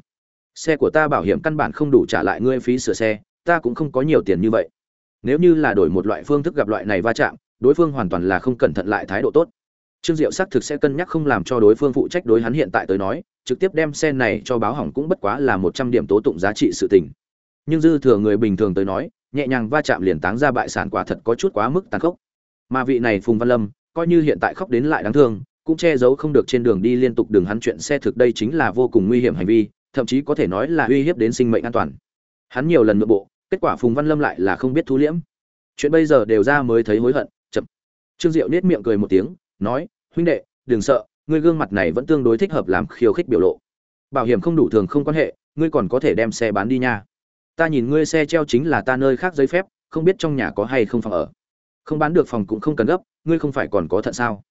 Xe của ta bảo hiểm căn bản không đủ trả lại ngươi phí sửa xe, ta cũng không có nhiều tiền như vậy. Nếu như là đổi một loại phương thức gặp loại này va chạm, đối phương hoàn toàn là không cẩn thận lại thái độ tốt trương diệu xác thực sẽ cân nhắc không làm cho đối phương phụ trách đối hắn hiện tại tới nói, trực tiếp đem xe này cho báo hỏng cũng bất quá là một trăm điểm tố tụng giá trị sự tình. Nhưng dư thừa người bình thường tới nói, nhẹ nhàng va chạm liền táng ra bại sản quả thật có chút quá mức tàn khốc. Mà vị này phùng văn lâm, coi như hiện tại khóc đến lại đáng thương, cũng che giấu không được trên đường đi liên tục đường hắn chuyện xe thực đây chính là vô cùng nguy hiểm hành vi, thậm chí có thể nói là uy hiếp đến sinh mệnh an toàn. Hắn nhiều lần nội bộ, kết quả phùng văn lâm lại là không biết thu liễm. Chuyện bây giờ đều ra mới thấy hối hận, chậm. Trương diệu nhếch miệng cười một tiếng nói, huynh đệ, đừng sợ, ngươi gương mặt này vẫn tương đối thích hợp làm khiêu khích biểu lộ. Bảo hiểm không đủ thường không quan hệ, ngươi còn có thể đem xe bán đi nha. Ta nhìn ngươi xe treo chính là ta nơi khác giấy phép, không biết trong nhà có hay không phòng ở. Không bán được phòng cũng không cần gấp, ngươi không phải còn có thận sao?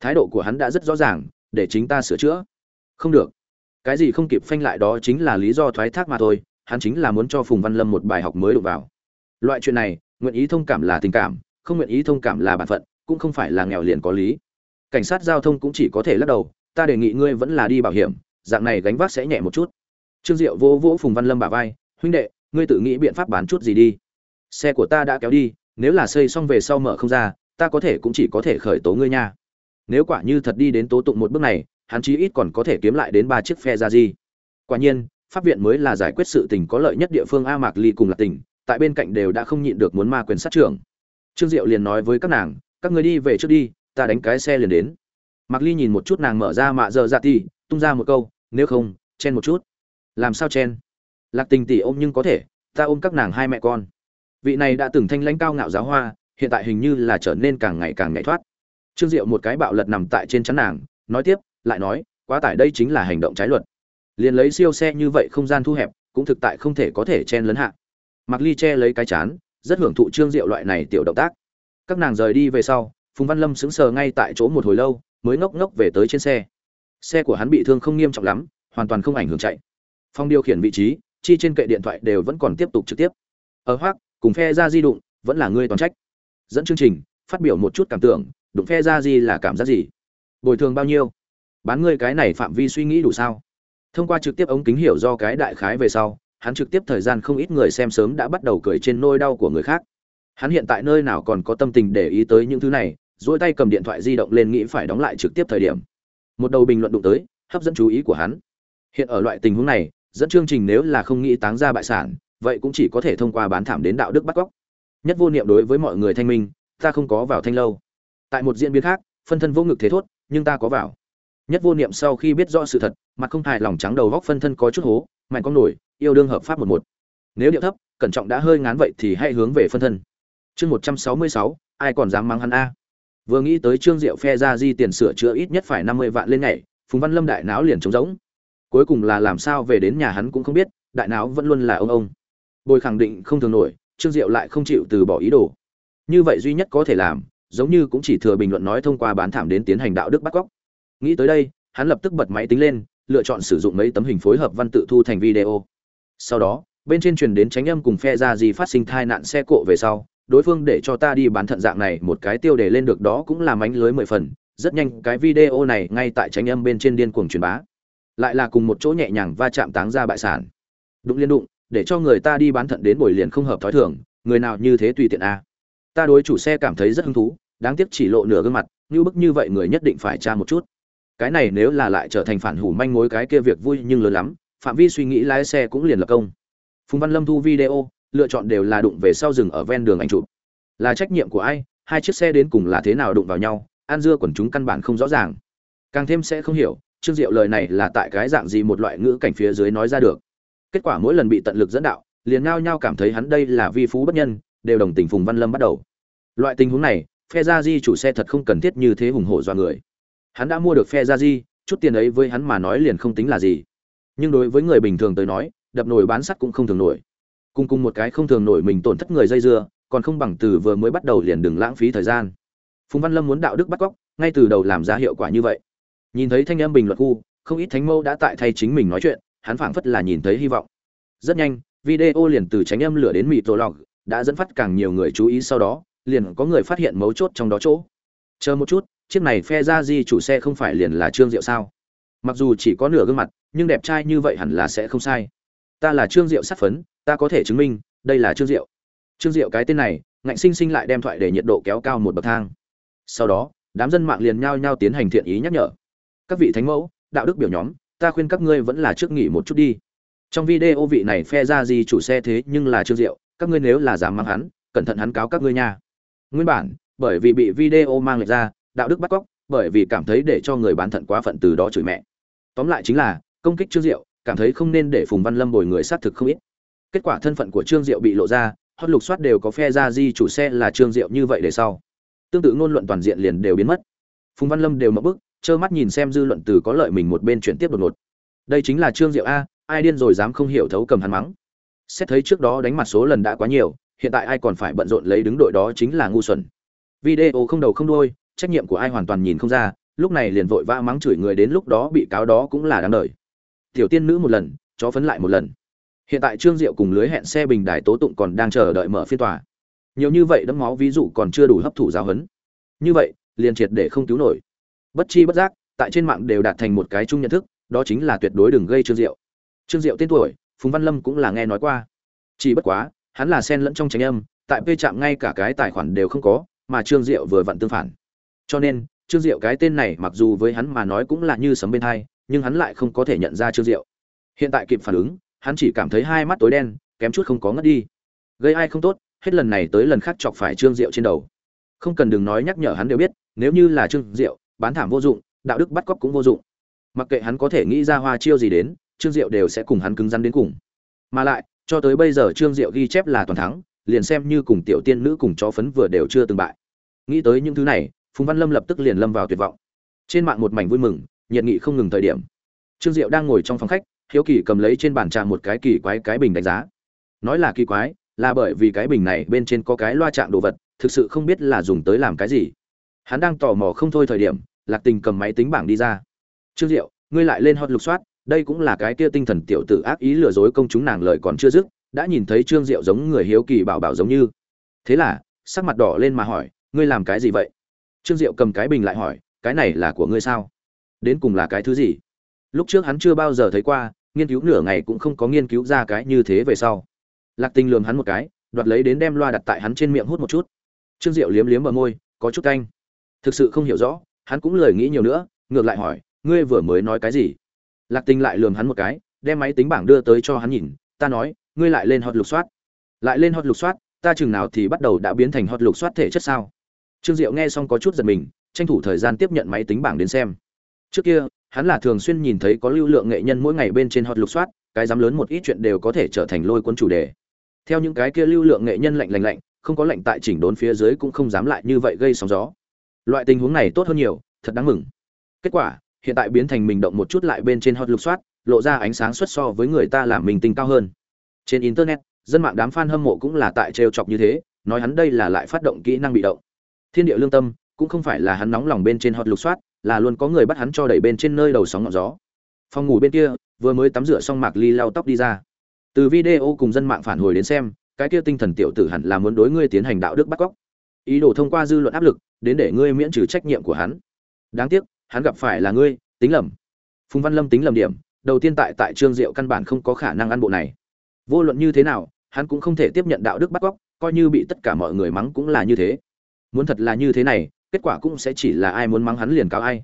Thái độ của hắn đã rất rõ ràng, để chính ta sửa chữa. Không được. Cái gì không kịp phanh lại đó chính là lý do thoái thác mà thôi, hắn chính là muốn cho phùng văn lâm một bài học mới đụng vào. Loại chuyện này, nguyện ý thông cảm là tình cảm, không nguyện ý thông cảm là bản phận, cũng không phải là nghèo liền có lý cảnh sát giao thông cũng chỉ có thể lắc đầu, ta đề nghị ngươi vẫn là đi bảo hiểm, dạng này gánh vác sẽ nhẹ một chút. Trương diệu vỗ vỗ phùng văn lâm bả vai, huynh đệ, ngươi tự nghĩ biện pháp bán chút gì đi. Xe của ta đã kéo đi, nếu là xây xong về sau mở không ra, ta có thể cũng chỉ có thể khởi tố ngươi nha. Nếu quả như thật đi đến tố tụng một bước này, hắn chí ít còn có thể kiếm lại đến ba chiếc phe ra gì quả nhiên, pháp viện mới là giải quyết sự tình có lợi nhất địa phương a mạc ly cùng là tỉnh, tại bên cạnh đều đã không nhịn được muốn ma quyền sát trưởng. Trương diệu liền nói với các nàng, các người đi về trước đi ta đánh cái xe liền đến. Mạc ly nhìn một chút nàng mở ra mạ dơ dạ ti tung ra một câu, nếu không, chen một chút. Làm sao chen? Lạc tình tỷ ôm nhưng có thể, ta ôm các nàng hai mẹ con. Vị này đã từng thanh lãnh cao ngạo giáo hoa, hiện tại hình như là trở nên càng ngày càng nhảy thoát. Trương diệu một cái bạo lật nằm tại trên chắn nàng, nói tiếp, lại nói, quá tải đây chính là hành động trái luật. Liền lấy siêu xe như vậy không gian thu hẹp, cũng thực tại không thể có thể chen lấn hạ. Mặc ly che lấy cái chán, rất hưởng thụ trương diệu loại này tiểu động tác. Các nàng rời đi về sau phùng văn lâm sững sờ ngay tại chỗ một hồi lâu, mới ngốc ngốc về tới trên xe. Xe của hắn bị thương không nghiêm trọng lắm, hoàn toàn không ảnh hưởng chạy. Phong điều khiển vị trí, chi trên kệ điện thoại đều vẫn còn tiếp tục trực tiếp. Ờ Ở hoác cùng phe ra di đụng, vẫn là ngươi toàn trách. Dẫn chương trình, phát biểu một chút cảm tưởng, đụng phe ra gì là cảm giác gì? Bồi thường bao nhiêu? Bán ngươi cái này phạm vi suy nghĩ đủ sao? Thông qua trực tiếp ống kính hiểu do cái đại khái về sau, hắn trực tiếp thời gian không ít người xem sớm đã bắt đầu cười trên nôi đau của người khác. Hắn hiện tại nơi nào còn có tâm tình để ý tới những thứ này dỗi tay cầm điện thoại di động lên nghĩ phải đóng lại trực tiếp thời điểm. Một đầu bình luận đụng tới, hấp dẫn chú ý của hắn. Hiện ở loại tình huống này, dẫn chương trình nếu là không nghĩ táng ra bại sản, vậy cũng chỉ có thể thông qua bán thảm đến đạo đức bắt cóc. Nhất vô niệm đối với mọi người thanh minh, ta không có vào thanh lâu. Tại một diễn biến khác, phân thân vô ngực thế thốt, nhưng ta có vào. Nhất vô niệm sau khi biết rõ sự thật, mặt không hài lòng trắng đầu góc phân thân có chút hố, mạnh con nổi, yêu đương hợp pháp một một. Nếu điệu thấp, cẩn trọng đã hơi ngán vậy thì hãy hướng về phân thân. Chương một trăm sáu mươi sáu, ai còn dám mắng hắn a? Vừa nghĩ tới trương diệu phe ra di tiền sửa chữa ít nhất phải năm mươi vạn lên ngày, phùng văn lâm đại não liền trống rỗng. Cuối cùng là làm sao về đến nhà hắn cũng không biết, đại não vẫn luôn là ông ông. Bồi khẳng định không thường nổi, trương diệu lại không chịu từ bỏ ý đồ. Như vậy duy nhất có thể làm, giống như cũng chỉ thừa bình luận nói thông qua bán thảm đến tiến hành đạo đức bắt cóc. Nghĩ tới đây, hắn lập tức bật máy tính lên, lựa chọn sử dụng mấy tấm hình phối hợp văn tự thu thành video. Sau đó, bên trên truyền đến tránh âm cùng phe ra gì phát sinh thai nạn xe cộ về sau đối phương để cho ta đi bán thận dạng này, một cái tiêu đề lên được đó cũng là mánh lưới mười phần. Rất nhanh, cái video này ngay tại tránh âm bên trên điên cuồng truyền bá. Lại là cùng một chỗ nhẹ nhàng va chạm táng ra bại sản. Đụng liên đụng, để cho người ta đi bán thận đến buổi liền không hợp thói thường. Người nào như thế tùy tiện a ta đối chủ xe cảm thấy rất hứng thú, đáng tiếc chỉ lộ nửa gương mặt, như bức như vậy người nhất định phải tra một chút. Cái này nếu là lại trở thành phản hủ manh mối cái kia việc vui nhưng lớn lắm, phạm vi suy nghĩ lái xe cũng liền lập công. Phùng văn lâm thu video lựa chọn đều là đụng về sau rừng ở ven đường anh chụp. Là trách nhiệm của ai, hai chiếc xe đến cùng là thế nào đụng vào nhau an dưa quần chúng căn bản không rõ ràng. Càng thêm sẽ không hiểu, trương diệu lời này là tại cái dạng gì một loại ngữ cảnh phía dưới nói ra được. Kết quả mỗi lần bị tận lực dẫn đạo, liền ngao nhau cảm thấy hắn đây là vi phú bất nhân, đều đồng tình phùng văn lâm bắt đầu. Loại tình huống này, phe gia di chủ xe thật không cần thiết như thế hùng hổ do người. Hắn đã mua được phe gia di, chút tiền ấy với hắn mà nói liền không tính là gì. Nhưng đối với người bình thường tới nói, đập nồi bán sắt cũng không thường nổi cùng cùng một cái không thường nổi mình tổn thất người dây dưa, còn không bằng từ vừa mới bắt đầu liền đừng lãng phí thời gian. Phùng văn lâm muốn đạo đức bắt cóc, ngay từ đầu làm ra hiệu quả như vậy. Nhìn thấy thanh âm bình luận khu, không ít thánh mâu đã tại thay chính mình nói chuyện, hắn phảng phất là nhìn thấy hy vọng. Rất nhanh, video liền từ tránh âm lửa đến mịt rồ lọc, đã dẫn phát càng nhiều người chú ý sau đó, liền có người phát hiện mấu chốt trong đó chỗ. Chờ một chút, chiếc này phe ra di chủ xe không phải liền là trương diệu sao? Mặc dù chỉ có nửa gương mặt, nhưng đẹp trai như vậy hẳn là sẽ không sai. Ta là trương diệu sát phấn ta có thể chứng minh, đây là trương diệu. Trương diệu cái tên này, ngạnh sinh sinh lại đem thoại để nhiệt độ kéo cao một bậc thang. Sau đó, đám dân mạng liền nhao nhao tiến hành thiện ý nhắc nhở. Các vị thánh mẫu, đạo đức biểu nhóm, ta khuyên các ngươi vẫn là trước nghỉ một chút đi. Trong video vị này phe ra gì chủ xe thế nhưng là trương diệu, các ngươi nếu là dám mang hắn, cẩn thận hắn cáo các ngươi nha. Nguyên bản, bởi vì bị video mang lệch ra, đạo đức bắt cóc, bởi vì cảm thấy để cho người bán thận quá phận từ đó chửi mẹ. Tóm lại chính là, công kích trương diệu, cảm thấy không nên để phùng văn lâm bồi người xác thực không ít kết quả thân phận của trương diệu bị lộ ra, hot lục soát đều có phe ra di chủ xe là trương diệu như vậy để sau. Tương tự ngôn luận toàn diện liền đều biến mất. Phùng văn lâm đều mất bức, trơ mắt nhìn xem dư luận từ có lợi mình một bên chuyển tiếp đột ngột. Đây chính là trương diệu a, ai điên rồi dám không hiểu thấu cầm hắn mắng. Xét thấy trước đó đánh mặt số lần đã quá nhiều, hiện tại ai còn phải bận rộn lấy đứng đội đó chính là ngu xuẩn. Video không đầu không đuôi, trách nhiệm của ai hoàn toàn nhìn không ra, lúc này liền vội vã mắng chửi người đến lúc đó bị cáo đó cũng là đáng đời. Tiểu tiên nữ một lần, chó phấn lại một lần hiện tại trương diệu cùng lưới hẹn xe bình đài tố tụng còn đang chờ đợi mở phiên tòa. Nhiều như vậy đấm máu ví dụ còn chưa đủ hấp thụ giáo huấn. Như vậy, liền triệt để không cứu nổi. Bất chi bất giác, tại trên mạng đều đạt thành một cái chung nhận thức, đó chính là tuyệt đối đừng gây trương diệu. Trương diệu tên tuổi, phùng văn lâm cũng là nghe nói qua. Chỉ bất quá, hắn là sen lẫn trong tránh âm, tại p chạm ngay cả cái tài khoản đều không có, mà trương diệu vừa vặn tương phản. Cho nên, trương diệu cái tên này mặc dù với hắn mà nói cũng là như sấm bên thai nhưng hắn lại không có thể nhận ra trương diệu. Hiện tại kịp phản ứng hắn chỉ cảm thấy hai mắt tối đen, kém chút không có ngất đi. Gây ai không tốt, hết lần này tới lần khác chọc phải trương diệu trên đầu. Không cần đừng nói nhắc nhở hắn đều biết, nếu như là trương diệu, bán thảm vô dụng, đạo đức bắt cóc cũng vô dụng. Mặc kệ hắn có thể nghĩ ra hoa chiêu gì đến, trương diệu đều sẽ cùng hắn cứng rắn đến cùng. Mà lại, cho tới bây giờ trương diệu ghi chép là toàn thắng, liền xem như cùng tiểu tiên nữ cùng chó phấn vừa đều chưa từng bại. Nghĩ tới những thứ này, phùng văn lâm lập tức liền lâm vào tuyệt vọng. Trên mạng một mảnh vui mừng, nhiệt nghị không ngừng thời điểm. Trương diệu đang ngồi trong phòng khách hiếu kỳ cầm lấy trên bàn trà một cái kỳ quái cái bình đánh giá. Nói là kỳ quái, là bởi vì cái bình này bên trên có cái loa chạm đồ vật, thực sự không biết là dùng tới làm cái gì. Hắn đang tò mò không thôi thời điểm, lạc tình cầm máy tính bảng đi ra. Trương diệu, ngươi lại lên hot lục soát, đây cũng là cái kia tinh thần tiểu tử ác ý lừa dối công chúng nàng lời còn chưa dứt, đã nhìn thấy trương diệu giống người hiếu kỳ bảo bảo giống như. Thế là, sắc mặt đỏ lên mà hỏi, ngươi làm cái gì vậy? Trương diệu cầm cái bình lại hỏi, cái này là của ngươi sao? Đến cùng là cái thứ gì? Lúc trước hắn chưa bao giờ thấy qua nghiên cứu nửa ngày cũng không có nghiên cứu ra cái như thế về sau. Lạc tình lường hắn một cái, đoạt lấy đến đem loa đặt tại hắn trên miệng hút một chút. Trương diệu liếm liếm bờ môi, có chút canh. Thực sự không hiểu rõ, hắn cũng lời nghĩ nhiều nữa, ngược lại hỏi, ngươi vừa mới nói cái gì? Lạc tình lại lường hắn một cái, đem máy tính bảng đưa tới cho hắn nhìn, ta nói, ngươi lại lên hot lục soát. Lại lên hot lục soát, ta chừng nào thì bắt đầu đã biến thành hot lục soát thể chất sao? Trương diệu nghe xong có chút giật mình, tranh thủ thời gian tiếp nhận máy tính bảng đến xem trước kia, hắn là thường xuyên nhìn thấy có lưu lượng nghệ nhân mỗi ngày bên trên hot lục soát, cái dám lớn một ít chuyện đều có thể trở thành lôi cuốn chủ đề. Theo những cái kia lưu lượng nghệ nhân lạnh lạnh lạnh, không có lệnh tại chỉnh đốn phía dưới cũng không dám lại như vậy gây sóng gió. Loại tình huống này tốt hơn nhiều, thật đáng mừng. Kết quả, hiện tại biến thành mình động một chút lại bên trên hot lục soát, lộ ra ánh sáng xuất so với người ta làm mình tinh cao hơn. Trên internet, dân mạng đám fan hâm mộ cũng là tại trêu chọc như thế, nói hắn đây là lại phát động kỹ năng bị động. Thiên địa lương tâm, cũng không phải là hắn nóng lòng bên trên hot lục soát là luôn có người bắt hắn cho đẩy bên trên nơi đầu sóng ngọn gió. Phòng ngủ bên kia, vừa mới tắm rửa xong mạc ly lau tóc đi ra. Từ video cùng dân mạng phản hồi đến xem, cái kia tinh thần tiểu tử hẳn là muốn đối ngươi tiến hành đạo đức bắt cóc. Ý đồ thông qua dư luận áp lực, đến để ngươi miễn trừ trách nhiệm của hắn. Đáng tiếc, hắn gặp phải là ngươi, tính lầm. Phùng văn lâm tính lầm điểm, đầu tiên tại tại trương diệu căn bản không có khả năng ăn bộ này. Vô luận như thế nào, hắn cũng không thể tiếp nhận đạo đức bắt cóc, coi như bị tất cả mọi người mắng cũng là như thế. Muốn thật là như thế này kết quả cũng sẽ chỉ là ai muốn mắng hắn liền cáo ai.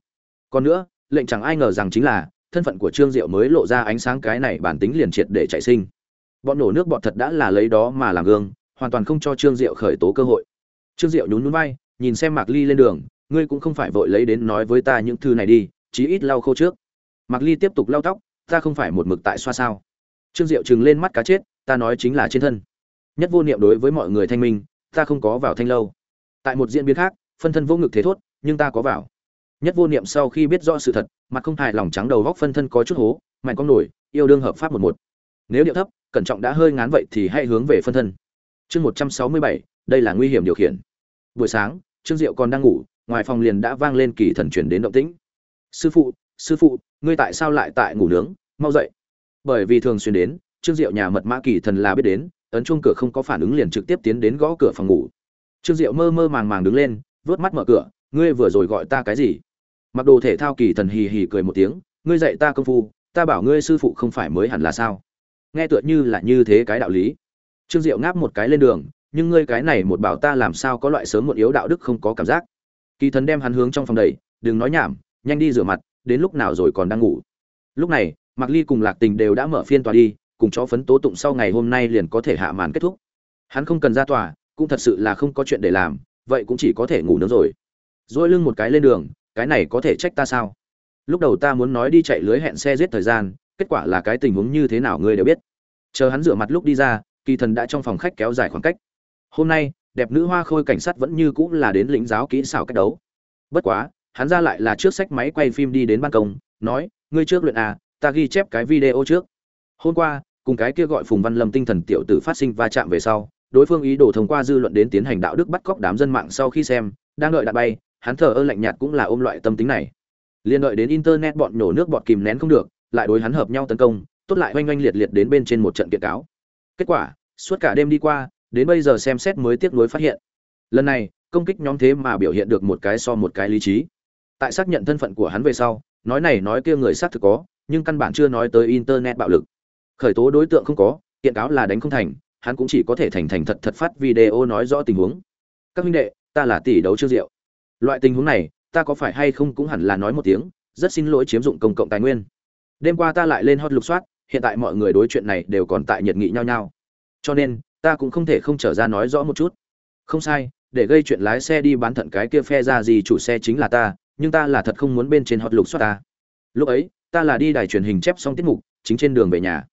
Còn nữa, lệnh chẳng ai ngờ rằng chính là, thân phận của trương diệu mới lộ ra ánh sáng cái này bản tính liền triệt để chạy sinh. Bọn nổ nước bọn thật đã là lấy đó mà làm gương, hoàn toàn không cho trương diệu khởi tố cơ hội. Trương diệu nhún nhún vai, nhìn xem mạc ly lên đường, ngươi cũng không phải vội lấy đến nói với ta những thư này đi, chí ít lau khô trước. Mạc ly tiếp tục lau tóc, ta không phải một mực tại xoa sao. Trương diệu trừng lên mắt cá chết, ta nói chính là trên thân. Nhất vô niệm đối với mọi người thanh minh, ta không có vào thanh lâu. Tại một diễn biến khác phân thân vô ngực thế thốt, nhưng ta có vào. Nhất vô niệm sau khi biết rõ sự thật, mặt không hài lòng trắng đầu góc phân thân có chút hố, mạnh con nổi, yêu đương hợp pháp một một. Nếu điệu thấp, cẩn trọng đã hơi ngán vậy thì hãy hướng về phân thân. Chương một trăm sáu mươi bảy, đây là nguy hiểm điều khiển. Buổi sáng, trương diệu còn đang ngủ, ngoài phòng liền đã vang lên kỳ thần chuyển đến động tĩnh. Sư phụ sư phụ, ngươi tại sao lại tại ngủ nướng? Mau dậy. Bởi vì thường xuyên đến, trương diệu nhà mật mã kỳ thần là biết đến, ấn chuông cửa không có phản ứng liền trực tiếp tiến đến gõ cửa phòng ngủ. Trương diệu mơ mơ màng màng đứng lên vớt mắt mở cửa, ngươi vừa rồi gọi ta cái gì? Mặc đồ thể thao kỳ thần hì hì cười một tiếng, ngươi dạy ta công phu, ta bảo ngươi sư phụ không phải mới hẳn là sao? Nghe tựa như là như thế cái đạo lý. Trương diệu ngáp một cái lên đường, nhưng ngươi cái này một bảo ta làm sao có loại sớm một yếu đạo đức không có cảm giác? Kỳ thần đem hắn hướng trong phòng đầy đừng nói nhảm, nhanh đi rửa mặt, đến lúc nào rồi còn đang ngủ? Lúc này, mạc ly cùng lạc tình đều đã mở phiên tòa đi, cùng chó phấn tố tụng sau ngày hôm nay liền có thể hạ màn kết thúc. Hắn không cần ra tòa, cũng thật sự là không có chuyện để làm vậy cũng chỉ có thể ngủ nướng rồi. Dỗi lưng một cái lên đường, cái này có thể trách ta sao? Lúc đầu ta muốn nói đi chạy lưới hẹn xe giết thời gian, kết quả là cái tình huống như thế nào ngươi đều biết. Chờ hắn rửa mặt lúc đi ra, kỳ thần đã trong phòng khách kéo dài khoảng cách. Hôm nay, đẹp nữ hoa khôi cảnh sát vẫn như cũng là đến lĩnh giáo kỹ xảo cách đấu. Bất quá, hắn ra lại là trước sách máy quay phim đi đến ban công, nói, ngươi trước luyện à ta ghi chép cái video trước. Hôm qua, cùng cái kia gọi phùng văn lâm tinh thần tiểu tử phát sinh va chạm về sau đối phương ý đồ thông qua dư luận đến tiến hành đạo đức bắt cóc đám dân mạng sau khi xem, đang đợi đạn bay, hắn thờ ơ lạnh nhạt cũng là ôm loại tâm tính này. Liên đợi đến internet bọn nhổ nước bọn kìm nén không được, lại đối hắn hợp nhau tấn công, tốt lại oanh oanh liệt liệt đến bên trên một trận kiện cáo. Kết quả, suốt cả đêm đi qua, đến bây giờ xem xét mới tiếc nuối phát hiện. Lần này, công kích nhóm thế mà biểu hiện được một cái so một cái lý trí. Tại xác nhận thân phận của hắn về sau, nói này nói kia người xác thực có, nhưng căn bản chưa nói tới internet bạo lực. Khởi tố đối tượng không có, kiện cáo là đánh không thành hắn cũng chỉ có thể thành thành thật thật phát video nói rõ tình huống. Các huynh đệ, ta là tỷ đấu chưa rượu. loại tình huống này, ta có phải hay không cũng hẳn là nói một tiếng, rất xin lỗi chiếm dụng công cộng tài nguyên. Đêm qua ta lại lên hot lục soát, hiện tại mọi người đối chuyện này đều còn tại nhiệt nghị nhau nhau. Cho nên, ta cũng không thể không trở ra nói rõ một chút. Không sai, để gây chuyện lái xe đi bán thận cái kia phe ra gì chủ xe chính là ta, nhưng ta là thật không muốn bên trên hot lục soát ta. Lúc ấy, ta là đi đài truyền hình chép xong tiết mục, chính trên đường về nhà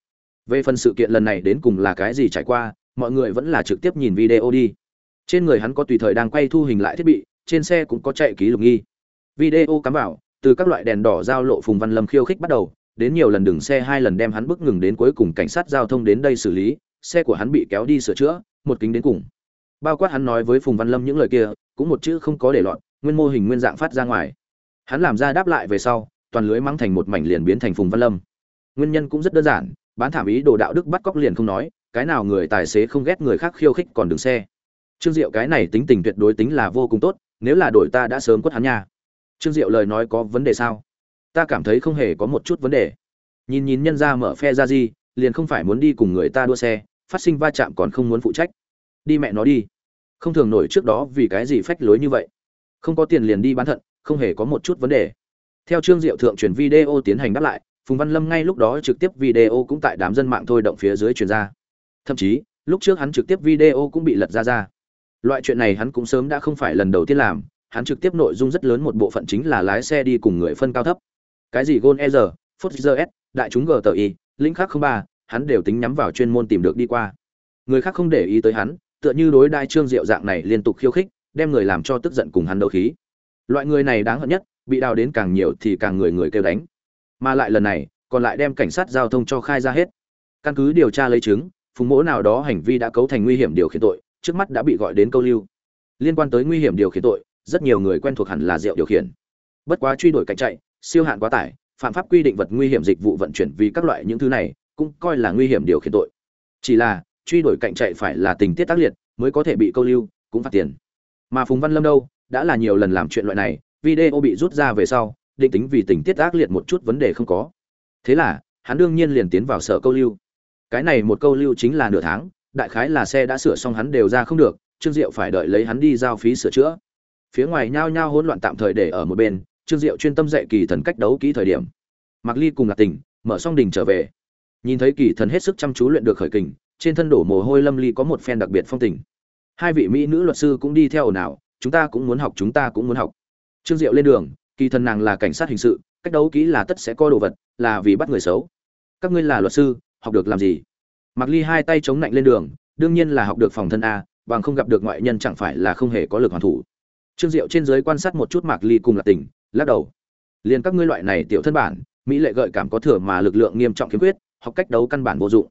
về phần sự kiện lần này đến cùng là cái gì trải qua, mọi người vẫn là trực tiếp nhìn video đi. Trên người hắn có tùy thời đang quay thu hình lại thiết bị, trên xe cũng có chạy ký lục nghi. Video cắm vào, từ các loại đèn đỏ giao lộ phùng văn lâm khiêu khích bắt đầu, đến nhiều lần đường xe hai lần đem hắn bước ngừng đến cuối cùng cảnh sát giao thông đến đây xử lý, xe của hắn bị kéo đi sửa chữa, một kính đến cùng. Bao quát hắn nói với phùng văn lâm những lời kia, cũng một chữ không có để lọt, nguyên mô hình nguyên dạng phát ra ngoài. Hắn làm ra đáp lại về sau, toàn lưới mắng thành một mảnh liền biến thành phùng văn lâm. Nguyên nhân cũng rất đơn giản bán thảm ý đồ đạo đức bắt cóc liền không nói, cái nào người tài xế không ghét người khác khiêu khích còn đứng xe. Trương diệu cái này tính tình tuyệt đối tính là vô cùng tốt, nếu là đổi ta đã sớm quất hắn nha. Trương diệu lời nói có vấn đề sao? Ta cảm thấy không hề có một chút vấn đề. Nhìn nhìn nhân ra mở phe ra gì, liền không phải muốn đi cùng người ta đua xe, phát sinh va chạm còn không muốn phụ trách. Đi mẹ nó đi. Không thường nổi trước đó vì cái gì phách lối như vậy. Không có tiền liền đi bán thận, không hề có một chút vấn đề. Theo trương diệu thượng truyền video tiến hành đáp lại phùng văn lâm ngay lúc đó trực tiếp video cũng tại đám dân mạng thôi động phía dưới truyền ra. Thậm chí lúc trước hắn trực tiếp video cũng bị lật ra ra. Loại chuyện này hắn cũng sớm đã không phải lần đầu tiên làm hắn trực tiếp nội dung rất lớn một bộ phận chính là lái xe đi cùng người phân cao thấp. Cái gì Gol e r s đại chúng GTI, lĩnh khác không ba hắn đều tính nhắm vào chuyên môn tìm được đi qua. Người khác không để ý tới hắn tựa như đối đai trương diệu dạng này liên tục khiêu khích đem người làm cho tức giận cùng hắn đấu khí. Loại người này đáng hận nhất bị đào đến càng nhiều thì càng người người kêu đánh mà lại lần này, còn lại đem cảnh sát giao thông cho khai ra hết. Căn cứ điều tra lấy chứng, phùng mỗ nào đó hành vi đã cấu thành nguy hiểm điều khiển tội, trước mắt đã bị gọi đến câu lưu. Liên quan tới nguy hiểm điều khiển tội, rất nhiều người quen thuộc hẳn là rượu điều khiển. Bất quá truy đuổi cạnh chạy, siêu hạn quá tải, phạm pháp quy định vật nguy hiểm dịch vụ vận chuyển vì các loại những thứ này, cũng coi là nguy hiểm điều khiển tội. Chỉ là, truy đuổi cạnh chạy phải là tình tiết tác liệt, mới có thể bị câu lưu, cũng phạt tiền. Mà phùng văn lâm đâu, đã là nhiều lần làm chuyện loại này, video bị rút ra về sau định tính vì tình tiết ác liệt một chút vấn đề không có. Thế là, hắn đương nhiên liền tiến vào sở câu lưu. Cái này một câu lưu chính là nửa tháng, đại khái là xe đã sửa xong hắn đều ra không được, trương diệu phải đợi lấy hắn đi giao phí sửa chữa. Phía ngoài nhao nhao hỗn loạn tạm thời để ở một bên, trương diệu chuyên tâm dạy kỳ thần cách đấu kỹ thời điểm. Mặc ly cùng ngạc tình, mở xong đình trở về. Nhìn thấy kỳ thần hết sức chăm chú luyện được khởi kình, trên thân đổ mồ hôi lâm ly có một phen đặc biệt phong tình. Hai vị mỹ nữ luật sư cũng đi theo ồn ào, chúng ta cũng muốn học, chúng ta cũng muốn học. Trương diệu lên đường kỳ thần nàng là cảnh sát hình sự, cách đấu kỹ là tất sẽ có đồ vật, là vì bắt người xấu. Các ngươi là luật sư, học được làm gì? Mặc ly hai tay chống lạnh lên đường, đương nhiên là học được phòng thân a, bằng không gặp được ngoại nhân chẳng phải là không hề có lực hoàn thủ. Trương diệu trên giới quan sát một chút mạc ly cùng là tỉnh, lắc đầu. Liền các ngươi loại này tiểu thân bản, mỹ lệ gợi cảm có thừa mà lực lượng nghiêm trọng khiếm khuyết, học cách đấu căn bản vô dụng.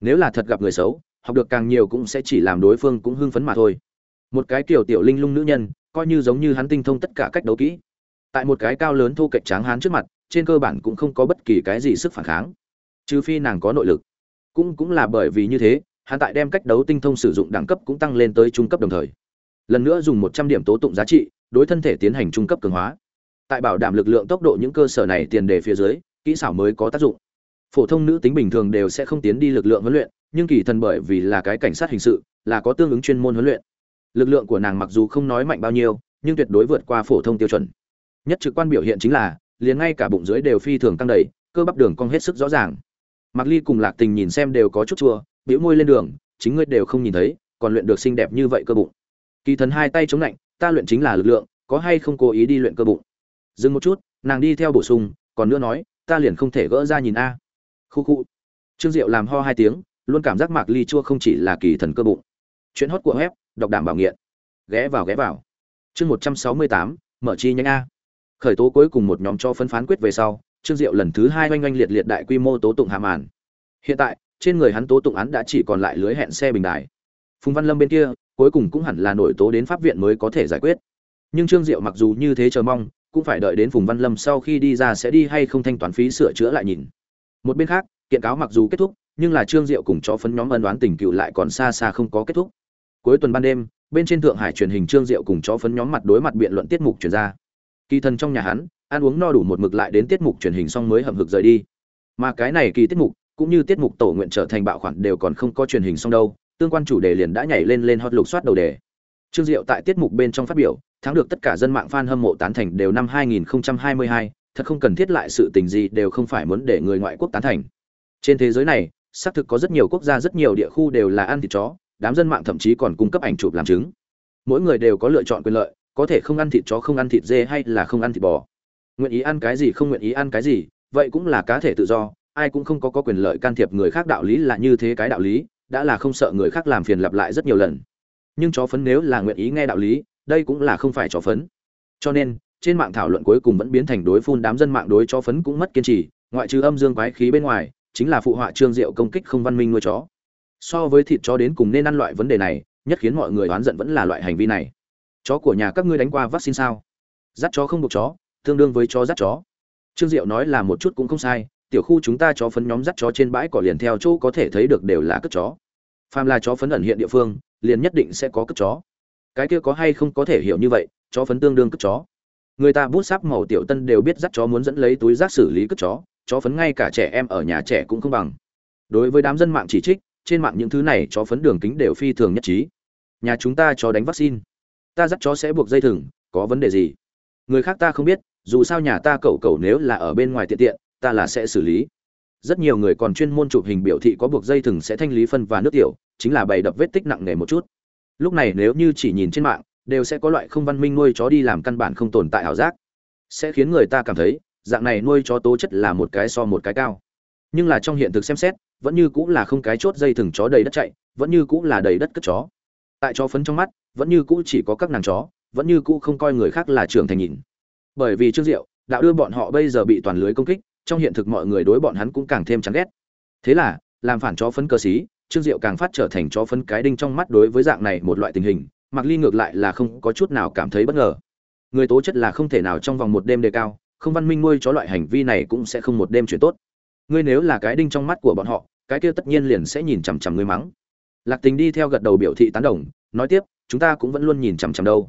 Nếu là thật gặp người xấu, học được càng nhiều cũng sẽ chỉ làm đối phương cũng hưng phấn mà thôi. Một cái kiểu tiểu linh lung nữ nhân, coi như giống như hắn tinh thông tất cả cách đấu kỹ tại một cái cao lớn thu cạnh tráng hán trước mặt, trên cơ bản cũng không có bất kỳ cái gì sức phản kháng. Trừ phi nàng có nội lực. Cũng cũng là bởi vì như thế, hắn tại đem cách đấu tinh thông sử dụng đẳng cấp cũng tăng lên tới trung cấp đồng thời. Lần nữa dùng một trăm điểm tố tụng giá trị, đối thân thể tiến hành trung cấp cường hóa. Tại bảo đảm lực lượng tốc độ những cơ sở này tiền đề phía dưới, kỹ xảo mới có tác dụng. Phổ thông nữ tính bình thường đều sẽ không tiến đi lực lượng huấn luyện, nhưng kỳ thần bởi vì là cái cảnh sát hình sự, là có tương ứng chuyên môn huấn luyện. Lực lượng của nàng mặc dù không nói mạnh bao nhiêu, nhưng tuyệt đối vượt qua phổ thông tiêu chuẩn nhất trực quan biểu hiện chính là, liền ngay cả bụng dưới đều phi thường tăng đầy, cơ bắp đường cong hết sức rõ ràng. Mặc ly cùng lạc tình nhìn xem đều có chút chua biểu môi lên đường, chính ngươi đều không nhìn thấy, còn luyện được xinh đẹp như vậy cơ bụng. Kỳ thần hai tay chống lạnh, ta luyện chính là lực lượng, có hay không cố ý đi luyện cơ bụng? Dừng một chút, nàng đi theo bổ sung, còn nữa nói, ta liền không thể gỡ ra nhìn a. Khu khu. Trương diệu làm ho hai tiếng, luôn cảm giác mạc ly chua không chỉ là kỳ thần cơ bụng. Chuyện hót của web, đọc đảm bảo nghiện. Ghé vào ghé vào. Chương một trăm sáu mươi tám, mở chi nhanh a khởi tố cuối cùng một nhóm cho phân phán quyết về sau, trương diệu lần thứ hai oanh oanh liệt liệt đại quy mô tố tụng hạ màn. Hiện tại, trên người hắn tố tụng án đã chỉ còn lại lưới hẹn xe bình đài. Phùng văn lâm bên kia, cuối cùng cũng hẳn là nổi tố đến pháp viện mới có thể giải quyết. Nhưng trương diệu mặc dù như thế chờ mong, cũng phải đợi đến phùng văn lâm sau khi đi ra sẽ đi hay không thanh toán phí sửa chữa lại nhìn. Một bên khác, kiện cáo mặc dù kết thúc, nhưng là trương diệu cùng cho phấn nhóm ân đoán tình cựu lại còn xa xa không có kết thúc. Cuối tuần ban đêm, bên trên thượng hải truyền hình trương diệu cùng cho phấn nhóm mặt đối mặt biện luận tiết mục truyền ra kỳ thần trong nhà hắn ăn uống no đủ một mực lại đến tiết mục truyền hình xong mới hậm hực rời đi. Mà cái này kỳ tiết mục cũng như tiết mục tổ nguyện trở thành bạo khoản đều còn không có truyền hình xong đâu tương quan chủ đề liền đã nhảy lên lên hot lục soát đầu đề. Trương diệu tại tiết mục bên trong phát biểu thắng được tất cả dân mạng fan hâm mộ tán thành đều năm 2022, thật không cần thiết lại sự tình gì đều không phải muốn để người ngoại quốc tán thành. Trên thế giới này xác thực có rất nhiều quốc gia rất nhiều địa khu đều là ăn thịt chó đám dân mạng thậm chí còn cung cấp ảnh chụp làm chứng. Mỗi người đều có lựa chọn quyền lợi có thể không ăn thịt chó không ăn thịt dê hay là không ăn thịt bò. Nguyện ý ăn cái gì không nguyện ý ăn cái gì vậy cũng là cá thể tự do. Ai cũng không có, có quyền lợi can thiệp người khác đạo lý là như thế cái đạo lý đã là không sợ người khác làm phiền lặp lại rất nhiều lần. Nhưng chó phấn nếu là nguyện ý nghe đạo lý đây cũng là không phải chó phấn. Cho nên trên mạng thảo luận cuối cùng vẫn biến thành đối phun đám dân mạng đối chó phấn cũng mất kiên trì ngoại trừ âm dương quái khí bên ngoài chính là phụ họa trương diệu công kích không văn minh nuôi chó. So với thịt chó đến cùng nên ăn loại vấn đề này nhất khiến mọi người oán giận vẫn là loại hành vi này chó của nhà các ngươi đánh qua vaccine sao? Dắt chó không buộc chó, tương đương với chó dắt chó. Trương diệu nói là một chút cũng không sai, tiểu khu chúng ta chó phấn nhóm dắt chó trên bãi cỏ liền theo chỗ có thể thấy được đều là cất chó. Phàm là chó phấn ẩn hiện địa phương, liền nhất định sẽ có cất chó. Cái kia có hay không có thể hiểu như vậy, chó phấn tương đương cất chó. Người ta bút sáp màu tiểu tân đều biết dắt chó muốn dẫn lấy túi rác xử lý cất chó chó phấn ngay cả trẻ em ở nhà trẻ cũng không bằng. Đối với đám dân mạng chỉ trích, trên mạng những thứ này chó phấn đường kính đều phi thường nhất trí. Nhà chúng ta chó đánh vaccine ta dắt chó sẽ buộc dây thừng, có vấn đề gì? Người khác ta không biết, dù sao nhà ta cậu cậu nếu là ở bên ngoài tiện tiện, ta là sẽ xử lý. Rất nhiều người còn chuyên môn chụp hình biểu thị có buộc dây thừng sẽ thanh lý phân và nước tiểu, chính là bày đập vết tích nặng nề một chút. Lúc này nếu như chỉ nhìn trên mạng, đều sẽ có loại không văn minh nuôi chó đi làm căn bản không tồn tại ảo giác. Sẽ khiến người ta cảm thấy, dạng này nuôi chó tố chất là một cái so một cái cao. Nhưng là trong hiện thực xem xét, vẫn như cũng là không cái chốt dây thừng chó đầy đất chạy, vẫn như cũng là đầy đất cất chó tại chó phấn trong mắt, vẫn như cũ chỉ có các nàng chó, vẫn như cũ không coi người khác là trưởng thành nhìn. Bởi vì trương diệu, đạo đưa bọn họ bây giờ bị toàn lưới công kích, trong hiện thực mọi người đối bọn hắn cũng càng thêm chán ghét. Thế là, làm phản chó phấn cơ sĩ, trương diệu càng phát trở thành chó phấn cái đinh trong mắt đối với dạng này một loại tình hình mặc ly ngược lại là không có chút nào cảm thấy bất ngờ. Người tố chất là không thể nào trong vòng một đêm đề cao, không văn minh nuôi chó loại hành vi này cũng sẽ không một đêm chuyển tốt. Ngươi nếu là cái đinh trong mắt của bọn họ, cái kia tất nhiên liền sẽ nhìn chằm chằm ngươi mắng lạc tình đi theo gật đầu biểu thị tán đồng, nói tiếp, chúng ta cũng vẫn luôn nhìn chằm chằm đâu.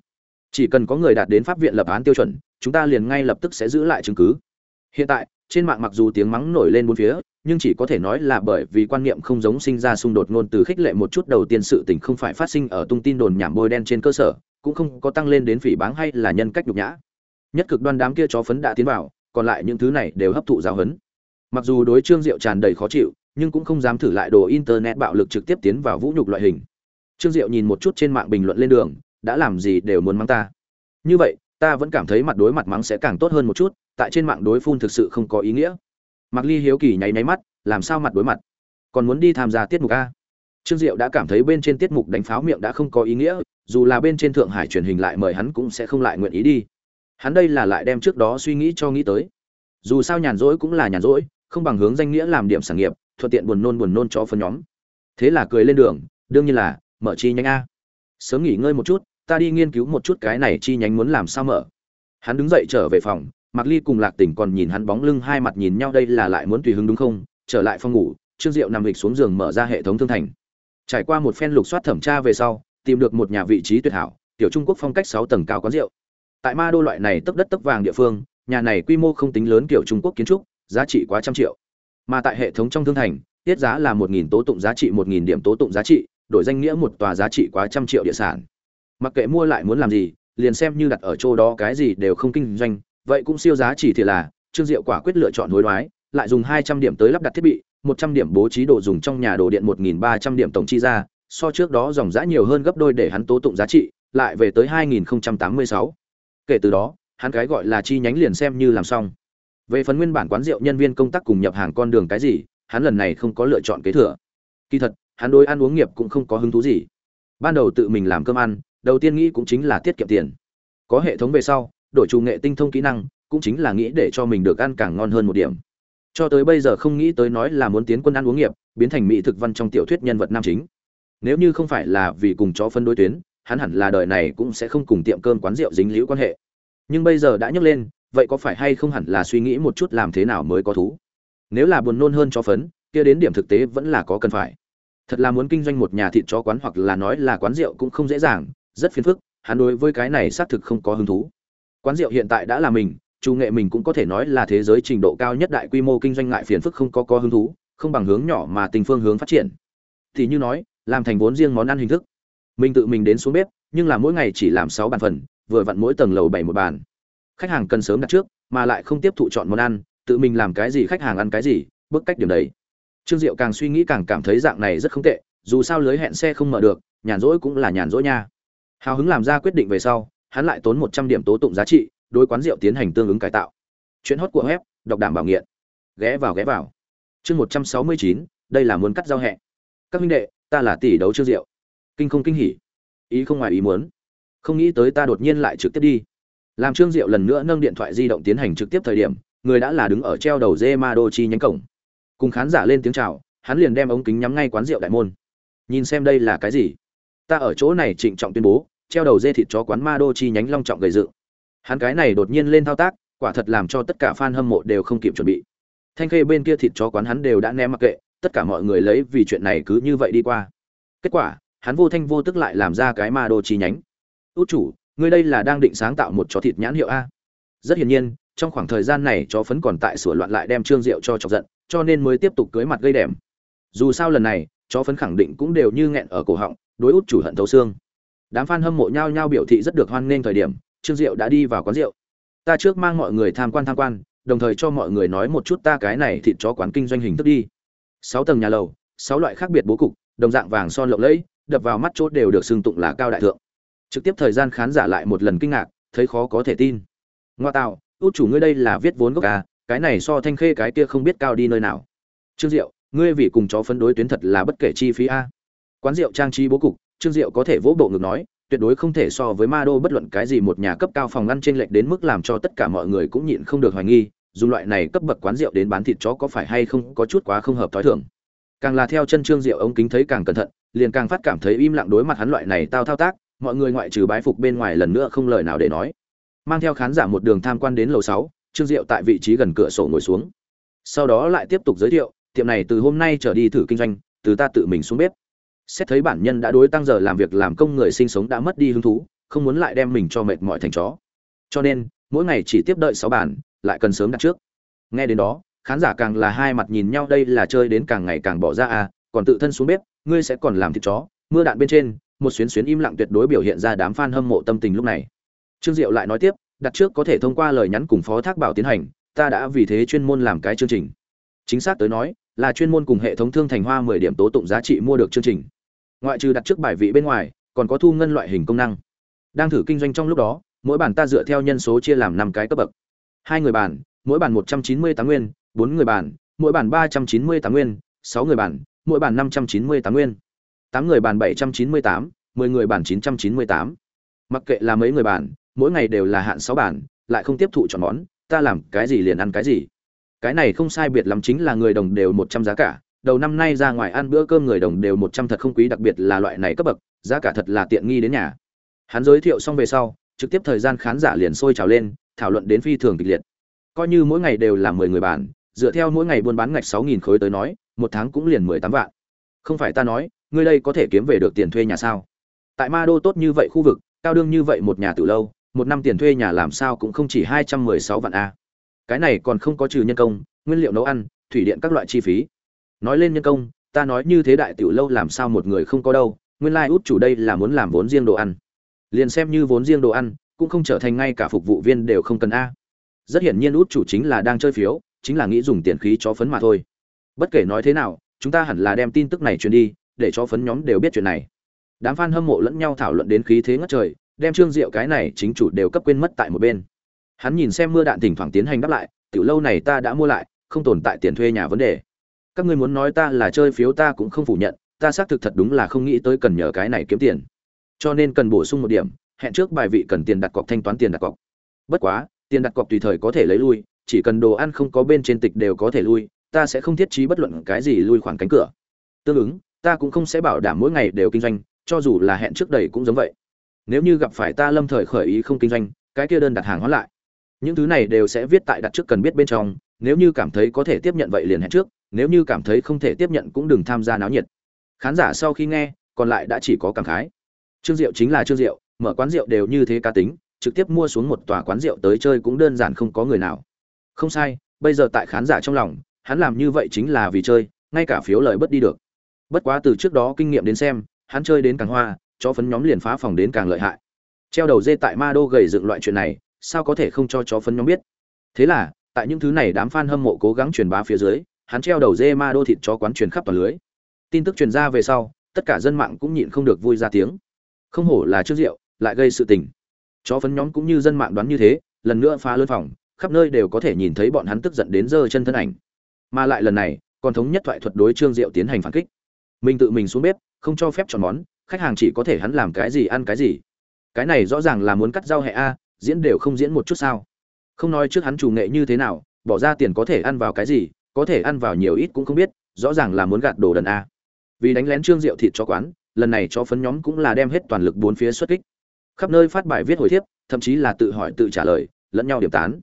Chỉ cần có người đạt đến pháp viện lập án tiêu chuẩn, chúng ta liền ngay lập tức sẽ giữ lại chứng cứ. Hiện tại, trên mạng mặc dù tiếng mắng nổi lên bốn phía, nhưng chỉ có thể nói là bởi vì quan niệm không giống sinh ra xung đột ngôn từ khích lệ một chút đầu tiên sự tình không phải phát sinh ở tung tin đồn nhảm bôi đen trên cơ sở, cũng không có tăng lên đến phỉ báng hay là nhân cách nhục nhã. Nhất cực đoan đám kia chó phấn đã tiến vào, còn lại những thứ này đều hấp thụ giáo huấn. Mặc dù đối trương diệu tràn đầy khó chịu nhưng cũng không dám thử lại đồ internet bạo lực trực tiếp tiến vào vũ nhục loại hình. Trương diệu nhìn một chút trên mạng bình luận lên đường, đã làm gì đều muốn mắng ta. Như vậy, ta vẫn cảm thấy mặt đối mặt mắng sẽ càng tốt hơn một chút, tại trên mạng đối phun thực sự không có ý nghĩa. Mặc ly hiếu kỳ nháy nháy mắt, làm sao mặt đối mặt? Còn muốn đi tham gia tiết mục a? Trương diệu đã cảm thấy bên trên tiết mục đánh pháo miệng đã không có ý nghĩa, dù là bên trên thượng hải truyền hình lại mời hắn cũng sẽ không lại nguyện ý đi. Hắn đây là lại đem trước đó suy nghĩ cho nghĩ tới. Dù sao nhàn rỗi cũng là nhàn rỗi, không bằng hướng danh nghĩa làm điểm sản nghiệp thuận tiện buồn nôn buồn nôn cho phân nhóm. Thế là cười lên đường, đương nhiên là, mở chi nhánh a. Sớm nghỉ ngơi một chút, ta đi nghiên cứu một chút cái này chi nhánh muốn làm sao mở. Hắn đứng dậy trở về phòng mặc ly cùng lạc tỉnh còn nhìn hắn bóng lưng hai mặt nhìn nhau đây là lại muốn tùy hứng đúng không? Trở lại phòng ngủ, trương diệu nằm lịch xuống giường mở ra hệ thống thương thành. Trải qua một phen lục soát thẩm tra về sau, tìm được một nhà vị trí tuyệt hảo, tiểu trung quốc phong cách sáu tầng cao quán rượu. Tại ma đô loại này tấp đất tấp vàng địa phương, nhà này quy mô không tính lớn kiểu trung quốc kiến trúc, giá trị quá trăm triệu mà tại hệ thống trong thương thành, tiết giá là một nghìn tố tụng giá trị một nghìn điểm tố tụng giá trị, đổi danh nghĩa một tòa giá trị quá trăm triệu địa sản. Mặc kệ mua lại muốn làm gì, liền xem như đặt ở chỗ đó cái gì đều không kinh doanh, vậy cũng siêu giá chỉ thì là, trương diệu quả quyết lựa chọn hối đoái, lại dùng hai trăm điểm tới lắp đặt thiết bị, một trăm điểm bố trí đồ dùng trong nhà đồ điện một nghìn ba trăm điểm tổng chi ra, so trước đó dòng giã nhiều hơn gấp đôi để hắn tố tụng giá trị, lại về tới hai nghìn tám mươi sáu. Kể từ đó, hắn cái gọi là chi nhánh liền xem như làm xong về phần nguyên bản quán rượu nhân viên công tác cùng nhập hàng con đường cái gì, hắn lần này không có lựa chọn kế thừa. Kỳ thật, hắn đối ăn uống nghiệp cũng không có hứng thú gì. Ban đầu tự mình làm cơm ăn, đầu tiên nghĩ cũng chính là tiết kiệm tiền. Có hệ thống về sau, đổi chủ nghệ tinh thông kỹ năng, cũng chính là nghĩ để cho mình được ăn càng ngon hơn một điểm. Cho tới bây giờ không nghĩ tới nói là muốn tiến quân ăn uống nghiệp, biến thành mỹ thực văn trong tiểu thuyết nhân vật nam chính. Nếu như không phải là vì cùng chó phân đối tuyến, hắn hẳn là đời này cũng sẽ không cùng tiệm cơm quán rượu dính liễu quan hệ. Nhưng bây giờ đã nhấc lên vậy có phải hay không hẳn là suy nghĩ một chút làm thế nào mới có thú? Nếu là buồn nôn hơn cho phấn, kia đến điểm thực tế vẫn là có cần phải. Thật là muốn kinh doanh một nhà thịt chó quán hoặc là nói là quán rượu cũng không dễ dàng, rất phiền phức, hắn đối với cái này xác thực không có hứng thú. Quán rượu hiện tại đã là mình, chủ nghệ mình cũng có thể nói là thế giới trình độ cao nhất đại quy mô kinh doanh ngại phiền phức không có có hứng thú, không bằng hướng nhỏ mà tình phương hướng phát triển. Thì như nói, làm thành vốn riêng món ăn hình thức. Mình tự mình đến xuống bếp, nhưng là mỗi ngày chỉ làm sáu bàn phần, vừa vặn mỗi tầng lầu bảy một bàn khách hàng cần sớm đặt trước, mà lại không tiếp thụ chọn món ăn, tự mình làm cái gì khách hàng ăn cái gì, bức cách điểm đấy. Trương diệu càng suy nghĩ càng cảm thấy dạng này rất không tệ, dù sao lưới hẹn xe không mở được, nhàn rỗi cũng là nhàn rỗi nha. Hào hứng làm ra quyết định về sau, hắn lại tốn một trăm điểm tố tụng giá trị, đối quán rượu tiến hành tương ứng cải tạo. Chuyện hot của web, đọc đảm bảo nghiện. Ghé vào ghé vào. Chương một trăm sáu mươi chín, đây là muốn cắt giao hẹ các huynh đệ, ta là tỷ đấu trương diệu. Kinh không kinh hỉ. Ý không ngoài ý muốn. Không nghĩ tới ta đột nhiên lại trực tiếp đi làm trương diệu lần nữa nâng điện thoại di động tiến hành trực tiếp thời điểm, người đã là đứng ở treo đầu dê ma đô chi nhánh cổng. Cùng khán giả lên tiếng chào, hắn liền đem ống kính nhắm ngay quán rượu đại môn. Nhìn xem đây là cái gì? Ta ở chỗ này trịnh trọng tuyên bố, treo đầu dê thịt chó quán ma đô chi nhánh long trọng gầy dựng. Hắn cái này đột nhiên lên thao tác, quả thật làm cho tất cả fan hâm mộ đều không kịp chuẩn bị. Thanh khê bên kia thịt chó quán hắn đều đã ném mặc kệ, tất cả mọi người lấy vì chuyện này cứ như vậy đi qua. Kết quả, hắn vô thanh vô tức lại làm ra cái ma đô chi nhánh. Út chủ ngươi đây là đang định sáng tạo một chó thịt nhãn hiệu a? Rất hiển nhiên, trong khoảng thời gian này chó phấn còn tại sửa loạn lại đem trương diệu cho chọc giận, cho nên mới tiếp tục cưới mặt gây đẻm. Dù sao lần này, chó phấn khẳng định cũng đều như nghẹn ở cổ họng, đối út chủ hận thấu xương. Đám fan hâm mộ nhau nhau biểu thị rất được hoan nghênh thời điểm, trương diệu đã đi vào quán rượu. Ta trước mang mọi người tham quan tham quan, đồng thời cho mọi người nói một chút ta cái này thịt chó quán kinh doanh hình thức đi. Sáu tầng nhà lầu, sáu loại khác biệt bố cục, đồng dạng vàng son lộng lẫy, đập vào mắt chốt đều được xưng tụng là cao đại thượng trực tiếp thời gian khán giả lại một lần kinh ngạc, thấy khó có thể tin. Ngoa tạo, út chủ ngươi đây là viết vốn gốc à cái này so thanh khê cái kia không biết cao đi nơi nào. Trương diệu, ngươi vì cùng chó phấn đối tuyến thật là bất kể chi phí a. Quán rượu trang trí bố cục, trương diệu có thể vỗ bộ ngực nói, tuyệt đối không thể so với ma đô bất luận cái gì một nhà cấp cao phòng ngăn trên lệch đến mức làm cho tất cả mọi người cũng nhịn không được hoài nghi, dùng loại này cấp bậc quán rượu đến bán thịt chó có phải hay không có chút quá không hợp thói thường. Càng là theo chân trương diệu ống kính thấy càng cẩn thận, liền càng phát cảm thấy im lặng đối mặt hắn loại này tao thao tác mọi người ngoại trừ bái phục bên ngoài lần nữa không lời nào để nói. Mang theo khán giả một đường tham quan đến lầu sáu, trương diệu tại vị trí gần cửa sổ ngồi xuống. Sau đó lại tiếp tục giới thiệu, tiệm này từ hôm nay trở đi thử kinh doanh, từ ta tự mình xuống bếp. Xét thấy bản nhân đã đối tăng giờ làm việc làm công người sinh sống đã mất đi hứng thú, không muốn lại đem mình cho mệt mỏi thành chó. Cho nên, mỗi ngày chỉ tiếp đợi sáu bản lại cần sớm đặt trước. Nghe đến đó, khán giả càng là hai mặt nhìn nhau, đây là chơi đến càng ngày càng bỏ ra à còn tự thân xuống bếp, ngươi sẽ còn làm thịt chó, mưa đạn bên trên một xuyến xuyến im lặng tuyệt đối biểu hiện ra đám fan hâm mộ tâm tình lúc này. Trương diệu lại nói tiếp, đặt trước có thể thông qua lời nhắn cùng phó thác bảo tiến hành, ta đã vì thế chuyên môn làm cái chương trình. Chính xác tới nói, là chuyên môn cùng hệ thống thương thành hoa mười điểm tố tụng giá trị mua được chương trình. Ngoại trừ đặt trước bài vị bên ngoài, còn có thu ngân loại hình công năng. Đang thử kinh doanh trong lúc đó, mỗi bản ta dựa theo nhân số chia làm năm cái cấp bậc. Hai người bàn, mỗi bản một trăm chín mươi tám nguyên, bốn người bàn, mỗi bản ba trăm chín mươi tám nguyên, sáu người bàn, mỗi bản năm trăm chín mươi tám nguyên tám người bàn bảy trăm chín mươi tám mười người bàn chín trăm chín mươi tám. Mặc kệ là mấy người bàn mỗi ngày đều là hạn sáu bàn, lại không tiếp thụ chọn món ta làm cái gì liền ăn cái gì. Cái này không sai biệt lắm chính là người đồng đều một trăm giá cả đầu năm nay ra ngoài ăn bữa cơm người đồng đều một trăm thật không quý đặc biệt là loại này cấp bậc giá cả thật là tiện nghi đến nhà. Hắn giới thiệu xong về sau trực tiếp thời gian khán giả liền sôi trào lên thảo luận đến phi thường kịch liệt. Coi như mỗi ngày đều là mười người bàn dựa theo mỗi ngày buôn bán ngạch sáu nghìn khối tới nói một tháng cũng liền mười tám vạn. Không phải ta nói ngươi đây có thể kiếm về được tiền thuê nhà sao? Tại ma đô tốt như vậy khu vực, cao đương như vậy một nhà từ lâu, một năm tiền thuê nhà làm sao cũng không chỉ hai trăm mười sáu vạn a. Cái này còn không có trừ nhân công, nguyên liệu nấu ăn, thủy điện các loại chi phí. Nói lên nhân công, ta nói như thế đại tiểu lâu làm sao một người không có đâu, nguyên lai út chủ đây là muốn làm vốn riêng đồ ăn. Liền xem như vốn riêng đồ ăn, cũng không trở thành ngay cả phục vụ viên đều không cần a. Rất hiển nhiên út chủ chính là đang chơi phiếu, chính là nghĩ dùng tiền khí cho phấn mà thôi. Bất kể nói thế nào, chúng ta hẳn là đem tin tức này truyền đi để cho phấn nhóm đều biết chuyện này. Đám fan hâm mộ lẫn nhau thảo luận đến khí thế ngất trời, đem trương diệu cái này chính chủ đều cấp quên mất tại một bên. Hắn nhìn xem mưa đạn thỉnh thoảng tiến hành đáp lại, tiểu lâu này ta đã mua lại, không tồn tại tiền thuê nhà vấn đề. Các ngươi muốn nói ta là chơi phiếu ta cũng không phủ nhận, ta xác thực thật đúng là không nghĩ tới cần nhờ cái này kiếm tiền. Cho nên cần bổ sung một điểm, hẹn trước bài vị cần tiền đặt cọc thanh toán tiền đặt cọc. Bất quá, tiền đặt cọc tùy thời có thể lấy lui, chỉ cần đồ ăn không có bên trên tịch đều có thể lui, ta sẽ không thiết trí bất luận cái gì lui khoảng cánh cửa. Tương ứng ta cũng không sẽ bảo đảm mỗi ngày đều kinh doanh, cho dù là hẹn trước đầy cũng giống vậy. Nếu như gặp phải ta lâm thời khởi ý không kinh doanh, cái kia đơn đặt hàng hóa lại. Những thứ này đều sẽ viết tại đặt trước cần biết bên trong, nếu như cảm thấy có thể tiếp nhận vậy liền hẹn trước, nếu như cảm thấy không thể tiếp nhận cũng đừng tham gia náo nhiệt. Khán giả sau khi nghe, còn lại đã chỉ có cảm khái. Trương diệu chính là trương diệu, mở quán rượu đều như thế cá tính, trực tiếp mua xuống một tòa quán rượu tới chơi cũng đơn giản không có người nào. Không sai, bây giờ tại khán giả trong lòng, hắn làm như vậy chính là vì chơi, ngay cả phiếu lời bất đi được bất quá từ trước đó kinh nghiệm đến xem, hắn chơi đến càng hoa, chó phấn nhóm liền phá phòng đến càng lợi hại. Treo đầu dê tại ma đô gầy dựng loại chuyện này, sao có thể không cho chó phấn nhóm biết? Thế là, tại những thứ này đám fan hâm mộ cố gắng truyền bá phía dưới, hắn treo đầu dê ma đô thịt chó quán truyền khắp toàn lưới. Tin tức truyền ra về sau, tất cả dân mạng cũng nhịn không được vui ra tiếng. Không hổ là trước rượu, lại gây sự tình. Chó phấn nhóm cũng như dân mạng đoán như thế, lần nữa phá lớn phòng, khắp nơi đều có thể nhìn thấy bọn hắn tức giận đến giơ chân thân ảnh. Mà lại lần này, còn thống nhất thoại thuật đối trương diệu tiến hành phản kích mình tự mình xuống bếp, không cho phép chọn món, khách hàng chỉ có thể hắn làm cái gì ăn cái gì. Cái này rõ ràng là muốn cắt rau hẹ a, diễn đều không diễn một chút sao. Không nói trước hắn chủ nghệ như thế nào, bỏ ra tiền có thể ăn vào cái gì, có thể ăn vào nhiều ít cũng không biết, rõ ràng là muốn gạt đồ đần a. Vì đánh lén trương diệu thịt cho quán, lần này cho phấn nhóm cũng là đem hết toàn lực bốn phía xuất kích. Khắp nơi phát bài viết hồi thiếp, thậm chí là tự hỏi tự trả lời, lẫn nhau điểm tán.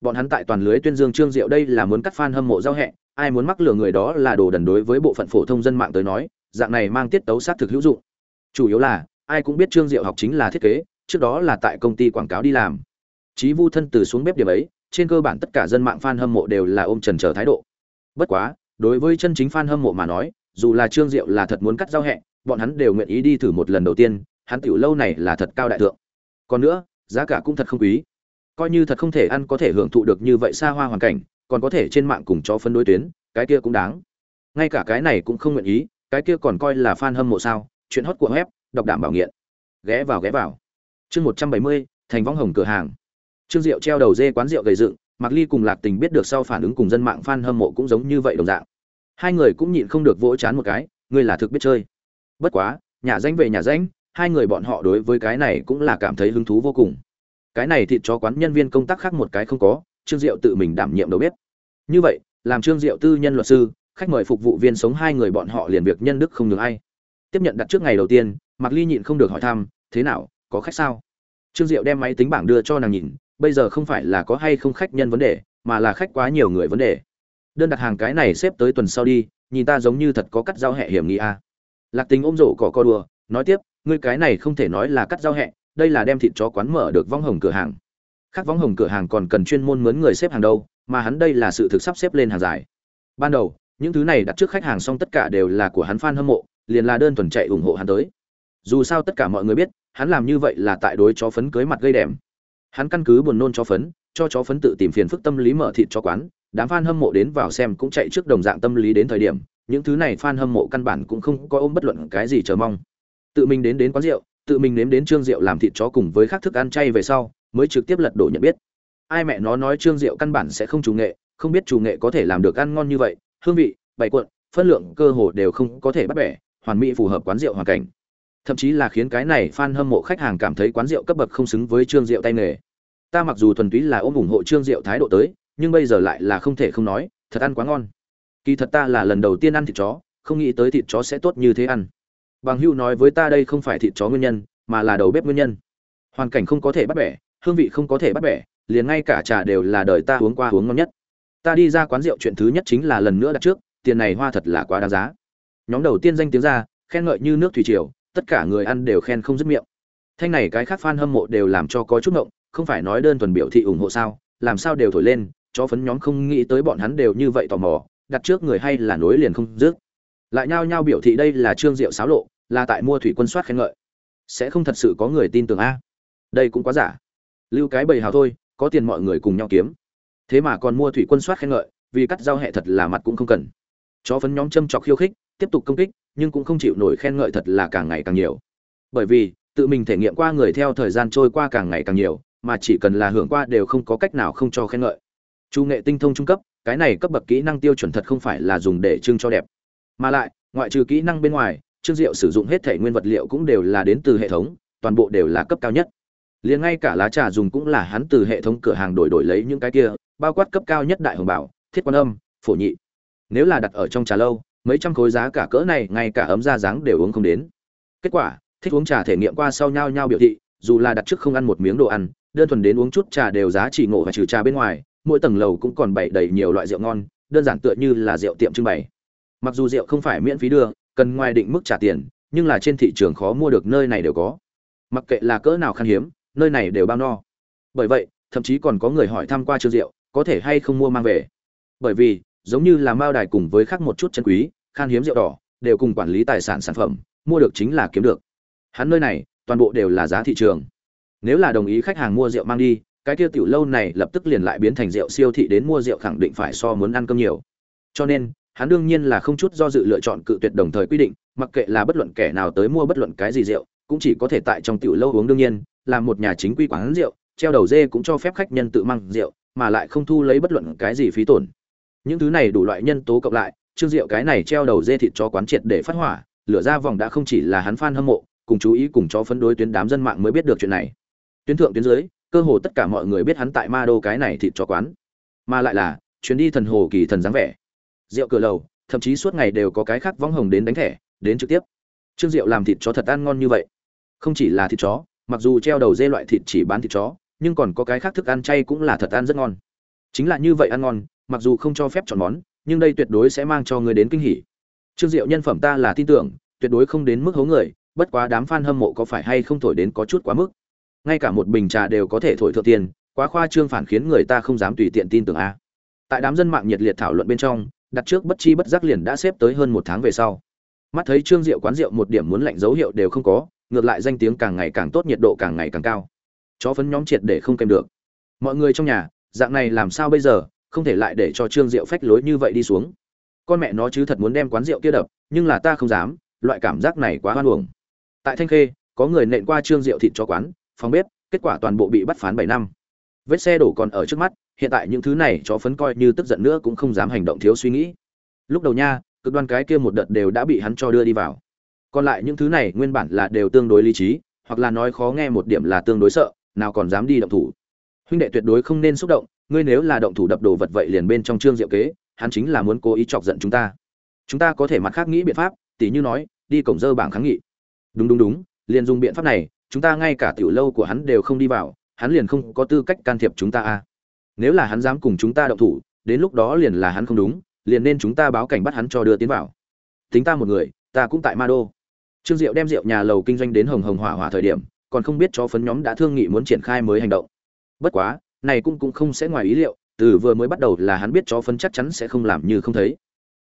Bọn hắn tại toàn lưới tuyên dương trương diệu đây là muốn cắt fan hâm mộ giao hẹ ai muốn mắc lừa người đó là đồ đần đối với bộ phận phổ thông dân mạng tới nói, dạng này mang tiết tấu sát thực hữu dụng. Chủ yếu là, ai cũng biết trương diệu học chính là thiết kế, trước đó là tại công ty quảng cáo đi làm. Chí vu thân từ xuống bếp điểm ấy, trên cơ bản tất cả dân mạng fan hâm mộ đều là ôm trần trở thái độ. Bất quá, đối với chân chính fan hâm mộ mà nói, dù là trương diệu là thật muốn cắt giao hẹ, bọn hắn đều nguyện ý đi thử một lần đầu tiên, hắn tiểu lâu này là thật cao đại thượng. Còn nữa, giá cả cũng thật không quý. Coi như thật không thể ăn có thể hưởng thụ được như vậy xa hoa hoàn cảnh còn có thể trên mạng cùng cho phân đối tuyến, cái kia cũng đáng. Ngay cả cái này cũng không nguyện ý, cái kia còn coi là fan hâm mộ sao, chuyện hot của web đọc đảm bảo nghiện. Ghé vào ghé vào. Chương một trăm bảy mươi, thành võng hồng cửa hàng. Trương diệu treo đầu dê quán rượu gầy dựng mặc ly cùng lạc tình biết được sau phản ứng cùng dân mạng fan hâm mộ cũng giống như vậy đồng dạng. Hai người cũng nhịn không được vỗ chán một cái, ngươi là thực biết chơi. Bất quá, nhà danh về nhà danh, hai người bọn họ đối với cái này cũng là cảm thấy hứng thú vô cùng. Cái này thịt cho quán nhân viên công tác khác một cái không có trương diệu tự mình đảm nhiệm đầu bếp. Như vậy, làm trương diệu tư nhân luật sư, khách mời phục vụ viên sống hai người bọn họ liền việc nhân đức không được ai. Tiếp nhận đặt trước ngày đầu tiên, mạc ly nhịn không được hỏi thăm, thế nào, có khách sao? Trương diệu đem máy tính bảng đưa cho nàng nhìn, bây giờ không phải là có hay không khách nhân vấn đề, mà là khách quá nhiều người vấn đề. Đơn đặt hàng cái này xếp tới tuần sau đi, nhìn ta giống như thật có cắt giao hẹ hiểm nghi a. Lạc tính ôm rổ cỏ co đùa, nói tiếp, ngươi cái này không thể nói là cắt giao hẹ, đây là đem thịt chó quán mở được vong hồng cửa hàng khác võng hồng cửa hàng còn cần chuyên môn mướn người xếp hàng đâu, mà hắn đây là sự thực sắp xếp lên hàng dài. Ban đầu, những thứ này đặt trước khách hàng xong tất cả đều là của hắn fan hâm mộ, liền là đơn thuần chạy ủng hộ hắn tới. Dù sao tất cả mọi người biết, hắn làm như vậy là tại đối chó phấn cưới mặt gây đèm hắn căn cứ buồn nôn chó phấn, cho chó phấn tự tìm phiền phức tâm lý mở thịt cho quán, đám fan hâm mộ đến vào xem cũng chạy trước đồng dạng tâm lý đến thời điểm, những thứ này fan hâm mộ căn bản cũng không có ôm bất luận cái gì chờ mong. Tự mình đến đến quán rượu, tự mình nếm đến trương rượu làm thịt chó cùng với các thức ăn chay về sau mới trực tiếp lật đổ nhận biết. Ai mẹ nó nói trương diệu căn bản sẽ không chủ nghệ, không biết chủ nghệ có thể làm được ăn ngon như vậy, hương vị bảy cuộn, phân lượng cơ hồ đều không có thể bắt bẻ, hoàn mỹ phù hợp quán rượu hoàn cảnh. Thậm chí là khiến cái này fan hâm mộ khách hàng cảm thấy quán rượu cấp bậc không xứng với trương diệu tay nghề. Ta mặc dù thuần túy là ôm ủng hộ trương diệu thái độ tới, nhưng bây giờ lại là không thể không nói, thật ăn quá ngon. Kỳ thật ta là lần đầu tiên ăn thịt chó, không nghĩ tới thịt chó sẽ tốt như thế ăn. Bằng hưu nói với ta đây không phải thịt chó nguyên nhân, mà là đầu bếp nguyên nhân. Hoàn cảnh không có thể bắt bẻ hương vị không có thể bắt bẻ, liền ngay cả trà đều là đời ta uống qua uống ngon nhất. Ta đi ra quán rượu chuyện thứ nhất chính là lần nữa đặt trước, tiền này hoa thật là quá đáng giá. Nhóm đầu tiên danh tiếng ra, khen ngợi như nước thủy triều, tất cả người ăn đều khen không dứt miệng. Thanh này cái khác fan hâm mộ đều làm cho có chút ngộng, không phải nói đơn thuần biểu thị ủng hộ sao, làm sao đều thổi lên cho phấn nhóm không nghĩ tới bọn hắn đều như vậy tò mò, đặt trước người hay là nối liền không dứt. Lại nhao nhao biểu thị đây là trương diệu xáo lộ, là tại mua thủy quân soát khen ngợi. Sẽ không thật sự có người tin tưởng a. Đây cũng quá giả lưu cái bầy hào thôi, có tiền mọi người cùng nhau kiếm. Thế mà còn mua thủy quân soát khen ngợi, vì cắt giao hệ thật là mặt cũng không cần. Chó phấn nhóm châm chọc khiêu khích, tiếp tục công kích, nhưng cũng không chịu nổi khen ngợi thật là càng ngày càng nhiều. Bởi vì, tự mình thể nghiệm qua người theo thời gian trôi qua càng ngày càng nhiều, mà chỉ cần là hưởng qua đều không có cách nào không cho khen ngợi. Chu nghệ tinh thông trung cấp, cái này cấp bậc kỹ năng tiêu chuẩn thật không phải là dùng để trưng cho đẹp. Mà lại, ngoại trừ kỹ năng bên ngoài, trương diệu sử dụng hết thể nguyên vật liệu cũng đều là đến từ hệ thống, toàn bộ đều là cấp cao nhất liền ngay cả lá trà dùng cũng là hắn từ hệ thống cửa hàng đổi đổi lấy những cái kia, bao quát cấp cao nhất đại hồng bảo, thiết quan âm, phổ nhị. Nếu là đặt ở trong trà lâu, mấy trăm khối giá cả cỡ này, ngay cả ấm ra dáng đều uống không đến. Kết quả, thích uống trà thể nghiệm qua sau nhau nhau biểu thị, dù là đặt trước không ăn một miếng đồ ăn, đơn thuần đến uống chút trà đều giá trị ngộ và trừ trà bên ngoài, mỗi tầng lầu cũng còn bày đầy nhiều loại rượu ngon, đơn giản tựa như là rượu tiệm trưng bày. Mặc dù rượu không phải miễn phí đưa, cần ngoài định mức trả tiền, nhưng là trên thị trường khó mua được nơi này đều có. Mặc kệ là cỡ nào khan hiếm nơi này đều bao no. Bởi vậy, thậm chí còn có người hỏi thăm qua trương rượu có thể hay không mua mang về. Bởi vì, giống như là mao đài cùng với khác một chút chân quý, khan hiếm rượu đỏ, đều cùng quản lý tài sản sản phẩm, mua được chính là kiếm được. Hắn nơi này, toàn bộ đều là giá thị trường. Nếu là đồng ý khách hàng mua rượu mang đi, cái kia tiểu lâu này lập tức liền lại biến thành rượu siêu thị đến mua rượu khẳng định phải so muốn ăn cơm nhiều. Cho nên, hắn đương nhiên là không chút do dự lựa chọn cự tuyệt đồng thời quy định, mặc kệ là bất luận kẻ nào tới mua bất luận cái gì rượu, cũng chỉ có thể tại trong tiểu lâu uống đương nhiên là một nhà chính quy quán rượu, treo đầu dê cũng cho phép khách nhân tự mang rượu, mà lại không thu lấy bất luận cái gì phí tổn. Những thứ này đủ loại nhân tố cộng lại, trương diệu cái này treo đầu dê thịt cho quán triệt để phát hỏa, lửa ra vòng đã không chỉ là hắn fan hâm mộ, cùng chú ý cùng cho phấn đối tuyến đám dân mạng mới biết được chuyện này. Tuyến thượng tuyến dưới, cơ hồ tất cả mọi người biết hắn tại ma đô cái này thịt cho quán. Mà lại là, chuyến đi thần hồ kỳ thần dáng vẻ. Rượu cửa lầu, thậm chí suốt ngày đều có cái khác vong hồng đến đánh thẻ, đến trực tiếp. Trương diệu làm thịt chó thật ăn ngon như vậy. Không chỉ là thịt chó mặc dù treo đầu dê loại thịt chỉ bán thịt chó, nhưng còn có cái khác thức ăn chay cũng là thật ăn rất ngon. Chính là như vậy ăn ngon, mặc dù không cho phép chọn món, nhưng đây tuyệt đối sẽ mang cho người đến kinh hỉ. Trương diệu nhân phẩm ta là tin tưởng, tuyệt đối không đến mức hố người, bất quá đám fan hâm mộ có phải hay không thổi đến có chút quá mức. Ngay cả một bình trà đều có thể thổi thượng tiền, quá khoa trương phản khiến người ta không dám tùy tiện tin tưởng a. Tại đám dân mạng nhiệt liệt thảo luận bên trong, đặt trước bất chi bất giác liền đã xếp tới hơn một tháng về sau. Mắt thấy trương diệu quán rượu một điểm muốn lạnh dấu hiệu đều không có ngược lại danh tiếng càng ngày càng tốt, nhiệt độ càng ngày càng cao. Chó phấn nhóm triệt để không kèm được. Mọi người trong nhà, dạng này làm sao bây giờ, không thể lại để cho trương diệu phách lối như vậy đi xuống. Con mẹ nó chứ thật muốn đem quán rượu kia đập, nhưng là ta không dám, loại cảm giác này quá hoan uổng. Tại thanh khê, có người nện qua trương diệu thịt cho quán, phòng bếp, kết quả toàn bộ bị bắt phán bảy năm. Vết xe đổ còn ở trước mắt, hiện tại những thứ này chó phấn coi như tức giận nữa cũng không dám hành động thiếu suy nghĩ. Lúc đầu nha, cực đoan cái kia một đợt đều đã bị hắn cho đưa đi vào còn lại những thứ này nguyên bản là đều tương đối lý trí, hoặc là nói khó nghe một điểm là tương đối sợ, nào còn dám đi động thủ. Huynh đệ tuyệt đối không nên xúc động, ngươi nếu là động thủ đập đồ vật vậy liền bên trong trương diệu kế, hắn chính là muốn cố ý chọc giận chúng ta. Chúng ta có thể mặt khác nghĩ biện pháp, tỉ như nói, đi cổng dơ bảng kháng nghị. Đúng đúng đúng, liền dùng biện pháp này, chúng ta ngay cả tiểu lâu của hắn đều không đi vào, hắn liền không có tư cách can thiệp chúng ta a. À. nếu là hắn dám cùng chúng ta động thủ, đến lúc đó liền là hắn không đúng, liền nên chúng ta báo cảnh bắt hắn cho đưa tiến vào. Tính ta một người, ta cũng tại ma đô trương diệu đem rượu nhà lầu kinh doanh đến hồng hồng hỏa hỏa thời điểm, còn không biết cho phấn nhóm đã thương nghị muốn triển khai mới hành động. Bất quá, này cũng cũng không sẽ ngoài ý liệu, từ vừa mới bắt đầu là hắn biết chó phấn chắc chắn sẽ không làm như không thấy.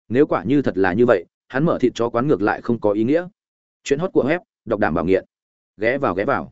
Nếu quả như thật là như vậy, hắn mở thịt chó quán ngược lại không có ý nghĩa. Chuyện hot của web, đọc đảm bảo nghiện. Ghé vào ghé vào.